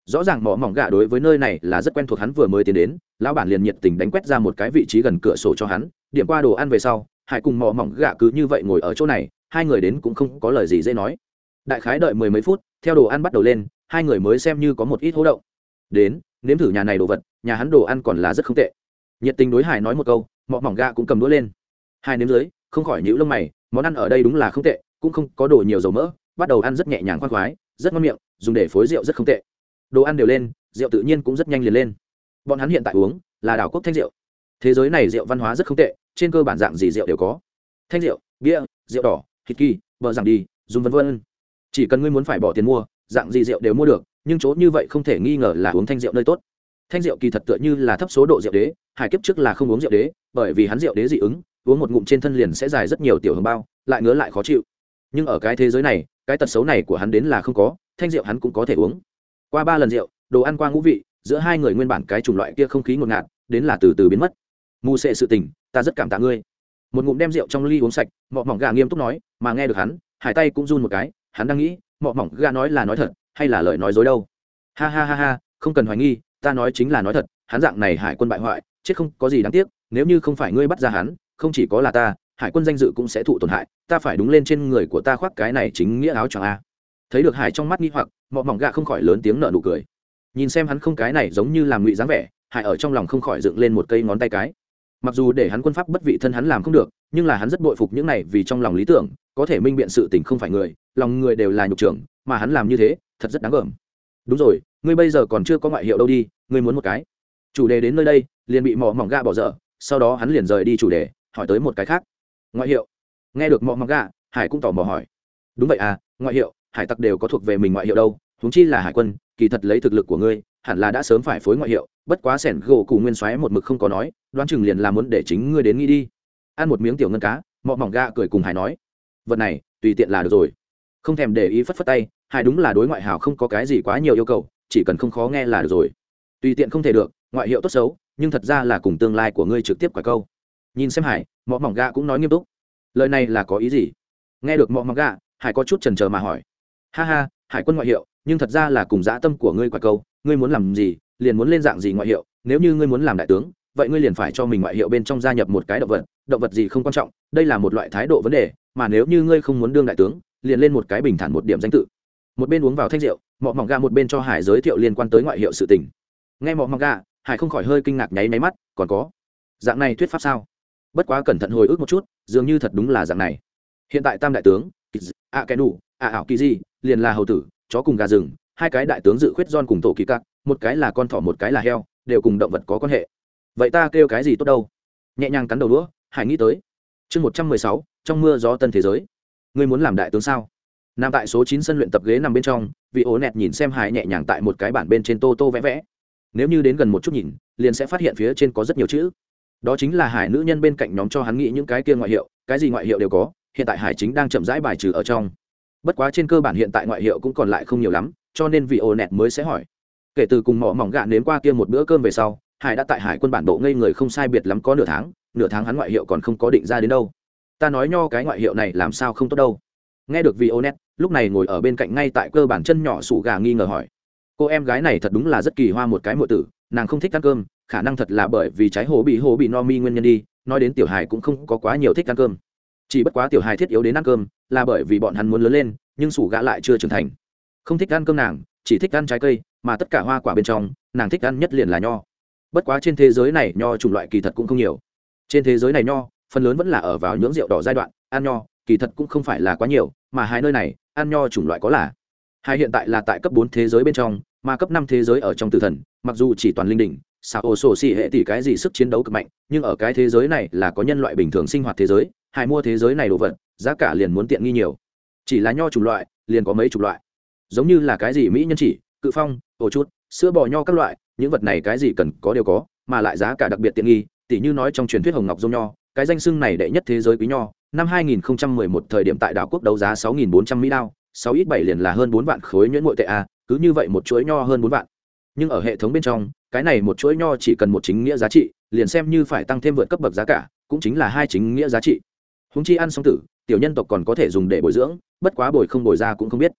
Speaker 1: Rõ ràng mỏ mỏng gạ đối với nơi này là rất quen thuộc hắn vừa mới tiến đến, lão bản liền nhiệt tình đánh quét ra một cái vị trí gần cửa sổ cho hắn, điểm qua đồ ăn về sau, hải cùng mỏ mỏng gạ cứ như vậy ngồi ở chỗ này, hai người đến cũng không có lời gì dễ nói. Đại khái đợi mười mấy phút, theo đồ ăn bắt đầu lên, hai người mới xem như có một ít hỗ động. Đến, nếm thử nhà này đồ vật, nhà hắn đồ ăn còn là rất không tệ. Nhiệt tình đối hải nói một câu, mỏ mỏng gạ cũng cầm đũa lên. Hai nếm dưới, không khỏi nhíu lông mày, món ăn ở đây đúng là không tệ cũng không có đồ nhiều dầu mỡ, bắt đầu ăn rất nhẹ nhàng khoan khoái, rất ngon miệng, dùng để phối rượu rất không tệ. Đồ ăn đều lên, rượu tự nhiên cũng rất nhanh liền lên. Bọn hắn hiện tại uống là đảo quốc thanh rượu. Thế giới này rượu văn hóa rất không tệ, trên cơ bản dạng gì rượu đều có. Thanh rượu, bia, rượu đỏ, thịt kỳ, bờ giảm đi, dùng vân vân. Chỉ cần ngươi muốn phải bỏ tiền mua, dạng gì rượu đều mua được, nhưng chỗ như vậy không thể nghi ngờ là uống thanh rượu nơi tốt. Thanh rượu kỳ thật tựa như là thấp số độ rượu đế hải kiếp trước là không uống rượu đế, bởi vì hắn rượu đế dị ứng, uống một ngụm trên thân liền sẽ dài rất nhiều tiểu hồng bao, lại ngứa lại khó chịu nhưng ở cái thế giới này, cái tật xấu này của hắn đến là không có, thanh rượu hắn cũng có thể uống. Qua ba lần rượu, đồ ăn qua ngũ vị, giữa hai người nguyên bản cái chủng loại kia không khí ngột ngạt, đến là từ từ biến mất. Mù sệ sự tình, ta rất cảm tạ ngươi. Một ngụm đem rượu trong ly uống sạch, mọ mỏng gà nghiêm túc nói, mà nghe được hắn, hải tay cũng run một cái, hắn đang nghĩ, mọ mỏng gà nói là nói thật, hay là lời nói dối đâu? Ha ha ha ha, không cần hoài nghi, ta nói chính là nói thật, hắn dạng này hải quân bại hoại, chết không có gì đáng tiếc, nếu như không phải ngươi bắt ra hắn, không chỉ có là ta hải quân danh dự cũng sẽ thụ tổn hại, ta phải đúng lên trên người của ta khoác cái này chính nghĩa áo choàng a. Thấy được hải trong mắt nghi hoặc, mọ mỏng gạ không khỏi lớn tiếng nợ nụ cười. Nhìn xem hắn không cái này giống như làm ngụy dáng vẻ, hải ở trong lòng không khỏi dựng lên một cây ngón tay cái. Mặc dù để hắn quân pháp bất vị thân hắn làm không được, nhưng là hắn rất bội phục những này vì trong lòng lý tưởng, có thể minh biện sự tình không phải người, lòng người đều là nhục trưởng, mà hắn làm như thế, thật rất đáng gờm. Đúng rồi, ngươi bây giờ còn chưa có ngoại hiệu đâu đi, ngươi muốn một cái. Chủ đề đến nơi đây, liền bị mỏ mỏng gạ bỏ dở, sau đó hắn liền rời đi chủ đề, hỏi tới một cái khác ngoại hiệu. Nghe được mọ mỏng gà, hải cũng tỏ mò hỏi. Đúng vậy à ngoại hiệu hải tặc đều có thuộc về mình ngoại hiệu đâu huống chi là hải quân kỳ thật lấy thực lực của ngươi hẳn là đã sớm phải phối ngoại hiệu bất quá sẻn gỗ cù nguyên xoáy một mực không có nói đoán chừng liền là muốn để chính ngươi đến nghĩ đi. Ăn một miếng tiểu ngân cá mọ mỏng gà cười cùng hải nói. Vật này tùy tiện là được rồi. Không thèm để ý phất phất tay hải đúng là đối ngoại hào không có cái gì quá nhiều yêu cầu chỉ cần không khó nghe là được rồi. Tùy tiện không thể được ngoại hiệu tốt xấu nhưng thật ra là cùng tương lai của ngươi trực tiếp quả câu nhìn xem hải, mọ mỏng gà cũng nói nghiêm túc. Lời này là có ý gì? Nghe được mọ mỏng gà, hải có chút trần trờ mà hỏi. Ha ha, hải quân ngoại hiệu, nhưng thật ra là cùng dã tâm của ngươi quả câu, ngươi muốn làm gì, liền muốn lên dạng gì ngoại hiệu, nếu như ngươi muốn làm đại tướng, vậy ngươi liền phải cho mình ngoại hiệu bên trong gia nhập một cái động vật động vật gì không quan trọng, đây là một loại thái độ vấn đề, mà nếu như ngươi không muốn đương đại tướng, liền lên một cái bình thản một điểm danh tự. Một bên uống vào thanh rượu, mọ mỏng ga một bên cho hải giới thiệu liên quan tới ngoại hiệu sự tình. Nghe mọ mỏng ga hải không khỏi hơi kinh ngạc nháy máy mắt, còn có, dạng này thuyết pháp sao? Bất quá cẩn thận hồi ức một chút, dường như thật đúng là dạng này. Hiện tại tam đại tướng ạ cái đủ ạ ảo kỳ gì liền là hầu tử, chó cùng gà rừng, hai cái đại tướng dự khuyết don cùng tổ kỳ cắt một cái là con thỏ một cái là heo, đều cùng động vật có quan hệ. Vậy ta kêu cái gì tốt đâu? Nhẹ nhàng cắn đầu đũa, hải nghĩ tới. Chương một trăm mười sáu, trong mưa gió tân thế giới. Ngươi muốn làm đại tướng sao? Nằm tại số chín sân luyện tập ghế nằm bên trong vị ố nẹt nhìn xem hải nhẹ nhàng tại một cái bản bên trên tô tô vẽ vẽ. Nếu như đến gần một chút nhìn, liền sẽ phát hiện phía trên có rất nhiều chữ đó chính là hải nữ nhân bên cạnh nhóm cho hắn nghĩ những cái kia ngoại hiệu, cái gì ngoại hiệu đều có, hiện tại hải chính đang chậm rãi bài trừ ở trong. Bất quá trên cơ bản hiện tại ngoại hiệu cũng còn lại không nhiều lắm, cho nên vị ồ nẹt mới sẽ hỏi. Kể từ cùng mỏ mỏng gạ đến qua kia một bữa cơm về sau, hải đã tại hải quân bản độ ngây người không sai biệt lắm có nửa tháng nửa tháng hắn ngoại hiệu còn không có định ra đến đâu. Ta nói nho cái ngoại hiệu này làm sao không tốt đâu. Nghe được vị ồ nẹt, lúc này ngồi ở bên cạnh ngay tại cơ bản chân nhỏ sủ gà nghi ngờ hỏi. Cô em gái này thật đúng là rất kỳ hoa một cái mộ tử, nàng không thích ăn cơm khả năng thật là bởi vì trái hồ bị hồ bị no mi nguyên nhân đi, nói đến tiểu hài cũng không có quá nhiều thích ăn cơm. Chỉ bất quá tiểu hài thiết yếu đến ăn cơm, là bởi vì bọn hắn muốn lớn lên, nhưng sủ gã lại chưa trưởng thành. Không thích ăn cơm nàng, chỉ thích ăn trái cây, mà tất cả hoa quả bên trong, nàng thích ăn nhất liền là nho. Bất quá trên thế giới này nho chủng loại kỳ thật cũng không nhiều. Trên thế giới này nho, phần lớn vẫn là ở vào nhưỡng rượu đỏ giai đoạn, ăn nho, kỳ thật cũng không phải là quá nhiều, mà hai nơi này, ăn nho chủng loại có là. Hai hiện tại là tại cấp bốn thế giới bên trong, mà cấp năm thế giới ở trong tử thần, mặc dù chỉ toàn linh đỉnh sao ô sổ xì hệ tỷ cái gì sức chiến đấu cực mạnh, nhưng ở cái thế giới này là có nhân loại bình thường sinh hoạt thế giới, hai mua thế giới này đồ vật, giá cả liền muốn tiện nghi nhiều. Chỉ là nho chủng loại, liền có mấy chủng loại. Giống như là cái gì mỹ nhân chỉ, cự phong, ổ chút sữa bò nho các loại, những vật này cái gì cần có đều có, mà lại giá cả đặc biệt tiện nghi tỷ như nói trong truyền thuyết hồng ngọc dông nho, cái danh xưng này đệ nhất thế giới quý nho, năm 2011 thời điểm tại đảo quốc đấu giá 6.400 mỹ đao 6 ít 7 liền là hơn 4 vạn khối nhuyễn nội tệ a, cứ như vậy một chuỗi nho hơn 4 vạn nhưng ở hệ thống bên trong, cái này một chuỗi nho chỉ cần một chính nghĩa giá trị, liền xem như phải tăng thêm vượt cấp bậc giá cả, cũng chính là hai chính nghĩa giá trị. Húng chi ăn xong tử, tiểu nhân tộc còn có thể dùng để bồi dưỡng, bất quá bồi không bồi ra cũng không biết.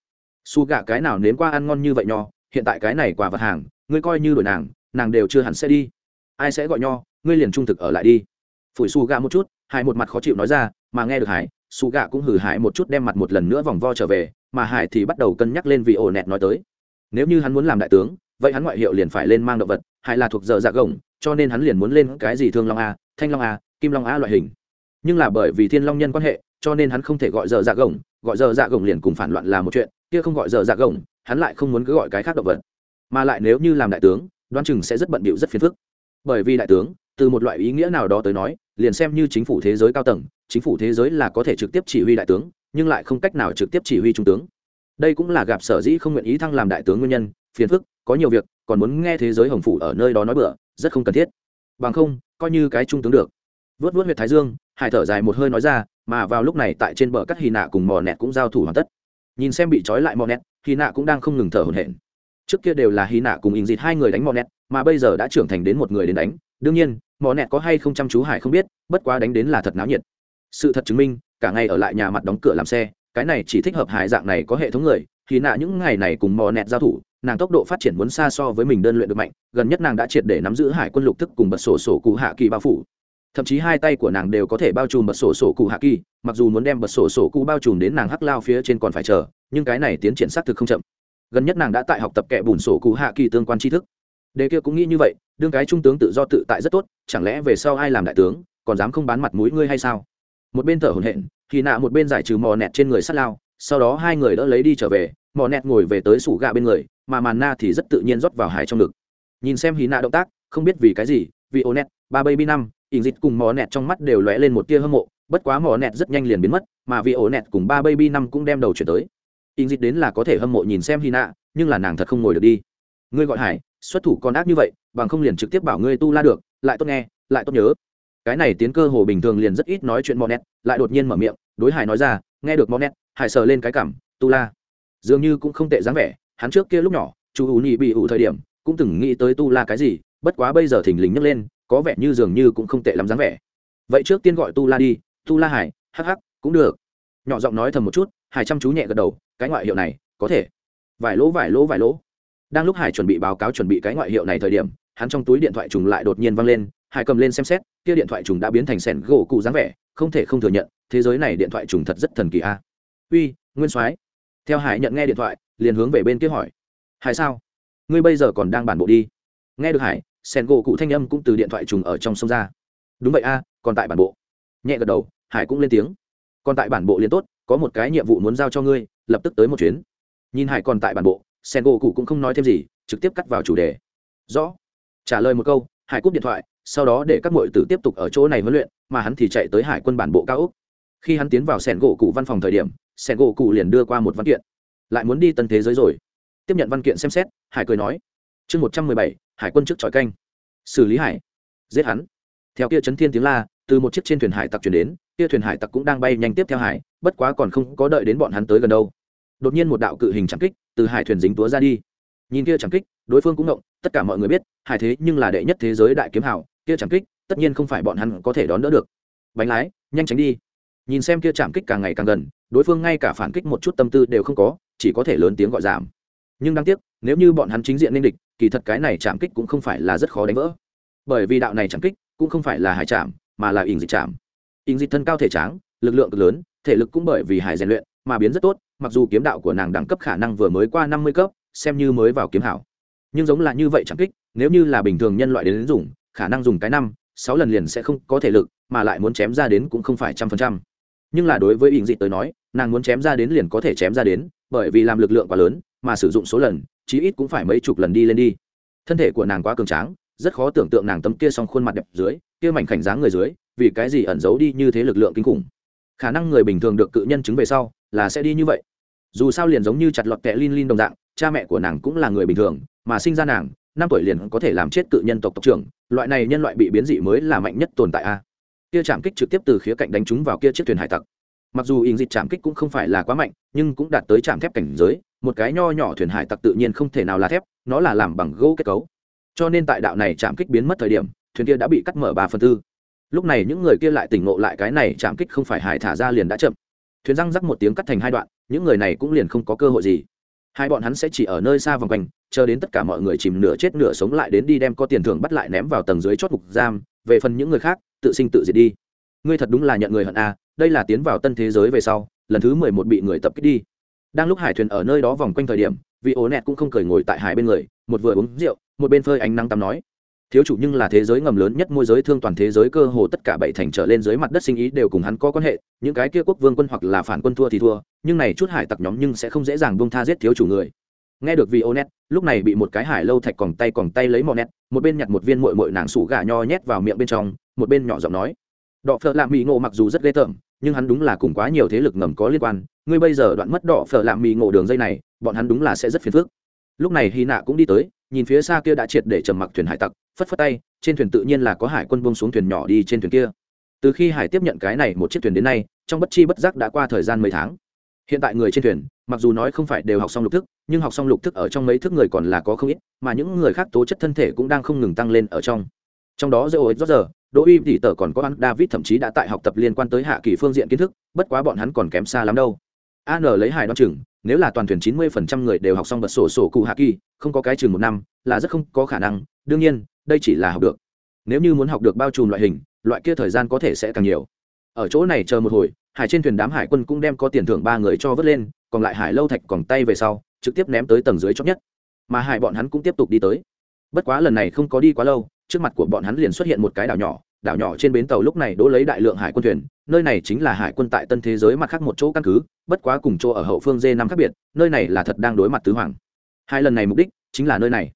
Speaker 1: Su gạ cái nào nếm qua ăn ngon như vậy nho, hiện tại cái này quả vật hàng, ngươi coi như đổi nàng nàng đều chưa hẳn sẽ đi. Ai sẽ gọi nho, ngươi liền trung thực ở lại đi. Phủi su gạ một chút, hải một mặt khó chịu nói ra, mà nghe được hải, su gạ cũng hử hải một chút đem mặt một lần nữa vòng vo trở về, mà hải thì bắt đầu cân nhắc lên vì ổ nẹt nói tới. Nếu như hắn muốn làm đại tướng vậy hắn ngoại hiệu liền phải lên mang động vật hải là thuộc giờ dạ gồng, cho nên hắn liền muốn lên cái gì thương long a, thanh long a, kim long a loại hình. Nhưng là bởi vì thiên long nhân quan hệ, cho nên hắn không thể gọi giờ dạ gồng, gọi giờ dạ gồng liền cùng phản loạn là một chuyện, kia không gọi giờ dạ gồng, hắn lại không muốn cứ gọi cái khác động vật. Mà lại nếu như làm đại tướng đoan chừng sẽ rất bận bịu rất phiền phức. Bởi vì đại tướng, từ một loại ý nghĩa nào đó tới nói, liền xem như chính phủ thế giới cao tầng, chính phủ thế giới là có thể trực tiếp chỉ huy đại tướng, nhưng lại không cách nào trực tiếp chỉ huy trung tướng. Đây cũng là gặp sở dĩ không nguyện ý thăng làm đại tướng nguyên nhân, phiền phức có nhiều việc, còn muốn nghe thế giới hồng phủ ở nơi đó nói bựa rất không cần thiết. Bằng không, coi như cái trung tướng được. Vớt vớt huyệt thái dương, hải thở dài một hơi nói ra, mà vào lúc này tại trên bờ cắt hy nạ cùng mò nẹt cũng giao thủ hoàn tất. Nhìn xem bị trói lại mò nẹt hy nạ cũng đang không ngừng thở hổn hển. Trước kia đều là hy nạ cùng ình dịt hai người đánh mò nẹt, mà bây giờ đã trưởng thành đến một người đến đánh. Đương nhiên, mò nẹt có hay không chăm chú hải không biết, bất quá đánh đến là thật náo nhiệt. Sự thật chứng minh, cả ngày ở lại nhà mặt đóng cửa làm xe, cái này chỉ thích hợp hải dạng này có hệ thống người thì nạ những ngày này cùng mò nẹt giao thủ, nàng tốc độ phát triển muốn xa so với mình đơn luyện được mạnh, gần nhất nàng đã triệt để nắm giữ hải quân lục thức cùng bật sổ sổ cụ hạ kỳ bao phủ. Thậm chí hai tay của nàng đều có thể bao trùm bật sổ sổ cụ hạ kỳ, mặc dù muốn đem bật sổ sổ cụ bao trùm đến nàng hắc lao phía trên còn phải chờ, nhưng cái này tiến triển xác thực không chậm. Gần nhất nàng đã tại học tập kẻ bùn sổ cụ hạ kỳ tương quan tri thức. Đề kia cũng nghĩ như vậy, đương cái trung tướng tự do tự tại rất tốt, chẳng lẽ về sau ai làm đại tướng, còn dám không bán mặt mũi ngươi hay sao? Một bên thở hổn hển thì nạ một bên giải trừ mò nẹt trên người sát lao, sau đó hai người đỡ lấy đi trở về Mỏ nẹt ngồi về tới sủ gà bên người, mà màn na thì rất tự nhiên rót vào hải trong ngực. Nhìn xem hí nạ động tác, không biết vì cái gì, vì ô nẹt, ba baby năm, ỉn dịch cùng Mỏ nẹt trong mắt đều lóe lên một tia hâm mộ, bất quá Mỏ nẹt rất nhanh liền biến mất, mà vì ổ nẹt cùng ba baby năm cũng đem đầu chuyển tới. Ỉn dịch đến là có thể hâm mộ nhìn xem hy nạ nhưng là nàng thật không ngồi được đi. Ngươi gọi hải, xuất thủ con ác như vậy, bằng không liền trực tiếp bảo ngươi tu la được, lại tốt nghe, lại tốt nhớ. Cái này tiến cơ hồ bình thường liền rất ít nói chuyện Mỏ nẹt, lại đột nhiên mở miệng, đối hải nói ra, nghe được Mỏ nẹt, hải sờ lên cái cảm, tu la dường như cũng không tệ dáng vẻ, hắn trước kia lúc nhỏ, chú ủ nhị bị ủ thời điểm, cũng từng nghĩ tới tu la cái gì, bất quá bây giờ thình lình nhấc lên, có vẻ như dường như cũng không tệ lắm dáng vẻ. Vậy trước tiên gọi tu la đi, tu la hải hắc hắc, cũng được. Nhỏ giọng nói thầm một chút hải chăm chú nhẹ gật đầu, cái ngoại hiệu này, có thể. Vài lỗ vài lỗ vài lỗ. Đang lúc hải chuẩn bị báo cáo chuẩn bị cái ngoại hiệu này thời điểm, hắn trong túi điện thoại trùng lại đột nhiên văng lên hải cầm lên xem xét, kia điện thoại trùng đã biến thành sẻn gỗ cụ dáng vẻ, không thể không thừa nhận, thế giới này điện thoại trùng thật rất thần kỳ a. Uy, nguyên soái theo hải nhận nghe điện thoại, liền hướng về bên kia hỏi. Hải sao? Ngươi bây giờ còn đang bản bộ đi? Nghe được hải, sen gỗ cụ thanh âm cũng từ điện thoại trùng ở trong sông ra. Đúng vậy a, còn tại bản bộ. Nhẹ gật đầu, hải cũng lên tiếng. Còn tại bản bộ liền tốt, có một cái nhiệm vụ muốn giao cho ngươi, lập tức tới một chuyến. Nhìn hải còn tại bản bộ, sen gỗ cụ cũng không nói thêm gì, trực tiếp cắt vào chủ đề. Rõ. Trả lời một câu, hải cúp điện thoại, sau đó để các m tử tiếp tục ở chỗ này huấn luyện, mà hắn thì chạy tới hải quân bản bộ cao úc khi hắn tiến vào sẻn gỗ cụ văn phòng thời điểm sẻn gỗ cụ liền đưa qua một văn kiện. Lại muốn đi tân thế giới rồi. Tiếp nhận văn kiện xem xét, hải cười nói, chương một trăm mười bảy, hải quân trước tròi canh. Xử lý hải. Giết hắn. Theo kia chấn thiên tiếng la, từ một chiếc trên thuyền hải tặc chuyển đến, kia thuyền hải tặc cũng đang bay nhanh tiếp theo hải, bất quá còn không có đợi đến bọn hắn tới gần đâu. Đột nhiên một đạo cự hình chẳng kích từ hải thuyền dính túa ra đi. Nhìn kia chẳng kích, đối phương cũng động, tất cả mọi người biết, hải thế nhưng là đệ nhất thế giới đại kiếm hảo kia chẳng kích, tất nhiên không phải bọn hắn có thể đón đỡ được. Bánh lái, nhanh tránh đi nhìn xem kia chạm kích càng ngày càng gần, đối phương ngay cả phản kích một chút tâm tư đều không có, chỉ có thể lớn tiếng gọi giảm. Nhưng đáng tiếc, nếu như bọn hắn chính diện nên địch, kỳ thật cái này chạm kích cũng không phải là rất khó đánh vỡ. Bởi vì đạo này chạm kích cũng không phải là hải chạm, mà là ỉng dịch chạm. Ỉng dịch thân cao thể tráng, lực lượng cực lớn, thể lực cũng bởi vì hải rèn luyện mà biến rất tốt, mặc dù kiếm đạo của nàng đẳng cấp khả năng vừa mới qua năm mươi cấp, xem như mới vào kiếm hảo. Nhưng giống là như vậy chạm kích, nếu như là bình thường nhân loại đến dùng, khả năng dùng cái năm, sáu lần liền sẽ không có thể lực, mà lại muốn chém ra đến cũng không phải trăm phần trăm nhưng là đối với ỉn dị tới nói, nàng muốn chém ra đến liền có thể chém ra đến, bởi vì làm lực lượng quá lớn, mà sử dụng số lần, chí ít cũng phải mấy chục lần đi lên đi. Thân thể của nàng quá cường tráng, rất khó tưởng tượng nàng tấm kia xong khuôn mặt đẹp dưới, kia mảnh khảnh dáng người dưới, vì cái gì ẩn giấu đi như thế lực lượng kinh khủng. Khả năng người bình thường được cự nhân chứng về sau, là sẽ đi như vậy. Dù sao liền giống như chặt lọt kẹ lin lin đồng dạng, cha mẹ của nàng cũng là người bình thường, mà sinh ra nàng, năm tuổi liền có thể làm chết cự nhân tộc tộc trưởng, loại này nhân loại bị biến dị mới là mạnh nhất tồn tại a kia chạm kích trực tiếp từ khía cạnh đánh trúng vào kia chiếc thuyền hải tặc. Mặc dù in dịch chạm kích cũng không phải là quá mạnh, nhưng cũng đạt tới chạm thép cảnh giới, một cái nho nhỏ thuyền hải tặc tự nhiên không thể nào là thép, nó là làm bằng gỗ kết cấu. Cho nên tại đạo này chạm kích biến mất thời điểm, thuyền kia đã bị cắt mở ba phần tư. Lúc này những người kia lại tỉnh ngộ lại cái này chạm kích không phải hải thả ra liền đã chậm. Thuyền răng rắc một tiếng cắt thành hai đoạn, những người này cũng liền không có cơ hội gì. Hai bọn hắn sẽ chỉ ở nơi xa vòng quanh, chờ đến tất cả mọi người chìm nửa chết nửa sống lại đến đi đem có tiền thưởng bắt lại ném vào tầng dưới chót ngục giam, về phần những người khác tự sinh tự diệt đi. Ngươi thật đúng là nhận người hận a đây là tiến vào tân thế giới về sau, lần thứ mười một bị người tập kích đi. Đang lúc hải thuyền ở nơi đó vòng quanh thời điểm, vị ố nẹt cũng không cười ngồi tại hải bên người, một vừa uống rượu, một bên phơi ánh nắng tắm nói. Thiếu chủ nhưng là thế giới ngầm lớn nhất, môi giới thương toàn thế giới cơ hồ tất cả bảy thành trở lên dưới mặt đất sinh ý đều cùng hắn có quan hệ, những cái kia quốc vương quân hoặc là phản quân thua thì thua, nhưng này chút hải tặc nhóm nhưng sẽ không dễ dàng buông tha giết thiếu chủ người. Nghe được vị ô net lúc này bị một cái hải lâu thạch còng tay còng tay lấy mò nét một bên nhặt một viên mội mội nàng sủ gà nho nhét vào miệng bên trong, một bên nhỏ giọng nói. Đọ phở lạ mỹ ngộ mặc dù rất ghê tởm, nhưng hắn đúng là cùng quá nhiều thế lực ngầm có liên quan. Ngươi bây giờ đoạn mất đỏ phở lạ mỹ ngộ đường dây này, bọn hắn đúng là sẽ rất phiền phức. Lúc này hy nạ cũng đi tới, nhìn phía xa kia đã triệt để trầm mặc thuyền hải tặc, phất phất tay, trên thuyền tự nhiên là có hải quân bông xuống thuyền nhỏ đi trên thuyền kia. Từ khi hải tiếp nhận cái này một chiếc thuyền đến nay, trong bất chi bất giác đã qua thời gian mấy tháng hiện tại người trên thuyền, mặc dù nói không phải đều học xong lục thức, nhưng học xong lục thức ở trong mấy thức người còn là có không ít, mà những người khác tố chất thân thể cũng đang không ngừng tăng lên ở trong. Trong đó dễ ối rót giờ đỗ uy tỷ tở còn có ăn david thậm chí đã tại học tập liên quan tới hạ kỳ phương diện kiến thức, bất quá bọn hắn còn kém xa lắm đâu. An lấy hải đoan chừng, nếu là toàn thuyền chín mươi phần trăm người đều học xong bật sổ sổ cụ hạ kỳ, không có cái chừng một năm, là rất không có khả năng, đương nhiên, đây chỉ là học được. Nếu như muốn học được bao trùm loại hình, loại kia thời gian có thể sẽ càng nhiều. Ở chỗ này chờ một hồi hải trên thuyền đám hải quân cũng đem có tiền thưởng ba người cho vớt lên, còn lại hải lâu thạch còn tay về sau, trực tiếp ném tới tầng dưới chót nhất. Mà hải bọn hắn cũng tiếp tục đi tới. Bất quá lần này không có đi quá lâu, trước mặt của bọn hắn liền xuất hiện một cái đảo nhỏ đảo nhỏ trên bến tàu lúc này đỗ lấy đại lượng hải quân thuyền, nơi này chính là hải quân tại tân thế giới mặt khác một chỗ căn cứ, bất quá cùng chỗ ở hậu phương dê năm khác biệt, nơi này là thật đang đối mặt tứ hoàng. Hai lần này mục đích chính là nơi này.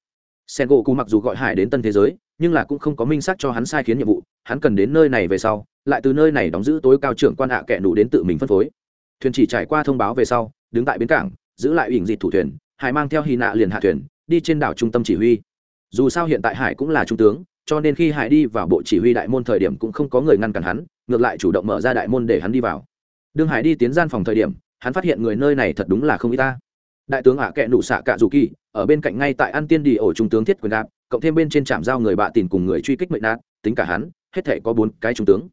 Speaker 1: Sen gỗ cụ mặc dù gọi hải đến tân thế giới nhưng là cũng không có minh xác cho hắn sai khiến nhiệm vụ, hắn cần đến nơi này về sau, lại từ nơi này đóng giữ tối cao trưởng quan hạ kẻ đủ đến tự mình phân phối. Thuyền chỉ trải qua thông báo về sau, đứng tại bến cảng, giữ lại ủy dịt thủ thuyền, hải mang theo hy nạ liền hạ thuyền, đi trên đảo trung tâm chỉ huy. Dù sao hiện tại hải cũng là trung tướng, cho nên khi hải đi vào bộ chỉ huy đại môn thời điểm cũng không có người ngăn cản hắn, ngược lại chủ động mở ra đại môn để hắn đi vào. Đương hải đi tiến gian phòng thời điểm, hắn phát hiện người nơi này thật đúng là không y ta. Đại tướng ạ kệ nụ xạ cạ dù kỳ, ở bên cạnh ngay tại ăn tiên đi ổ trung tướng thiết quyền đạp cộng thêm bên trên trạm giao người bạ tìm cùng người truy kích mệnh nát, tính cả hắn, hết thể có bốn cái trung tướng.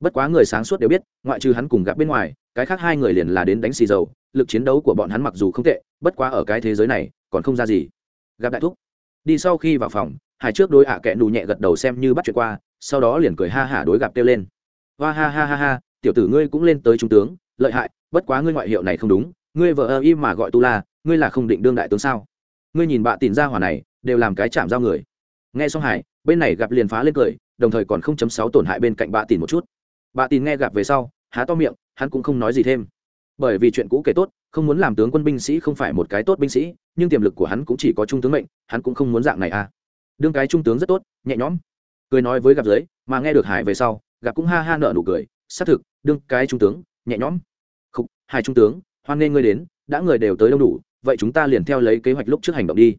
Speaker 1: Bất quá người sáng suốt đều biết, ngoại trừ hắn cùng gặp bên ngoài, cái khác hai người liền là đến đánh xì dầu, lực chiến đấu của bọn hắn mặc dù không tệ, bất quá ở cái thế giới này, còn không ra gì. Gặp đại thúc. Đi sau khi vào phòng, hải trước đối ạ à kẽ nù nhẹ gật đầu xem như bắt chuyện qua, sau đó liền cười ha hả đối gặp kêu lên. Hoa ha ha ha ha, tiểu tử ngươi cũng lên tới trung tướng, lợi hại, bất quá ngươi ngoại hiệu này không đúng, ngươi vợ ơ im mà gọi tu la, ngươi là không định đương đại tướng sao? Ngươi nhìn bạ tìm ra hỏa này, đều làm cái chạm giao người. Nghe xong hải, bên này gặp liền phá lên cười, đồng thời còn không chấm sáu tổn hại bên cạnh bạ tìm một chút. Bạ tìm nghe gặp về sau, há to miệng, hắn cũng không nói gì thêm. Bởi vì chuyện cũ kể tốt, không muốn làm tướng quân binh sĩ không phải một cái tốt binh sĩ, nhưng tiềm lực của hắn cũng chỉ có trung tướng mệnh, hắn cũng không muốn dạng này à. Đương cái trung tướng rất tốt, nhẹ nhõm. Cười nói với gặp dưới, mà nghe được hải về sau, gặp cũng ha ha nợ nụ cười, xác thực, đương cái trung tướng, nhẹ nhõm. Khúc hai trung tướng, hoan nghênh ngươi đến, đã người đều tới đông đủ vậy chúng ta liền theo lấy kế hoạch lúc trước hành động đi.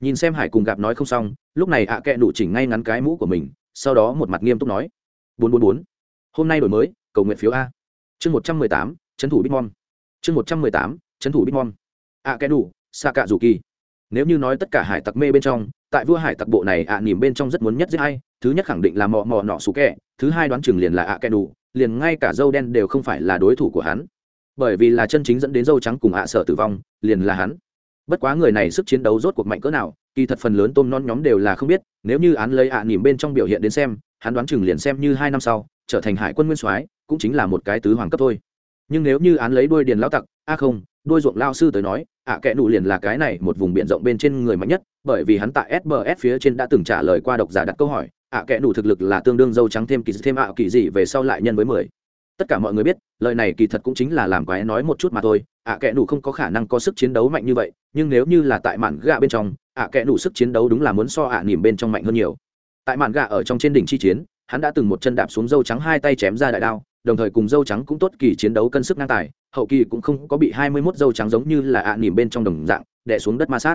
Speaker 1: Nhìn xem hải cùng gặp nói không xong lúc này ạ à kệ nụ chỉnh ngay ngắn cái mũ của mình sau đó một mặt nghiêm túc nói. Bốn bốn bốn. Hôm nay đổi mới cầu nguyện phiếu a. Chương một trăm mười tám trấn thủ bitmon chương một trăm mười tám trấn thủ bitmon ạ kệ đủ xa cạ dù kỳ nếu như nói tất cả hải tặc mê bên trong tại vua hải tặc bộ này ạ à, nỉm bên trong rất muốn nhất giết hay thứ nhất khẳng định là mò mò nọ xú kẹ thứ hai đoán chừng liền là ạ kẹ đủ liền ngay cả dâu đen đều không phải là đối thủ của hắn bởi vì là chân chính dẫn đến dâu trắng cùng ạ sợ tử vong liền là hắn. Bất quá người này sức chiến đấu rốt cuộc mạnh cỡ nào kỳ thật phần lớn tôm non nhóm đều là không biết nếu như án lấy ạ à, nỉm bên trong biểu hiện đến xem hắn đoán chừng liền xem như hai năm sau trở thành hải quân nguyên soái cũng chính là một cái tứ hoàng cấp thôi. Nhưng nếu như án lấy đuôi điền lao tặc a không đuôi ruộng lao sư tới nói ạ à kẽ nụ liền là cái này một vùng biển rộng bên trên người mạnh nhất bởi vì hắn tại sbs phía trên đã từng trả lời qua độc giả đặt câu hỏi ạ kẽ nụ thực lực là tương đương dâu trắng thêm kỳ thêm ạ kỳ gì về sau lại nhân với mười tất cả mọi người biết, lời này kỳ thật cũng chính là làm quái nói một chút mà thôi. Ạ à kẽ nủ không có khả năng có sức chiến đấu mạnh như vậy, nhưng nếu như là tại mạn gạ bên trong, ạ kẽ nủ sức chiến đấu đúng là muốn so ạ nỉm bên trong mạnh hơn nhiều. Tại mạn gạ ở trong trên đỉnh chi chiến, hắn đã từng một chân đạp xuống dâu trắng hai tay chém ra đại đao, đồng thời cùng dâu trắng cũng tốt kỳ chiến đấu cân sức ngang tài, hậu kỳ cũng không có bị hai mươi 21 dâu trắng giống như là ạ nỉm bên trong đồng dạng, đè xuống đất ma sát.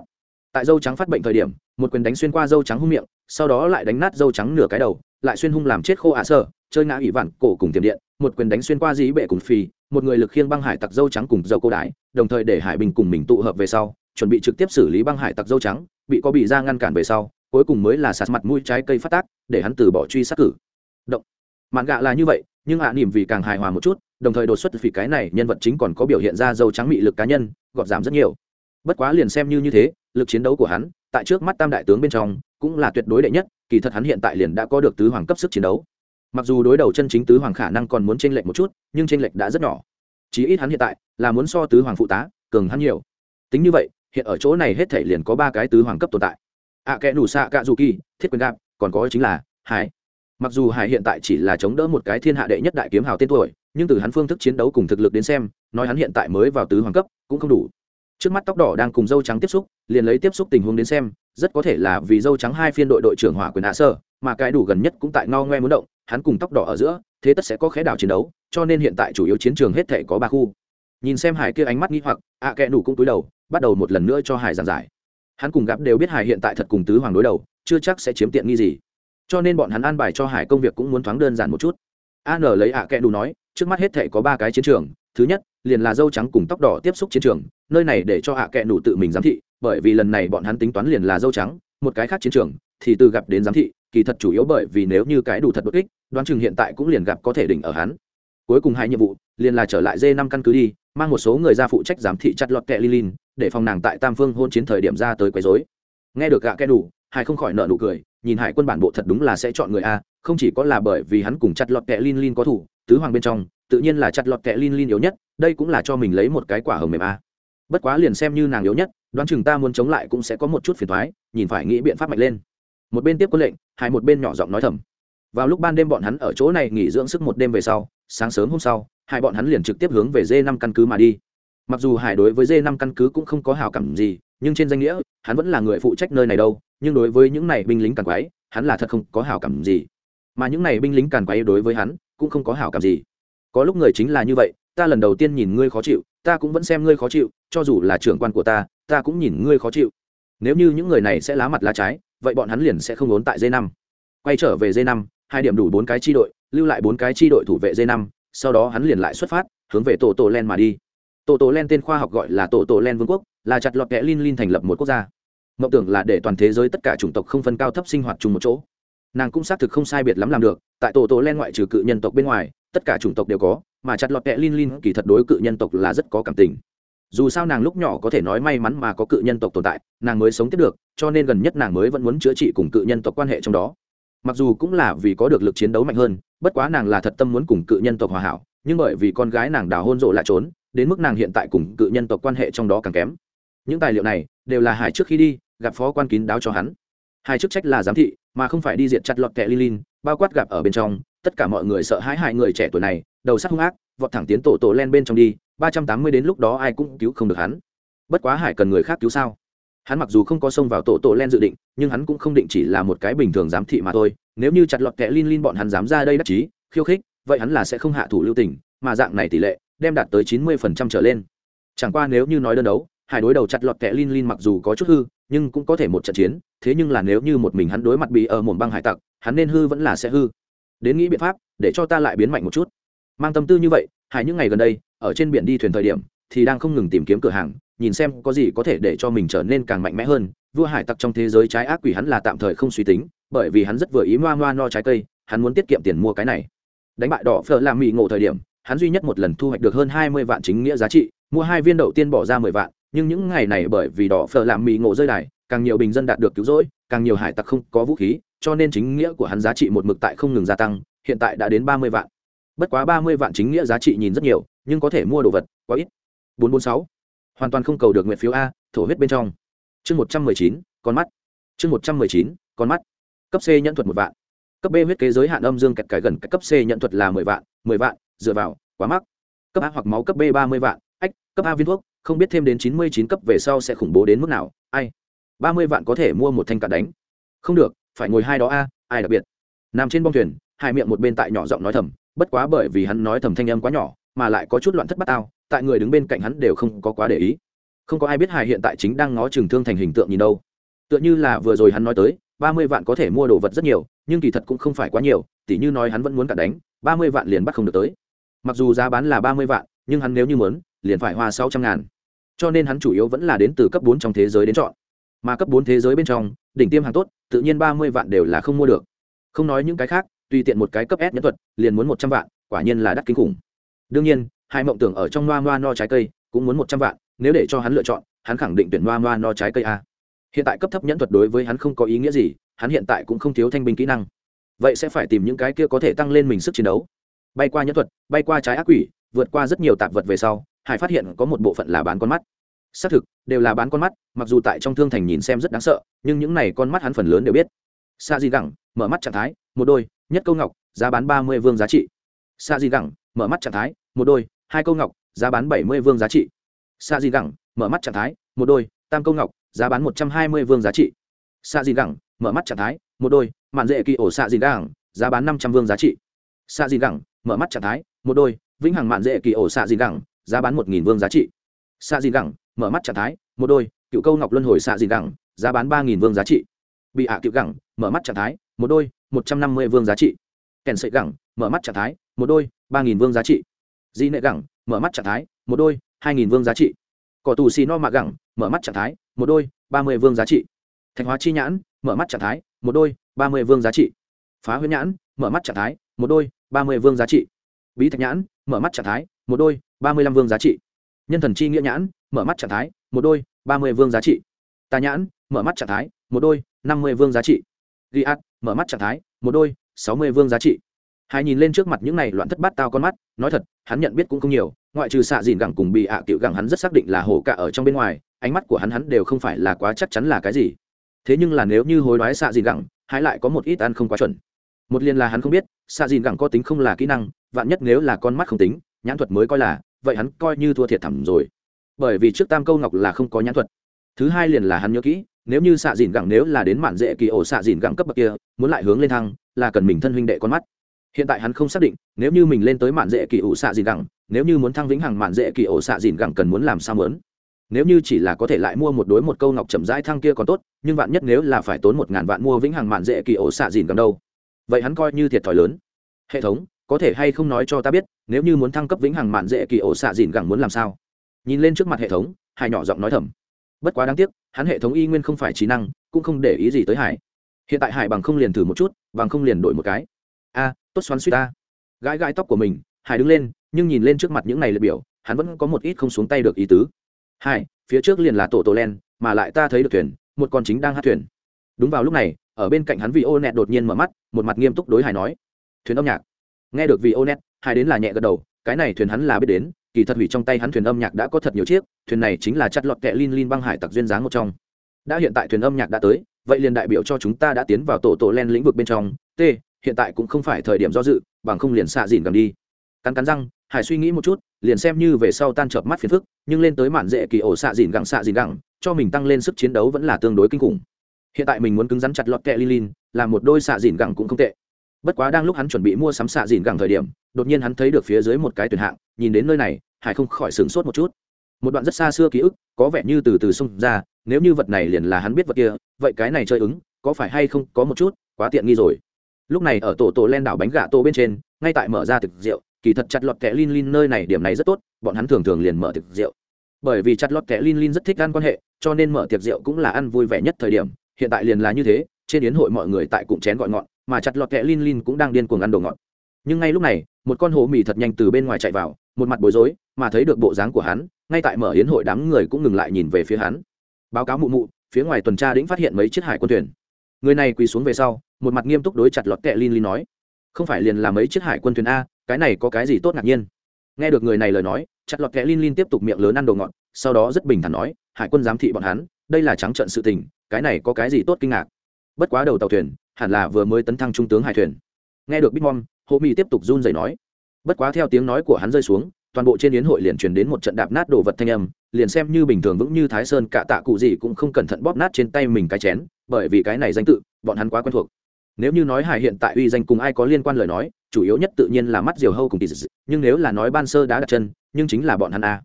Speaker 1: Tại dâu trắng phát bệnh thời điểm, một quyền đánh xuyên qua dâu trắng hung miệng, sau đó lại đánh nát dâu trắng nửa cái đầu, lại xuyên hung làm chết khô ạ à sơ, chơi ngã ỉ vạn cổ cùng tiềm điện một quyền đánh xuyên qua dĩ bệ cùng phi một người lực khiêng băng hải tặc dâu trắng cùng dâu cô đái, đồng thời để hải bình cùng mình tụ hợp về sau, chuẩn bị trực tiếp xử lý băng hải tặc dâu trắng, bị có bị ra ngăn cản về sau, cuối cùng mới là sạt mặt mũi trái cây phát tác, để hắn từ bỏ truy sát cử. Động. Mạn gạ là như vậy, nhưng hạ à vì càng hài hòa một chút, đồng thời đột xuất vì cái này, nhân vật chính còn có biểu hiện ra dâu trắng mị lực cá nhân, gọt giảm rất nhiều. Bất quá liền xem như như thế, lực chiến đấu của hắn, tại trước mắt tam đại tướng bên trong, cũng là tuyệt đối đệ nhất, kỳ thật hắn hiện tại liền đã có được tứ hoàng cấp sức chiến đấu mặc dù đối đầu chân chính tứ hoàng khả năng còn muốn t r ê n lệch một chút, nhưng t r ê n lệch đã rất nhỏ. Chí ít hắn hiện tại là muốn so tứ hoàng phụ tá, cường hắn nhiều. Tính như vậy, hiện ở chỗ này hết thể liền có ba cái tứ hoàng cấp tồn tại. Ạ kẽ nủ xạ cạ dù kỳ, thiết quyền gạp, còn có chính là hải. Mặc dù hải hiện tại chỉ là chống đỡ một cái thiên hạ đệ nhất đại kiếm hào tên tuổi, nhưng từ hắn phương thức chiến đấu cùng thực lực đến xem, nói hắn hiện tại mới vào tứ hoàng cấp cũng không đủ. Trước mắt tóc đỏ đang cùng dâu trắng tiếp xúc, liền lấy tiếp xúc tình huống đến xem, rất có thể là vì dâu trắng hai phiên đội đội trưởng hỏa quyền hạ sơ mà cái đủ gần nhất cũng tại ngao ngoe muốn động, hắn cùng tóc đỏ ở giữa, thế tất sẽ có khé đảo chiến đấu, cho nên hiện tại chủ yếu chiến trường hết thể có ba khu. Nhìn xem hải kia ánh mắt nghi hoặc, ạ à kẽ đủ cũng túi đầu, bắt đầu một lần nữa cho hải giảng giải. Hắn cùng gặp đều biết hải hiện tại thật cùng tứ hoàng đối đầu, chưa chắc sẽ chiếm tiện nghi gì. Cho nên bọn hắn an bài cho hải công việc cũng muốn thoáng đơn giản một chút. An lấy ạ à kẽ đủ nói, trước mắt hết thể có ba cái chiến trường, thứ nhất, liền là dâu trắng cùng tóc đỏ tiếp xúc chiến trường, nơi này để cho ạ kệ đủ tự mình giám thị, bởi vì lần này bọn hắn tính toán liền là dâu trắng, một cái khác chiến trường, thì từ gặp đến giám thị kỳ thật chủ yếu bởi vì nếu như cái đủ thật bất kích, đoán chừng hiện tại cũng liền gặp có thể đỉnh ở hắn. Cuối cùng hai nhiệm vụ, liền là trở lại d năm căn cứ đi, mang một số người ra phụ trách giám thị chặt lọt kẹ lilin, để phòng nàng tại tam phương hôn chiến thời điểm ra tới quấy dối nghe được gạ kẽ đủ, hải không khỏi nợ nụ cười, nhìn hải quân bản bộ thật đúng là sẽ chọn người a, không chỉ có là bởi vì hắn cùng chặt lọt kẹ lin có thủ, tứ hoàng bên trong, tự nhiên là chặt lọt kẹ lin yếu nhất, đây cũng là cho mình lấy một cái quả hồng mềm a. Bất quá liền xem như nàng yếu nhất, đoán chừng ta muốn chống lại cũng sẽ có một chút phiền thoái nhìn phải nghĩ biện pháp mạnh lên một bên tiếp quân lệnh, hai một bên nhỏ giọng nói thầm. Vào lúc ban đêm bọn hắn ở chỗ này nghỉ dưỡng sức một đêm về sau, sáng sớm hôm sau, hai bọn hắn liền trực tiếp hướng về d năm căn cứ mà đi. Mặc dù hải đối với d năm căn cứ cũng không có hào cảm gì, nhưng trên danh nghĩa, hắn vẫn là người phụ trách nơi này đâu, nhưng đối với những này binh lính càn quái hắn là thật không có hào cảm gì. Mà những này binh lính càn quái đối với hắn, cũng không có hào cảm gì. Có lúc người chính là như vậy, ta lần đầu tiên nhìn ngươi khó chịu, ta cũng vẫn xem ngươi khó chịu, cho dù là trưởng quan của ta ta cũng nhìn ngươi khó chịu. Nếu như những người này sẽ lá mặt lá trái vậy bọn hắn liền sẽ không ốn tại d năm. Quay trở về d năm, hai điểm đủ bốn cái chi đội, lưu lại bốn cái chi đội thủ vệ d năm, sau đó hắn liền lại xuất phát, hướng về tổ tổ len mà đi. Tổ tổ len tên khoa học gọi là tổ tổ len vương quốc, là chặt lọt kẽ linh linh thành lập một quốc gia. Mộng tưởng là để toàn thế giới tất cả chủng tộc không phân cao thấp sinh hoạt chung một chỗ. Nàng cũng xác thực không sai biệt lắm làm được, tại tổ tổ len ngoại trừ cự nhân tộc bên ngoài, tất cả chủng tộc đều có, mà chặt lọt kẽ linh linh kỳ thật đối cự nhân tộc là rất có cảm tình dù sao nàng lúc nhỏ có thể nói may mắn mà có cự nhân tộc tồn tại, nàng mới sống tiếp được, cho nên gần nhất nàng mới vẫn muốn chữa trị cùng cự nhân tộc quan hệ trong đó. Mặc dù cũng là vì có được lực chiến đấu mạnh hơn, bất quá nàng là thật tâm muốn cùng cự nhân tộc hòa hảo, nhưng bởi vì con gái nàng đào hôn rộ lại trốn, đến mức nàng hiện tại cùng cự nhân tộc quan hệ trong đó càng kém. Những tài liệu này đều là hải trước khi đi, gặp phó quan kín đáo cho hắn. Hai chức trách là giám thị, mà không phải đi diệt chặt lọt kẹ lilin, bao quát gặp ở bên trong, tất cả mọi người sợ hãi hại người trẻ tuổi này, đầu sắc hung ác, vọt thẳng tiến tổ tổ len bên trong đi ba trăm tám mươi đến lúc đó ai cũng cứu không được hắn. Bất quá hải cần người khác cứu sao? Hắn mặc dù không có xông vào tổ tổ len dự định, nhưng hắn cũng không định chỉ là một cái bình thường giám thị mà thôi. Nếu như chặt lọt kẹ lin lin bọn hắn dám ra đây đắc chí, khiêu khích, vậy hắn là sẽ không hạ thủ lưu tình, mà dạng này tỷ lệ đem đạt tới chín mươi phần trăm trở lên. Chẳng qua nếu như nói đơn đấu, hải đối đầu chặt lọt kẹ lin lin mặc dù có chút hư, nhưng cũng có thể một trận chiến, thế nhưng là nếu như một mình hắn đối mặt bị ở mồm băng hải tặc, hắn nên hư vẫn là sẽ hư. Đến nghĩ biện pháp để cho ta lại biến mạnh một chút mang tâm tư như vậy hải những ngày gần đây, ở trên biển đi thuyền thời điểm, thì đang không ngừng tìm kiếm cửa hàng, nhìn xem có gì có thể để cho mình trở nên càng mạnh mẽ hơn. Vua hải tặc trong thế giới trái ác quỷ hắn là tạm thời không suy tính, bởi vì hắn rất vừa ý moa moa no trái cây, hắn muốn tiết kiệm tiền mua cái này. Đánh bại đỏ phở làm mì ngộ thời điểm, hắn duy nhất một lần thu hoạch được hơn hai mươi vạn chính nghĩa giá trị, mua hai viên đầu tiên bỏ ra mười vạn, nhưng những ngày này bởi vì đỏ phở làm mì ngộ rơi đài, càng nhiều bình dân đạt được cứu rỗi, càng nhiều hải tặc không có vũ khí, cho nên chính nghĩa của hắn giá trị một mực tại không ngừng gia tăng, hiện tại đã đến ba mươi vạn bất quá ba mươi vạn chính nghĩa giá trị nhìn rất nhiều, nhưng có thể mua đồ vật quá ít. Bốn bốn sáu. Hoàn toàn không cầu được nguyện phiếu a, thổ huyết bên trong. Chương một trăm mười chín, con mắt. Chương một trăm mười chín, con mắt. Cấp c nhận thuật một vạn. Cấp b huyết kế giới hạn âm dương kẹt cải gần, cấp c nhận thuật là mười vạn mười vạn, dựa vào, quá mắc. Cấp a hoặc máu cấp b ba mươi vạn, ách, cấp a viên thuốc, không biết thêm đến chín mươi chín cấp về sau sẽ khủng bố đến mức nào, ai? Ba mươi vạn có thể mua một thanh cạn đánh. Không được, phải ngồi hai đó a, ai đặc biệt? Nằm trên bong thuyền hai miệng một bên tại nhỏ giọng nói thầm, bất quá bởi vì hắn nói thầm thanh âm quá nhỏ, mà lại có chút loạn thất bát ao tại người đứng bên cạnh hắn đều không có quá để ý. Không có ai biết hải hiện tại chính đang ngó chừng thương thành hình tượng nhìn đâu. Tựa như là vừa rồi hắn nói tới, ba mươi vạn có thể mua đồ vật rất nhiều, nhưng kỳ thật cũng không phải quá nhiều, tỉ như nói hắn vẫn muốn cả đánh, ba mươi vạn liền bắt không được tới. Mặc dù giá bán là ba mươi vạn, nhưng hắn nếu như muốn, liền phải hoa sáu trăm ngàn. Cho nên hắn chủ yếu vẫn là đến từ cấp bốn trong thế giới đến chọn. Mà cấp bốn thế giới bên trong, đỉnh tiêm hàng tốt, tự nhiên ba mươi vạn đều là không mua được. Không nói những cái khác tùy tiện một cái cấp s nhẫn thuật, liền muốn một trăm vạn, quả nhiên là đắt kinh khủng. Đương nhiên, hai mộng tưởng ở trong noa noa no trái cây cũng muốn một trăm vạn, nếu để cho hắn lựa chọn, hắn khẳng định tuyển noa noa no trái cây a. Hiện tại cấp thấp nhẫn thuật đối với hắn không có ý nghĩa gì, hắn hiện tại cũng không thiếu thanh binh kỹ năng. Vậy sẽ phải tìm những cái kia có thể tăng lên mình sức chiến đấu. Bay qua nhẫn thuật, bay qua trái ác quỷ, vượt qua rất nhiều tạp vật về sau, hải phát hiện có một bộ phận là bán con mắt. Xác thực, đều là bán con mắt, mặc dù tại trong thương thành nhìn xem rất đáng sợ, nhưng những này con mắt hắn phần lớn đều biết. Sa di gẳng, mở mắt trạng thái, một đôi nhất câu ngọc, giá bán ba mươi vương giá trị. Sa di gẳng, mở mắt trạng thái, một đôi, hai câu ngọc, giá bán bảy mươi vương giá trị. Sa di gẳng, mở mắt trạng thái, một đôi, tam câu ngọc, giá bán một trăm hai mươi vương giá trị. Sa di gẳng, mở mắt trạng thái, một đôi, mạn dễ kỳ ổ sa di gẳng, giá bán năm trăm vương giá trị. Sa di gẳng, mở mắt trạng thái, một đôi, vĩnh hằng mạn dễ kỳ ổ sa di gẳng, giá bán một nghìn vương giá trị. Sa di gẳng, mở mắt trạng thái, một đôi, cựu câu ngọc luân hồi sa di gẳng, giá bán ba nghìn vương giá trị. Bị hạ cựu gẳng, mở mắt trạng thái, một đôi một trăm năm mươi vương giá trị. Kèn sợi gẳng, mở mắt trạng thái, một đôi, ba nghìn vương giá trị. Di nệ gẳng, mở mắt trạng thái, một đôi, hai nghìn vương giá trị. Cỏ tù xì no mạ gẳng, mở mắt trạng thái, một đôi, ba mươi vương giá trị. Thạch hóa chi nhãn, mở mắt trạng thái, một đôi, ba mươi vương giá trị. Phá huyết nhãn, mở mắt trạng thái, một đôi, ba mươi vương giá trị. Bí thạch nhãn, mở mắt trạng thái, một đôi, ba mươi lăm vương giá trị. Nhân thần chi nghĩa nhãn, mở mắt trạng thái, một đôi, ba mươi vương giá trị. Tà nhãn, mở mắt trạng thái, một đôi, năm mươi vương giá trị. Ghi át mở mắt trạng thái, một đôi, sáu mươi vương giá trị. Hai nhìn lên trước mặt những này loạn thất bát tao con mắt, nói thật, hắn nhận biết cũng không nhiều, ngoại trừ xạ dìn gẳng cùng bị ạ à cựu gẳng hắn rất xác định là hổ cả ở trong bên ngoài, ánh mắt của hắn hắn đều không phải là quá chắc chắn là cái gì. Thế nhưng là nếu như hối đoái xạ dìn gẳng hãy lại có một ít ăn không quá chuẩn. Một liền là hắn không biết, xạ dìn gẳng có tính không là kỹ năng, vạn nhất nếu là con mắt không tính, nhãn thuật mới coi là, vậy hắn coi như thua thiệt thẳm rồi. Bởi vì trước tam câu ngọc là không có nhãn thuật. Thứ hai liền là hắn nhớ kỹ nếu như xạ dìn gẳng nếu là đến mạn dễ kỳ ổ xạ dìn gẳng cấp bậc kia, muốn lại hướng lên thăng, là cần mình thân huynh đệ con mắt. Hiện tại hắn không xác định, nếu như mình lên tới mạn dễ kỳ ổ xạ dìn gẳng, nếu như muốn thăng vĩnh hằng mạn dễ kỳ ổ xạ dìn gẳng cần muốn làm sao mớn nếu như chỉ là có thể lại mua một đối một câu ngọc chậm rãi thăng kia còn tốt, nhưng vạn nhất nếu là phải tốn một ngàn vạn mua vĩnh hằng mạn dễ kỳ ổ xạ dìn gẳng đâu? Vậy hắn coi như thiệt thòi lớn. Hệ thống, có thể hay không nói cho ta biết, nếu như muốn thăng cấp vĩnh hằng mạn dễ kỳ ổ xạ dìn gẳng muốn làm sao? Nhìn lên trước mặt hệ thống hải nhỏ giọng nói thầm bất quá đáng tiếc, hắn hệ thống y nguyên không phải trí năng, cũng không để ý gì tới hải. Hiện tại hải bằng không liền thử một chút, bằng không liền đổi một cái. A, tốt xoắn suy ta. Gãi gãi tóc của mình, hải đứng lên, nhưng nhìn lên trước mặt những này liệt biểu, hắn vẫn có một ít không xuống tay được ý tứ. Hai phía trước liền là tổ tổ len, mà lại ta thấy được thuyền, một con chính đang hát thuyền. Đúng vào lúc này, ở bên cạnh hắn vì ô nẹt đột nhiên mở mắt, một mặt nghiêm túc đối hải nói. Thuyền âm nhạc. Nghe được vì ô nẹt hải đến là nhẹ gật đầu, cái này thuyền hắn là biết đến kỳ thật hủy trong tay hắn thuyền âm nhạc đã có thật nhiều chiếc, thuyền này chính là chặt lọt kẹ lin lin băng hải tặc duyên dáng một trong. Đã hiện tại thuyền âm nhạc đã tới, vậy liền đại biểu cho chúng ta đã tiến vào tổ tổ len lĩnh vực bên trong. T, hiện tại cũng không phải thời điểm do dự, bằng không liền xạ dìn gần đi. Cắn cắn răng, hải suy nghĩ một chút, liền xem như về sau tan chợp mắt phiền phức, nhưng lên tới mạn dễ kỳ ổ xạ dìn gẳng xạ dìn gẳng, cho mình tăng lên sức chiến đấu vẫn là tương đối kinh khủng. Hiện tại mình muốn cứng rắn chặt lọt kẹ lin lin là một đôi xạ dìn gẳng cũng không tệ bất quá đang lúc hắn chuẩn bị mua sắm xạ dìn gẳng thời điểm, đột nhiên hắn thấy được phía dưới một cái tuyển hạng, nhìn đến nơi này, hải không khỏi sửng sốt một chút. Một đoạn rất xa xưa ký ức, có vẻ như từ từ xông ra, nếu như vật này liền là hắn biết vật kia, vậy cái này chơi ứng, có phải hay không có một chút, quá tiện nghi rồi. Lúc này ở tổ tổ len đảo bánh gà tô bên trên, ngay tại mở ra thực rượu, kỳ thật chặt lọt kẻ lin lin nơi này điểm này rất tốt, bọn hắn thường thường liền mở thực rượu. Bởi vì chặt lọt kẻ lin lin rất thích ăn quan hệ, cho nên mở tiệc rượu cũng là ăn vui vẻ nhất thời điểm, hiện tại liền là như thế, trên yến hội mọi người tại cụm chén gọi ngọn mà chặt lọt kẹ lin lin cũng đang điên cuồng ăn đồ ngọt. Nhưng ngay lúc này, một con hồ mì thật nhanh từ bên ngoài chạy vào, một mặt bối rối, mà thấy được bộ dáng của hắn, ngay tại mở hiến hội đám người cũng ngừng lại nhìn về phía hắn. Báo cáo mụ mụ, phía ngoài tuần tra đĩnh phát hiện mấy chiếc hải quân thuyền. Người này quỳ xuống về sau, một mặt nghiêm túc đối chặt lọt kẹ lin lin nói, không phải liền là mấy chiếc hải quân thuyền a, cái này có cái gì tốt ngạc nhiên? Nghe được người này lời nói, chặt lọt kẹ lin lin tiếp tục miệng lớn ăn đồ ngọt, sau đó rất bình thản nói, hải quân giám thị bọn hắn, đây là trắng trận sự tình, cái này có cái gì tốt kinh ngạc? Bất quá đầu tàu thuyền hẳn là vừa mới tấn thăng trung tướng hải thuyền. Nghe được bitmom hộ mỹ tiếp tục run rẩy nói. Bất quá theo tiếng nói của hắn rơi xuống, toàn bộ trên yến hội liền truyền đến một trận đạp nát đồ vật thanh âm, liền xem như bình thường vững như thái sơn cả tạ cụ gì cũng không cẩn thận bóp nát trên tay mình cái chén, bởi vì cái này danh tự, bọn hắn quá quen thuộc. Nếu như nói hải hiện tại uy danh cùng ai có liên quan lời nói, chủ yếu nhất tự nhiên là mắt diều hâu cùng kỳ dị, nhưng nếu là nói ban sơ đã đặt chân, nhưng chính là bọn hắn a.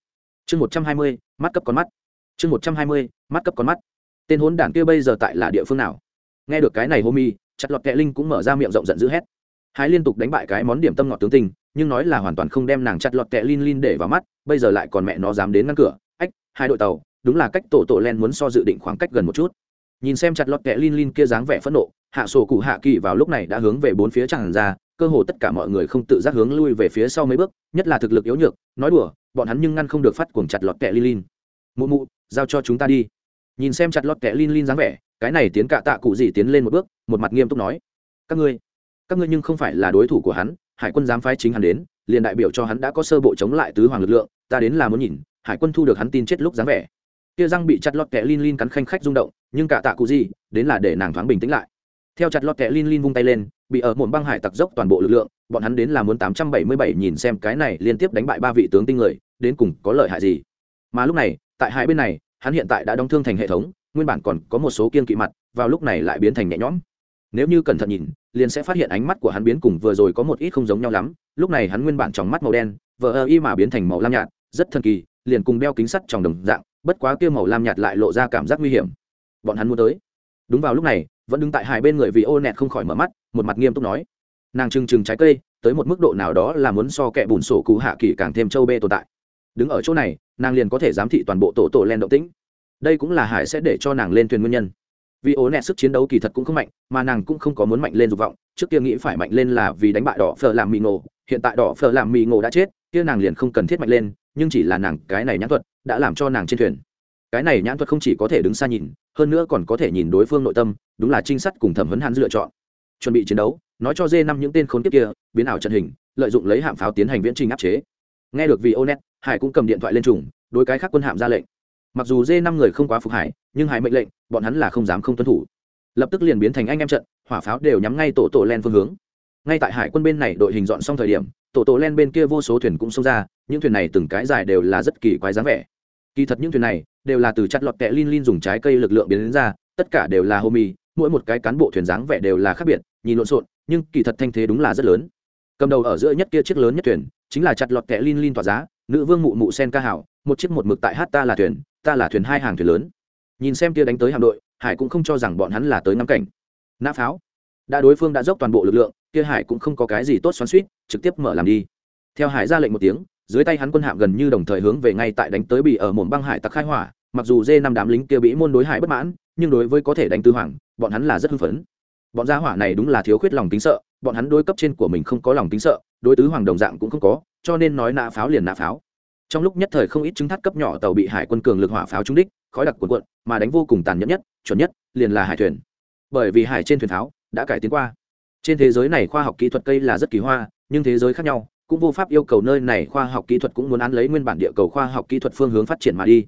Speaker 1: Chương một trăm hai mươi, mắt cấp con mắt. Chương một trăm hai mươi, mắt cấp con mắt. Tên hốn đảng kia bây giờ tại là địa phương nào? Nghe được cái này hô mi chặt lọt kẹ linh cũng mở ra miệng rộng giận dữ hét. Hái liên tục đánh bại cái món điểm tâm ngọt tướng tình, nhưng nói là hoàn toàn không đem nàng chặt lọt kẹ Linh linh để vào mắt, bây giờ lại còn mẹ nó dám đến ngăn cửa. Ách, hai đội tàu, đúng là cách tổ tổ len muốn so dự định khoảng cách gần một chút. Nhìn xem chặt lọt kẹ Linh linh kia dáng vẻ phẫn nộ, hạ sổ cụ hạ kỳ vào lúc này đã hướng về bốn phía chẳng ra, cơ hồ tất cả mọi người không tự giác hướng lui về phía sau mấy bước, nhất là thực lực yếu nhược, nói đùa, bọn hắn nhưng ngăn không được phát cuồng chặt lọt kẹ Linh linh. mụ mụ, giao cho chúng ta đi nhìn xem chặt lọt kẹ lin lin dáng vẻ, cái này tiến cạ tạ cụ gì tiến lên một bước, một mặt nghiêm túc nói, các ngươi các ngươi nhưng không phải là đối thủ của hắn, hải quân dám phái chính hắn đến, liền đại biểu cho hắn đã có sơ bộ chống lại tứ hoàng lực lượng, ta đến là muốn nhìn, hải quân thu được hắn tin chết lúc dáng vẻ. Kia răng bị chặt lọt kẹ lin lin cắn khanh khách rung động, nhưng cả tạ cụ gì, đến là để nàng thoáng bình tĩnh lại. Theo chặt lọt kẹ lin lin vung tay lên, bị ở một băng hải tặc dốc toàn bộ lực lượng, bọn hắn đến là muốn tám trăm bảy mươi bảy nhìn xem cái này liên tiếp đánh bại ba vị tướng tinh người, đến cùng có lợi hại gì. Mà lúc này, tại hai bên này hắn hiện tại đã đóng thương thành hệ thống, nguyên bản còn có một số kiên kỵ mặt, vào lúc này lại biến thành nhẹ nhõm. Nếu như cẩn thận nhìn, liền sẽ phát hiện ánh mắt của hắn biến cùng vừa rồi có một ít không giống nhau lắm. Lúc này hắn nguyên bản trong mắt màu đen, vờ ơ y mà biến thành màu lam nhạt, rất thần kỳ, liền cùng đeo kính sắt trong đồng dạng, bất quá kia màu lam nhạt lại lộ ra cảm giác nguy hiểm. Bọn hắn muốn tới. Đúng vào lúc này, vẫn đứng tại hai bên người vì ô nẹt không khỏi mở mắt, một mặt nghiêm túc nói. Nàng trừng trừng trái cây, tới một mức độ nào đó là muốn so kẻ bùn sổ cụ hạ kỳ càng thêm châu bê tồn tại. Đứng ở chỗ này nàng liền có thể giám thị toàn bộ tổ tổ len động tĩnh. Đây cũng là hải sẽ để cho nàng lên thuyền nguyên nhân. Vì ố nẹ sức chiến đấu kỳ thật cũng không mạnh, mà nàng cũng không có muốn mạnh lên dục vọng. Trước kia nghĩ phải mạnh lên là vì đánh bại đỏ phờ làm mì ngộ. Hiện tại đỏ phờ làm mì ngộ đã chết, kia nàng liền không cần thiết mạnh lên, nhưng chỉ là nàng cái này nhãn thuật đã làm cho nàng trên thuyền. Cái này nhãn thuật không chỉ có thể đứng xa nhìn, hơn nữa còn có thể nhìn đối phương nội tâm, đúng là trinh sát cùng thẩm vấn hắn lựa chọn. Chuẩn bị chiến đấu, nói cho dê năm những tên khốn kiếp kia, biến ảo trận hình, lợi dụng lấy hạm pháo tiến hành viễn trình áp chế. Nghe được vì ô net hải cũng cầm điện thoại lên trùng, đối cái khác quân hạm ra lệnh. Mặc dù dê năm người không quá phục hải, nhưng hải mệnh lệnh, bọn hắn là không dám không tuân thủ. Lập tức liền biến thành anh em trận, hỏa pháo đều nhắm ngay tổ tổ len phương hướng. Ngay tại hải quân bên này đội hình dọn xong thời điểm, tổ tổ len bên kia vô số thuyền cũng xông ra, những thuyền này từng cái dài đều là rất kỳ quái dáng vẻ. Kỳ thật những thuyền này đều là từ chặt lọt kẹ lin lin dùng trái cây lực lượng biến đến ra, tất cả đều là homie, mỗi một cái cán bộ thuyền dáng vẻ đều là khác biệt, nhìn lộn xộn, nhưng kỳ thật thanh thế đúng là rất lớn. Cầm đầu ở giữa nhất kia chiếc lớn nhất thuyền, chính là chặt lọt kẹ lin lin tỏa giá nữ vương mụ mụ sen ca hảo, một chiếc một mực tại hát ta là thuyền, ta là thuyền hai hàng thuyền lớn. Nhìn xem kia đánh tới hạm đội, hải cũng không cho rằng bọn hắn là tới ngắm cảnh. Nã pháo. Đã đối phương đã dốc toàn bộ lực lượng, kia hải cũng không có cái gì tốt xoắn suýt trực tiếp mở làm đi. Theo hải ra lệnh một tiếng, dưới tay hắn quân hạm gần như đồng thời hướng về ngay tại đánh tới bị ở mồm băng hải tặc khai hỏa, mặc dù dê năm đám lính kia bị môn đối hải bất mãn, nhưng đối với có thể đánh tư hoàng, bọn hắn là rất hưng phấn. Bọn gia hỏa này đúng là thiếu khuyết lòng tính sợ, bọn hắn đối cấp trên của mình không có lòng tính sợ, đối tứ hoàng đồng dạng cũng không có cho nên nói nã pháo liền nã pháo. Trong lúc nhất thời không ít chứng thắt cấp nhỏ tàu bị hải quân cường lực hỏa pháo trúng đích, khói đặc cuộn cuộn, mà đánh vô cùng tàn nhẫn nhất, chuẩn nhất, liền là hải thuyền. Bởi vì hải trên thuyền pháo đã cải tiến qua. Trên thế giới này khoa học kỹ thuật cây là rất kỳ hoa, nhưng thế giới khác nhau, cũng vô pháp yêu cầu nơi này khoa học kỹ thuật cũng muốn án lấy nguyên bản địa cầu khoa học kỹ thuật phương hướng phát triển mà đi.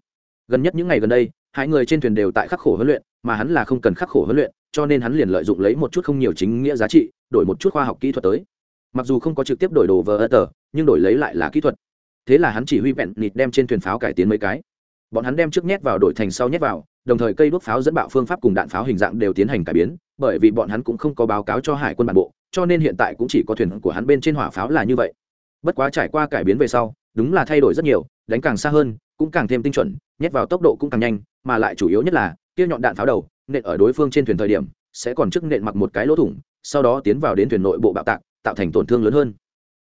Speaker 1: Gần nhất những ngày gần đây, hai người trên thuyền đều tại khắc khổ huấn luyện, mà hắn là không cần khắc khổ huấn luyện, cho nên hắn liền lợi dụng lấy một chút không nhiều chính nghĩa giá trị, đổi một chút khoa học kỹ thuật tới mặc dù không có trực tiếp đổi đồ vờ ơ tờ, nhưng đổi lấy lại là kỹ thuật. Thế là hắn chỉ huy vẹn nịt đem trên thuyền pháo cải tiến mấy cái. Bọn hắn đem trước nhét vào đổi thành sau nhét vào, đồng thời cây đốt pháo dẫn bạo phương pháp cùng đạn pháo hình dạng đều tiến hành cải biến, bởi vì bọn hắn cũng không có báo cáo cho hải quân bản bộ, cho nên hiện tại cũng chỉ có thuyền của hắn bên trên hỏa pháo là như vậy. Bất quá trải qua cải biến về sau, đúng là thay đổi rất nhiều, đánh càng xa hơn, cũng càng thêm tinh chuẩn, nhét vào tốc độ cũng càng nhanh, mà lại chủ yếu nhất là tiêu nhọn đạn pháo đầu, nện ở đối phương trên thuyền thời điểm, sẽ còn trước nện mặc một cái lỗ thủng, sau đó tiến vào đến thuyền nội bộ bạo tạc tạo thành tổn thương lớn hơn.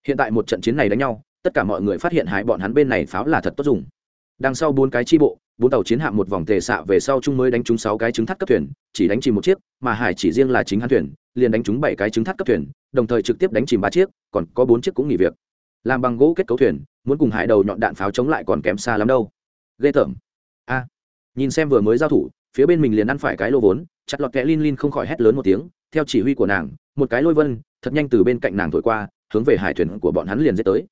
Speaker 1: Hiện tại một trận chiến này đánh nhau, tất cả mọi người phát hiện hải bọn hắn bên này pháo là thật tốt dùng. Đằng sau bốn cái chi bộ, bốn tàu chiến hạm một vòng tề xạ về sau chung mới đánh trúng sáu cái trứng thắt cấp thuyền, chỉ đánh chìm một chiếc, mà hải chỉ riêng là chính hắn thuyền, liền đánh trúng bảy cái trứng thắt cấp thuyền, đồng thời trực tiếp đánh chìm ba chiếc, còn có bốn chiếc cũng nghỉ việc. Làm bằng gỗ kết cấu thuyền, muốn cùng hải đầu nhọn đạn pháo chống lại còn kém xa lắm đâu. Ghê tởm. A. Nhìn xem vừa mới giao thủ, phía bên mình liền ăn phải cái lô vốn, chặt lọt kẽ lin lin không khỏi hét lớn một tiếng theo chỉ huy của nàng một cái lôi vân thật nhanh từ bên cạnh nàng thổi qua hướng về hải thuyền của bọn hắn liền dễ tới.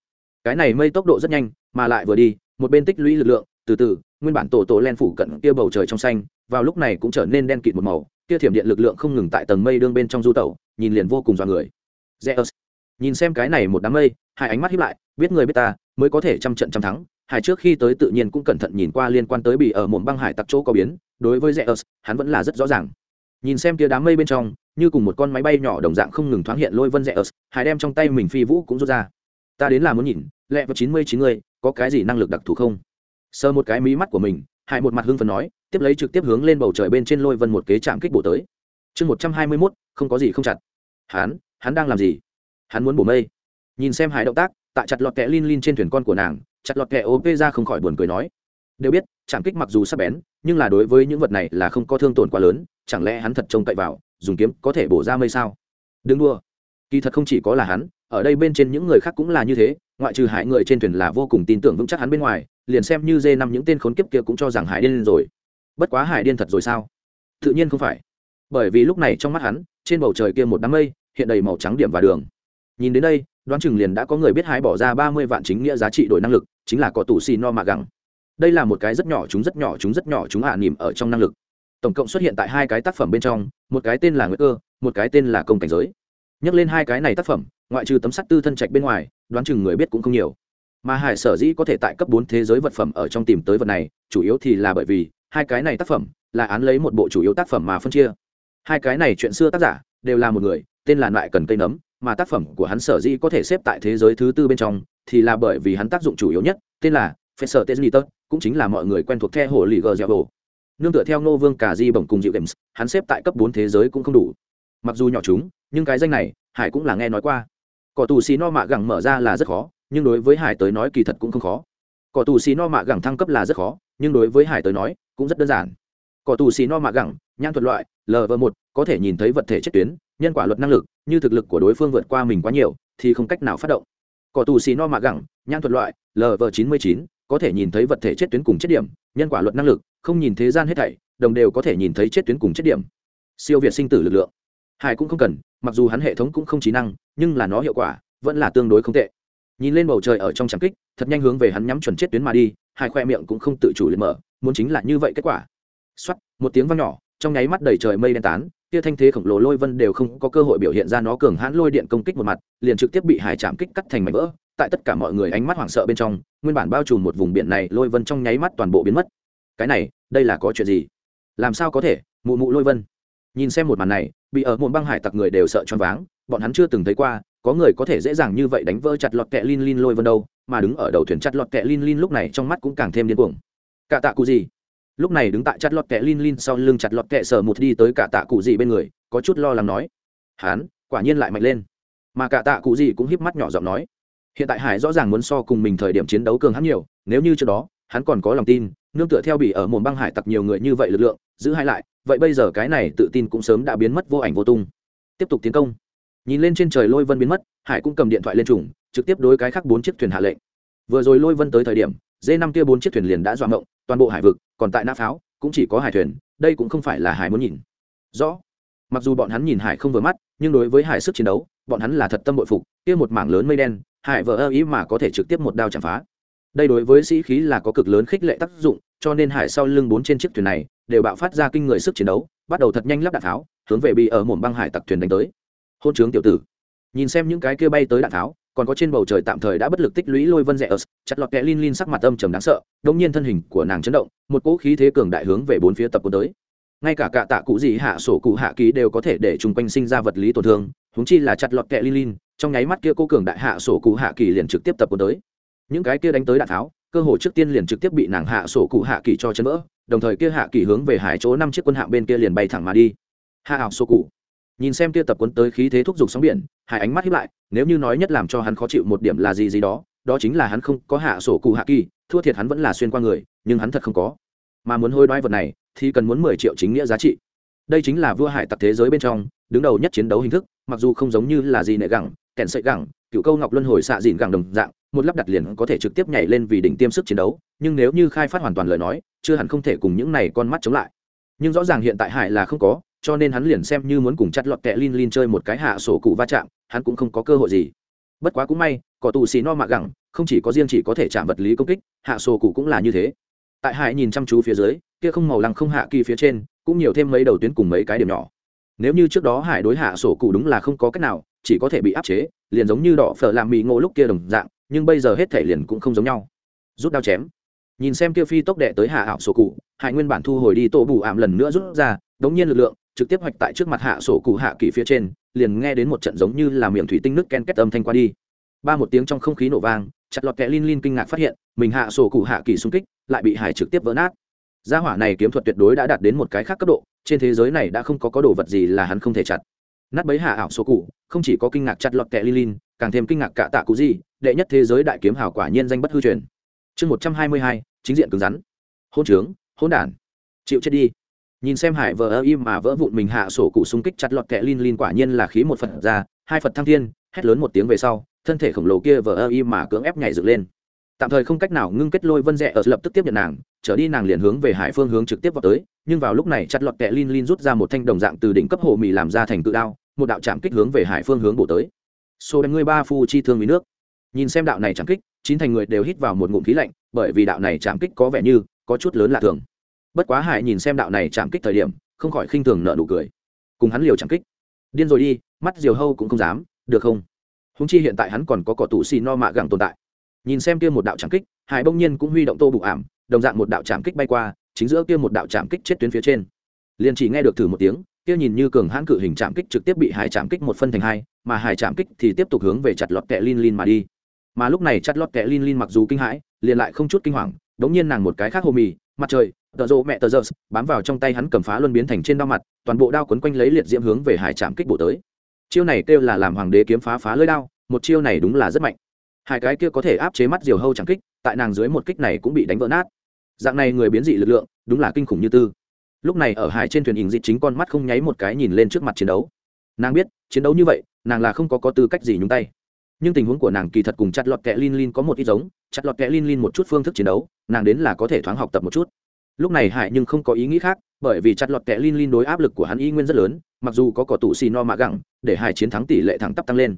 Speaker 1: Cái này mây tốc độ rất nhanh mà lại vừa đi một bên tích lũy lực lượng từ từ nguyên bản tổ tổ len phủ cận kia bầu trời trong xanh vào lúc này cũng trở nên đen kịt một màu kia thiểm điện lực lượng không ngừng tại tầng mây đương bên trong du tẩu nhìn liền vô cùng dọa người. Zeus. nhìn xem cái này một đám mây hai ánh mắt hiếp lại biết người biết ta mới có thể trăm trận trăm thắng. Hải trước khi tới tự nhiên cũng cẩn thận nhìn qua liên quan tới bị ở mồm băng hải tặc chỗ có biến đối với Zeus, hắn vẫn là rất rõ ràng. Nhìn xem kia đám mây bên trong như cùng một con máy bay nhỏ đồng dạng không ngừng thoáng hiện lôi vân rẽ ớt hải đem trong tay mình phi vũ cũng rút ra. Ta đến là muốn nhìn, lẹ vào chín mươi chín người, có cái gì năng lực đặc thù không? Sờ một cái mí mắt của mình hải một mặt hưng phần nói, tiếp lấy trực tiếp hướng lên bầu trời bên trên lôi vân một kế chạm kích bổ tới. Chương một trăm hai mươi mốt, không có gì không chặt. Hắn hắn đang làm gì? Hắn muốn bổ mây. Nhìn xem hải động tác tại chặt lọt kẹ lin lin trên thuyền con của nàng, chặt lọt kẹ ốp ra không khỏi buồn cười nói. Đều biết chạm kích mặc dù sắp bén, nhưng là đối với những vật này là không có thương tổn quá lớn, chẳng lẽ hắn thật trông cậy vào? Dùng kiếm có thể bổ ra mây sao? Đừng đua kỳ thật không chỉ có là hắn, ở đây bên trên những người khác cũng là như thế, ngoại trừ hải người trên thuyền là vô cùng tin tưởng vững chắc hắn bên ngoài, liền xem như dê năm những tên khốn kiếp kia cũng cho rằng hải điên rồi. Bất quá hải điên thật rồi sao? Tự nhiên không phải. Bởi vì lúc này trong mắt hắn, trên bầu trời kia một đám mây, hiện đầy màu trắng điểm và đường. Nhìn đến đây, đoán chừng liền đã có người biết hái bỏ ra ba mươi vạn chính nghĩa giá trị đổi năng lực, chính là có tủ xì no mạ gẳng. Đây là một cái rất nhỏ chúng rất nhỏ chúng rất nhỏ chúng hạ à nỉm ở trong năng lực tổng cộng xuất hiện tại hai cái tác phẩm bên trong một cái tên là nguyệt cơ một cái tên là công cảnh giới. Nhắc lên hai cái này tác phẩm ngoại trừ tấm sắt tư thân trạch bên ngoài đoán chừng người biết cũng không nhiều. Mà hải sở dĩ có thể tại cấp bốn thế giới vật phẩm ở trong tìm tới vật này chủ yếu thì là bởi vì hai cái này tác phẩm là án lấy một bộ chủ yếu tác phẩm mà phân chia. Hai cái này chuyện xưa tác giả đều là một người tên là loại cần cây nấm mà tác phẩm của hắn sở dĩ có thể xếp tại thế giới thứ tư bên trong thì là bởi vì hắn tác dụng chủ yếu nhất tên là Professor Teslitter, cũng chính là mọi người quen thuộc The hồ lì gờ dẻo hồ. Nương tựa theo Nô Vương Cả Di bổng cùng Diệu Games, hắn xếp tại cấp bốn thế giới cũng không đủ. Mặc dù nhỏ chúng, nhưng cái danh này, Hải cũng là nghe nói qua. Cỏ tù xì no mạ gẳng mở ra là rất khó, nhưng đối với Hải tới nói kỳ thật cũng không khó. Cỏ tù xì no mạ gẳng thăng cấp là rất khó, nhưng đối với Hải tới nói cũng rất đơn giản. Cỏ tù xì no mạ gẳng, nhan thuật loại, lv một có thể nhìn thấy vật thể chất tuyến, nhân quả luật năng lực, như thực lực của đối phương vượt qua mình quá nhiều, thì không cách nào phát động. Cỏ tù xì no mạ gẳng, nhan thuật loại, lv chín mươi chín có thể nhìn thấy vật thể chết tuyến cùng chết điểm nhân quả luật năng lực không nhìn thế gian hết thảy, đồng đều có thể nhìn thấy chết tuyến cùng chết điểm. Siêu việt sinh tử lực lượng. Hải cũng không cần, mặc dù hắn hệ thống cũng không trí năng, nhưng là nó hiệu quả vẫn là tương đối không tệ. Nhìn lên bầu trời ở trong trạm kích, thật nhanh hướng về hắn nhắm chuẩn chết tuyến mà đi, hải khoe miệng cũng không tự chủ liền mở, muốn chính là như vậy kết quả. Xuất một tiếng vang nhỏ, trong nháy mắt đầy trời mây đen tán, kia thanh thế khổng lồ lôi vân đều không có cơ hội biểu hiện ra nó cường hãn lôi điện công kích một mặt, liền trực tiếp bị hải chạm kích cắt thành mảnh vỡ. Tại tất cả mọi người ánh mắt hoảng sợ bên trong, nguyên bản bao trùm một vùng biển này lôi vân trong nháy mắt toàn bộ biến mất cái này, đây là có chuyện gì? Làm sao có thể? Mụ mụ lôi vân. Nhìn xem một màn này, bị ở một băng hải tặc người đều sợ choáng váng, bọn hắn chưa từng thấy qua, có người có thể dễ dàng như vậy đánh vỡ chặt lọt kẹ lin lin lôi vân đâu, mà đứng ở đầu thuyền chặt lọt kẹ lin lin lúc này trong mắt cũng càng thêm điên cuồng. Cả tạ cụ gì? Lúc này đứng tại chặt lọt kẹ lin lin sau lưng chặt lọt kẹ sờ một đi tới cả tạ cụ gì bên người, có chút lo lắng nói. Hán, quả nhiên lại mạnh lên. Mà cả tạ cụ gì cũng híp mắt nhỏ giọng nói. Hiện tại hải rõ ràng muốn so cùng mình thời điểm chiến đấu cường hắn nhiều, nếu như trước đó, hắn còn có lòng tin nương tựa theo bị ở mồm băng hải tặc nhiều người như vậy lực lượng, giữ hai lại, vậy bây giờ cái này tự tin cũng sớm đã biến mất vô ảnh vô tung. Tiếp tục tiến công. Nhìn lên trên trời lôi vân biến mất, hải cũng cầm điện thoại lên trùng, trực tiếp đối cái khác bốn chiếc thuyền hạ lệnh. Vừa rồi lôi vân tới thời điểm, dê năm kia bốn chiếc thuyền liền đã dọa mộng, toàn bộ hải vực, còn tại nã pháo, cũng chỉ có hải thuyền, đây cũng không phải là hải muốn nhìn. Rõ. Mặc dù bọn hắn nhìn hải không vừa mắt, nhưng đối với hải sức chiến đấu, bọn hắn là thật tâm bội phục, kia một mảng lớn mây đen, hải vỡ ơ ý mà có thể trực tiếp một đao chạm phá. Đây đối với sĩ khí là có cực lớn khích lệ tác dụng cho nên hải sau lưng bốn trên chiếc thuyền này đều bạo phát ra kinh người sức chiến đấu, bắt đầu thật nhanh lắp đạn tháo, hướng về bị ở mồm băng hải tặc thuyền đánh tới. Hôn trướng tiểu tử. Nhìn xem những cái kia bay tới đạn tháo, còn có trên bầu trời tạm thời đã bất lực tích lũy lôi vân rẽ ớt, chặt lọt kẽ lin lin sắc mặt âm trầm đáng sợ, đống nhiên thân hình của nàng chấn động, một cỗ khí thế cường đại hướng về bốn phía tập quân tới. Ngay cả cả tạ cụ gì hạ sổ cụ hạ ký đều có thể để chung quanh sinh ra vật lý tổn thương húng chi là chặt lọt kẹ lin lin, trong nháy mắt kia cô cường đại hạ sổ cụ hạ kỳ liền trực tiếp tập quân tới. Những cái kia đánh tới đạn tháo cơ hội trước tiên liền trực tiếp bị nàng hạ sổ cụ hạ kỳ cho chấn vỡ, đồng thời kia hạ kỳ hướng về hải chỗ năm chiếc quân hạm bên kia liền bay thẳng mà đi. Hạ ảo sổ cụ. Nhìn xem kia tập quân tới khí thế thúc giục sóng biển hải ánh mắt hiếp lại, nếu như nói nhất làm cho hắn khó chịu một điểm là gì gì đó đó chính là hắn không có hạ sổ cụ hạ kỳ, thua thiệt hắn vẫn là xuyên qua người, nhưng hắn thật không có. Mà muốn hôi đoái vật này, thì cần muốn mười triệu chính nghĩa giá trị. Đây chính là vua hải tặc thế giới bên trong, đứng đầu nhất chiến đấu hình thức, mặc dù không giống như là gì nệ gẳng kèn sợi gẳng, cựu câu ngọc luân hồi xạ dịn gẳng đồng dạng một lắp đặt liền có thể trực tiếp nhảy lên vì đỉnh tiêm sức chiến đấu, nhưng nếu như khai phát hoàn toàn lời nói, chưa hẳn không thể cùng những này con mắt chống lại. Nhưng rõ ràng hiện tại hải là không có, cho nên hắn liền xem như muốn cùng chặt lọt kẹ lin lin chơi một cái hạ sổ cụ va chạm, hắn cũng không có cơ hội gì. Bất quá cũng may cỏ tù xì no mạ gẳng, không chỉ có riêng chỉ có thể chạm vật lý công kích, hạ sổ cụ cũng là như thế. Tại hải nhìn chăm chú phía dưới, kia không màu lăng không hạ kỳ phía trên, cũng nhiều thêm mấy đầu tuyến cùng mấy cái điểm nhỏ. Nếu như trước đó hải đối hạ sổ cụ đúng là không có cách nào, chỉ có thể bị áp chế, liền giống như đỏ phở làm mì ngộ lúc kia đồng dạng nhưng bây giờ hết thể liền cũng không giống nhau. Rút đao chém. Nhìn xem kia phi tốc đệ tới hạ ảo sổ cụ, hải nguyên bản thu hồi đi tổ bù ảm lần nữa rút ra, đống nhiên lực lượng, trực tiếp hoạch tại trước mặt hạ sổ cụ hạ kỳ phía trên, liền nghe đến một trận giống như là miệng thủy tinh nước ken kết âm thanh qua đi. Ba một tiếng trong không khí nổ vang, chặt lọt kẹ lin lin kinh ngạc phát hiện, mình hạ sổ cụ hạ kỳ xung kích, lại bị hải trực tiếp vỡ nát. Gia hỏa này kiếm thuật tuyệt đối đã đạt đến một cái khác cấp độ, trên thế giới này đã không có có đồ vật gì là hắn không thể chặt. Nát bấy hạ ảo sổ cụ, không chỉ có kinh ngạc chặt lọt kẹ lin lin, càng thêm kinh ngạc cả tạ cụ gì đệ nhất thế giới đại kiếm hào quả nhiên danh bất hư truyền. Chương một trăm hai mươi hai, chính diện cứng rắn. Hôn trướng, hôn đản. Chịu chết đi. Nhìn xem hải vờ ơ im mà vỡ vụn mình hạ sổ cụ xung kích chặt lọt kẹ lin lin quả nhiên là khí một phật ra, hai phật thăng thiên, hét lớn một tiếng về sau, thân thể khổng lồ kia vờ ơ im mà cưỡng ép nhảy dựng lên. Tạm thời không cách nào ngưng kết lôi vân rẽ ở lập tức tiếp nhận nàng, trở đi nàng liền hướng về hải phương hướng trực tiếp vào tới, nhưng vào lúc này chặt lọt kẹ lin lin rút ra một thanh đồng dạng từ đỉnh cấp hồ mì làm ra thành cự đao, một đạo chạm kích hướng về hải phương hướng bổ tới. Số đem ngươi ba phu chi thương vì nước nhìn xem đạo này chạm kích, chín thành người đều hít vào một ngụm khí lạnh, bởi vì đạo này chạm kích có vẻ như có chút lớn lạ thường. Bất quá hải nhìn xem đạo này chạm kích thời điểm, không khỏi khinh thường nợ nụ cười. Cùng hắn liều chạm kích. Điên rồi đi, mắt diều hâu cũng không dám, được không? Húng chi hiện tại hắn còn có cỏ tủ xì no mạ gẳng tồn tại. Nhìn xem kia một đạo chạm kích, hải bỗng nhiên cũng huy động tô bụng ảm, đồng dạng một đạo chạm kích bay qua, chính giữa kia một đạo chạm kích chết tuyến phía trên. Liền chỉ nghe được thử một tiếng, kia nhìn như cường hãn cự hình chạm kích trực tiếp bị hải chạm kích một phân thành hai, mà hải chạm kích thì tiếp tục hướng về chặt lọt kẹ lin lin mà đi mà lúc này chặt lót kẹ lin lin mặc dù kinh hãi, liền lại không chút kinh hoàng, đống nhiên nàng một cái khác hồ mì, mặt trời, tờ rộ mẹ tờ rơ, bám vào trong tay hắn cầm phá luân biến thành trên đao mặt, toàn bộ đao quấn quanh lấy liệt diễm hướng về hải trạm kích bổ tới. Chiêu này kêu là làm hoàng đế kiếm phá phá lưỡi đao, một chiêu này đúng là rất mạnh. Hai cái kia có thể áp chế mắt diều hâu chẳng kích, tại nàng dưới một kích này cũng bị đánh vỡ nát. Dạng này người biến dị lực lượng, đúng là kinh khủng như tư. Lúc này ở hải trên thuyền hình dị chính con mắt không nháy một cái nhìn lên trước mặt chiến đấu. Nàng biết, chiến đấu như vậy, nàng là không có có tư cách gì nhúng tay nhưng tình huống của nàng kỳ thật cùng chặt lọt kẹ lin lin có một ít giống, chặt lọt kẹ lin lin một chút phương thức chiến đấu, nàng đến là có thể thoáng học tập một chút. Lúc này hải nhưng không có ý nghĩ khác, bởi vì chặt lọt kẹ lin lin đối áp lực của hắn y nguyên rất lớn, mặc dù có cỏ tủ xì no mạ gẳng, để hải chiến thắng tỷ lệ thẳng tắp tăng lên.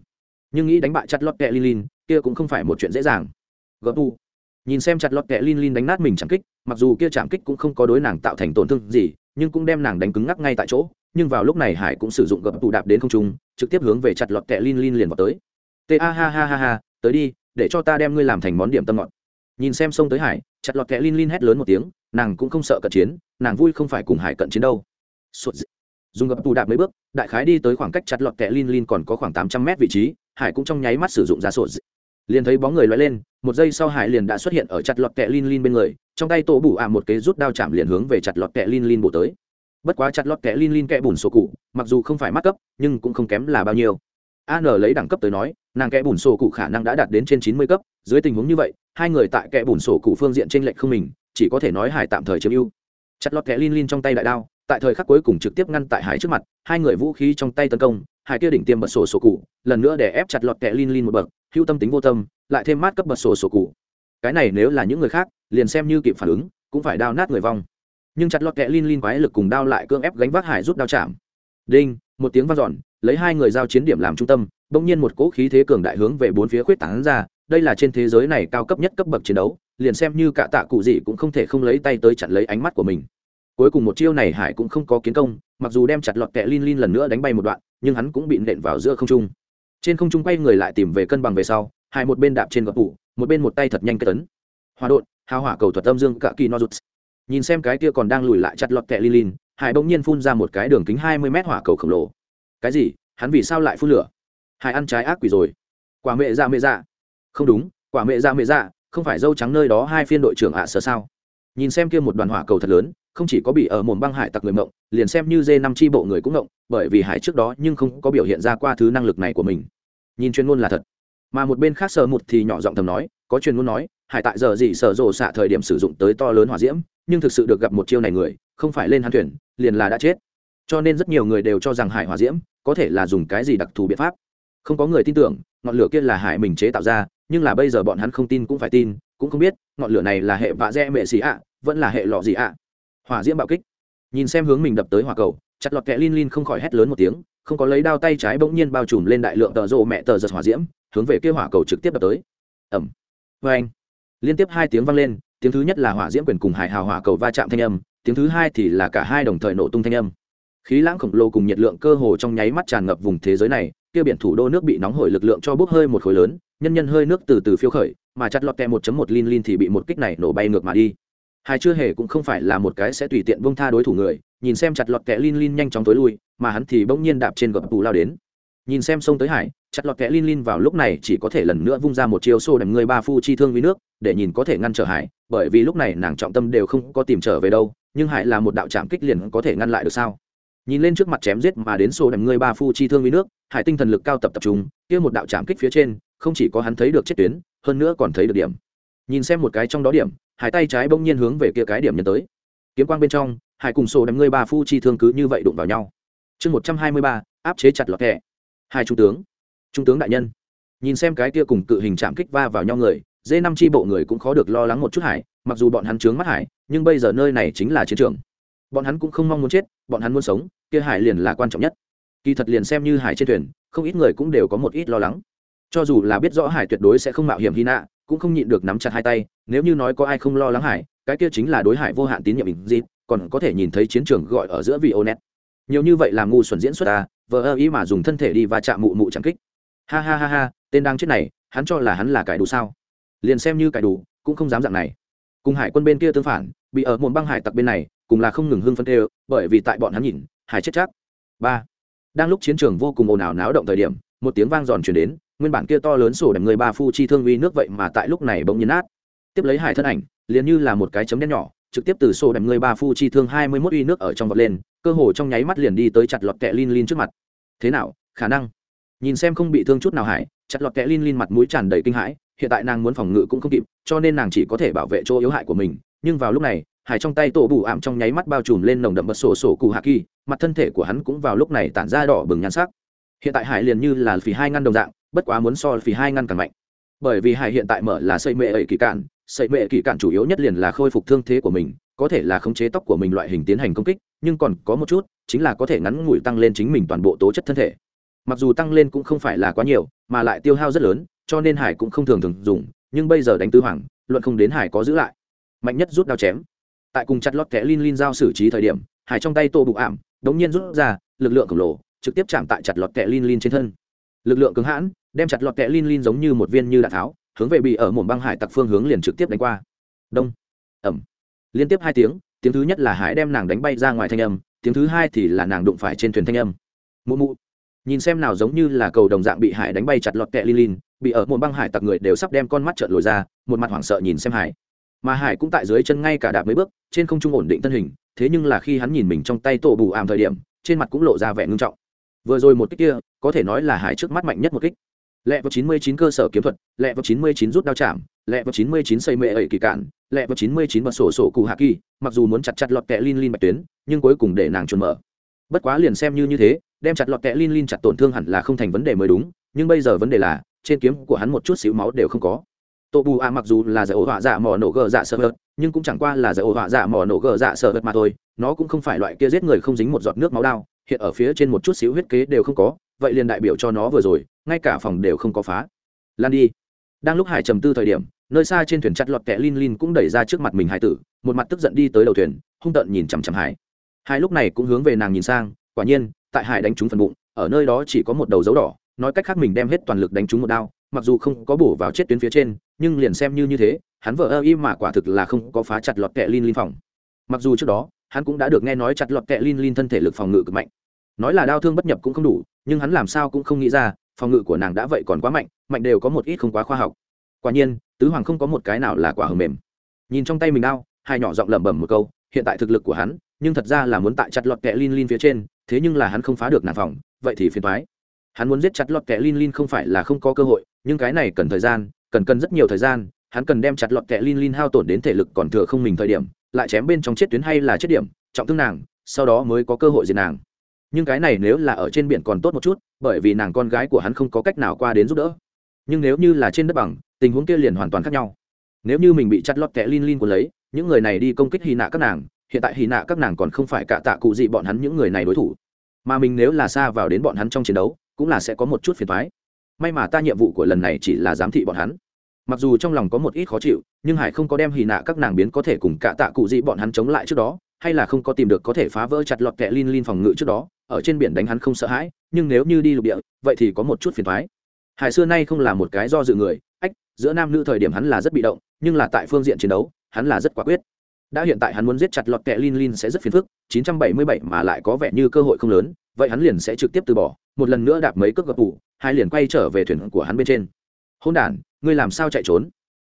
Speaker 1: Nhưng nghĩ đánh bại chặt lọt kẹ lin lin, kia cũng không phải một chuyện dễ dàng. Gấp u nhìn xem chặt lọt kẹ lin lin đánh nát mình chẳng kích, mặc dù kia chạm kích cũng không có đối nàng tạo thành tổn thương gì, nhưng cũng đem nàng đánh cứng ngắc ngay tại chỗ. Nhưng vào lúc này hải cũng sử dụng gập tụ đạp đến không trung, trực tiếp hướng về chặt lọt kẹ lin lin liền vào tới t a, ha ha ha ha, tới đi, để cho ta đem ngươi làm thành món điểm tâm ngọt. Nhìn xem sông tới hải, chặt lọt kẹ lin lin hét lớn một tiếng, nàng cũng không sợ cận chiến, nàng vui không phải cùng hải cận chiến đâu. Dùng gập tù đạp mấy bước, đại khái đi tới khoảng cách chặt lọt kẹ lin lin còn có khoảng tám trăm mét vị trí, hải cũng trong nháy mắt sử dụng ra sổ liền thấy bóng người loay lên, một giây sau hải liền đã xuất hiện ở chặt lọt kẹ lin lin bên người, trong tay tổ bủ ạ một cái rút đao chạm liền hướng về chặt lọt kẹ lin lin bổ tới. Bất quá chặt lọt kẹ lin lin kẹ bùn sổ cụ, mặc dù không phải mắc cấp, nhưng cũng không kém là bao nhiêu. An lấy đẳng cấp tới nói nàng kẽ bùn sổ cụ khả năng đã đạt đến trên chín mươi cấp, dưới tình huống như vậy, hai người tại kẽ bùn sổ cụ phương diện t r ê n lệch không mình, chỉ có thể nói hải tạm thời chiếm ưu. Chặt lọt kẽ lin lin trong tay đại đao, tại thời khắc cuối cùng trực tiếp ngăn tại hải trước mặt, hai người vũ khí trong tay tấn công, hải kia đỉnh tiêm bật sổ sổ cụ, lần nữa để ép chặt lọt kẽ lin lin một bậc hữu tâm tính vô tâm, lại thêm mát cấp bật sổ sổ cụ. Cái này nếu là những người khác, liền xem như kịp phản ứng, cũng phải đao nát người vong. Nhưng chặt lọt kẽ lin lin quái lực cùng đao lại cưỡng ép gánh vác hải rút đao chạm. Đinh, một tiếng vang dọn lấy hai người giao chiến điểm làm trung tâm, bỗng nhiên một cỗ khí thế cường đại hướng về bốn phía khuyết tán ra, đây là trên thế giới này cao cấp nhất cấp bậc chiến đấu, liền xem như cả tạ cụ gì cũng không thể không lấy tay tới chặn lấy ánh mắt của mình. Cuối cùng một chiêu này hải cũng không có kiến công, mặc dù đem chặt lọt kẹ lin lin lần nữa đánh bay một đoạn, nhưng hắn cũng bị nện vào giữa không trung. Trên không trung quay người lại tìm về cân bằng về sau, hải một bên đạp trên gọt tủ, một bên một tay thật nhanh cái tấn. Hòa đột hào hỏa cầu thuật âm dương cả kỳ no rút. nhìn xem cái kia còn đang lùi lại chặt lọt kẹ lin lin, hải bỗng nhiên phun ra một cái đường kính hai mươi mét hỏa cầu khổng lồ cái gì? Hắn vì sao lại phun lửa? Hải ăn trái ác quỷ rồi. Quả mẹ ra mẹ ra, không đúng quả mẹ ra mẹ ra, không phải dâu trắng nơi đó hai phiên đội trưởng ạ à sở sao? Nhìn xem kia một đoàn hỏa cầu thật lớn không chỉ có bị ở mồm băng hải tặc người mộng liền xem như dê năm tri bộ người cũng mộng bởi vì hải trước đó nhưng không có biểu hiện ra qua thứ năng lực này của mình. Nhìn chuyên ngôn là thật. Mà một bên khác sờ một thì nhỏ giọng thầm nói có chuyên ngôn nói hải tại giờ gì sở rộ xạ thời điểm sử dụng tới to lớn hỏa diễm nhưng thực sự được gặp một chiêu này người không phải lên hắn thuyền liền là đã chết cho nên rất nhiều người đều cho rằng hải hỏa diễm có thể là dùng cái gì đặc thù biện pháp. Không có người tin tưởng, ngọn lửa kia là hải mình chế tạo ra, nhưng là bây giờ bọn hắn không tin cũng phải tin, cũng không biết ngọn lửa này là hệ vạ dẹ mệ xì ạ, vẫn là hệ lọ gì ạ. Hỏa diễm bạo kích. Nhìn xem hướng mình đập tới hỏa cầu, chặt lọt kẹ lin lin không khỏi hét lớn một tiếng, không có lấy đao tay trái bỗng nhiên bao trùm lên đại lượng tờ rộ mẹ tờ giật hỏa diễm, hướng về kia hỏa cầu trực tiếp đập tới. Ẩm vê anh liên tiếp hai tiếng vang lên, tiếng thứ nhất là hỏa diễm quyền cùng hải hào hỏa cầu va chạm thanh âm, tiếng thứ hai thì là cả hai đồng thời nổ tung thanh âm khí lãng khổng lồ cùng nhiệt lượng cơ hồ trong nháy mắt tràn ngập vùng thế giới này, kia biển thủ đô nước bị nóng hổi lực lượng cho bốc hơi một khối lớn, nhân nhân hơi nước từ từ phiêu khởi, mà chặt lọt kẹ một một lin lin thì bị một kích này nổ bay ngược mà đi. Hai chưa hề cũng không phải là một cái sẽ tùy tiện bông tha đối thủ người, nhìn xem chặt lọt kẹ lin lin nhanh chóng tối lui, mà hắn thì bỗng nhiên đạp trên gập tù lao đến. Nhìn xem sông tới hải, chặt lọt kẹ lin lin vào lúc này chỉ có thể lần nữa vung ra một chiêu xô đầm người ba phu chi thương với nước, để nhìn có thể ngăn trở hải, bởi vì lúc này nàng trọng tâm đều không có tìm trở về đâu, nhưng hải là một đạo trạm kích liền có thể ngăn lại được sao? Nhìn lên trước mặt chém giết mà đến sổ đầm ngươi ba phu chi thương với nước, hải tinh thần lực cao tập tập trung, kia một đạo chạm kích phía trên, không chỉ có hắn thấy được chết tuyến, hơn nữa còn thấy được điểm. Nhìn xem một cái trong đó điểm, hải tay trái bỗng nhiên hướng về kia cái điểm nhấn tới. Kiếm quang bên trong, hải cùng sổ đầm ngươi ba phu chi thương cứ như vậy đụng vào nhau. Chương một trăm hai mươi ba, áp chế chặt lọt thẻ hai trung tướng. Trung tướng đại nhân. Nhìn xem cái kia cùng cự hình chạm kích va vào nhau người, dê năm tri bộ người cũng khó được lo lắng một chút hải, mặc dù bọn hắn chướng mắt hải, nhưng bây giờ nơi này chính là chiến trường bọn hắn cũng không mong muốn chết, bọn hắn muốn sống, kia hải liền là quan trọng nhất. Kỳ thật liền xem như hải trên thuyền, không ít người cũng đều có một ít lo lắng. Cho dù là biết rõ hải tuyệt đối sẽ không mạo hiểm hy nạ cũng không nhịn được nắm chặt hai tay, nếu như nói có ai không lo lắng hải, cái kia chính là đối hải vô hạn tín nhiệm mình dịp còn có thể nhìn thấy chiến trường gọi ở giữa vị ô nét. nhiều như vậy làm ngu xuẩn diễn xuất ta vờ ơ ý mà dùng thân thể đi và chạm mụ mụ chẳng kích. Ha ha ha ha, tên đang chết này, hắn cho là hắn là cải đủ sao? Liền xem như cải đủ cũng không dám dạng này. Cùng hải quân bên kia tương phản, bị ở một băng hải tặc bên này cùng là không ngừng hưng phân tê bởi vì tại bọn hắn nhìn hải chết chắc. Ba. Đang lúc chiến trường vô cùng ồn ào náo động thời điểm, một tiếng vang giòn chuyển đến, nguyên bản kia to lớn sổ đầm người ba phu chi thương uy nước vậy mà tại lúc này bỗng nhiên nát. Tiếp lấy hải thân ảnh, liền như là một cái chấm đen nhỏ, trực tiếp từ sổ đầm người ba phu chi thương hai mươi mốt uy nước ở trong vọt lên, cơ hồ trong nháy mắt liền đi tới chặt lọt kẹ lin lin trước mặt. Thế nào, khả năng? Nhìn xem không bị thương chút nào hải chặt lọt kẹ lin lin mặt mũi tràn đầy kinh hãi, hiện tại nàng muốn phòng ngự cũng không kịp, cho nên nàng chỉ có thể bảo vệ chỗ yếu hại của mình, nhưng vào lúc này hải trong tay tổ bù ảm trong nháy mắt bao trùm lên nồng đậm bật sổ sổ cụ hạ kỳ, mặt thân thể của hắn cũng vào lúc này tản ra đỏ bừng nhan sắc. Hiện tại hải liền như là phì hai ngăn đồng dạng, bất quá muốn so phì hai ngăn càng mạnh. Bởi vì hải hiện tại mở là xây mệ ẩy kỳ cạn xây mệ kỳ cạn chủ yếu nhất liền là khôi phục thương thế của mình, có thể là khống chế tóc của mình loại hình tiến hành công kích, nhưng còn có một chút, chính là có thể ngắn ngủi tăng lên chính mình toàn bộ tố chất thân thể. Mặc dù tăng lên cũng không phải là quá nhiều, mà lại tiêu hao rất lớn, cho nên hải cũng không thường thường dùng, nhưng bây giờ đánh tư hoàng, luận không đến hải có giữ lại. Mạnh nhất rút đao chém tại cùng chặt lót kẽ lin lin giao xử trí thời điểm, hải trong tay tô bụng ảm, đống nhiên rút ra, lực lượng khổng lồ, trực tiếp chạm tại chặt lọt kẹ lin lin trên thân. Lực lượng cứng hãn, đem chặt lọt kẹ lin lin giống như một viên như đạn tháo, hướng về bị ở mồm băng hải tặc phương hướng liền trực tiếp đánh qua. Đông. Ẩm. Liên tiếp hai tiếng tiếng thứ nhất là hải đem nàng đánh bay ra ngoài thanh âm, tiếng thứ hai thì là nàng đụng phải trên thuyền thanh âm. Mụ mụ. Nhìn xem nào giống như là cầu đồng dạng bị hải đánh bay chặt lọt kẹ lin lin, bị ở mồm băng hải tặc người đều sắp đem con mắt trợn lồi ra, một mặt hoảng sợ nhìn xem hải mà hải cũng tại dưới chân ngay cả đạp mấy bước, trên không trung ổn định thân hình, thế nhưng là khi hắn nhìn mình trong tay tổ bù ảm thời điểm, trên mặt cũng lộ ra vẻ ngưng trọng. Vừa rồi một kích kia, có thể nói là hải trước mắt mạnh nhất một kích. Lẹ vào chín mươi chín cơ sở kiếm thuật, lẹ vào chín mươi chín rút đao chạm, lẹ vào chín mươi chín xây mệ ẩy kỳ cản lẹ vào chín mươi chín bật sổ sổ cụ hạ kỳ, mặc dù muốn chặt chặt lọt kẹ lin lin bạch tuyến, nhưng cuối cùng để nàng chuẩn mở. Bất quá liền xem như như thế, đem chặt lọt kẹ lin lin chặt tổn thương hẳn là không thành vấn đề mới đúng, nhưng bây giờ vấn đề là, trên kiếm của hắn một chút xíu máu đều không có tổ bù a mặc dù là giải ổ họa dạ mỏ nổ gờ dạ sợ hớt nhưng cũng chẳng qua là giải ổ họa dạ mỏ nổ gờ dạ sợ hớt mà thôi, nó cũng không phải loại kia giết người không dính một giọt nước máu đao, hiện ở phía trên một chút xíu huyết kế đều không có, vậy liền đại biểu cho nó vừa rồi, ngay cả phòng đều không có phá. Lan đi. Đang lúc hải trầm tư thời điểm, nơi xa trên thuyền chặt lọt kẹ lin lin cũng đẩy ra trước mặt mình hải tử, một mặt tức giận đi tới đầu thuyền, hung tợn nhìn chằm chằm hải. Hai lúc này cũng hướng về nàng nhìn sang, quả nhiên, tại hải đánh trúng phần bụng, ở nơi đó chỉ có một đầu dấu đỏ, nói cách khác mình đem hết toàn lực đánh trúng một đao, mặc dù không có bổ vào chết tuyến phía trên nhưng liền xem như như thế, hắn vợ ơ y mà quả thực là không có phá chặt lọt kẹ lin lin phòng. Mặc dù trước đó, hắn cũng đã được nghe nói chặt lọt kẹ lin lin thân thể lực phòng ngự cực mạnh. Nói là đau thương bất nhập cũng không đủ, nhưng hắn làm sao cũng không nghĩ ra, phòng ngự của nàng đã vậy còn quá mạnh mạnh đều có một ít không quá khoa học. Quả nhiên, tứ hoàng không có một cái nào là quả hầm mềm. Nhìn trong tay mình đau, hai nhỏ giọng lẩm bẩm một câu, hiện tại thực lực của hắn, nhưng thật ra là muốn tại chặt lọt kẹ lin lin phía trên, thế nhưng là hắn không phá được nàng phòng, vậy thì phiền thoái hắn muốn giết chặt lọt kẹ lin lin không phải là không có cơ hội, nhưng cái này cần thời gian cần cần rất nhiều thời gian, hắn cần đem chặt lọt kẹ lin lin hao tổn đến thể lực còn thừa không mình thời điểm, lại chém bên trong chết tuyến hay là chết điểm, trọng thương nàng, sau đó mới có cơ hội diệt nàng. Nhưng cái này nếu là ở trên biển còn tốt một chút, bởi vì nàng con gái của hắn không có cách nào qua đến giúp đỡ. Nhưng nếu như là trên đất bằng, tình huống kia liền hoàn toàn khác nhau. Nếu như mình bị chặt lọt kẹ lin lin của lấy, những người này đi công kích hy nạ các nàng, hiện tại hy nạ các nàng còn không phải cả tạ cụ gì bọn hắn những người này đối thủ. Mà mình nếu là xa vào đến bọn hắn trong chiến đấu, cũng là sẽ có một chút phiền thoái may mà ta nhiệm vụ của lần này chỉ là giám thị bọn hắn. Mặc dù trong lòng có một ít khó chịu, nhưng hải không có đem hì nạ các nàng biến có thể cùng cả tạ cụ dị bọn hắn chống lại trước đó, hay là không có tìm được có thể phá vỡ chặt lọt kẹ lin lin phòng ngự trước đó, ở trên biển đánh hắn không sợ hãi, nhưng nếu như đi lục địa, vậy thì có một chút phiền thoái hải xưa nay không là một cái do dự người, ách, giữa nam nữ thời điểm hắn là rất bị động, nhưng là tại phương diện chiến đấu, hắn là rất quả quyết. Đã hiện tại hắn muốn giết chặt lọt kẹ lin lin sẽ rất phiền phức 977 mà lại có vẻ như cơ hội không lớn, vậy hắn liền sẽ trực tiếp từ bỏ một lần nữa đạp mấy cước gập tủ hai liền quay trở về thuyền của hắn bên trên. Hôn đản, ngươi làm sao chạy trốn?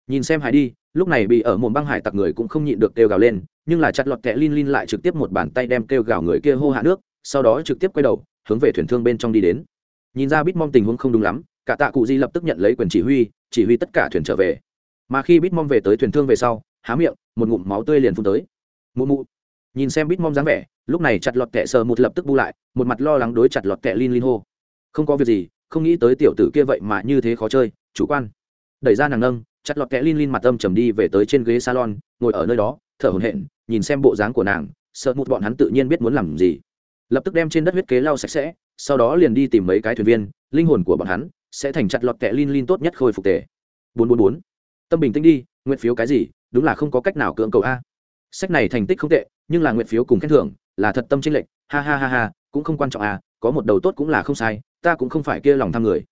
Speaker 1: Nhìn xem hải đi, lúc này bị ở mồm băng hải tặc người cũng không nhịn được kêu gào lên, nhưng là chặt lọt kẹ lin lin lại trực tiếp một bàn tay đem kêu gào người kia hô hạ nước, sau đó trực tiếp quay đầu, hướng về thuyền thương bên trong đi đến. Nhìn ra bitmom tình huống không đúng lắm, cả tạ cụ di lập tức nhận lấy quyền chỉ huy chỉ huy tất cả thuyền trở về. Mà khi bitmom về tới thuyền thương về sau, há miệng, một ngụm máu tươi liền phun tới. Mụ mụ nhìn xem bít mong dáng vẻ, lúc này chặt lọt kẹ sờ một lập tức bu lại, một mặt lo lắng đối chặt lọt kẹ lin lin hô. Không có việc gì, không nghĩ tới tiểu tử kia vậy mà như thế khó chơi, chủ quan. Đẩy ra nàng nâng, chặt lọt kẹ lin lin mặt âm trầm đi về tới trên ghế salon, ngồi ở nơi đó, thở hổn hển, nhìn xem bộ dáng của nàng, sợ một bọn hắn tự nhiên biết muốn làm gì. Lập tức đem trên đất huyết kế lau sạch sẽ, sau đó liền đi tìm mấy cái thuyền viên, linh hồn của bọn hắn sẽ thành chặt lọt kẹ lin lin tốt nhất khôi phục tề. Bốn bốn bốn. Tâm bình tĩnh đi, nguyện phiếu cái gì, đúng là không có cách nào cưỡng cầu a. Sách này thành tích không tệ nhưng là nguyện phiếu cùng khen thưởng là thật tâm chính lệnh ha ha ha ha, cũng không quan trọng à có một đầu tốt cũng là không sai, ta cũng không phải kia lòng tham người.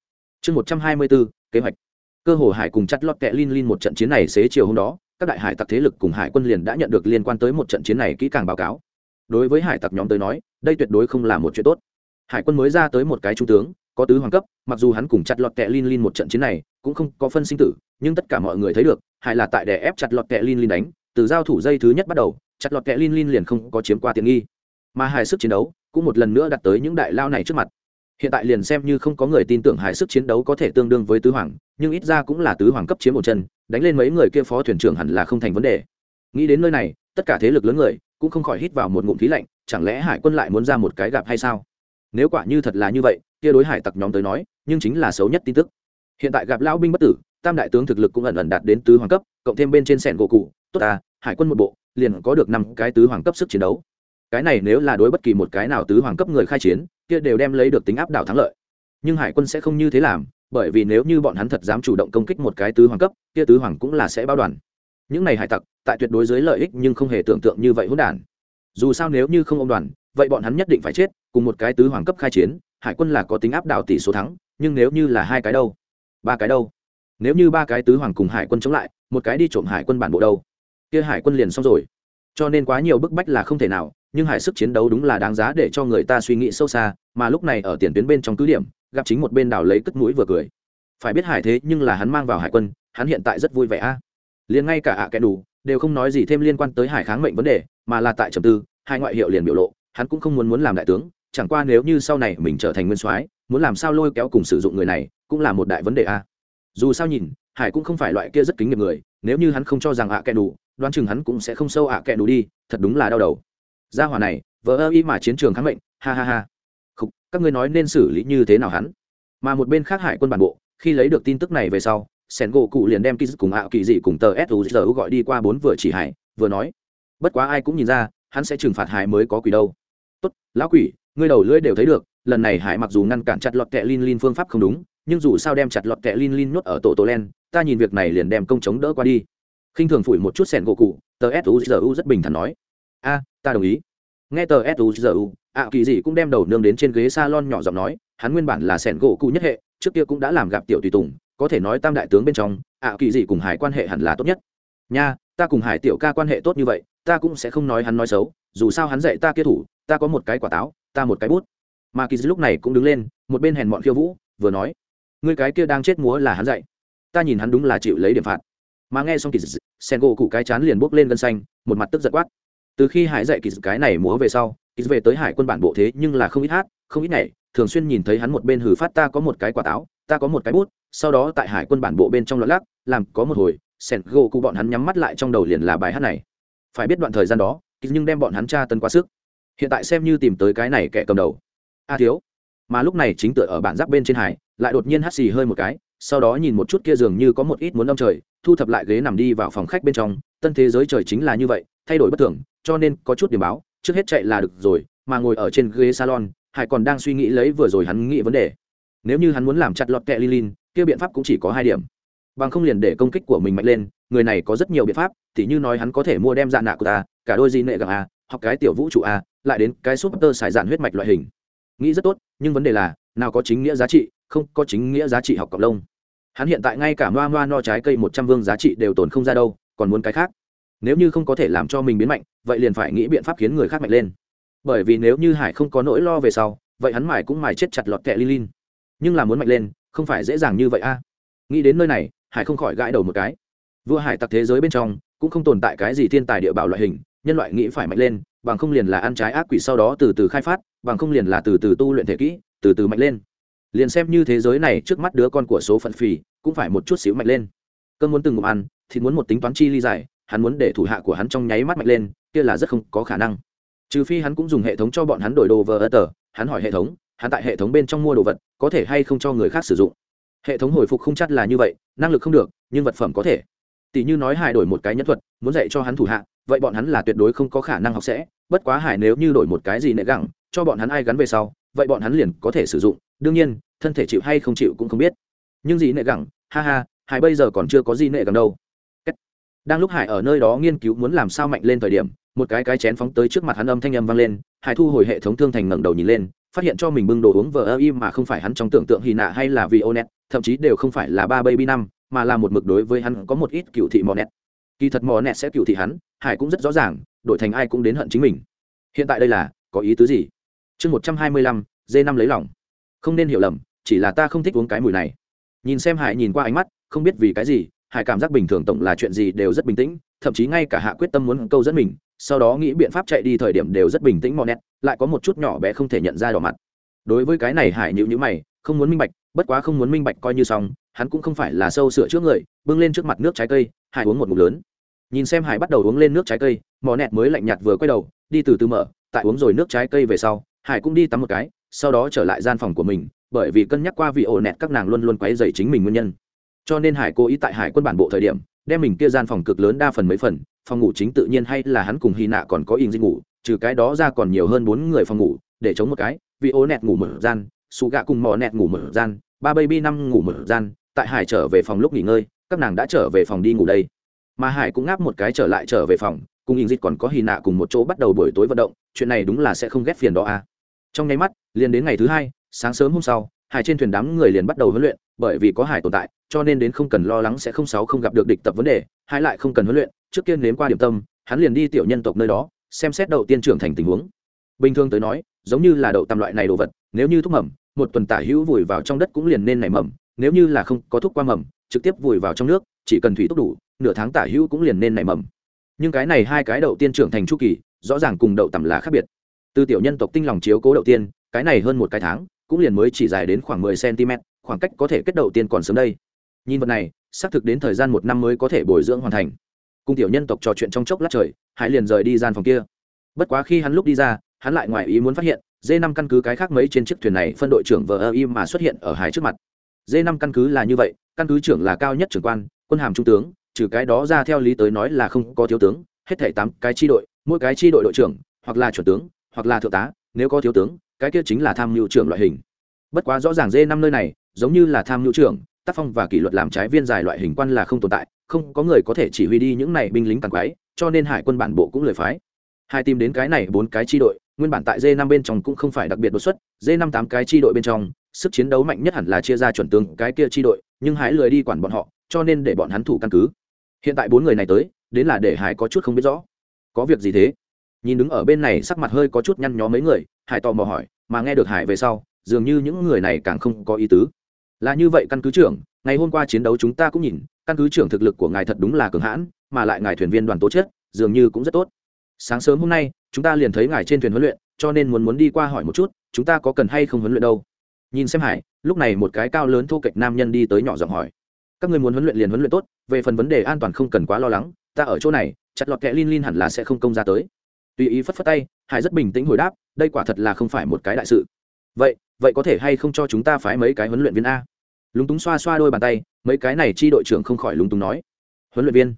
Speaker 1: Chương một trăm hai mươi bốn, kế hoạch. Cơ hồ hải cùng chặt lọt kẹ lin lin một trận chiến này xế chiều hôm đó, các đại hải tặc thế lực cùng hải quân liền đã nhận được liên quan tới một trận chiến này kỹ càng báo cáo. Đối với hải tặc nhóm tới nói, đây tuyệt đối không là một chuyện tốt. Hải quân mới ra tới một cái trung tướng, có tứ hoàng cấp, mặc dù hắn cùng chặt lọt kẹ lin lin một trận chiến này cũng không có phân sinh tử, nhưng tất cả mọi người thấy được, hải là tại đè ép chặt lọt kẹ lin lin đánh, từ giao thủ dây thứ nhất bắt đầu chặt lọt kẹ lin lin liền không có chiếm qua tiện nghi. Mà hải sức chiến đấu cũng một lần nữa đặt tới những đại lao này trước mặt. Hiện tại liền xem như không có người tin tưởng hải sức chiến đấu có thể tương đương với tứ hoàng, nhưng ít ra cũng là tứ hoàng cấp chiếm một chân, đánh lên mấy người kia phó thuyền trưởng hẳn là không thành vấn đề. Nghĩ đến nơi này, tất cả thế lực lớn người cũng không khỏi hít vào một ngụm khí lạnh, chẳng lẽ hải quân lại muốn ra một cái gặp hay sao? Nếu quả như thật là như vậy, kia đối hải tặc nhóm tới nói, nhưng chính là xấu nhất tin tức. Hiện tại gặp lão binh bất tử, tam đại tướng thực lực cũng ẩn ẩn đạt đến tứ hoàng cấp, cộng thêm bên trên sẻn gỗ cụ. Tốt à hải quân một bộ liền có được năm cái tứ hoàng cấp sức chiến đấu. Cái này nếu là đối bất kỳ một cái nào tứ hoàng cấp người khai chiến, kia đều đem lấy được tính áp đảo thắng lợi. Nhưng hải quân sẽ không như thế làm, bởi vì nếu như bọn hắn thật dám chủ động công kích một cái tứ hoàng cấp, kia tứ hoàng cũng là sẽ bao đoàn. Những này hải tặc, tại tuyệt đối dưới lợi ích nhưng không hề tưởng tượng như vậy hỗn đản. Dù sao nếu như không ông đoàn, vậy bọn hắn nhất định phải chết, cùng một cái tứ hoàng cấp khai chiến, hải quân là có tính áp đảo tỷ số thắng, nhưng nếu như là hai cái đâu? Ba cái đâu? Nếu như ba cái tứ hoàng cùng hải quân chống lại, một cái đi trộm hải quân bản bộ đâu? Kia hải quân liền xong rồi. Cho nên quá nhiều bức bách là không thể nào, nhưng hải sức chiến đấu đúng là đáng giá để cho người ta suy nghĩ sâu xa, mà lúc này ở tiền tuyến bên trong cứ điểm, gặp chính một bên đảo lấy cất mũi vừa cười. Phải biết hải thế nhưng là hắn mang vào hải quân, hắn hiện tại rất vui vẻ a. Liền ngay cả ạ kẻ đủ, đều không nói gì thêm liên quan tới hải kháng mệnh vấn đề, mà là tại trầm tư, hai ngoại hiệu liền biểu lộ, hắn cũng không muốn muốn làm đại tướng, chẳng qua nếu như sau này mình trở thành nguyên soái, muốn làm sao lôi kéo cùng sử dụng người này, cũng là một đại vấn đề a. Dù sao nhìn, hải cũng không phải loại kia rất kính nghiệp người, nếu như hắn không cho rằng ạ kẻ đủ đoán chừng hắn cũng sẽ không sâu ạ kẹ đủ đi thật đúng là đau đầu. Gia hỏa này vỡ ơ y mà chiến trường kháng mệnh ha ha ha. Khúc, các ngươi nói nên xử lý như thế nào hắn? Mà một bên khác hải quân bản bộ khi lấy được tin tức này về sau sẻn gỗ cụ liền đem ký cùng ạ kỳ dị cùng tờ suzu gọi đi qua bốn vừa chỉ hải vừa nói bất quá ai cũng nhìn ra hắn sẽ trừng phạt hải mới có quỷ đâu. Tốt lão quỷ ngươi đầu lưỡi đều thấy được lần này hải mặc dù ngăn cản chặt lọt kẹ lin lin phương pháp không đúng nhưng dù sao đem chặt lọt kẹ lin lin nhốt ở tổ tổ len ta nhìn việc này liền đem công chống đỡ qua đi khinh thường phủi một chút sẻn gỗ cụ, tờ suzu rất bình thản nói. A, ta đồng ý. Nghe tờ suzu ạ kỳ gì cũng đem đầu nương đến trên ghế salon nhỏ giọng nói, hắn nguyên bản là sẻn gỗ cụ nhất hệ, trước kia cũng đã làm gặp tiểu tùy tùng, có thể nói tam đại tướng bên trong, ạ kỳ gì cùng hải quan hệ hẳn là tốt nhất. Nha, ta cùng hải tiểu ca quan hệ tốt như vậy, ta cũng sẽ không nói hắn nói xấu, dù sao hắn dạy ta kia thủ, ta có một cái quả táo, ta một cái bút. Mà kỳ dị lúc này cũng đứng lên, một bên hèn bọn khiêu vũ, vừa nói người cái kia đang chết múa là hắn dạy, ta nhìn hắn đúng là chịu lấy điểm phạt mà nghe xong kỳ dị sen gỗ cụ cái chán liền bốc lên gân xanh, một mặt tức giật quát. Từ khi hải dạy kỳ dị cái này múa về sau kỳ dị về tới hải quân bản bộ thế nhưng là không ít hát, không ít nhảy, thường xuyên nhìn thấy hắn một bên hử phát ta có một cái quả táo, ta có một cái bút, sau đó tại hải quân bản bộ bên trong lọt lắc, làm có một hồi, sen gỗ cụ bọn hắn nhắm mắt lại trong đầu liền là bài hát này. Phải biết đoạn thời gian đó nhưng đem bọn hắn tra tấn quá sức. Hiện tại xem như tìm tới cái này kẻ cầm đầu. A thiếu. Mà lúc này chính tựa ở bản giáp bên trên hải, lại đột nhiên hắt xì hơi một cái sau đó nhìn một chút kia dường như có một ít muốn đông trời, thu thập lại ghế nằm đi vào phòng khách bên trong, tân thế giới trời chính là như vậy, thay đổi bất thường, cho nên có chút điểm báo, trước hết chạy là được rồi, mà ngồi ở trên ghế salon, hải còn đang suy nghĩ lấy vừa rồi hắn nghĩ vấn đề. Nếu như hắn muốn làm chặt lọt kẹ lilin, kia biện pháp cũng chỉ có hai điểm. Bằng không liền để công kích của mình mạnh lên, người này có rất nhiều biện pháp thì như nói hắn có thể mua đem dạ nạ của ta, cả đôi di nệ gặng a à, hoặc cái tiểu vũ trụ a lại đến cái súp tơ xài dạn huyết mạch loại hình. Nghĩ rất tốt, nhưng vấn đề là, nào có chính nghĩa giá trị, không có chính nghĩa giá trị học cộng lông hắn hiện tại ngay cả noa noa no trái cây một trăm vương giá trị đều tồn không ra đâu, còn muốn cái khác? Nếu như không có thể làm cho mình biến mạnh, vậy liền phải nghĩ biện pháp khiến người khác mạnh lên. Bởi vì nếu như hải không có nỗi lo về sau, vậy hắn mải cũng mải chết chặt lọt kẹ lin. Nhưng là muốn mạnh lên, không phải dễ dàng như vậy a. Nghĩ đến nơi này, hải không khỏi gãi đầu một cái. Vua hải tặc thế giới bên trong, cũng không tồn tại cái gì thiên tài địa bảo loại hình, nhân loại nghĩ phải mạnh lên, bằng không liền là ăn trái ác quỷ sau đó từ từ khai phát, bằng không liền là từ từ tu luyện thể kỹ, từ từ mạnh lên liền xem như thế giới này trước mắt đứa con của số phận phì cũng phải một chút xíu mạnh lên. Cơn muốn từng ngụm ăn thì muốn một tính toán chi ly dài. hắn muốn để thủ hạ của hắn trong nháy mắt mạnh lên, kia là rất không có khả năng. Trừ phi hắn cũng dùng hệ thống cho bọn hắn đổi đồ vờ ơ tờ, hắn hỏi hệ thống, hắn tại hệ thống bên trong mua đồ vật, có thể hay không cho người khác sử dụng. Hệ thống hồi phục không chắc là như vậy, năng lực không được, nhưng vật phẩm có thể. Tỷ như nói hải đổi một cái nhân thuật, muốn dạy cho hắn thủ hạ, vậy bọn hắn là tuyệt đối không có khả năng học sẽ, bất quá hải nếu như đổi một cái gì nệ gẳng, cho bọn hắn ai gắn về sau, vậy bọn hắn liền có thể sử dụng. Đương nhiên thân thể chịu hay không chịu cũng không biết. Nhưng gì nệ gẳng ha ha hải bây giờ còn chưa có gì nệ gẳng đâu. Đang lúc hải ở nơi đó nghiên cứu muốn làm sao mạnh lên thời điểm một cái cái chén phóng tới trước mặt hắn âm thanh âm vang lên hải thu hồi hệ thống thương thành ngẩng đầu nhìn lên phát hiện cho mình bưng đồ uống vờ ơ im mà không phải hắn trong tưởng tượng hy nạ hay là vì ô net thậm chí đều không phải là ba baby năm mà là một mực đối với hắn có một ít cựu thị mò nét, kỳ thật mò nét sẽ cựu thị hắn hải cũng rất rõ ràng đổi thành ai cũng đến hận chính mình. Hiện tại đây là có ý tứ gì? Chương một trăm hai mươi lăm d năm lấy lòng. Không nên hiểu lầm chỉ là ta không thích uống cái mùi này. Nhìn xem hải nhìn qua ánh mắt, không biết vì cái gì, hải cảm giác bình thường tổng là chuyện gì đều rất bình tĩnh, thậm chí ngay cả hạ quyết tâm muốn câu dẫn mình, sau đó nghĩ biện pháp chạy đi thời điểm đều rất bình tĩnh mò nét lại có một chút nhỏ bé không thể nhận ra đỏ mặt. Đối với cái này hải nhịu nhữ mày, không muốn minh bạch, bất quá không muốn minh bạch coi như xong, hắn cũng không phải là sâu sửa trước người, bưng lên trước mặt nước trái cây, hải uống một ngụm lớn. Nhìn xem hải bắt đầu uống lên nước trái cây, mò nẹt mới lạnh nhạt vừa quay đầu, đi từ từ mở, tại uống rồi nước trái cây về sau, hải cũng đi tắm một cái, sau đó trở lại gian phòng của mình bởi vì cân nhắc qua vị ổ nẹt các nàng luôn luôn quấy dày chính mình nguyên nhân. Cho nên hải cố ý tại hải quân bản bộ thời điểm, đem mình kia gian phòng cực lớn đa phần mấy phần, phòng ngủ chính tự nhiên hay là hắn cùng hy nạ còn có in dinh ngủ, trừ cái đó ra còn nhiều hơn bốn người phòng ngủ, để chống một cái vị ố nẹt ngủ mở gian xù gạ cùng mò nẹt ngủ mở gian, ba baby năm ngủ mở gian, tại hải trở về phòng lúc nghỉ ngơi, các nàng đã trở về phòng đi ngủ đây. Mà hải cũng ngáp một cái trở lại trở về phòng, cùng in dịch còn có hy nạ cùng một chỗ bắt đầu buổi tối vận động, chuyện này đúng là sẽ không ghét phiền đó à. Trong nháy mắt, liền đến ngày thứ hai sáng sớm hôm sau, hải trên thuyền đám người liền bắt đầu huấn luyện, bởi vì có hải tồn tại, cho nên đến không cần lo lắng sẽ không sáu không gặp được địch tập vấn đề, Hải lại không cần huấn luyện, trước tiên nếm qua điểm tâm, hắn liền đi tiểu nhân tộc nơi đó, xem xét đậu tiên trưởng thành tình huống. Bình thường tới nói, giống như là đậu tầm loại này đồ vật, nếu như thuốc mầm, một tuần tả hữu vùi vào trong đất cũng liền nên nảy mầm, nếu như là không có thuốc qua mầm, trực tiếp vùi vào trong nước, chỉ cần thủy tốc đủ, nửa tháng tả hữu cũng liền nên nảy mầm. Nhưng cái này hai cái đậu tiên trưởng thành chu kỳ, rõ ràng cùng đậu tầm là khác biệt. Từ tiểu nhân tộc tinh lòng chiếu cố đậu tiên, cái này hơn một cái tháng cũng liền mới chỉ dài đến khoảng mười cm, khoảng cách có thể kết đầu tiên còn sớm đây. Nhìn vật này, xác thực đến thời gian một năm mới có thể bồi dưỡng hoàn thành. Cung tiểu nhân tộc trò chuyện trong chốc lát trời, hải liền rời đi gian phòng kia. Bất quá khi hắn lúc đi ra, hắn lại ngoài ý muốn phát hiện d năm căn cứ cái khác mấy trên chiếc thuyền này phân đội trưởng vờ ơ im mà xuất hiện ở hải trước mặt. D năm căn cứ là như vậy, căn cứ trưởng là cao nhất trưởng quan, quân hàm trung tướng, trừ cái đó ra theo lý tới nói là không có thiếu tướng, hết thảy tám cái chi đội, mỗi cái chi đội đội trưởng, hoặc là chuẩn tướng, hoặc là thượng tá, nếu có thiếu tướng cái kia chính là tham mưu trưởng loại hình. Bất quá rõ ràng dê năm nơi này, giống như là tham mưu trưởng, tác phong và kỷ luật làm trái viên dài loại hình quan là không tồn tại, không có người có thể chỉ huy đi những này binh lính tàn quái, cho nên hải quân bản bộ cũng lười phái. Hai tìm đến cái này bốn cái chi đội, nguyên bản tại d năm bên trong cũng không phải đặc biệt đột xuất d năm tám cái chi đội bên trong, sức chiến đấu mạnh nhất hẳn là chia ra chuẩn tướng cái kia chi đội, nhưng hải lười đi quản bọn họ, cho nên để bọn hắn thủ căn cứ. Hiện tại bốn người này tới, đến là để hải có chút không biết rõ. Có việc gì thế? Nhìn đứng ở bên này sắc mặt hơi có chút nhăn nhó mấy người hải tò mò hỏi, mà nghe được hải về sau, dường như những người này càng không có ý tứ. Là như vậy, căn cứ trưởng, ngày hôm qua chiến đấu chúng ta cũng nhìn, căn cứ trưởng thực lực của ngài thật đúng là cường hãn, mà lại ngài thuyền viên đoàn tố chết dường như cũng rất tốt. Sáng sớm hôm nay, chúng ta liền thấy ngài trên thuyền huấn luyện, cho nên muốn muốn đi qua hỏi một chút, chúng ta có cần hay không huấn luyện đâu? Nhìn xem hải, lúc này một cái cao lớn thô kệch nam nhân đi tới nhỏ giọng hỏi. Các người muốn huấn luyện liền huấn luyện tốt, về phần vấn đề an toàn không cần quá lo lắng, ta ở chỗ này, chặt lọt kẹ lin lin hẳn là sẽ không công ra tới. Tùy ý phất phất tay, hải rất bình tĩnh hồi đáp đây quả thật là không phải một cái đại sự. Vậy vậy có thể hay không cho chúng ta phái mấy cái huấn luyện viên a? Lúng túng xoa xoa đôi bàn tay, mấy cái này chi đội trưởng không khỏi lúng túng nói. Huấn luyện viên,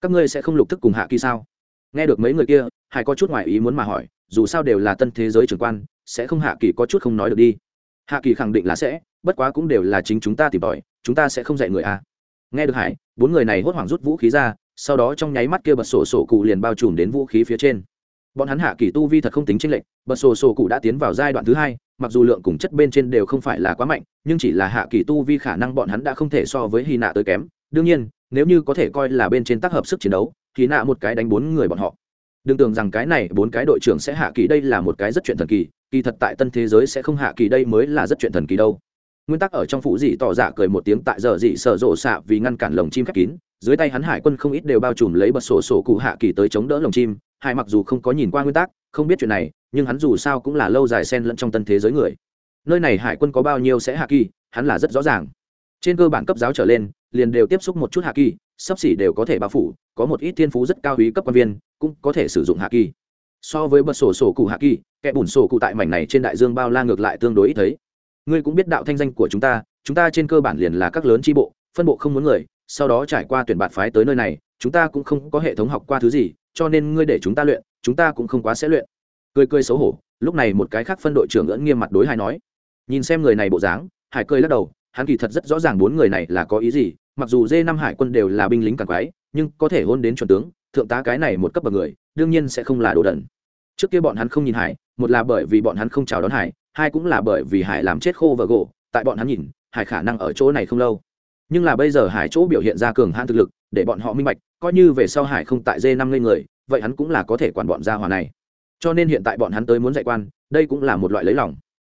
Speaker 1: các ngươi sẽ không lục thức cùng hạ kỳ sao? Nghe được mấy người kia, hải có chút ngoại ý muốn mà hỏi, dù sao đều là tân thế giới trưởng quan, sẽ không hạ kỳ có chút không nói được đi? Hạ kỳ khẳng định là sẽ, bất quá cũng đều là chính chúng ta tìm tòi, chúng ta sẽ không dạy người a. Nghe được hải, bốn người này hốt hoảng rút vũ khí ra, sau đó trong nháy mắt kia bật sổ sổ cụ liền bao trùm đến vũ khí phía trên bọn hắn hạ kỳ tu vi thật không tính chênh lệch, bật sổ sổ cụ đã tiến vào giai đoạn thứ hai, mặc dù lượng cùng chất bên trên đều không phải là quá mạnh, nhưng chỉ là hạ kỳ tu vi khả năng bọn hắn đã không thể so với hy nạ tới kém. Đương nhiên, nếu như có thể coi là bên trên tác hợp sức chiến đấu thì nạ một cái đánh bốn người bọn họ. Đừng tưởng rằng cái này bốn cái đội trưởng sẽ hạ kỳ đây là một cái rất chuyện thần kỳ kỳ thật tại tân thế giới sẽ không hạ kỳ đây mới là rất chuyện thần kỳ đâu. Nguyên tắc ở trong phụ dị tỏ dạ cười một tiếng tại giờ dị sợ rộ xạ vì ngăn cản lồng chim khép kín, dưới tay hắn hải quân không ít đều bao trùm lấy bật sổ sổ cụ hạ kỳ tới chống đỡ lồng chim hải mặc dù không có nhìn qua nguyên tắc, không biết chuyện này, nhưng hắn dù sao cũng là lâu dài xen lẫn trong tân thế giới người. Nơi này hải quân có bao nhiêu sẽ hạ kỳ, hắn là rất rõ ràng. Trên cơ bản cấp giáo trở lên, liền đều tiếp xúc một chút hạ kỳ, sắp xỉ đều có thể bao phủ, có một ít thiên phú rất cao ý cấp quan viên, cũng có thể sử dụng hạ kỳ. So với bật sổ sổ cụ hạ kỳ, kẻ bùn sổ cụ tại mảnh này trên đại dương bao la ngược lại tương đối ít thấy. Ngươi cũng biết đạo thanh danh của chúng ta chúng ta trên cơ bản liền là các lớn tri bộ, phân bộ không muốn người, sau đó trải qua tuyển bạt phái tới nơi này, chúng ta cũng không có hệ thống học qua thứ gì cho nên ngươi để chúng ta luyện, chúng ta cũng không quá sẽ luyện. Cười cười xấu hổ, lúc này một cái khác phân đội trưởng ưỡn nghiêm mặt đối hải nói. Nhìn xem người này bộ dáng, hải cười lắc đầu, hắn kỳ thật rất rõ ràng bốn người này là có ý gì, mặc dù dê năm hải quân đều là binh lính càng quái, nhưng có thể hôn đến chuẩn tướng, thượng tá cái này một cấp bậc người, đương nhiên sẽ không là đồ đần. Trước kia bọn hắn không nhìn hải, một là bởi vì bọn hắn không chào đón hải, hai cũng là bởi vì hải làm chết khô và gỗ, tại bọn hắn nhìn, hải khả năng ở chỗ này không lâu nhưng là bây giờ hải chỗ biểu hiện ra cường hãn thực lực, để bọn họ minh bạch, coi như về sau hải không tại dê năm lên người, vậy hắn cũng là có thể quản bọn gia hòa này. Cho nên hiện tại bọn hắn tới muốn dạy quan, đây cũng là một loại lấy lòng.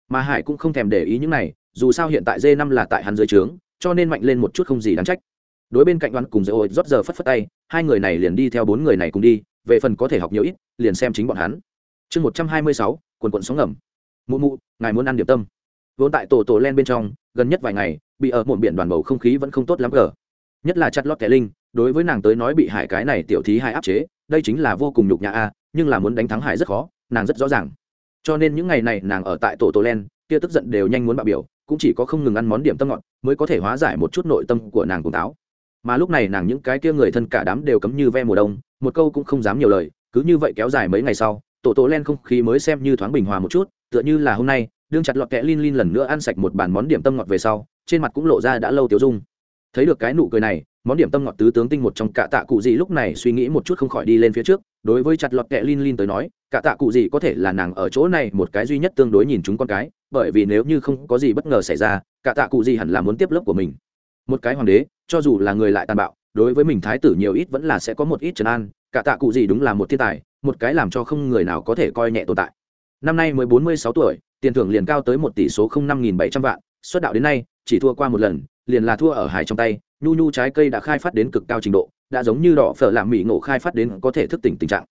Speaker 1: Mà hải cũng không thèm để ý những này, dù sao hiện tại d năm là tại hắn dưới trướng, cho nên mạnh lên một chút không gì đáng trách. Đối bên cạnh đoán cùng dễ ôi rót giờ phất phất tay, hai người này liền đi theo bốn người này cùng đi, về phần có thể học nhiều ít, liền xem chính bọn hắn. Chương một trăm hai mươi sáu, quần quận sóng ngầm. Mụ mụ, ngài muốn ăn điểm tâm. Vốn tại tổ tổ len bên trong, gần nhất vài ngày bị ở một biển đoàn bầu không khí vẫn không tốt lắm gờ nhất là chặt lót kẻ linh, đối với nàng tới nói bị hải cái này tiểu thí hai áp chế, đây chính là vô cùng nhục nhã a, nhưng là muốn đánh thắng hải rất khó, nàng rất rõ ràng. Cho nên những ngày này nàng ở tại tổ tổ len, kia tức giận đều nhanh muốn bạo biểu, cũng chỉ có không ngừng ăn món điểm tâm ngọt mới có thể hóa giải một chút nội tâm của nàng cùng táo. Mà lúc này nàng những cái kia người thân cả đám đều cấm như ve mùa đông, một câu cũng không dám nhiều lời, cứ như vậy kéo dài mấy ngày sau, tổ tổ len không khí mới xem như thoáng bình hòa một chút, tựa như là hôm nay, đương chặt lọt kẽ lin lin lần nữa ăn sạch một bàn món điểm tâm ngọt về sau trên mặt cũng lộ ra đã lâu tiêu dung. Thấy được cái nụ cười này, món điểm tâm ngọt tứ tướng tinh một trong cả tạ cụ gì lúc này suy nghĩ một chút không khỏi đi lên phía trước, đối với chặt lọt kẹ lin lin tới nói, cả tạ cụ gì có thể là nàng ở chỗ này một cái duy nhất tương đối nhìn chúng con cái, bởi vì nếu như không có gì bất ngờ xảy ra, cả tạ cụ gì hẳn là muốn tiếp lớp của mình. Một cái hoàng đế, cho dù là người lại tàn bạo, đối với mình thái tử nhiều ít vẫn là sẽ có một ít trấn an, cả tạ cụ gì đúng là một thiên tài, một cái làm cho không người nào có thể coi nhẹ tồn tại. Năm nay mới bốn mươi sáu tuổi, tiền thưởng liền cao tới một tỷ số không năm nghìn bảy trăm vạn, xuất đạo đến nay chỉ thua qua một lần, liền là thua ở hải trong tay, nhu nhu trái cây đã khai phát đến cực cao trình độ, đã giống như đỏ phở làm mỹ ngộ khai phát đến có thể thức tỉnh tình trạng.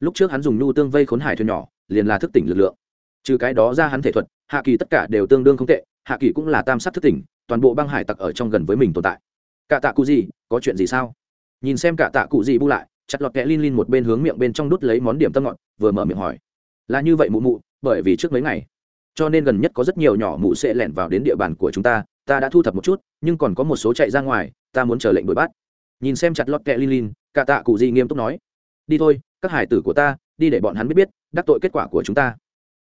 Speaker 1: Lúc trước hắn dùng nhu tương vây khốn hải thuyền nhỏ, liền là thức tỉnh lực lượng. Trừ cái đó ra hắn thể thuật, hạ kỳ tất cả đều tương đương không tệ, hạ kỳ cũng là tam sắc thức tỉnh, toàn bộ băng hải tặc ở trong gần với mình tồn tại. Cả tạ cụ gì, có chuyện gì sao? Nhìn xem cả tạ cụ gì bu lại, chặt lọt kẽ lin lin một bên hướng miệng bên trong đút lấy món điểm tâm ngọt, vừa mở miệng hỏi. Là như vậy mụ mụ, bởi vì trước mấy ngày, cho nên gần nhất có rất nhiều nhỏ mụ sẽ lẻn vào đến địa bàn của chúng ta ta đã thu thập một chút, nhưng còn có một số chạy ra ngoài, ta muốn chờ lệnh đuổi bắt. Nhìn xem chặt lọt kẹ lin lin, cả tạ cụ gì nghiêm túc nói. Đi thôi, các hải tử của ta, đi để bọn hắn biết biết, đắc tội kết quả của chúng ta.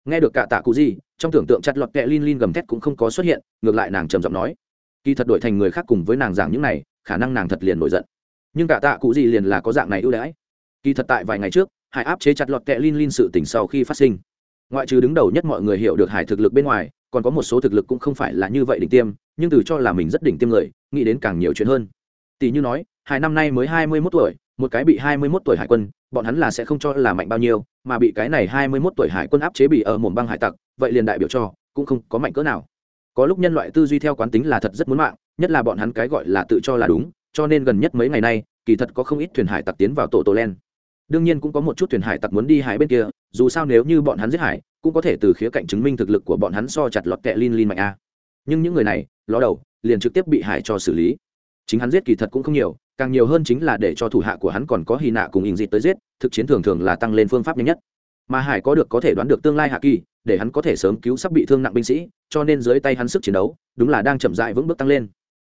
Speaker 1: Nghe được cả tạ cụ gì, trong tưởng tượng chặt lọt kẹ lin lin gầm thét cũng không có xuất hiện, ngược lại nàng trầm giọng nói. Kỳ thật đổi thành người khác cùng với nàng giảng những này, khả năng nàng thật liền nổi giận. Nhưng cả tạ cụ gì liền là có dạng này ưu đãi. Kỳ thật tại vài ngày trước, hải áp chế chặt lọt kẹ lin lin sự tỉnh sau khi phát sinh. Ngoại trừ đứng đầu nhất mọi người hiểu được hải thực lực bên ngoài còn có một số thực lực cũng không phải là như vậy đỉnh tiêm, nhưng từ cho là mình rất đỉnh tiêm người, nghĩ đến càng nhiều chuyện hơn. Tỷ như nói hải năm nay mới hai mươi mốt tuổi, một cái bị hai mươi mốt tuổi hải quân, bọn hắn là sẽ không cho là mạnh bao nhiêu, mà bị cái này hai mươi mốt tuổi hải quân áp chế bị ở mồm băng hải tặc, vậy liền đại biểu cho, cũng không có mạnh cỡ nào. Có lúc nhân loại tư duy theo quán tính là thật rất muốn mạng, nhất là bọn hắn cái gọi là tự cho là đúng, cho nên gần nhất mấy ngày nay, kỳ thật có không ít thuyền hải tặc tiến vào tổ tổ len đương nhiên cũng có một chút thuyền hải tặc muốn đi hải bên kia, dù sao nếu như bọn hắn giết hải cũng có thể từ khía cạnh chứng minh thực lực của bọn hắn so chặt lọt kẹ lin lin mạnh a. Nhưng những người này, ló đầu, liền trực tiếp bị hải cho xử lý. Chính hắn giết kỳ thật cũng không nhiều, càng nhiều hơn chính là để cho thủ hạ của hắn còn có hy nạ cùng ình dịt tới giết, thực chiến thường thường là tăng lên phương pháp nhanh nhất. Mà hải có được có thể đoán được tương lai hạ kỳ, để hắn có thể sớm cứu sắp bị thương nặng binh sĩ, cho nên dưới tay hắn sức chiến đấu, đúng là đang chậm dại vững bước tăng lên.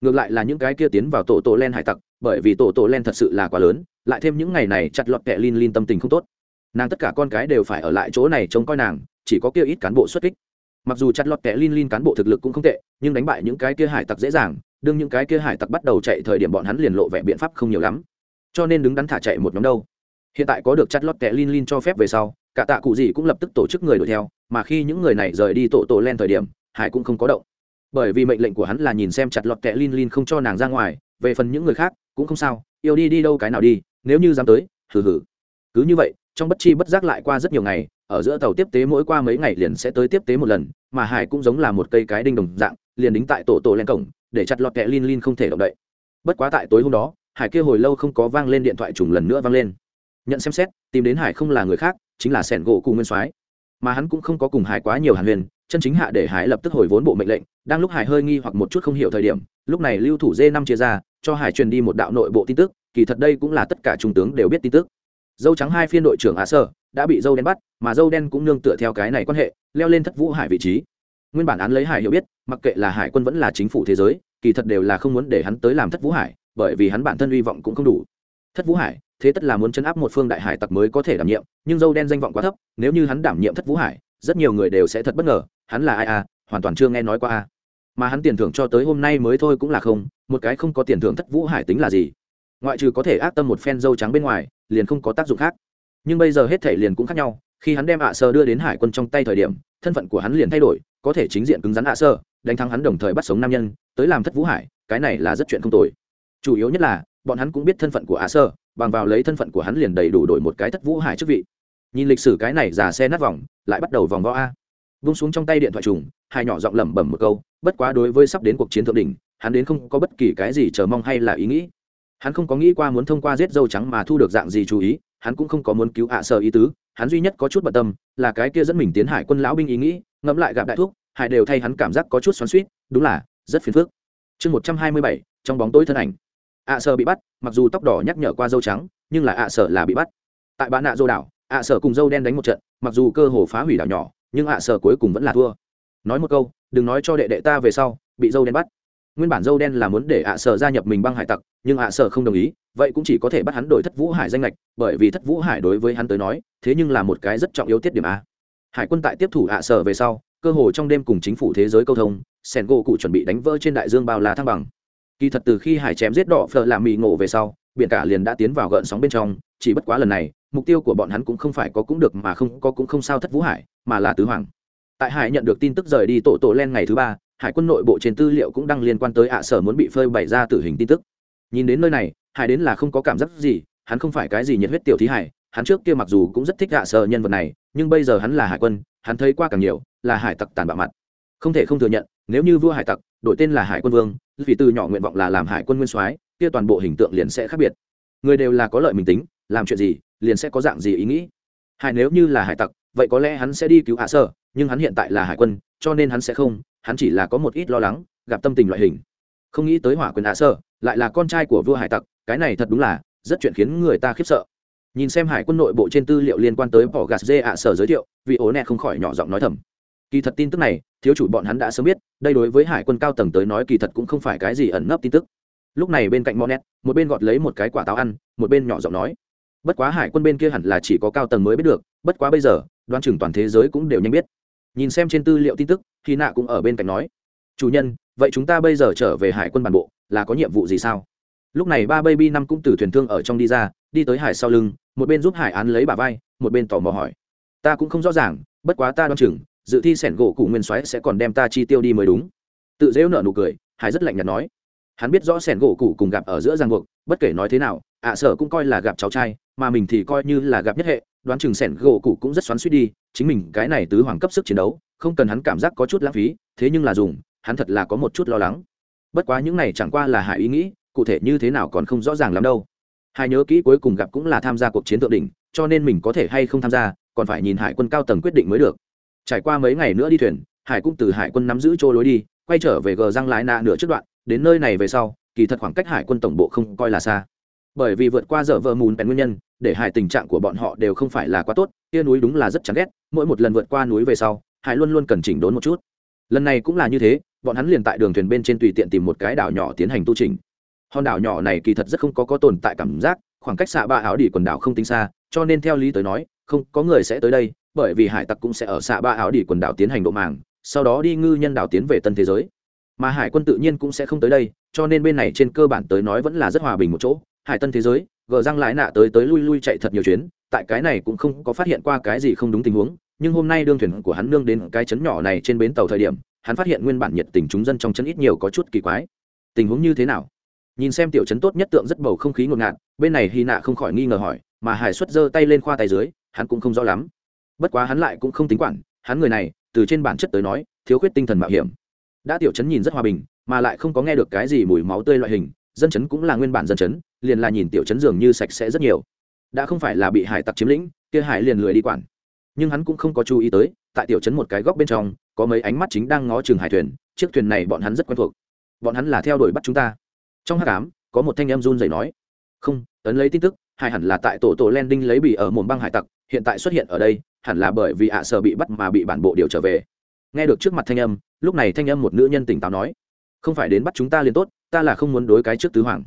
Speaker 1: Ngược lại là những cái kia tiến vào tổ tổ len hải tặc, bởi vì tổ tổ len thật sự là quá lớn, lại thêm những ngày này chặt lọt kẹ lin lin tâm tình không tốt. Nàng tất cả con cái đều phải ở lại chỗ này trông coi nàng chỉ có kia ít cán bộ xuất kích. Mặc dù chặt lọt kẻ lin lin cán bộ thực lực cũng không tệ, nhưng đánh bại những cái kia hải tặc dễ dàng, đương những cái kia hải tặc bắt đầu chạy thời điểm bọn hắn liền lộ vẻ biện pháp không nhiều lắm. Cho nên đứng đắn thả chạy một nhóm đâu. Hiện tại có được chặt lọt kẻ lin lin cho phép về sau, cả tạ cụ gì cũng lập tức tổ chức người đuổi theo, mà khi những người này rời đi tổ tổ len thời điểm, hải cũng không có động. Bởi vì mệnh lệnh của hắn là nhìn xem chặt lọt kẻ lin lin không cho nàng ra ngoài, về phần những người khác cũng không sao, yêu đi đi đâu cái nào đi, nếu như dám tới, hừ hừ. Cứ như vậy trong bất chi bất giác lại qua rất nhiều ngày, ở giữa tàu tiếp tế mỗi qua mấy ngày liền sẽ tới tiếp tế một lần, mà hải cũng giống là một cây cái đinh đồng dạng, liền đính tại tổ tổ lên cổng, để chặt lọt kẹ lin lin không thể động đậy. Bất quá tại tối hôm đó, hải kia hồi lâu không có vang lên điện thoại trùng lần nữa vang lên. Nhận xem xét, tìm đến hải không là người khác, chính là sẻn gỗ cụ nguyên soái. Mà hắn cũng không có cùng hải quá nhiều hàn huyền, chân chính hạ để hải lập tức hồi vốn bộ mệnh lệnh, đang lúc hải hơi nghi hoặc một chút không hiểu thời điểm, lúc này lưu thủ dê năm chia ra, cho hải truyền đi một đạo nội bộ tin tức, kỳ thật đây cũng là tất cả trung tướng đều biết tin tức dâu trắng hai phiên đội trưởng ạ sơ đã bị dâu đen bắt, mà dâu đen cũng nương tựa theo cái này quan hệ, leo lên thất vũ hải vị trí nguyên bản án lấy hải hiểu biết, mặc kệ là hải quân vẫn là chính phủ thế giới, kỳ thật đều là không muốn để hắn tới làm thất vũ hải, bởi vì hắn bản thân hy vọng cũng không đủ thất vũ hải, thế tất là muốn chấn áp một phương đại hải tặc mới có thể đảm nhiệm, nhưng dâu đen danh vọng quá thấp, nếu như hắn đảm nhiệm thất vũ hải, rất nhiều người đều sẽ thật bất ngờ, hắn là ai à hoàn toàn chưa nghe nói qua à? mà hắn tiền thưởng cho tới hôm nay mới thôi cũng là không, một cái không có tiền thưởng thất vũ hải tính là gì ngoại trừ có thể ác tâm một phen dâu trắng bên ngoài, liền không có tác dụng khác. Nhưng bây giờ hết thể liền cũng khác nhau, khi hắn đem ạ sơ đưa đến hải quân trong tay thời điểm, thân phận của hắn liền thay đổi, có thể chính diện cứng rắn ạ sơ, đánh thắng hắn đồng thời bắt sống nam nhân, tới làm thất vũ hải, cái này là rất chuyện không tồi. Chủ yếu nhất là, bọn hắn cũng biết thân phận của ạ sơ, bằng vào lấy thân phận của hắn liền đầy đủ đổi một cái thất vũ hải chức vị. Nhìn lịch sử cái này già xe nát vòng, lại bắt đầu vòng vo a. Vung xuống trong tay điện thoại trùng, hai nhỏ giọng lẩm bẩm một câu, bất quá đối với sắp đến cuộc chiến thượng đỉnh, hắn đến không có bất kỳ cái gì chờ mong hay là ý nghĩ hắn không có nghĩ qua muốn thông qua giết dâu trắng mà thu được dạng gì chú ý, hắn cũng không có muốn cứu ạ à ý tứ, hắn duy nhất có chút bận tâm là cái kia dẫn mình tiến hải quân lão binh ý nghĩ, ngẫm lại gặp đại thuốc hải đều thay hắn cảm giác có chút xoắn suýt đúng là, rất phiền phức. Chương một trăm hai mươi bảy, trong bóng tối thân ảnh. ạ à bị bắt, mặc dù tóc đỏ nhắc nhở qua dâu trắng, nhưng là ạ à là bị bắt. Tại bán nạ dâu đảo, ạ sở cùng dâu đen đánh một trận, mặc dù cơ hồ phá hủy đảo nhỏ, nhưng ạ sở cuối cùng vẫn là thua. Nói một câu, đừng nói cho đệ đệ ta về sau, bị dâu đen bắt nguyên bản dâu đen là muốn để ạ sở gia nhập mình băng hải tặc, nhưng ạ sở không đồng ý, vậy cũng chỉ có thể bắt hắn đổi thất vũ hải danh lệch bởi vì thất vũ hải đối với hắn tới nói, thế nhưng là một cái rất trọng yếu tiết điểm a. Hải quân tại tiếp thủ ạ sở về sau, cơ hồ trong đêm cùng chính phủ thế giới câu thông, sen gỗ cụ chuẩn bị đánh vỡ trên đại dương bao la thăng bằng. Kỳ thật từ khi hải chém giết đỏ phở làm mì ngộ về sau, biển cả liền đã tiến vào gợn sóng bên trong, chỉ bất quá lần này, mục tiêu của bọn hắn cũng không phải có cũng được mà không có cũng không sao thất vũ hải, mà là tứ hoàng. Tại hải nhận được tin tức rời đi tổ tổ len ngày thứ ba hải quân nội bộ trên tư liệu cũng đang liên quan tới ạ sở muốn bị phơi bày ra tử hình tin tức. Nhìn đến nơi này hải đến là không có cảm giác gì hắn không phải cái gì nhiệt huyết tiểu thí hải hắn trước kia mặc dù cũng rất thích ạ sở nhân vật này nhưng bây giờ hắn là hải quân hắn thấy qua càng nhiều là hải tặc tàn bạo mặt. Không thể không thừa nhận nếu như vua hải tặc đổi tên là hải quân vương vì từ nhỏ nguyện vọng là làm hải quân nguyên soái kia toàn bộ hình tượng liền sẽ khác biệt. Người đều là có lợi mình tính làm chuyện gì liền sẽ có dạng gì ý nghĩ. Hải nếu như là hải tặc vậy có lẽ hắn sẽ đi cứu hạ sở, nhưng hắn hiện tại là hải quân cho nên hắn sẽ không hắn chỉ là có một ít lo lắng, gặp tâm tình loại hình. Không nghĩ tới hỏa quyền hạ sơ, lại là con trai của vua hải tặc, cái này thật đúng là rất chuyện khiến người ta khiếp sợ. Nhìn xem hải quân nội bộ trên tư liệu liên quan tới bỏ gạt dê ạ sở giới thiệu, vị ố nẹ không khỏi nhỏ giọng nói thầm. Kỳ thật tin tức này, thiếu chủ bọn hắn đã sớm biết, đây đối với hải quân cao tầng tới nói kỳ thật cũng không phải cái gì ẩn nấp tin tức. Lúc này bên cạnh monet, một bên gọt lấy một cái quả táo ăn, một bên nhỏ giọng nói. Bất quá hải quân bên kia hẳn là chỉ có cao tầng mới biết được, bất quá bây giờ đoan chừng toàn thế giới cũng đều nhanh biết nhìn xem trên tư liệu tin tức khi nạ cũng ở bên cạnh nói, chủ nhân, vậy chúng ta bây giờ trở về hải quân bản bộ, là có nhiệm vụ gì sao? Lúc này ba baby năm cũng từ thuyền thương ở trong đi ra, đi tới hải sau lưng, một bên giúp hải án lấy bà vai, một bên tò mò hỏi, ta cũng không rõ ràng, bất quá ta đoán chừng, dự thi sẻn gỗ cụ nguyên soái sẽ còn đem ta chi tiêu đi mới đúng. Tự dễu nợ nụ cười, hải rất lạnh nhạt nói, hắn biết rõ sẻn gỗ cụ cùng gặp ở giữa giang buộc, bất kể nói thế nào, ạ sở cũng coi là gặp cháu trai, mà mình thì coi như là gặp nhất hệ đoán chừng sẻn gỗ cụ cũng rất xoắn suýt đi, chính mình cái này tứ hoàng cấp sức chiến đấu, không cần hắn cảm giác có chút lãng phí, thế nhưng là dùng, hắn thật là có một chút lo lắng. Bất quá những này chẳng qua là hải ý nghĩ, cụ thể như thế nào còn không rõ ràng lắm đâu. Hải nhớ kỹ cuối cùng gặp cũng là tham gia cuộc chiến thượng đỉnh, cho nên mình có thể hay không tham gia, còn phải nhìn hải quân cao tầng quyết định mới được. Trải qua mấy ngày nữa đi thuyền, hải cũng từ hải quân nắm giữ chỗ lối đi, quay trở về gờ răng lái nạ nửa trước đoạn, đến nơi này về sau, kỳ thật khoảng cách hải quân tổng bộ không coi là xa bởi vì vượt qua giờ vợ mùn bèn nguyên nhân, để hải tình trạng của bọn họ đều không phải là quá tốt, kia núi đúng là rất chán ghét, mỗi một lần vượt qua núi về sau hải luôn luôn cần chỉnh đốn một chút. Lần này cũng là như thế, bọn hắn liền tại đường thuyền bên trên tùy tiện tìm một cái đảo nhỏ tiến hành tu trình hòn đảo nhỏ này kỳ thật rất không có có tồn tại cảm giác, khoảng cách xạ ba áo đỉ quần đảo không tính xa, cho nên theo lý tới nói, không có người sẽ tới đây, bởi vì hải tặc cũng sẽ ở xạ ba áo đỉ quần đảo tiến hành độ màng, sau đó đi ngư nhân đảo tiến về tân thế giới. Mà hải quân tự nhiên cũng sẽ không tới đây, cho nên bên này trên cơ bản tới nói vẫn là rất hòa bình một chỗ hải tân thế giới gờ răng lái nạ tới tới lui lui chạy thật nhiều chuyến, tại cái này cũng không có phát hiện qua cái gì không đúng tình huống, nhưng hôm nay đương thuyền của hắn nương đến cái chấn nhỏ này trên bến tàu thời điểm, hắn phát hiện nguyên bản nhiệt tình chúng dân trong chấn ít nhiều có chút kỳ quái. Tình huống như thế nào? Nhìn xem tiểu chấn tốt nhất tượng rất bầu không khí ngột ngạt, bên này hy nạ không khỏi nghi ngờ hỏi, mà hải xuất giơ tay lên khoa tay dưới, hắn cũng không rõ lắm. Bất quá hắn lại cũng không tính quản, hắn người này, từ trên bản chất tới nói, thiếu khuyết tinh thần mạo hiểm. Đã tiểu chấn nhìn rất hòa bình, mà lại không có nghe được cái gì mùi máu tươi loại hình, dân chấn cũng là nguyên bản dân chấn liền là nhìn tiểu chấn dường như sạch sẽ rất nhiều. Đã không phải là bị hải tặc chiếm lĩnh, kia hải liền lười đi quản. Nhưng hắn cũng không có chú ý tới, tại tiểu chấn một cái góc bên trong, có mấy ánh mắt chính đang ngó chừng hải thuyền, chiếc thuyền này bọn hắn rất quen thuộc. Bọn hắn là theo đuổi bắt chúng ta. Trong hát cám có một thanh em run dậy nói, không, ấn lấy tin tức, hải hẳn là tại tổ tổ landing lấy bị ở mồm băng hải tặc, hiện tại xuất hiện ở đây, hẳn là bởi vì ạ sợ bị bắt mà bị bản bộ điều trở về. Nghe được trước mặt thanh âm, lúc này thanh âm một nữ nhân tỉnh táo nói, không phải đến bắt chúng ta liền tốt, ta là không muốn đối cái trước tứ hoàng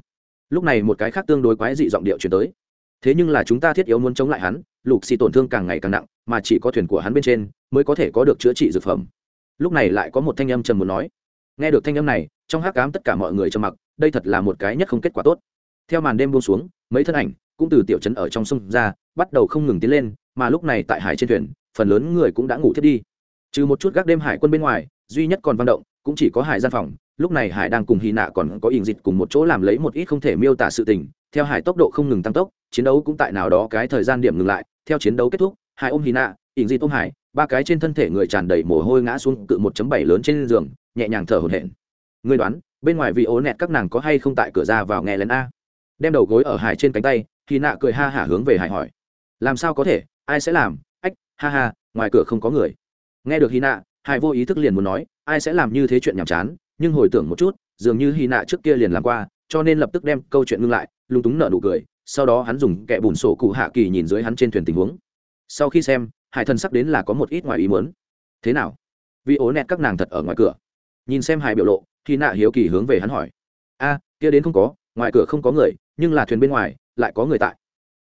Speaker 1: lúc này một cái khác tương đối quái dị giọng điệu chuyển tới. Thế nhưng là chúng ta thiết yếu muốn chống lại hắn, lục xì tổn thương càng ngày càng nặng, mà chỉ có thuyền của hắn bên trên mới có thể có được chữa trị dược phẩm. Lúc này lại có một thanh âm trầm muốn nói. Nghe được thanh âm này, trong hát cám tất cả mọi người trầm mặc, đây thật là một cái nhất không kết quả tốt. Theo màn đêm buông xuống, mấy thân ảnh cũng từ tiểu trấn ở trong sông ra, bắt đầu không ngừng tiến lên, mà lúc này tại hải trên thuyền, phần lớn người cũng đã ngủ thiết đi. Trừ một chút gác đêm hải quân bên ngoài, duy nhất còn văn động cũng chỉ có hải gian phòng lúc này hải đang cùng hy nạ còn có ỉn dịch cùng một chỗ làm lấy một ít không thể miêu tả sự tình. Theo hải tốc độ không ngừng tăng tốc, chiến đấu cũng tại nào đó cái thời gian điểm ngừng lại. Theo chiến đấu kết thúc, hải ôm hy nạ ỉn dịch ôm hải, ba cái trên thân thể người tràn đầy mồ hôi ngã xuống cự một chấm bảy lớn trên giường, nhẹ nhàng thở hổn hển. Người đoán, bên ngoài vị ố nẹt các nàng có hay không tại cửa ra vào nghe lén a? Đem đầu gối ở hải trên cánh tay, hy nạ cười ha hả hướng về hải hỏi. Làm sao có thể? Ai sẽ làm? Ách, ha ha, ngoài cửa không có người. Nghe được hy nạ, hải vô ý thức liền muốn nói, ai sẽ làm như thế chuyện nhàm chán? Nhưng hồi tưởng một chút, dường như hy nạ trước kia liền làm qua, cho nên lập tức đem câu chuyện ngưng lại lúng túng nợ nụ cười, sau đó hắn dùng kẻ bùn sổ cụ hạ kỳ nhìn dưới hắn trên thuyền tình huống. Sau khi xem, hải thần sắp đến là có một ít ngoài ý muốn. Thế nào? Vì ố nẹt các nàng thật ở ngoài cửa. Nhìn xem hải biểu lộ khi nạ hiếu kỳ hướng về hắn hỏi. A, kia đến không có, ngoài cửa không có người, nhưng là thuyền bên ngoài, lại có người tại.